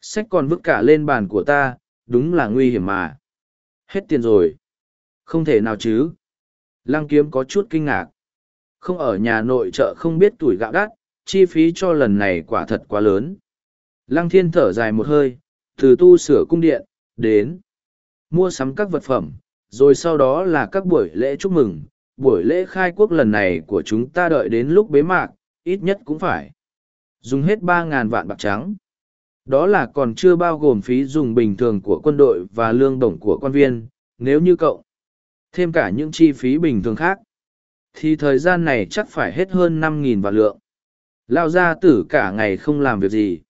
Sách còn vứt cả lên bàn của ta, đúng là nguy hiểm mà. Hết tiền rồi. Không thể nào chứ. Lăng kiếm có chút kinh ngạc. Không ở nhà nội trợ không biết tuổi gạo đắt, chi phí cho lần này quả thật quá lớn. Lăng thiên thở dài một hơi, từ tu sửa cung điện, đến mua sắm các vật phẩm, rồi sau đó là các buổi lễ chúc mừng. Buổi lễ khai quốc lần này của chúng ta đợi đến lúc bế mạc, ít nhất cũng phải dùng hết ba ngàn vạn bạc trắng. Đó là còn chưa bao gồm phí dùng bình thường của quân đội và lương bổng của quan viên, nếu như cậu thêm cả những chi phí bình thường khác, thì thời gian này chắc phải hết hơn năm nghìn vạn lượng. Lao ra tử cả ngày không làm việc gì.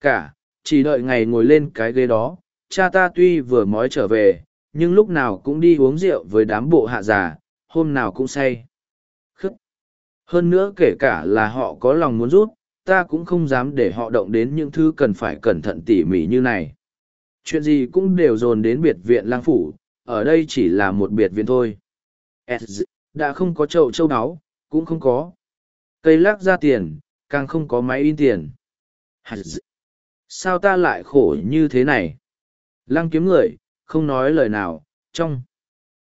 Cả, chỉ đợi ngày ngồi lên cái ghế đó, cha ta tuy vừa mới trở về, nhưng lúc nào cũng đi uống rượu với đám bộ hạ già, hôm nào cũng say. Khức! Hơn nữa kể cả là họ có lòng muốn rút, ta cũng không dám để họ động đến những thứ cần phải cẩn thận tỉ mỉ như này. Chuyện gì cũng đều dồn đến biệt viện lang phủ, ở đây chỉ là một biệt viện thôi. Đã không có chậu châu báu, cũng không có. Cây lắc ra tiền, càng không có máy in tiền. Sao ta lại khổ như thế này? Lăng kiếm người, không nói lời nào, trong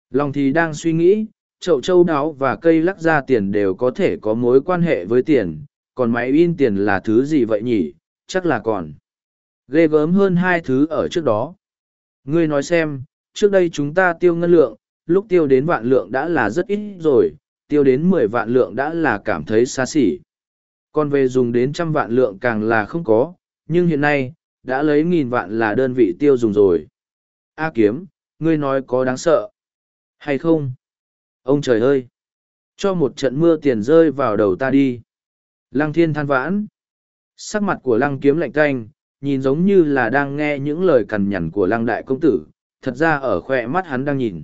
lòng thì đang suy nghĩ, chậu châu đáo và cây lắc ra tiền đều có thể có mối quan hệ với tiền, còn máy in tiền là thứ gì vậy nhỉ, chắc là còn. Ghê gớm hơn hai thứ ở trước đó. Ngươi nói xem, trước đây chúng ta tiêu ngân lượng, lúc tiêu đến vạn lượng đã là rất ít rồi, tiêu đến mười vạn lượng đã là cảm thấy xa xỉ. Còn về dùng đến trăm vạn lượng càng là không có, nhưng hiện nay, đã lấy nghìn vạn là đơn vị tiêu dùng rồi. A kiếm, ngươi nói có đáng sợ hay không? Ông trời ơi! Cho một trận mưa tiền rơi vào đầu ta đi. Lăng thiên than vãn. Sắc mặt của lăng kiếm lạnh canh, nhìn giống như là đang nghe những lời cằn nhằn của lăng đại công tử, thật ra ở khoe mắt hắn đang nhìn.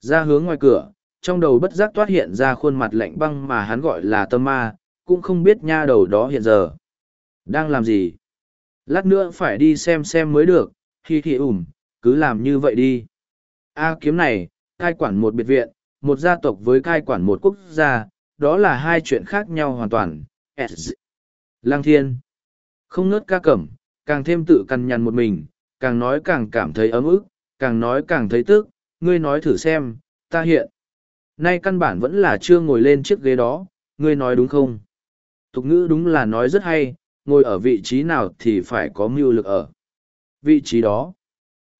Ra hướng ngoài cửa, trong đầu bất giác toát hiện ra khuôn mặt lạnh băng mà hắn gọi là tâm ma, cũng không biết nha đầu đó hiện giờ. Đang làm gì? Lát nữa phải đi xem xem mới được, hi hi ủm, cứ làm như vậy đi. A kiếm này, cai quản một biệt viện, một gia tộc với cai quản một quốc gia, đó là hai chuyện khác nhau hoàn toàn. Lang thiên, không nớt ca cẩm, càng thêm tự căn nhằn một mình, càng nói càng cảm thấy ấm ức, càng nói càng thấy tức, ngươi nói thử xem, ta hiện. Nay căn bản vẫn là chưa ngồi lên chiếc ghế đó, ngươi nói đúng không? Tục ngữ đúng là nói rất hay, ngồi ở vị trí nào thì phải có mưu lực ở. Vị trí đó.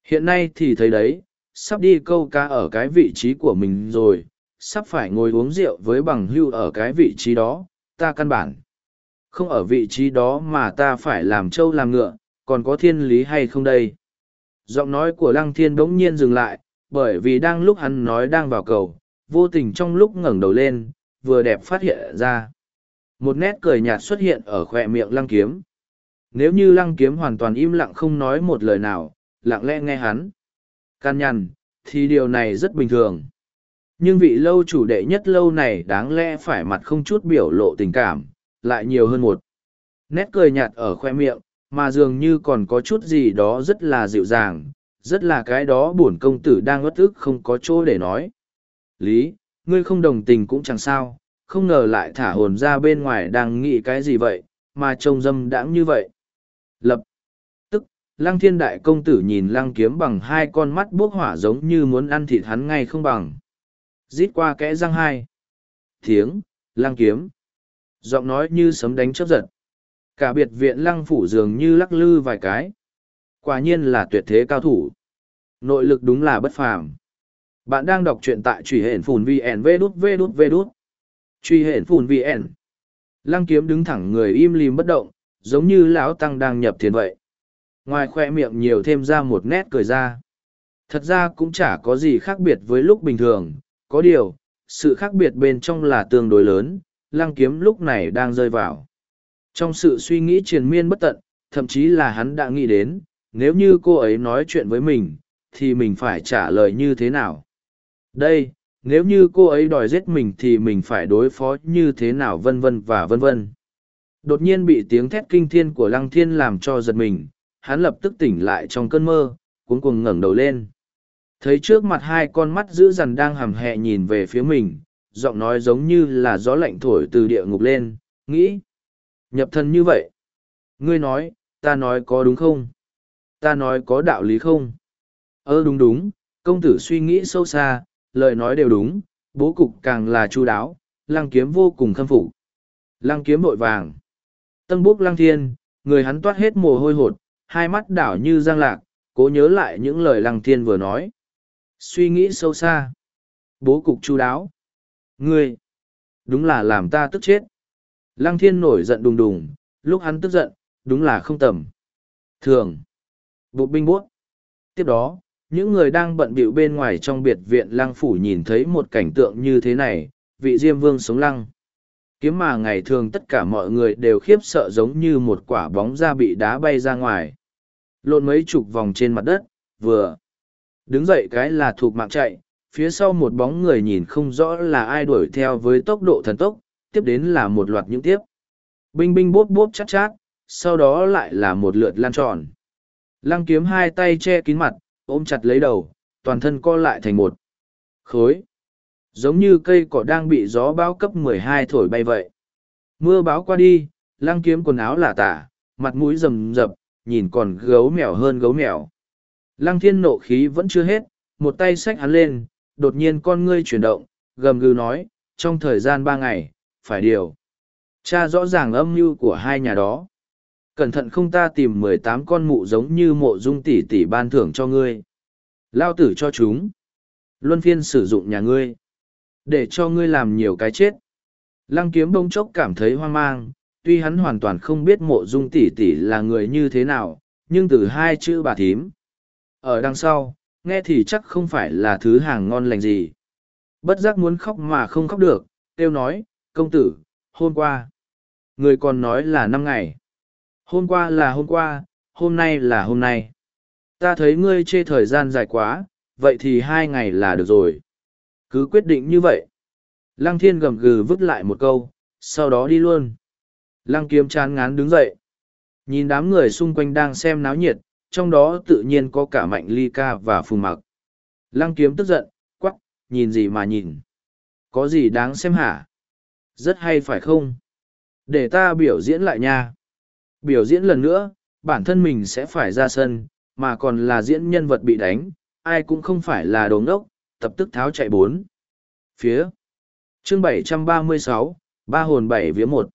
Hiện nay thì thấy đấy, sắp đi câu cá ở cái vị trí của mình rồi, sắp phải ngồi uống rượu với bằng hưu ở cái vị trí đó, ta căn bản. Không ở vị trí đó mà ta phải làm trâu làm ngựa, còn có thiên lý hay không đây? Giọng nói của lăng thiên bỗng nhiên dừng lại, bởi vì đang lúc hắn nói đang vào cầu, vô tình trong lúc ngẩng đầu lên, vừa đẹp phát hiện ra. Một nét cười nhạt xuất hiện ở khỏe miệng lăng kiếm. Nếu như lăng kiếm hoàn toàn im lặng không nói một lời nào, lặng lẽ nghe hắn. Can nhằn, thì điều này rất bình thường. Nhưng vị lâu chủ đệ nhất lâu này đáng lẽ phải mặt không chút biểu lộ tình cảm, lại nhiều hơn một. Nét cười nhạt ở khoe miệng, mà dường như còn có chút gì đó rất là dịu dàng, rất là cái đó bổn công tử đang uất ức không có chỗ để nói. Lý, ngươi không đồng tình cũng chẳng sao, không ngờ lại thả hồn ra bên ngoài đang nghĩ cái gì vậy, mà trông dâm đãng như vậy. Lập lăng thiên đại công tử nhìn lăng kiếm bằng hai con mắt bốc hỏa giống như muốn ăn thịt hắn ngay không bằng. Rít qua kẽ răng hai. tiếng, lang kiếm. Giọng nói như sấm đánh chớp giật. Cả biệt viện lăng phủ dường như lắc lư vài cái. Quả nhiên là tuyệt thế cao thủ. Nội lực đúng là bất phàm. Bạn đang đọc truyện tại truy hển phùn VN vê đút vê đút vê đút. Truy hển phùn VN. Lăng kiếm đứng thẳng người im lìm bất động, giống như lão tăng đang nhập thiền vậy. Ngoài khoe miệng nhiều thêm ra một nét cười ra. Thật ra cũng chả có gì khác biệt với lúc bình thường, có điều, sự khác biệt bên trong là tương đối lớn, lăng kiếm lúc này đang rơi vào. Trong sự suy nghĩ triền miên bất tận, thậm chí là hắn đã nghĩ đến, nếu như cô ấy nói chuyện với mình, thì mình phải trả lời như thế nào. Đây, nếu như cô ấy đòi giết mình thì mình phải đối phó như thế nào vân vân và vân vân. Đột nhiên bị tiếng thét kinh thiên của lăng thiên làm cho giật mình, hắn lập tức tỉnh lại trong cơn mơ, cuống cuồng ngẩng đầu lên. Thấy trước mặt hai con mắt dữ dằn đang hầm hẹ nhìn về phía mình, giọng nói giống như là gió lạnh thổi từ địa ngục lên, nghĩ. Nhập thân như vậy. Ngươi nói, ta nói có đúng không? Ta nói có đạo lý không? Ơ đúng đúng, công tử suy nghĩ sâu xa, lời nói đều đúng, bố cục càng là chu đáo, lăng kiếm vô cùng khâm phục. Lăng kiếm vội vàng. Tân bốc lăng thiên, người hắn toát hết mồ hôi hột, hai mắt đảo như giang lạc, cố nhớ lại những lời lăng thiên vừa nói. Suy nghĩ sâu xa. Bố cục chu đáo. Ngươi, đúng là làm ta tức chết. Lăng thiên nổi giận đùng đùng, lúc hắn tức giận, đúng là không tầm. Thường. Bộ binh bốt. Tiếp đó, những người đang bận bịu bên ngoài trong biệt viện lăng phủ nhìn thấy một cảnh tượng như thế này, vị diêm vương sống lăng. Kiếm mà ngày thường tất cả mọi người đều khiếp sợ giống như một quả bóng da bị đá bay ra ngoài. Lộn mấy chục vòng trên mặt đất, vừa. Đứng dậy cái là thuộc mạng chạy, phía sau một bóng người nhìn không rõ là ai đuổi theo với tốc độ thần tốc, tiếp đến là một loạt những tiếp. Binh binh bốp bốp chát chát, sau đó lại là một lượt lan tròn. Lăng kiếm hai tay che kín mặt, ôm chặt lấy đầu, toàn thân co lại thành một khối. Giống như cây cỏ đang bị gió bão cấp 12 thổi bay vậy. Mưa báo qua đi, lăng kiếm quần áo lả tả, mặt mũi rầm rập, nhìn còn gấu mèo hơn gấu mèo. Lăng thiên nộ khí vẫn chưa hết, một tay xách hắn lên, đột nhiên con ngươi chuyển động, gầm gừ nói, trong thời gian ba ngày, phải điều. Cha rõ ràng âm mưu của hai nhà đó. Cẩn thận không ta tìm mười tám con mụ giống như mộ dung tỷ tỷ ban thưởng cho ngươi. Lao tử cho chúng. Luân phiên sử dụng nhà ngươi. Để cho ngươi làm nhiều cái chết. Lăng kiếm bông chốc cảm thấy hoang mang, tuy hắn hoàn toàn không biết mộ dung tỷ tỷ là người như thế nào, nhưng từ hai chữ bà thím. Ở đằng sau, nghe thì chắc không phải là thứ hàng ngon lành gì. Bất giác muốn khóc mà không khóc được, kêu nói, công tử, hôm qua. Người còn nói là năm ngày. Hôm qua là hôm qua, hôm nay là hôm nay. Ta thấy ngươi chê thời gian dài quá, vậy thì hai ngày là được rồi. Cứ quyết định như vậy. Lăng thiên gầm gừ vứt lại một câu, sau đó đi luôn. Lăng kiếm chán ngán đứng dậy. Nhìn đám người xung quanh đang xem náo nhiệt, trong đó tự nhiên có cả mạnh ly ca và phùng mặc. Lăng kiếm tức giận, quắc, nhìn gì mà nhìn. Có gì đáng xem hả? Rất hay phải không? Để ta biểu diễn lại nha. Biểu diễn lần nữa, bản thân mình sẽ phải ra sân, mà còn là diễn nhân vật bị đánh, ai cũng không phải là đồ ngốc, tập tức tháo chạy bốn. Phía. Chương 736, ba hồn bảy vía một.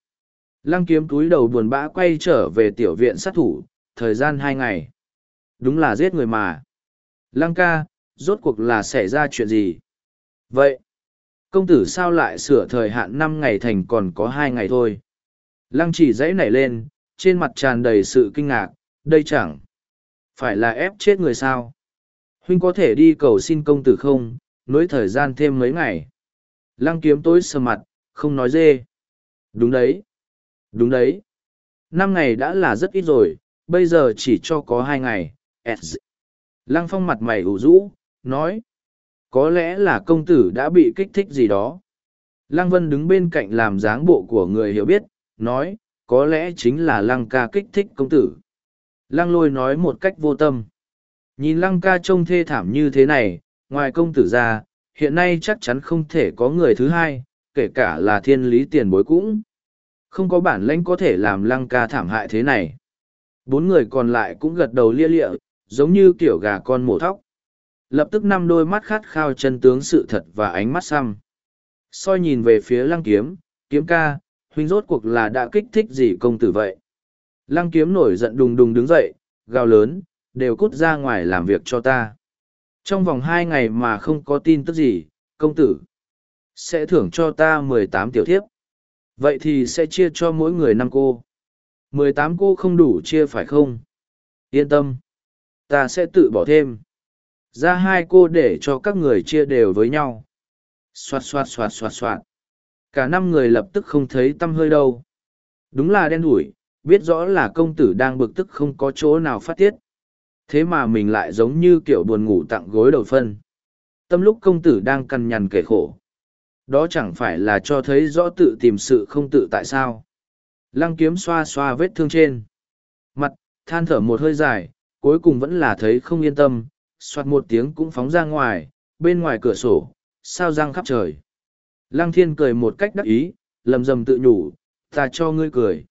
Lăng kiếm túi đầu buồn bã quay trở về tiểu viện sát thủ, thời gian hai ngày. Đúng là giết người mà. Lăng ca, rốt cuộc là xảy ra chuyện gì? Vậy, công tử sao lại sửa thời hạn năm ngày thành còn có hai ngày thôi? Lăng chỉ dãy nảy lên, trên mặt tràn đầy sự kinh ngạc, đây chẳng. Phải là ép chết người sao? Huynh có thể đi cầu xin công tử không, nối thời gian thêm mấy ngày. Lăng kiếm tối sờ mặt, không nói dê. Đúng đấy. Đúng đấy. Năm ngày đã là rất ít rồi, bây giờ chỉ cho có hai ngày. Lăng phong mặt mày ủ rũ, nói. Có lẽ là công tử đã bị kích thích gì đó. Lăng vân đứng bên cạnh làm dáng bộ của người hiểu biết, nói, có lẽ chính là lăng ca kích thích công tử. Lăng lôi nói một cách vô tâm. Nhìn lăng ca trông thê thảm như thế này, ngoài công tử ra, hiện nay chắc chắn không thể có người thứ hai, kể cả là thiên lý tiền bối cũng. Không có bản lãnh có thể làm lăng ca thảm hại thế này. Bốn người còn lại cũng gật đầu lia lịa, giống như kiểu gà con mổ thóc. Lập tức năm đôi mắt khát khao chân tướng sự thật và ánh mắt xăm. soi nhìn về phía lăng kiếm, kiếm ca, huynh rốt cuộc là đã kích thích gì công tử vậy. Lăng kiếm nổi giận đùng đùng đứng dậy, gào lớn, đều cút ra ngoài làm việc cho ta. Trong vòng hai ngày mà không có tin tức gì, công tử sẽ thưởng cho ta mười tám tiểu thiếp. Vậy thì sẽ chia cho mỗi người năm cô. mười tám cô không đủ chia phải không? Yên tâm. Ta sẽ tự bỏ thêm. Ra hai cô để cho các người chia đều với nhau. Xoạt xoạt xoạt xoạt xoạt. Cả năm người lập tức không thấy tâm hơi đâu. Đúng là đen đủi, biết rõ là công tử đang bực tức không có chỗ nào phát tiết. Thế mà mình lại giống như kiểu buồn ngủ tặng gối đầu phân. Tâm lúc công tử đang cằn nhằn kể khổ. Đó chẳng phải là cho thấy rõ tự tìm sự không tự tại sao. Lăng kiếm xoa xoa vết thương trên. Mặt, than thở một hơi dài, cuối cùng vẫn là thấy không yên tâm, soạt một tiếng cũng phóng ra ngoài, bên ngoài cửa sổ, sao răng khắp trời. Lăng thiên cười một cách đắc ý, lầm rầm tự nhủ, ta cho ngươi cười.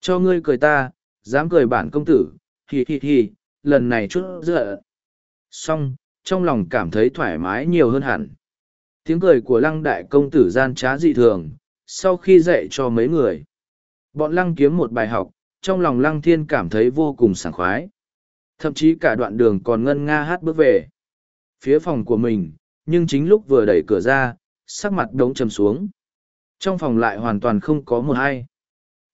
Cho ngươi cười ta, dám cười bản công tử, hì hì hì lần này chút dựa. Xong, trong lòng cảm thấy thoải mái nhiều hơn hẳn. Tiếng cười của lăng đại công tử gian trá dị thường, sau khi dạy cho mấy người. Bọn lăng kiếm một bài học, trong lòng lăng thiên cảm thấy vô cùng sảng khoái. Thậm chí cả đoạn đường còn ngân nga hát bước về. Phía phòng của mình, nhưng chính lúc vừa đẩy cửa ra, sắc mặt đống trầm xuống. Trong phòng lại hoàn toàn không có một ai.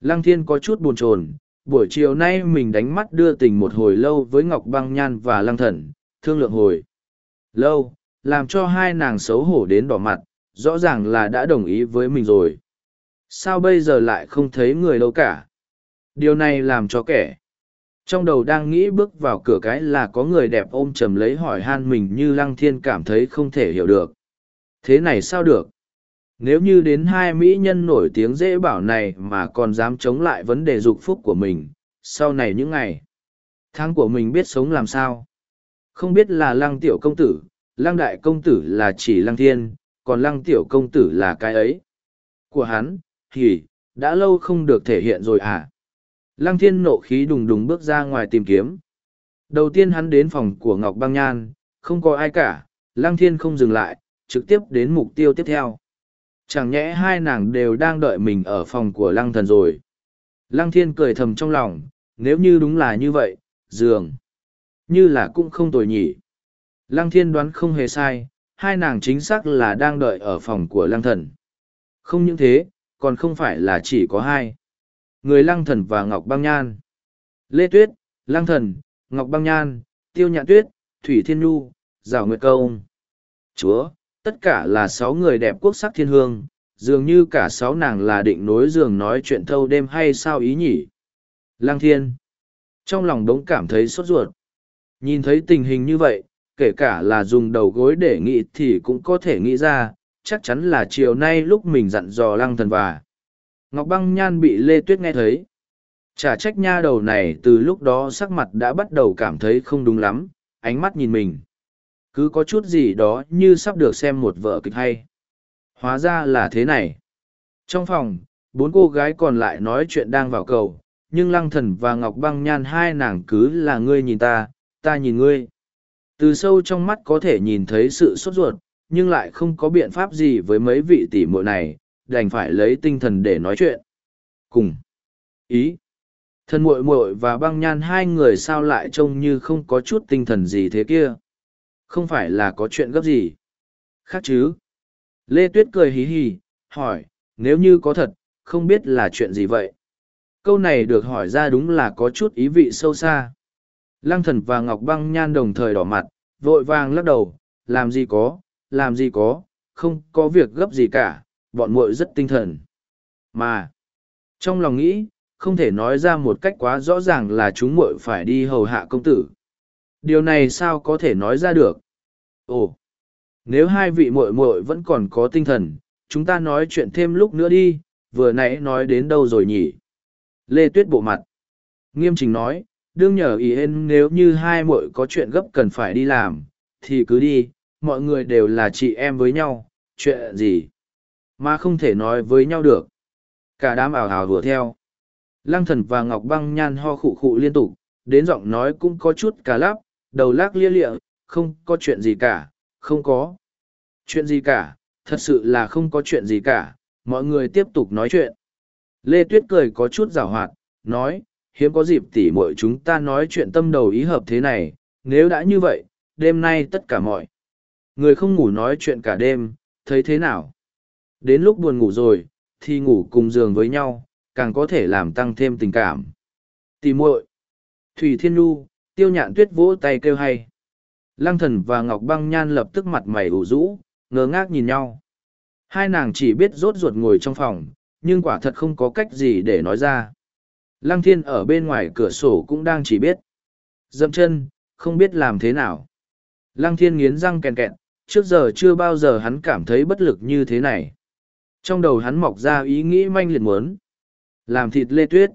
Lăng thiên có chút buồn chồn, buổi chiều nay mình đánh mắt đưa tình một hồi lâu với Ngọc Băng Nhan và Lăng Thần, thương lượng hồi. Lâu, làm cho hai nàng xấu hổ đến đỏ mặt, rõ ràng là đã đồng ý với mình rồi. Sao bây giờ lại không thấy người đâu cả? Điều này làm cho kẻ. Trong đầu đang nghĩ bước vào cửa cái là có người đẹp ôm chầm lấy hỏi han mình như lăng thiên cảm thấy không thể hiểu được. Thế này sao được? Nếu như đến hai mỹ nhân nổi tiếng dễ bảo này mà còn dám chống lại vấn đề dục phúc của mình, sau này những ngày, tháng của mình biết sống làm sao? Không biết là lăng tiểu công tử, lăng đại công tử là chỉ lăng thiên, còn lăng tiểu công tử là cái ấy. Của hắn, thì, đã lâu không được thể hiện rồi à? Lăng thiên nộ khí đùng đùng bước ra ngoài tìm kiếm. Đầu tiên hắn đến phòng của Ngọc Băng Nhan, không có ai cả, lăng thiên không dừng lại, trực tiếp đến mục tiêu tiếp theo. Chẳng nhẽ hai nàng đều đang đợi mình ở phòng của lăng thần rồi. Lăng thiên cười thầm trong lòng, nếu như đúng là như vậy, dường. Như là cũng không tồi nhỉ. Lăng thiên đoán không hề sai, hai nàng chính xác là đang đợi ở phòng của lăng thần. Không những thế, còn không phải là chỉ có hai. Người lăng thần và Ngọc Băng Nhan. Lê Tuyết, Lăng Thần, Ngọc Băng Nhan, Tiêu Nhạn Tuyết, Thủy Thiên Nhu, Giảo Nguyệt Công. Chúa, tất cả là sáu người đẹp quốc sắc thiên hương, dường như cả sáu nàng là định nối giường nói chuyện thâu đêm hay sao ý nhỉ. Lăng Thiên. Trong lòng đống cảm thấy sốt ruột. Nhìn thấy tình hình như vậy, kể cả là dùng đầu gối để nghĩ thì cũng có thể nghĩ ra, chắc chắn là chiều nay lúc mình dặn dò lăng thần và Ngọc băng nhan bị Lê Tuyết nghe thấy. Chả trách nha đầu này từ lúc đó sắc mặt đã bắt đầu cảm thấy không đúng lắm, ánh mắt nhìn mình. Cứ có chút gì đó như sắp được xem một vở kịch hay. Hóa ra là thế này. Trong phòng, bốn cô gái còn lại nói chuyện đang vào cầu, nhưng lăng thần và ngọc băng nhan hai nàng cứ là ngươi nhìn ta, ta nhìn ngươi. Từ sâu trong mắt có thể nhìn thấy sự sốt ruột, nhưng lại không có biện pháp gì với mấy vị tỷ muội này, đành phải lấy tinh thần để nói chuyện. Cùng. Ý. Thân muội muội và băng nhan hai người sao lại trông như không có chút tinh thần gì thế kia. Không phải là có chuyện gấp gì. Khác chứ. Lê Tuyết cười hí hí, hỏi, nếu như có thật, không biết là chuyện gì vậy. Câu này được hỏi ra đúng là có chút ý vị sâu xa. Lăng thần và Ngọc băng nhan đồng thời đỏ mặt, vội vàng lắc đầu, làm gì có, làm gì có, không có việc gấp gì cả, bọn muội rất tinh thần. Mà, trong lòng nghĩ, không thể nói ra một cách quá rõ ràng là chúng muội phải đi hầu hạ công tử. Điều này sao có thể nói ra được? Ồ, nếu hai vị muội muội vẫn còn có tinh thần, chúng ta nói chuyện thêm lúc nữa đi, vừa nãy nói đến đâu rồi nhỉ? Lê Tuyết bộ mặt. Nghiêm trình nói, đương nhờ ý hên nếu như hai muội có chuyện gấp cần phải đi làm, thì cứ đi, mọi người đều là chị em với nhau, chuyện gì? mà không thể nói với nhau được cả đám ảo hào vừa theo lăng thần và ngọc băng nhan ho khụ khụ liên tục đến giọng nói cũng có chút cả lắp đầu lác lia lịa không có chuyện gì cả không có chuyện gì cả thật sự là không có chuyện gì cả, mọi người tiếp tục nói chuyện. Lê Tuyết cười có chút giảo hoạt, nói, hiếm có dịp tỉ muội chúng ta nói chuyện tâm đầu ý hợp thế này, nếu đã như vậy, đêm nay tất cả mọi người không ngủ nói chuyện cả đêm, thấy thế nào? Đến lúc buồn ngủ rồi, thì ngủ cùng giường với nhau, càng có thể làm tăng thêm tình cảm. Tỉ muội Thủy Thiên Nhu, tiêu nhạn tuyết vỗ tay kêu hay. Lăng thần và Ngọc Băng Nhan lập tức mặt mày ủ rũ, ngơ ngác nhìn nhau. Hai nàng chỉ biết rốt ruột ngồi trong phòng, nhưng quả thật không có cách gì để nói ra. Lăng thiên ở bên ngoài cửa sổ cũng đang chỉ biết. Dậm chân, không biết làm thế nào. Lăng thiên nghiến răng kèn kẹn, trước giờ chưa bao giờ hắn cảm thấy bất lực như thế này. Trong đầu hắn mọc ra ý nghĩ manh liệt muốn. Làm thịt lê tuyết.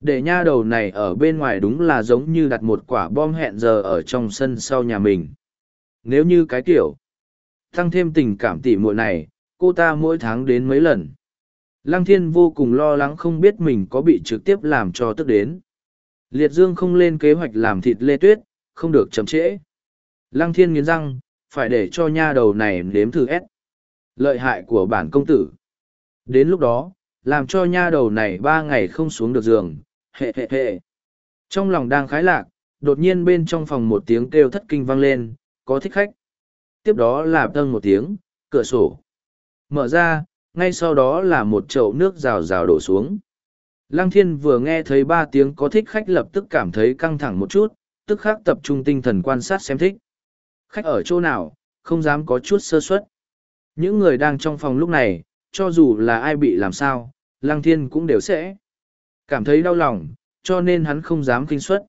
Để nha đầu này ở bên ngoài đúng là giống như đặt một quả bom hẹn giờ ở trong sân sau nhà mình. Nếu như cái kiểu, tăng thêm tình cảm tỉ muội này, cô ta mỗi tháng đến mấy lần. Lăng thiên vô cùng lo lắng không biết mình có bị trực tiếp làm cho tức đến. Liệt dương không lên kế hoạch làm thịt lê tuyết, không được chậm trễ. Lăng thiên nghiến răng, phải để cho nha đầu này nếm thử ép. Lợi hại của bản công tử. Đến lúc đó, làm cho nha đầu này ba ngày không xuống được giường, hệ hệ hệ. Trong lòng đang khái lạc, đột nhiên bên trong phòng một tiếng kêu thất kinh vang lên, có thích khách. Tiếp đó là tân một tiếng, cửa sổ. Mở ra, ngay sau đó là một chậu nước rào rào đổ xuống. Lăng thiên vừa nghe thấy ba tiếng có thích khách lập tức cảm thấy căng thẳng một chút, tức khắc tập trung tinh thần quan sát xem thích. Khách ở chỗ nào, không dám có chút sơ suất. Những người đang trong phòng lúc này, cho dù là ai bị làm sao, lăng thiên cũng đều sẽ cảm thấy đau lòng, cho nên hắn không dám kinh suất.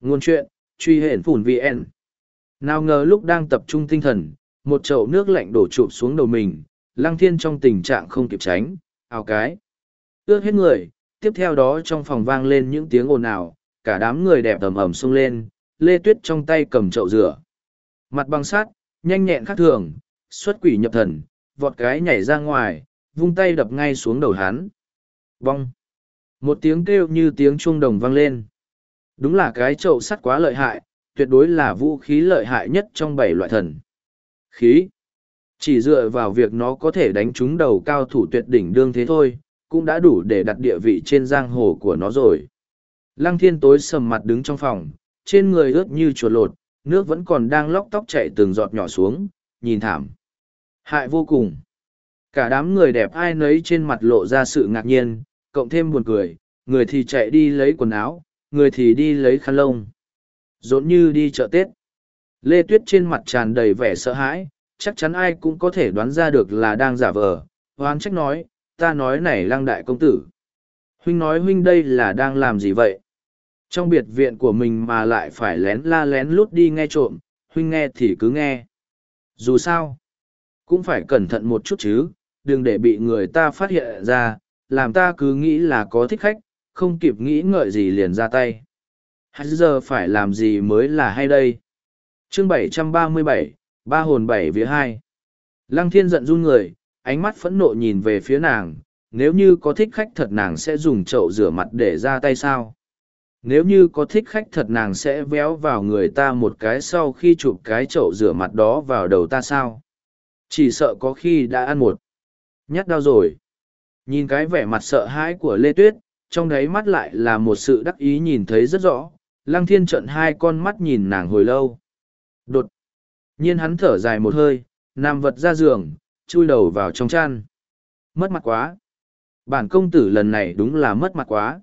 Nguồn chuyện, truy hển phủn VN. Nào ngờ lúc đang tập trung tinh thần, một chậu nước lạnh đổ chụp xuống đầu mình, lăng thiên trong tình trạng không kịp tránh, ao cái. Ước hết người, tiếp theo đó trong phòng vang lên những tiếng ồn ào, cả đám người đẹp ầm ầm sung lên, lê tuyết trong tay cầm chậu rửa. Mặt băng sát, nhanh nhẹn khác thường, xuất quỷ nhập thần, vọt cái nhảy ra ngoài, vung tay đập ngay xuống đầu hắn. Vong! Một tiếng kêu như tiếng chuông đồng vang lên. Đúng là cái chậu sắt quá lợi hại, tuyệt đối là vũ khí lợi hại nhất trong bảy loại thần. Khí! Chỉ dựa vào việc nó có thể đánh trúng đầu cao thủ tuyệt đỉnh đương thế thôi, cũng đã đủ để đặt địa vị trên giang hồ của nó rồi. Lăng thiên tối sầm mặt đứng trong phòng, trên người ướt như chuột lột, nước vẫn còn đang lóc tóc chạy từng giọt nhỏ xuống, nhìn thảm. Hại vô cùng. Cả đám người đẹp ai nấy trên mặt lộ ra sự ngạc nhiên, cộng thêm buồn cười, người thì chạy đi lấy quần áo, người thì đi lấy khăn lông. rốn như đi chợ Tết. Lê Tuyết trên mặt tràn đầy vẻ sợ hãi, chắc chắn ai cũng có thể đoán ra được là đang giả vờ. Hoán trách nói, ta nói này lăng đại công tử. Huynh nói huynh đây là đang làm gì vậy? Trong biệt viện của mình mà lại phải lén la lén lút đi nghe trộm, huynh nghe thì cứ nghe. Dù sao, cũng phải cẩn thận một chút chứ, đừng để bị người ta phát hiện ra, làm ta cứ nghĩ là có thích khách, không kịp nghĩ ngợi gì liền ra tay. Hay giờ phải làm gì mới là hay đây? chương 737, ba hồn bảy vía hai. Lăng thiên giận run người, ánh mắt phẫn nộ nhìn về phía nàng, nếu như có thích khách thật nàng sẽ dùng chậu rửa mặt để ra tay sao? Nếu như có thích khách thật nàng sẽ véo vào người ta một cái sau khi chụp cái chậu rửa mặt đó vào đầu ta sao? Chỉ sợ có khi đã ăn một. Nhát đau rồi. Nhìn cái vẻ mặt sợ hãi của Lê Tuyết, trong đáy mắt lại là một sự đắc ý nhìn thấy rất rõ. Lăng thiên trận hai con mắt nhìn nàng hồi lâu. Đột nhiên hắn thở dài một hơi, nằm vật ra giường, chui đầu vào trong chăn. Mất mặt quá. Bản công tử lần này đúng là mất mặt quá.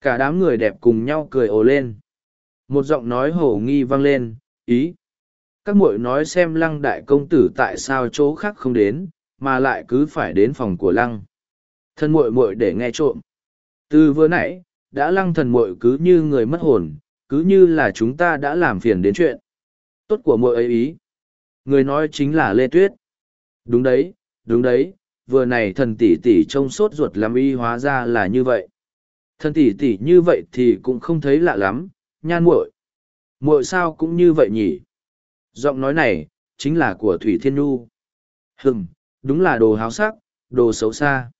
Cả đám người đẹp cùng nhau cười ồ lên. Một giọng nói hổ nghi vang lên, ý. Các muội nói xem lăng đại công tử tại sao chỗ khác không đến, mà lại cứ phải đến phòng của lăng. Thân muội muội để nghe trộm. Từ vừa nãy, đã lăng thần muội cứ như người mất hồn, cứ như là chúng ta đã làm phiền đến chuyện. Tốt của muội ấy ý. Người nói chính là Lê Tuyết. Đúng đấy, đúng đấy, vừa này thần tỷ tỷ trông sốt ruột làm y hóa ra là như vậy. Thần tỷ tỷ như vậy thì cũng không thấy lạ lắm, nhan muội. Muội sao cũng như vậy nhỉ? Giọng nói này, chính là của Thủy Thiên Nhu. Hừm, đúng là đồ háo sắc, đồ xấu xa.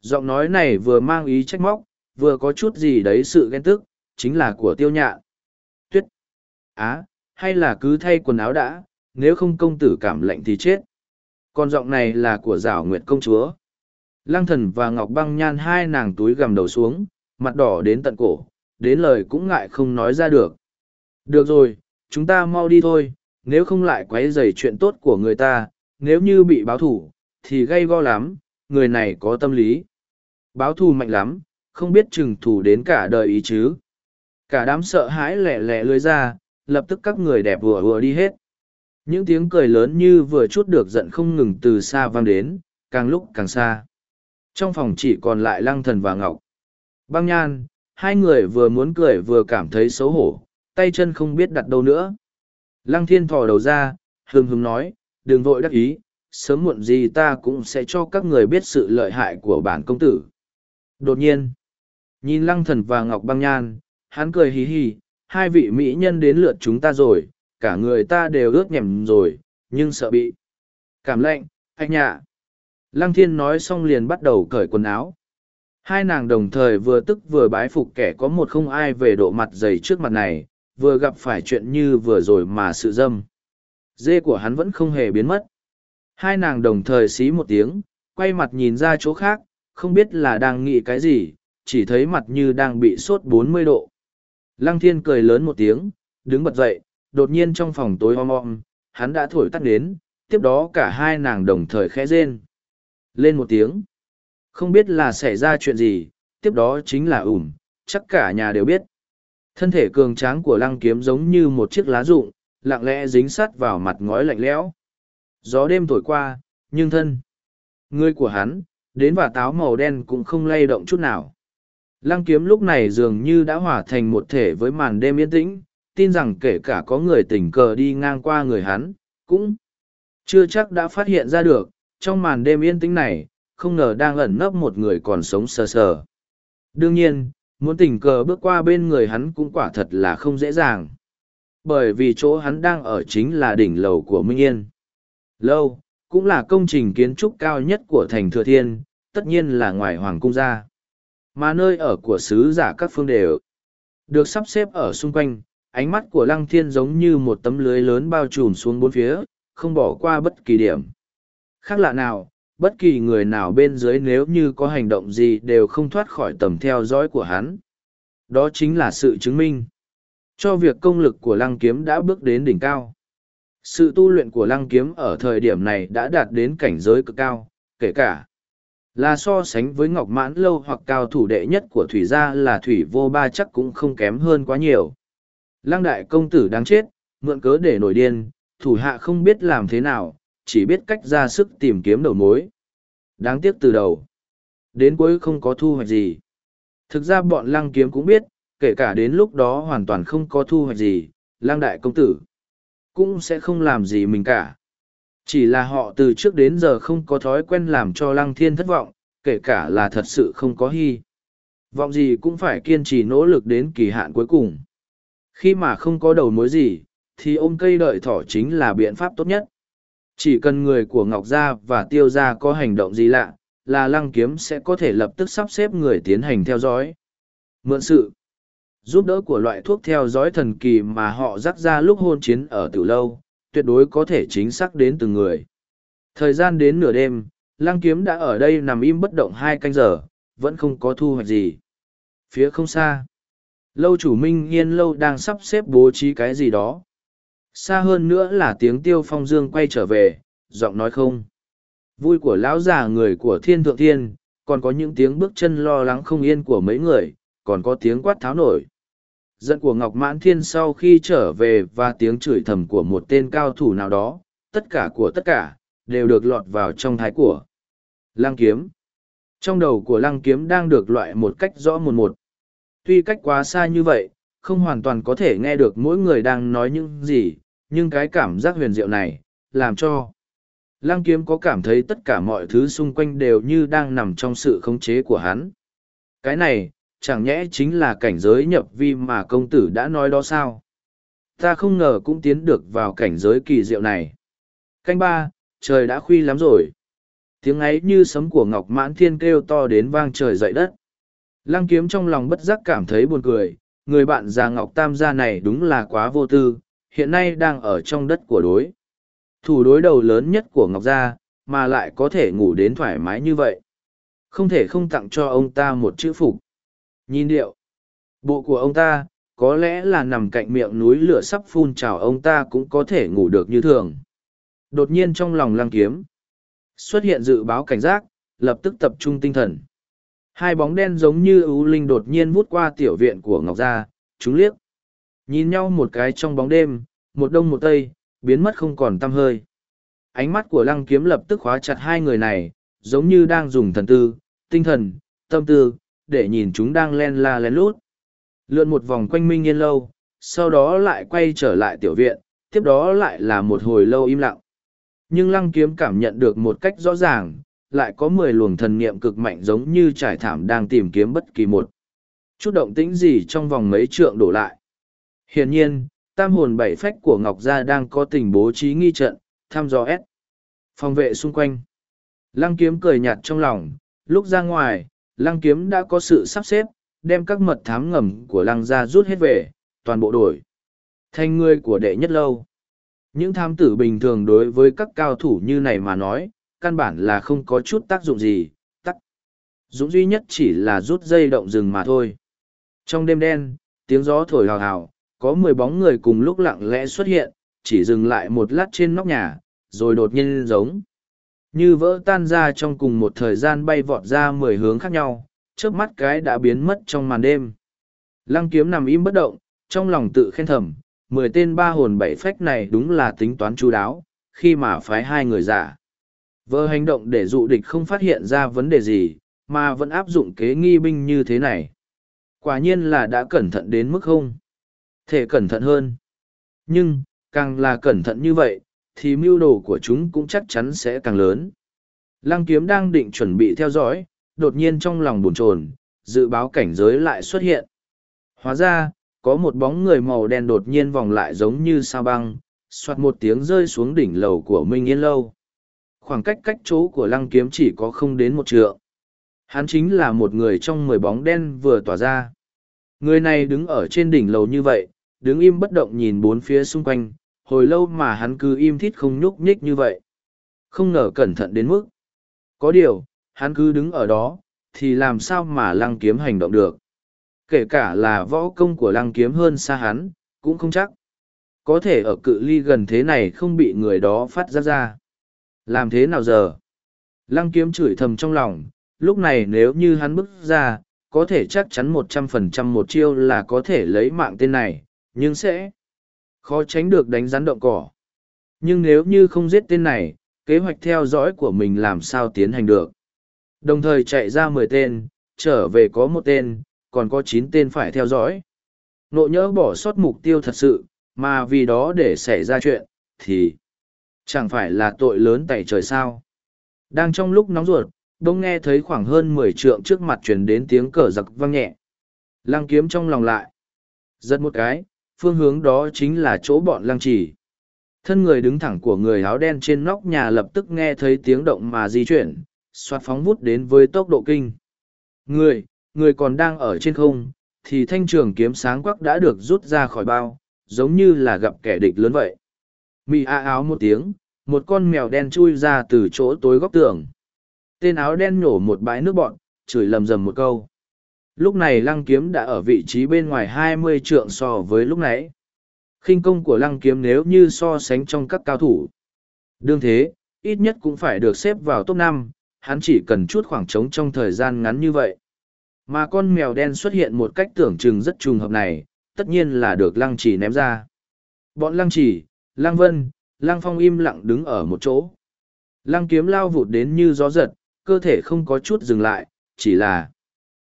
Giọng nói này vừa mang ý trách móc, vừa có chút gì đấy sự ghen tức, chính là của tiêu nhạ. Tuyết. Á, hay là cứ thay quần áo đã, nếu không công tử cảm lạnh thì chết. Con giọng này là của giảo nguyệt công chúa. Lăng thần và Ngọc băng nhan hai nàng túi gầm đầu xuống, mặt đỏ đến tận cổ, đến lời cũng ngại không nói ra được. Được rồi, chúng ta mau đi thôi, nếu không lại quấy rầy chuyện tốt của người ta, nếu như bị báo thủ, thì gây go lắm, người này có tâm lý. Báo thù mạnh lắm, không biết chừng thù đến cả đời ý chứ. Cả đám sợ hãi lẻ lẻ lưới ra, lập tức các người đẹp vừa vừa đi hết. Những tiếng cười lớn như vừa chút được giận không ngừng từ xa vang đến, càng lúc càng xa. Trong phòng chỉ còn lại lăng thần và ngọc. Băng nhan, hai người vừa muốn cười vừa cảm thấy xấu hổ, tay chân không biết đặt đâu nữa. Lăng thiên thò đầu ra, hừng hừng nói, đừng vội đắc ý, sớm muộn gì ta cũng sẽ cho các người biết sự lợi hại của bản công tử. Đột nhiên, nhìn lăng thần và ngọc băng nhan, hắn cười hí hí, hai vị mỹ nhân đến lượt chúng ta rồi, cả người ta đều ướt nhèm rồi, nhưng sợ bị. Cảm lạnh, anh nhạ. Lăng thiên nói xong liền bắt đầu cởi quần áo. Hai nàng đồng thời vừa tức vừa bái phục kẻ có một không ai về độ mặt dày trước mặt này, vừa gặp phải chuyện như vừa rồi mà sự dâm. Dê của hắn vẫn không hề biến mất. Hai nàng đồng thời xí một tiếng, quay mặt nhìn ra chỗ khác, không biết là đang nghĩ cái gì, chỉ thấy mặt như đang bị sốt bốn mươi độ. Lăng thiên cười lớn một tiếng, đứng bật dậy, đột nhiên trong phòng tối om om, hắn đã thổi tắt đến, tiếp đó cả hai nàng đồng thời khẽ rên. Lên một tiếng. Không biết là xảy ra chuyện gì, tiếp đó chính là ủm, chắc cả nhà đều biết. Thân thể cường tráng của lăng kiếm giống như một chiếc lá rụng, lặng lẽ dính sắt vào mặt ngói lạnh lẽo. Gió đêm thổi qua, nhưng thân. Người của hắn, đến và táo màu đen cũng không lay động chút nào. Lăng kiếm lúc này dường như đã hòa thành một thể với màn đêm yên tĩnh, tin rằng kể cả có người tình cờ đi ngang qua người hắn, cũng chưa chắc đã phát hiện ra được, trong màn đêm yên tĩnh này, không ngờ đang ẩn nấp một người còn sống sờ sờ. Đương nhiên, muốn tình cờ bước qua bên người hắn cũng quả thật là không dễ dàng. Bởi vì chỗ hắn đang ở chính là đỉnh lầu của Minh Yên. Lâu, cũng là công trình kiến trúc cao nhất của thành Thừa Thiên, tất nhiên là ngoài Hoàng Cung gia. Mà nơi ở của sứ giả các phương đều được sắp xếp ở xung quanh, ánh mắt của Lăng Thiên giống như một tấm lưới lớn bao trùm xuống bốn phía, không bỏ qua bất kỳ điểm. Khác lạ nào, bất kỳ người nào bên dưới nếu như có hành động gì đều không thoát khỏi tầm theo dõi của hắn. Đó chính là sự chứng minh cho việc công lực của lăng kiếm đã bước đến đỉnh cao. Sự tu luyện của lăng kiếm ở thời điểm này đã đạt đến cảnh giới cực cao, kể cả là so sánh với ngọc mãn lâu hoặc cao thủ đệ nhất của thủy gia là thủy vô ba chắc cũng không kém hơn quá nhiều. Lăng đại công tử đáng chết, mượn cớ để nổi điên, thủ hạ không biết làm thế nào, chỉ biết cách ra sức tìm kiếm đầu mối. Đáng tiếc từ đầu. Đến cuối không có thu hoạch gì. Thực ra bọn lăng kiếm cũng biết, kể cả đến lúc đó hoàn toàn không có thu hoạch gì, lăng đại công tử cũng sẽ không làm gì mình cả. Chỉ là họ từ trước đến giờ không có thói quen làm cho lăng thiên thất vọng, kể cả là thật sự không có hy. Vọng gì cũng phải kiên trì nỗ lực đến kỳ hạn cuối cùng. Khi mà không có đầu mối gì, thì ôm cây đợi thỏ chính là biện pháp tốt nhất. Chỉ cần người của Ngọc Gia và Tiêu Gia có hành động gì lạ, là lăng kiếm sẽ có thể lập tức sắp xếp người tiến hành theo dõi. Mượn sự giúp đỡ của loại thuốc theo dõi thần kỳ mà họ rắc ra lúc hôn chiến ở từ lâu, tuyệt đối có thể chính xác đến từng người. Thời gian đến nửa đêm, lăng kiếm đã ở đây nằm im bất động hai canh giờ, vẫn không có thu hoạch gì. Phía không xa, lâu chủ minh yên lâu đang sắp xếp bố trí cái gì đó. Xa hơn nữa là tiếng tiêu phong dương quay trở về, giọng nói không. Vui của lão già người của thiên thượng thiên, còn có những tiếng bước chân lo lắng không yên của mấy người, còn có tiếng quát tháo nổi. Giận của Ngọc Mãn Thiên sau khi trở về và tiếng chửi thầm của một tên cao thủ nào đó, tất cả của tất cả, đều được lọt vào trong thái của. Lăng kiếm. Trong đầu của lăng kiếm đang được loại một cách rõ một một. Tuy cách quá xa như vậy, không hoàn toàn có thể nghe được mỗi người đang nói những gì, nhưng cái cảm giác huyền diệu này, làm cho lăng kiếm có cảm thấy tất cả mọi thứ xung quanh đều như đang nằm trong sự khống chế của hắn. Cái này, chẳng nhẽ chính là cảnh giới nhập vi mà công tử đã nói đó sao? Ta không ngờ cũng tiến được vào cảnh giới kỳ diệu này. Canh ba, trời đã khuy lắm rồi. Tiếng ấy như sấm của Ngọc Mãn Thiên kêu to đến vang trời dậy đất. Lăng kiếm trong lòng bất giác cảm thấy buồn cười, người bạn già Ngọc Tam gia này đúng là quá vô tư, hiện nay đang ở trong đất của đối. Thủ đối đầu lớn nhất của Ngọc Gia, mà lại có thể ngủ đến thoải mái như vậy. Không thể không tặng cho ông ta một chữ phục. Nhìn điệu. Bộ của ông ta, có lẽ là nằm cạnh miệng núi lửa sắp phun trào ông ta cũng có thể ngủ được như thường. Đột nhiên trong lòng lăng kiếm, xuất hiện dự báo cảnh giác, lập tức tập trung tinh thần. Hai bóng đen giống như ưu linh đột nhiên vút qua tiểu viện của Ngọc Gia, chúng liếc. Nhìn nhau một cái trong bóng đêm, một đông một tây, biến mất không còn tăm hơi. Ánh mắt của lăng kiếm lập tức khóa chặt hai người này, giống như đang dùng thần tư, tinh thần, tâm tư, để nhìn chúng đang len la lén lút. Lượn một vòng quanh minh yên lâu, sau đó lại quay trở lại tiểu viện, tiếp đó lại là một hồi lâu im lặng. Nhưng lăng kiếm cảm nhận được một cách rõ ràng, lại có mười luồng thần niệm cực mạnh giống như trải thảm đang tìm kiếm bất kỳ một chút động tĩnh gì trong vòng mấy trượng đổ lại. Hiển nhiên, tam hồn bảy phách của Ngọc Gia đang có tình bố trí nghi trận, thăm dò ép. Phòng vệ xung quanh. Lăng kiếm cười nhạt trong lòng, lúc ra ngoài, lăng kiếm đã có sự sắp xếp, đem các mật thám ngầm của lăng gia rút hết về, toàn bộ đổi. Thành người của đệ nhất lâu. Những thám tử bình thường đối với các cao thủ như này mà nói, căn bản là không có chút tác dụng gì, tắc. Dũng duy nhất chỉ là rút dây động rừng mà thôi. Trong đêm đen, tiếng gió thổi hào hào, có mười bóng người cùng lúc lặng lẽ xuất hiện, chỉ dừng lại một lát trên nóc nhà, rồi đột nhiên giống. Như vỡ tan ra trong cùng một thời gian bay vọt ra mười hướng khác nhau, trước mắt cái đã biến mất trong màn đêm. Lăng kiếm nằm im bất động, trong lòng tự khen thầm, mười tên ba hồn bảy phách này đúng là tính toán chú đáo, khi mà phái hai người giả. Vợ hành động để dụ địch không phát hiện ra vấn đề gì, mà vẫn áp dụng kế nghi binh như thế này. Quả nhiên là đã cẩn thận đến mức không? Thể cẩn thận hơn. Nhưng, càng là cẩn thận như vậy, thì mưu đồ của chúng cũng chắc chắn sẽ càng lớn. Lăng kiếm đang định chuẩn bị theo dõi, đột nhiên trong lòng buồn chồn, dự báo cảnh giới lại xuất hiện. Hóa ra, có một bóng người màu đen đột nhiên vòng lại giống như sao băng, soạt một tiếng rơi xuống đỉnh lầu của Minh Yên Lâu. Khoảng cách cách chỗ của lăng kiếm chỉ có không đến một trượng. Hắn chính là một người trong mười bóng đen vừa tỏa ra. Người này đứng ở trên đỉnh lầu như vậy, đứng im bất động nhìn bốn phía xung quanh, hồi lâu mà hắn cứ im thít không nhúc nhích như vậy. Không ngờ cẩn thận đến mức. Có điều, hắn cứ đứng ở đó, thì làm sao mà lăng kiếm hành động được. Kể cả là võ công của lăng kiếm hơn xa hắn, cũng không chắc. Có thể ở cự ly gần thế này không bị người đó phát ra ra. Làm thế nào giờ? Lăng kiếm chửi thầm trong lòng, lúc này nếu như hắn bước ra, có thể chắc chắn một trăm phần trăm một chiêu là có thể lấy mạng tên này, nhưng sẽ khó tránh được đánh rắn động cỏ. Nhưng nếu như không giết tên này, kế hoạch theo dõi của mình làm sao tiến hành được. Đồng thời chạy ra mười tên, trở về có một tên, còn có chín tên phải theo dõi. Nộ nhỡ bỏ sót mục tiêu thật sự, mà vì đó để xảy ra chuyện, thì chẳng phải là tội lớn tẩy trời sao. Đang trong lúc nóng ruột, đông nghe thấy khoảng hơn mười trượng trước mặt truyền đến tiếng cờ giặc vang nhẹ. Lăng kiếm trong lòng lại. Giật một cái, phương hướng đó chính là chỗ bọn lăng chỉ. Thân người đứng thẳng của người áo đen trên nóc nhà lập tức nghe thấy tiếng động mà di chuyển, xoát phóng vút đến với tốc độ kinh. Người, người còn đang ở trên không, thì thanh trường kiếm sáng quắc đã được rút ra khỏi bao, giống như là gặp kẻ địch lớn vậy. Mị a áo một tiếng, một con mèo đen chui ra từ chỗ tối góc tường. Tên áo đen nhổ một bãi nước bọn, chửi lầm rầm một câu. Lúc này lăng kiếm đã ở vị trí bên ngoài hai mươi trượng so với lúc nãy. khinh công của lăng kiếm nếu như so sánh trong các cao thủ. Đương thế, ít nhất cũng phải được xếp vào top năm hắn chỉ cần chút khoảng trống trong thời gian ngắn như vậy. Mà con mèo đen xuất hiện một cách tưởng chừng rất trùng hợp này, tất nhiên là được lăng chỉ ném ra. Bọn lăng chỉ, lăng vân, lăng phong im lặng đứng ở một chỗ. Lăng kiếm lao vụt đến như gió giật, cơ thể không có chút dừng lại, chỉ là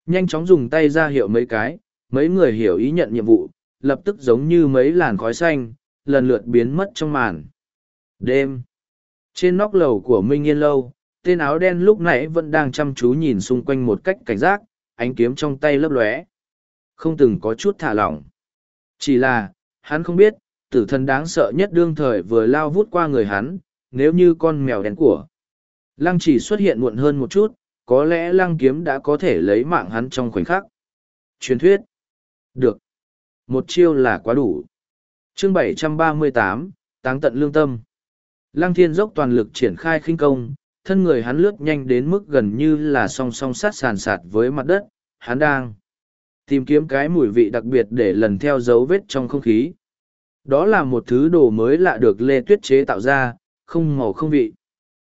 nhanh chóng dùng tay ra hiệu mấy cái, mấy người hiểu ý nhận nhiệm vụ, lập tức giống như mấy làn khói xanh, lần lượt biến mất trong màn. Đêm, trên nóc lầu của Minh Yên Lâu, tên áo đen lúc nãy vẫn đang chăm chú nhìn xung quanh một cách cảnh giác, ánh kiếm trong tay lấp lóe. Không từng có chút thả lỏng. Chỉ là, hắn không biết, tử thần đáng sợ nhất đương thời vừa lao vút qua người hắn, nếu như con mèo đen của. Lăng chỉ xuất hiện muộn hơn một chút, có lẽ lăng kiếm đã có thể lấy mạng hắn trong khoảnh khắc. Truyền thuyết. Được. Một chiêu là quá đủ. chương 738, táng tận lương tâm. Lăng thiên dốc toàn lực triển khai khinh công, thân người hắn lướt nhanh đến mức gần như là song song sát sàn sạt với mặt đất, hắn đang tìm kiếm cái mùi vị đặc biệt để lần theo dấu vết trong không khí. Đó là một thứ đồ mới lạ được Lê Tuyết chế tạo ra, không màu không vị.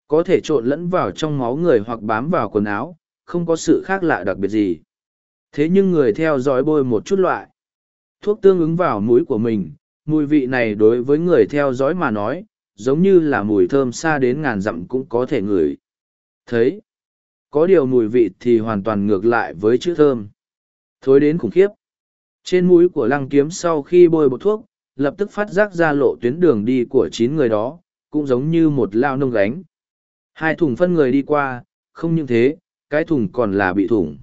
Có thể trộn lẫn vào trong máu người hoặc bám vào quần áo, không có sự khác lạ đặc biệt gì. Thế nhưng người theo dõi bôi một chút loại. Thuốc tương ứng vào mũi của mình, mùi vị này đối với người theo dõi mà nói, giống như là mùi thơm xa đến ngàn dặm cũng có thể ngửi. Thấy, có điều mùi vị thì hoàn toàn ngược lại với chữ thơm. Thối đến khủng khiếp. Trên mũi của lăng kiếm sau khi bôi bột thuốc, lập tức phát giác ra lộ tuyến đường đi của chín người đó, cũng giống như một lao nông gánh. Hai thùng phân người đi qua, không những thế, cái thùng còn là bị thủng.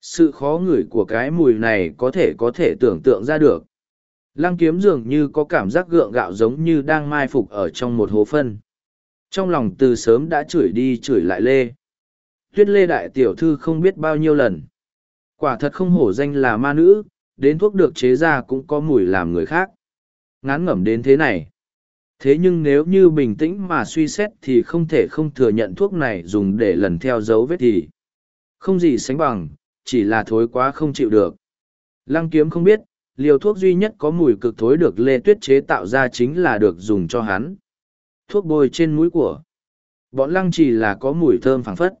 Sự khó ngửi của cái mùi này có thể có thể tưởng tượng ra được. Lăng kiếm dường như có cảm giác gượng gạo giống như đang mai phục ở trong một hố phân. Trong lòng từ sớm đã chửi đi chửi lại Lê. Tuyết Lê Đại Tiểu Thư không biết bao nhiêu lần. Quả thật không hổ danh là ma nữ, đến thuốc được chế ra cũng có mùi làm người khác. Ngán ngẩm đến thế này. Thế nhưng nếu như bình tĩnh mà suy xét thì không thể không thừa nhận thuốc này dùng để lần theo dấu vết thì. Không gì sánh bằng, chỉ là thối quá không chịu được. Lăng kiếm không biết, liều thuốc duy nhất có mùi cực thối được Lê Tuyết chế tạo ra chính là được dùng cho hắn. Thuốc bôi trên mũi của. Bọn lăng chỉ là có mùi thơm phảng phất.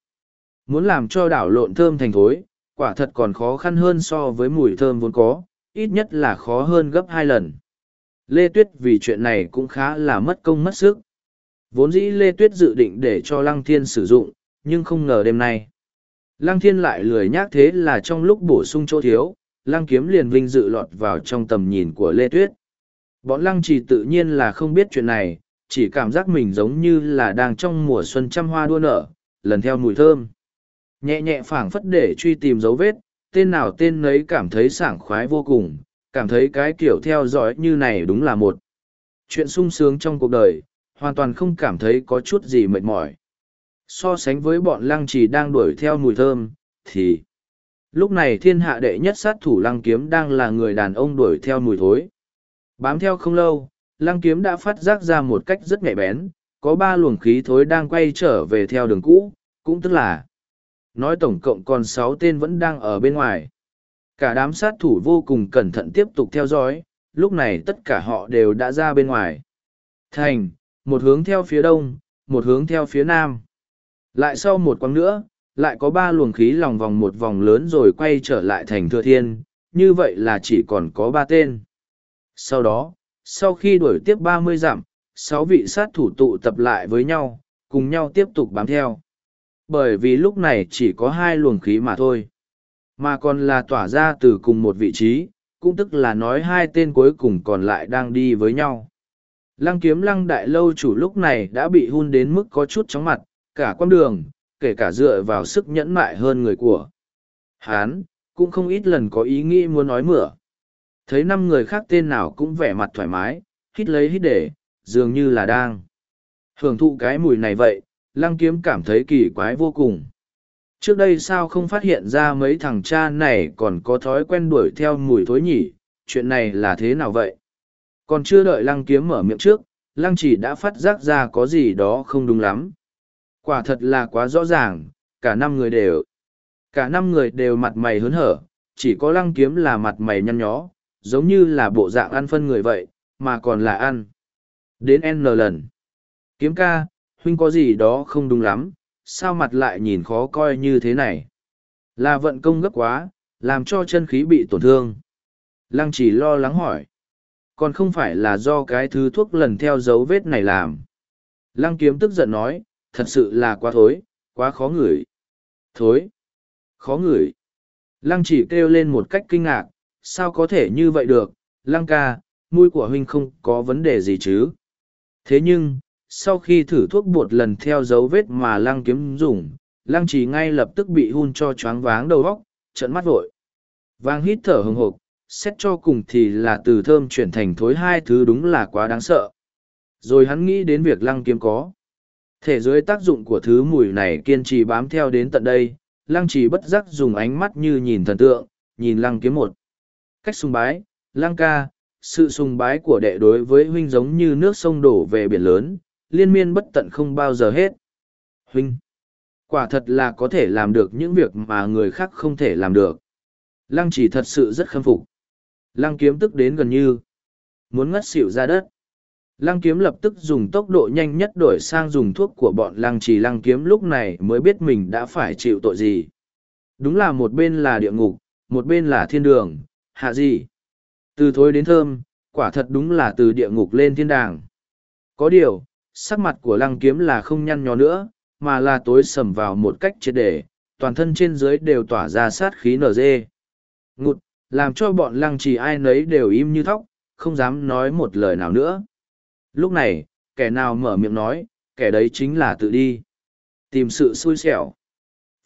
Muốn làm cho đảo lộn thơm thành thối, quả thật còn khó khăn hơn so với mùi thơm vốn có, ít nhất là khó hơn gấp hai lần. Lê Tuyết vì chuyện này cũng khá là mất công mất sức. Vốn dĩ Lê Tuyết dự định để cho Lăng Thiên sử dụng, nhưng không ngờ đêm nay. Lăng Thiên lại lười nhác thế là trong lúc bổ sung chỗ thiếu, Lăng Kiếm liền vinh dự lọt vào trong tầm nhìn của Lê Tuyết. Bọn Lăng chỉ tự nhiên là không biết chuyện này, chỉ cảm giác mình giống như là đang trong mùa xuân trăm hoa đua nở, lần theo mùi thơm. Nhẹ nhẹ phảng phất để truy tìm dấu vết, tên nào tên nấy cảm thấy sảng khoái vô cùng, cảm thấy cái kiểu theo dõi như này đúng là một chuyện sung sướng trong cuộc đời, hoàn toàn không cảm thấy có chút gì mệt mỏi. So sánh với bọn lăng trì đang đuổi theo mùi thơm, thì lúc này thiên hạ đệ nhất sát thủ lăng kiếm đang là người đàn ông đuổi theo mùi thối. Bám theo không lâu, lăng kiếm đã phát giác ra một cách rất nhạy bén, có ba luồng khí thối đang quay trở về theo đường cũ, cũng tức là nói tổng cộng còn sáu tên vẫn đang ở bên ngoài cả đám sát thủ vô cùng cẩn thận tiếp tục theo dõi, lúc này tất cả họ đều đã ra bên ngoài. Thành, một hướng theo phía đông, một hướng theo phía nam. Lại sau một quãng nữa, lại có ba luồng khí lòng vòng một vòng lớn rồi quay trở lại thành thừa thiên, như vậy là chỉ còn có ba tên. Sau đó, sau khi đuổi tiếp ba mươi dặm, sáu vị sát thủ tụ tập lại với nhau, cùng nhau tiếp tục bám theo. Bởi vì lúc này chỉ có hai luồng khí mà thôi mà còn là tỏa ra từ cùng một vị trí, cũng tức là nói hai tên cuối cùng còn lại đang đi với nhau. Lăng kiếm lăng đại lâu chủ lúc này đã bị hun đến mức có chút chóng mặt, cả con đường, kể cả dựa vào sức nhẫn mại hơn người của hán cũng không ít lần có ý nghĩ muốn nói mửa. Thấy năm người khác tên nào cũng vẻ mặt thoải mái, hít lấy hít để, dường như là đang hưởng thụ cái mùi này vậy, lăng kiếm cảm thấy kỳ quái vô cùng trước đây sao không phát hiện ra mấy thằng cha này còn có thói quen đuổi theo mùi thối nhỉ? Chuyện này là thế nào vậy? Còn chưa đợi lăng kiếm mở miệng trước, lăng chỉ đã phát giác ra có gì đó không đúng lắm. Quả thật là quá rõ ràng, cả năm người đều, cả năm người đều mặt mày hớn hở, chỉ có lăng kiếm là mặt mày nhăn nhó, giống như là bộ dạng ăn phân người vậy, mà còn là ăn. Đến n lần. Kiếm ca, huynh có gì đó không đúng lắm sao mặt lại nhìn khó coi như thế này? Là vận công gấp quá, làm cho chân khí bị tổn thương. Lăng chỉ lo lắng hỏi. Còn không phải là do cái thứ thuốc lần theo dấu vết này làm. Lăng kiếm tức giận nói, thật sự là quá thối, quá khó ngửi. Thối? Khó ngửi. Lăng chỉ kêu lên một cách kinh ngạc, sao có thể như vậy được? Lăng ca, mũi của huynh không có vấn đề gì chứ? Thế nhưng sau khi thử thuốc bột lần theo dấu vết mà lăng kiếm dùng, lăng chỉ ngay lập tức bị hun cho choáng váng đầu góc trận mắt vội. Vang hít thở hừng hộp xét cho cùng thì là từ thơm chuyển thành thối hai thứ đúng là quá đáng sợ. Rồi hắn nghĩ đến việc lăng kiếm có thể dưới tác dụng của thứ mùi này kiên trì bám theo đến tận đây, lăng trì bất giác dùng ánh mắt như nhìn thần tượng, nhìn lăng kiếm một. Cách sùng bái, lăng ca, sự sùng bái của đệ đối với huynh giống như nước sông đổ về biển lớn liên miên bất tận không bao giờ hết. Huynh! Quả thật là có thể làm được những việc mà người khác không thể làm được. Lăng chỉ thật sự rất khâm phục. Lăng kiếm tức đến gần như muốn ngất xỉu ra đất. Lăng kiếm lập tức dùng tốc độ nhanh nhất đổi sang dùng thuốc của bọn lăng trì lăng kiếm lúc này mới biết mình đã phải chịu tội gì. Đúng là một bên là địa ngục, một bên là thiên đường, hạ gì. Từ thối đến thơm, quả thật đúng là từ địa ngục lên thiên đàng. Có điều, sắc mặt của lăng kiếm là không nhăn nhó nữa, mà là tối sầm vào một cách triệt để, toàn thân trên dưới đều tỏa ra sát khí nở dê. Ngụt, làm cho bọn lăng trì ai nấy đều im như thóc, không dám nói một lời nào nữa. Lúc này, kẻ nào mở miệng nói, kẻ đấy chính là tự đi. Tìm sự xui xẻo.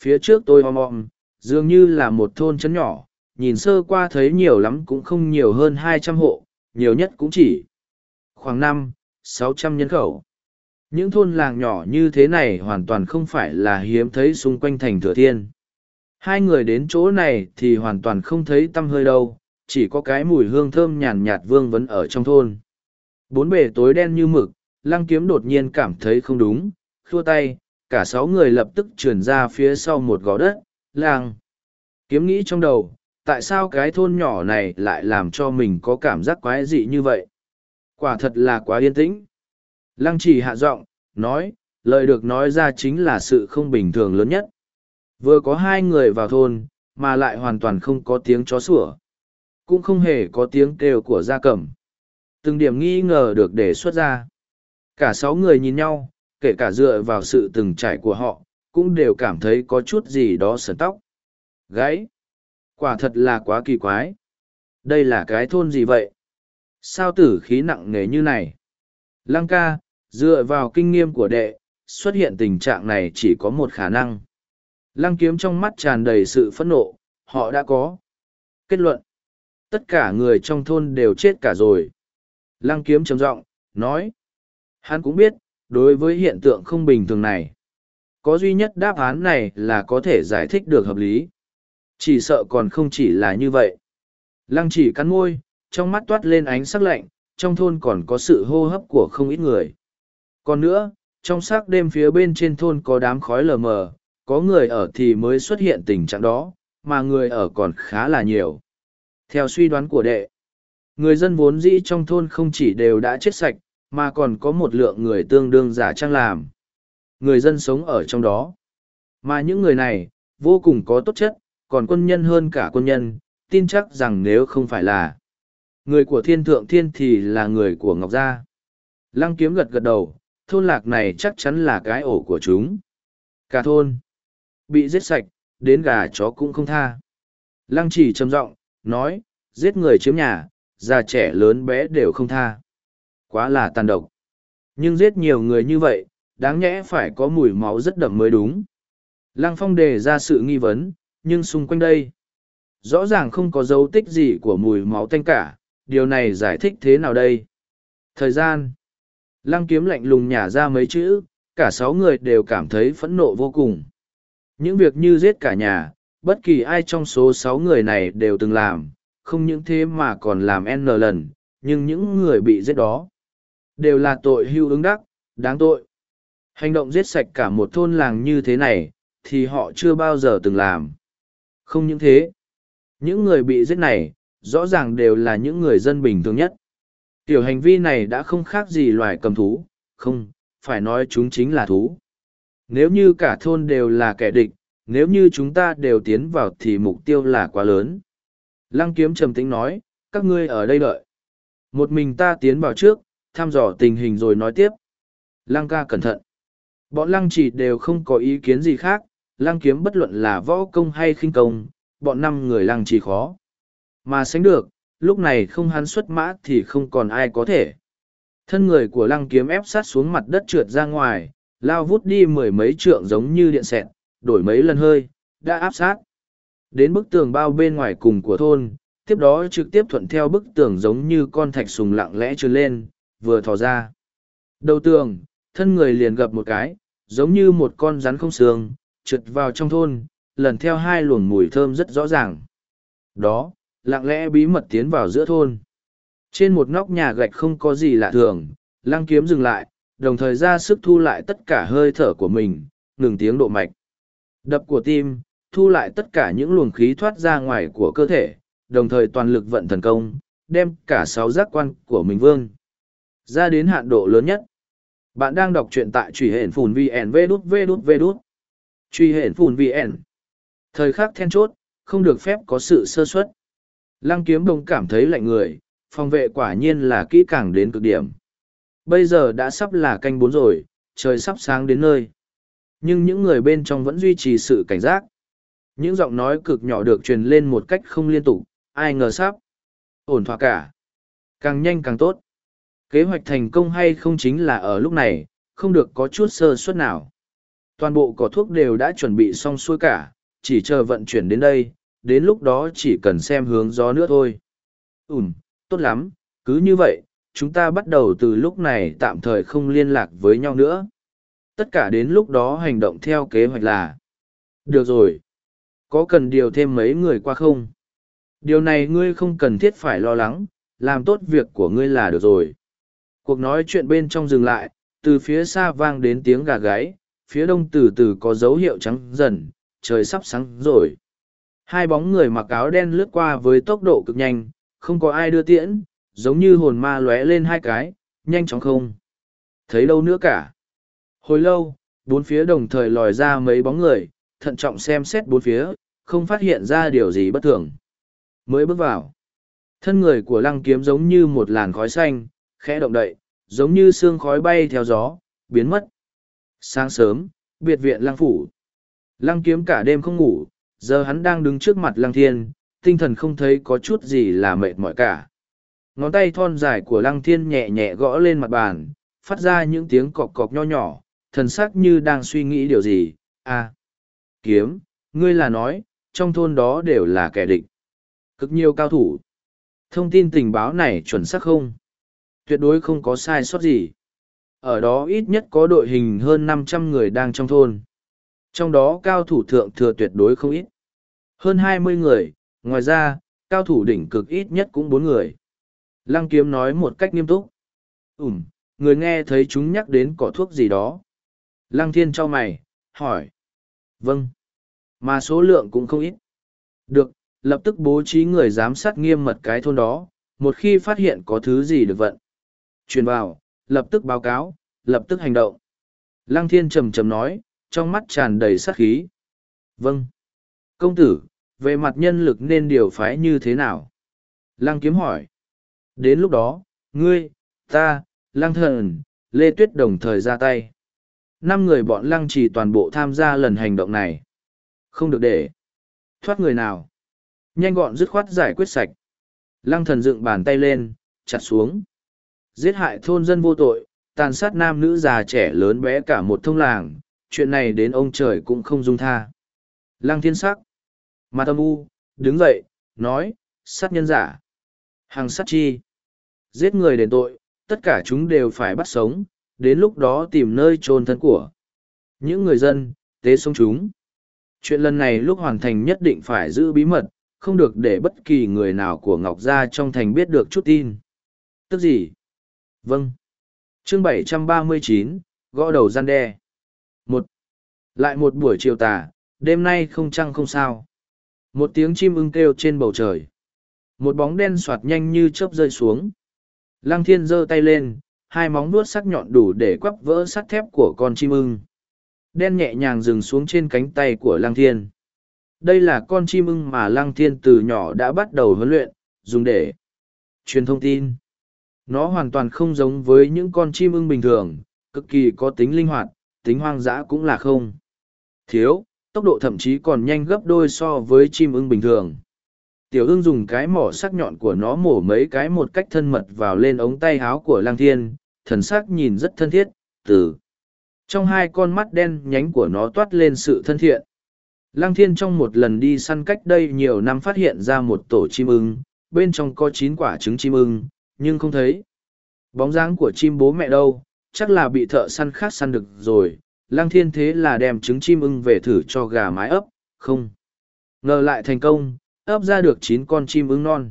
Phía trước tôi om om, dường như là một thôn trấn nhỏ, nhìn sơ qua thấy nhiều lắm cũng không nhiều hơn hai trăm hộ, nhiều nhất cũng chỉ khoảng năm, sáu trăm nhân khẩu. Những thôn làng nhỏ như thế này hoàn toàn không phải là hiếm thấy xung quanh thành thừa thiên. Hai người đến chỗ này thì hoàn toàn không thấy tâm hơi đâu, chỉ có cái mùi hương thơm nhàn nhạt vương vấn ở trong thôn. Bốn bề tối đen như mực, lăng kiếm đột nhiên cảm thấy không đúng, khua tay, cả sáu người lập tức trườn ra phía sau một gò đất, lang. Kiếm nghĩ trong đầu, tại sao cái thôn nhỏ này lại làm cho mình có cảm giác quái dị như vậy? Quả thật là quá yên tĩnh. Lăng chỉ hạ giọng, nói, lời được nói ra chính là sự không bình thường lớn nhất. Vừa có hai người vào thôn, mà lại hoàn toàn không có tiếng chó sủa. Cũng không hề có tiếng kêu của gia cầm. Từng điểm nghi ngờ được đề xuất ra. Cả sáu người nhìn nhau, kể cả dựa vào sự từng trải của họ, cũng đều cảm thấy có chút gì đó sờn tóc. Gáy! Quả thật là quá kỳ quái. Đây là cái thôn gì vậy? Sao tử khí nặng nề như này? Lăng ca, dựa vào kinh nghiệm của đệ, xuất hiện tình trạng này chỉ có một khả năng. Lăng kiếm trong mắt tràn đầy sự phẫn nộ, họ đã có. Kết luận. Tất cả người trong thôn đều chết cả rồi. Lăng kiếm trầm giọng nói. Hắn cũng biết, đối với hiện tượng không bình thường này, có duy nhất đáp án này là có thể giải thích được hợp lý. Chỉ sợ còn không chỉ là như vậy. Lăng chỉ cắn môi, trong mắt toát lên ánh sắc lạnh, trong thôn còn có sự hô hấp của không ít người. Còn nữa, trong sắc đêm phía bên trên thôn có đám khói lờ mờ, có người ở thì mới xuất hiện tình trạng đó, mà người ở còn khá là nhiều. Theo suy đoán của đệ, người dân vốn dĩ trong thôn không chỉ đều đã chết sạch, mà còn có một lượng người tương đương giả trang làm. Người dân sống ở trong đó. Mà những người này, vô cùng có tốt chất, còn quân nhân hơn cả quân nhân, tin chắc rằng nếu không phải là người của thiên thượng thiên thì là người của Ngọc Gia. Lăng kiếm gật gật đầu, thôn lạc này chắc chắn là cái ổ của chúng. Cả thôn, bị giết sạch, đến gà chó cũng không tha. Lăng chỉ trầm giọng nói, giết người chiếm nhà, già trẻ lớn bé đều không tha. Quá là tàn độc. Nhưng giết nhiều người như vậy, đáng nhẽ phải có mùi máu rất đậm mới đúng. Lăng phong đề ra sự nghi vấn, nhưng xung quanh đây, rõ ràng không có dấu tích gì của mùi máu tanh cả, điều này giải thích thế nào đây? Thời gian, lăng kiếm lạnh lùng nhả ra mấy chữ, cả sáu người đều cảm thấy phẫn nộ vô cùng. Những việc như giết cả nhà, bất kỳ ai trong số sáu người này đều từng làm, không những thế mà còn làm n lần, nhưng những người bị giết đó đều là tội hưu ứng đắc, đáng tội. Hành động giết sạch cả một thôn làng như thế này, thì họ chưa bao giờ từng làm. Không những thế, những người bị giết này, rõ ràng đều là những người dân bình thường nhất. Tiểu hành vi này đã không khác gì loài cầm thú, không, phải nói chúng chính là thú. Nếu như cả thôn đều là kẻ địch, nếu như chúng ta đều tiến vào thì mục tiêu là quá lớn. Lăng kiếm trầm tĩnh nói, các ngươi ở đây đợi. Một mình ta tiến vào trước, thăm dò tình hình rồi nói tiếp. Lăng ca cẩn thận. Bọn lăng chỉ đều không có ý kiến gì khác, lăng kiếm bất luận là võ công hay khinh công, bọn năm người lăng chỉ khó. Mà sánh được, lúc này không hắn xuất mã thì không còn ai có thể. Thân người của lăng kiếm ép sát xuống mặt đất trượt ra ngoài, lao vút đi mười mấy trượng giống như điện xẹt, đổi mấy lần hơi, đã áp sát. Đến bức tường bao bên ngoài cùng của thôn, tiếp đó trực tiếp thuận theo bức tường giống như con thạch sùng lặng lẽ trườn lên, vừa thò ra. Đầu tường, thân người liền gập một cái, giống như một con rắn không xương, trượt vào trong thôn, lần theo hai luồng mùi thơm rất rõ ràng. Đó, lặng lẽ bí mật tiến vào giữa thôn. Trên một nóc nhà gạch không có gì lạ thường, lăng kiếm dừng lại, đồng thời ra sức thu lại tất cả hơi thở của mình, ngừng tiếng độ mạch. Đập của tim, thu lại tất cả những luồng khí thoát ra ngoài của cơ thể, đồng thời toàn lực vận thần công, đem cả sáu giác quan của mình vương ra đến hạn độ lớn nhất. Bạn đang đọc truyện tại truy hển phùn VN V đút V đút V đút. Truy hển phùn VN. Thời khắc then chốt, không được phép có sự sơ suất. Lăng kiếm đồng cảm thấy lạnh người, phòng vệ quả nhiên là kỹ càng đến cực điểm. Bây giờ đã sắp là canh bốn rồi, trời sắp sáng đến nơi. Nhưng những người bên trong vẫn duy trì sự cảnh giác. Những giọng nói cực nhỏ được truyền lên một cách không liên tục, ai ngờ sắp. Ổn thỏa cả. Càng nhanh càng tốt. Kế hoạch thành công hay không chính là ở lúc này, không được có chút sơ suất nào. Toàn bộ cỏ thuốc đều đã chuẩn bị xong xuôi cả, chỉ chờ vận chuyển đến đây, đến lúc đó chỉ cần xem hướng gió nữa thôi. Ừm, tốt lắm, cứ như vậy, chúng ta bắt đầu từ lúc này tạm thời không liên lạc với nhau nữa. Tất cả đến lúc đó hành động theo kế hoạch là. Được rồi. Có cần điều thêm mấy người qua không? Điều này ngươi không cần thiết phải lo lắng, làm tốt việc của ngươi là được rồi. Cuộc nói chuyện bên trong dừng lại, từ phía xa vang đến tiếng gà gáy, phía đông từ từ có dấu hiệu trắng dần, trời sắp sáng rồi. Hai bóng người mặc áo đen lướt qua với tốc độ cực nhanh, không có ai đưa tiễn, giống như hồn ma lóe lên hai cái, nhanh chóng không. Thấy đâu nữa cả. Hồi lâu, bốn phía đồng thời lòi ra mấy bóng người, thận trọng xem xét bốn phía, không phát hiện ra điều gì bất thường. Mới bước vào. Thân người của lăng kiếm giống như một làn khói xanh, khẽ động đậy, giống như sương khói bay theo gió, biến mất. Sáng sớm, biệt viện lăng phủ. Lăng kiếm cả đêm không ngủ, giờ hắn đang đứng trước mặt lăng thiên, tinh thần không thấy có chút gì là mệt mỏi cả. Ngón tay thon dài của lăng thiên nhẹ nhẹ gõ lên mặt bàn, phát ra những tiếng cọc cọc nho nhỏ, thần sắc như đang suy nghĩ điều gì. À, kiếm, ngươi là nói, trong thôn đó đều là kẻ địch. Cực nhiều cao thủ. Thông tin tình báo này chuẩn xác không? Tuyệt đối không có sai sót gì. Ở đó ít nhất có đội hình hơn năm trăm người đang trong thôn. Trong đó cao thủ thượng thừa tuyệt đối không ít. Hơn hai mươi người, ngoài ra, cao thủ đỉnh cực ít nhất cũng bốn người. Lăng kiếm nói một cách nghiêm túc. Ừm, người nghe thấy chúng nhắc đến cỏ thuốc gì đó. Lăng thiên cho mày, hỏi. Vâng. Mà số lượng cũng không ít. Được, lập tức bố trí người giám sát nghiêm mật cái thôn đó, một khi phát hiện có thứ gì được vận. Truyền vào, lập tức báo cáo, lập tức hành động. Lăng thiên trầm trầm nói, trong mắt tràn đầy sát khí. Vâng. Công tử, về mặt nhân lực nên điều phái như thế nào? Lăng kiếm hỏi. Đến lúc đó, ngươi, ta, lăng thần, Lê Tuyết đồng thời ra tay. Năm người bọn lăng chỉ toàn bộ tham gia lần hành động này. Không được để. Thoát người nào. Nhanh gọn dứt khoát giải quyết sạch. Lăng thần dựng bàn tay lên, chặt xuống. Giết hại thôn dân vô tội, tàn sát nam nữ già trẻ lớn bé cả một thông làng, chuyện này đến ông trời cũng không dung tha. Lăng thiên sắc. Mà tâm u, đứng dậy, nói, sát nhân giả. Hàng sát chi. Giết người đền tội, tất cả chúng đều phải bắt sống, đến lúc đó tìm nơi chôn thân của. Những người dân, tế sống chúng. Chuyện lần này lúc hoàn thành nhất định phải giữ bí mật, không được để bất kỳ người nào của Ngọc Gia trong thành biết được chút tin. Tức gì? Vâng. Chương 739, gõ đầu gian đe. Một. Lại một buổi chiều tà, đêm nay không trăng không sao. Một tiếng chim ưng kêu trên bầu trời. Một bóng đen soạt nhanh như chớp rơi xuống. Lăng thiên giơ tay lên, hai móng vuốt sắc nhọn đủ để quắp vỡ sắt thép của con chim ưng. Đen nhẹ nhàng dừng xuống trên cánh tay của lăng thiên. Đây là con chim ưng mà lăng thiên từ nhỏ đã bắt đầu huấn luyện, dùng để truyền thông tin. Nó hoàn toàn không giống với những con chim ưng bình thường, cực kỳ có tính linh hoạt, tính hoang dã cũng là không. Thiếu, tốc độ thậm chí còn nhanh gấp đôi so với chim ưng bình thường. Tiểu ưng dùng cái mỏ sắc nhọn của nó mổ mấy cái một cách thân mật vào lên ống tay áo của lang thiên, thần sắc nhìn rất thân thiết, từ. Trong hai con mắt đen nhánh của nó toát lên sự thân thiện. Lang thiên trong một lần đi săn cách đây nhiều năm phát hiện ra một tổ chim ưng, bên trong có chín quả trứng chim ưng, nhưng không thấy. Bóng dáng của chim bố mẹ đâu, chắc là bị thợ săn khác săn được rồi. Lăng thiên thế là đem trứng chim ưng về thử cho gà mái ấp, không. Ngờ lại thành công, ấp ra được chín con chim ưng non.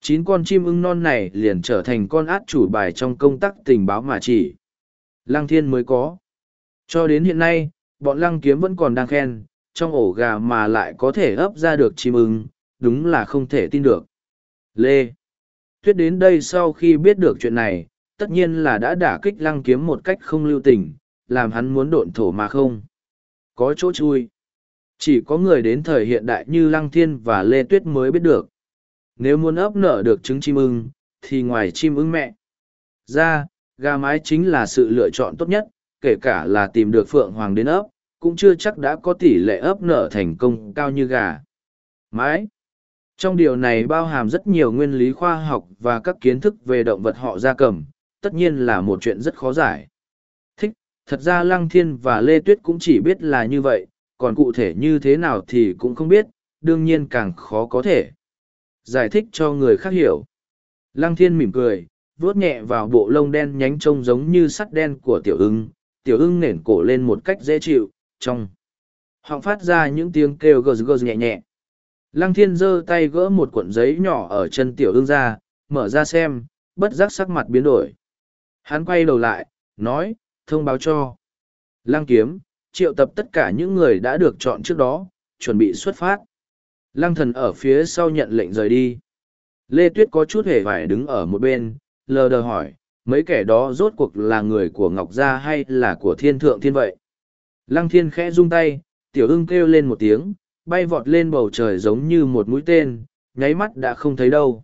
Chín con chim ưng non này liền trở thành con át chủ bài trong công tác tình báo mà chỉ. Lăng thiên mới có. Cho đến hiện nay, bọn lăng kiếm vẫn còn đang khen, trong ổ gà mà lại có thể ấp ra được chim ưng, đúng là không thể tin được. Lê. Tuyết đến đây sau khi biết được chuyện này, tất nhiên là đã đả kích lăng kiếm một cách không lưu tình, làm hắn muốn độn thổ mà không. Có chỗ chui. Chỉ có người đến thời hiện đại như Lăng Thiên và Lê Tuyết mới biết được. Nếu muốn ấp nở được trứng chim ưng, thì ngoài chim ưng mẹ. Ra, gà mái chính là sự lựa chọn tốt nhất, kể cả là tìm được Phượng Hoàng đến ấp, cũng chưa chắc đã có tỷ lệ ấp nở thành công cao như gà. Mái. Trong điều này bao hàm rất nhiều nguyên lý khoa học và các kiến thức về động vật họ gia cầm, tất nhiên là một chuyện rất khó giải. Thật ra Lăng Thiên và Lê Tuyết cũng chỉ biết là như vậy, còn cụ thể như thế nào thì cũng không biết, đương nhiên càng khó có thể. Giải thích cho người khác hiểu. Lăng Thiên mỉm cười, vuốt nhẹ vào bộ lông đen nhánh trông giống như sắt đen của tiểu ưng, tiểu ưng nền cổ lên một cách dễ chịu, trong. họng phát ra những tiếng kêu gờ gờ nhẹ nhẹ. Lăng thiên giơ tay gỡ một cuộn giấy nhỏ ở chân tiểu ưng ra, mở ra xem, bất giác sắc mặt biến đổi. Hắn quay đầu lại, nói, thông báo cho. Lăng kiếm, triệu tập tất cả những người đã được chọn trước đó, chuẩn bị xuất phát. Lăng thần ở phía sau nhận lệnh rời đi. Lê Tuyết có chút hề vải đứng ở một bên, lờ đờ hỏi, mấy kẻ đó rốt cuộc là người của Ngọc Gia hay là của thiên thượng thiên vậy? Lăng thiên khẽ rung tay, tiểu ưng kêu lên một tiếng, bay vọt lên bầu trời giống như một mũi tên, nháy mắt đã không thấy đâu.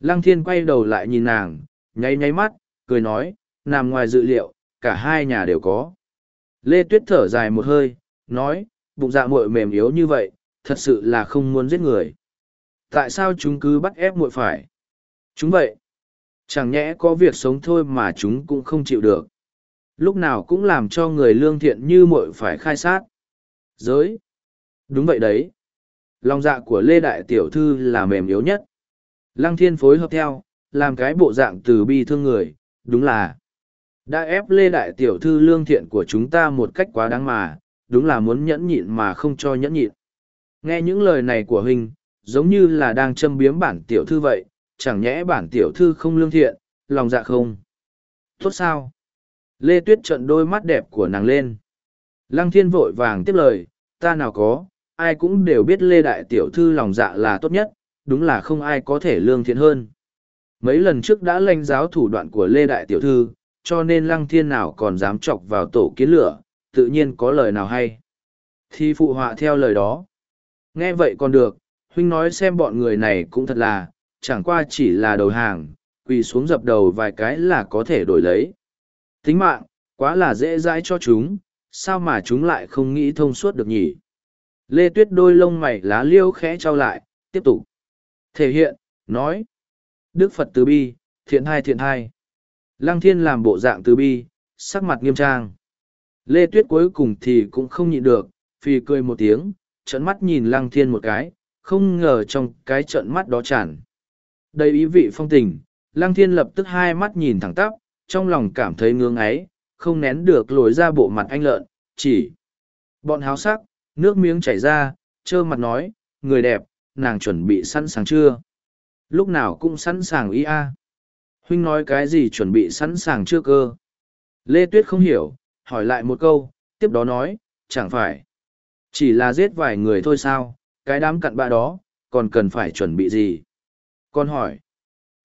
Lăng thiên quay đầu lại nhìn nàng, nháy nháy mắt, cười nói, nằm ngoài dự liệu, cả hai nhà đều có. Lê Tuyết thở dài một hơi, nói, bụng dạ muội mềm yếu như vậy, thật sự là không muốn giết người. Tại sao chúng cứ bắt ép muội phải? Chúng vậy. Chẳng nhẽ có việc sống thôi mà chúng cũng không chịu được. Lúc nào cũng làm cho người lương thiện như muội phải khai sát. Giới. Đúng vậy đấy. Lòng dạ của Lê Đại Tiểu Thư là mềm yếu nhất. Lăng Thiên phối hợp theo, làm cái bộ dạng từ bi thương người, đúng là đã ép Lê Đại Tiểu Thư lương thiện của chúng ta một cách quá đáng mà, đúng là muốn nhẫn nhịn mà không cho nhẫn nhịn. Nghe những lời này của Huynh, giống như là đang châm biếm bản Tiểu Thư vậy, chẳng nhẽ bản Tiểu Thư không lương thiện, lòng dạ không. Tốt sao? Lê Tuyết trận đôi mắt đẹp của nàng lên. Lăng Thiên vội vàng tiếp lời, ta nào có, ai cũng đều biết Lê Đại Tiểu Thư lòng dạ là tốt nhất, đúng là không ai có thể lương thiện hơn. Mấy lần trước đã lanh giáo thủ đoạn của Lê Đại Tiểu Thư, cho nên Lăng Thiên nào còn dám chọc vào tổ kiến lửa, tự nhiên có lời nào hay. Thì phụ họa theo lời đó. Nghe vậy còn được, huynh nói xem bọn người này cũng thật là, chẳng qua chỉ là đầu hàng, quỳ xuống dập đầu vài cái là có thể đổi lấy. Tính mạng, quá là dễ dãi cho chúng, sao mà chúng lại không nghĩ thông suốt được nhỉ? Lê Tuyết đôi lông mày lá liêu khẽ trao lại, tiếp tục. Thể hiện, nói. Đức Phật từ bi, thiện hai thiện hai. Lăng thiên làm bộ dạng từ bi, sắc mặt nghiêm trang. Lê Tuyết cuối cùng thì cũng không nhịn được, phi cười một tiếng, trận mắt nhìn lăng thiên một cái, không ngờ trong cái trận mắt đó tràn. Đầy ý vị phong tình, lăng thiên lập tức hai mắt nhìn thẳng tắp, trong lòng cảm thấy ngưỡng ấy, không nén được lồi ra bộ mặt anh lợn, chỉ. Bọn háo sắc, nước miếng chảy ra, trơ mặt nói, người đẹp, nàng chuẩn bị sẵn sàng chưa? Lúc nào cũng sẵn sàng ý a. Huynh nói cái gì chuẩn bị sẵn sàng chưa cơ? Lê Tuyết không hiểu, hỏi lại một câu, tiếp đó nói, chẳng phải. Chỉ là giết vài người thôi sao, cái đám cặn bạ đó, còn cần phải chuẩn bị gì? Con hỏi.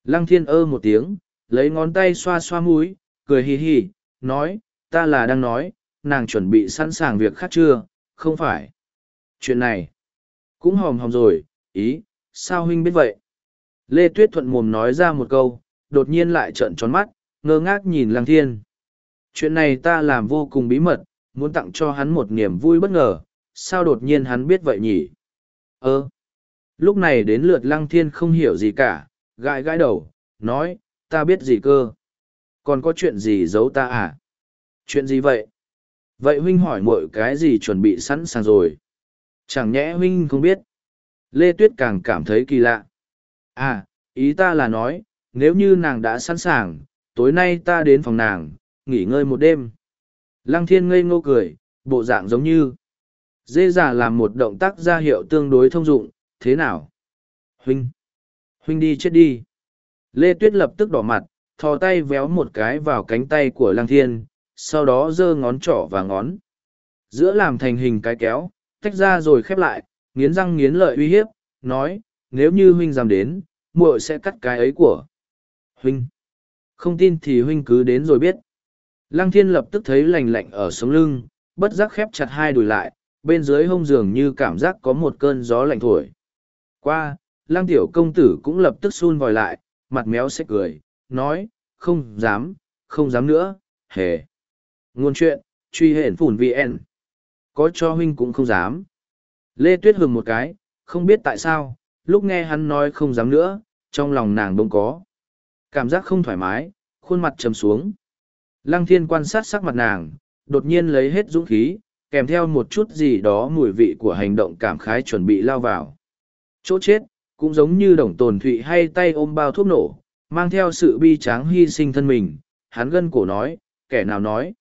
Lăng thiên ơ một tiếng, lấy ngón tay xoa xoa mũi, cười hì hì, nói, ta là đang nói, nàng chuẩn bị sẵn sàng việc khác chưa, không phải. Chuyện này, cũng hòm hòm rồi, ý, sao huynh biết vậy? Lê Tuyết thuận mồm nói ra một câu, đột nhiên lại trợn tròn mắt, ngơ ngác nhìn Lăng Thiên. Chuyện này ta làm vô cùng bí mật, muốn tặng cho hắn một niềm vui bất ngờ, sao đột nhiên hắn biết vậy nhỉ? Ơ! lúc này đến lượt Lăng Thiên không hiểu gì cả, gãi gãi đầu, nói, ta biết gì cơ? Còn có chuyện gì giấu ta à? Chuyện gì vậy? Vậy huynh hỏi mọi cái gì chuẩn bị sẵn sàng rồi? Chẳng nhẽ huynh không biết? Lê Tuyết càng cảm thấy kỳ lạ. À, ý ta là nói, nếu như nàng đã sẵn sàng, tối nay ta đến phòng nàng, nghỉ ngơi một đêm. Lăng thiên ngây ngô cười, bộ dạng giống như. Dê giả làm một động tác ra hiệu tương đối thông dụng, thế nào? Huynh! Huynh đi chết đi! Lê Tuyết lập tức đỏ mặt, thò tay véo một cái vào cánh tay của Lăng Thiên, sau đó giơ ngón trỏ và ngón. Giữa làm thành hình cái kéo, tách ra rồi khép lại, nghiến răng nghiến lợi uy hiếp, nói, nếu như huynh dám đến, muội sẽ cắt cái ấy của. Huynh. Không tin thì huynh cứ đến rồi biết. Lăng thiên lập tức thấy lành lạnh ở sống lưng, bất giác khép chặt hai đùi lại, bên dưới hông giường như cảm giác có một cơn gió lạnh thổi. Qua, lăng tiểu công tử cũng lập tức sun vòi lại, mặt méo sẽ cười, nói, không dám, không dám nữa, hề. Ngôn chuyện, truy hển phủn VN. Có cho huynh cũng không dám. Lê Tuyết hừng một cái, không biết tại sao, lúc nghe hắn nói không dám nữa, trong lòng nàng đông có. Cảm giác không thoải mái, khuôn mặt trầm xuống. Lăng thiên quan sát sắc mặt nàng, đột nhiên lấy hết dũng khí, kèm theo một chút gì đó mùi vị của hành động cảm khái chuẩn bị lao vào. Chỗ chết, cũng giống như đồng tồn thụy hay tay ôm bao thuốc nổ, mang theo sự bi tráng hy sinh thân mình, hắn gân cổ nói, kẻ nào nói.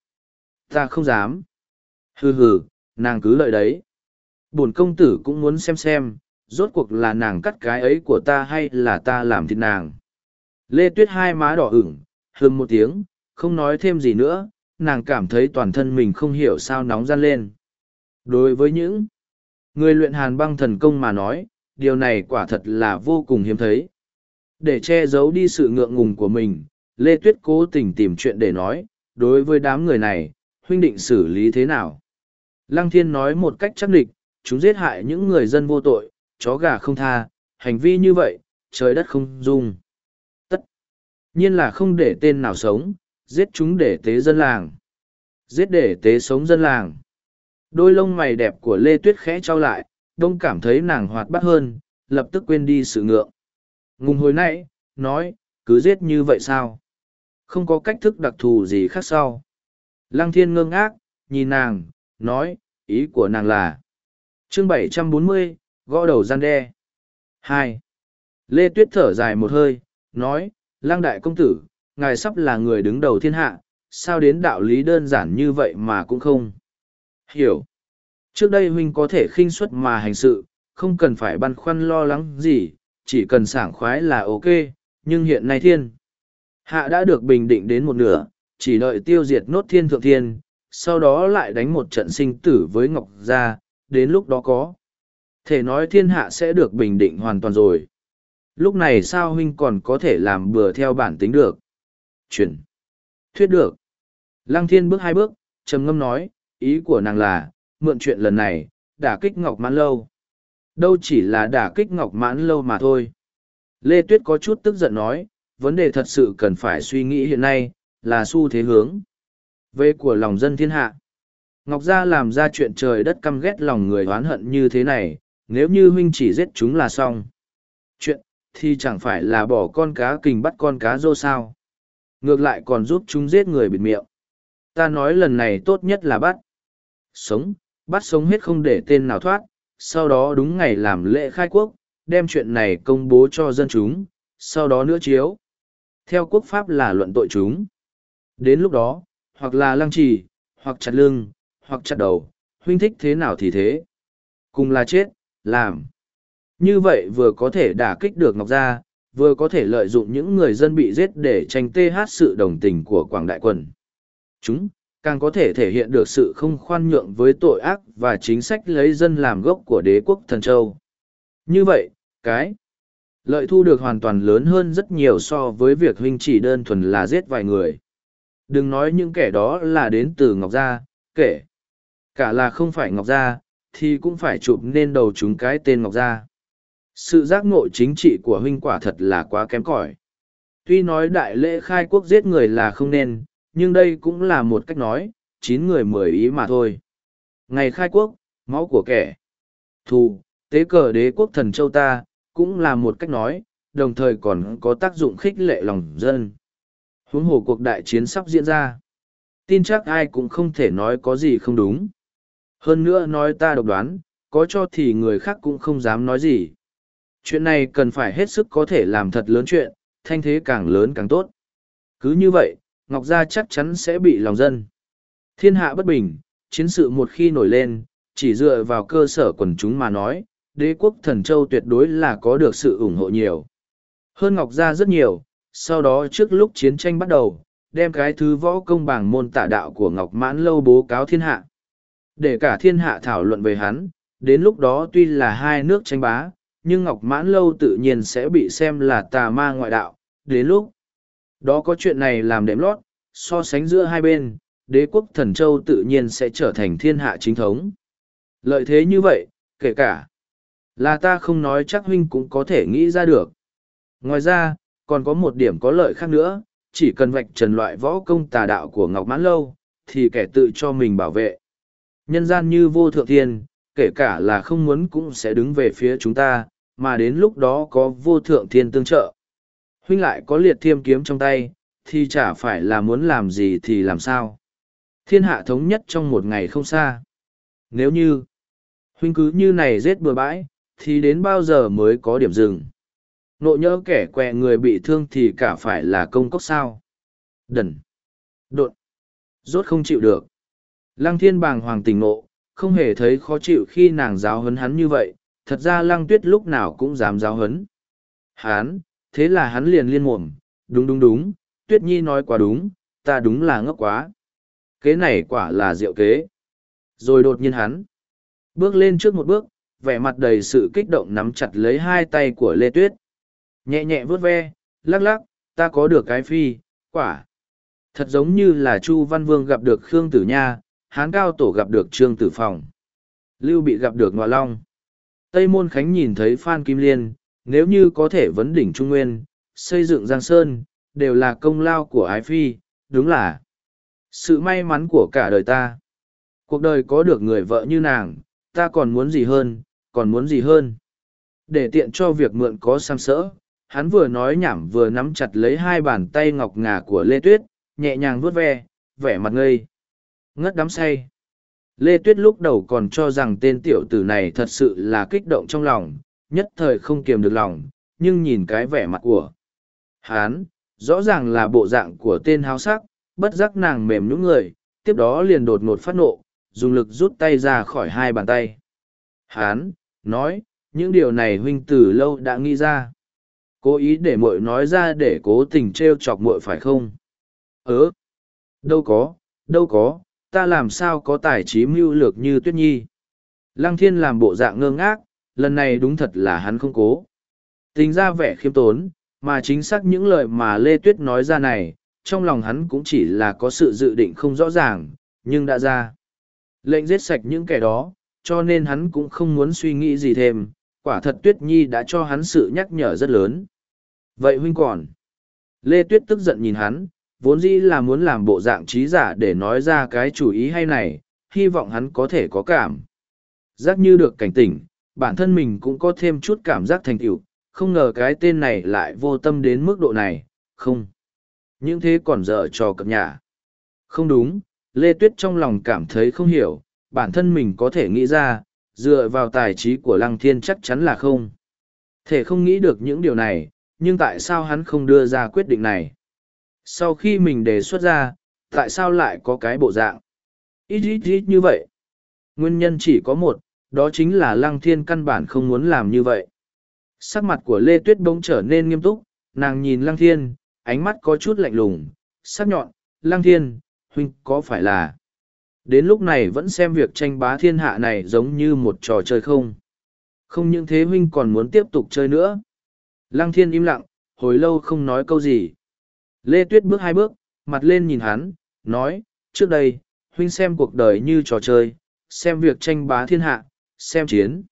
Ta không dám. Hừ hừ, nàng cứ lợi đấy. Bổn công tử cũng muốn xem xem, rốt cuộc là nàng cắt cái ấy của ta hay là ta làm thịt nàng. Lê Tuyết hai má đỏ ửng, hừm một tiếng, không nói thêm gì nữa, nàng cảm thấy toàn thân mình không hiểu sao nóng gian lên. Đối với những người luyện hàn băng thần công mà nói, điều này quả thật là vô cùng hiếm thấy. Để che giấu đi sự ngượng ngùng của mình, Lê Tuyết cố tình tìm chuyện để nói, đối với đám người này, huynh định xử lý thế nào? Lăng Thiên nói một cách chắc địch, chúng giết hại những người dân vô tội, chó gà không tha, hành vi như vậy, trời đất không dung. Nhiên là không để tên nào sống, giết chúng để tế dân làng. Giết để tế sống dân làng. Đôi lông mày đẹp của Lê Tuyết khẽ trao lại, đông cảm thấy nàng hoạt bát hơn, lập tức quên đi sự ngượng. Ngùng hồi nãy, nói, cứ giết như vậy sao? Không có cách thức đặc thù gì khác sau. Lăng thiên ngơ ngác, nhìn nàng, nói, ý của nàng là. chương bảy trăm bốn mươi gõ đầu gian đe. hai Lê Tuyết thở dài một hơi, nói, Lăng đại công tử, ngài sắp là người đứng đầu thiên hạ, sao đến đạo lý đơn giản như vậy mà cũng không. Hiểu. Trước đây huynh có thể khinh suất mà hành sự, không cần phải băn khoăn lo lắng gì, chỉ cần sảng khoái là ok, nhưng hiện nay thiên. Hạ đã được bình định đến một nửa, chỉ đợi tiêu diệt nốt thiên thượng thiên, sau đó lại đánh một trận sinh tử với Ngọc Gia, đến lúc đó có. Thể nói thiên hạ sẽ được bình định hoàn toàn rồi. Lúc này sao huynh còn có thể làm bừa theo bản tính được? Chuyển. Thuyết được. Lăng thiên bước hai bước, trầm ngâm nói, ý của nàng là, mượn chuyện lần này, đả kích Ngọc Mãn Lâu. Đâu chỉ là đả kích Ngọc Mãn Lâu mà thôi. Lê Tuyết có chút tức giận nói, vấn đề thật sự cần phải suy nghĩ hiện nay, là xu thế hướng. Về của lòng dân thiên hạ. Ngọc Gia làm ra chuyện trời đất căm ghét lòng người oán hận như thế này, nếu như huynh chỉ giết chúng là xong. Chuyện, thì chẳng phải là bỏ con cá kình bắt con cá rô sao. Ngược lại còn giúp chúng giết người bịt miệng. Ta nói lần này tốt nhất là bắt. Sống, bắt sống hết không để tên nào thoát, sau đó đúng ngày làm lễ khai quốc, đem chuyện này công bố cho dân chúng, sau đó nữa chiếu. Theo quốc pháp là luận tội chúng. Đến lúc đó, hoặc là lăng trì, hoặc chặt lưng, hoặc chặt đầu, huynh thích thế nào thì thế. Cùng là chết, làm. Như vậy vừa có thể đả kích được Ngọc Gia, vừa có thể lợi dụng những người dân bị giết để tranh tê hát sự đồng tình của Quảng Đại Quần. Chúng, càng có thể thể hiện được sự không khoan nhượng với tội ác và chính sách lấy dân làm gốc của đế quốc thần châu. Như vậy, cái lợi thu được hoàn toàn lớn hơn rất nhiều so với việc huynh chỉ đơn thuần là giết vài người. Đừng nói những kẻ đó là đến từ Ngọc Gia, kể. Cả là không phải Ngọc Gia, thì cũng phải chụp nên đầu chúng cái tên Ngọc Gia. Sự giác ngộ chính trị của huynh quả thật là quá kém cỏi. Tuy nói đại lễ khai quốc giết người là không nên, nhưng đây cũng là một cách nói, chín người mười ý mà thôi. Ngày khai quốc, máu của kẻ. Thù, tế cờ đế quốc thần châu ta, cũng là một cách nói, đồng thời còn có tác dụng khích lệ lòng dân. Huống hồ cuộc đại chiến sắp diễn ra. Tin chắc ai cũng không thể nói có gì không đúng. Hơn nữa nói ta độc đoán, có cho thì người khác cũng không dám nói gì. Chuyện này cần phải hết sức có thể làm thật lớn chuyện, thanh thế càng lớn càng tốt. Cứ như vậy, Ngọc Gia chắc chắn sẽ bị lòng dân. Thiên hạ bất bình, chiến sự một khi nổi lên, chỉ dựa vào cơ sở quần chúng mà nói, đế quốc thần châu tuyệt đối là có được sự ủng hộ nhiều. Hơn Ngọc Gia rất nhiều, sau đó trước lúc chiến tranh bắt đầu, đem cái thứ võ công bằng môn tả đạo của Ngọc Mãn Lâu bố cáo thiên hạ. Để cả thiên hạ thảo luận về hắn, đến lúc đó tuy là hai nước tranh bá, nhưng Ngọc Mãn Lâu tự nhiên sẽ bị xem là tà ma ngoại đạo. Đến lúc đó có chuyện này làm đệm lót, so sánh giữa hai bên, đế quốc thần châu tự nhiên sẽ trở thành thiên hạ chính thống. Lợi thế như vậy, kể cả là ta không nói chắc huynh cũng có thể nghĩ ra được. Ngoài ra, còn có một điểm có lợi khác nữa, chỉ cần vạch trần loại võ công tà đạo của Ngọc Mãn Lâu, thì kẻ tự cho mình bảo vệ. Nhân gian như vô thượng thiên, kể cả là không muốn cũng sẽ đứng về phía chúng ta, mà đến lúc đó có vô thượng thiên tương trợ. Huynh lại có liệt thiêm kiếm trong tay, thì chả phải là muốn làm gì thì làm sao. Thiên hạ thống nhất trong một ngày không xa. Nếu như, huynh cứ như này giết bừa bãi, thì đến bao giờ mới có điểm dừng. Nộ nhớ kẻ quẹ người bị thương thì cả phải là công cốc sao. Đần. Đột. Rốt không chịu được. Lăng thiên bàng hoàng tỉnh nộ, không hề thấy khó chịu khi nàng giáo hấn hắn như vậy, thật ra lăng tuyết lúc nào cũng dám giáo hấn. Hán, thế là hắn liền liên mồm, đúng đúng đúng, tuyết nhi nói quá đúng, ta đúng là ngốc quá. Kế này quả là diệu kế. Rồi đột nhiên hắn, bước lên trước một bước, vẻ mặt đầy sự kích động nắm chặt lấy hai tay của Lê Tuyết. Nhẹ nhẹ vớt ve, lắc lắc, ta có được cái phi, quả. Thật giống như là Chu Văn Vương gặp được Khương Tử Nha, Hán Cao Tổ gặp được Trương Tử Phòng. Lưu bị gặp được Ngoại Long. Tây Môn Khánh nhìn thấy Phan Kim Liên, nếu như có thể vấn đỉnh Trung Nguyên, xây dựng Giang Sơn, đều là công lao của Ái Phi, đúng là sự may mắn của cả đời ta. Cuộc đời có được người vợ như nàng, ta còn muốn gì hơn, còn muốn gì hơn. Để tiện cho việc mượn có sam sỡ, hắn vừa nói nhảm vừa nắm chặt lấy hai bàn tay ngọc ngà của Lê Tuyết, nhẹ nhàng vuốt ve, vẻ mặt ngây. Ngất đắm say. Lê Tuyết lúc đầu còn cho rằng tên tiểu tử này thật sự là kích động trong lòng, nhất thời không kiềm được lòng, nhưng nhìn cái vẻ mặt của hắn, rõ ràng là bộ dạng của tên háo sắc, bất giác nàng mềm nhũng người, tiếp đó liền đột ngột phát nộ, dùng lực rút tay ra khỏi hai bàn tay. Hán, nói, những điều này huynh từ lâu đã nghĩ ra. Cố ý để muội nói ra để cố tình trêu chọc muội phải không? Ớ! Đâu có, đâu có, ta làm sao có tài trí mưu lược như tuyết nhi. Lăng thiên làm bộ dạng ngơ ngác, lần này đúng thật là hắn không cố. Tính ra vẻ khiêm tốn, mà chính xác những lời mà Lê Tuyết nói ra này, trong lòng hắn cũng chỉ là có sự dự định không rõ ràng, nhưng đã ra. Lệnh giết sạch những kẻ đó, cho nên hắn cũng không muốn suy nghĩ gì thêm, quả thật Tuyết Nhi đã cho hắn sự nhắc nhở rất lớn. Vậy huynh còn? Lê Tuyết tức giận nhìn hắn, vốn dĩ là muốn làm bộ dạng trí giả để nói ra cái chủ ý hay này, hy vọng hắn có thể có cảm. Giác như được cảnh tỉnh, bản thân mình cũng có thêm chút cảm giác thành tựu, không ngờ cái tên này lại vô tâm đến mức độ này, không. Những thế còn dở trò cập nhà. Không đúng, Lê Tuyết trong lòng cảm thấy không hiểu, bản thân mình có thể nghĩ ra, dựa vào tài trí của Lăng Thiên chắc chắn là không. Thể không nghĩ được những điều này, nhưng tại sao hắn không đưa ra quyết định này? Sau khi mình đề xuất ra, tại sao lại có cái bộ dạng? Ít ít ít như vậy. Nguyên nhân chỉ có một, đó chính là Lăng Thiên căn bản không muốn làm như vậy. Sắc mặt của Lê Tuyết bỗng trở nên nghiêm túc, nàng nhìn Lăng Thiên, ánh mắt có chút lạnh lùng, sắc nhọn, Lăng Thiên, huynh có phải là... Đến lúc này vẫn xem việc tranh bá thiên hạ này giống như một trò chơi không. Không những thế huynh còn muốn tiếp tục chơi nữa. Lăng thiên im lặng, hồi lâu không nói câu gì. Lê Tuyết bước hai bước, mặt lên nhìn hắn, nói, trước đây, huynh xem cuộc đời như trò chơi, xem việc tranh bá thiên hạ, xem chiến.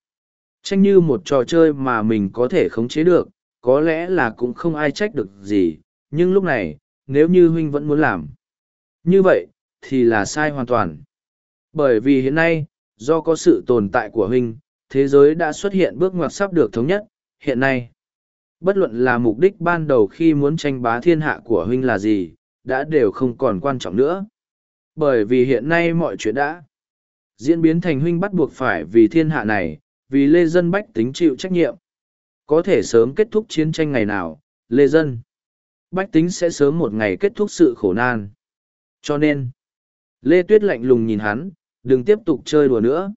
Tranh như một trò chơi mà mình có thể khống chế được, có lẽ là cũng không ai trách được gì, nhưng lúc này, nếu như huynh vẫn muốn làm. Như vậy, thì là sai hoàn toàn. Bởi vì hiện nay, do có sự tồn tại của huynh, thế giới đã xuất hiện bước ngoặt sắp được thống nhất, hiện nay. Bất luận là mục đích ban đầu khi muốn tranh bá thiên hạ của huynh là gì, đã đều không còn quan trọng nữa. Bởi vì hiện nay mọi chuyện đã diễn biến thành huynh bắt buộc phải vì thiên hạ này, vì lê dân bách tính chịu trách nhiệm. Có thể sớm kết thúc chiến tranh ngày nào, lê dân. Bách tính sẽ sớm một ngày kết thúc sự khổ nan. Cho nên, Lê Tuyết lạnh lùng nhìn hắn, đừng tiếp tục chơi đùa nữa.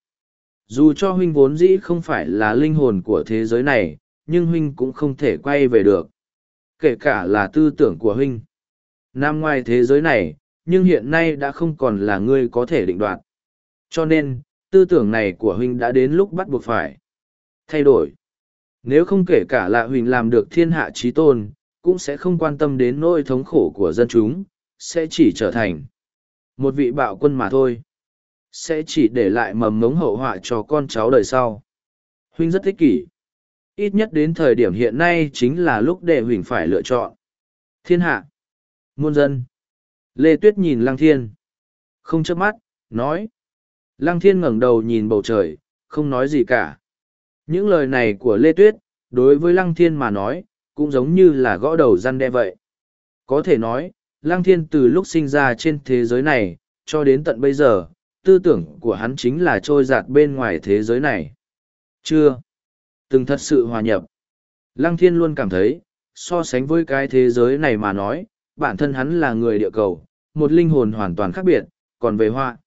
Dù cho huynh vốn dĩ không phải là linh hồn của thế giới này, nhưng huynh cũng không thể quay về được. Kể cả là tư tưởng của huynh. Nam ngoài thế giới này, nhưng hiện nay đã không còn là ngươi có thể định đoạt. Cho nên, tư tưởng này của huynh đã đến lúc bắt buộc phải thay đổi. Nếu không kể cả là huynh làm được thiên hạ trí tôn, cũng sẽ không quan tâm đến nỗi thống khổ của dân chúng, sẽ chỉ trở thành một vị bạo quân mà thôi. Sẽ chỉ để lại mầm ngống hậu họa cho con cháu đời sau. Huynh rất thích kỷ. Ít nhất đến thời điểm hiện nay chính là lúc đệ Huỳnh phải lựa chọn. Thiên hạ. Muôn dân. Lê Tuyết nhìn Lăng Thiên. Không chớp mắt, nói. Lăng Thiên ngẩng đầu nhìn bầu trời, không nói gì cả. Những lời này của Lê Tuyết, đối với Lăng Thiên mà nói, cũng giống như là gõ đầu răn đe vậy. Có thể nói, Lăng Thiên từ lúc sinh ra trên thế giới này, cho đến tận bây giờ, tư tưởng của hắn chính là trôi giạt bên ngoài thế giới này. Chưa từng thật sự hòa nhập. Lăng Thiên luôn cảm thấy, so sánh với cái thế giới này mà nói, bản thân hắn là người địa cầu, một linh hồn hoàn toàn khác biệt, còn về hoa.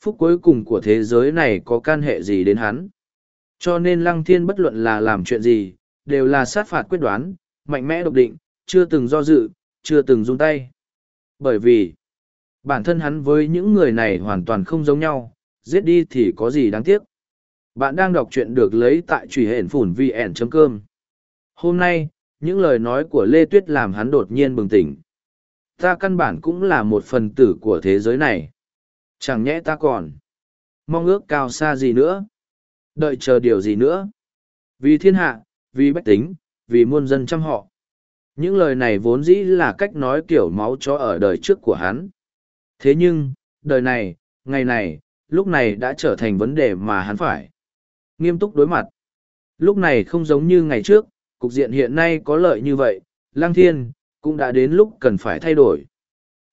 Phúc cuối cùng của thế giới này có can hệ gì đến hắn? Cho nên Lăng Thiên bất luận là làm chuyện gì, đều là sát phạt quyết đoán, mạnh mẽ độc định, chưa từng do dự, chưa từng run tay. Bởi vì, bản thân hắn với những người này hoàn toàn không giống nhau, giết đi thì có gì đáng tiếc. Bạn đang đọc truyện được lấy tại truy hển phủn vn.com. Hôm nay, những lời nói của Lê Tuyết làm hắn đột nhiên bừng tỉnh. Ta căn bản cũng là một phần tử của thế giới này. Chẳng nhẽ ta còn mong ước cao xa gì nữa. Đợi chờ điều gì nữa. Vì thiên hạ, vì bách tính, vì muôn dân chăm họ. Những lời này vốn dĩ là cách nói kiểu máu chó ở đời trước của hắn. Thế nhưng, đời này, ngày này, lúc này đã trở thành vấn đề mà hắn phải nghiêm túc đối mặt. Lúc này không giống như ngày trước, cục diện hiện nay có lợi như vậy, Lăng Thiên, cũng đã đến lúc cần phải thay đổi.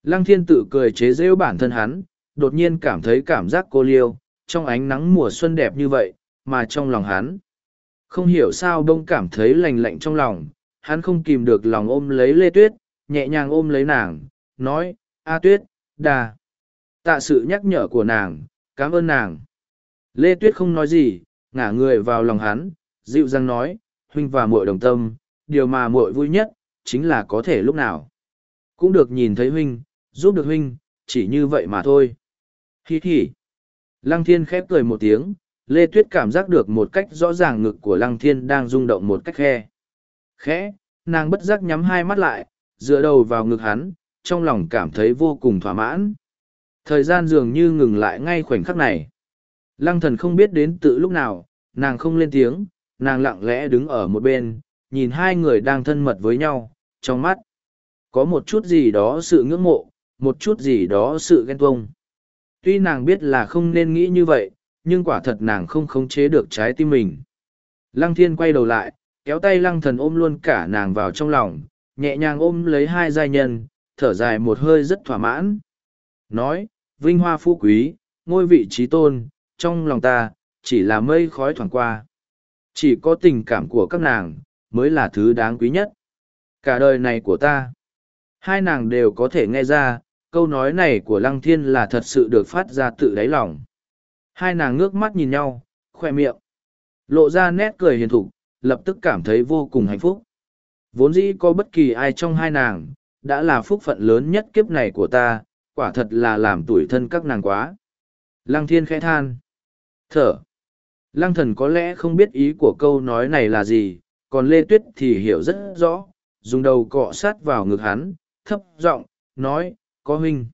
Lăng Thiên tự cười chế giễu bản thân hắn, đột nhiên cảm thấy cảm giác cô liêu, trong ánh nắng mùa xuân đẹp như vậy, mà trong lòng hắn. Không hiểu sao đông cảm thấy lành lạnh trong lòng, hắn không kìm được lòng ôm lấy Lê Tuyết, nhẹ nhàng ôm lấy nàng, nói, A Tuyết, đà. Tạ sự nhắc nhở của nàng, cảm ơn nàng. Lê Tuyết không nói gì, ngả người vào lòng hắn, dịu dàng nói, huynh và muội đồng tâm, điều mà muội vui nhất chính là có thể lúc nào. Cũng được nhìn thấy huynh, giúp được huynh, chỉ như vậy mà thôi. Hi hi. Lăng thiên khép cười một tiếng, lê tuyết cảm giác được một cách rõ ràng ngực của lăng thiên đang rung động một cách khe. Khẽ, nàng bất giác nhắm hai mắt lại, dựa đầu vào ngực hắn, trong lòng cảm thấy vô cùng thỏa mãn. Thời gian dường như ngừng lại ngay khoảnh khắc này. Lăng thần không biết đến tự lúc nào, nàng không lên tiếng, nàng lặng lẽ đứng ở một bên, nhìn hai người đang thân mật với nhau, trong mắt. Có một chút gì đó sự ngưỡng mộ, một chút gì đó sự ghen tuông. Tuy nàng biết là không nên nghĩ như vậy, nhưng quả thật nàng không khống chế được trái tim mình. Lăng thiên quay đầu lại, kéo tay lăng thần ôm luôn cả nàng vào trong lòng, nhẹ nhàng ôm lấy hai giai nhân, thở dài một hơi rất thỏa mãn. Nói, vinh hoa phú quý, ngôi vị trí tôn, trong lòng ta, chỉ là mây khói thoảng qua. Chỉ có tình cảm của các nàng, mới là thứ đáng quý nhất. Cả đời này của ta, hai nàng đều có thể nghe ra, câu nói này của Lăng Thiên là thật sự được phát ra tự đáy lòng. Hai nàng ngước mắt nhìn nhau, khoe miệng, lộ ra nét cười hiền thục, lập tức cảm thấy vô cùng hạnh phúc. Vốn dĩ có bất kỳ ai trong hai nàng, đã là phúc phận lớn nhất kiếp này của ta, quả thật là làm tuổi thân các nàng quá. Lăng Thiên khẽ than. Thở. Lăng thần có lẽ không biết ý của câu nói này là gì, còn Lê Tuyết thì hiểu rất rõ, dùng đầu cọ sát vào ngực hắn, thấp giọng nói, có huynh.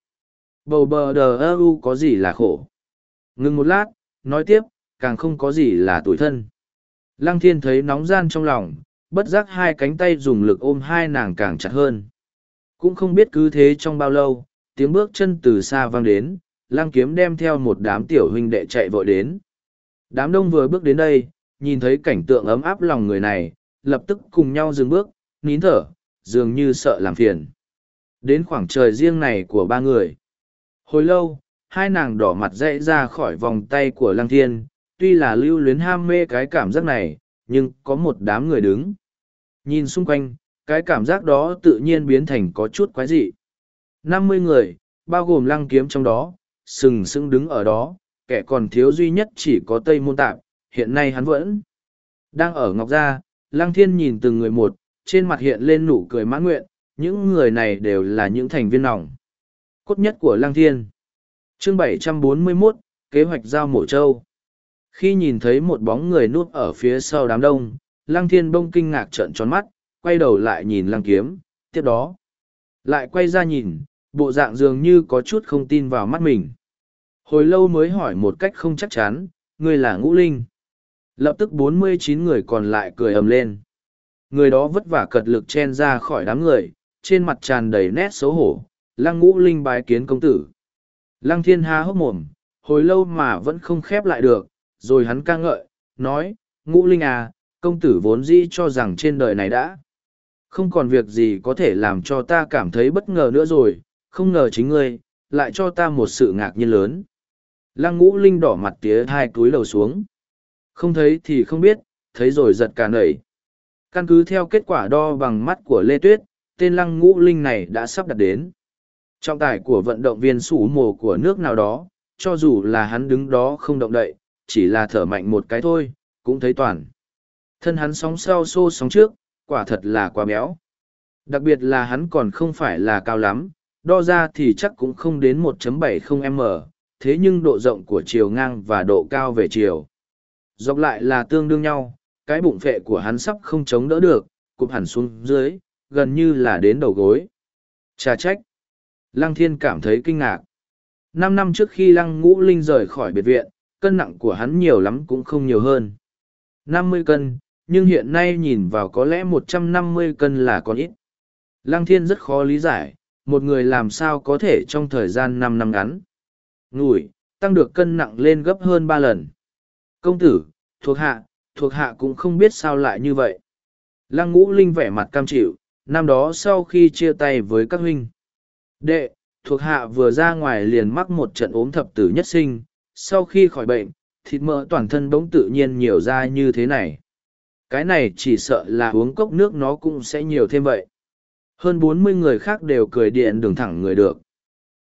Bầu bờ đờ ơ u có gì là khổ. Ngừng một lát, nói tiếp, càng không có gì là tuổi thân. Lăng thiên thấy nóng gian trong lòng, bất giác hai cánh tay dùng lực ôm hai nàng càng chặt hơn. Cũng không biết cứ thế trong bao lâu, tiếng bước chân từ xa vang đến, lăng kiếm đem theo một đám tiểu huynh đệ chạy vội đến. Đám đông vừa bước đến đây, nhìn thấy cảnh tượng ấm áp lòng người này, lập tức cùng nhau dừng bước, nín thở, dường như sợ làm phiền. Đến khoảng trời riêng này của ba người. Hồi lâu, hai nàng đỏ mặt dậy ra khỏi vòng tay của lăng thiên, tuy là lưu luyến ham mê cái cảm giác này, nhưng có một đám người đứng. Nhìn xung quanh, cái cảm giác đó tự nhiên biến thành có chút quái dị. năm mươi người, bao gồm lăng kiếm trong đó, sừng sững đứng ở đó, kẻ còn thiếu duy nhất chỉ có Tây Môn Tạp, hiện nay hắn vẫn đang ở Ngọc Gia, Lăng Thiên nhìn từng người một, trên mặt hiện lên nụ cười mãn nguyện, những người này đều là những thành viên nòng. Cốt nhất của Lăng Thiên. Chương 741, Kế hoạch giao mổ châu. Khi nhìn thấy một bóng người núp ở phía sau đám đông, Lăng Thiên bông kinh ngạc trợn tròn mắt, quay đầu lại nhìn Lăng Kiếm, tiếp đó. Lại quay ra nhìn, bộ dạng dường như có chút không tin vào mắt mình. Hồi lâu mới hỏi một cách không chắc chắn, ngươi là ngũ linh. Lập tức bốn mươi chín người còn lại cười ầm lên. Người đó vất vả cật lực chen ra khỏi đám người, trên mặt tràn đầy nét xấu hổ, lăng ngũ linh bái kiến công tử. Lăng thiên há hốc mồm, hồi lâu mà vẫn không khép lại được, rồi hắn ca ngợi, nói, ngũ linh à, công tử vốn dĩ cho rằng trên đời này đã không còn việc gì có thể làm cho ta cảm thấy bất ngờ nữa rồi, không ngờ chính ngươi, lại cho ta một sự ngạc nhiên lớn. Lăng ngũ linh đỏ mặt tía hai túi lầu xuống. Không thấy thì không biết, thấy rồi giật cả nảy. Căn cứ theo kết quả đo bằng mắt của Lê Tuyết, tên lăng ngũ linh này đã sắp đặt đến. Trọng tải của vận động viên sủ mồ của nước nào đó, cho dù là hắn đứng đó không động đậy, chỉ là thở mạnh một cái thôi, cũng thấy toàn. Thân hắn sóng sau xô sóng trước, quả thật là quá béo. Đặc biệt là hắn còn không phải là cao lắm, đo ra thì chắc cũng không đến 1.70m, thế nhưng độ rộng của chiều ngang và độ cao về chiều. Dọc lại là tương đương nhau, cái bụng phệ của hắn sắp không chống đỡ được, cụp hẳn xuống dưới, gần như là đến đầu gối. Trà trách. Lăng thiên cảm thấy kinh ngạc. Năm năm trước khi lăng ngũ linh rời khỏi biệt viện, cân nặng của hắn nhiều lắm cũng không nhiều hơn. năm mươi cân, nhưng hiện nay nhìn vào có lẽ một trăm năm mươi cân là còn ít. Lăng thiên rất khó lý giải, một người làm sao có thể trong thời gian năm năm ngắn. Ngủi, tăng được cân nặng lên gấp hơn ba lần. Công tử, thuộc hạ, thuộc hạ cũng không biết sao lại như vậy. Lăng ngũ linh vẻ mặt cam chịu, năm đó sau khi chia tay với các huynh. Đệ, thuộc hạ vừa ra ngoài liền mắc một trận ốm thập tử nhất sinh, sau khi khỏi bệnh, thịt mỡ toàn thân bỗng tự nhiên nhiều ra như thế này. Cái này chỉ sợ là uống cốc nước nó cũng sẽ nhiều thêm vậy. Hơn bốn mươi người khác đều cười điện đường thẳng người được.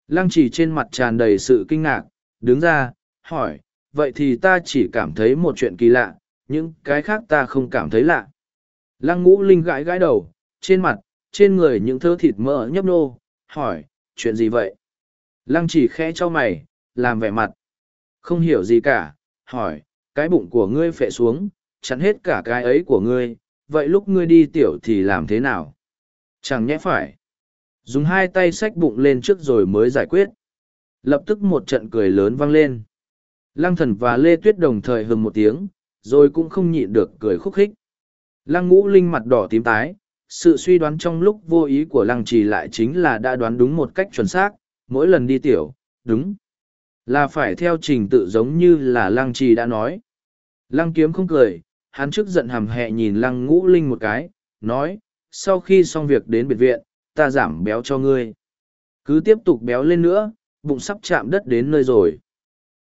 Lăng chỉ trên mặt tràn đầy sự kinh ngạc, đứng ra, hỏi, vậy thì ta chỉ cảm thấy một chuyện kỳ lạ, những cái khác ta không cảm thấy lạ. Lăng ngũ linh gãi gãi đầu, trên mặt, trên người những thớ thịt mỡ nhấp nô, hỏi, chuyện gì vậy? Lăng chỉ khẽ cho mày, làm vẻ mặt. Không hiểu gì cả, hỏi, cái bụng của ngươi phệ xuống, chắn hết cả cái ấy của ngươi, vậy lúc ngươi đi tiểu thì làm thế nào? Chẳng nhẽ phải. Dùng hai tay xách bụng lên trước rồi mới giải quyết. Lập tức một trận cười lớn vang lên. Lăng thần và Lê Tuyết đồng thời hừng một tiếng, rồi cũng không nhịn được cười khúc khích. Lăng ngũ linh mặt đỏ tím tái, sự suy đoán trong lúc vô ý của lăng trì lại chính là đã đoán đúng một cách chuẩn xác, mỗi lần đi tiểu, đúng. Là phải theo trình tự giống như là lăng trì đã nói. Lăng kiếm không cười, hắn trước giận hàm hẹ nhìn lăng ngũ linh một cái, nói, sau khi xong việc đến biệt viện, ta giảm béo cho ngươi. Cứ tiếp tục béo lên nữa, bụng sắp chạm đất đến nơi rồi.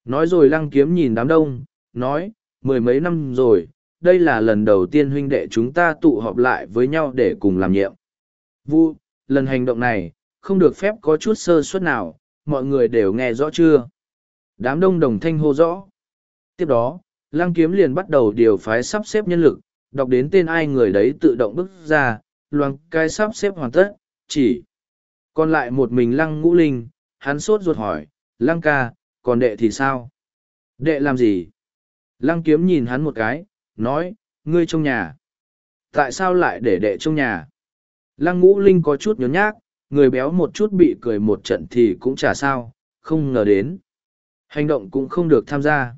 Nói rồi lăng kiếm nhìn đám đông, nói, mười mấy năm rồi, đây là lần đầu tiên huynh đệ chúng ta tụ họp lại với nhau để cùng làm nhiệm. Vu, lần hành động này, không được phép có chút sơ suất nào, mọi người đều nghe rõ chưa? Đám đông đồng thanh hô rõ. Tiếp đó, lăng kiếm liền bắt đầu điều phái sắp xếp nhân lực, đọc đến tên ai người đấy tự động bước ra, loang cái sắp xếp hoàn tất, chỉ. Còn lại một mình lăng ngũ linh, hắn sốt ruột hỏi, lăng ca, còn đệ thì sao? Đệ làm gì? Lăng kiếm nhìn hắn một cái, nói, ngươi trong nhà. Tại sao lại để đệ trong nhà? Lăng ngũ linh có chút nhớ nhác, người béo một chút bị cười một trận thì cũng chả sao, không ngờ đến. Hành động cũng không được tham gia.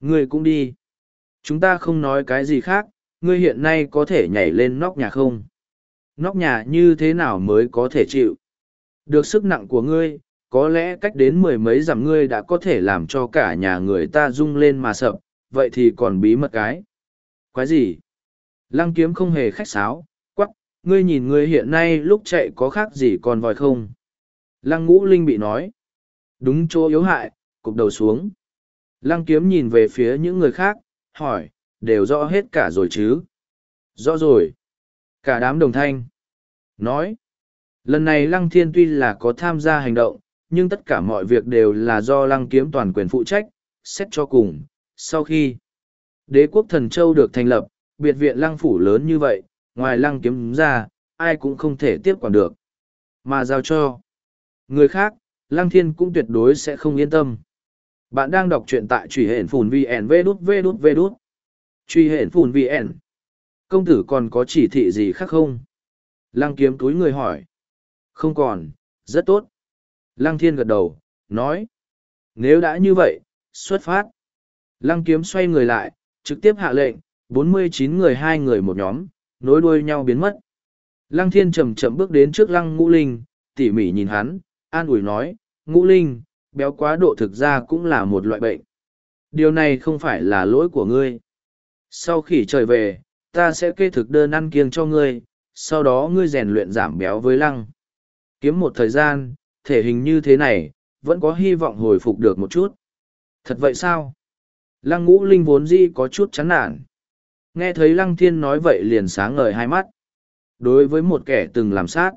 Ngươi cũng đi. Chúng ta không nói cái gì khác, ngươi hiện nay có thể nhảy lên nóc nhà không? Nóc nhà như thế nào mới có thể chịu? Được sức nặng của ngươi, có lẽ cách đến mười mấy dặm ngươi đã có thể làm cho cả nhà người ta rung lên mà sập, vậy thì còn bí mật cái. Quái gì? Lăng kiếm không hề khách sáo, quắc, ngươi nhìn ngươi hiện nay lúc chạy có khác gì còn vòi không? Lăng ngũ linh bị nói. Đúng chỗ yếu hại, cục đầu xuống. Lăng kiếm nhìn về phía những người khác, hỏi, đều rõ hết cả rồi chứ? Rõ rồi. Cả đám đồng thanh. Nói. Lần này Lăng Thiên tuy là có tham gia hành động, nhưng tất cả mọi việc đều là do Lăng Kiếm toàn quyền phụ trách, xét cho cùng. Sau khi đế quốc thần châu được thành lập, biệt viện Lăng Phủ lớn như vậy, ngoài Lăng Kiếm ra, ai cũng không thể tiếp quản được. Mà giao cho người khác, Lăng Thiên cũng tuyệt đối sẽ không yên tâm. Bạn đang đọc truyện tại truy hển phùn VN V đút V đút đút. Truy hển phùn VN. Công tử còn có chỉ thị gì khác không? Lăng kiếm túi người hỏi. Không còn, rất tốt. Lăng thiên gật đầu, nói. Nếu đã như vậy, xuất phát. Lăng kiếm xoay người lại, trực tiếp hạ lệnh, bốn mươi chín người hai người một nhóm, nối đuôi nhau biến mất. Lăng thiên chậm chậm bước đến trước lăng ngũ linh, tỉ mỉ nhìn hắn, an ủi nói, ngũ linh, béo quá độ thực ra cũng là một loại bệnh. Điều này không phải là lỗi của ngươi. Sau khi trời về, ta sẽ kê thực đơn ăn kiêng cho ngươi, sau đó ngươi rèn luyện giảm béo với lăng. Kiếm một thời gian, thể hình như thế này, vẫn có hy vọng hồi phục được một chút. Thật vậy sao? Lăng ngũ linh vốn dĩ có chút chán nản. Nghe thấy lăng thiên nói vậy liền sáng ngời hai mắt. Đối với một kẻ từng làm sát,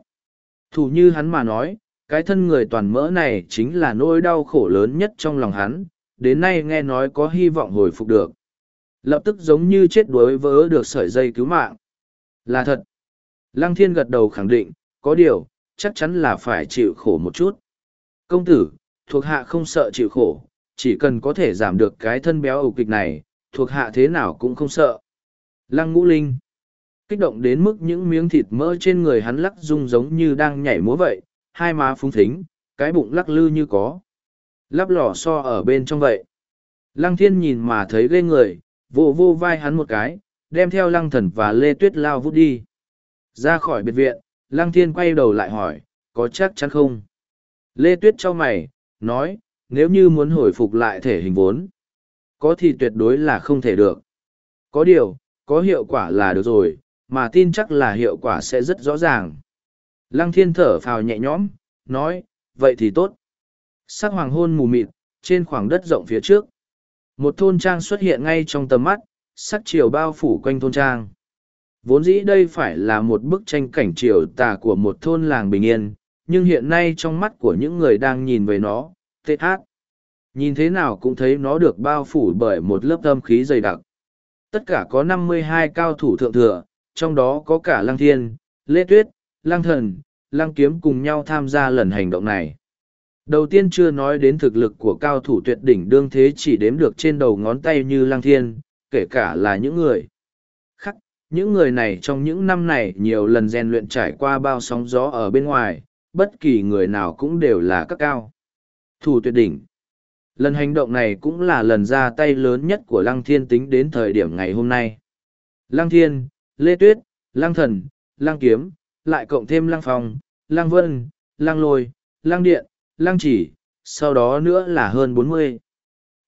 thủ như hắn mà nói, cái thân người toàn mỡ này chính là nỗi đau khổ lớn nhất trong lòng hắn, đến nay nghe nói có hy vọng hồi phục được. Lập tức giống như chết đuối vỡ được sợi dây cứu mạng. Là thật. Lăng thiên gật đầu khẳng định, có điều, chắc chắn là phải chịu khổ một chút. Công tử, thuộc hạ không sợ chịu khổ, chỉ cần có thể giảm được cái thân béo ẩu kịch này, thuộc hạ thế nào cũng không sợ. Lăng ngũ linh. Kích động đến mức những miếng thịt mỡ trên người hắn lắc rung giống như đang nhảy múa vậy, hai má phúng thính, cái bụng lắc lư như có. Lắp lò so ở bên trong vậy. Lăng thiên nhìn mà thấy ghê người, vô vô vai hắn một cái, đem theo lăng thần và lê tuyết lao vút đi. Ra khỏi biệt viện, lăng thiên quay đầu lại hỏi, có chắc chắn không? Lê tuyết cho mày, nói, nếu như muốn hồi phục lại thể hình vốn, có thì tuyệt đối là không thể được. Có điều, có hiệu quả là được rồi, mà tin chắc là hiệu quả sẽ rất rõ ràng. Lăng thiên thở phào nhẹ nhõm, nói, vậy thì tốt. Sắc hoàng hôn mù mịt, trên khoảng đất rộng phía trước. Một thôn trang xuất hiện ngay trong tầm mắt, sắc chiều bao phủ quanh thôn trang. Vốn dĩ đây phải là một bức tranh cảnh chiều tà của một thôn làng bình yên, nhưng hiện nay trong mắt của những người đang nhìn về nó, tê hát. Nhìn thế nào cũng thấy nó được bao phủ bởi một lớp âm khí dày đặc. Tất cả có năm mươi hai cao thủ thượng thừa, trong đó có cả Lăng Thiên, Lê Tuyết, Lăng Thần, Lăng Kiếm cùng nhau tham gia lần hành động này. Đầu tiên chưa nói đến thực lực của cao thủ tuyệt đỉnh đương thế chỉ đếm được trên đầu ngón tay như Lăng Thiên, kể cả là những người khác. Những người này trong những năm này nhiều lần rèn luyện trải qua bao sóng gió ở bên ngoài, bất kỳ người nào cũng đều là các cao. Thủ tuyệt đỉnh. Lần hành động này cũng là lần ra tay lớn nhất của Lăng Thiên tính đến thời điểm ngày hôm nay. Lăng Thiên, Lê Tuyết, Lăng Thần, Lăng Kiếm, lại cộng thêm Lăng Phong, Lăng Vân, Lăng Lôi, Lăng Điện, Lăng Chỉ, sau đó nữa là hơn bốn mươi.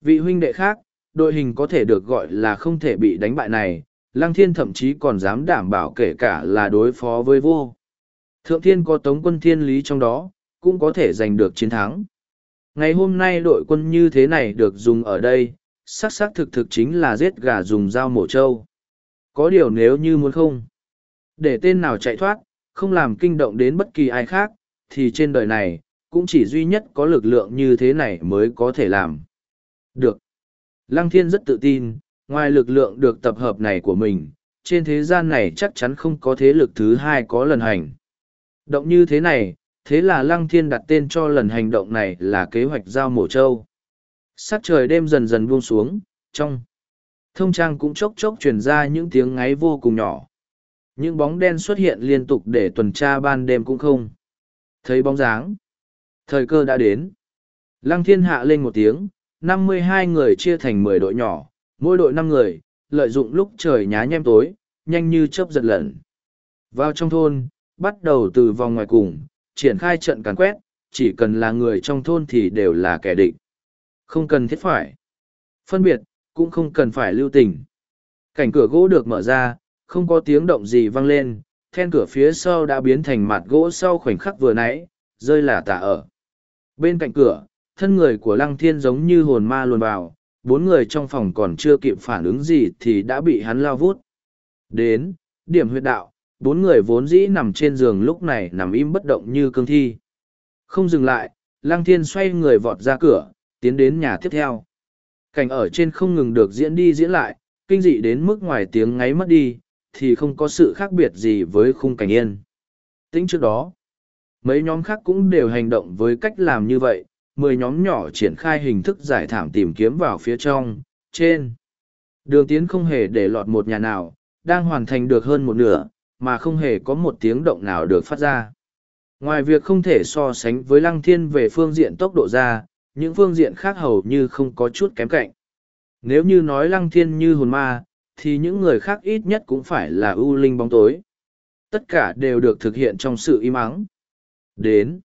Vị huynh đệ khác, đội hình có thể được gọi là không thể bị đánh bại này, Lăng Thiên thậm chí còn dám đảm bảo kể cả là đối phó với vô. Thượng Thiên có tống quân thiên lý trong đó, cũng có thể giành được chiến thắng. Ngày hôm nay đội quân như thế này được dùng ở đây, xác xác thực thực chính là giết gà dùng dao mổ trâu. Có điều nếu như muốn không, để tên nào chạy thoát, không làm kinh động đến bất kỳ ai khác, thì trên đời này, cũng chỉ duy nhất có lực lượng như thế này mới có thể làm. Được. Lăng thiên rất tự tin, ngoài lực lượng được tập hợp này của mình, trên thế gian này chắc chắn không có thế lực thứ hai có lần hành. Động như thế này, thế là Lăng Thiên đặt tên cho lần hành động này là kế hoạch giao mổ châu. Sát trời đêm dần dần buông xuống, trong thông trang cũng chốc chốc truyền ra những tiếng ngáy vô cùng nhỏ. Những bóng đen xuất hiện liên tục để tuần tra ban đêm cũng không. Thấy bóng dáng. Thời cơ đã đến. Lăng thiên hạ lên một tiếng, năm mươi hai người chia thành mười đội nhỏ, mỗi đội năm người, lợi dụng lúc trời nhá nhem tối, nhanh như chớp giật lẩn. Vào trong thôn, bắt đầu từ vòng ngoài cùng, triển khai trận càn quét, chỉ cần là người trong thôn thì đều là kẻ địch. Không cần thiết phải. Phân biệt, cũng không cần phải lưu tình. Cảnh cửa gỗ được mở ra, không có tiếng động gì vang lên, then cửa phía sau đã biến thành mặt gỗ sau khoảnh khắc vừa nãy, rơi là tả ở. Bên cạnh cửa, thân người của lăng thiên giống như hồn ma luồn vào, bốn người trong phòng còn chưa kịp phản ứng gì thì đã bị hắn lao vút. Đến, điểm huyệt đạo, bốn người vốn dĩ nằm trên giường lúc này nằm im bất động như cương thi. Không dừng lại, lăng thiên xoay người vọt ra cửa, tiến đến nhà tiếp theo. Cảnh ở trên không ngừng được diễn đi diễn lại, kinh dị đến mức ngoài tiếng ngáy mất đi, thì không có sự khác biệt gì với khung cảnh yên. Tính trước đó, mấy nhóm khác cũng đều hành động với cách làm như vậy, mười nhóm nhỏ triển khai hình thức giải thảm tìm kiếm vào phía trong, trên. Đường tiến không hề để lọt một nhà nào, đang hoàn thành được hơn một nửa, mà không hề có một tiếng động nào được phát ra. Ngoài việc không thể so sánh với lăng thiên về phương diện tốc độ ra, những phương diện khác hầu như không có chút kém cạnh. Nếu như nói lăng thiên như hồn ma, thì những người khác ít nhất cũng phải là ưu linh bóng tối. Tất cả đều được thực hiện trong sự im ắng. Đến.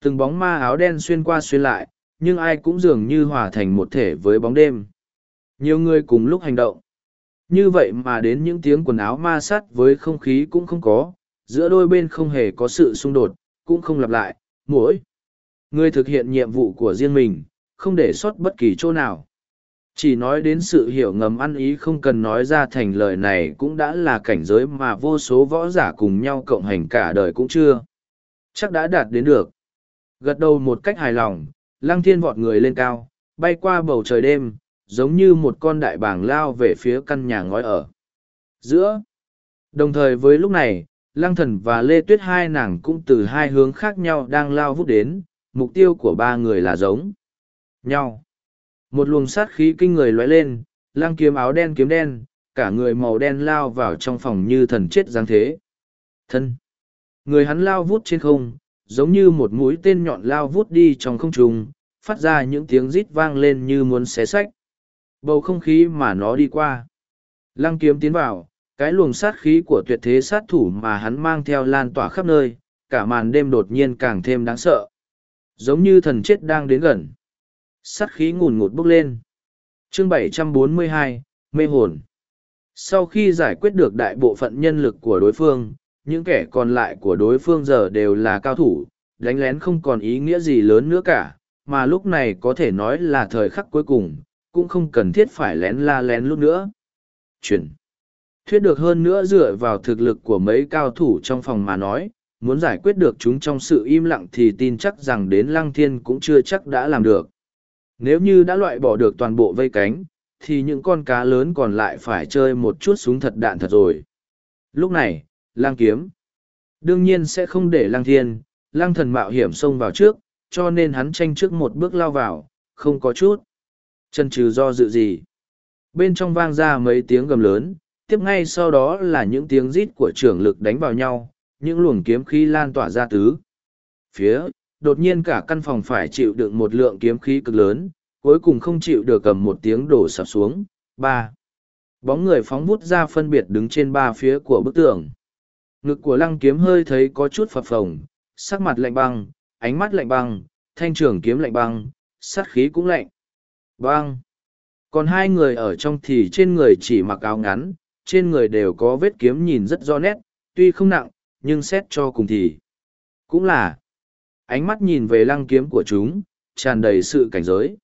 Từng bóng ma áo đen xuyên qua xuyên lại, nhưng ai cũng dường như hòa thành một thể với bóng đêm. Nhiều người cùng lúc hành động. Như vậy mà đến những tiếng quần áo ma sát với không khí cũng không có, giữa đôi bên không hề có sự xung đột, cũng không lặp lại, mỗi. Người thực hiện nhiệm vụ của riêng mình, không để sót bất kỳ chỗ nào. Chỉ nói đến sự hiểu ngầm ăn ý không cần nói ra thành lời này cũng đã là cảnh giới mà vô số võ giả cùng nhau cộng hành cả đời cũng chưa. Chắc đã đạt đến được. Gật đầu một cách hài lòng, lăng thiên vọt người lên cao, bay qua bầu trời đêm, giống như một con đại bàng lao về phía căn nhà ngói ở. Giữa. Đồng thời với lúc này, lăng thần và lê tuyết hai nàng cũng từ hai hướng khác nhau đang lao vút đến, mục tiêu của ba người là giống nhau. Một luồng sát khí kinh người lóe lên, lăng kiếm áo đen kiếm đen, cả người màu đen lao vào trong phòng như thần chết giáng thế. Thân. Người hắn lao vút trên không, giống như một mũi tên nhọn lao vút đi trong không trung, phát ra những tiếng rít vang lên như muốn xé sách. Bầu không khí mà nó đi qua. Lăng kiếm tiến vào, cái luồng sát khí của tuyệt thế sát thủ mà hắn mang theo lan tỏa khắp nơi, cả màn đêm đột nhiên càng thêm đáng sợ. Giống như thần chết đang đến gần. Sát khí ngùn ngụt bốc lên. Chương 742, Mê hồn. Sau khi giải quyết được đại bộ phận nhân lực của đối phương, những kẻ còn lại của đối phương giờ đều là cao thủ, đánh lén không còn ý nghĩa gì lớn nữa cả, mà lúc này có thể nói là thời khắc cuối cùng, cũng không cần thiết phải lén la lén lúc nữa. Chuyển. Thuyết được hơn nữa dựa vào thực lực của mấy cao thủ trong phòng mà nói, muốn giải quyết được chúng trong sự im lặng thì tin chắc rằng đến lăng thiên cũng chưa chắc đã làm được. Nếu như đã loại bỏ được toàn bộ vây cánh, thì những con cá lớn còn lại phải chơi một chút súng thật đạn thật rồi. Lúc này, lang kiếm. Đương nhiên sẽ không để lang thiên, lang thần mạo hiểm xông vào trước, cho nên hắn tranh trước một bước lao vào, không có chút. Chân trừ do dự gì. Bên trong vang ra mấy tiếng gầm lớn, tiếp ngay sau đó là những tiếng rít của trưởng lực đánh vào nhau, những luồng kiếm khí lan tỏa ra tứ. Phía, đột nhiên cả căn phòng phải chịu đựng một lượng kiếm khí cực lớn, cuối cùng không chịu được cầm một tiếng đổ sập xuống. ba Bóng người phóng vút ra phân biệt đứng trên ba phía của bức tường. Ngực của lăng kiếm hơi thấy có chút phập phồng, sắc mặt lạnh băng, ánh mắt lạnh băng, thanh trường kiếm lạnh băng, sát khí cũng lạnh. Băng! Còn hai người ở trong thì trên người chỉ mặc áo ngắn, trên người đều có vết kiếm nhìn rất rõ nét, tuy không nặng, nhưng xét cho cùng thì cũng là ánh mắt nhìn về lăng kiếm của chúng, tràn đầy sự cảnh giới.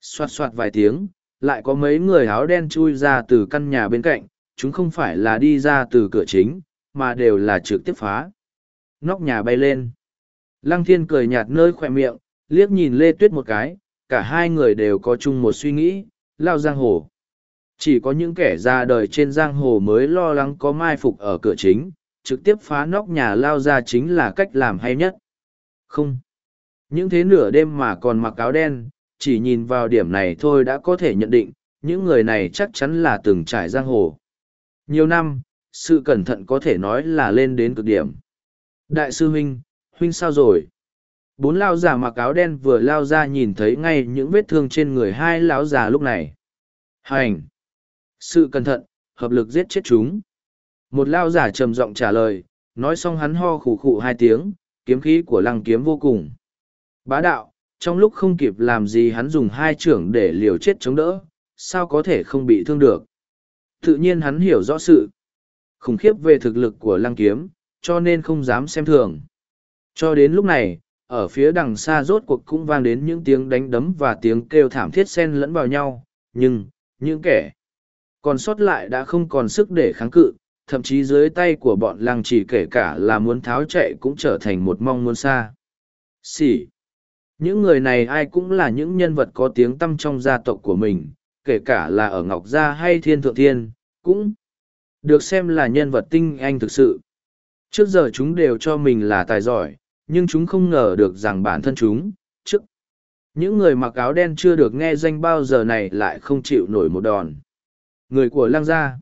Xoạt xoạt vài tiếng, lại có mấy người áo đen chui ra từ căn nhà bên cạnh, chúng không phải là đi ra từ cửa chính, mà đều là trực tiếp phá. Nóc nhà bay lên. Lăng thiên cười nhạt nơi khỏe miệng, liếc nhìn Lê Tuyết một cái, cả hai người đều có chung một suy nghĩ, lao giang hồ. Chỉ có những kẻ ra đời trên giang hồ mới lo lắng có mai phục ở cửa chính, trực tiếp phá nóc nhà lao ra chính là cách làm hay nhất. Không. Những thế nửa đêm mà còn mặc áo đen, chỉ nhìn vào điểm này thôi đã có thể nhận định, những người này chắc chắn là từng trải giang hồ. Nhiều năm, sự cẩn thận có thể nói là lên đến cực điểm. Đại sư huynh, huynh sao rồi? Bốn lao giả mặc áo đen vừa lao ra nhìn thấy ngay những vết thương trên người hai lão già lúc này. Hành! Sự cẩn thận, hợp lực giết chết chúng. Một lao giả trầm giọng trả lời, nói xong hắn ho khủ khụ hai tiếng, kiếm khí của lăng kiếm vô cùng. Bá đạo, trong lúc không kịp làm gì hắn dùng hai trưởng để liều chết chống đỡ, sao có thể không bị thương được. Tự nhiên hắn hiểu rõ sự khủng khiếp về thực lực của lăng kiếm, cho nên không dám xem thường. Cho đến lúc này, ở phía đằng xa rốt cuộc cũng vang đến những tiếng đánh đấm và tiếng kêu thảm thiết xen lẫn vào nhau, nhưng, những kẻ còn sót lại đã không còn sức để kháng cự, thậm chí dưới tay của bọn lăng chỉ kể cả là muốn tháo chạy cũng trở thành một mong muốn xa. Xỉ! Những người này ai cũng là những nhân vật có tiếng tăm trong gia tộc của mình, kể cả là ở Ngọc Gia hay Thiên Thượng Thiên, cũng được xem là nhân vật tinh anh thực sự. Trước giờ chúng đều cho mình là tài giỏi, nhưng chúng không ngờ được rằng bản thân chúng, trước. Những người mặc áo đen chưa được nghe danh bao giờ này lại không chịu nổi một đòn. Người của lăng gia.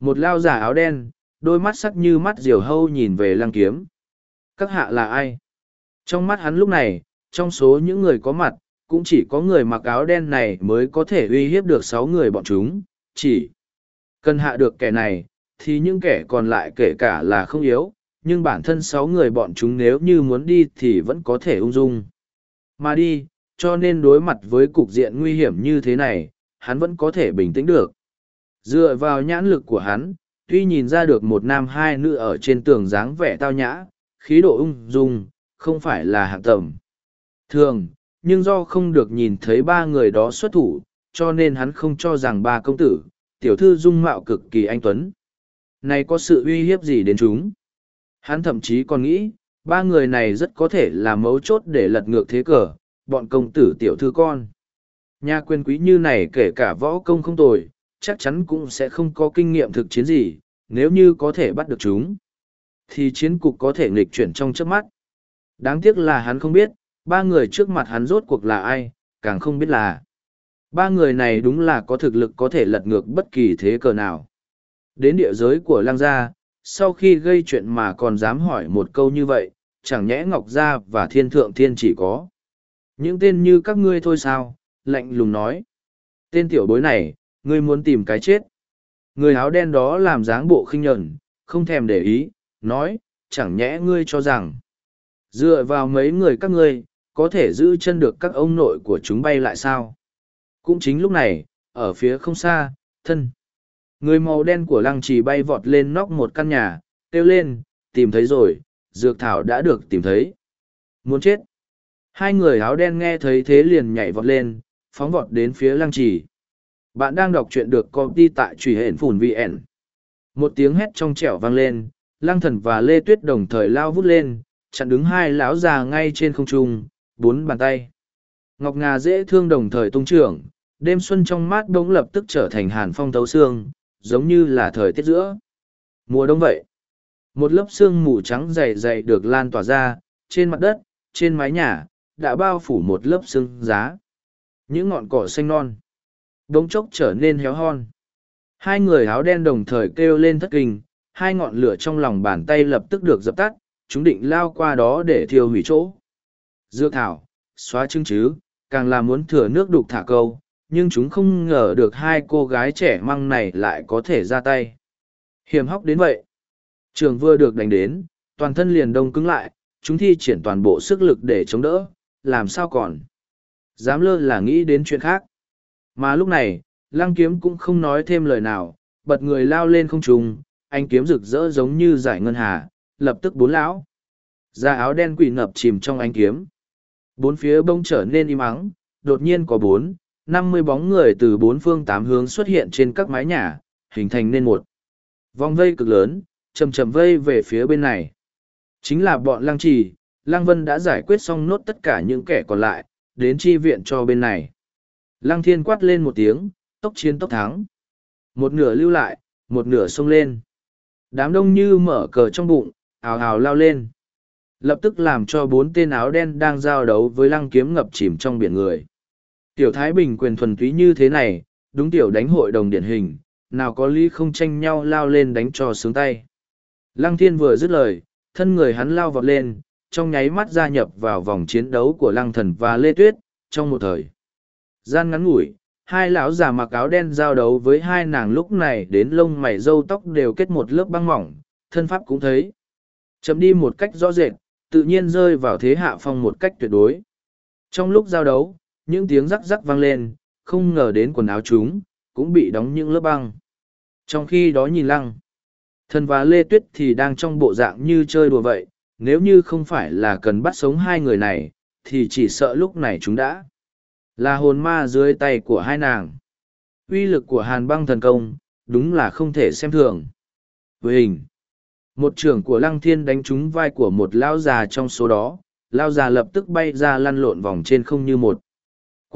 Một lao giả áo đen, đôi mắt sắc như mắt diều hâu nhìn về lăng kiếm. Các hạ là ai? Trong mắt hắn lúc này, trong số những người có mặt, cũng chỉ có người mặc áo đen này mới có thể uy hiếp được sáu người bọn chúng. Chỉ cần hạ được kẻ này, thì những kẻ còn lại kể cả là không yếu, nhưng bản thân sáu người bọn chúng nếu như muốn đi thì vẫn có thể ung dung. Mà đi, cho nên đối mặt với cục diện nguy hiểm như thế này, hắn vẫn có thể bình tĩnh được. Dựa vào nhãn lực của hắn, tuy nhìn ra được một nam hai nữ ở trên tường dáng vẻ tao nhã, khí độ ung dung, không phải là hạng tầm. Thường, nhưng do không được nhìn thấy ba người đó xuất thủ, cho nên hắn không cho rằng ba công tử, tiểu thư dung mạo cực kỳ anh tuấn. Này có sự uy hiếp gì đến chúng? Hắn thậm chí còn nghĩ, ba người này rất có thể là mấu chốt để lật ngược thế cờ, bọn công tử tiểu thư con. Nhà quyền quý như này kể cả võ công không tồi, chắc chắn cũng sẽ không có kinh nghiệm thực chiến gì, nếu như có thể bắt được chúng. Thì chiến cục có thể nghịch chuyển trong trước mắt. Đáng tiếc là hắn không biết, ba người trước mặt hắn rốt cuộc là ai, càng không biết là. Ba người này đúng là có thực lực có thể lật ngược bất kỳ thế cờ nào. Đến địa giới của lang gia, sau khi gây chuyện mà còn dám hỏi một câu như vậy, chẳng nhẽ Ngọc Gia và Thiên Thượng Thiên chỉ có. Những tên như các ngươi thôi sao, lạnh lùng nói. Tên tiểu bối này, ngươi muốn tìm cái chết. Người áo đen đó làm dáng bộ khinh nhẫn, không thèm để ý, nói, chẳng nhẽ ngươi cho rằng. Dựa vào mấy người các ngươi, có thể giữ chân được các ông nội của chúng bay lại sao? Cũng chính lúc này, ở phía không xa, thân. Người màu đen của lăng trì bay vọt lên nóc một căn nhà, kêu lên, tìm thấy rồi, dược thảo đã được tìm thấy. Muốn chết. Hai người áo đen nghe thấy thế liền nhảy vọt lên, phóng vọt đến phía lăng trì. Bạn đang đọc truyện được công ty tại truy hển phùn VN. Một tiếng hét trong trẻo vang lên, lăng thần và lê tuyết đồng thời lao vút lên, chặn đứng hai lão già ngay trên không trung, bốn bàn tay. Ngọc Ngà dễ thương đồng thời tung trưởng, đêm xuân trong mát đống lập tức trở thành hàn phong thấu xương, giống như là thời tiết giữa. Mùa đông vậy. Một lớp sương mù trắng dày dày được lan tỏa ra, trên mặt đất, trên mái nhà, đã bao phủ một lớp sương giá. Những ngọn cỏ xanh non, đống chốc trở nên héo hon. Hai người áo đen đồng thời kêu lên thất kinh, hai ngọn lửa trong lòng bàn tay lập tức được dập tắt, chúng định lao qua đó để thiêu hủy chỗ. Dược thảo, xóa chứng chứ, càng là muốn thừa nước đục thả câu, nhưng chúng không ngờ được hai cô gái trẻ măng này lại có thể ra tay. Hiểm hóc đến vậy. Trường vừa được đánh đến, toàn thân liền đông cứng lại, chúng thi triển toàn bộ sức lực để chống đỡ, làm sao còn. Dám lơ là nghĩ đến chuyện khác. Mà lúc này, lăng kiếm cũng không nói thêm lời nào, bật người lao lên không trùng, anh kiếm rực rỡ giống như giải ngân hà, lập tức bốn lão. Da áo đen quỷ ngập chìm trong ánh kiếm. Bốn phía bông trở nên im ắng, đột nhiên có bốn, năm mươi bóng người từ bốn phương tám hướng xuất hiện trên các mái nhà, hình thành nên một vòng vây cực lớn, chầm chầm vây về phía bên này. Chính là bọn lăng trì, lăng vân đã giải quyết xong nốt tất cả những kẻ còn lại, đến chi viện cho bên này. Lăng thiên quát lên một tiếng, tốc chiến tốc thắng. Một nửa lưu lại, một nửa xông lên. Đám đông như mở cờ trong bụng, ào ào lao lên. Lập tức làm cho bốn tên áo đen đang giao đấu với lăng kiếm ngập chìm trong biển người. Tiểu Thái Bình quyền thuần túy như thế này, đúng tiểu đánh hội đồng điển hình, nào có lý không tranh nhau lao lên đánh cho sướng tay. Lăng thiên vừa dứt lời, thân người hắn lao vọt lên, trong nháy mắt gia nhập vào vòng chiến đấu của lăng thần và lê tuyết, trong một thời. Gian ngắn ngủi, hai lão già mặc áo đen giao đấu với hai nàng lúc này đến lông mày râu tóc đều kết một lớp băng mỏng, thân pháp cũng thấy. Chậm đi một cách rõ rệt, tự nhiên rơi vào thế hạ phong một cách tuyệt đối. Trong lúc giao đấu, những tiếng rắc rắc vang lên, không ngờ đến quần áo chúng, cũng bị đóng những lớp băng. Trong khi đó nhìn lăng, thần và Lê Tuyết thì đang trong bộ dạng như chơi đùa vậy, nếu như không phải là cần bắt sống hai người này, thì chỉ sợ lúc này chúng đã là hồn ma dưới tay của hai nàng. uy lực của hàn băng thần công, đúng là không thể xem thường. Với hình, một trưởng của lăng thiên đánh trúng vai của một lao già trong số đó, lao già lập tức bay ra lăn lộn vòng trên không như một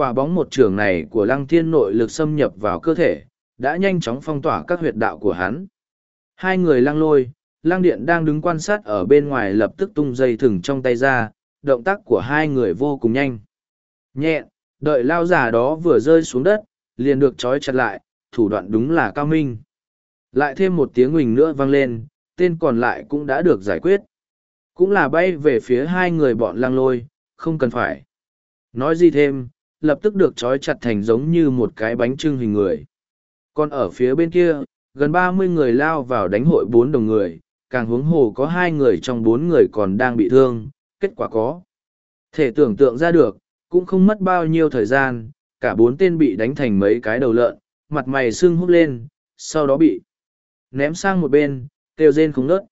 Quả bóng một trường này của lăng thiên nội lực xâm nhập vào cơ thể, đã nhanh chóng phong tỏa các huyệt đạo của hắn. Hai người lăng lôi, lang điện đang đứng quan sát ở bên ngoài lập tức tung dây thừng trong tay ra, động tác của hai người vô cùng nhanh. Nhẹ, đợi lao giả đó vừa rơi xuống đất, liền được trói chặt lại, thủ đoạn đúng là cao minh. Lại thêm một tiếng huỳnh nữa vang lên, tên còn lại cũng đã được giải quyết. Cũng là bay về phía hai người bọn lăng lôi, không cần phải. Nói gì thêm, lập tức được trói chặt thành giống như một cái bánh trưng hình người. Còn ở phía bên kia, gần ba mươi người lao vào đánh hội bốn đồng người, càng huống hồ có hai người trong bốn người còn đang bị thương, kết quả có. Thể tưởng tượng ra được, cũng không mất bao nhiêu thời gian, cả bốn tên bị đánh thành mấy cái đầu lợn, mặt mày sưng húp lên, sau đó bị ném sang một bên, kêu rên không nớt.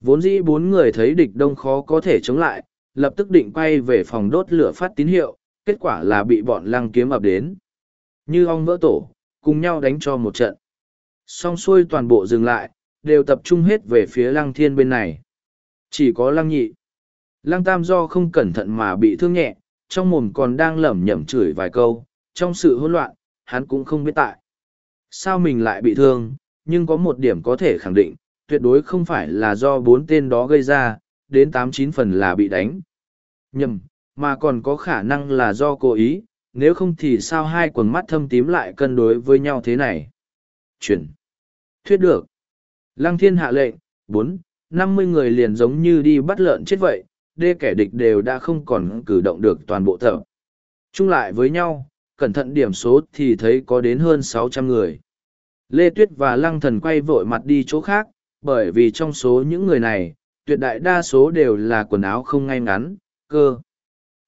Vốn dĩ bốn người thấy địch đông khó có thể chống lại, lập tức định quay về phòng đốt lửa phát tín hiệu, kết quả là bị bọn lăng kiếm ập đến. Như ong vỡ tổ, cùng nhau đánh cho một trận. Xong xuôi toàn bộ dừng lại, đều tập trung hết về phía lăng thiên bên này. Chỉ có lăng nhị. Lăng tam do không cẩn thận mà bị thương nhẹ, trong mồm còn đang lẩm nhẩm chửi vài câu, trong sự hỗn loạn, hắn cũng không biết tại. Sao mình lại bị thương, nhưng có một điểm có thể khẳng định, tuyệt đối không phải là do bốn tên đó gây ra, đến tám chín phần là bị đánh. Nhầm, mà còn có khả năng là do cố ý, nếu không thì sao hai quần mắt thâm tím lại cân đối với nhau thế này. Chuyển. Thuyết được. Lăng thiên hạ lệnh, bốn, năm mươi người liền giống như đi bắt lợn chết vậy, đê kẻ địch đều đã không còn cử động được toàn bộ thợ, Chung lại với nhau, cẩn thận điểm số thì thấy có đến hơn sáu trăm người. Lê Tuyết và Lăng Thần quay vội mặt đi chỗ khác, bởi vì trong số những người này, tuyệt đại đa số đều là quần áo không ngay ngắn, cơ.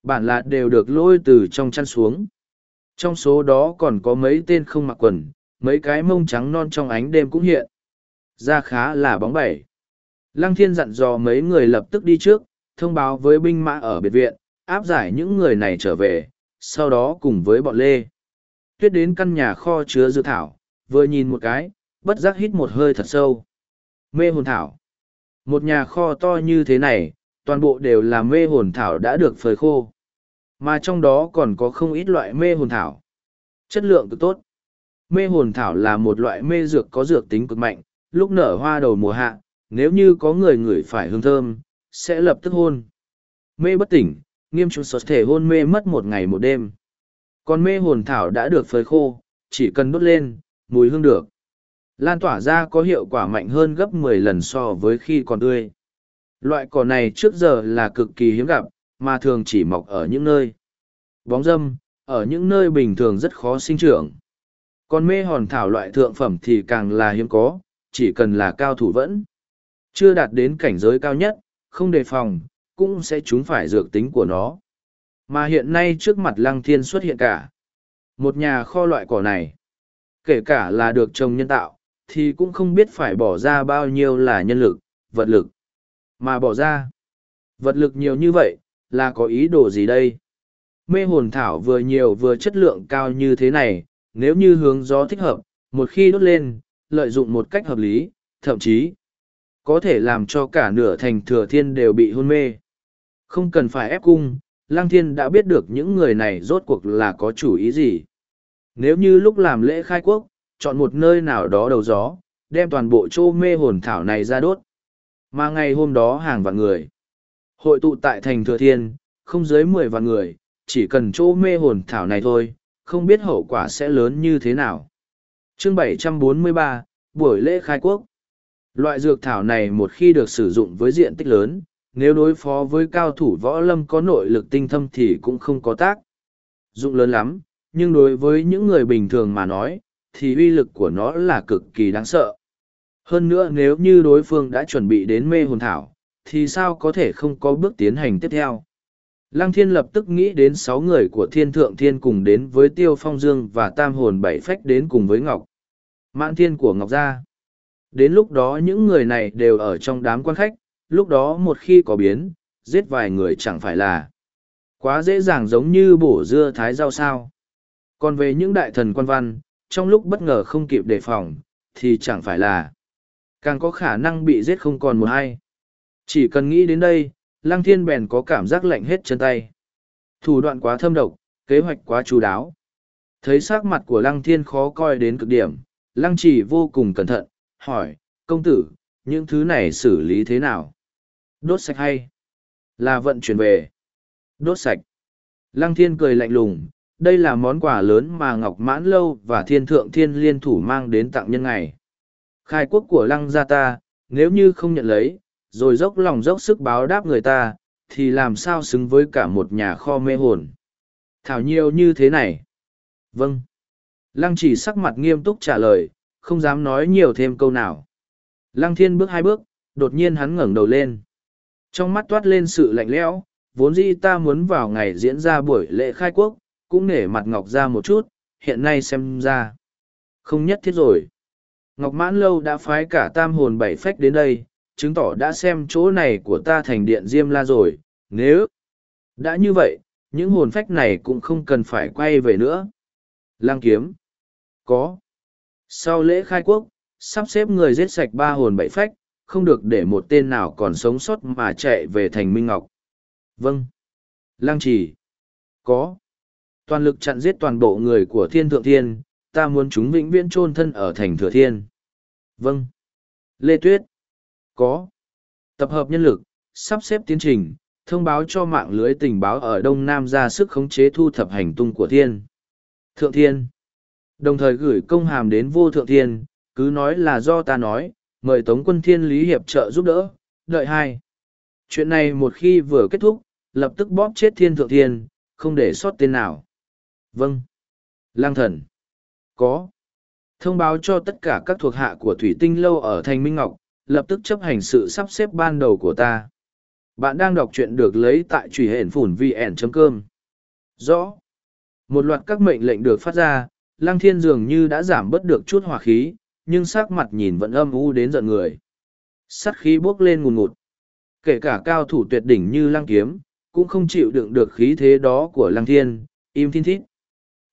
Bản là đều được lôi từ trong chăn xuống. Trong số đó còn có mấy tên không mặc quần, mấy cái mông trắng non trong ánh đêm cũng hiện. Ra khá là bóng bẩy. Lăng thiên dặn dò mấy người lập tức đi trước, thông báo với binh mã ở biệt viện, áp giải những người này trở về, sau đó cùng với bọn Lê. Tuyết đến căn nhà kho chứa dư thảo, vừa nhìn một cái, bất giác hít một hơi thật sâu. Mê hồn thảo. Một nhà kho to như thế này, toàn bộ đều là mê hồn thảo đã được phơi khô. Mà trong đó còn có không ít loại mê hồn thảo. Chất lượng cực tốt. Mê hồn thảo là một loại mê dược có dược tính cực mạnh, lúc nở hoa đầu mùa hạ, nếu như có người ngửi phải hương thơm, sẽ lập tức hôn. Mê bất tỉnh, nghiêm trọng sọt thể hôn mê mất một ngày một đêm. Còn mê hồn thảo đã được phơi khô, chỉ cần đốt lên, mùi hương được. Lan tỏa ra có hiệu quả mạnh hơn gấp mười lần so với khi còn tươi. Loại cỏ này trước giờ là cực kỳ hiếm gặp, mà thường chỉ mọc ở những nơi bóng dâm, ở những nơi bình thường rất khó sinh trưởng. Còn mê hòn thảo loại thượng phẩm thì càng là hiếm có, chỉ cần là cao thủ vẫn. Chưa đạt đến cảnh giới cao nhất, không đề phòng, cũng sẽ trúng phải dược tính của nó. Mà hiện nay trước mặt lăng thiên xuất hiện cả. Một nhà kho loại cỏ này, kể cả là được trồng nhân tạo, thì cũng không biết phải bỏ ra bao nhiêu là nhân lực, vật lực. Mà bỏ ra, vật lực nhiều như vậy, là có ý đồ gì đây? Mê hồn thảo vừa nhiều vừa chất lượng cao như thế này, nếu như hướng gió thích hợp, một khi đốt lên, lợi dụng một cách hợp lý, thậm chí có thể làm cho cả nửa thành thừa thiên đều bị hôn mê. Không cần phải ép cung, Lang Thiên đã biết được những người này rốt cuộc là có chủ ý gì. Nếu như lúc làm lễ khai quốc, chọn một nơi nào đó đầu gió, đem toàn bộ chỗ mê hồn thảo này ra đốt. Mà ngày hôm đó hàng vạn người. Hội tụ tại thành Thừa Thiên, không dưới mười vạn người, chỉ cần chỗ mê hồn thảo này thôi, không biết hậu quả sẽ lớn như thế nào. Chương 743, Buổi lễ khai quốc Loại dược thảo này một khi được sử dụng với diện tích lớn, nếu đối phó với cao thủ võ lâm có nội lực tinh thâm thì cũng không có tác. Dụng lớn lắm, nhưng đối với những người bình thường mà nói, thì uy lực của nó là cực kỳ đáng sợ. Hơn nữa nếu như đối phương đã chuẩn bị đến mê hồn thảo, thì sao có thể không có bước tiến hành tiếp theo. Lăng thiên lập tức nghĩ đến sáu người của thiên thượng thiên cùng đến với tiêu phong dương và tam hồn bảy phách đến cùng với ngọc. Mãn thiên của ngọc gia. Đến lúc đó những người này đều ở trong đám quan khách, lúc đó một khi có biến, giết vài người chẳng phải là quá dễ dàng giống như bổ dưa thái rau sao. Còn về những đại thần quan văn, trong lúc bất ngờ không kịp đề phòng, thì chẳng phải là càng có khả năng bị giết không còn một ai. Chỉ cần nghĩ đến đây, Lăng thiên bèn có cảm giác lạnh hết chân tay. Thủ đoạn quá thâm độc, kế hoạch quá chú đáo. Thấy sắc mặt của lăng thiên khó coi đến cực điểm, lăng chỉ vô cùng cẩn thận, hỏi, công tử, những thứ này xử lý thế nào? Đốt sạch hay? Là vận chuyển về. Đốt sạch. Lăng thiên cười lạnh lùng, đây là món quà lớn mà Ngọc Mãn Lâu và Thiên Thượng Thiên Liên Thủ mang đến tặng nhân ngày. Khai quốc của lăng gia ta, nếu như không nhận lấy, rồi dốc lòng dốc sức báo đáp người ta, thì làm sao xứng với cả một nhà kho mê hồn. Thảo nhiều như thế này. Vâng. Lăng chỉ sắc mặt nghiêm túc trả lời, không dám nói nhiều thêm câu nào. Lăng thiên bước hai bước, đột nhiên hắn ngẩng đầu lên. Trong mắt toát lên sự lạnh lẽo, vốn dĩ ta muốn vào ngày diễn ra buổi lễ khai quốc, cũng nể mặt Ngọc ra một chút, hiện nay xem ra. Không nhất thiết rồi. Ngọc Mãn Lâu đã phái cả tam hồn bảy phách đến đây, chứng tỏ đã xem chỗ này của ta thành điện Diêm La rồi, nếu đã như vậy, những hồn phách này cũng không cần phải quay về nữa. Lang kiếm. Có. Sau lễ khai quốc, sắp xếp người giết sạch ba hồn bảy phách, không được để một tên nào còn sống sót mà chạy về thành Minh Ngọc. Vâng. Lang chỉ. Có. Toàn lực chặn giết toàn bộ người của thiên thượng thiên, ta muốn chúng vĩnh viễn chôn thân ở thành thừa thiên. Vâng. Lê Tuyết. Có. Tập hợp nhân lực, sắp xếp tiến trình, thông báo cho mạng lưới tình báo ở Đông Nam ra sức khống chế thu thập hành tung của thiên. Thượng thiên. Đồng thời gửi công hàm đến vô thượng thiên, cứ nói là do ta nói, mời Tống quân thiên lý hiệp trợ giúp đỡ, đợi hai. Chuyện này một khi vừa kết thúc, lập tức bóp chết thiên thượng thiên, không để sót tên nào. Vâng. Lang thần. Có. Thông báo cho tất cả các thuộc hạ của Thủy Tinh Lâu ở Thành Minh Ngọc, lập tức chấp hành sự sắp xếp ban đầu của ta. Bạn đang đọc truyện được lấy tại truy hển phủn vn.com. Rõ. Một loạt các mệnh lệnh được phát ra, Lăng Thiên dường như đã giảm bớt được chút hỏa khí, nhưng sắc mặt nhìn vẫn âm u đến giận người. Sắt khí bốc lên ngùn ngụt. Kể cả cao thủ tuyệt đỉnh như Lăng Kiếm, cũng không chịu đựng được khí thế đó của Lăng Thiên, im thiên thít.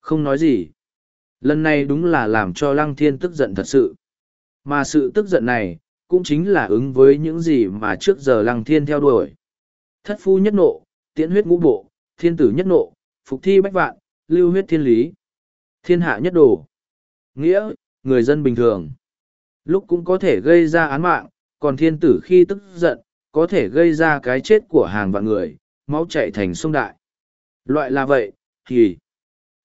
Không nói gì. Lần này đúng là làm cho Lăng Thiên tức giận thật sự. Mà sự tức giận này, cũng chính là ứng với những gì mà trước giờ Lăng Thiên theo đuổi. Thất phu nhất nộ, tiễn huyết ngũ bộ, thiên tử nhất nộ, phục thi bách vạn, lưu huyết thiên lý. Thiên hạ nhất đồ. Nghĩa, người dân bình thường. Lúc cũng có thể gây ra án mạng, còn thiên tử khi tức giận, có thể gây ra cái chết của hàng vạn người, máu chạy thành sông đại. Loại là vậy, thì...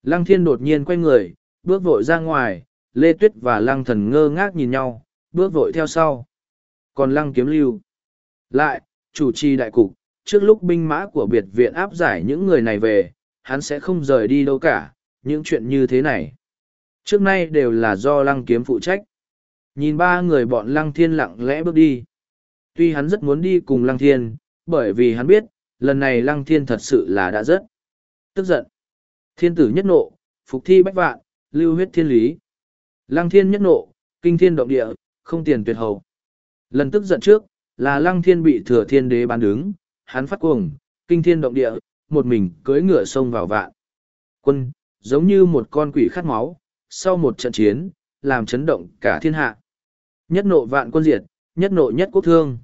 Lăng thiên đột nhiên quay người, bước vội ra ngoài, Lê Tuyết và Lăng thần ngơ ngác nhìn nhau, bước vội theo sau. Còn Lăng kiếm lưu. Lại, chủ trì đại cục, trước lúc binh mã của biệt viện áp giải những người này về, hắn sẽ không rời đi đâu cả, những chuyện như thế này. Trước nay đều là do lăng kiếm phụ trách. Nhìn ba người bọn lăng thiên lặng lẽ bước đi. Tuy hắn rất muốn đi cùng lăng thiên, bởi vì hắn biết, lần này lăng thiên thật sự là đã rất tức giận. Thiên tử nhất nộ, phục thi bách vạn, lưu huyết thiên lý. Lăng thiên nhất nộ, kinh thiên động địa, không tiền tuyệt hầu. Lần tức giận trước, là lăng thiên bị thừa thiên đế bán đứng, hắn phát cuồng, kinh thiên động địa, một mình cưỡi ngựa sông vào vạn. Quân, giống như một con quỷ khát máu, sau một trận chiến, làm chấn động cả thiên hạ. Nhất nộ vạn quân diệt, nhất nộ nhất quốc thương.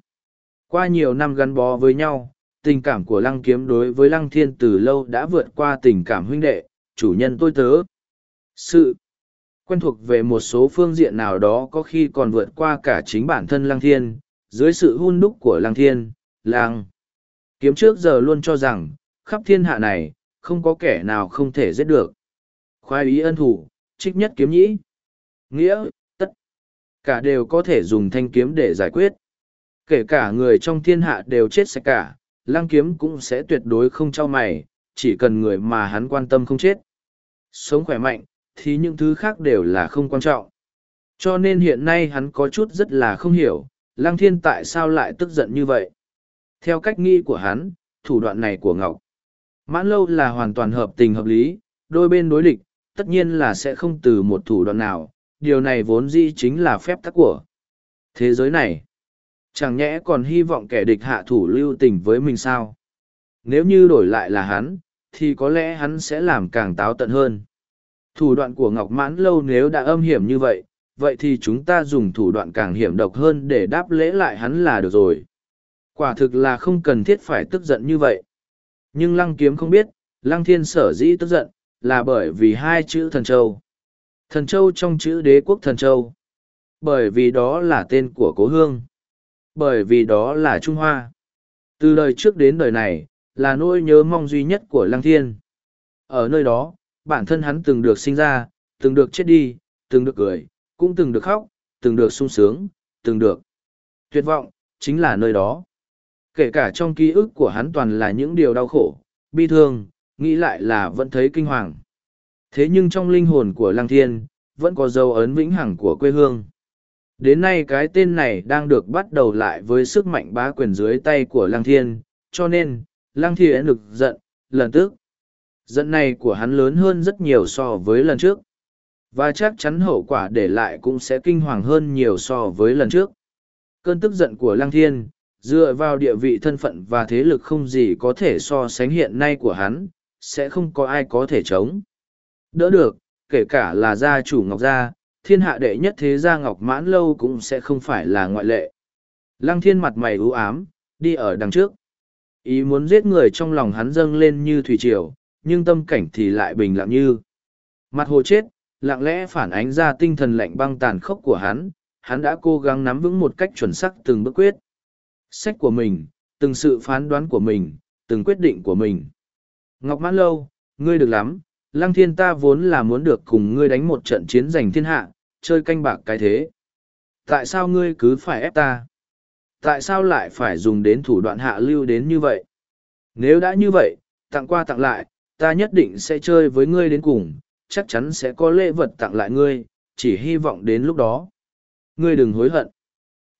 Qua nhiều năm gắn bó với nhau, tình cảm của lăng kiếm đối với lăng thiên từ lâu đã vượt qua tình cảm huynh đệ, chủ nhân tôi tớ. Sự quen thuộc về một số phương diện nào đó có khi còn vượt qua cả chính bản thân lăng thiên, dưới sự hun đúc của lăng thiên, lăng. Kiếm trước giờ luôn cho rằng, khắp thiên hạ này, không có kẻ nào không thể giết được. Khoái ý ân thủ, trích nhất kiếm nhĩ. Nghĩa, tất. Cả đều có thể dùng thanh kiếm để giải quyết. Kể cả người trong thiên hạ đều chết sạch cả, lăng kiếm cũng sẽ tuyệt đối không trao mày, chỉ cần người mà hắn quan tâm không chết. Sống khỏe mạnh, thì những thứ khác đều là không quan trọng. Cho nên hiện nay hắn có chút rất là không hiểu, lăng thiên tại sao lại tức giận như vậy. Theo cách nghĩ của hắn, thủ đoạn này của Ngọc. Mãn lâu là hoàn toàn hợp tình hợp lý, đôi bên đối địch, tất nhiên là sẽ không từ một thủ đoạn nào, điều này vốn dĩ chính là phép tắc của thế giới này. Chẳng nhẽ còn hy vọng kẻ địch hạ thủ lưu tình với mình sao? Nếu như đổi lại là hắn, thì có lẽ hắn sẽ làm càng táo tận hơn. Thủ đoạn của Ngọc Mãn Lâu nếu đã âm hiểm như vậy, vậy thì chúng ta dùng thủ đoạn càng hiểm độc hơn để đáp lễ lại hắn là được rồi. Quả thực là không cần thiết phải tức giận như vậy. Nhưng Lăng Kiếm không biết, Lăng Thiên sở dĩ tức giận, là bởi vì hai chữ thần châu. Thần châu trong chữ đế quốc thần châu. Bởi vì đó là tên của cố hương. Bởi vì đó là Trung Hoa. Từ đời trước đến đời này, là nỗi nhớ mong duy nhất của Lăng Thiên. Ở nơi đó, bản thân hắn từng được sinh ra, từng được chết đi, từng được cười, cũng từng được khóc, từng được sung sướng, từng được tuyệt vọng, chính là nơi đó. Kể cả trong ký ức của hắn toàn là những điều đau khổ, bi thương, nghĩ lại là vẫn thấy kinh hoàng. Thế nhưng trong linh hồn của Lăng Thiên, vẫn có dấu ấn vĩnh hằng của quê hương. Đến nay cái tên này đang được bắt đầu lại với sức mạnh bá quyền dưới tay của Lăng Thiên, cho nên, Lăng Thiên lực giận, lần tức. Giận này của hắn lớn hơn rất nhiều so với lần trước. Và chắc chắn hậu quả để lại cũng sẽ kinh hoàng hơn nhiều so với lần trước. Cơn tức giận của Lăng Thiên, dựa vào địa vị thân phận và thế lực không gì có thể so sánh hiện nay của hắn, sẽ không có ai có thể chống. Đỡ được, kể cả là gia chủ Ngọc Gia, thiên hạ đệ nhất thế gia Ngọc Mãn Lâu cũng sẽ không phải là ngoại lệ. Lăng thiên mặt mày u ám, đi ở đằng trước. Ý muốn giết người trong lòng hắn dâng lên như thủy triều, nhưng tâm cảnh thì lại bình lặng như. Mặt hồ chết, lặng lẽ phản ánh ra tinh thần lạnh băng tàn khốc của hắn, hắn đã cố gắng nắm vững một cách chuẩn xác từng bước quyết. Sách của mình, từng sự phán đoán của mình, từng quyết định của mình. Ngọc Mãn Lâu, ngươi được lắm, Lăng Thiên ta vốn là muốn được cùng ngươi đánh một trận chiến giành thiên hạ, chơi canh bạc cái thế. Tại sao ngươi cứ phải ép ta? Tại sao lại phải dùng đến thủ đoạn hạ lưu đến như vậy? Nếu đã như vậy, tặng qua tặng lại, ta nhất định sẽ chơi với ngươi đến cùng, chắc chắn sẽ có lễ vật tặng lại ngươi, chỉ hy vọng đến lúc đó. Ngươi đừng hối hận.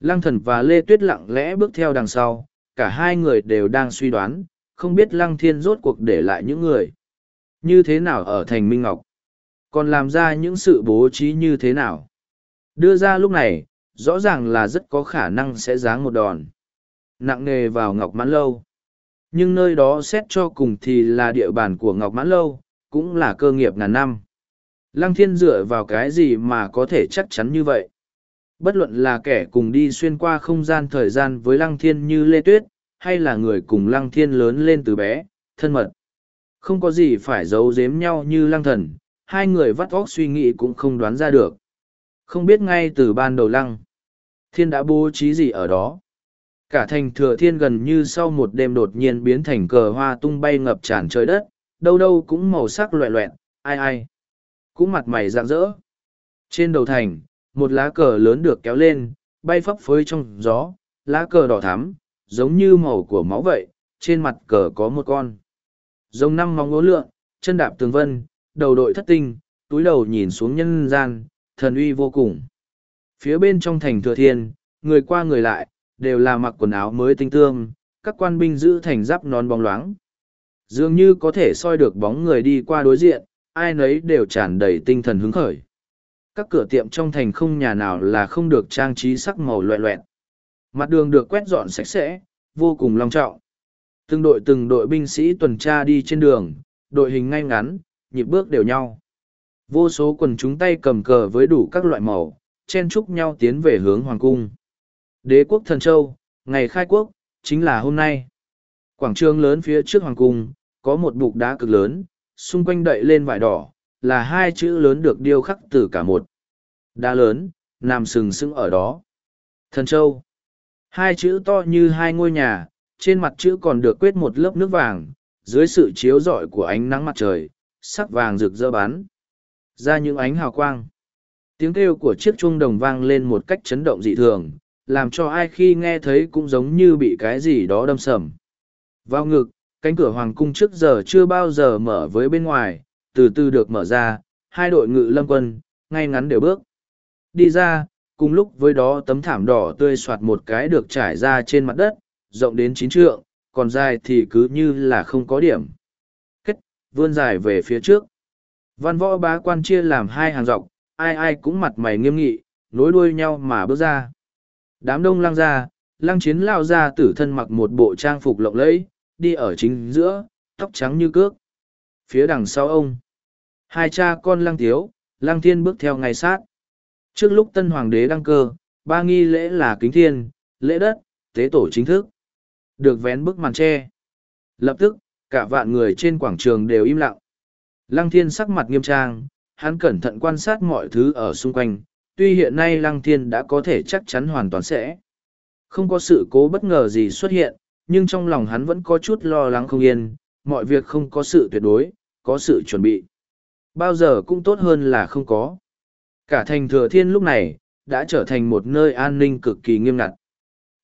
Lăng thần và Lê Tuyết lặng lẽ bước theo đằng sau, cả hai người đều đang suy đoán, không biết Lăng Thiên rốt cuộc để lại những người. Như thế nào ở thành Minh Ngọc? Còn làm ra những sự bố trí như thế nào? Đưa ra lúc này, rõ ràng là rất có khả năng sẽ giáng một đòn. Nặng nề vào Ngọc Mãn Lâu. Nhưng nơi đó xét cho cùng thì là địa bàn của Ngọc Mãn Lâu, cũng là cơ nghiệp ngàn năm. Lăng thiên dựa vào cái gì mà có thể chắc chắn như vậy? Bất luận là kẻ cùng đi xuyên qua không gian thời gian với lăng thiên như Lê Tuyết, hay là người cùng lăng thiên lớn lên từ bé, thân mật. Không có gì phải giấu giếm nhau như lăng thần, hai người vắt óc suy nghĩ cũng không đoán ra được. Không biết ngay từ ban đầu lăng, thiên đã bố trí gì ở đó. Cả thành thừa thiên gần như sau một đêm đột nhiên biến thành cờ hoa tung bay ngập tràn trời đất, đâu đâu cũng màu sắc loẹ loẹn, ai ai. Cũng mặt mày rạng rỡ. Trên đầu thành, một lá cờ lớn được kéo lên, bay phấp phới trong gió, lá cờ đỏ thắm, giống như màu của máu vậy, trên mặt cờ có một con. Giống năm móng ngố lượn, chân đạp tường vân, đầu đội thất tinh, túi đầu nhìn xuống nhân gian, thần uy vô cùng. Phía bên trong thành thừa thiên, người qua người lại, đều là mặc quần áo mới tinh tương, các quan binh giữ thành giáp nón bóng loáng. Dường như có thể soi được bóng người đi qua đối diện, ai nấy đều tràn đầy tinh thần hứng khởi. Các cửa tiệm trong thành không nhà nào là không được trang trí sắc màu loẹ loẹt. Mặt đường được quét dọn sạch sẽ, vô cùng long trọng. Từng đội từng đội binh sĩ tuần tra đi trên đường, đội hình ngay ngắn, nhịp bước đều nhau. Vô số quần chúng tay cầm cờ với đủ các loại màu, chen chúc nhau tiến về hướng hoàng cung. Đế quốc thần châu, ngày khai quốc, chính là hôm nay. Quảng trường lớn phía trước hoàng cung, có một bục đá cực lớn, xung quanh đậy lên vải đỏ, là hai chữ lớn được điêu khắc từ cả một. Đá lớn, nằm sừng sững ở đó. Thần châu. Hai chữ to như hai ngôi nhà, trên mặt chữ còn được quét một lớp nước vàng, dưới sự chiếu rọi của ánh nắng mặt trời, sắc vàng rực rỡ bắn. Ra những ánh hào quang. Tiếng kêu của chiếc chuông đồng vang lên một cách chấn động dị thường, làm cho ai khi nghe thấy cũng giống như bị cái gì đó đâm sầm. Vào ngực, cánh cửa hoàng cung trước giờ chưa bao giờ mở với bên ngoài, từ từ được mở ra, hai đội ngự lâm quân, ngay ngắn đều bước. Đi ra, cùng lúc với đó tấm thảm đỏ tươi soạt một cái được trải ra trên mặt đất, rộng đến chín trượng, còn dài thì cứ như là không có điểm. Kết, vươn dài về phía trước. Văn võ bá quan chia làm hai hàng dọc, ai ai cũng mặt mày nghiêm nghị, nối đuôi nhau mà bước ra. Đám đông lăng ra, lăng chiến lao ra tử thân mặc một bộ trang phục lộng lẫy, đi ở chính giữa, tóc trắng như cước. Phía đằng sau ông, hai cha con lăng thiếu, lăng thiên bước theo ngay sát. Trước lúc tân hoàng đế đăng cơ, ba nghi lễ là kính thiên, lễ đất, tế tổ chính thức. Được vén bức màn tre. Lập tức, cả vạn người trên quảng trường đều im lặng. Lăng thiên sắc mặt nghiêm trang, hắn cẩn thận quan sát mọi thứ ở xung quanh, tuy hiện nay lăng thiên đã có thể chắc chắn hoàn toàn sẽ Không có sự cố bất ngờ gì xuất hiện, nhưng trong lòng hắn vẫn có chút lo lắng không yên, mọi việc không có sự tuyệt đối, có sự chuẩn bị. Bao giờ cũng tốt hơn là không có. Cả thành thừa thiên lúc này, đã trở thành một nơi an ninh cực kỳ nghiêm ngặt.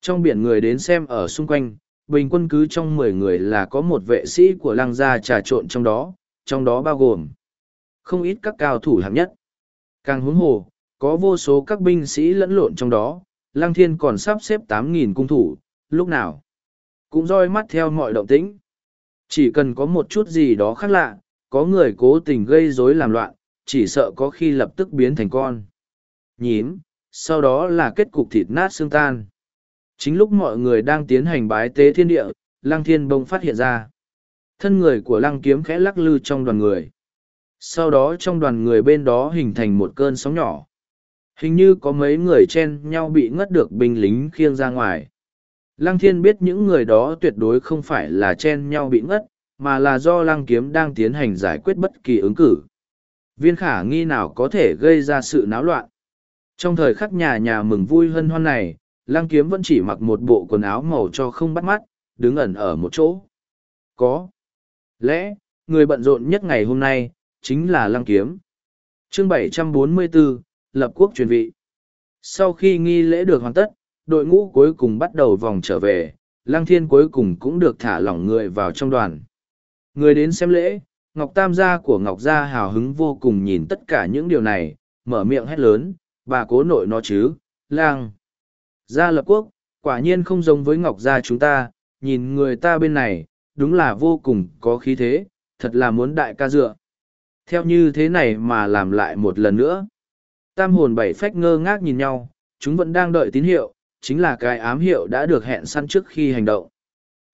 Trong biển người đến xem ở xung quanh, bình quân cứ trong mười người là có một vệ sĩ của lăng gia trà trộn trong đó, trong đó bao gồm không ít các cao thủ hạng nhất. Càng huống hồ, có vô số các binh sĩ lẫn lộn trong đó, lăng thiên còn sắp xếp tám nghìn cung thủ, lúc nào cũng roi mắt theo mọi động tĩnh. Chỉ cần có một chút gì đó khác lạ, có người cố tình gây rối làm loạn, chỉ sợ có khi lập tức biến thành con. Nhím, sau đó là kết cục thịt nát xương tan. Chính lúc mọi người đang tiến hành bái tế thiên địa, lăng thiên bông phát hiện ra. Thân người của lăng kiếm khẽ lắc lư trong đoàn người. Sau đó trong đoàn người bên đó hình thành một cơn sóng nhỏ. Hình như có mấy người chen nhau bị ngất được binh lính khiêng ra ngoài. Lăng thiên biết những người đó tuyệt đối không phải là chen nhau bị ngất, mà là do lăng kiếm đang tiến hành giải quyết bất kỳ ứng cử. Viên khả nghi nào có thể gây ra sự náo loạn. Trong thời khắc nhà nhà mừng vui hân hoan này, lăng kiếm vẫn chỉ mặc một bộ quần áo màu cho không bắt mắt, đứng ẩn ở một chỗ. Có. Lẽ, người bận rộn nhất ngày hôm nay, chính là lăng kiếm. chương 744, Lập quốc truyền vị. Sau khi nghi lễ được hoàn tất, đội ngũ cuối cùng bắt đầu vòng trở về, lăng thiên cuối cùng cũng được thả lỏng người vào trong đoàn. Người đến xem lễ, Ngọc Tam gia của Ngọc Gia hào hứng vô cùng nhìn tất cả những điều này, mở miệng hét lớn, bà cố nội nó chứ, lang. Gia lập quốc, quả nhiên không giống với Ngọc Gia chúng ta, nhìn người ta bên này, đúng là vô cùng có khí thế, thật là muốn đại ca dựa. Theo như thế này mà làm lại một lần nữa. Tam hồn bảy phách ngơ ngác nhìn nhau, chúng vẫn đang đợi tín hiệu, chính là cái ám hiệu đã được hẹn săn trước khi hành động.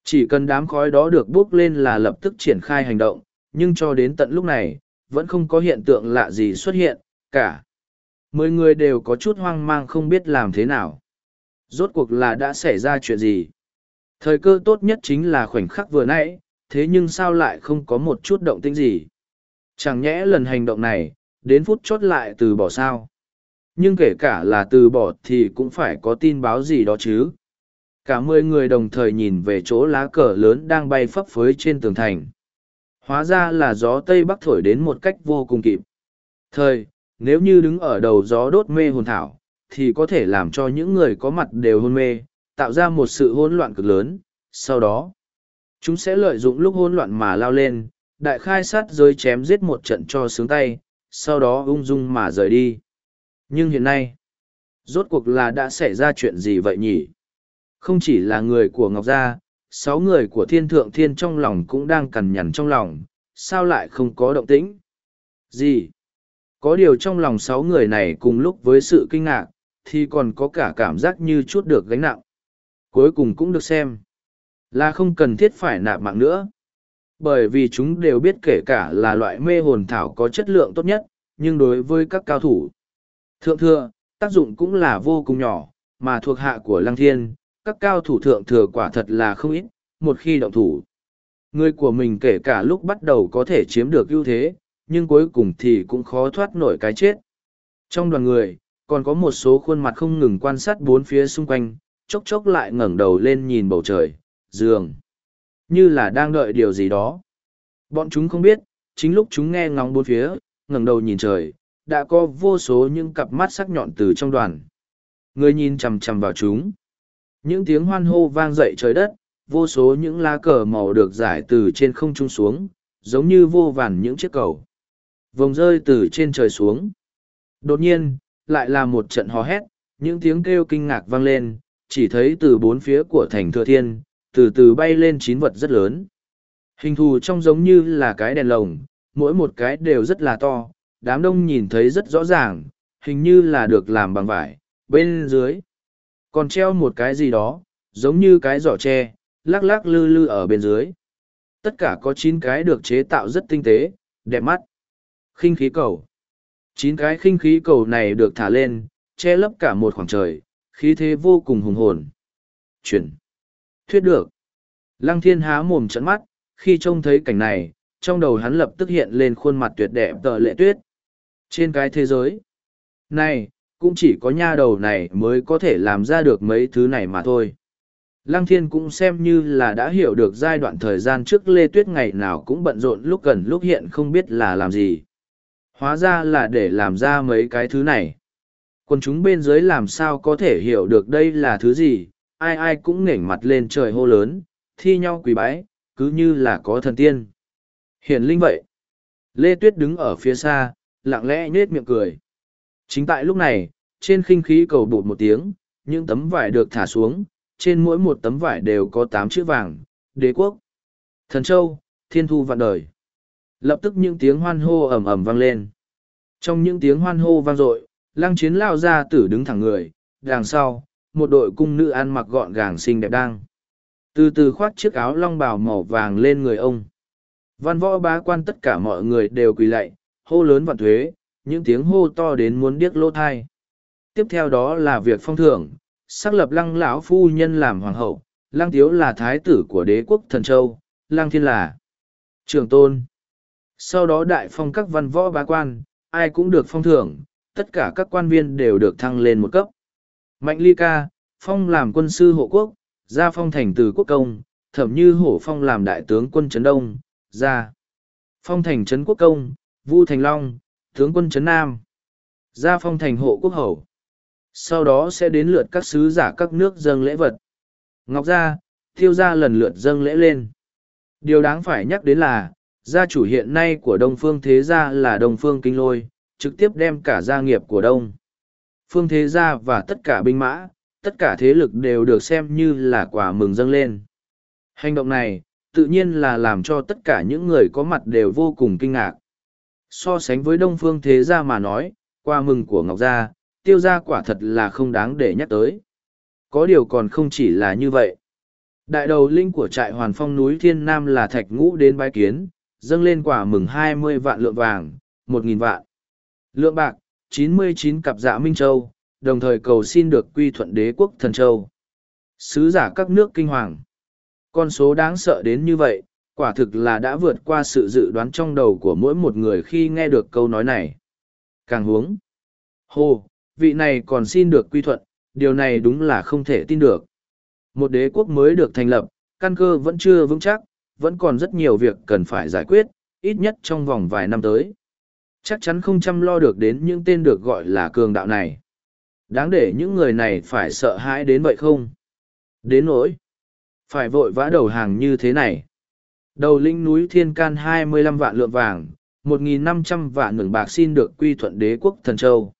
Chỉ cần đám khói đó được bước lên là lập tức triển khai hành động, nhưng cho đến tận lúc này, vẫn không có hiện tượng lạ gì xuất hiện, cả. Mười người đều có chút hoang mang không biết làm thế nào. Rốt cuộc là đã xảy ra chuyện gì? Thời cơ tốt nhất chính là khoảnh khắc vừa nãy, thế nhưng sao lại không có một chút động tĩnh gì? Chẳng nhẽ lần hành động này, đến phút chốt lại từ bỏ sao? Nhưng kể cả là từ bỏ thì cũng phải có tin báo gì đó chứ. Cả mười người đồng thời nhìn về chỗ lá cờ lớn đang bay phấp phới trên tường thành. Hóa ra là gió Tây Bắc thổi đến một cách vô cùng kịp. Thời, nếu như đứng ở đầu gió đốt mê hồn thảo, thì có thể làm cho những người có mặt đều hôn mê, tạo ra một sự hỗn loạn cực lớn. Sau đó, chúng sẽ lợi dụng lúc hỗn loạn mà lao lên, đại khai sát giới chém giết một trận cho sướng tay, sau đó ung dung mà rời đi. Nhưng hiện nay, rốt cuộc là đã xảy ra chuyện gì vậy nhỉ? Không chỉ là người của Ngọc Gia, sáu người của thiên thượng thiên trong lòng cũng đang cằn nhằn trong lòng, sao lại không có động tĩnh? Gì? Có điều trong lòng sáu người này cùng lúc với sự kinh ngạc, thì còn có cả cảm giác như chút được gánh nặng. Cuối cùng cũng được xem. Là không cần thiết phải nạp mạng nữa. Bởi vì chúng đều biết kể cả là loại mê hồn thảo có chất lượng tốt nhất, nhưng đối với các cao thủ. Thượng thừa, tác dụng cũng là vô cùng nhỏ, mà thuộc hạ của Lăng Thiên, các cao thủ thượng thừa quả thật là không ít, một khi động thủ. Người của mình kể cả lúc bắt đầu có thể chiếm được ưu thế, nhưng cuối cùng thì cũng khó thoát nổi cái chết. Trong đoàn người, còn có một số khuôn mặt không ngừng quan sát bốn phía xung quanh, chốc chốc lại ngẩng đầu lên nhìn bầu trời, giường. Như là đang đợi điều gì đó. Bọn chúng không biết, chính lúc chúng nghe ngóng bốn phía, ngẩng đầu nhìn trời, đã có vô số những cặp mắt sắc nhọn từ trong đoàn. Người nhìn chằm chằm vào chúng. Những tiếng hoan hô vang dậy trời đất, vô số những lá cờ màu được giải từ trên không trung xuống, giống như vô vàn những chiếc cầu. Vòng rơi từ trên trời xuống. Đột nhiên, lại là một trận hò hét, những tiếng kêu kinh ngạc vang lên, chỉ thấy từ bốn phía của thành thừa thiên, từ từ bay lên chín vật rất lớn. Hình thù trông giống như là cái đèn lồng, mỗi một cái đều rất là to, đám đông nhìn thấy rất rõ ràng, hình như là được làm bằng vải, bên dưới. Còn treo một cái gì đó, giống như cái giỏ tre, lắc lắc lư lư ở bên dưới. Tất cả có chín cái được chế tạo rất tinh tế, đẹp mắt. khinh khí cầu. Chín cái khinh khí cầu này được thả lên, che lấp cả một khoảng trời, khí thế vô cùng hùng hồn. Chuyển. Thuyết được. Lăng thiên há mồm trận mắt, khi trông thấy cảnh này, trong đầu hắn lập tức hiện lên khuôn mặt tuyệt đẹp tờ lệ tuyết. Trên cái thế giới. Này, cũng chỉ có nha đầu này mới có thể làm ra được mấy thứ này mà thôi. Lăng thiên cũng xem như là đã hiểu được giai đoạn thời gian trước lê tuyết ngày nào cũng bận rộn lúc gần lúc hiện không biết là làm gì. Hóa ra là để làm ra mấy cái thứ này. Quần chúng bên dưới làm sao có thể hiểu được đây là thứ gì? Ai ai cũng nghển mặt lên trời hô lớn thi nhau quỳ bái cứ như là có thần tiên. Hiển linh vậy. Lê tuyết đứng ở phía xa lặng lẽ nhết miệng cười. Chính tại lúc này, trên khinh khí cầu bột một tiếng, những tấm vải được thả xuống, trên mỗi một tấm vải đều có tám chữ vàng, đế quốc. Thần châu, thiên thu vạn đời. Lập tức những tiếng hoan hô ầm ầm vang lên. Trong những tiếng hoan hô vang dội, lăng chiến lao ra tử đứng thẳng người, đằng sau, một đội cung nữ ăn mặc gọn gàng xinh đẹp đang. Từ từ khoác chiếc áo long bào màu vàng lên người ông. Văn võ bá quan tất cả mọi người đều quỳ lạy hô lớn vạn thuế, những tiếng hô to đến muốn điếc lỗ thai. Tiếp theo đó là việc phong thưởng, xác lập lăng lão phu nhân làm hoàng hậu, lăng tiếu là thái tử của đế quốc thần châu, lăng thiên là trường tôn. Sau đó đại phong các văn võ bá quan, ai cũng được phong thưởng, tất cả các quan viên đều được thăng lên một cấp. Mạnh ly ca, phong làm quân sư hộ quốc, gia phong thành từ quốc công, thẩm như hổ phong làm đại tướng quân trấn đông, gia phong thành trấn quốc công vu thành long, tướng quân trấn nam gia phong thành hộ quốc hầu. Sau đó sẽ đến lượt các sứ giả các nước dâng lễ vật. Ngọc gia, Thiêu gia lần lượt dâng lễ lên. Điều đáng phải nhắc đến là, gia chủ hiện nay của đông phương thế gia là đông phương kinh lôi, trực tiếp đem cả gia nghiệp của đông phương thế gia và tất cả binh mã, tất cả thế lực đều được xem như là quả mừng dâng lên. Hành động này, tự nhiên là làm cho tất cả những người có mặt đều vô cùng kinh ngạc so sánh với đông phương thế gia mà nói quà mừng của ngọc gia, tiêu gia quả thật là không đáng để nhắc tới. Có điều còn không chỉ là như vậy. Đại đầu linh của trại hoàn phong núi thiên nam là thạch ngũ đến bái kiến, dâng lên quả mừng hai mươi vạn lượng vàng, một nghìn vạn. Lượng bạc, chín mươi chín cặp dạ minh châu, đồng thời cầu xin được quy thuận đế quốc thần châu. Sứ giả các nước kinh hoàng. Con số đáng sợ đến như vậy quả thực là đã vượt qua sự dự đoán trong đầu của mỗi một người khi nghe được câu nói này. Càng huống. Hô, vị này còn xin được quy thuận, điều này đúng là không thể tin được. Một đế quốc mới được thành lập, căn cơ vẫn chưa vững chắc, vẫn còn rất nhiều việc cần phải giải quyết, ít nhất trong vòng vài năm tới. Chắc chắn không chăm lo được đến những tên được gọi là cường đạo này. Đáng để những người này phải sợ hãi đến vậy không? Đến nỗi, phải vội vã đầu hàng như thế này đầu linh núi thiên can hai mươi lăm vạn lượng vàng, một nghìn năm trăm vạn ngừng bạc xin được quy thuận đế quốc thần châu.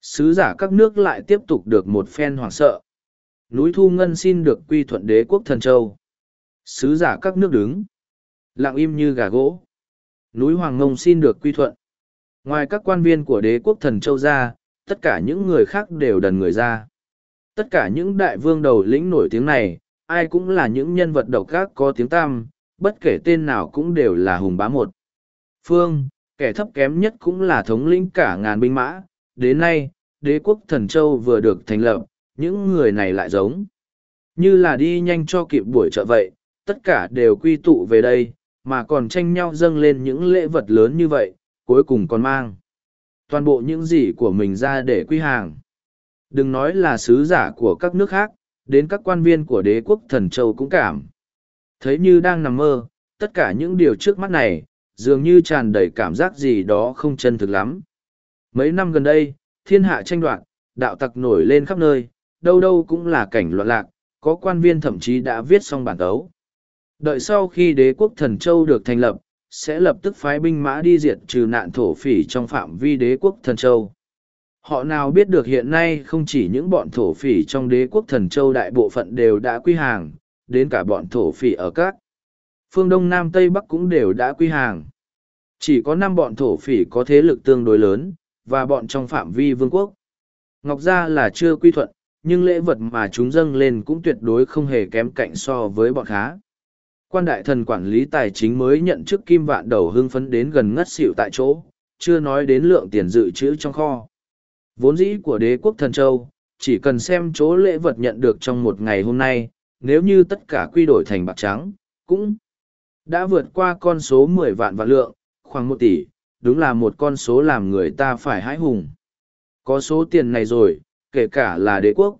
Sứ giả các nước lại tiếp tục được một phen hoảng sợ. Núi thu ngân xin được quy thuận đế quốc thần châu. Sứ giả các nước đứng. Lặng im như gà gỗ. Núi hoàng ngông xin được quy thuận. Ngoài các quan viên của đế quốc thần châu ra, tất cả những người khác đều đần người ra. Tất cả những đại vương đầu lĩnh nổi tiếng này, ai cũng là những nhân vật độc ác có tiếng tam bất kể tên nào cũng đều là hùng bá một. Phương, kẻ thấp kém nhất cũng là thống lĩnh cả ngàn binh mã. Đến nay, đế quốc thần châu vừa được thành lập, những người này lại giống. Như là đi nhanh cho kịp buổi chợ vậy, tất cả đều quy tụ về đây, mà còn tranh nhau dâng lên những lễ vật lớn như vậy, cuối cùng còn mang. Toàn bộ những gì của mình ra để quy hàng. Đừng nói là sứ giả của các nước khác, đến các quan viên của đế quốc thần châu cũng cảm thấy như đang nằm mơ, tất cả những điều trước mắt này, dường như tràn đầy cảm giác gì đó không chân thực lắm. Mấy năm gần đây, thiên hạ tranh đoạt, đạo tặc nổi lên khắp nơi, đâu đâu cũng là cảnh loạn lạc, có quan viên thậm chí đã viết xong bản tấu. Đợi sau khi đế quốc thần châu được thành lập, sẽ lập tức phái binh mã đi diệt trừ nạn thổ phỉ trong phạm vi đế quốc thần châu. Họ nào biết được hiện nay không chỉ những bọn thổ phỉ trong đế quốc thần châu đại bộ phận đều đã quy hàng đến cả bọn thổ phỉ ở các phương đông nam tây bắc cũng đều đã quy hàng. Chỉ có năm bọn thổ phỉ có thế lực tương đối lớn, và bọn trong phạm vi vương quốc. Ngọc gia là chưa quy thuận, nhưng lễ vật mà chúng dâng lên cũng tuyệt đối không hề kém cạnh so với bọn khá. Quan đại thần quản lý tài chính mới nhận chức kim vạn đầu hưng phấn đến gần ngất xỉu tại chỗ, chưa nói đến lượng tiền dự trữ trong kho. Vốn dĩ của đế quốc thần châu, chỉ cần xem chỗ lễ vật nhận được trong một ngày hôm nay nếu như tất cả quy đổi thành bạc trắng cũng đã vượt qua con số mười vạn vạn lượng khoảng một tỷ đúng là một con số làm người ta phải hãi hùng có số tiền này rồi, kể cả là đế quốc.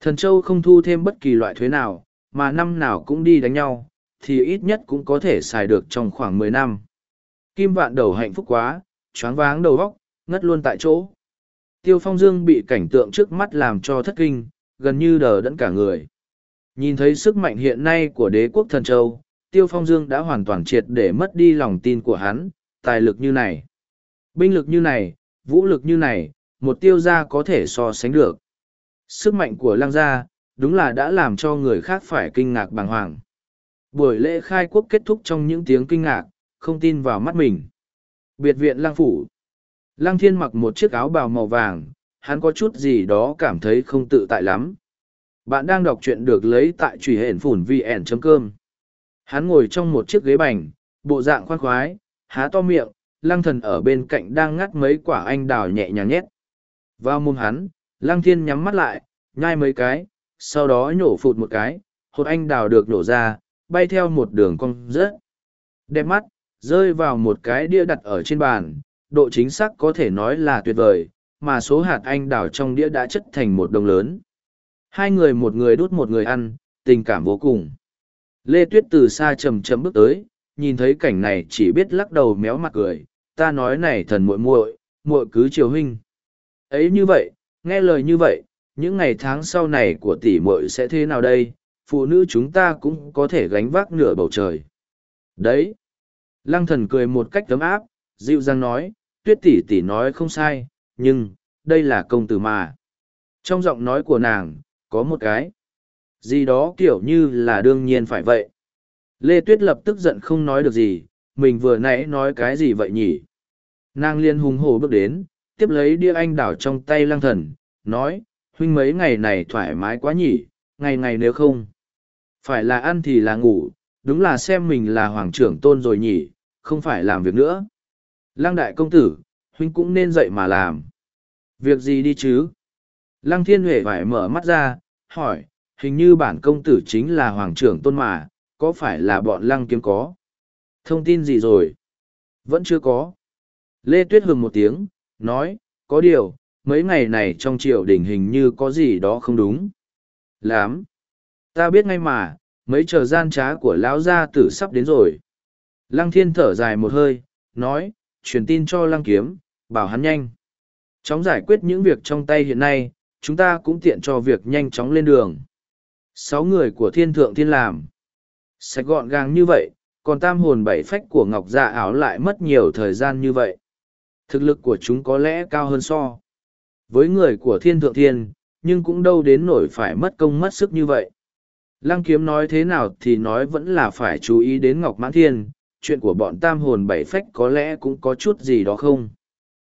Thần Châu không thu thêm bất kỳ loại thuế nào, mà năm nào cũng đi đánh nhau, thì ít nhất cũng có thể xài được trong khoảng mười năm. Kim vạn đầu hạnh phúc quá, choáng váng đầu góc, ngất luôn tại chỗ. Tiêu Phong Dương bị cảnh tượng trước mắt làm cho thất kinh, gần như đờ đẫn cả người. Nhìn thấy sức mạnh hiện nay của đế quốc thần châu, Tiêu Phong Dương đã hoàn toàn triệt để mất đi lòng tin của hắn, tài lực như này. Binh lực như này, vũ lực như này, một tiêu gia có thể so sánh được. Sức mạnh của lăng gia, đúng là đã làm cho người khác phải kinh ngạc bàng hoàng. Buổi lễ khai quốc kết thúc trong những tiếng kinh ngạc, không tin vào mắt mình. Biệt viện lăng phủ. Lăng thiên mặc một chiếc áo bào màu vàng, hắn có chút gì đó cảm thấy không tự tại lắm. Bạn đang đọc truyện được lấy tại truy hển phủn vn.com. Hắn ngồi trong một chiếc ghế bành, bộ dạng khoan khoái, há to miệng, lăng thần ở bên cạnh đang ngắt mấy quả anh đào nhẹ nhàng nhét. Vào mồm hắn, lăng thiên nhắm mắt lại, nhai mấy cái, sau đó nhổ phụt một cái, hột anh đào được nổ ra, bay theo một đường cong rớt. Đẹp mắt, rơi vào một cái đĩa đặt ở trên bàn, độ chính xác có thể nói là tuyệt vời, mà số hạt anh đào trong đĩa đã chất thành một đồng lớn. Hai người một người đút một người ăn, tình cảm vô cùng. Lê Tuyết từ xa chầm chầm bước tới, nhìn thấy cảnh này chỉ biết lắc đầu méo mặt cười, ta nói này thần muội muội, muội cứ chiều huynh. Ấy như vậy, nghe lời như vậy, những ngày tháng sau này của tỷ muội sẽ thế nào đây, phụ nữ chúng ta cũng có thể gánh vác nửa bầu trời. Đấy. Lăng thần cười một cách tấm áp, dịu dàng nói, tuyết tỷ tỷ nói không sai, nhưng, đây là công tử mà. Trong giọng nói của nàng, có một cái. Gì đó kiểu như là đương nhiên phải vậy. Lê Tuyết lập tức giận không nói được gì, mình vừa nãy nói cái gì vậy nhỉ? Nàng liên hùng hổ bước đến, tiếp lấy đĩa anh đảo trong tay lăng thần, nói, huynh mấy ngày này thoải mái quá nhỉ, ngày ngày nếu không. Phải là ăn thì là ngủ, đúng là xem mình là hoàng trưởng tôn rồi nhỉ, không phải làm việc nữa. Lăng đại công tử, huynh cũng nên dậy mà làm. Việc gì đi chứ? Lăng thiên huệ phải mở mắt ra, hỏi, hình như bản công tử chính là hoàng trưởng tôn mà, có phải là bọn lăng kiếm có? Thông tin gì rồi? Vẫn chưa có. Lê Tuyết hừng một tiếng, nói, có điều, mấy ngày này trong triều đình hình như có gì đó không đúng. Lắm. Ta biết ngay mà, mấy chờ gian trá của lão gia tử sắp đến rồi. Lăng thiên thở dài một hơi, nói, truyền tin cho lăng kiếm, bảo hắn nhanh. Chóng giải quyết những việc trong tay hiện nay, chúng ta cũng tiện cho việc nhanh chóng lên đường. Sáu người của thiên thượng thiên làm. Sạch gọn gàng như vậy, còn tam hồn bảy phách của ngọc dạ áo lại mất nhiều thời gian như vậy. Thực lực của chúng có lẽ cao hơn so. Với người của thiên thượng thiên, nhưng cũng đâu đến nổi phải mất công mất sức như vậy. Lăng kiếm nói thế nào thì nói vẫn là phải chú ý đến Ngọc Mãn Thiên, chuyện của bọn tam hồn bảy phách có lẽ cũng có chút gì đó không.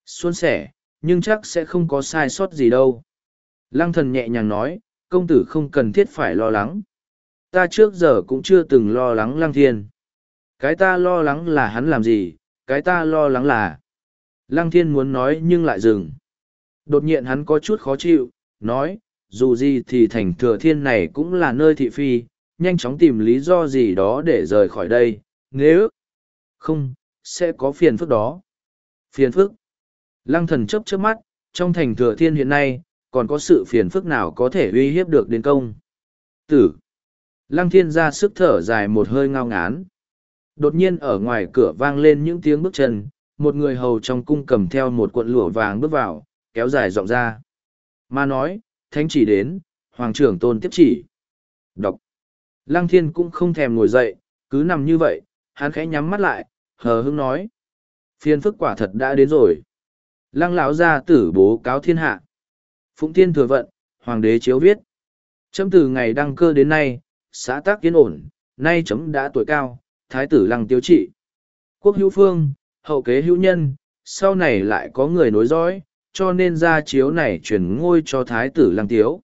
Xuân sẻ, nhưng chắc sẽ không có sai sót gì đâu. Lăng thần nhẹ nhàng nói, công tử không cần thiết phải lo lắng. Ta trước giờ cũng chưa từng lo lắng lăng thiên. Cái ta lo lắng là hắn làm gì, cái ta lo lắng là... Lăng thiên muốn nói nhưng lại dừng. Đột nhiên hắn có chút khó chịu, nói, dù gì thì thành thừa thiên này cũng là nơi thị phi, nhanh chóng tìm lý do gì đó để rời khỏi đây, nếu không, sẽ có phiền phức đó. Phiền phức. Lăng thần chấp trước mắt, trong thành thừa thiên hiện nay, còn có sự phiền phức nào có thể uy hiếp được đến công. Tử. Lăng thiên ra sức thở dài một hơi ngao ngán. Đột nhiên ở ngoài cửa vang lên những tiếng bước chân, một người hầu trong cung cầm theo một cuộn lụa vàng bước vào, kéo dài giọng ra. ma nói, thánh chỉ đến, hoàng trưởng tôn tiếp chỉ. Đọc. Lăng thiên cũng không thèm ngồi dậy, cứ nằm như vậy, hắn khẽ nhắm mắt lại, hờ hững nói. Phiên phức quả thật đã đến rồi. Lăng lão gia tử bố cáo thiên hạ. Phụng thiên thừa vận, hoàng đế chiếu viết. Chấm từ ngày đăng cơ đến nay, xã tác yên ổn, nay chấm đã tuổi cao, thái tử lăng tiêu trị. Quốc hữu phương, hậu kế hữu nhân, sau này lại có người nối dõi, cho nên ra chiếu này chuyển ngôi cho thái tử lăng tiếu.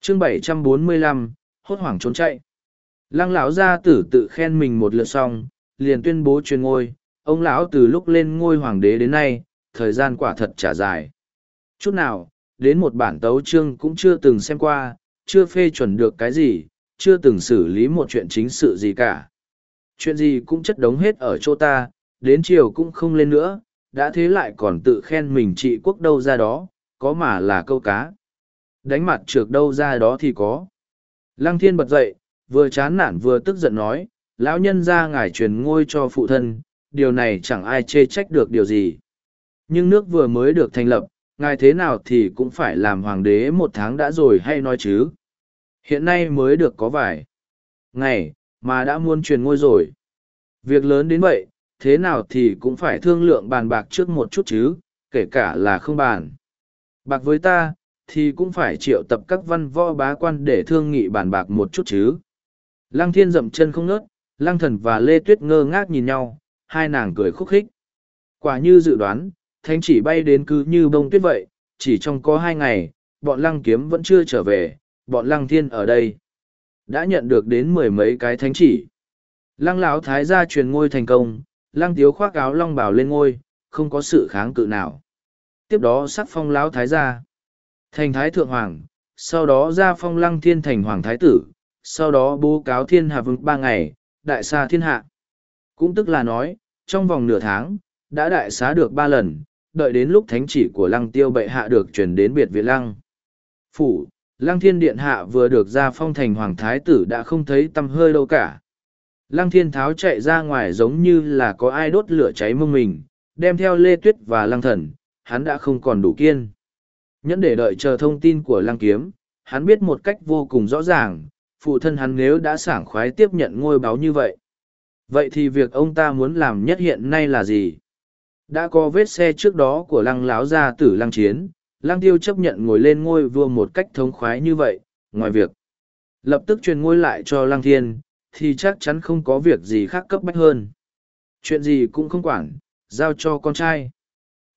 chương 745, hốt hoảng trốn chạy. Lăng lão gia tử tự khen mình một lượt xong, liền tuyên bố truyền ngôi, ông lão từ lúc lên ngôi hoàng đế đến nay, thời gian quả thật trả dài. Chút nào, đến một bản tấu chương cũng chưa từng xem qua, chưa phê chuẩn được cái gì, chưa từng xử lý một chuyện chính sự gì cả. Chuyện gì cũng chất đống hết ở chỗ ta, đến chiều cũng không lên nữa, đã thế lại còn tự khen mình trị quốc đâu ra đó, có mà là câu cá. Đánh mặt trượt đâu ra đó thì có. Lăng thiên bật dậy, vừa chán nản vừa tức giận nói, lão nhân ra ngài truyền ngôi cho phụ thân, điều này chẳng ai chê trách được điều gì. Nhưng nước vừa mới được thành lập, ngài thế nào thì cũng phải làm hoàng đế một tháng đã rồi hay nói chứ. Hiện nay mới được có vài ngày, mà đã muốn truyền ngôi rồi. Việc lớn đến vậy, thế nào thì cũng phải thương lượng bàn bạc trước một chút chứ, kể cả là không bàn. Bạc với ta, thì cũng phải triệu tập các văn võ bá quan để thương nghị bàn bạc một chút chứ. Lăng thiên dậm chân không ngớt, lăng thần và Lê Tuyết ngơ ngác nhìn nhau, hai nàng cười khúc khích. Quả như dự đoán, thánh chỉ bay đến cứ như bông tuyết vậy, chỉ trong có hai ngày, bọn lăng kiếm vẫn chưa trở về, bọn lăng thiên ở đây. Đã nhận được đến mười mấy cái thánh chỉ. Lăng lão thái gia truyền ngôi thành công, lăng tiếu khoác áo long bào lên ngôi, không có sự kháng cự nào. Tiếp đó sắc phong lão thái gia. Thành thái thượng hoàng, sau đó ra phong lăng thiên thành hoàng thái tử, sau đó bố cáo thiên hạ vương ba ngày, đại xa thiên hạ. Cũng tức là nói, trong vòng nửa tháng, đã đại xá được ba lần, đợi đến lúc thánh chỉ của lăng tiêu bệ hạ được chuyển đến biệt viện lăng. Phủ, lăng thiên điện hạ vừa được ra phong thành hoàng thái tử đã không thấy tâm hơi đâu cả. Lăng thiên tháo chạy ra ngoài giống như là có ai đốt lửa cháy mông mình, đem theo lê tuyết và lăng thần, hắn đã không còn đủ kiên. Nhẫn để đợi chờ thông tin của lăng kiếm, hắn biết một cách vô cùng rõ ràng, phụ thân hắn nếu đã sảng khoái tiếp nhận ngôi báo như vậy. Vậy thì việc ông ta muốn làm nhất hiện nay là gì? Đã có vết xe trước đó của lăng láo gia tử lăng chiến, lăng tiêu chấp nhận ngồi lên ngôi vua một cách thống khoái như vậy, ngoài việc lập tức truyền ngôi lại cho lăng thiên, thì chắc chắn không có việc gì khác cấp bách hơn. Chuyện gì cũng không quản, giao cho con trai.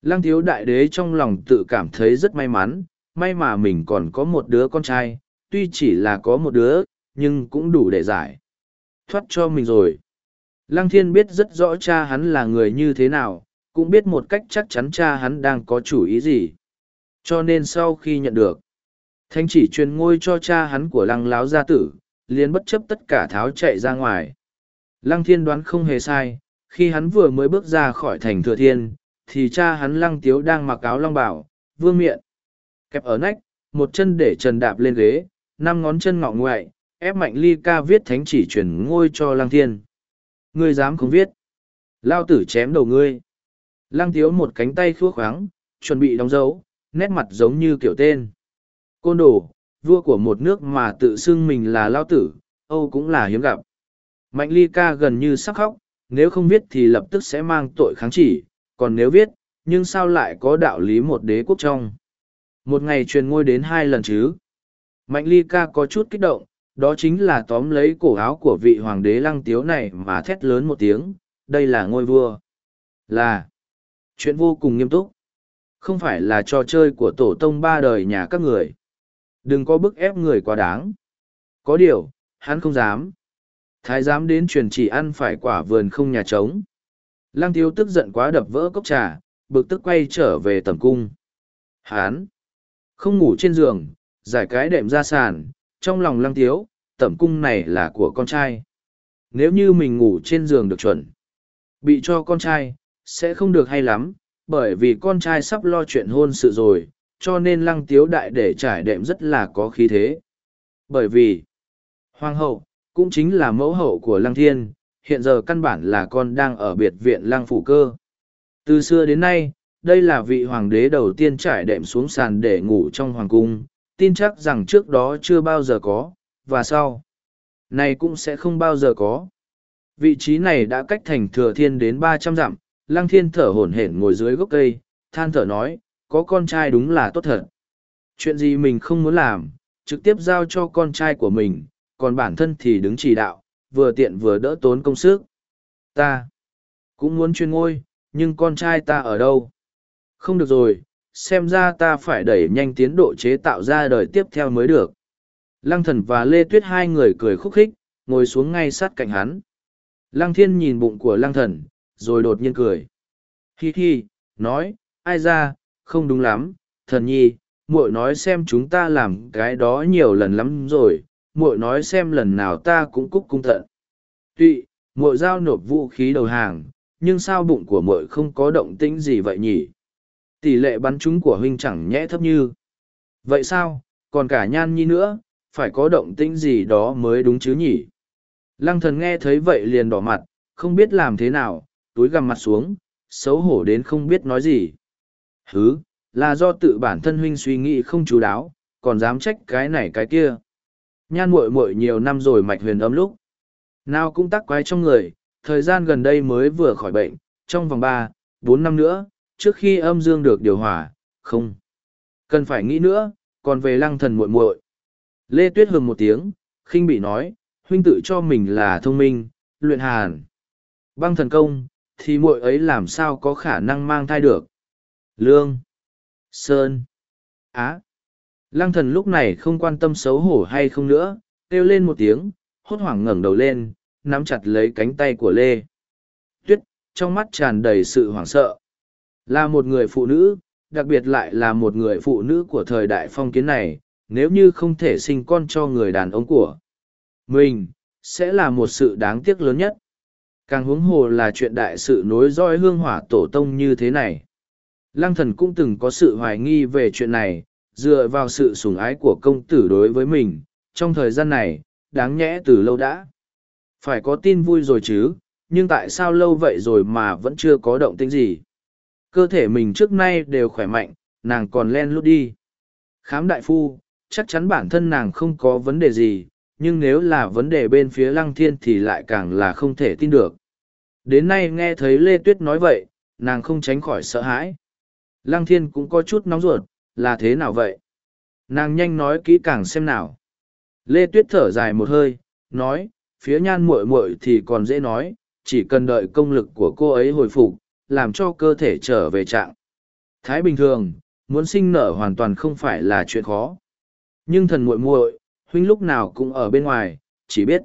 Lăng thiếu đại đế trong lòng tự cảm thấy rất may mắn, may mà mình còn có một đứa con trai, tuy chỉ là có một đứa, nhưng cũng đủ để giải. Thoát cho mình rồi. Lăng thiên biết rất rõ cha hắn là người như thế nào, cũng biết một cách chắc chắn cha hắn đang có chủ ý gì. Cho nên sau khi nhận được, Thánh chỉ truyền ngôi cho cha hắn của lăng láo gia tử, liền bất chấp tất cả tháo chạy ra ngoài. Lăng thiên đoán không hề sai, khi hắn vừa mới bước ra khỏi thành thừa thiên, thì cha hắn lăng tiếu đang mặc áo long bảo, vương miệng, kẹp ở nách, một chân để trần đạp lên ghế, năm ngón chân ngọ ngoại, ép mạnh ly ca viết thánh chỉ truyền ngôi cho lăng thiên. Ngươi dám không viết. Lao tử chém đầu ngươi. Lăng tiếu một cánh tay khua khoáng, chuẩn bị đóng dấu, nét mặt giống như kiểu tên. Côn đồ, vua của một nước mà tự xưng mình là lao tử, Âu cũng là hiếm gặp. Mạnh ly ca gần như sắc khóc, nếu không viết thì lập tức sẽ mang tội kháng chỉ, còn nếu viết, nhưng sao lại có đạo lý một đế quốc trong. Một ngày truyền ngôi đến hai lần chứ. Mạnh ly ca có chút kích động, đó chính là tóm lấy cổ áo của vị hoàng đế lăng tiếu này mà thét lớn một tiếng, đây là ngôi vua. Là chuyện vô cùng nghiêm túc. Không phải là trò chơi của tổ tông ba đời nhà các người. Đừng có bức ép người quá đáng. Có điều, hắn không dám. Thái dám đến truyền chỉ ăn phải quả vườn không nhà trống. Lăng tiêu tức giận quá đập vỡ cốc trà, bực tức quay trở về tầm cung. Hán! Không ngủ trên giường, giải cái đệm ra sàn, trong lòng lăng tiếu, tẩm cung này là của con trai. Nếu như mình ngủ trên giường được chuẩn, bị cho con trai, sẽ không được hay lắm, bởi vì con trai sắp lo chuyện hôn sự rồi, cho nên lăng tiếu đại để trải đệm rất là có khí thế. Bởi vì, hoàng hậu, cũng chính là mẫu hậu của lăng thiên, hiện giờ căn bản là con đang ở biệt viện lăng phủ cơ. Từ xưa đến nay, đây là vị hoàng đế đầu tiên trải đệm xuống sàn để ngủ trong hoàng cung, tin chắc rằng trước đó chưa bao giờ có, và sau, này cũng sẽ không bao giờ có. Vị trí này đã cách thành thừa thiên đến ba trăm dặm, lăng thiên thở hổn hển ngồi dưới gốc cây, than thở nói, có con trai đúng là tốt thật. Chuyện gì mình không muốn làm, trực tiếp giao cho con trai của mình, còn bản thân thì đứng chỉ đạo, vừa tiện vừa đỡ tốn công sức. Ta cũng muốn chuyên ngôi, nhưng con trai ta ở đâu? Không được rồi, xem ra ta phải đẩy nhanh tiến độ chế tạo ra đời tiếp theo mới được. Lăng thần và Lê Tuyết hai người cười khúc khích, ngồi xuống ngay sát cạnh hắn. Lăng thiên nhìn bụng của lăng thần, rồi đột nhiên cười. Hi hi, nói, ai ra, không đúng lắm, thần nhi, muội nói xem chúng ta làm cái đó nhiều lần lắm rồi, muội nói xem lần nào ta cũng cúc cung thận. Tuy, muội giao nộp vũ khí đầu hàng, nhưng sao bụng của muội không có động tĩnh gì vậy nhỉ? Tỷ lệ bắn trúng của huynh chẳng nhẽ thấp như. Vậy sao, còn cả nhan nhi nữa, phải có động tĩnh gì đó mới đúng chứ nhỉ? Lăng thần nghe thấy vậy liền đỏ mặt, không biết làm thế nào, túi gằm mặt xuống, xấu hổ đến không biết nói gì. Hứ, là do tự bản thân huynh suy nghĩ không chú đáo, còn dám trách cái này cái kia. Nhan muội muội nhiều năm rồi mạch huyền âm lúc. Nào cũng tắc quái trong người, thời gian gần đây mới vừa khỏi bệnh, trong vòng ba, bốn năm nữa, trước khi âm dương được điều hòa, không. Cần phải nghĩ nữa, còn về lăng thần muội muội. Lê Tuyết hừng một tiếng, khinh bị nói, huynh tự cho mình là thông minh, luyện hàn. Băng thần công, thì muội ấy làm sao có khả năng mang thai được. Lương. Sơn. Á. Lăng thần lúc này không quan tâm xấu hổ hay không nữa, kêu lên một tiếng, hốt hoảng ngẩng đầu lên, nắm chặt lấy cánh tay của Lê. Tuyết, trong mắt tràn đầy sự hoảng sợ. Là một người phụ nữ, đặc biệt lại là một người phụ nữ của thời đại phong kiến này, nếu như không thể sinh con cho người đàn ông của mình, sẽ là một sự đáng tiếc lớn nhất. Càng huống hồ là chuyện đại sự nối roi hương hỏa tổ tông như thế này. Lăng thần cũng từng có sự hoài nghi về chuyện này, dựa vào sự sủng ái của công tử đối với mình, trong thời gian này, đáng nhẽ từ lâu đã. Phải có tin vui rồi chứ, nhưng tại sao lâu vậy rồi mà vẫn chưa có động tĩnh gì? Cơ thể mình trước nay đều khỏe mạnh, nàng còn len lút đi. Khám đại phu, chắc chắn bản thân nàng không có vấn đề gì, nhưng nếu là vấn đề bên phía lăng thiên thì lại càng là không thể tin được. Đến nay nghe thấy Lê Tuyết nói vậy, nàng không tránh khỏi sợ hãi. Lăng thiên cũng có chút nóng ruột, là thế nào vậy? Nàng nhanh nói kỹ càng xem nào. Lê Tuyết thở dài một hơi, nói, phía nhan muội muội thì còn dễ nói, chỉ cần đợi công lực của cô ấy hồi phục, làm cho cơ thể trở về trạng. Thái bình thường, muốn sinh nở hoàn toàn không phải là chuyện khó. Nhưng thần muội muội, huynh lúc nào cũng ở bên ngoài, chỉ biết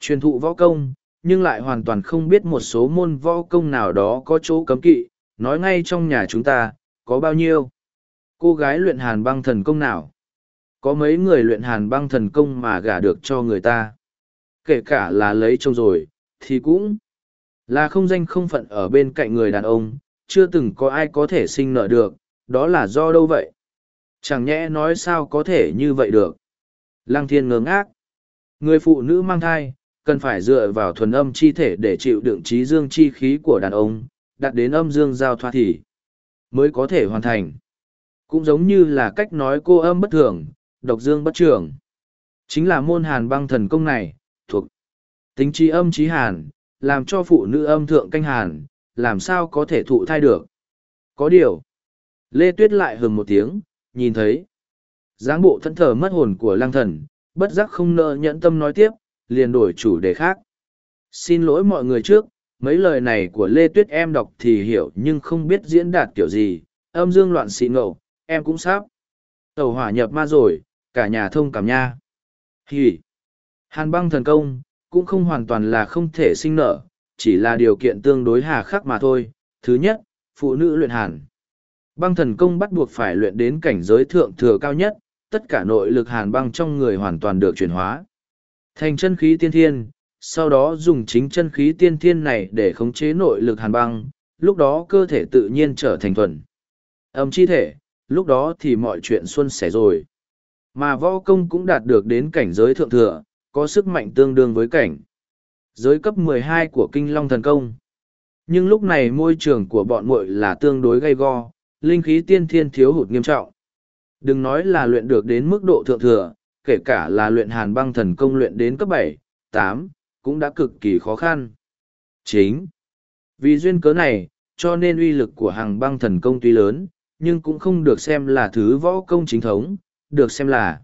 truyền thụ võ công, nhưng lại hoàn toàn không biết một số môn võ công nào đó có chỗ cấm kỵ, nói ngay trong nhà chúng ta, có bao nhiêu. Cô gái luyện hàn băng thần công nào? Có mấy người luyện hàn băng thần công mà gả được cho người ta? Kể cả là lấy chồng rồi, thì cũng là không danh không phận ở bên cạnh người đàn ông, chưa từng có ai có thể sinh nợ được, đó là do đâu vậy? Chẳng nhẽ nói sao có thể như vậy được? Lăng thiên ngớ ngác. Người phụ nữ mang thai, cần phải dựa vào thuần âm chi thể để chịu đựng trí dương chi khí của đàn ông, đặt đến âm dương giao thoa thì mới có thể hoàn thành. Cũng giống như là cách nói cô âm bất thường, độc dương bất trường. Chính là môn hàn băng thần công này, thuộc tính trí âm trí hàn, làm cho phụ nữ âm thượng canh hàn, làm sao có thể thụ thai được. Có điều, Lê Tuyết lại hừng một tiếng, nhìn thấy dáng bộ thân thờ mất hồn của lang thần, bất giác không nợ nhẫn tâm nói tiếp, liền đổi chủ đề khác. Xin lỗi mọi người trước, mấy lời này của Lê Tuyết em đọc thì hiểu nhưng không biết diễn đạt kiểu gì, âm dương loạn xị ngậu em cũng sắp. Tàu hỏa nhập ma rồi, cả nhà thông cảm nha. Hì. Hàn băng thần công, cũng không hoàn toàn là không thể sinh nở, chỉ là điều kiện tương đối hà khắc mà thôi. Thứ nhất, phụ nữ luyện hàn. Băng thần công bắt buộc phải luyện đến cảnh giới thượng thừa cao nhất, tất cả nội lực hàn băng trong người hoàn toàn được chuyển hóa. Thành chân khí tiên thiên, sau đó dùng chính chân khí tiên thiên này để khống chế nội lực hàn băng, lúc đó cơ thể tự nhiên trở thành thuần. Âm chi thể, lúc đó thì mọi chuyện xuân sẻ rồi. Mà võ công cũng đạt được đến cảnh giới thượng thừa, có sức mạnh tương đương với cảnh. Giới cấp 12 của kinh long thần công. Nhưng lúc này môi trường của bọn muội là tương đối gay go, linh khí tiên thiên thiếu hụt nghiêm trọng. Đừng nói là luyện được đến mức độ thượng thừa, kể cả là luyện hàn băng thần công luyện đến cấp bảy, tám, cũng đã cực kỳ khó khăn. Chính. Vì duyên cớ này, cho nên uy lực của hàng băng thần công tuy lớn, nhưng cũng không được xem là thứ võ công chính thống, được xem là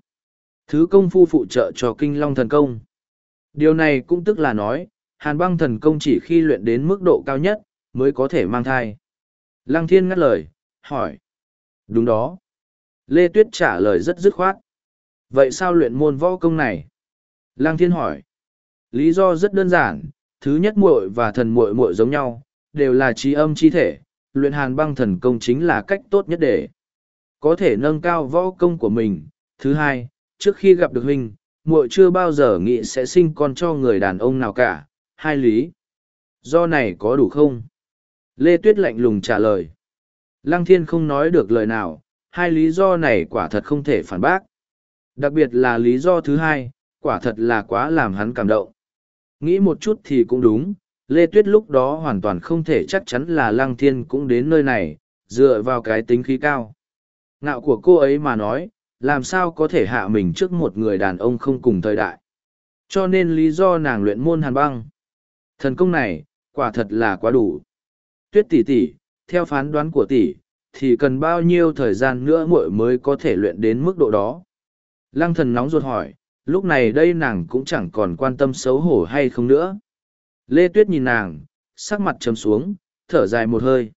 thứ công phu phụ trợ cho kinh long thần công. Điều này cũng tức là nói, hàn băng thần công chỉ khi luyện đến mức độ cao nhất, mới có thể mang thai. Lăng thiên ngắt lời, hỏi. Đúng đó. Lê Tuyết trả lời rất dứt khoát. Vậy sao luyện môn võ công này? Lăng thiên hỏi. Lý do rất đơn giản, thứ nhất muội và thần muội muội giống nhau, đều là trí âm chi thể, luyện hàn băng thần công chính là cách tốt nhất để có thể nâng cao võ công của mình. Thứ hai, trước khi gặp được huynh, muội chưa bao giờ nghĩ sẽ sinh con cho người đàn ông nào cả. Hai lý. Do này có đủ không? Lê Tuyết lạnh lùng trả lời. Lăng thiên không nói được lời nào, hai lý do này quả thật không thể phản bác. Đặc biệt là lý do thứ hai, quả thật là quá làm hắn cảm động. Nghĩ một chút thì cũng đúng, Lê Tuyết lúc đó hoàn toàn không thể chắc chắn là Lăng Thiên cũng đến nơi này, dựa vào cái tính khí cao. Ngạo của cô ấy mà nói, làm sao có thể hạ mình trước một người đàn ông không cùng thời đại. Cho nên lý do nàng luyện môn hàn băng. Thần công này, quả thật là quá đủ. Tuyết tỷ tỷ, theo phán đoán của tỷ, thì cần bao nhiêu thời gian nữa muội mới có thể luyện đến mức độ đó. Lăng thần nóng ruột hỏi, lúc này đây nàng cũng chẳng còn quan tâm xấu hổ hay không nữa. Lê Tuyết nhìn nàng, sắc mặt chấm xuống, thở dài một hơi.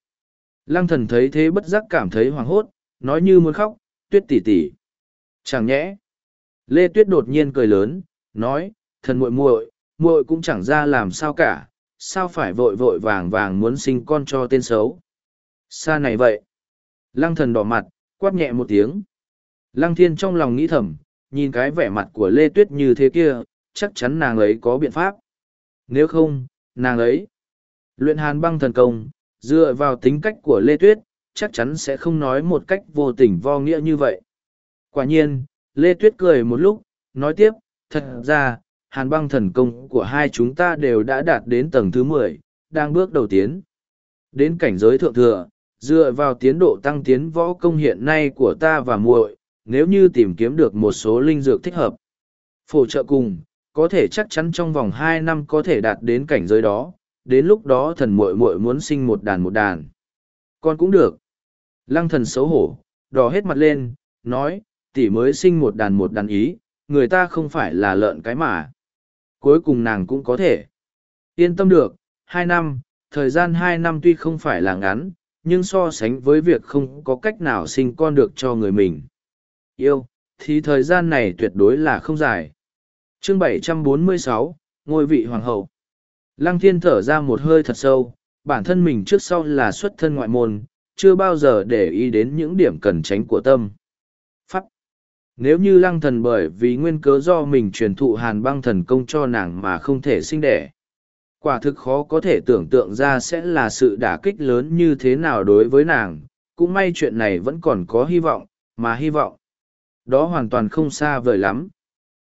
Lăng thần thấy thế bất giác cảm thấy hoảng hốt, nói như muốn khóc, Tuyết tỷ tỷ. Chẳng nhẽ. Lê Tuyết đột nhiên cười lớn, nói, thần muội muội, muội cũng chẳng ra làm sao cả, sao phải vội vội vàng vàng muốn sinh con cho tên xấu. Xa này vậy. Lăng thần đỏ mặt, quát nhẹ một tiếng. Lăng thiên trong lòng nghĩ thầm, nhìn cái vẻ mặt của Lê Tuyết như thế kia, chắc chắn nàng ấy có biện pháp. Nếu không, nàng ấy. Luyện hàn băng thần công, dựa vào tính cách của Lê Tuyết, chắc chắn sẽ không nói một cách vô tình vô nghĩa như vậy. Quả nhiên, Lê Tuyết cười một lúc, nói tiếp, thật ra, hàn băng thần công của hai chúng ta đều đã đạt đến tầng thứ mười, đang bước đầu tiến. Đến cảnh giới thượng thừa, dựa vào tiến độ tăng tiến võ công hiện nay của ta và muội, nếu như tìm kiếm được một số linh dược thích hợp. Phổ trợ cùng, có thể chắc chắn trong vòng hai năm có thể đạt đến cảnh giới đó, đến lúc đó thần muội muội muốn sinh một đàn một đàn. Con cũng được. Lăng thần xấu hổ, đỏ hết mặt lên, nói, tỷ mới sinh một đàn một đàn ý, người ta không phải là lợn cái mà. Cuối cùng nàng cũng có thể. Yên tâm được, hai năm, thời gian hai năm tuy không phải là ngắn, nhưng so sánh với việc không có cách nào sinh con được cho người mình. Yêu, thì thời gian này tuyệt đối là không dài. Chương 746, Ngôi vị Hoàng hậu. Lăng thiên thở ra một hơi thật sâu, bản thân mình trước sau là xuất thân ngoại môn, chưa bao giờ để ý đến những điểm cần tránh của tâm. Pháp. Nếu như lăng thần bởi vì nguyên cớ do mình truyền thụ hàn băng thần công cho nàng mà không thể sinh đẻ. Quả thực khó có thể tưởng tượng ra sẽ là sự đả kích lớn như thế nào đối với nàng, cũng may chuyện này vẫn còn có hy vọng, mà hy vọng. Đó hoàn toàn không xa vời lắm.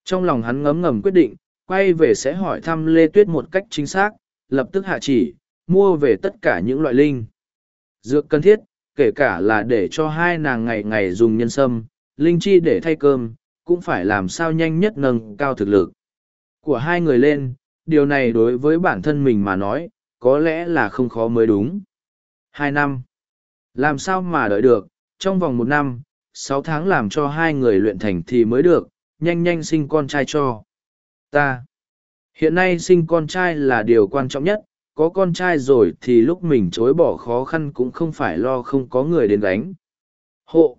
Trong lòng hắn ngấm ngầm quyết định, quay về sẽ hỏi thăm Lê Tuyết một cách chính xác, lập tức hạ chỉ, mua về tất cả những loại linh. Dược cần thiết, kể cả là để cho hai nàng ngày ngày dùng nhân sâm, linh chi để thay cơm, cũng phải làm sao nhanh nhất nâng cao thực lực. Của hai người lên, điều này đối với bản thân mình mà nói, có lẽ là không khó mới đúng. Hai năm. Làm sao mà đợi được, trong vòng một năm, sáu tháng làm cho hai người luyện thành thì mới được, nhanh nhanh sinh con trai cho. Ta. Hiện nay sinh con trai là điều quan trọng nhất, có con trai rồi thì lúc mình chối bỏ khó khăn cũng không phải lo không có người đến đánh Hộ.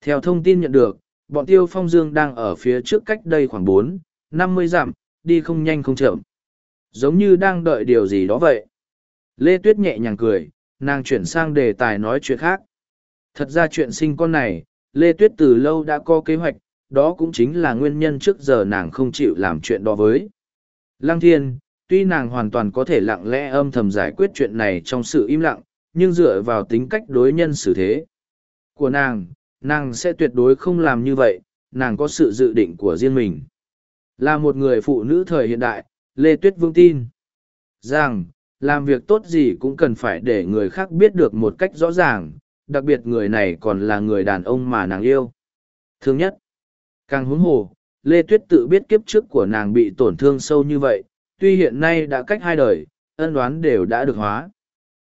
Theo thông tin nhận được, bọn Tiêu Phong Dương đang ở phía trước cách đây khoảng bốn, năm mươi dặm, đi không nhanh không chậm. Giống như đang đợi điều gì đó vậy. Lê Tuyết nhẹ nhàng cười, nàng chuyển sang đề tài nói chuyện khác. Thật ra chuyện sinh con này, Lê Tuyết từ lâu đã có kế hoạch, đó cũng chính là nguyên nhân trước giờ nàng không chịu làm chuyện đó với. Lăng Thiên, tuy nàng hoàn toàn có thể lặng lẽ âm thầm giải quyết chuyện này trong sự im lặng, nhưng dựa vào tính cách đối nhân xử thế của nàng, nàng sẽ tuyệt đối không làm như vậy, nàng có sự dự định của riêng mình. Là một người phụ nữ thời hiện đại, Lê Tuyết Vương tin rằng, làm việc tốt gì cũng cần phải để người khác biết được một cách rõ ràng, đặc biệt người này còn là người đàn ông mà nàng yêu. Thương nhất, càng huống hồ, Lê Tuyết tự biết kiếp trước của nàng bị tổn thương sâu như vậy, tuy hiện nay đã cách hai đời, ân đoán đều đã được hóa.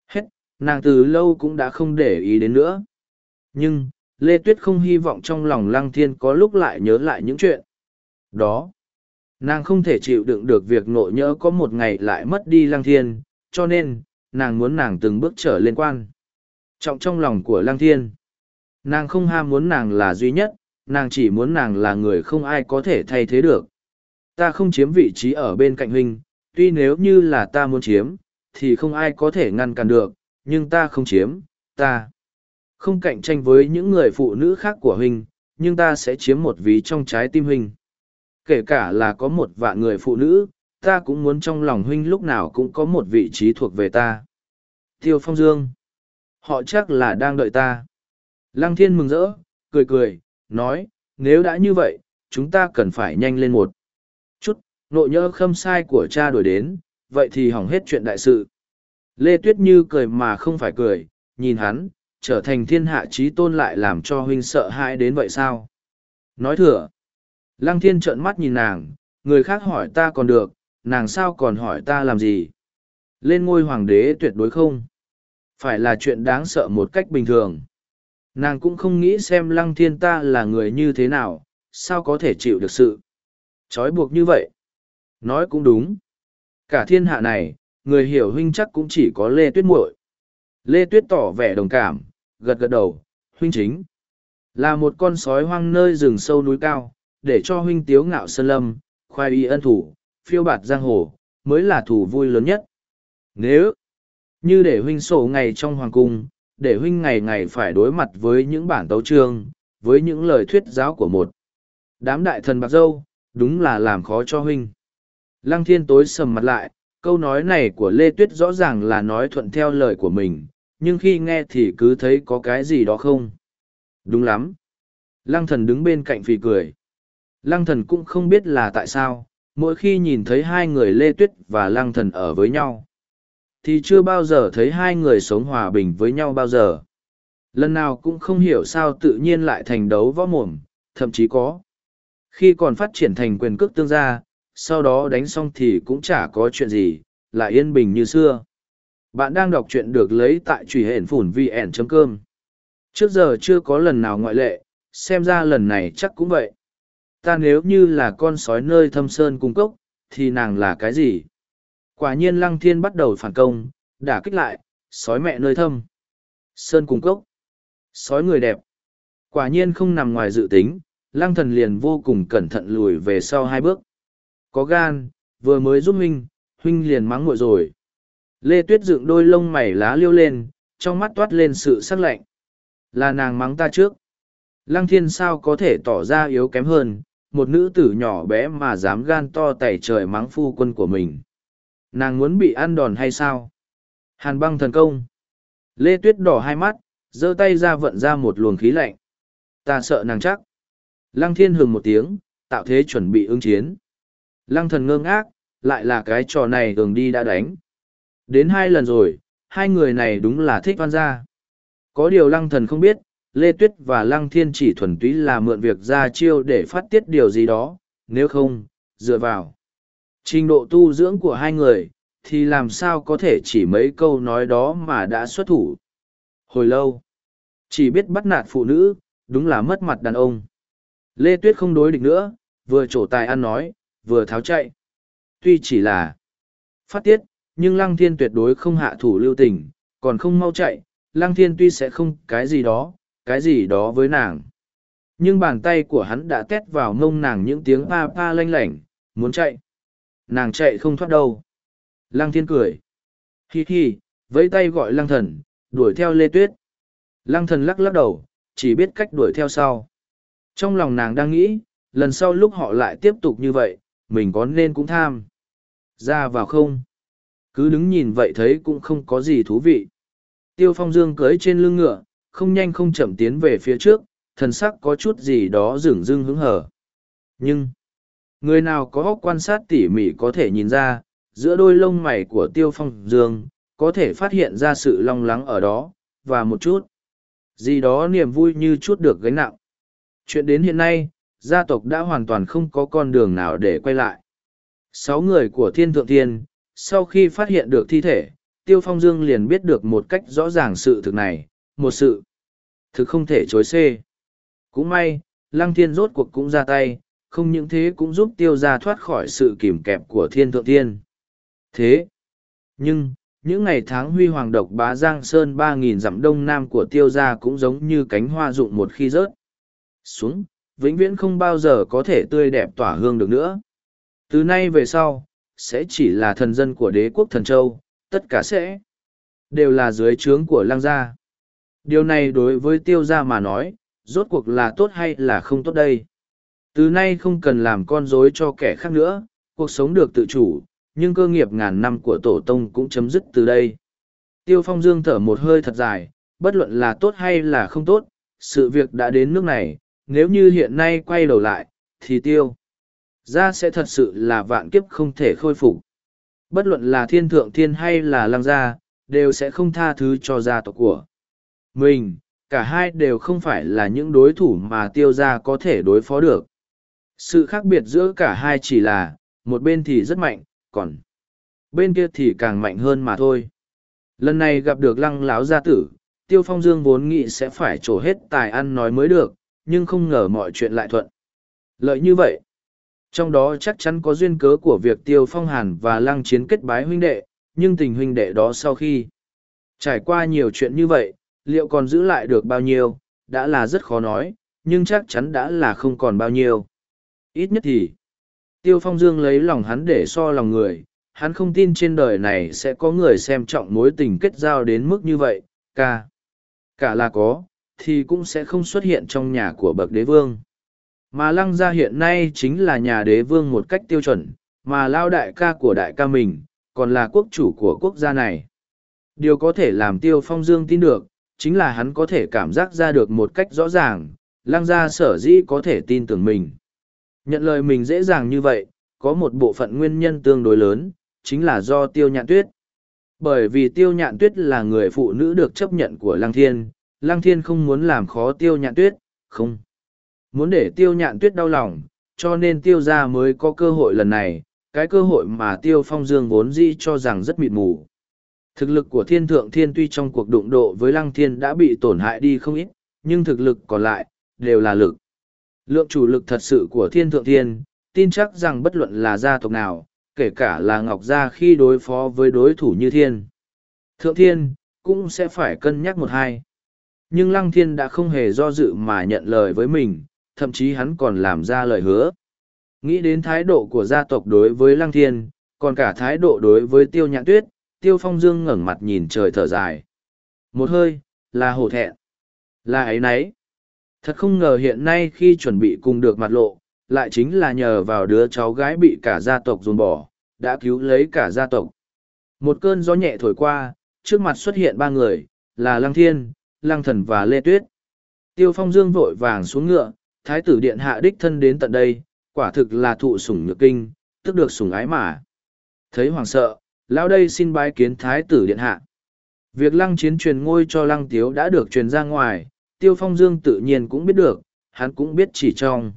Hết, nàng từ lâu cũng đã không để ý đến nữa. Nhưng, Lê Tuyết không hy vọng trong lòng Lăng Thiên có lúc lại nhớ lại những chuyện. Đó, nàng không thể chịu đựng được việc nội nhỡ có một ngày lại mất đi Lăng Thiên, cho nên, nàng muốn nàng từng bước trở lên quan. Trọng trong lòng của Lăng Thiên, nàng không ham muốn nàng là duy nhất, nàng chỉ muốn nàng là người không ai có thể thay thế được. Ta không chiếm vị trí ở bên cạnh huynh, tuy nếu như là ta muốn chiếm, thì không ai có thể ngăn cản được, nhưng ta không chiếm, ta không cạnh tranh với những người phụ nữ khác của huynh, nhưng ta sẽ chiếm một ví trong trái tim huynh. Kể cả là có một vạn người phụ nữ, ta cũng muốn trong lòng huynh lúc nào cũng có một vị trí thuộc về ta. Tiêu Phong Dương Họ chắc là đang đợi ta. Lăng thiên mừng rỡ, cười cười, nói, nếu đã như vậy, chúng ta cần phải nhanh lên một chút, nội nhỡ khâm sai của cha đổi đến, vậy thì hỏng hết chuyện đại sự. Lê Tuyết Như cười mà không phải cười, nhìn hắn, trở thành thiên hạ trí tôn lại làm cho huynh sợ hãi đến vậy sao? Nói thừa. Lăng thiên trợn mắt nhìn nàng, người khác hỏi ta còn được, nàng sao còn hỏi ta làm gì? Lên ngôi hoàng đế tuyệt đối không. Phải là chuyện đáng sợ một cách bình thường. Nàng cũng không nghĩ xem lăng thiên ta là người như thế nào, sao có thể chịu được sự. Chói buộc như vậy. Nói cũng đúng. Cả thiên hạ này, người hiểu huynh chắc cũng chỉ có Lê Tuyết muội. Lê Tuyết tỏ vẻ đồng cảm, gật gật đầu, huynh chính. Là một con sói hoang nơi rừng sâu núi cao, để cho huynh tiếu ngạo sơn lâm, khoai y ân thủ, phiêu bạt giang hồ, mới là thủ vui lớn nhất. Nếu, như để huynh sổ ngày trong hoàng cung, để huynh ngày ngày phải đối mặt với những bản tấu trương, với những lời thuyết giáo của một đám đại thần bạc dâu, đúng là làm khó cho huynh. Lăng thiên tối sầm mặt lại, câu nói này của Lê Tuyết rõ ràng là nói thuận theo lời của mình, nhưng khi nghe thì cứ thấy có cái gì đó không. Đúng lắm. Lăng thần đứng bên cạnh phì cười. Lăng thần cũng không biết là tại sao, mỗi khi nhìn thấy hai người Lê Tuyết và Lăng thần ở với nhau, thì chưa bao giờ thấy hai người sống hòa bình với nhau bao giờ. Lần nào cũng không hiểu sao tự nhiên lại thành đấu võ mồm, thậm chí có. Khi còn phát triển thành quyền cước tương gia, sau đó đánh xong thì cũng chả có chuyện gì, lại yên bình như xưa. Bạn đang đọc truyện được lấy tại truy hển phủn vn.com. Trước giờ chưa có lần nào ngoại lệ, xem ra lần này chắc cũng vậy. Ta nếu như là con sói nơi thâm sơn cung cốc, thì nàng là cái gì? Quả nhiên lăng thiên bắt đầu phản công, đả kích lại, sói mẹ nơi thâm. Sơn cung cốc. Sói người đẹp. Quả nhiên không nằm ngoài dự tính, lăng thần liền vô cùng cẩn thận lùi về sau hai bước. Có gan, vừa mới giúp huynh, huynh liền mắng nguội rồi. Lê Tuyết dựng đôi lông mày lá liêu lên, trong mắt toát lên sự sắc lạnh. Là nàng mắng ta trước. Lăng thiên sao có thể tỏ ra yếu kém hơn, một nữ tử nhỏ bé mà dám gan to tẩy trời mắng phu quân của mình. Nàng muốn bị ăn đòn hay sao? Hàn băng thần công. Lê Tuyết đỏ hai mắt, giơ tay ra vận ra một luồng khí lạnh. Ta sợ nàng chắc. Lăng thiên hừng một tiếng, tạo thế chuẩn bị ứng chiến. Lăng thần ngơ ngác, lại là cái trò này thường đi đã đánh. Đến hai lần rồi, hai người này đúng là thích văn gia. Có điều lăng thần không biết, Lê Tuyết và lăng thiên chỉ thuần túy là mượn việc ra chiêu để phát tiết điều gì đó, nếu không, dựa vào. Trình độ tu dưỡng của hai người, thì làm sao có thể chỉ mấy câu nói đó mà đã xuất thủ. Hồi lâu, chỉ biết bắt nạt phụ nữ, đúng là mất mặt đàn ông. Lê Tuyết không đối địch nữa, vừa trổ tài ăn nói, vừa tháo chạy. Tuy chỉ là phát tiết, nhưng Lăng Thiên tuyệt đối không hạ thủ lưu tình, còn không mau chạy, Lăng Thiên tuy sẽ không cái gì đó, cái gì đó với nàng. Nhưng bàn tay của hắn đã tét vào mông nàng những tiếng pa pa lanh lảnh, muốn chạy. Nàng chạy không thoát đâu. Lăng Thiên cười. Hi hi, vẫy tay gọi Lăng Thần, đuổi theo Lê Tuyết. Lăng Thần lắc lắc đầu, chỉ biết cách đuổi theo sau. Trong lòng nàng đang nghĩ, lần sau lúc họ lại tiếp tục như vậy, mình có nên cũng tham. Ra vào không? Cứ đứng nhìn vậy thấy cũng không có gì thú vị. Tiêu phong dương cưới trên lưng ngựa, không nhanh không chậm tiến về phía trước, thần sắc có chút gì đó rừng rưng hứng hở. Nhưng, người nào có óc quan sát tỉ mỉ có thể nhìn ra, giữa đôi lông mày của tiêu phong dương, có thể phát hiện ra sự long lắng ở đó, và một chút. Gì đó niềm vui như chút được gánh nặng. Chuyện đến hiện nay, gia tộc đã hoàn toàn không có con đường nào để quay lại. Sáu người của thiên thượng thiên, sau khi phát hiện được thi thể, Tiêu Phong Dương liền biết được một cách rõ ràng sự thực này, một sự thực không thể chối xê. Cũng may, Lăng Thiên rốt cuộc cũng ra tay, không những thế cũng giúp Tiêu gia thoát khỏi sự kìm kẹp của thiên thượng thiên. Thế, nhưng, những ngày tháng huy hoàng độc bá Giang Sơn ba nghìn dặm đông nam của Tiêu gia cũng giống như cánh hoa rụng một khi rớt. Xuống, vĩnh viễn không bao giờ có thể tươi đẹp tỏa hương được nữa. Từ nay về sau, sẽ chỉ là thần dân của đế quốc thần châu, tất cả sẽ đều là dưới trướng của lăng gia. Điều này đối với tiêu gia mà nói, rốt cuộc là tốt hay là không tốt đây. Từ nay không cần làm con rối cho kẻ khác nữa, cuộc sống được tự chủ, nhưng cơ nghiệp ngàn năm của tổ tông cũng chấm dứt từ đây. Tiêu phong dương thở một hơi thật dài, bất luận là tốt hay là không tốt, sự việc đã đến nước này, nếu như hiện nay quay đầu lại, thì tiêu. Ra sẽ thật sự là vạn kiếp không thể khôi phục. Bất luận là thiên thượng thiên hay là lăng gia, đều sẽ không tha thứ cho gia tộc của mình. Cả hai đều không phải là những đối thủ mà tiêu gia có thể đối phó được. Sự khác biệt giữa cả hai chỉ là, một bên thì rất mạnh, còn bên kia thì càng mạnh hơn mà thôi. Lần này gặp được lăng láo gia tử, tiêu phong dương vốn nghĩ sẽ phải trổ hết tài ăn nói mới được, nhưng không ngờ mọi chuyện lại thuận. Lợi như vậy, trong đó chắc chắn có duyên cớ của việc tiêu phong hàn và lăng chiến kết bái huynh đệ, nhưng tình huynh đệ đó sau khi trải qua nhiều chuyện như vậy, liệu còn giữ lại được bao nhiêu, đã là rất khó nói, nhưng chắc chắn đã là không còn bao nhiêu. Ít nhất thì, Tiêu Phong Dương lấy lòng hắn để so lòng người, hắn không tin trên đời này sẽ có người xem trọng mối tình kết giao đến mức như vậy, ca. Cả là có, thì cũng sẽ không xuất hiện trong nhà của bậc đế vương. Mà lăng gia hiện nay chính là nhà đế vương một cách tiêu chuẩn, mà lao đại ca của đại ca mình, còn là quốc chủ của quốc gia này. Điều có thể làm tiêu phong dương tin được, chính là hắn có thể cảm giác ra được một cách rõ ràng, lăng gia sở dĩ có thể tin tưởng mình. Nhận lời mình dễ dàng như vậy, có một bộ phận nguyên nhân tương đối lớn, chính là do tiêu nhạn tuyết. Bởi vì tiêu nhạn tuyết là người phụ nữ được chấp nhận của lăng thiên, lăng thiên không muốn làm khó tiêu nhạn tuyết, không. Muốn để tiêu nhạn tuyết đau lòng, cho nên tiêu gia mới có cơ hội lần này, cái cơ hội mà tiêu phong dương vốn dĩ cho rằng rất mịt mù. Thực lực của thiên thượng thiên tuy trong cuộc đụng độ với lăng thiên đã bị tổn hại đi không ít, nhưng thực lực còn lại, đều là lực. Lượng chủ lực thật sự của thiên thượng thiên, tin chắc rằng bất luận là gia tộc nào, kể cả là Ngọc Gia khi đối phó với đối thủ như thiên. Thượng thiên, cũng sẽ phải cân nhắc một hai. Nhưng Lăng Thiên đã không hề do dự mà nhận lời với mình, thậm chí hắn còn làm ra lời hứa. Nghĩ đến thái độ của gia tộc đối với Lăng Thiên, còn cả thái độ đối với Tiêu Nhạn Tuyết, Tiêu Phong Dương ngẩng mặt nhìn trời thở dài. Một hơi, là hổ thẹn. Là ấy nấy. Thật không ngờ hiện nay khi chuẩn bị cùng được mặt lộ, lại chính là nhờ vào đứa cháu gái bị cả gia tộc dồn bỏ, đã cứu lấy cả gia tộc. Một cơn gió nhẹ thổi qua, trước mặt xuất hiện ba người, là Lăng Thiên, Lăng Thần và Lê Tuyết. Tiêu Phong Dương vội vàng xuống ngựa, thái tử điện hạ đích thân đến tận đây, quả thực là thụ sủng nhược kinh, tức được sủng ái mà. Thấy hoàng sợ, lão đây xin bái kiến thái tử điện hạ. Việc lăng chiến truyền ngôi cho lăng tiếu đã được truyền ra ngoài, tiêu phong dương tự nhiên cũng biết được, hắn cũng biết chỉ trong.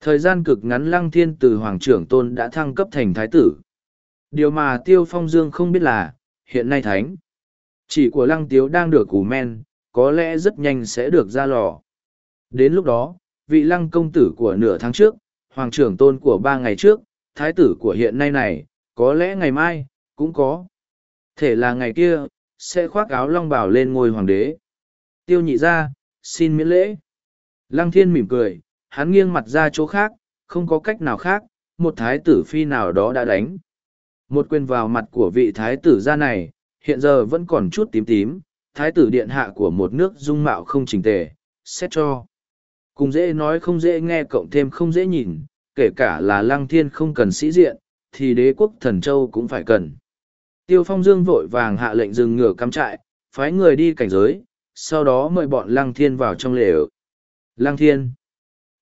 Thời gian cực ngắn lăng thiên từ hoàng trưởng tôn đã thăng cấp thành thái tử. Điều mà tiêu phong dương không biết là, hiện nay thánh. Chỉ của lăng tiếu đang được củ men, có lẽ rất nhanh sẽ được ra lò. Đến lúc đó, vị lăng công tử của nửa tháng trước, hoàng trưởng tôn của ba ngày trước, thái tử của hiện nay này, có lẽ ngày mai, cũng có. Thể là ngày kia, sẽ khoác áo long bảo lên ngôi hoàng đế. Tiêu nhị ra, xin miễn lễ. Lăng thiên mỉm cười, hắn nghiêng mặt ra chỗ khác, không có cách nào khác, một thái tử phi nào đó đã đánh. Một quyền vào mặt của vị thái tử gia này, hiện giờ vẫn còn chút tím tím, thái tử điện hạ của một nước dung mạo không chỉnh tề, xét cho. Cùng dễ nói không dễ nghe cộng thêm không dễ nhìn, kể cả là lăng thiên không cần sĩ diện, thì đế quốc thần châu cũng phải cần. Tiêu phong dương vội vàng hạ lệnh dừng ngựa cắm trại, phái người đi cảnh giới, sau đó mời bọn lăng thiên vào trong lều. Lăng thiên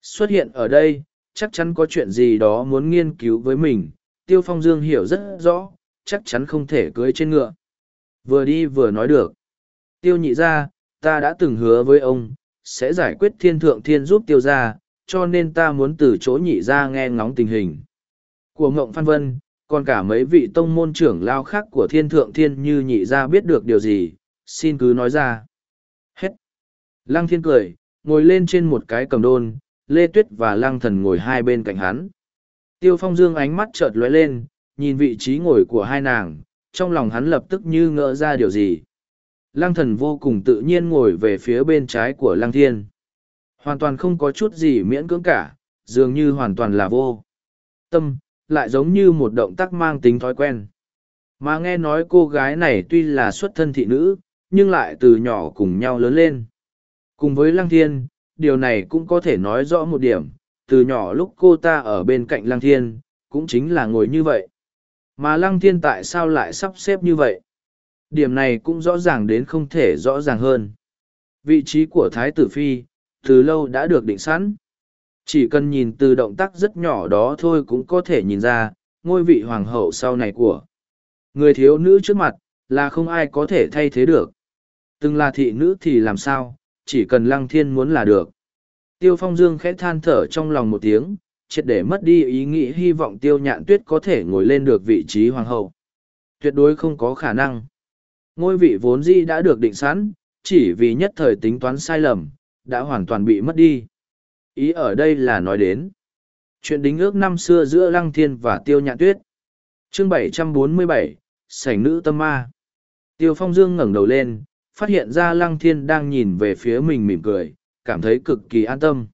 xuất hiện ở đây, chắc chắn có chuyện gì đó muốn nghiên cứu với mình, tiêu phong dương hiểu rất rõ, chắc chắn không thể cưới trên ngựa. Vừa đi vừa nói được. Tiêu nhị ra, ta đã từng hứa với ông, sẽ giải quyết thiên thượng thiên giúp tiêu ra, cho nên ta muốn từ chỗ nhị ra nghe ngóng tình hình. Của Ngộng Phan Vân, còn cả mấy vị tông môn trưởng lao khác của thiên thượng thiên như nhị ra biết được điều gì, xin cứ nói ra. Hết. Lăng thiên cười, ngồi lên trên một cái cầm đôn, Lê Tuyết và Lăng thần ngồi hai bên cạnh hắn. Tiêu phong dương ánh mắt chợt lóe lên, nhìn vị trí ngồi của hai nàng, trong lòng hắn lập tức như ngỡ ra điều gì. Lăng thần vô cùng tự nhiên ngồi về phía bên trái của lăng thiên. Hoàn toàn không có chút gì miễn cưỡng cả, dường như hoàn toàn là vô. Tâm, lại giống như một động tác mang tính thói quen. Mà nghe nói cô gái này tuy là xuất thân thị nữ, nhưng lại từ nhỏ cùng nhau lớn lên. Cùng với Lăng Thiên, điều này cũng có thể nói rõ một điểm, từ nhỏ lúc cô ta ở bên cạnh Lăng Thiên, cũng chính là ngồi như vậy. Mà Lăng Thiên tại sao lại sắp xếp như vậy? Điểm này cũng rõ ràng đến không thể rõ ràng hơn. Vị trí của Thái tử Phi, từ lâu đã được định sẵn. Chỉ cần nhìn từ động tác rất nhỏ đó thôi cũng có thể nhìn ra, ngôi vị hoàng hậu sau này của người thiếu nữ trước mặt, là không ai có thể thay thế được. Từng là thị nữ thì làm sao, chỉ cần lăng thiên muốn là được. Tiêu phong dương khẽ than thở trong lòng một tiếng, triệt để mất đi ý nghĩ hy vọng tiêu nhạn tuyết có thể ngồi lên được vị trí hoàng hậu. Tuyệt đối không có khả năng. Ngôi vị vốn di đã được định sẵn, chỉ vì nhất thời tính toán sai lầm, đã hoàn toàn bị mất đi. Ý ở đây là nói đến chuyện đính ước năm xưa giữa Lăng Thiên và Tiêu Nhạn Tuyết. Chương 747, Sảnh nữ tâm ma. Tiêu Phong Dương ngẩng đầu lên, phát hiện ra Lăng Thiên đang nhìn về phía mình mỉm cười, cảm thấy cực kỳ an tâm.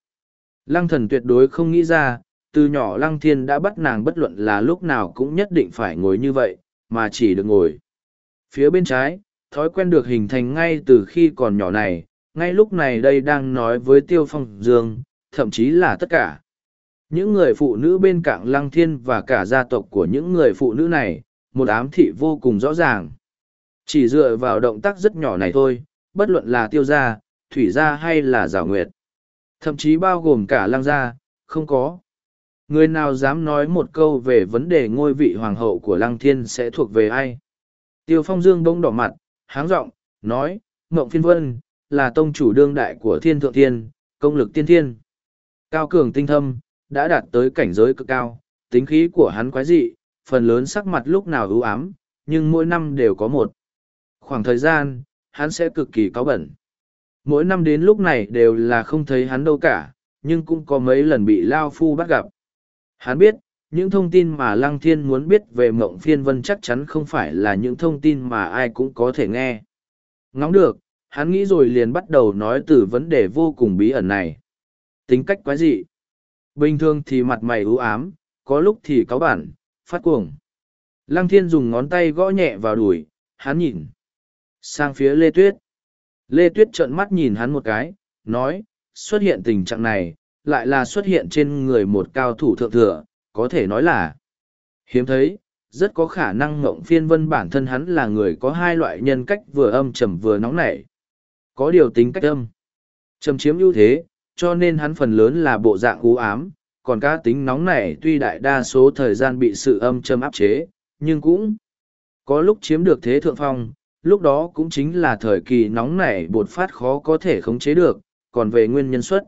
Lăng thần tuyệt đối không nghĩ ra, từ nhỏ Lăng Thiên đã bắt nàng bất luận là lúc nào cũng nhất định phải ngồi như vậy, mà chỉ được ngồi. Phía bên trái, thói quen được hình thành ngay từ khi còn nhỏ này, ngay lúc này đây đang nói với Tiêu Phong Dương, thậm chí là tất cả. Những người phụ nữ bên cạnh Lăng Thiên và cả gia tộc của những người phụ nữ này, một ám thị vô cùng rõ ràng. Chỉ dựa vào động tác rất nhỏ này thôi, bất luận là tiêu gia, thủy gia hay là giảo nguyệt. Thậm chí bao gồm cả lăng gia, không có. Người nào dám nói một câu về vấn đề ngôi vị hoàng hậu của lăng thiên sẽ thuộc về ai? Tiêu phong dương bỗng đỏ mặt, háng giọng nói, Mộng Phiên Vân, là tông chủ đương đại của thiên thượng thiên, công lực tiên thiên. Cao cường tinh thâm, đã đạt tới cảnh giới cực cao, tính khí của hắn quái dị, phần lớn sắc mặt lúc nào ưu ám, nhưng mỗi năm đều có một. Khoảng thời gian, hắn sẽ cực kỳ cáo bẩn. Mỗi năm đến lúc này đều là không thấy hắn đâu cả, nhưng cũng có mấy lần bị Lao Phu bắt gặp. Hắn biết, những thông tin mà Lăng Thiên muốn biết về mộng phiên vân chắc chắn không phải là những thông tin mà ai cũng có thể nghe. Ngóng được, hắn nghĩ rồi liền bắt đầu nói từ vấn đề vô cùng bí ẩn này. Tính cách quái dị. Bình thường thì mặt mày ưu ám, có lúc thì cáu bản, phát cuồng. Lăng thiên dùng ngón tay gõ nhẹ vào đùi, hắn nhìn. Sang phía Lê Tuyết. Lê Tuyết trợn mắt nhìn hắn một cái, nói, xuất hiện tình trạng này, lại là xuất hiện trên người một cao thủ thượng thừa, có thể nói là hiếm thấy, rất có khả năng ngộng phiên vân bản thân hắn là người có hai loại nhân cách vừa âm trầm vừa nóng nảy. Có điều tính cách âm. Trầm chiếm ưu thế, cho nên hắn phần lớn là bộ dạng u ám, còn cá tính nóng này tuy đại đa số thời gian bị sự âm châm áp chế, nhưng cũng có lúc chiếm được thế thượng phong, lúc đó cũng chính là thời kỳ nóng nảy bột phát khó có thể khống chế được, còn về nguyên nhân xuất.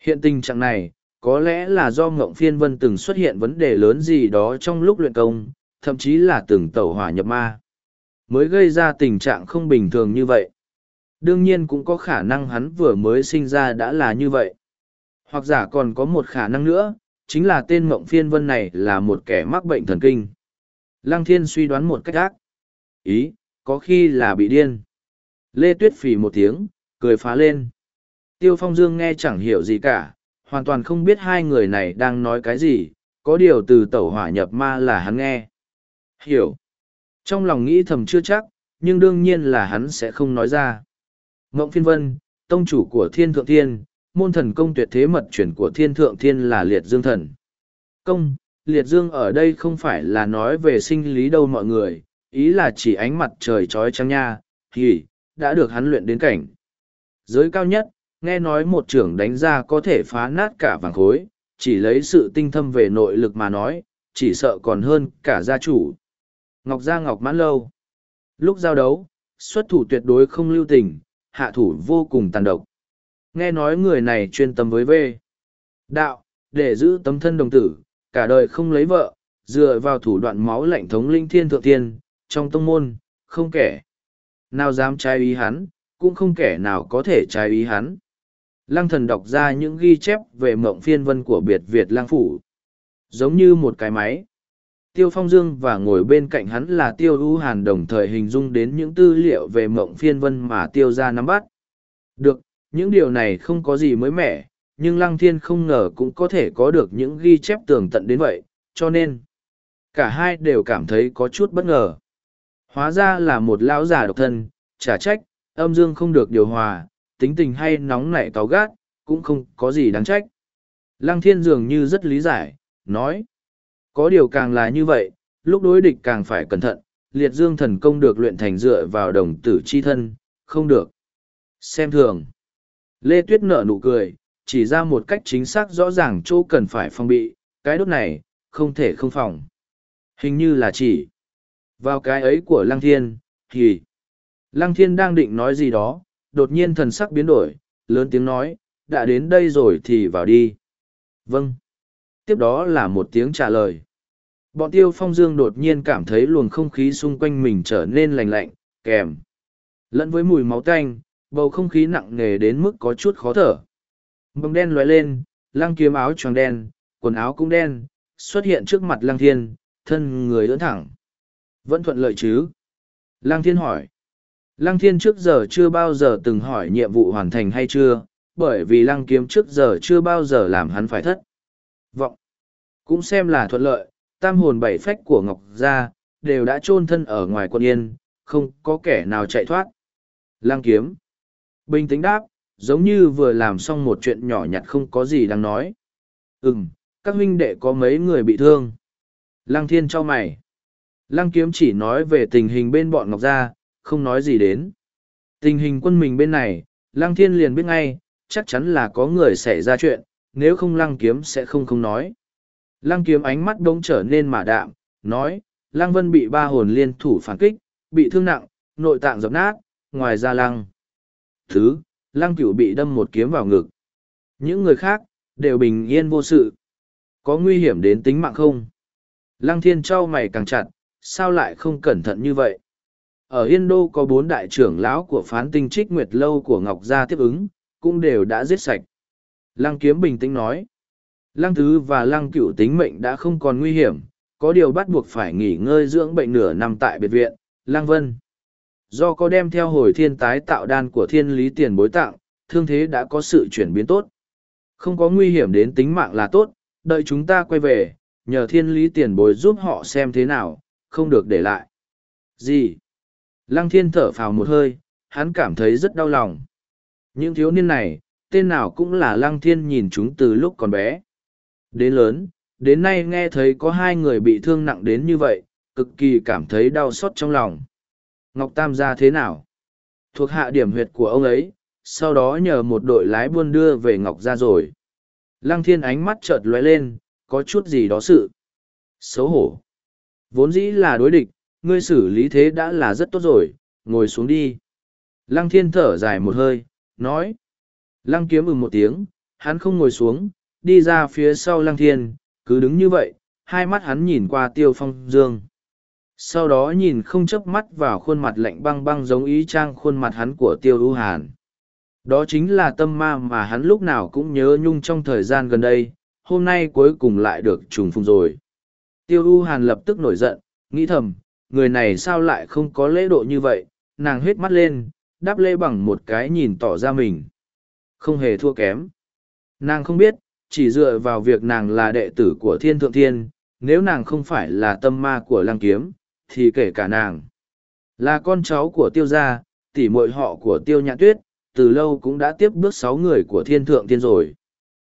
Hiện tình trạng này, có lẽ là do Ngộng Phiên Vân từng xuất hiện vấn đề lớn gì đó trong lúc luyện công, thậm chí là từng tẩu hỏa nhập ma, mới gây ra tình trạng không bình thường như vậy đương nhiên cũng có khả năng hắn vừa mới sinh ra đã là như vậy. Hoặc giả còn có một khả năng nữa, chính là tên mộng phiên vân này là một kẻ mắc bệnh thần kinh. Lăng thiên suy đoán một cách ác. Ý, có khi là bị điên. Lê Tuyết phì một tiếng, cười phá lên. Tiêu Phong Dương nghe chẳng hiểu gì cả, hoàn toàn không biết hai người này đang nói cái gì, có điều từ tẩu hỏa nhập ma là hắn nghe. Hiểu. Trong lòng nghĩ thầm chưa chắc, nhưng đương nhiên là hắn sẽ không nói ra. Ngộng phiên vân, tông chủ của thiên thượng thiên, môn thần công tuyệt thế mật chuyển của thiên thượng thiên là liệt dương thần. Công, liệt dương ở đây không phải là nói về sinh lý đâu mọi người, ý là chỉ ánh mặt trời trói trăng nha, thì, đã được hắn luyện đến cảnh. Giới cao nhất, nghe nói một trưởng đánh ra có thể phá nát cả vàng khối, chỉ lấy sự tinh thâm về nội lực mà nói, chỉ sợ còn hơn cả gia chủ. Ngọc Gia Ngọc mãn lâu. Lúc giao đấu, xuất thủ tuyệt đối không lưu tình, hạ thủ vô cùng tàn độc. Nghe nói người này chuyên tâm với vê Đạo, để giữ tấm thân đồng tử, cả đời không lấy vợ, dựa vào thủ đoạn máu lạnh thống linh thiên thượng tiên, trong tông môn, không kẻ. Nào dám trái ý hắn, cũng không kẻ nào có thể trái ý hắn. Lăng thần đọc ra những ghi chép về mộng phiên vân của biệt Việt lang phủ. Giống như một cái máy. Tiêu Phong Dương và ngồi bên cạnh hắn là Tiêu U Hàn đồng thời hình dung đến những tư liệu về mộng phiên vân mà Tiêu ra nắm bắt. Được, những điều này không có gì mới mẻ, nhưng Lăng Thiên không ngờ cũng có thể có được những ghi chép tường tận đến vậy, cho nên cả hai đều cảm thấy có chút bất ngờ. Hóa ra là một lão già độc thân, trả trách, âm dương không được điều hòa, tính tình hay nóng nảy cáu gắt, cũng không có gì đáng trách. Lăng Thiên dường như rất lý giải, nói. Có điều càng là như vậy, lúc đối địch càng phải cẩn thận, liệt dương thần công được luyện thành dựa vào đồng tử chi thân, không được. Xem thường. Lê Tuyết nở nụ cười, chỉ ra một cách chính xác rõ ràng chỗ cần phải phòng bị, cái đốt này, không thể không phòng. Hình như là chỉ vào cái ấy của Lăng Thiên, thì Lăng Thiên đang định nói gì đó, đột nhiên thần sắc biến đổi, lớn tiếng nói, đã đến đây rồi thì vào đi. Vâng. Tiếp đó là một tiếng trả lời. Bọn tiêu phong dương đột nhiên cảm thấy luồng không khí xung quanh mình trở nên lành lạnh, kèm. Lẫn với mùi máu tanh, bầu không khí nặng nề đến mức có chút khó thở. Bông đen lóe lên, lăng kiếm áo choàng đen, quần áo cũng đen, xuất hiện trước mặt lăng thiên, thân người ưỡn thẳng. Vẫn thuận lợi chứ? Lăng thiên hỏi. Lăng thiên trước giờ chưa bao giờ từng hỏi nhiệm vụ hoàn thành hay chưa, bởi vì lăng kiếm trước giờ chưa bao giờ làm hắn phải thất. Vọng. Cũng xem là thuận lợi, tam hồn bảy phách của Ngọc Gia, đều đã chôn thân ở ngoài quân yên, không có kẻ nào chạy thoát. Lăng kiếm. Bình tĩnh đáp, giống như vừa làm xong một chuyện nhỏ nhặt không có gì đáng nói. Ừm, các huynh đệ có mấy người bị thương. Lăng thiên cho mày. Lăng kiếm chỉ nói về tình hình bên bọn Ngọc Gia, không nói gì đến. Tình hình quân mình bên này, Lăng thiên liền biết ngay, chắc chắn là có người xảy ra chuyện, nếu không lăng kiếm sẽ không không nói. Lăng kiếm ánh mắt đống trở nên mà đạm, nói, lăng vân bị ba hồn liên thủ phản kích, bị thương nặng, nội tạng dập nát, ngoài ra lăng. Thứ, lăng cửu bị đâm một kiếm vào ngực. Những người khác, đều bình yên vô sự. Có nguy hiểm đến tính mạng không? Lăng thiên trao mày càng chặt, sao lại không cẩn thận như vậy? Ở Yên Đô có bốn đại trưởng lão của phán tinh trích nguyệt lâu của Ngọc Gia tiếp ứng, cũng đều đã giết sạch. Lăng kiếm bình tĩnh nói. Lăng thứ và lăng cửu tính mệnh đã không còn nguy hiểm, có điều bắt buộc phải nghỉ ngơi dưỡng bệnh nửa năm tại biệt viện, Lăng Vân. Do có đem theo hồi thiên tái tạo đan của thiên lý tiền bối tặng, thương thế đã có sự chuyển biến tốt. Không có nguy hiểm đến tính mạng là tốt, đợi chúng ta quay về, nhờ thiên lý tiền bối giúp họ xem thế nào, không được để lại. Gì? Lăng thiên thở phào một hơi, hắn cảm thấy rất đau lòng. Những thiếu niên này, tên nào cũng là lăng thiên nhìn chúng từ lúc còn bé. Đến lớn, đến nay nghe thấy có hai người bị thương nặng đến như vậy, cực kỳ cảm thấy đau xót trong lòng. Ngọc Tam ra thế nào? Thuộc hạ điểm huyệt của ông ấy, sau đó nhờ một đội lái buôn đưa về Ngọc gia rồi. Lăng thiên ánh mắt chợt lóe lên, có chút gì đó sự. Xấu hổ. Vốn dĩ là đối địch, ngươi xử lý thế đã là rất tốt rồi, ngồi xuống đi. Lăng thiên thở dài một hơi, nói. Lăng kiếm ừ một tiếng, hắn không ngồi xuống, đi ra phía sau lăng thiên, cứ đứng như vậy, hai mắt hắn nhìn qua tiêu phong dương. Sau đó nhìn không chớp mắt vào khuôn mặt lạnh băng băng giống ý trang khuôn mặt hắn của tiêu ưu hàn. Đó chính là tâm ma mà hắn lúc nào cũng nhớ nhung trong thời gian gần đây, hôm nay cuối cùng lại được trùng phùng rồi. Tiêu ưu hàn lập tức nổi giận, nghĩ thầm, người này sao lại không có lễ độ như vậy, nàng huyết mắt lên, đáp lễ bằng một cái nhìn tỏ ra mình. Không hề thua kém. Nàng không biết, chỉ dựa vào việc nàng là đệ tử của thiên thượng thiên, nếu nàng không phải là tâm ma của lăng kiếm, thì kể cả nàng. Là con cháu của tiêu gia, tỉ muội họ của tiêu nhã tuyết, từ lâu cũng đã tiếp bước sáu người của thiên thượng thiên rồi.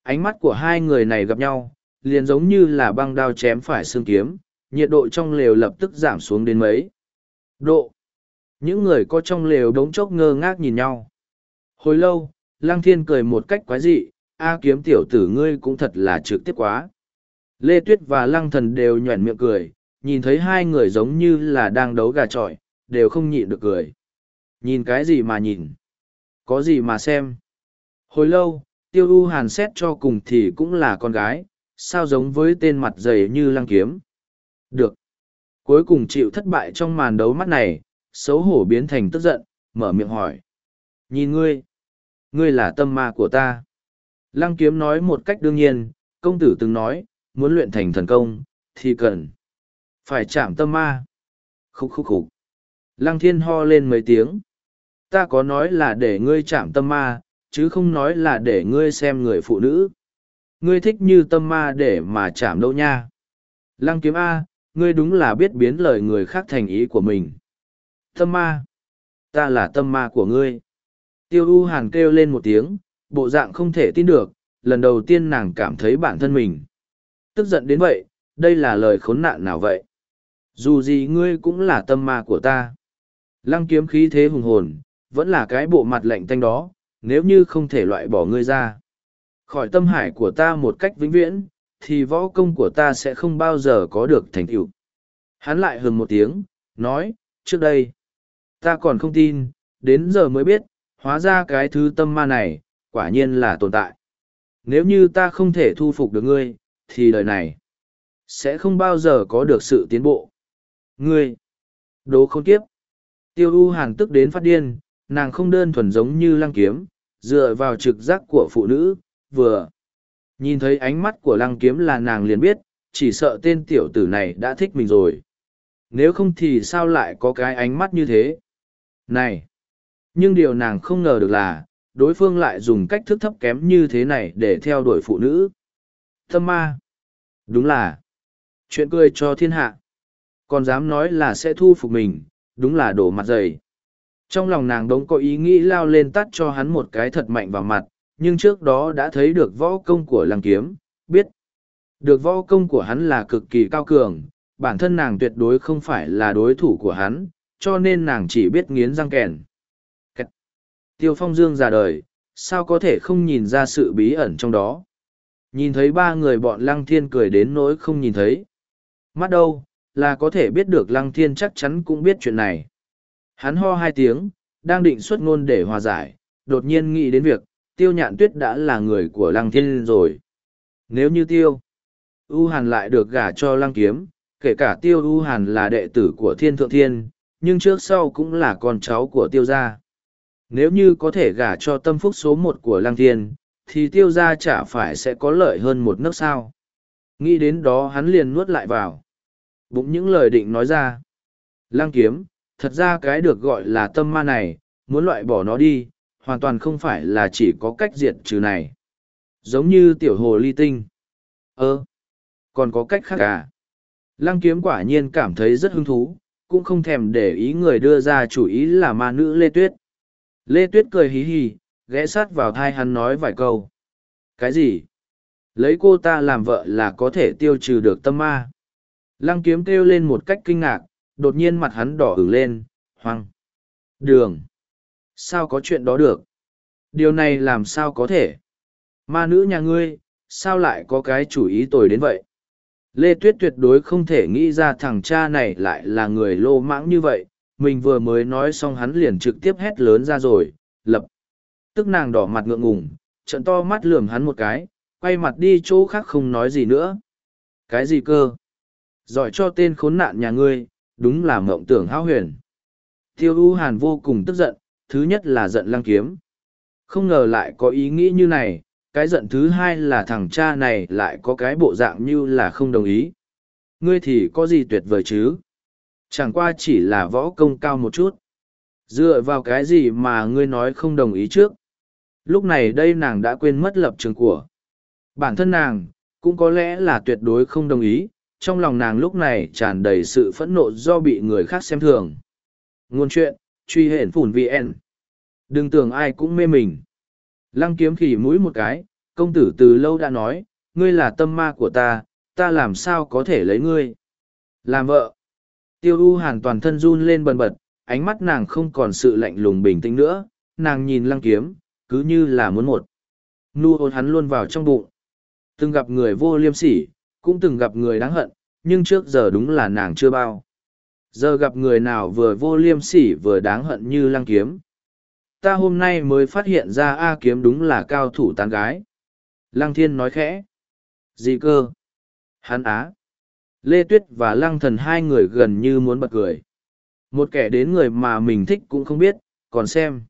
Ánh mắt của hai người này gặp nhau, liền giống như là băng đao chém phải xương kiếm, nhiệt độ trong lều lập tức giảm xuống đến mấy. Độ. Những người có trong lều đống chốc ngơ ngác nhìn nhau. Hồi lâu, Lăng Thiên cười một cách quái dị, A kiếm tiểu tử ngươi cũng thật là trực tiếp quá. Lê Tuyết và Lăng Thần đều nhoẻn miệng cười, nhìn thấy hai người giống như là đang đấu gà trọi, đều không nhịn được cười. Nhìn cái gì mà nhìn? Có gì mà xem? Hồi lâu, tiêu u hàn xét cho cùng thì cũng là con gái, sao giống với tên mặt dày như lăng kiếm. Được. Cuối cùng chịu thất bại trong màn đấu mắt này, xấu hổ biến thành tức giận, mở miệng hỏi. Nhìn ngươi, ngươi là tâm ma của ta. Lăng kiếm nói một cách đương nhiên, công tử từng nói, muốn luyện thành thần công, thì cần. Phải chạm tâm ma. Khúc khúc khúc. Lăng thiên ho lên mấy tiếng. Ta có nói là để ngươi chạm tâm ma, chứ không nói là để ngươi xem người phụ nữ. Ngươi thích như tâm ma để mà chạm đâu nha. Lăng kiếm A, ngươi đúng là biết biến lời người khác thành ý của mình. Tâm ma. Ta là tâm ma của ngươi. Tiêu U Hàn kêu lên một tiếng, bộ dạng không thể tin được, lần đầu tiên nàng cảm thấy bản thân mình. Tức giận đến vậy, đây là lời khốn nạn nào vậy? Dù gì ngươi cũng là tâm ma của ta. Lăng kiếm khí thế hùng hồn, vẫn là cái bộ mặt lạnh tanh đó, nếu như không thể loại bỏ ngươi ra. Khỏi tâm hải của ta một cách vĩnh viễn, thì võ công của ta sẽ không bao giờ có được thành tựu. Hắn lại hừng một tiếng, nói, trước đây, ta còn không tin, đến giờ mới biết, hóa ra cái thứ tâm ma này, quả nhiên là tồn tại. Nếu như ta không thể thu phục được ngươi, thì đời này, sẽ không bao giờ có được sự tiến bộ. Ngươi, đố không kiếp. Tiêu U Hàn tức đến phát điên, nàng không đơn thuần giống như lăng kiếm, dựa vào trực giác của phụ nữ, vừa. Nhìn thấy ánh mắt của lăng kiếm là nàng liền biết, chỉ sợ tên tiểu tử này đã thích mình rồi. Nếu không thì sao lại có cái ánh mắt như thế? Này! Nhưng điều nàng không ngờ được là, đối phương lại dùng cách thức thấp kém như thế này để theo đuổi phụ nữ. Tâm ma! Đúng là chuyện cười cho thiên hạ. Còn dám nói là sẽ thu phục mình, đúng là đổ mặt dày. Trong lòng nàng đống có ý nghĩ lao lên tắt cho hắn một cái thật mạnh vào mặt, nhưng trước đó đã thấy được võ công của lăng kiếm, biết. Được võ công của hắn là cực kỳ cao cường, bản thân nàng tuyệt đối không phải là đối thủ của hắn, cho nên nàng chỉ biết nghiến răng kèn. Tiêu phong dương già đời, sao có thể không nhìn ra sự bí ẩn trong đó. Nhìn thấy ba người bọn lăng thiên cười đến nỗi không nhìn thấy. Mắt đâu, là có thể biết được lăng thiên chắc chắn cũng biết chuyện này. Hắn ho hai tiếng, đang định xuất ngôn để hòa giải, đột nhiên nghĩ đến việc, tiêu nhạn tuyết đã là người của lăng thiên rồi. Nếu như tiêu, U Hàn lại được gả cho lăng kiếm, kể cả tiêu U Hàn là đệ tử của thiên thượng thiên, nhưng trước sau cũng là con cháu của tiêu gia. Nếu như có thể gả cho tâm phúc số một của lăng thiên, thì tiêu gia chả phải sẽ có lợi hơn một nước sao. Nghĩ đến đó hắn liền nuốt lại vào. Bụng những lời định nói ra. Lăng kiếm, thật ra cái được gọi là tâm ma này, muốn loại bỏ nó đi, hoàn toàn không phải là chỉ có cách diệt trừ này. Giống như tiểu hồ ly tinh. Ơ, còn có cách khác cả Lăng kiếm quả nhiên cảm thấy rất hứng thú, cũng không thèm để ý người đưa ra chủ ý là ma nữ Lê Tuyết. Lê Tuyết cười hí hí, ghé sát vào thai hắn nói vài câu. Cái gì? Lấy cô ta làm vợ là có thể tiêu trừ được tâm ma. Lăng kiếm kêu lên một cách kinh ngạc, đột nhiên mặt hắn đỏ ửng lên, hoang. Đường. Sao có chuyện đó được? Điều này làm sao có thể? Ma nữ nhà ngươi, sao lại có cái chủ ý tồi đến vậy? Lê Tuyết tuyệt đối không thể nghĩ ra thằng cha này lại là người lô mãng như vậy, mình vừa mới nói xong hắn liền trực tiếp hét lớn ra rồi, lập. Tức nàng đỏ mặt ngượng ngùng, trận to mắt lườm hắn một cái, quay mặt đi chỗ khác không nói gì nữa. Cái gì cơ? Giỏi cho tên khốn nạn nhà ngươi, đúng là mộng tưởng hao huyền. Tiêu U Hàn vô cùng tức giận, thứ nhất là giận lăng kiếm. Không ngờ lại có ý nghĩ như này, cái giận thứ hai là thằng cha này lại có cái bộ dạng như là không đồng ý. Ngươi thì có gì tuyệt vời chứ? Chẳng qua chỉ là võ công cao một chút. Dựa vào cái gì mà ngươi nói không đồng ý trước? Lúc này đây nàng đã quên mất lập trường của. Bản thân nàng, cũng có lẽ là tuyệt đối không đồng ý, trong lòng nàng lúc này tràn đầy sự phẫn nộ do bị người khác xem thường. Ngôn chuyện, truy hển phủn VN. Đừng tưởng ai cũng mê mình. Lăng kiếm khỉ mũi một cái, công tử từ lâu đã nói, ngươi là tâm ma của ta, ta làm sao có thể lấy ngươi. Làm vợ. Tiêu U Hàn toàn thân run lên bần bật, ánh mắt nàng không còn sự lạnh lùng bình tĩnh nữa, nàng nhìn lăng kiếm, cứ như là muốn một. Nu hôn hắn luôn vào trong bụng. Từng gặp người vô liêm sỉ, cũng từng gặp người đáng hận, nhưng trước giờ đúng là nàng chưa bao. Giờ gặp người nào vừa vô liêm sỉ vừa đáng hận như lăng kiếm. Ta hôm nay mới phát hiện ra A kiếm đúng là cao thủ tán gái. Lăng thiên nói khẽ. Gì cơ? Hắn á. Lê Tuyết và Lăng thần hai người gần như muốn bật cười. Một kẻ đến người mà mình thích cũng không biết, còn xem.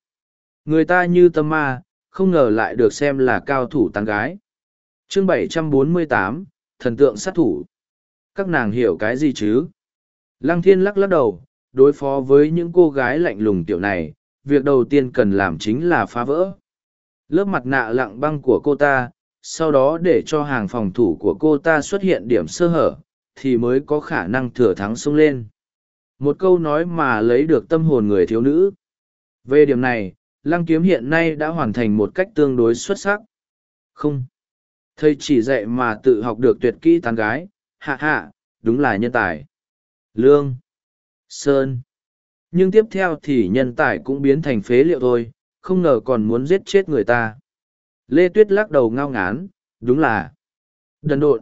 Người ta như tâm ma, không ngờ lại được xem là cao thủ tán gái. chương 748, thần tượng sát thủ. Các nàng hiểu cái gì chứ? Lăng thiên lắc lắc đầu, đối phó với những cô gái lạnh lùng tiểu này, việc đầu tiên cần làm chính là phá vỡ. Lớp mặt nạ lặng băng của cô ta, sau đó để cho hàng phòng thủ của cô ta xuất hiện điểm sơ hở, thì mới có khả năng thừa thắng xông lên. Một câu nói mà lấy được tâm hồn người thiếu nữ. Về điểm này, Lăng Kiếm hiện nay đã hoàn thành một cách tương đối xuất sắc. Không. Thầy chỉ dạy mà tự học được tuyệt kỹ tán gái, hạ hạ, đúng là nhân tài. Lương. Sơn. Nhưng tiếp theo thì nhân tài cũng biến thành phế liệu thôi, không ngờ còn muốn giết chết người ta. Lê Tuyết lắc đầu ngao ngán, đúng là đần độn.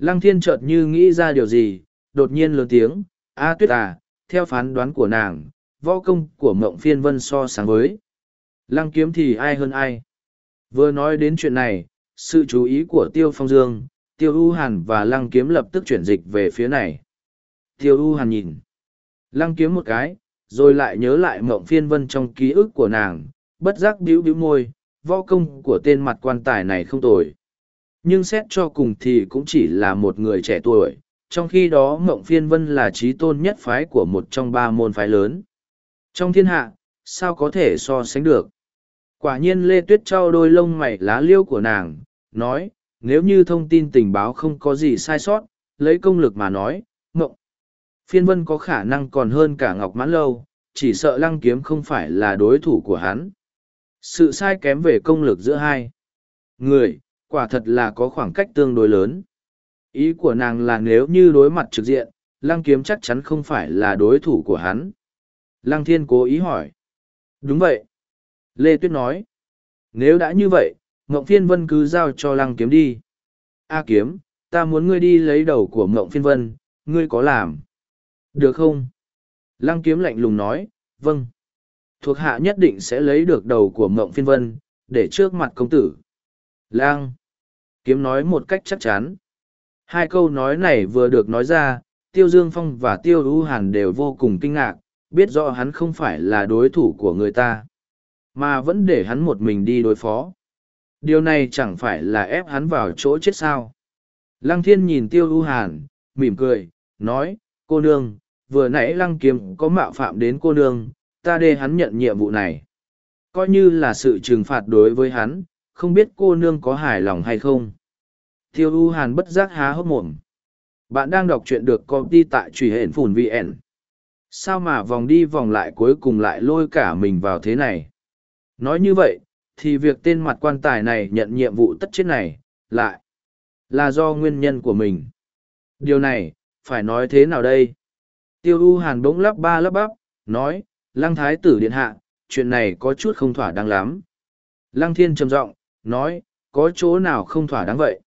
Lăng thiên chợt như nghĩ ra điều gì, đột nhiên lớn tiếng, A Tuyết à, theo phán đoán của nàng, võ công của mộng phiên vân so sáng với. Lăng kiếm thì ai hơn ai. Vừa nói đến chuyện này, sự chú ý của Tiêu Phong Dương, Tiêu U Hàn và Lăng kiếm lập tức chuyển dịch về phía này. Tiêu U Hàn nhìn. Lăng kiếm một cái, rồi lại nhớ lại mộng phiên vân trong ký ức của nàng, bất giác bĩu bĩu môi, võ công của tên mặt quan tài này không tồi. Nhưng xét cho cùng thì cũng chỉ là một người trẻ tuổi, trong khi đó mộng phiên vân là trí tôn nhất phái của một trong ba môn phái lớn. Trong thiên hạ, sao có thể so sánh được? Quả nhiên Lê Tuyết trao đôi lông mày lá liêu của nàng, nói, nếu như thông tin tình báo không có gì sai sót, lấy công lực mà nói, mộng. Phiên vân có khả năng còn hơn cả Ngọc Mãn Lâu, chỉ sợ lăng kiếm không phải là đối thủ của hắn. Sự sai kém về công lực giữa hai người, quả thật là có khoảng cách tương đối lớn. Ý của nàng là nếu như đối mặt trực diện, lăng kiếm chắc chắn không phải là đối thủ của hắn. Lăng thiên cố ý hỏi. Đúng vậy. Lê Tuyết nói. Nếu đã như vậy, Ngộng Phiên Vân cứ giao cho lăng kiếm đi. A kiếm, ta muốn ngươi đi lấy đầu của Ngộng Phiên Vân, ngươi có làm. Được không? Lăng kiếm lạnh lùng nói, vâng. Thuộc hạ nhất định sẽ lấy được đầu của Ngộng Phiên Vân, để trước mặt công tử. Lăng. Kiếm nói một cách chắc chắn. Hai câu nói này vừa được nói ra, Tiêu Dương Phong và Tiêu U Hàn đều vô cùng kinh ngạc, biết rõ hắn không phải là đối thủ của người ta, mà vẫn để hắn một mình đi đối phó. Điều này chẳng phải là ép hắn vào chỗ chết sao. Lăng Thiên nhìn Tiêu U Hàn, mỉm cười, nói, cô nương, vừa nãy Lăng Kiếm có mạo phạm đến cô nương, ta để hắn nhận nhiệm vụ này. Coi như là sự trừng phạt đối với hắn, không biết cô nương có hài lòng hay không. Tiêu U Hàn bất giác há hốc mồm. Bạn đang đọc truyện được công ty tại truy hển phùn VN. Sao mà vòng đi vòng lại cuối cùng lại lôi cả mình vào thế này? Nói như vậy, thì việc tên mặt quan tài này nhận nhiệm vụ tất chết này, lại là do nguyên nhân của mình. Điều này, phải nói thế nào đây? Tiêu U Hàn bỗng lắp ba lắp bắp, nói, Lăng Thái tử Điện Hạ, chuyện này có chút không thỏa đáng lắm. Lăng Thiên trầm giọng nói, có chỗ nào không thỏa đáng vậy?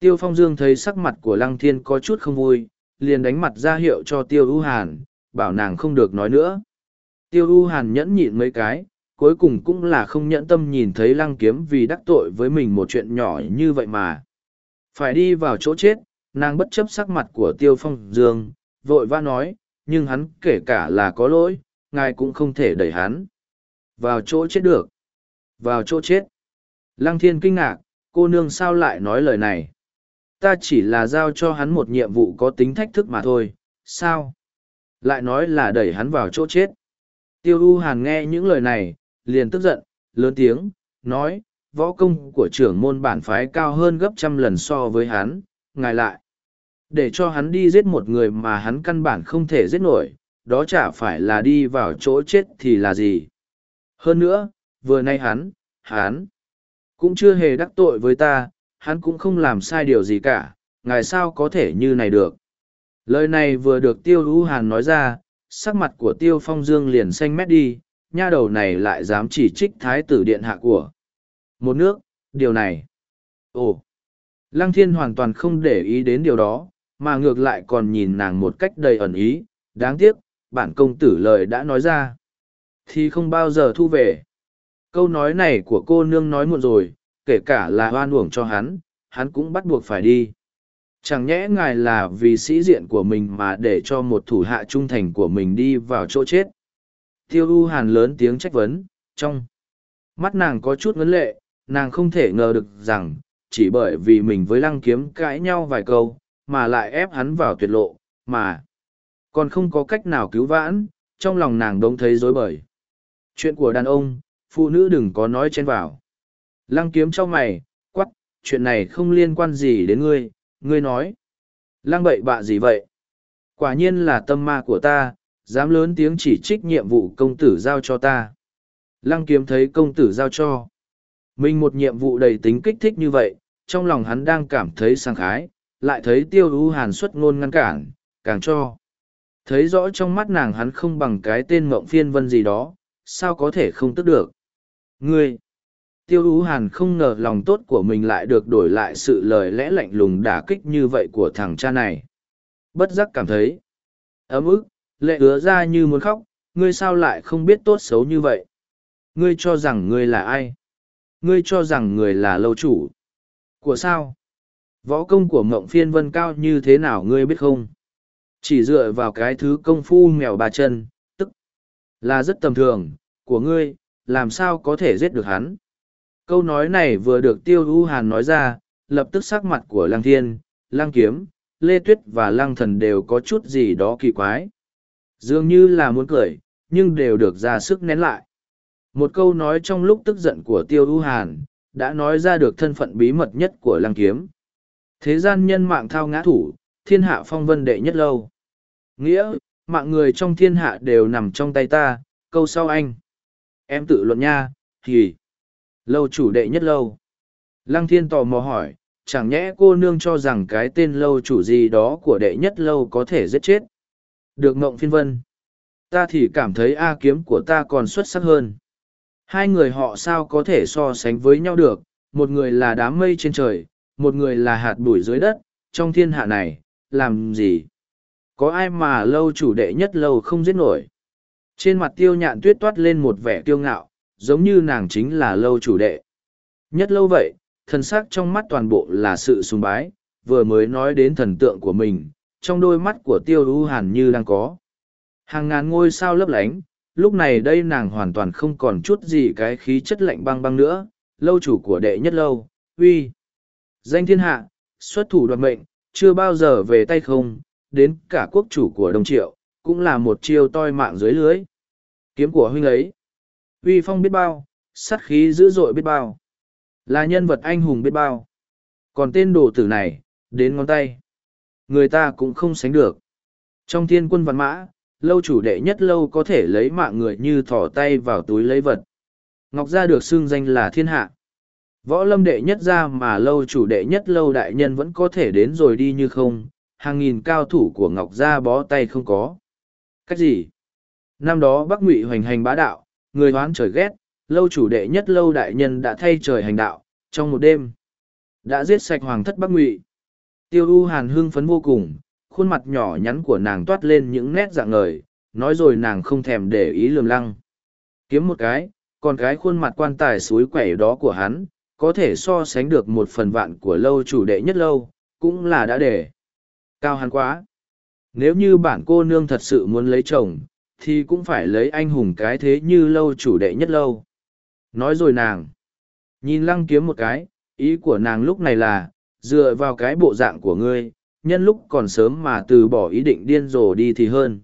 Tiêu Phong Dương thấy sắc mặt của Lăng Thiên có chút không vui, liền đánh mặt ra hiệu cho Tiêu U Hàn, bảo nàng không được nói nữa. Tiêu U Hàn nhẫn nhịn mấy cái, cuối cùng cũng là không nhẫn tâm nhìn thấy Lăng Kiếm vì đắc tội với mình một chuyện nhỏ như vậy mà. Phải đi vào chỗ chết, nàng bất chấp sắc mặt của Tiêu Phong Dương, vội vã nói, nhưng hắn kể cả là có lỗi, ngài cũng không thể đẩy hắn. Vào chỗ chết được. Vào chỗ chết. Lăng Thiên kinh ngạc, cô nương sao lại nói lời này ta chỉ là giao cho hắn một nhiệm vụ có tính thách thức mà thôi, sao? Lại nói là đẩy hắn vào chỗ chết. Tiêu U Hàn nghe những lời này, liền tức giận, lớn tiếng, nói, võ công của trưởng môn bản phái cao hơn gấp trăm lần so với hắn, ngài lại. Để cho hắn đi giết một người mà hắn căn bản không thể giết nổi, đó chả phải là đi vào chỗ chết thì là gì. Hơn nữa, vừa nay hắn, hắn, cũng chưa hề đắc tội với ta, hắn cũng không làm sai điều gì cả, ngài sao có thể như này được. Lời này vừa được tiêu hữu hàn nói ra, sắc mặt của tiêu phong dương liền xanh mét đi, nha đầu này lại dám chỉ trích thái tử điện hạ của. Một nước, điều này. Ồ, lăng thiên hoàn toàn không để ý đến điều đó, mà ngược lại còn nhìn nàng một cách đầy ẩn ý, đáng tiếc, bản công tử lời đã nói ra. Thì không bao giờ thu về. Câu nói này của cô nương nói muộn rồi, kể cả là hoan uổng cho hắn, hắn cũng bắt buộc phải đi. Chẳng nhẽ ngài là vì sĩ diện của mình mà để cho một thủ hạ trung thành của mình đi vào chỗ chết. Tiêu U Hàn lớn tiếng trách vấn, trong mắt nàng có chút vấn lệ, nàng không thể ngờ được rằng, chỉ bởi vì mình với lăng kiếm cãi nhau vài câu, mà lại ép hắn vào tuyệt lộ, mà còn không có cách nào cứu vãn, trong lòng nàng đông thấy dối bời. Chuyện của đàn ông, phụ nữ đừng có nói chen vào. Lăng kiếm cho mày, quắc, chuyện này không liên quan gì đến ngươi, ngươi nói. Lăng bậy bạ gì vậy? Quả nhiên là tâm ma của ta, dám lớn tiếng chỉ trích nhiệm vụ công tử giao cho ta. Lăng kiếm thấy công tử giao cho. Mình một nhiệm vụ đầy tính kích thích như vậy, trong lòng hắn đang cảm thấy sang khái, lại thấy tiêu ưu hàn xuất ngôn ngăn cản, càng cho. Thấy rõ trong mắt nàng hắn không bằng cái tên mộng phiên vân gì đó, sao có thể không tức được. Ngươi! Tiêu Ú Hàn không ngờ lòng tốt của mình lại được đổi lại sự lời lẽ lạnh lùng đả kích như vậy của thằng cha này. Bất giác cảm thấy ấm ức, lệ ứa ra như muốn khóc, ngươi sao lại không biết tốt xấu như vậy? Ngươi cho rằng ngươi là ai? Ngươi cho rằng người là lâu chủ. Của sao? Võ công của mộng phiên vân cao như thế nào ngươi biết không? Chỉ dựa vào cái thứ công phu mèo ba chân, tức là rất tầm thường, của ngươi, làm sao có thể giết được hắn? Câu nói này vừa được Tiêu U Hàn nói ra, lập tức sắc mặt của Lăng Thiên, Lăng Kiếm, Lê Tuyết và Lăng Thần đều có chút gì đó kỳ quái. Dường như là muốn cười, nhưng đều được ra sức nén lại. Một câu nói trong lúc tức giận của Tiêu U Hàn, đã nói ra được thân phận bí mật nhất của Lăng Kiếm. Thế gian nhân mạng thao ngã thủ, thiên hạ phong vân đệ nhất lâu. Nghĩa, mạng người trong thiên hạ đều nằm trong tay ta, câu sau anh. Em tự luận nha, thì... Lâu chủ đệ nhất lâu. Lăng thiên tò mò hỏi, chẳng nhẽ cô nương cho rằng cái tên lâu chủ gì đó của đệ nhất lâu có thể giết chết. Được ngộng phiên vân. Ta thì cảm thấy A kiếm của ta còn xuất sắc hơn. Hai người họ sao có thể so sánh với nhau được, một người là đám mây trên trời, một người là hạt bụi dưới đất, trong thiên hạ này, làm gì? Có ai mà lâu chủ đệ nhất lâu không giết nổi? Trên mặt tiêu nhạn tuyết toát lên một vẻ kiêu ngạo, giống như nàng chính là lâu chủ đệ. Nhất lâu vậy, thần sắc trong mắt toàn bộ là sự sùng bái, vừa mới nói đến thần tượng của mình, trong đôi mắt của tiêu ưu hàn như đang có. Hàng ngàn ngôi sao lấp lánh, lúc này đây nàng hoàn toàn không còn chút gì cái khí chất lạnh băng băng nữa, lâu chủ của đệ nhất lâu, uy. Danh thiên hạ, xuất thủ đoạt mệnh, chưa bao giờ về tay không, đến cả quốc chủ của Đông Triệu, cũng là một chiêu toi mạng dưới lưới. Kiếm của huynh ấy, uy phong biết bao, sát khí dữ dội biết bao, là nhân vật anh hùng biết bao. Còn tên đồ tử này, đến ngón tay, người ta cũng không sánh được. Trong thiên quân văn mã, lâu chủ đệ nhất lâu có thể lấy mạng người như thỏ tay vào túi lấy vật. Ngọc Gia được xưng danh là thiên hạ. Võ lâm đệ nhất ra mà lâu chủ đệ nhất lâu đại nhân vẫn có thể đến rồi đi như không, hàng nghìn cao thủ của Ngọc Gia bó tay không có. Cách gì? Năm đó Bắc Ngụy hoành hành bá đạo, người hoán trời ghét, lâu chủ đệ nhất lâu đại nhân đã thay trời hành đạo, trong một đêm. Đã giết sạch hoàng thất Bắc Ngụy. Tiêu U Hàn hưng phấn vô cùng, khuôn mặt nhỏ nhắn của nàng toát lên những nét dạng ngời, nói rồi nàng không thèm để ý lườm lăng. Kiếm một cái, còn cái khuôn mặt quan tài suối quẻ đó của hắn, có thể so sánh được một phần vạn của lâu chủ đệ nhất lâu, cũng là đã để. Cao hắn quá. Nếu như bản cô nương thật sự muốn lấy chồng, thì cũng phải lấy anh hùng cái thế như lâu chủ đệ nhất lâu. Nói rồi nàng. Nhìn lăng kiếm một cái, ý của nàng lúc này là, dựa vào cái bộ dạng của ngươi, nhân lúc còn sớm mà từ bỏ ý định điên rồ đi thì hơn.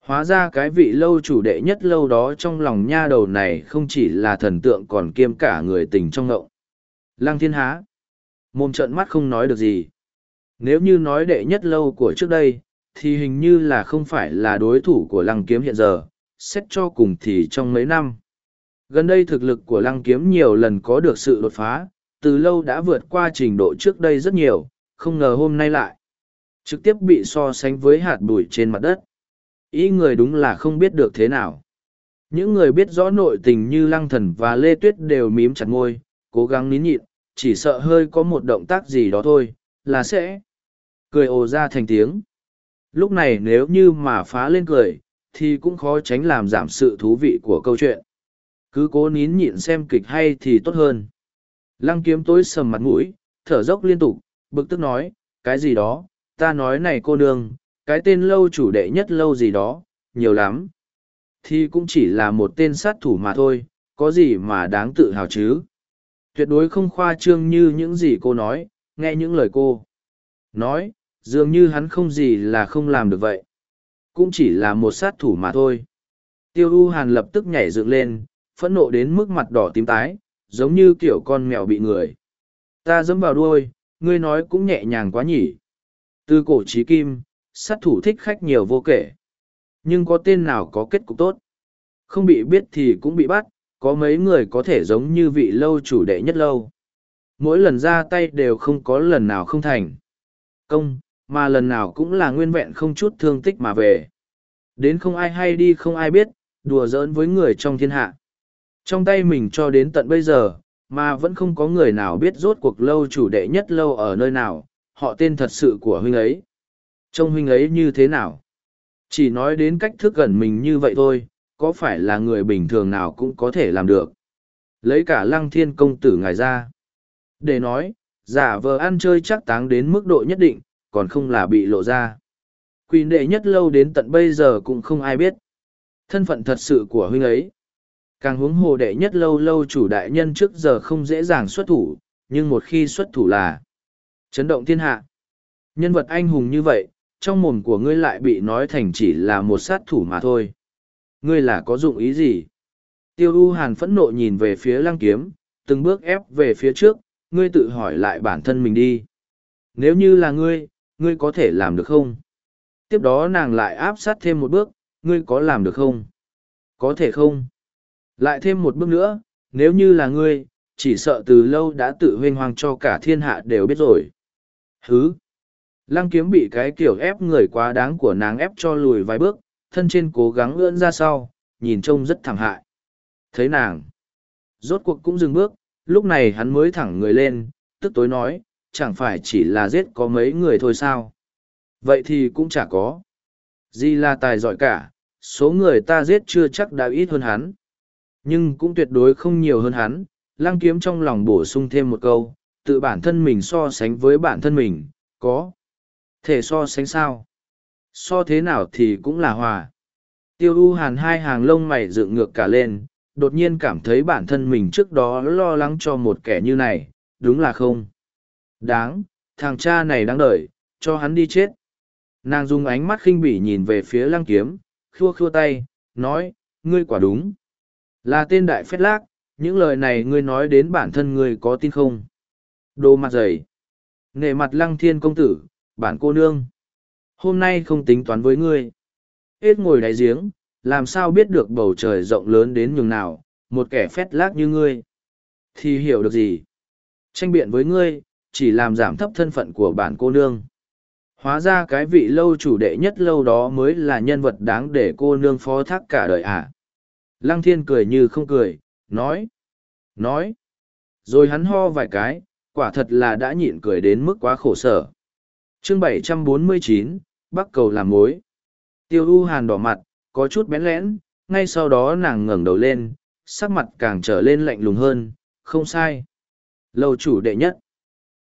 Hóa ra cái vị lâu chủ đệ nhất lâu đó trong lòng nha đầu này không chỉ là thần tượng còn kiêm cả người tình trong ngậu. Lăng thiên há. Mồm trận mắt không nói được gì. Nếu như nói đệ nhất lâu của trước đây, thì hình như là không phải là đối thủ của lăng kiếm hiện giờ, xét cho cùng thì trong mấy năm. Gần đây thực lực của lăng kiếm nhiều lần có được sự đột phá, từ lâu đã vượt qua trình độ trước đây rất nhiều, không ngờ hôm nay lại. Trực tiếp bị so sánh với hạt bụi trên mặt đất. Ý người đúng là không biết được thế nào. Những người biết rõ nội tình như lăng thần và lê tuyết đều mím chặt ngôi, cố gắng nín nhịn, chỉ sợ hơi có một động tác gì đó thôi, là sẽ cười ồ ra thành tiếng. Lúc này nếu như mà phá lên cười, thì cũng khó tránh làm giảm sự thú vị của câu chuyện. Cứ cố nín nhịn xem kịch hay thì tốt hơn. Lăng kiếm tối sầm mặt mũi, thở dốc liên tục, bực tức nói, cái gì đó, ta nói này cô nương, cái tên lâu chủ đệ nhất lâu gì đó, nhiều lắm. Thì cũng chỉ là một tên sát thủ mà thôi, có gì mà đáng tự hào chứ tuyệt đối không khoa trương như những gì cô nói nghe những lời cô nói dường như hắn không gì là không làm được vậy. Cũng chỉ là một sát thủ mà thôi. Tiêu u hàn lập tức nhảy dựng lên phẫn nộ đến mức mặt đỏ tím tái giống như kiểu con mèo bị người. Ta dẫm vào đuôi ngươi nói cũng nhẹ nhàng quá nhỉ. Từ cổ trí kim sát thủ thích khách nhiều vô kể. Nhưng có tên nào có kết cục tốt? Không bị biết thì cũng bị bắt có mấy người có thể giống như vị lâu chủ đệ nhất lâu. Mỗi lần ra tay đều không có lần nào không thành. Công, mà lần nào cũng là nguyên vẹn không chút thương tích mà về. Đến không ai hay đi không ai biết, đùa giỡn với người trong thiên hạ. Trong tay mình cho đến tận bây giờ, mà vẫn không có người nào biết rốt cuộc lâu chủ đệ nhất lâu ở nơi nào, họ tên thật sự của huynh ấy. Trông huynh ấy như thế nào? Chỉ nói đến cách thức gần mình như vậy thôi, có phải là người bình thường nào cũng có thể làm được. Lấy cả lăng thiên công tử ngài ra. Để nói, giả vờ ăn chơi chắc táng đến mức độ nhất định, còn không là bị lộ ra. Quy đệ nhất lâu đến tận bây giờ cũng không ai biết. Thân phận thật sự của huynh ấy. Càng huống hồ đệ nhất lâu lâu chủ đại nhân trước giờ không dễ dàng xuất thủ, nhưng một khi xuất thủ là chấn động thiên hạ. Nhân vật anh hùng như vậy, trong mồm của ngươi lại bị nói thành chỉ là một sát thủ mà thôi. Ngươi là có dụng ý gì? Tiêu U Hàn phẫn nộ nhìn về phía lăng kiếm, từng bước ép về phía trước, ngươi tự hỏi lại bản thân mình đi. Nếu như là ngươi, ngươi có thể làm được không? Tiếp đó nàng lại áp sát thêm một bước, ngươi có làm được không? Có thể không? Lại thêm một bước nữa, nếu như là ngươi, chỉ sợ từ lâu đã tự huynh hoang cho cả thiên hạ đều biết rồi. Hứ! Lăng kiếm bị cái kiểu ép người quá đáng của nàng ép cho lùi vài bước, thân trên cố gắng ưỡn ra sau, nhìn trông rất thẳng hại. Thấy nàng! Rốt cuộc cũng dừng bước, lúc này hắn mới thẳng người lên, tức tối nói, chẳng phải chỉ là giết có mấy người thôi sao. Vậy thì cũng chả có. Di là tài giỏi cả, số người ta giết chưa chắc đã ít hơn hắn. Nhưng cũng tuyệt đối không nhiều hơn hắn, lăng kiếm trong lòng bổ sung thêm một câu, tự bản thân mình so sánh với bản thân mình, có. Thể so sánh sao? So thế nào thì cũng là hòa. Tiêu u hàn hai hàng lông mày dựng ngược cả lên, đột nhiên cảm thấy bản thân mình trước đó lo lắng cho một kẻ như này, đúng là không. Đáng, thằng cha này đáng đợi, cho hắn đi chết. Nàng dùng ánh mắt khinh bỉ nhìn về phía lăng kiếm, khua khua tay, nói, ngươi quả đúng. Là tên đại phét lác, những lời này ngươi nói đến bản thân ngươi có tin không? Đồ mặt dày. Nghệ mặt lăng thiên công tử, bản cô nương. Hôm nay không tính toán với ngươi. Hết ngồi đáy giếng, làm sao biết được bầu trời rộng lớn đến nhường nào, một kẻ phét lác như ngươi. Thì hiểu được gì? Tranh biện với ngươi, chỉ làm giảm thấp thân phận của bản cô nương. Hóa ra cái vị lâu chủ đệ nhất lâu đó mới là nhân vật đáng để cô nương phó thác cả đời à. Lăng thiên cười như không cười, nói. Nói. Rồi hắn ho vài cái, quả thật là đã nhịn cười đến mức quá khổ sở. chương bảy trăm bốn mươi chín Bắc Cầu làm mối. Tiêu U Hàn đỏ mặt, có chút bén lẽn, ngay sau đó nàng ngẩng đầu lên, sắc mặt càng trở lên lạnh lùng hơn, không sai. Lâu chủ đệ nhất.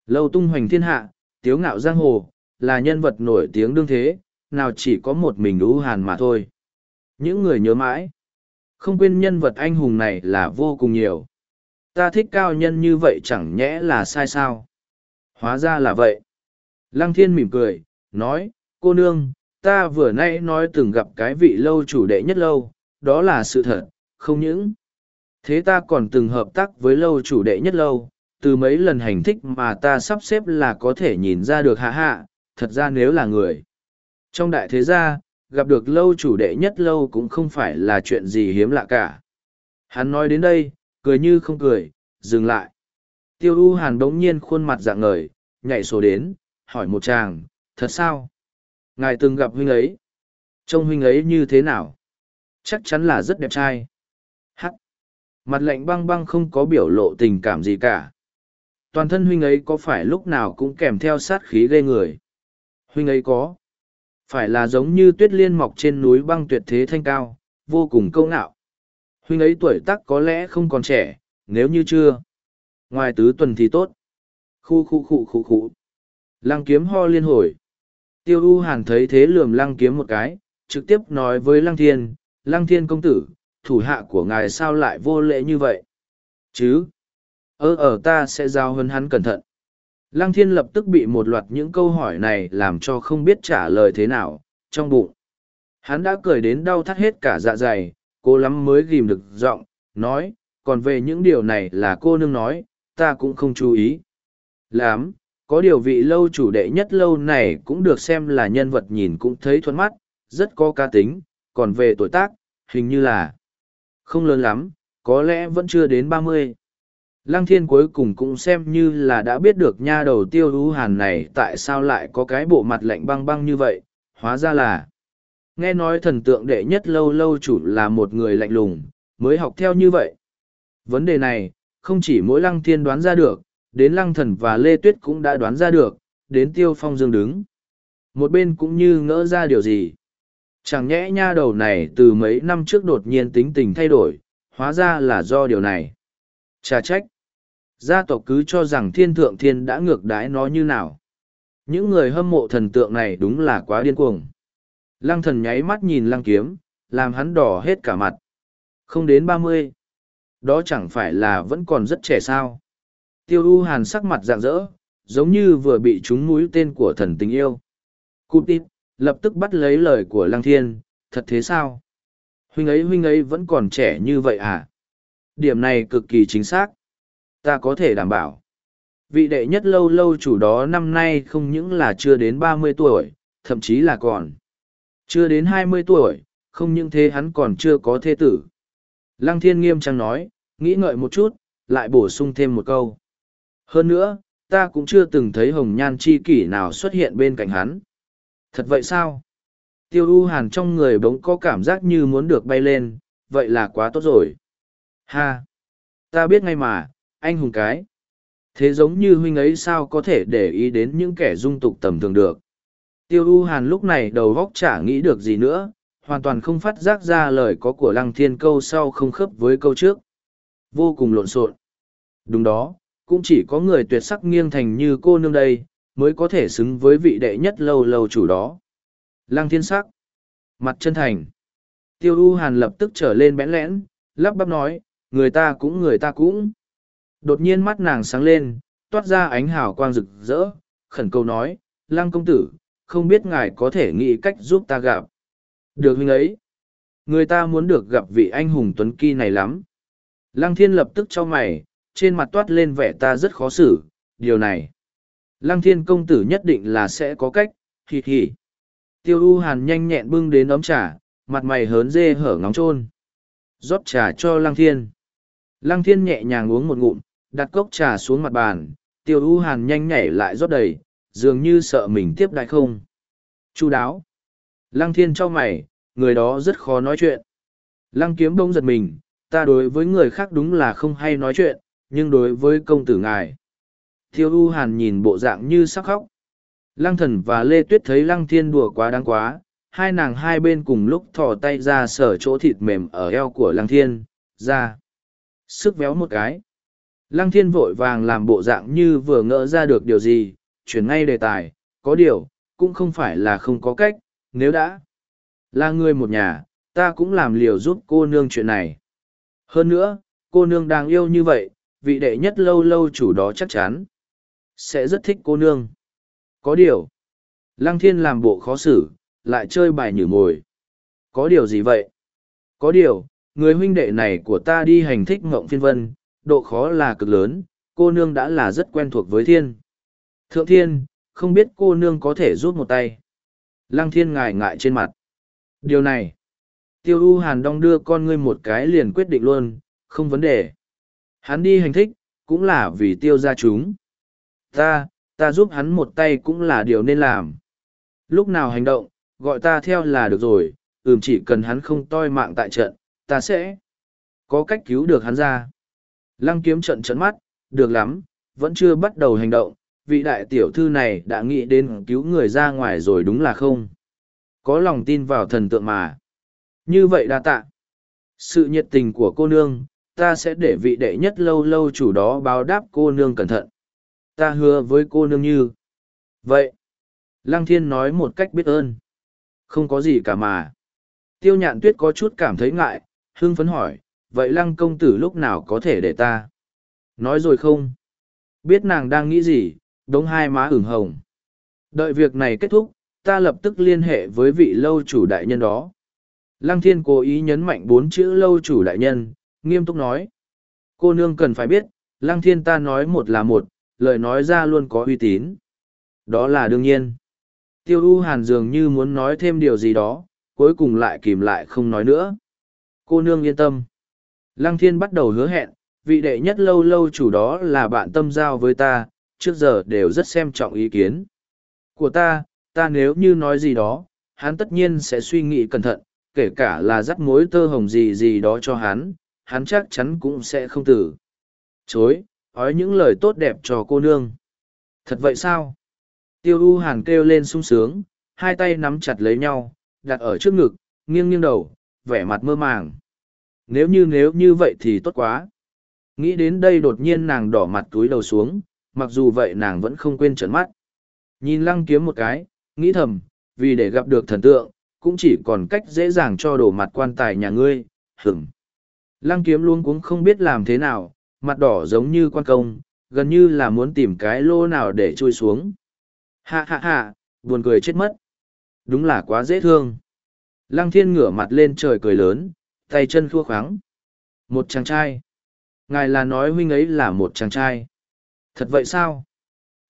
Lâu tung hoành thiên hạ, tiếu ngạo giang hồ, là nhân vật nổi tiếng đương thế, nào chỉ có một mình U Hàn mà thôi. Những người nhớ mãi. Không quên nhân vật anh hùng này là vô cùng nhiều. Ta thích cao nhân như vậy chẳng nhẽ là sai sao. Hóa ra là vậy. Lăng thiên mỉm cười, nói, cô nương, ta vừa nay nói từng gặp cái vị lâu chủ đệ nhất lâu, đó là sự thật, không những. Thế ta còn từng hợp tác với lâu chủ đệ nhất lâu, từ mấy lần hành thích mà ta sắp xếp là có thể nhìn ra được hạ hạ, thật ra nếu là người. Trong đại thế gia, gặp được lâu chủ đệ nhất lâu cũng không phải là chuyện gì hiếm lạ cả. Hắn nói đến đây, cười như không cười, dừng lại. Tiêu U Hàn đống nhiên khuôn mặt dạng ngời, nhảy số đến, hỏi một chàng, thật sao? Ngài từng gặp huynh ấy. Trông huynh ấy như thế nào? Chắc chắn là rất đẹp trai. Hắc. Mặt lạnh băng băng không có biểu lộ tình cảm gì cả. Toàn thân huynh ấy có phải lúc nào cũng kèm theo sát khí gây người? Huynh ấy có. Phải là giống như tuyết liên mọc trên núi băng tuyệt thế thanh cao, vô cùng câu ngạo. Huynh ấy tuổi tác có lẽ không còn trẻ, nếu như chưa. Ngoài tứ tuần thì tốt. Khu khu khu khu khu. Lăng kiếm ho liên hồi. Tiêu U Hàn thấy thế lườm lăng kiếm một cái, trực tiếp nói với lăng thiên, lăng thiên công tử, thủ hạ của ngài sao lại vô lễ như vậy? Chứ? Ơ ở ta sẽ giao hơn hắn cẩn thận. Lăng thiên lập tức bị một loạt những câu hỏi này làm cho không biết trả lời thế nào, trong bụng. Hắn đã cười đến đau thắt hết cả dạ dày, cô lắm mới ghim được giọng, nói, còn về những điều này là cô nương nói, ta cũng không chú ý. Lắm, có điều vị lâu chủ đệ nhất lâu này cũng được xem là nhân vật nhìn cũng thấy thuận mắt, rất có ca tính, còn về tuổi tác, hình như là không lớn lắm, có lẽ vẫn chưa đến ba mươi. Lăng thiên cuối cùng cũng xem như là đã biết được nha đầu tiêu ưu hàn này tại sao lại có cái bộ mặt lạnh băng băng như vậy, hóa ra là Nghe nói thần tượng đệ nhất lâu lâu chủ là một người lạnh lùng, mới học theo như vậy. Vấn đề này, không chỉ mỗi lăng thiên đoán ra được, đến lăng thần và Lê Tuyết cũng đã đoán ra được, đến tiêu phong dương đứng. Một bên cũng như ngỡ ra điều gì. Chẳng nhẽ nha đầu này từ mấy năm trước đột nhiên tính tình thay đổi, hóa ra là do điều này. Chà trách. Gia tộc cứ cho rằng thiên thượng thiên đã ngược đái nó như nào. Những người hâm mộ thần tượng này đúng là quá điên cuồng. Lăng thần nháy mắt nhìn lăng kiếm, làm hắn đỏ hết cả mặt. Không đến ba mươi, Đó chẳng phải là vẫn còn rất trẻ sao. Tiêu U Hàn sắc mặt rạng rỡ, giống như vừa bị trúng mũi tên của thần tình yêu. Cụt tít, lập tức bắt lấy lời của Lăng Thiên, thật thế sao? Huynh ấy huynh ấy vẫn còn trẻ như vậy à? Điểm này cực kỳ chính xác. Ta có thể đảm bảo. Vị đệ nhất lâu lâu chủ đó năm nay không những là chưa đến ba mươi tuổi, thậm chí là còn. Chưa đến hai mươi tuổi, không những thế hắn còn chưa có thế tử. Lăng thiên nghiêm trang nói, nghĩ ngợi một chút, lại bổ sung thêm một câu. Hơn nữa, ta cũng chưa từng thấy hồng nhan chi kỷ nào xuất hiện bên cạnh hắn. Thật vậy sao? Tiêu u hàn trong người bỗng có cảm giác như muốn được bay lên, vậy là quá tốt rồi. Ha! Ta biết ngay mà, anh hùng cái. Thế giống như huynh ấy sao có thể để ý đến những kẻ dung tục tầm thường được. Tiêu U Hàn lúc này đầu góc chả nghĩ được gì nữa, hoàn toàn không phát giác ra lời có của Lăng Thiên câu sau không khớp với câu trước. Vô cùng lộn xộn. Đúng đó, cũng chỉ có người tuyệt sắc nghiêng thành như cô nương đây, mới có thể xứng với vị đệ nhất lâu lâu chủ đó. Lăng Thiên sắc. Mặt chân thành. Tiêu U Hàn lập tức trở lên bẽn lẽn, lắp bắp nói, người ta cũng người ta cũng. Đột nhiên mắt nàng sáng lên, toát ra ánh hào quang rực rỡ, khẩn cầu nói, Lăng công tử, không biết ngài có thể nghĩ cách giúp ta gặp. Được huynh ấy. Người ta muốn được gặp vị anh hùng tuấn kỳ này lắm. Lăng thiên lập tức cho mày, trên mặt toát lên vẻ ta rất khó xử, điều này. Lăng thiên công tử nhất định là sẽ có cách, hì hì. Tiêu U Hàn nhanh nhẹn bưng đến ấm trà, mặt mày hớn dê hở ngóng trôn. rót trà cho Lăng thiên. Lăng thiên nhẹ nhàng uống một ngụm, đặt cốc trà xuống mặt bàn, Tiêu U Hàn nhanh nhảy lại rót đầy, dường như sợ mình tiếp đại không. Chu đáo. Lăng thiên cho mày, người đó rất khó nói chuyện. Lăng kiếm bông giật mình, ta đối với người khác đúng là không hay nói chuyện, nhưng đối với công tử ngài. Tiêu U Hàn nhìn bộ dạng như sắc khóc. Lăng thần và Lê Tuyết thấy lăng thiên đùa quá đáng quá, hai nàng hai bên cùng lúc thò tay ra sở chỗ thịt mềm ở eo của lăng thiên, ra. Sức véo một cái. Lăng thiên vội vàng làm bộ dạng như vừa ngỡ ra được điều gì, chuyển ngay đề tài, có điều, cũng không phải là không có cách, nếu đã là người một nhà, ta cũng làm liều giúp cô nương chuyện này. Hơn nữa, cô nương đang yêu như vậy, vị đệ nhất lâu lâu chủ đó chắc chắn sẽ rất thích cô nương. Có điều, Lăng Thiên làm bộ khó xử, lại chơi bài nhử mồi. Có điều gì vậy? Có điều, người huynh đệ này của ta đi hành thích ngộng phiên vân, độ khó là cực lớn, cô nương đã là rất quen thuộc với thiên. Thượng thiên, không biết cô nương có thể rút một tay. Lăng thiên ngại ngại trên mặt. Điều này, tiêu u hàn đong đưa con ngươi một cái liền quyết định luôn, không vấn đề. Hắn đi hành thích, cũng là vì tiêu ra chúng. Ta, ta giúp hắn một tay cũng là điều nên làm. Lúc nào hành động, gọi ta theo là được rồi, ừm chỉ cần hắn không toi mạng tại trận, ta sẽ có cách cứu được hắn ra. Lăng kiếm trận trận mắt, được lắm, vẫn chưa bắt đầu hành động, vị đại tiểu thư này đã nghĩ đến cứu người ra ngoài rồi đúng là không. Có lòng tin vào thần tượng mà. Như vậy đa tạ. Sự nhiệt tình của cô nương, ta sẽ để vị đệ nhất lâu lâu chủ đó báo đáp cô nương cẩn thận. Ta hứa với cô nương như. Vậy. Lăng thiên nói một cách biết ơn. Không có gì cả mà. Tiêu nhạn tuyết có chút cảm thấy ngại, hưng phấn hỏi, vậy lăng công tử lúc nào có thể để ta? Nói rồi không? Biết nàng đang nghĩ gì, đống hai má ửng hồng. Đợi việc này kết thúc, ta lập tức liên hệ với vị lâu chủ đại nhân đó. Lăng thiên cố ý nhấn mạnh bốn chữ lâu chủ đại nhân, nghiêm túc nói. Cô nương cần phải biết, lăng thiên ta nói một là một, lời nói ra luôn có uy tín. Đó là đương nhiên. Tiêu U Hàn dường như muốn nói thêm điều gì đó, cuối cùng lại kìm lại không nói nữa. Cô nương yên tâm. Lăng thiên bắt đầu hứa hẹn, vị đệ nhất lâu lâu chủ đó là bạn tâm giao với ta, trước giờ đều rất xem trọng ý kiến của ta ta nếu như nói gì đó hắn tất nhiên sẽ suy nghĩ cẩn thận, kể cả là dắt mối tơ hồng gì gì đó cho hắn, hắn chắc chắn cũng sẽ không tử. Chối, ói những lời tốt đẹp cho cô nương. Thật vậy sao? Tiêu U Hàn kêu lên sung sướng, hai tay nắm chặt lấy nhau, đặt ở trước ngực, nghiêng nghiêng đầu, vẻ mặt mơ màng. Nếu như nếu như vậy thì tốt quá. Nghĩ đến đây đột nhiên nàng đỏ mặt túi đầu xuống, mặc dù vậy nàng vẫn không quên trợn mắt. Nhìn lăng kiếm một cái, nghĩ thầm, vì để gặp được thần tượng, cũng chỉ còn cách dễ dàng cho đổ mặt quan tài nhà ngươi, hửng. Lăng kiếm luôn cũng không biết làm thế nào, mặt đỏ giống như quan công, gần như là muốn tìm cái lô nào để chui xuống. Hạ hạ hạ, buồn cười chết mất. Đúng là quá dễ thương. Lăng thiên ngửa mặt lên trời cười lớn, tay chân khua khoáng. Một chàng trai. Ngài là nói huynh ấy là một chàng trai. Thật vậy sao?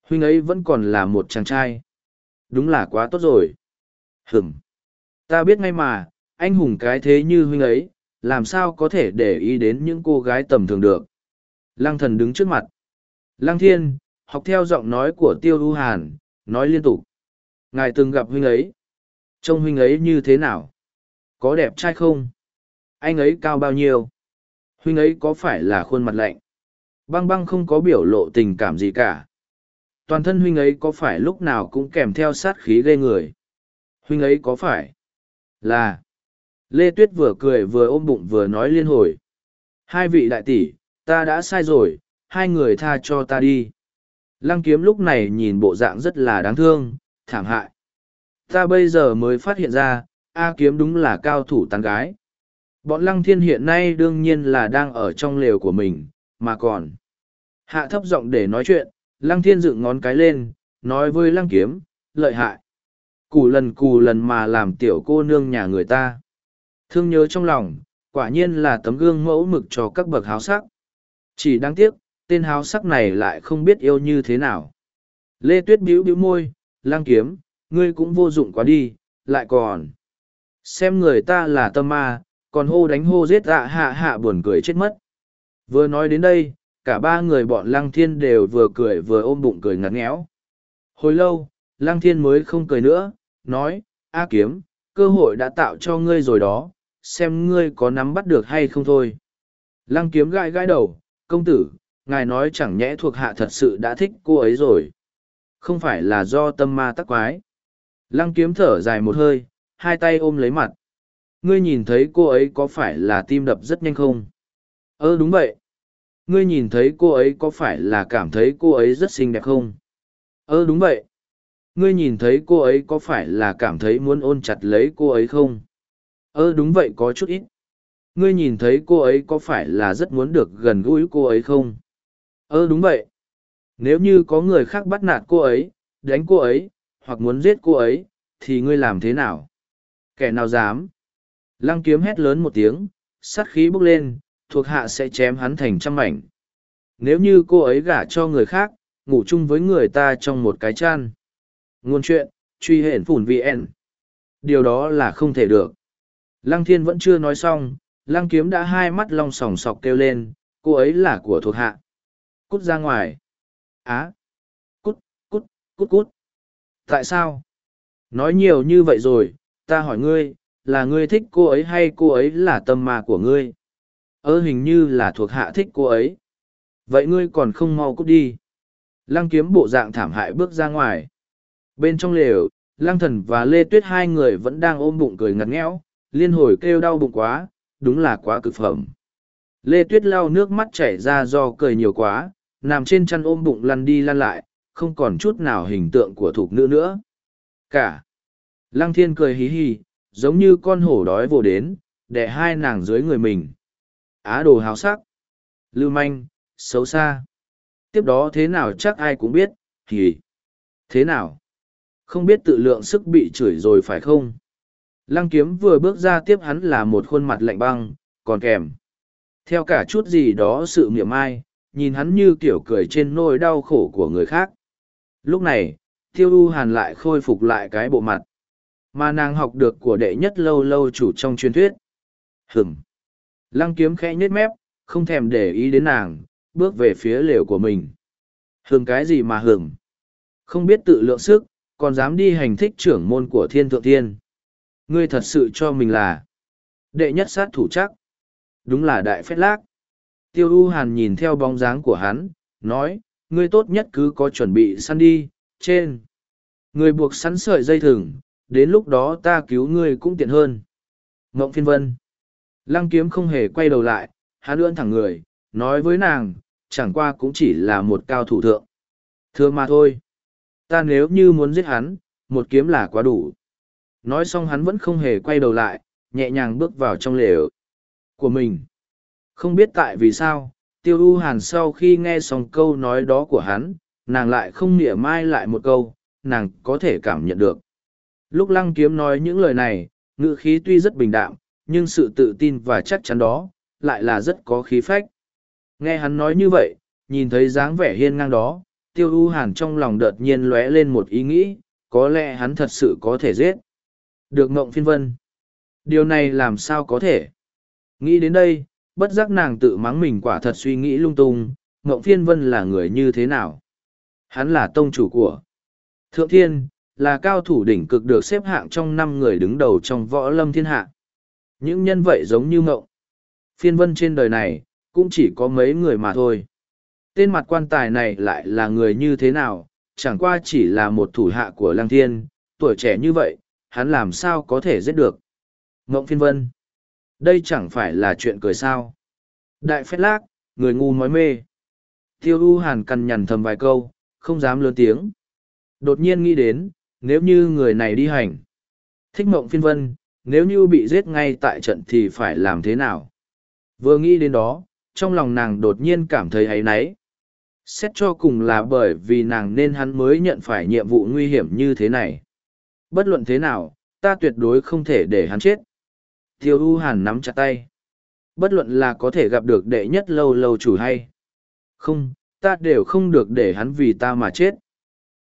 Huynh ấy vẫn còn là một chàng trai. Đúng là quá tốt rồi. Hửm. Ta biết ngay mà, anh hùng cái thế như huynh ấy, làm sao có thể để ý đến những cô gái tầm thường được. Lăng thần đứng trước mặt. Lăng thiên, học theo giọng nói của tiêu du hàn, nói liên tục. Ngài từng gặp huynh ấy. Trông huynh ấy như thế nào? Có đẹp trai không? Anh ấy cao bao nhiêu? Huynh ấy có phải là khuôn mặt lạnh? Băng băng không có biểu lộ tình cảm gì cả. Toàn thân huynh ấy có phải lúc nào cũng kèm theo sát khí ghê người? Huynh ấy có phải? Là. Lê Tuyết vừa cười vừa ôm bụng vừa nói liên hồi. Hai vị đại tỷ, ta đã sai rồi, hai người tha cho ta đi. Lăng kiếm lúc này nhìn bộ dạng rất là đáng thương, thảm hại. Ta bây giờ mới phát hiện ra, A kiếm đúng là cao thủ tán gái. Bọn lăng thiên hiện nay đương nhiên là đang ở trong lều của mình, mà còn. Hạ thấp giọng để nói chuyện, lăng thiên dựng ngón cái lên, nói với lăng kiếm, lợi hại. Cù lần cù lần mà làm tiểu cô nương nhà người ta. Thương nhớ trong lòng, quả nhiên là tấm gương mẫu mực cho các bậc háo sắc. Chỉ đáng tiếc, tên háo sắc này lại không biết yêu như thế nào. Lê Tuyết bĩu bĩu môi, lang kiếm, ngươi cũng vô dụng quá đi, lại còn. Xem người ta là tâm ma, còn hô đánh hô giết dạ hạ hạ buồn cười chết mất. Vừa nói đến đây, cả ba người bọn lăng thiên đều vừa cười vừa ôm bụng cười ngặt nghẽo. Hồi lâu, lăng thiên mới không cười nữa, nói, A kiếm, cơ hội đã tạo cho ngươi rồi đó, xem ngươi có nắm bắt được hay không thôi. Lăng kiếm gãi gãi đầu, công tử, ngài nói chẳng nhẽ thuộc hạ thật sự đã thích cô ấy rồi. Không phải là do tâm ma tắc quái. Lăng kiếm thở dài một hơi, hai tay ôm lấy mặt. Ngươi nhìn thấy cô ấy có phải là tim đập rất nhanh không? Ơ đúng vậy. Ngươi nhìn thấy cô ấy có phải là cảm thấy cô ấy rất xinh đẹp không? Ơ đúng vậy. Ngươi nhìn thấy cô ấy có phải là cảm thấy muốn ôn chặt lấy cô ấy không? Ơ đúng vậy có chút ít. Ngươi nhìn thấy cô ấy có phải là rất muốn được gần gũi cô ấy không? Ơ đúng vậy. Nếu như có người khác bắt nạt cô ấy, đánh cô ấy, hoặc muốn giết cô ấy, thì ngươi làm thế nào? Kẻ nào dám? Lăng kiếm hét lớn một tiếng, sát khí bốc lên, thuộc hạ sẽ chém hắn thành trăm mảnh. Nếu như cô ấy gả cho người khác, ngủ chung với người ta trong một cái chăn. Nguồn chuyện, truy hển phủn VN. Điều đó là không thể được. Lăng thiên vẫn chưa nói xong, lăng kiếm đã hai mắt long sòng sọc kêu lên, cô ấy là của thuộc hạ. Cút ra ngoài. Á. Cút, cút, cút cút. Tại sao? Nói nhiều như vậy rồi, ta hỏi ngươi, là ngươi thích cô ấy hay cô ấy là tâm ma của ngươi? Ơ hình như là thuộc hạ thích cô ấy. Vậy ngươi còn không mau cút đi. Lăng kiếm bộ dạng thảm hại bước ra ngoài. Bên trong lều, lăng thần và lê tuyết hai người vẫn đang ôm bụng cười ngặt nghẽo, liên hồi kêu đau bụng quá, đúng là quá cực phẩm. Lê tuyết lau nước mắt chảy ra do cười nhiều quá, nằm trên chăn ôm bụng lăn đi lăn lại, không còn chút nào hình tượng của thục nữ nữa. Cả. Lăng thiên cười hí hí, giống như con hổ đói vồ đến, đẻ hai nàng dưới người mình. Á đồ háo sắc. Lưu manh, xấu xa. Tiếp đó thế nào chắc ai cũng biết, thì. Thế nào? Không biết tự lượng sức bị chửi rồi phải không? Lăng kiếm vừa bước ra tiếp hắn là một khuôn mặt lạnh băng, còn kèm. Theo cả chút gì đó sự miệng ai, nhìn hắn như kiểu cười trên nỗi đau khổ của người khác. Lúc này, tiêu u hàn lại khôi phục lại cái bộ mặt mà nàng học được của đệ nhất lâu lâu chủ trong truyền thuyết hừng lăng kiếm khẽ nhếch mép không thèm để ý đến nàng bước về phía lều của mình hừng cái gì mà hừng không biết tự lượng sức còn dám đi hành thích trưởng môn của thiên thượng thiên Ngươi thật sự cho mình là đệ nhất sát thủ chắc. Đúng là đại phét lác. Tiêu U Hàn nhìn theo bóng dáng của hắn, nói, ngươi tốt nhất cứ có chuẩn bị săn đi, trên. Người buộc sẵn sợi dây thừng, đến lúc đó ta cứu ngươi cũng tiện hơn. Ngộng phiên vân. Lăng kiếm không hề quay đầu lại, hắn lưỡn thẳng người, nói với nàng, chẳng qua cũng chỉ là một cao thủ thượng. Thưa mà thôi. Ta nếu như muốn giết hắn, một kiếm là quá đủ. Nói xong hắn vẫn không hề quay đầu lại, nhẹ nhàng bước vào trong lều của mình. Không biết tại vì sao, tiêu u hàn sau khi nghe xong câu nói đó của hắn, nàng lại không nịa mai lại một câu, nàng có thể cảm nhận được. Lúc lăng kiếm nói những lời này, ngữ khí tuy rất bình đạm, nhưng sự tự tin và chắc chắn đó, lại là rất có khí phách. Nghe hắn nói như vậy, nhìn thấy dáng vẻ hiên ngang đó, tiêu u hàn trong lòng đột nhiên lóe lên một ý nghĩ, có lẽ hắn thật sự có thể giết. Được ngộng phiên vân. Điều này làm sao có thể? Nghĩ đến đây, bất giác nàng tự mắng mình quả thật suy nghĩ lung tung, ngộng phiên vân là người như thế nào? Hắn là tông chủ của Thượng Thiên, là cao thủ đỉnh cực được xếp hạng trong năm người đứng đầu trong võ lâm thiên hạ. Những nhân vậy giống như ngậu, Phiên vân trên đời này, cũng chỉ có mấy người mà thôi. Tên mặt quan tài này lại là người như thế nào, chẳng qua chỉ là một thủ hạ của Lăng Thiên, tuổi trẻ như vậy, hắn làm sao có thể giết được. Ngộng phiên vân. Đây chẳng phải là chuyện cười sao. Đại phét lác, người ngu nói mê. Tiêu U Hàn cằn nhằn thầm vài câu, không dám lớn tiếng. Đột nhiên nghĩ đến, nếu như người này đi hành. Thích mộng phiên vân, nếu như bị giết ngay tại trận thì phải làm thế nào? Vừa nghĩ đến đó, trong lòng nàng đột nhiên cảm thấy ấy náy. Xét cho cùng là bởi vì nàng nên hắn mới nhận phải nhiệm vụ nguy hiểm như thế này. Bất luận thế nào, ta tuyệt đối không thể để hắn chết. Tiêu U Hàn nắm chặt tay. Bất luận là có thể gặp được đệ nhất lâu lâu chủ hay. Không, ta đều không được để hắn vì ta mà chết.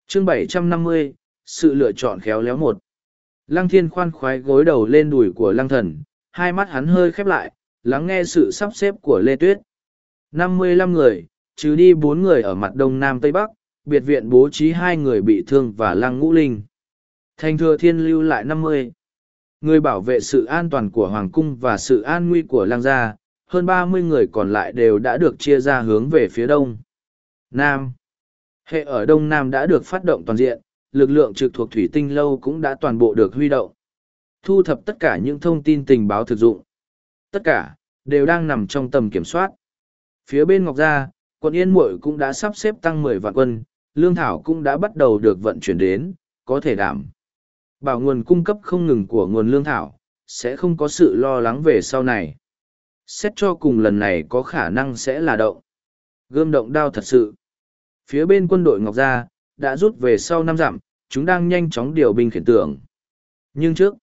chương bảy trăm năm mươi, sự lựa chọn khéo léo một. Lăng thiên khoan khoái gối đầu lên đùi của lăng thần, hai mắt hắn hơi khép lại, lắng nghe sự sắp xếp của Lê Tuyết. năm mươi lăm người, trừ đi bốn người ở mặt đông nam tây bắc, biệt viện bố trí hai người bị thương và lăng ngũ linh. Thành thừa thiên lưu lại năm mươi người bảo vệ sự an toàn của hoàng cung và sự an nguy của lang gia hơn ba mươi người còn lại đều đã được chia ra hướng về phía đông nam hệ ở đông nam đã được phát động toàn diện lực lượng trực thuộc thủy tinh lâu cũng đã toàn bộ được huy động thu thập tất cả những thông tin tình báo thực dụng tất cả đều đang nằm trong tầm kiểm soát phía bên ngọc gia quận yên muội cũng đã sắp xếp tăng mười vạn quân lương thảo cũng đã bắt đầu được vận chuyển đến có thể đảm bảo nguồn cung cấp không ngừng của nguồn lương thảo, sẽ không có sự lo lắng về sau này. Xét cho cùng lần này có khả năng sẽ là động. Gươm động đao thật sự. Phía bên quân đội Ngọc Gia, đã rút về sau năm dặm, chúng đang nhanh chóng điều binh khiển tưởng. Nhưng trước,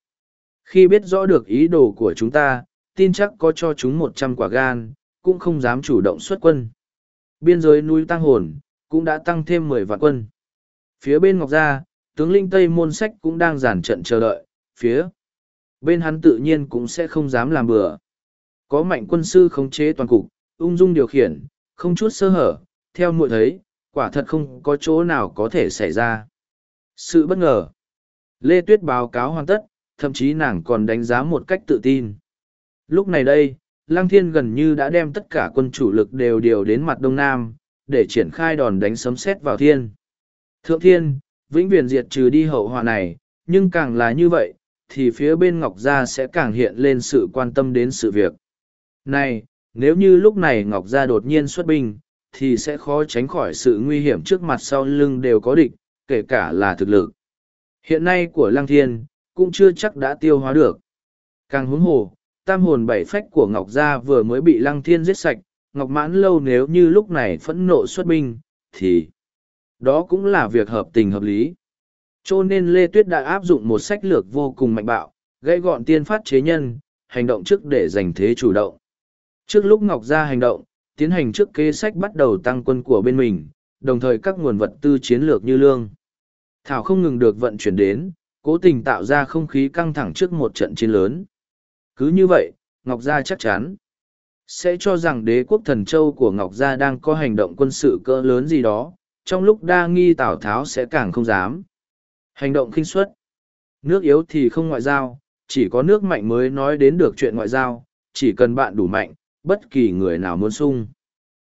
khi biết rõ được ý đồ của chúng ta, tin chắc có cho chúng một trăm quả gan, cũng không dám chủ động xuất quân. Biên giới núi Tăng Hồn, cũng đã tăng thêm mười vạn quân. Phía bên Ngọc Gia, tướng linh Tây Môn Sách cũng đang giản trận chờ đợi, phía bên hắn tự nhiên cũng sẽ không dám làm bừa. Có mạnh quân sư khống chế toàn cục, ung dung điều khiển, không chút sơ hở, theo muội thấy, quả thật không có chỗ nào có thể xảy ra. Sự bất ngờ. Lê Tuyết báo cáo hoàn tất, thậm chí nàng còn đánh giá một cách tự tin. Lúc này đây, Lăng Thiên gần như đã đem tất cả quân chủ lực đều điều đến mặt Đông Nam, để triển khai đòn đánh sấm sét vào thiên. Thượng Thiên, vĩnh viễn diệt trừ đi hậu họa này, nhưng càng là như vậy, thì phía bên Ngọc Gia sẽ càng hiện lên sự quan tâm đến sự việc. Này, nếu như lúc này Ngọc Gia đột nhiên xuất binh, thì sẽ khó tránh khỏi sự nguy hiểm trước mặt sau lưng đều có địch, kể cả là thực lực. Hiện nay của Lăng Thiên, cũng chưa chắc đã tiêu hóa được. Càng huống hồ, tam hồn bảy phách của Ngọc Gia vừa mới bị Lăng Thiên giết sạch, Ngọc Mãn Lâu nếu như lúc này phẫn nộ xuất binh, thì đó cũng là việc hợp tình hợp lý. Cho nên Lê Tuyết đã áp dụng một sách lược vô cùng mạnh bạo, gây gọn tiên phát chế nhân, hành động trước để giành thế chủ động. Trước lúc Ngọc Gia hành động, tiến hành trước kế sách bắt đầu tăng quân của bên mình, đồng thời các nguồn vật tư chiến lược như lương. Thảo không ngừng được vận chuyển đến, cố tình tạo ra không khí căng thẳng trước một trận chiến lớn. Cứ như vậy, Ngọc Gia chắc chắn sẽ cho rằng đế quốc thần châu của Ngọc Gia đang có hành động quân sự cỡ lớn gì đó, trong lúc đa nghi Tào Tháo sẽ càng không dám. Hành động khinh suất. Nước yếu thì không ngoại giao, chỉ có nước mạnh mới nói đến được chuyện ngoại giao, chỉ cần bạn đủ mạnh, bất kỳ người nào muốn sung.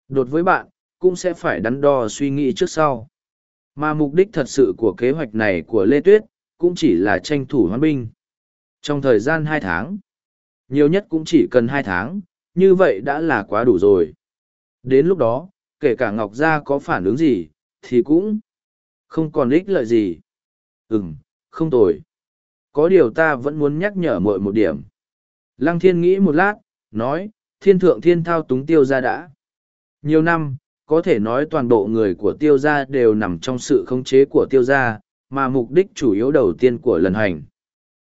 Đột với bạn, cũng sẽ phải đắn đo suy nghĩ trước sau. Mà mục đích thật sự của kế hoạch này của Lê Tuyết, cũng chỉ là tranh thủ hoán binh. Trong thời gian hai tháng, nhiều nhất cũng chỉ cần hai tháng, như vậy đã là quá đủ rồi. Đến lúc đó, kể cả Ngọc Gia có phản ứng gì, thì cũng không còn ích lợi gì. Ừm, không tồi. Có điều ta vẫn muốn nhắc nhở mọi một điểm. Lăng thiên nghĩ một lát, nói, thiên thượng thiên thao túng tiêu gia đã. Nhiều năm, có thể nói toàn bộ người của tiêu gia đều nằm trong sự khống chế của tiêu gia, mà mục đích chủ yếu đầu tiên của lần hành.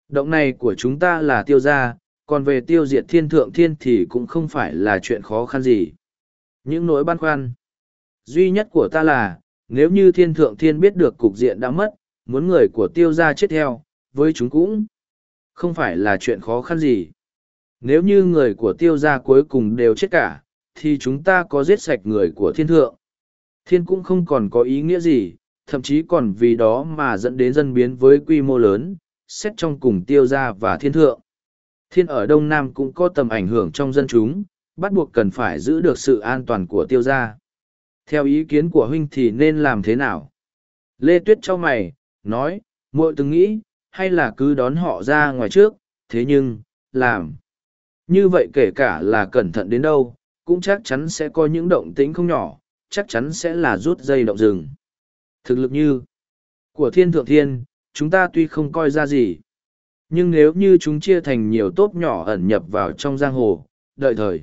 Động này của chúng ta là tiêu gia, còn về tiêu diệt thiên thượng thiên thì cũng không phải là chuyện khó khăn gì. Những nỗi băn khoăn duy nhất của ta là, nếu như thiên thượng thiên biết được cục diện đã mất, muốn người của tiêu gia chết theo, với chúng cũng không phải là chuyện khó khăn gì. Nếu như người của tiêu gia cuối cùng đều chết cả, thì chúng ta có giết sạch người của thiên thượng. Thiên cũng không còn có ý nghĩa gì, thậm chí còn vì đó mà dẫn đến dân biến với quy mô lớn, xét trong cùng tiêu gia và thiên thượng. Thiên ở Đông Nam cũng có tầm ảnh hưởng trong dân chúng, bắt buộc cần phải giữ được sự an toàn của tiêu gia. Theo ý kiến của huynh thì nên làm thế nào? Lê Tuyết cho mày, nói, muội từng nghĩ, hay là cứ đón họ ra ngoài trước, thế nhưng, làm. Như vậy kể cả là cẩn thận đến đâu, cũng chắc chắn sẽ có những động tĩnh không nhỏ, chắc chắn sẽ là rút dây động rừng. Thực lực như của thiên thượng thiên, chúng ta tuy không coi ra gì. Nhưng nếu như chúng chia thành nhiều tốp nhỏ ẩn nhập vào trong giang hồ, đợi thời,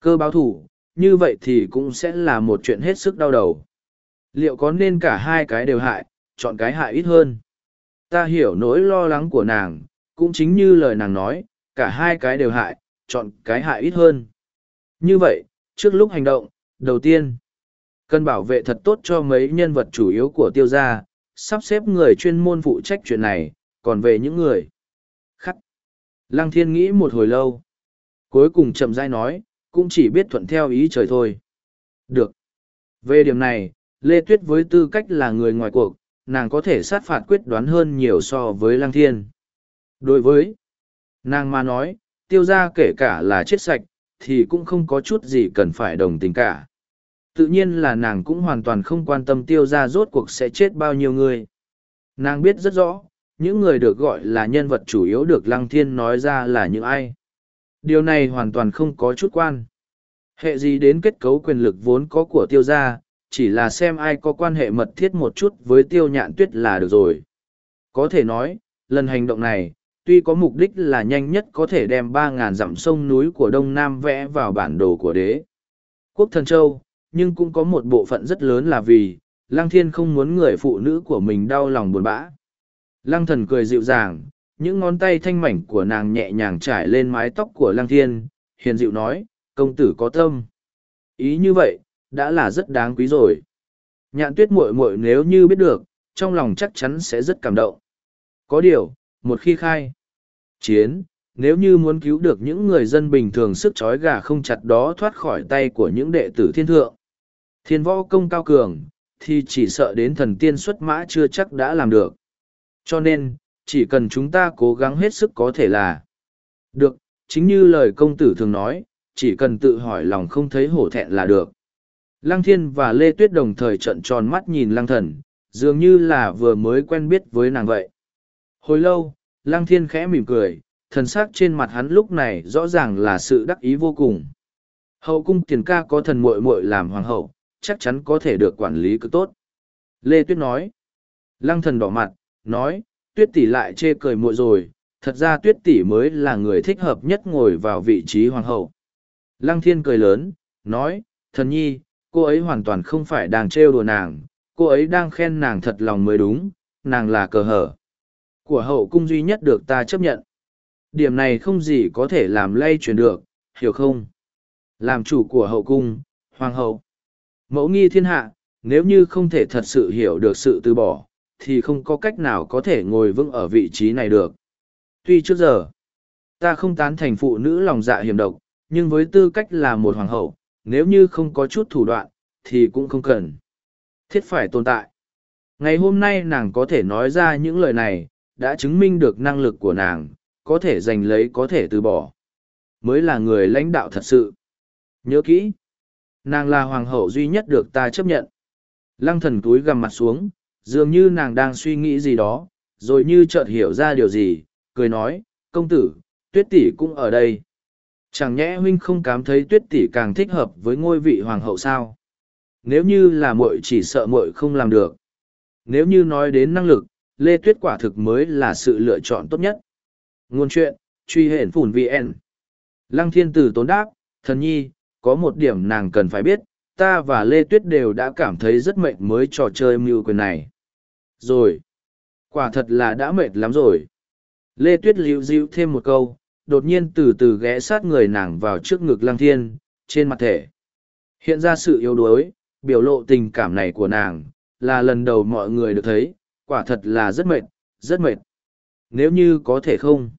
cơ báo thủ, như vậy thì cũng sẽ là một chuyện hết sức đau đầu. Liệu có nên cả hai cái đều hại, chọn cái hại ít hơn? Ta hiểu nỗi lo lắng của nàng, cũng chính như lời nàng nói, cả hai cái đều hại, chọn cái hại ít hơn. Như vậy, trước lúc hành động, đầu tiên, cần bảo vệ thật tốt cho mấy nhân vật chủ yếu của tiêu gia, sắp xếp người chuyên môn phụ trách chuyện này, còn về những người khắc. Lăng thiên nghĩ một hồi lâu. Cuối cùng chậm rãi nói, cũng chỉ biết thuận theo ý trời thôi. Được. Về điểm này, Lê Tuyết với tư cách là người ngoài cuộc, nàng có thể sát phạt quyết đoán hơn nhiều so với Lăng Thiên. Đối với nàng mà nói, tiêu ra kể cả là chết sạch, thì cũng không có chút gì cần phải đồng tình cả. Tự nhiên là nàng cũng hoàn toàn không quan tâm tiêu ra rốt cuộc sẽ chết bao nhiêu người. Nàng biết rất rõ, những người được gọi là nhân vật chủ yếu được Lăng Thiên nói ra là những ai. Điều này hoàn toàn không có chút quan. Hệ gì đến kết cấu quyền lực vốn có của tiêu gia, chỉ là xem ai có quan hệ mật thiết một chút với tiêu nhạn tuyết là được rồi. Có thể nói, lần hành động này, tuy có mục đích là nhanh nhất có thể đem ba ngàn dặm sông núi của Đông Nam vẽ vào bản đồ của đế. Quốc thần châu, nhưng cũng có một bộ phận rất lớn là vì, Lăng Thiên không muốn người phụ nữ của mình đau lòng buồn bã. Lăng thần cười dịu dàng, những ngón tay thanh mảnh của nàng nhẹ nhàng trải lên mái tóc của Lăng Thiên, hiền dịu nói, công tử có tâm. Ý như vậy, đã là rất đáng quý rồi. Nhạn tuyết muội muội nếu như biết được, trong lòng chắc chắn sẽ rất cảm động. Có điều, một khi khai chiến, nếu như muốn cứu được những người dân bình thường sức trói gà không chặt đó thoát khỏi tay của những đệ tử thiên thượng, thiên võ công cao cường, thì chỉ sợ đến thần tiên xuất mã chưa chắc đã làm được. Cho nên, chỉ cần chúng ta cố gắng hết sức có thể là được, chính như lời công tử thường nói, chỉ cần tự hỏi lòng không thấy hổ thẹn là được. Lăng thiên và Lê Tuyết đồng thời trận tròn mắt nhìn lăng thần, dường như là vừa mới quen biết với nàng vậy. Hồi lâu, lăng thiên khẽ mỉm cười, thần sắc trên mặt hắn lúc này rõ ràng là sự đắc ý vô cùng. Hậu cung tiền ca có thần muội muội làm hoàng hậu, chắc chắn có thể được quản lý cực tốt. Lê Tuyết nói. Lăng thần đỏ mặt, nói, tuyết tỷ lại chê cười muội rồi, thật ra tuyết tỷ mới là người thích hợp nhất ngồi vào vị trí hoàng hậu. Lăng thiên cười lớn, nói, thần nhi, cô ấy hoàn toàn không phải đang trêu đùa nàng, cô ấy đang khen nàng thật lòng mới đúng, nàng là cờ hở. Của hậu cung duy nhất được ta chấp nhận. Điểm này không gì có thể làm lay chuyển được, hiểu không? Làm chủ của hậu cung, hoàng hậu. Mẫu nghi thiên hạ, nếu như không thể thật sự hiểu được sự từ bỏ, thì không có cách nào có thể ngồi vững ở vị trí này được. Tuy trước giờ, ta không tán thành phụ nữ lòng dạ hiểm độc, nhưng với tư cách là một hoàng hậu, nếu như không có chút thủ đoạn, thì cũng không cần. Thiết phải tồn tại. Ngày hôm nay nàng có thể nói ra những lời này, đã chứng minh được năng lực của nàng, có thể giành lấy có thể từ bỏ. Mới là người lãnh đạo thật sự. Nhớ kỹ, nàng là hoàng hậu duy nhất được ta chấp nhận. Lăng thần túi gằm mặt xuống, dường như nàng đang suy nghĩ gì đó, rồi như chợt hiểu ra điều gì, cười nói, công tử, tuyết tỷ cũng ở đây. Chẳng nhẽ huynh không cảm thấy tuyết tỷ càng thích hợp với ngôi vị hoàng hậu sao? Nếu như là muội chỉ sợ muội không làm được. Nếu như nói đến năng lực, Lê Tuyết quả thực mới là sự lựa chọn tốt nhất. Ngôn chuyện, truy hển phủn VN. Lăng thiên tử tốn đáp, thần nhi, có một điểm nàng cần phải biết, ta và Lê Tuyết đều đã cảm thấy rất mệt mới trò chơi mưu quyền này. Rồi. Quả thật là đã mệt lắm rồi. Lê Tuyết liễu dịu thêm một câu, đột nhiên từ từ ghé sát người nàng vào trước ngực lăng thiên, trên mặt thể. Hiện ra sự yếu đuối, biểu lộ tình cảm này của nàng, là lần đầu mọi người được thấy, quả thật là rất mệt, rất mệt. Nếu như có thể không,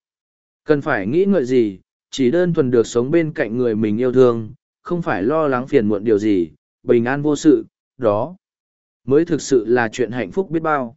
cần phải nghĩ ngợi gì, chỉ đơn thuần được sống bên cạnh người mình yêu thương, không phải lo lắng phiền muộn điều gì, bình an vô sự, đó mới thực sự là chuyện hạnh phúc biết bao.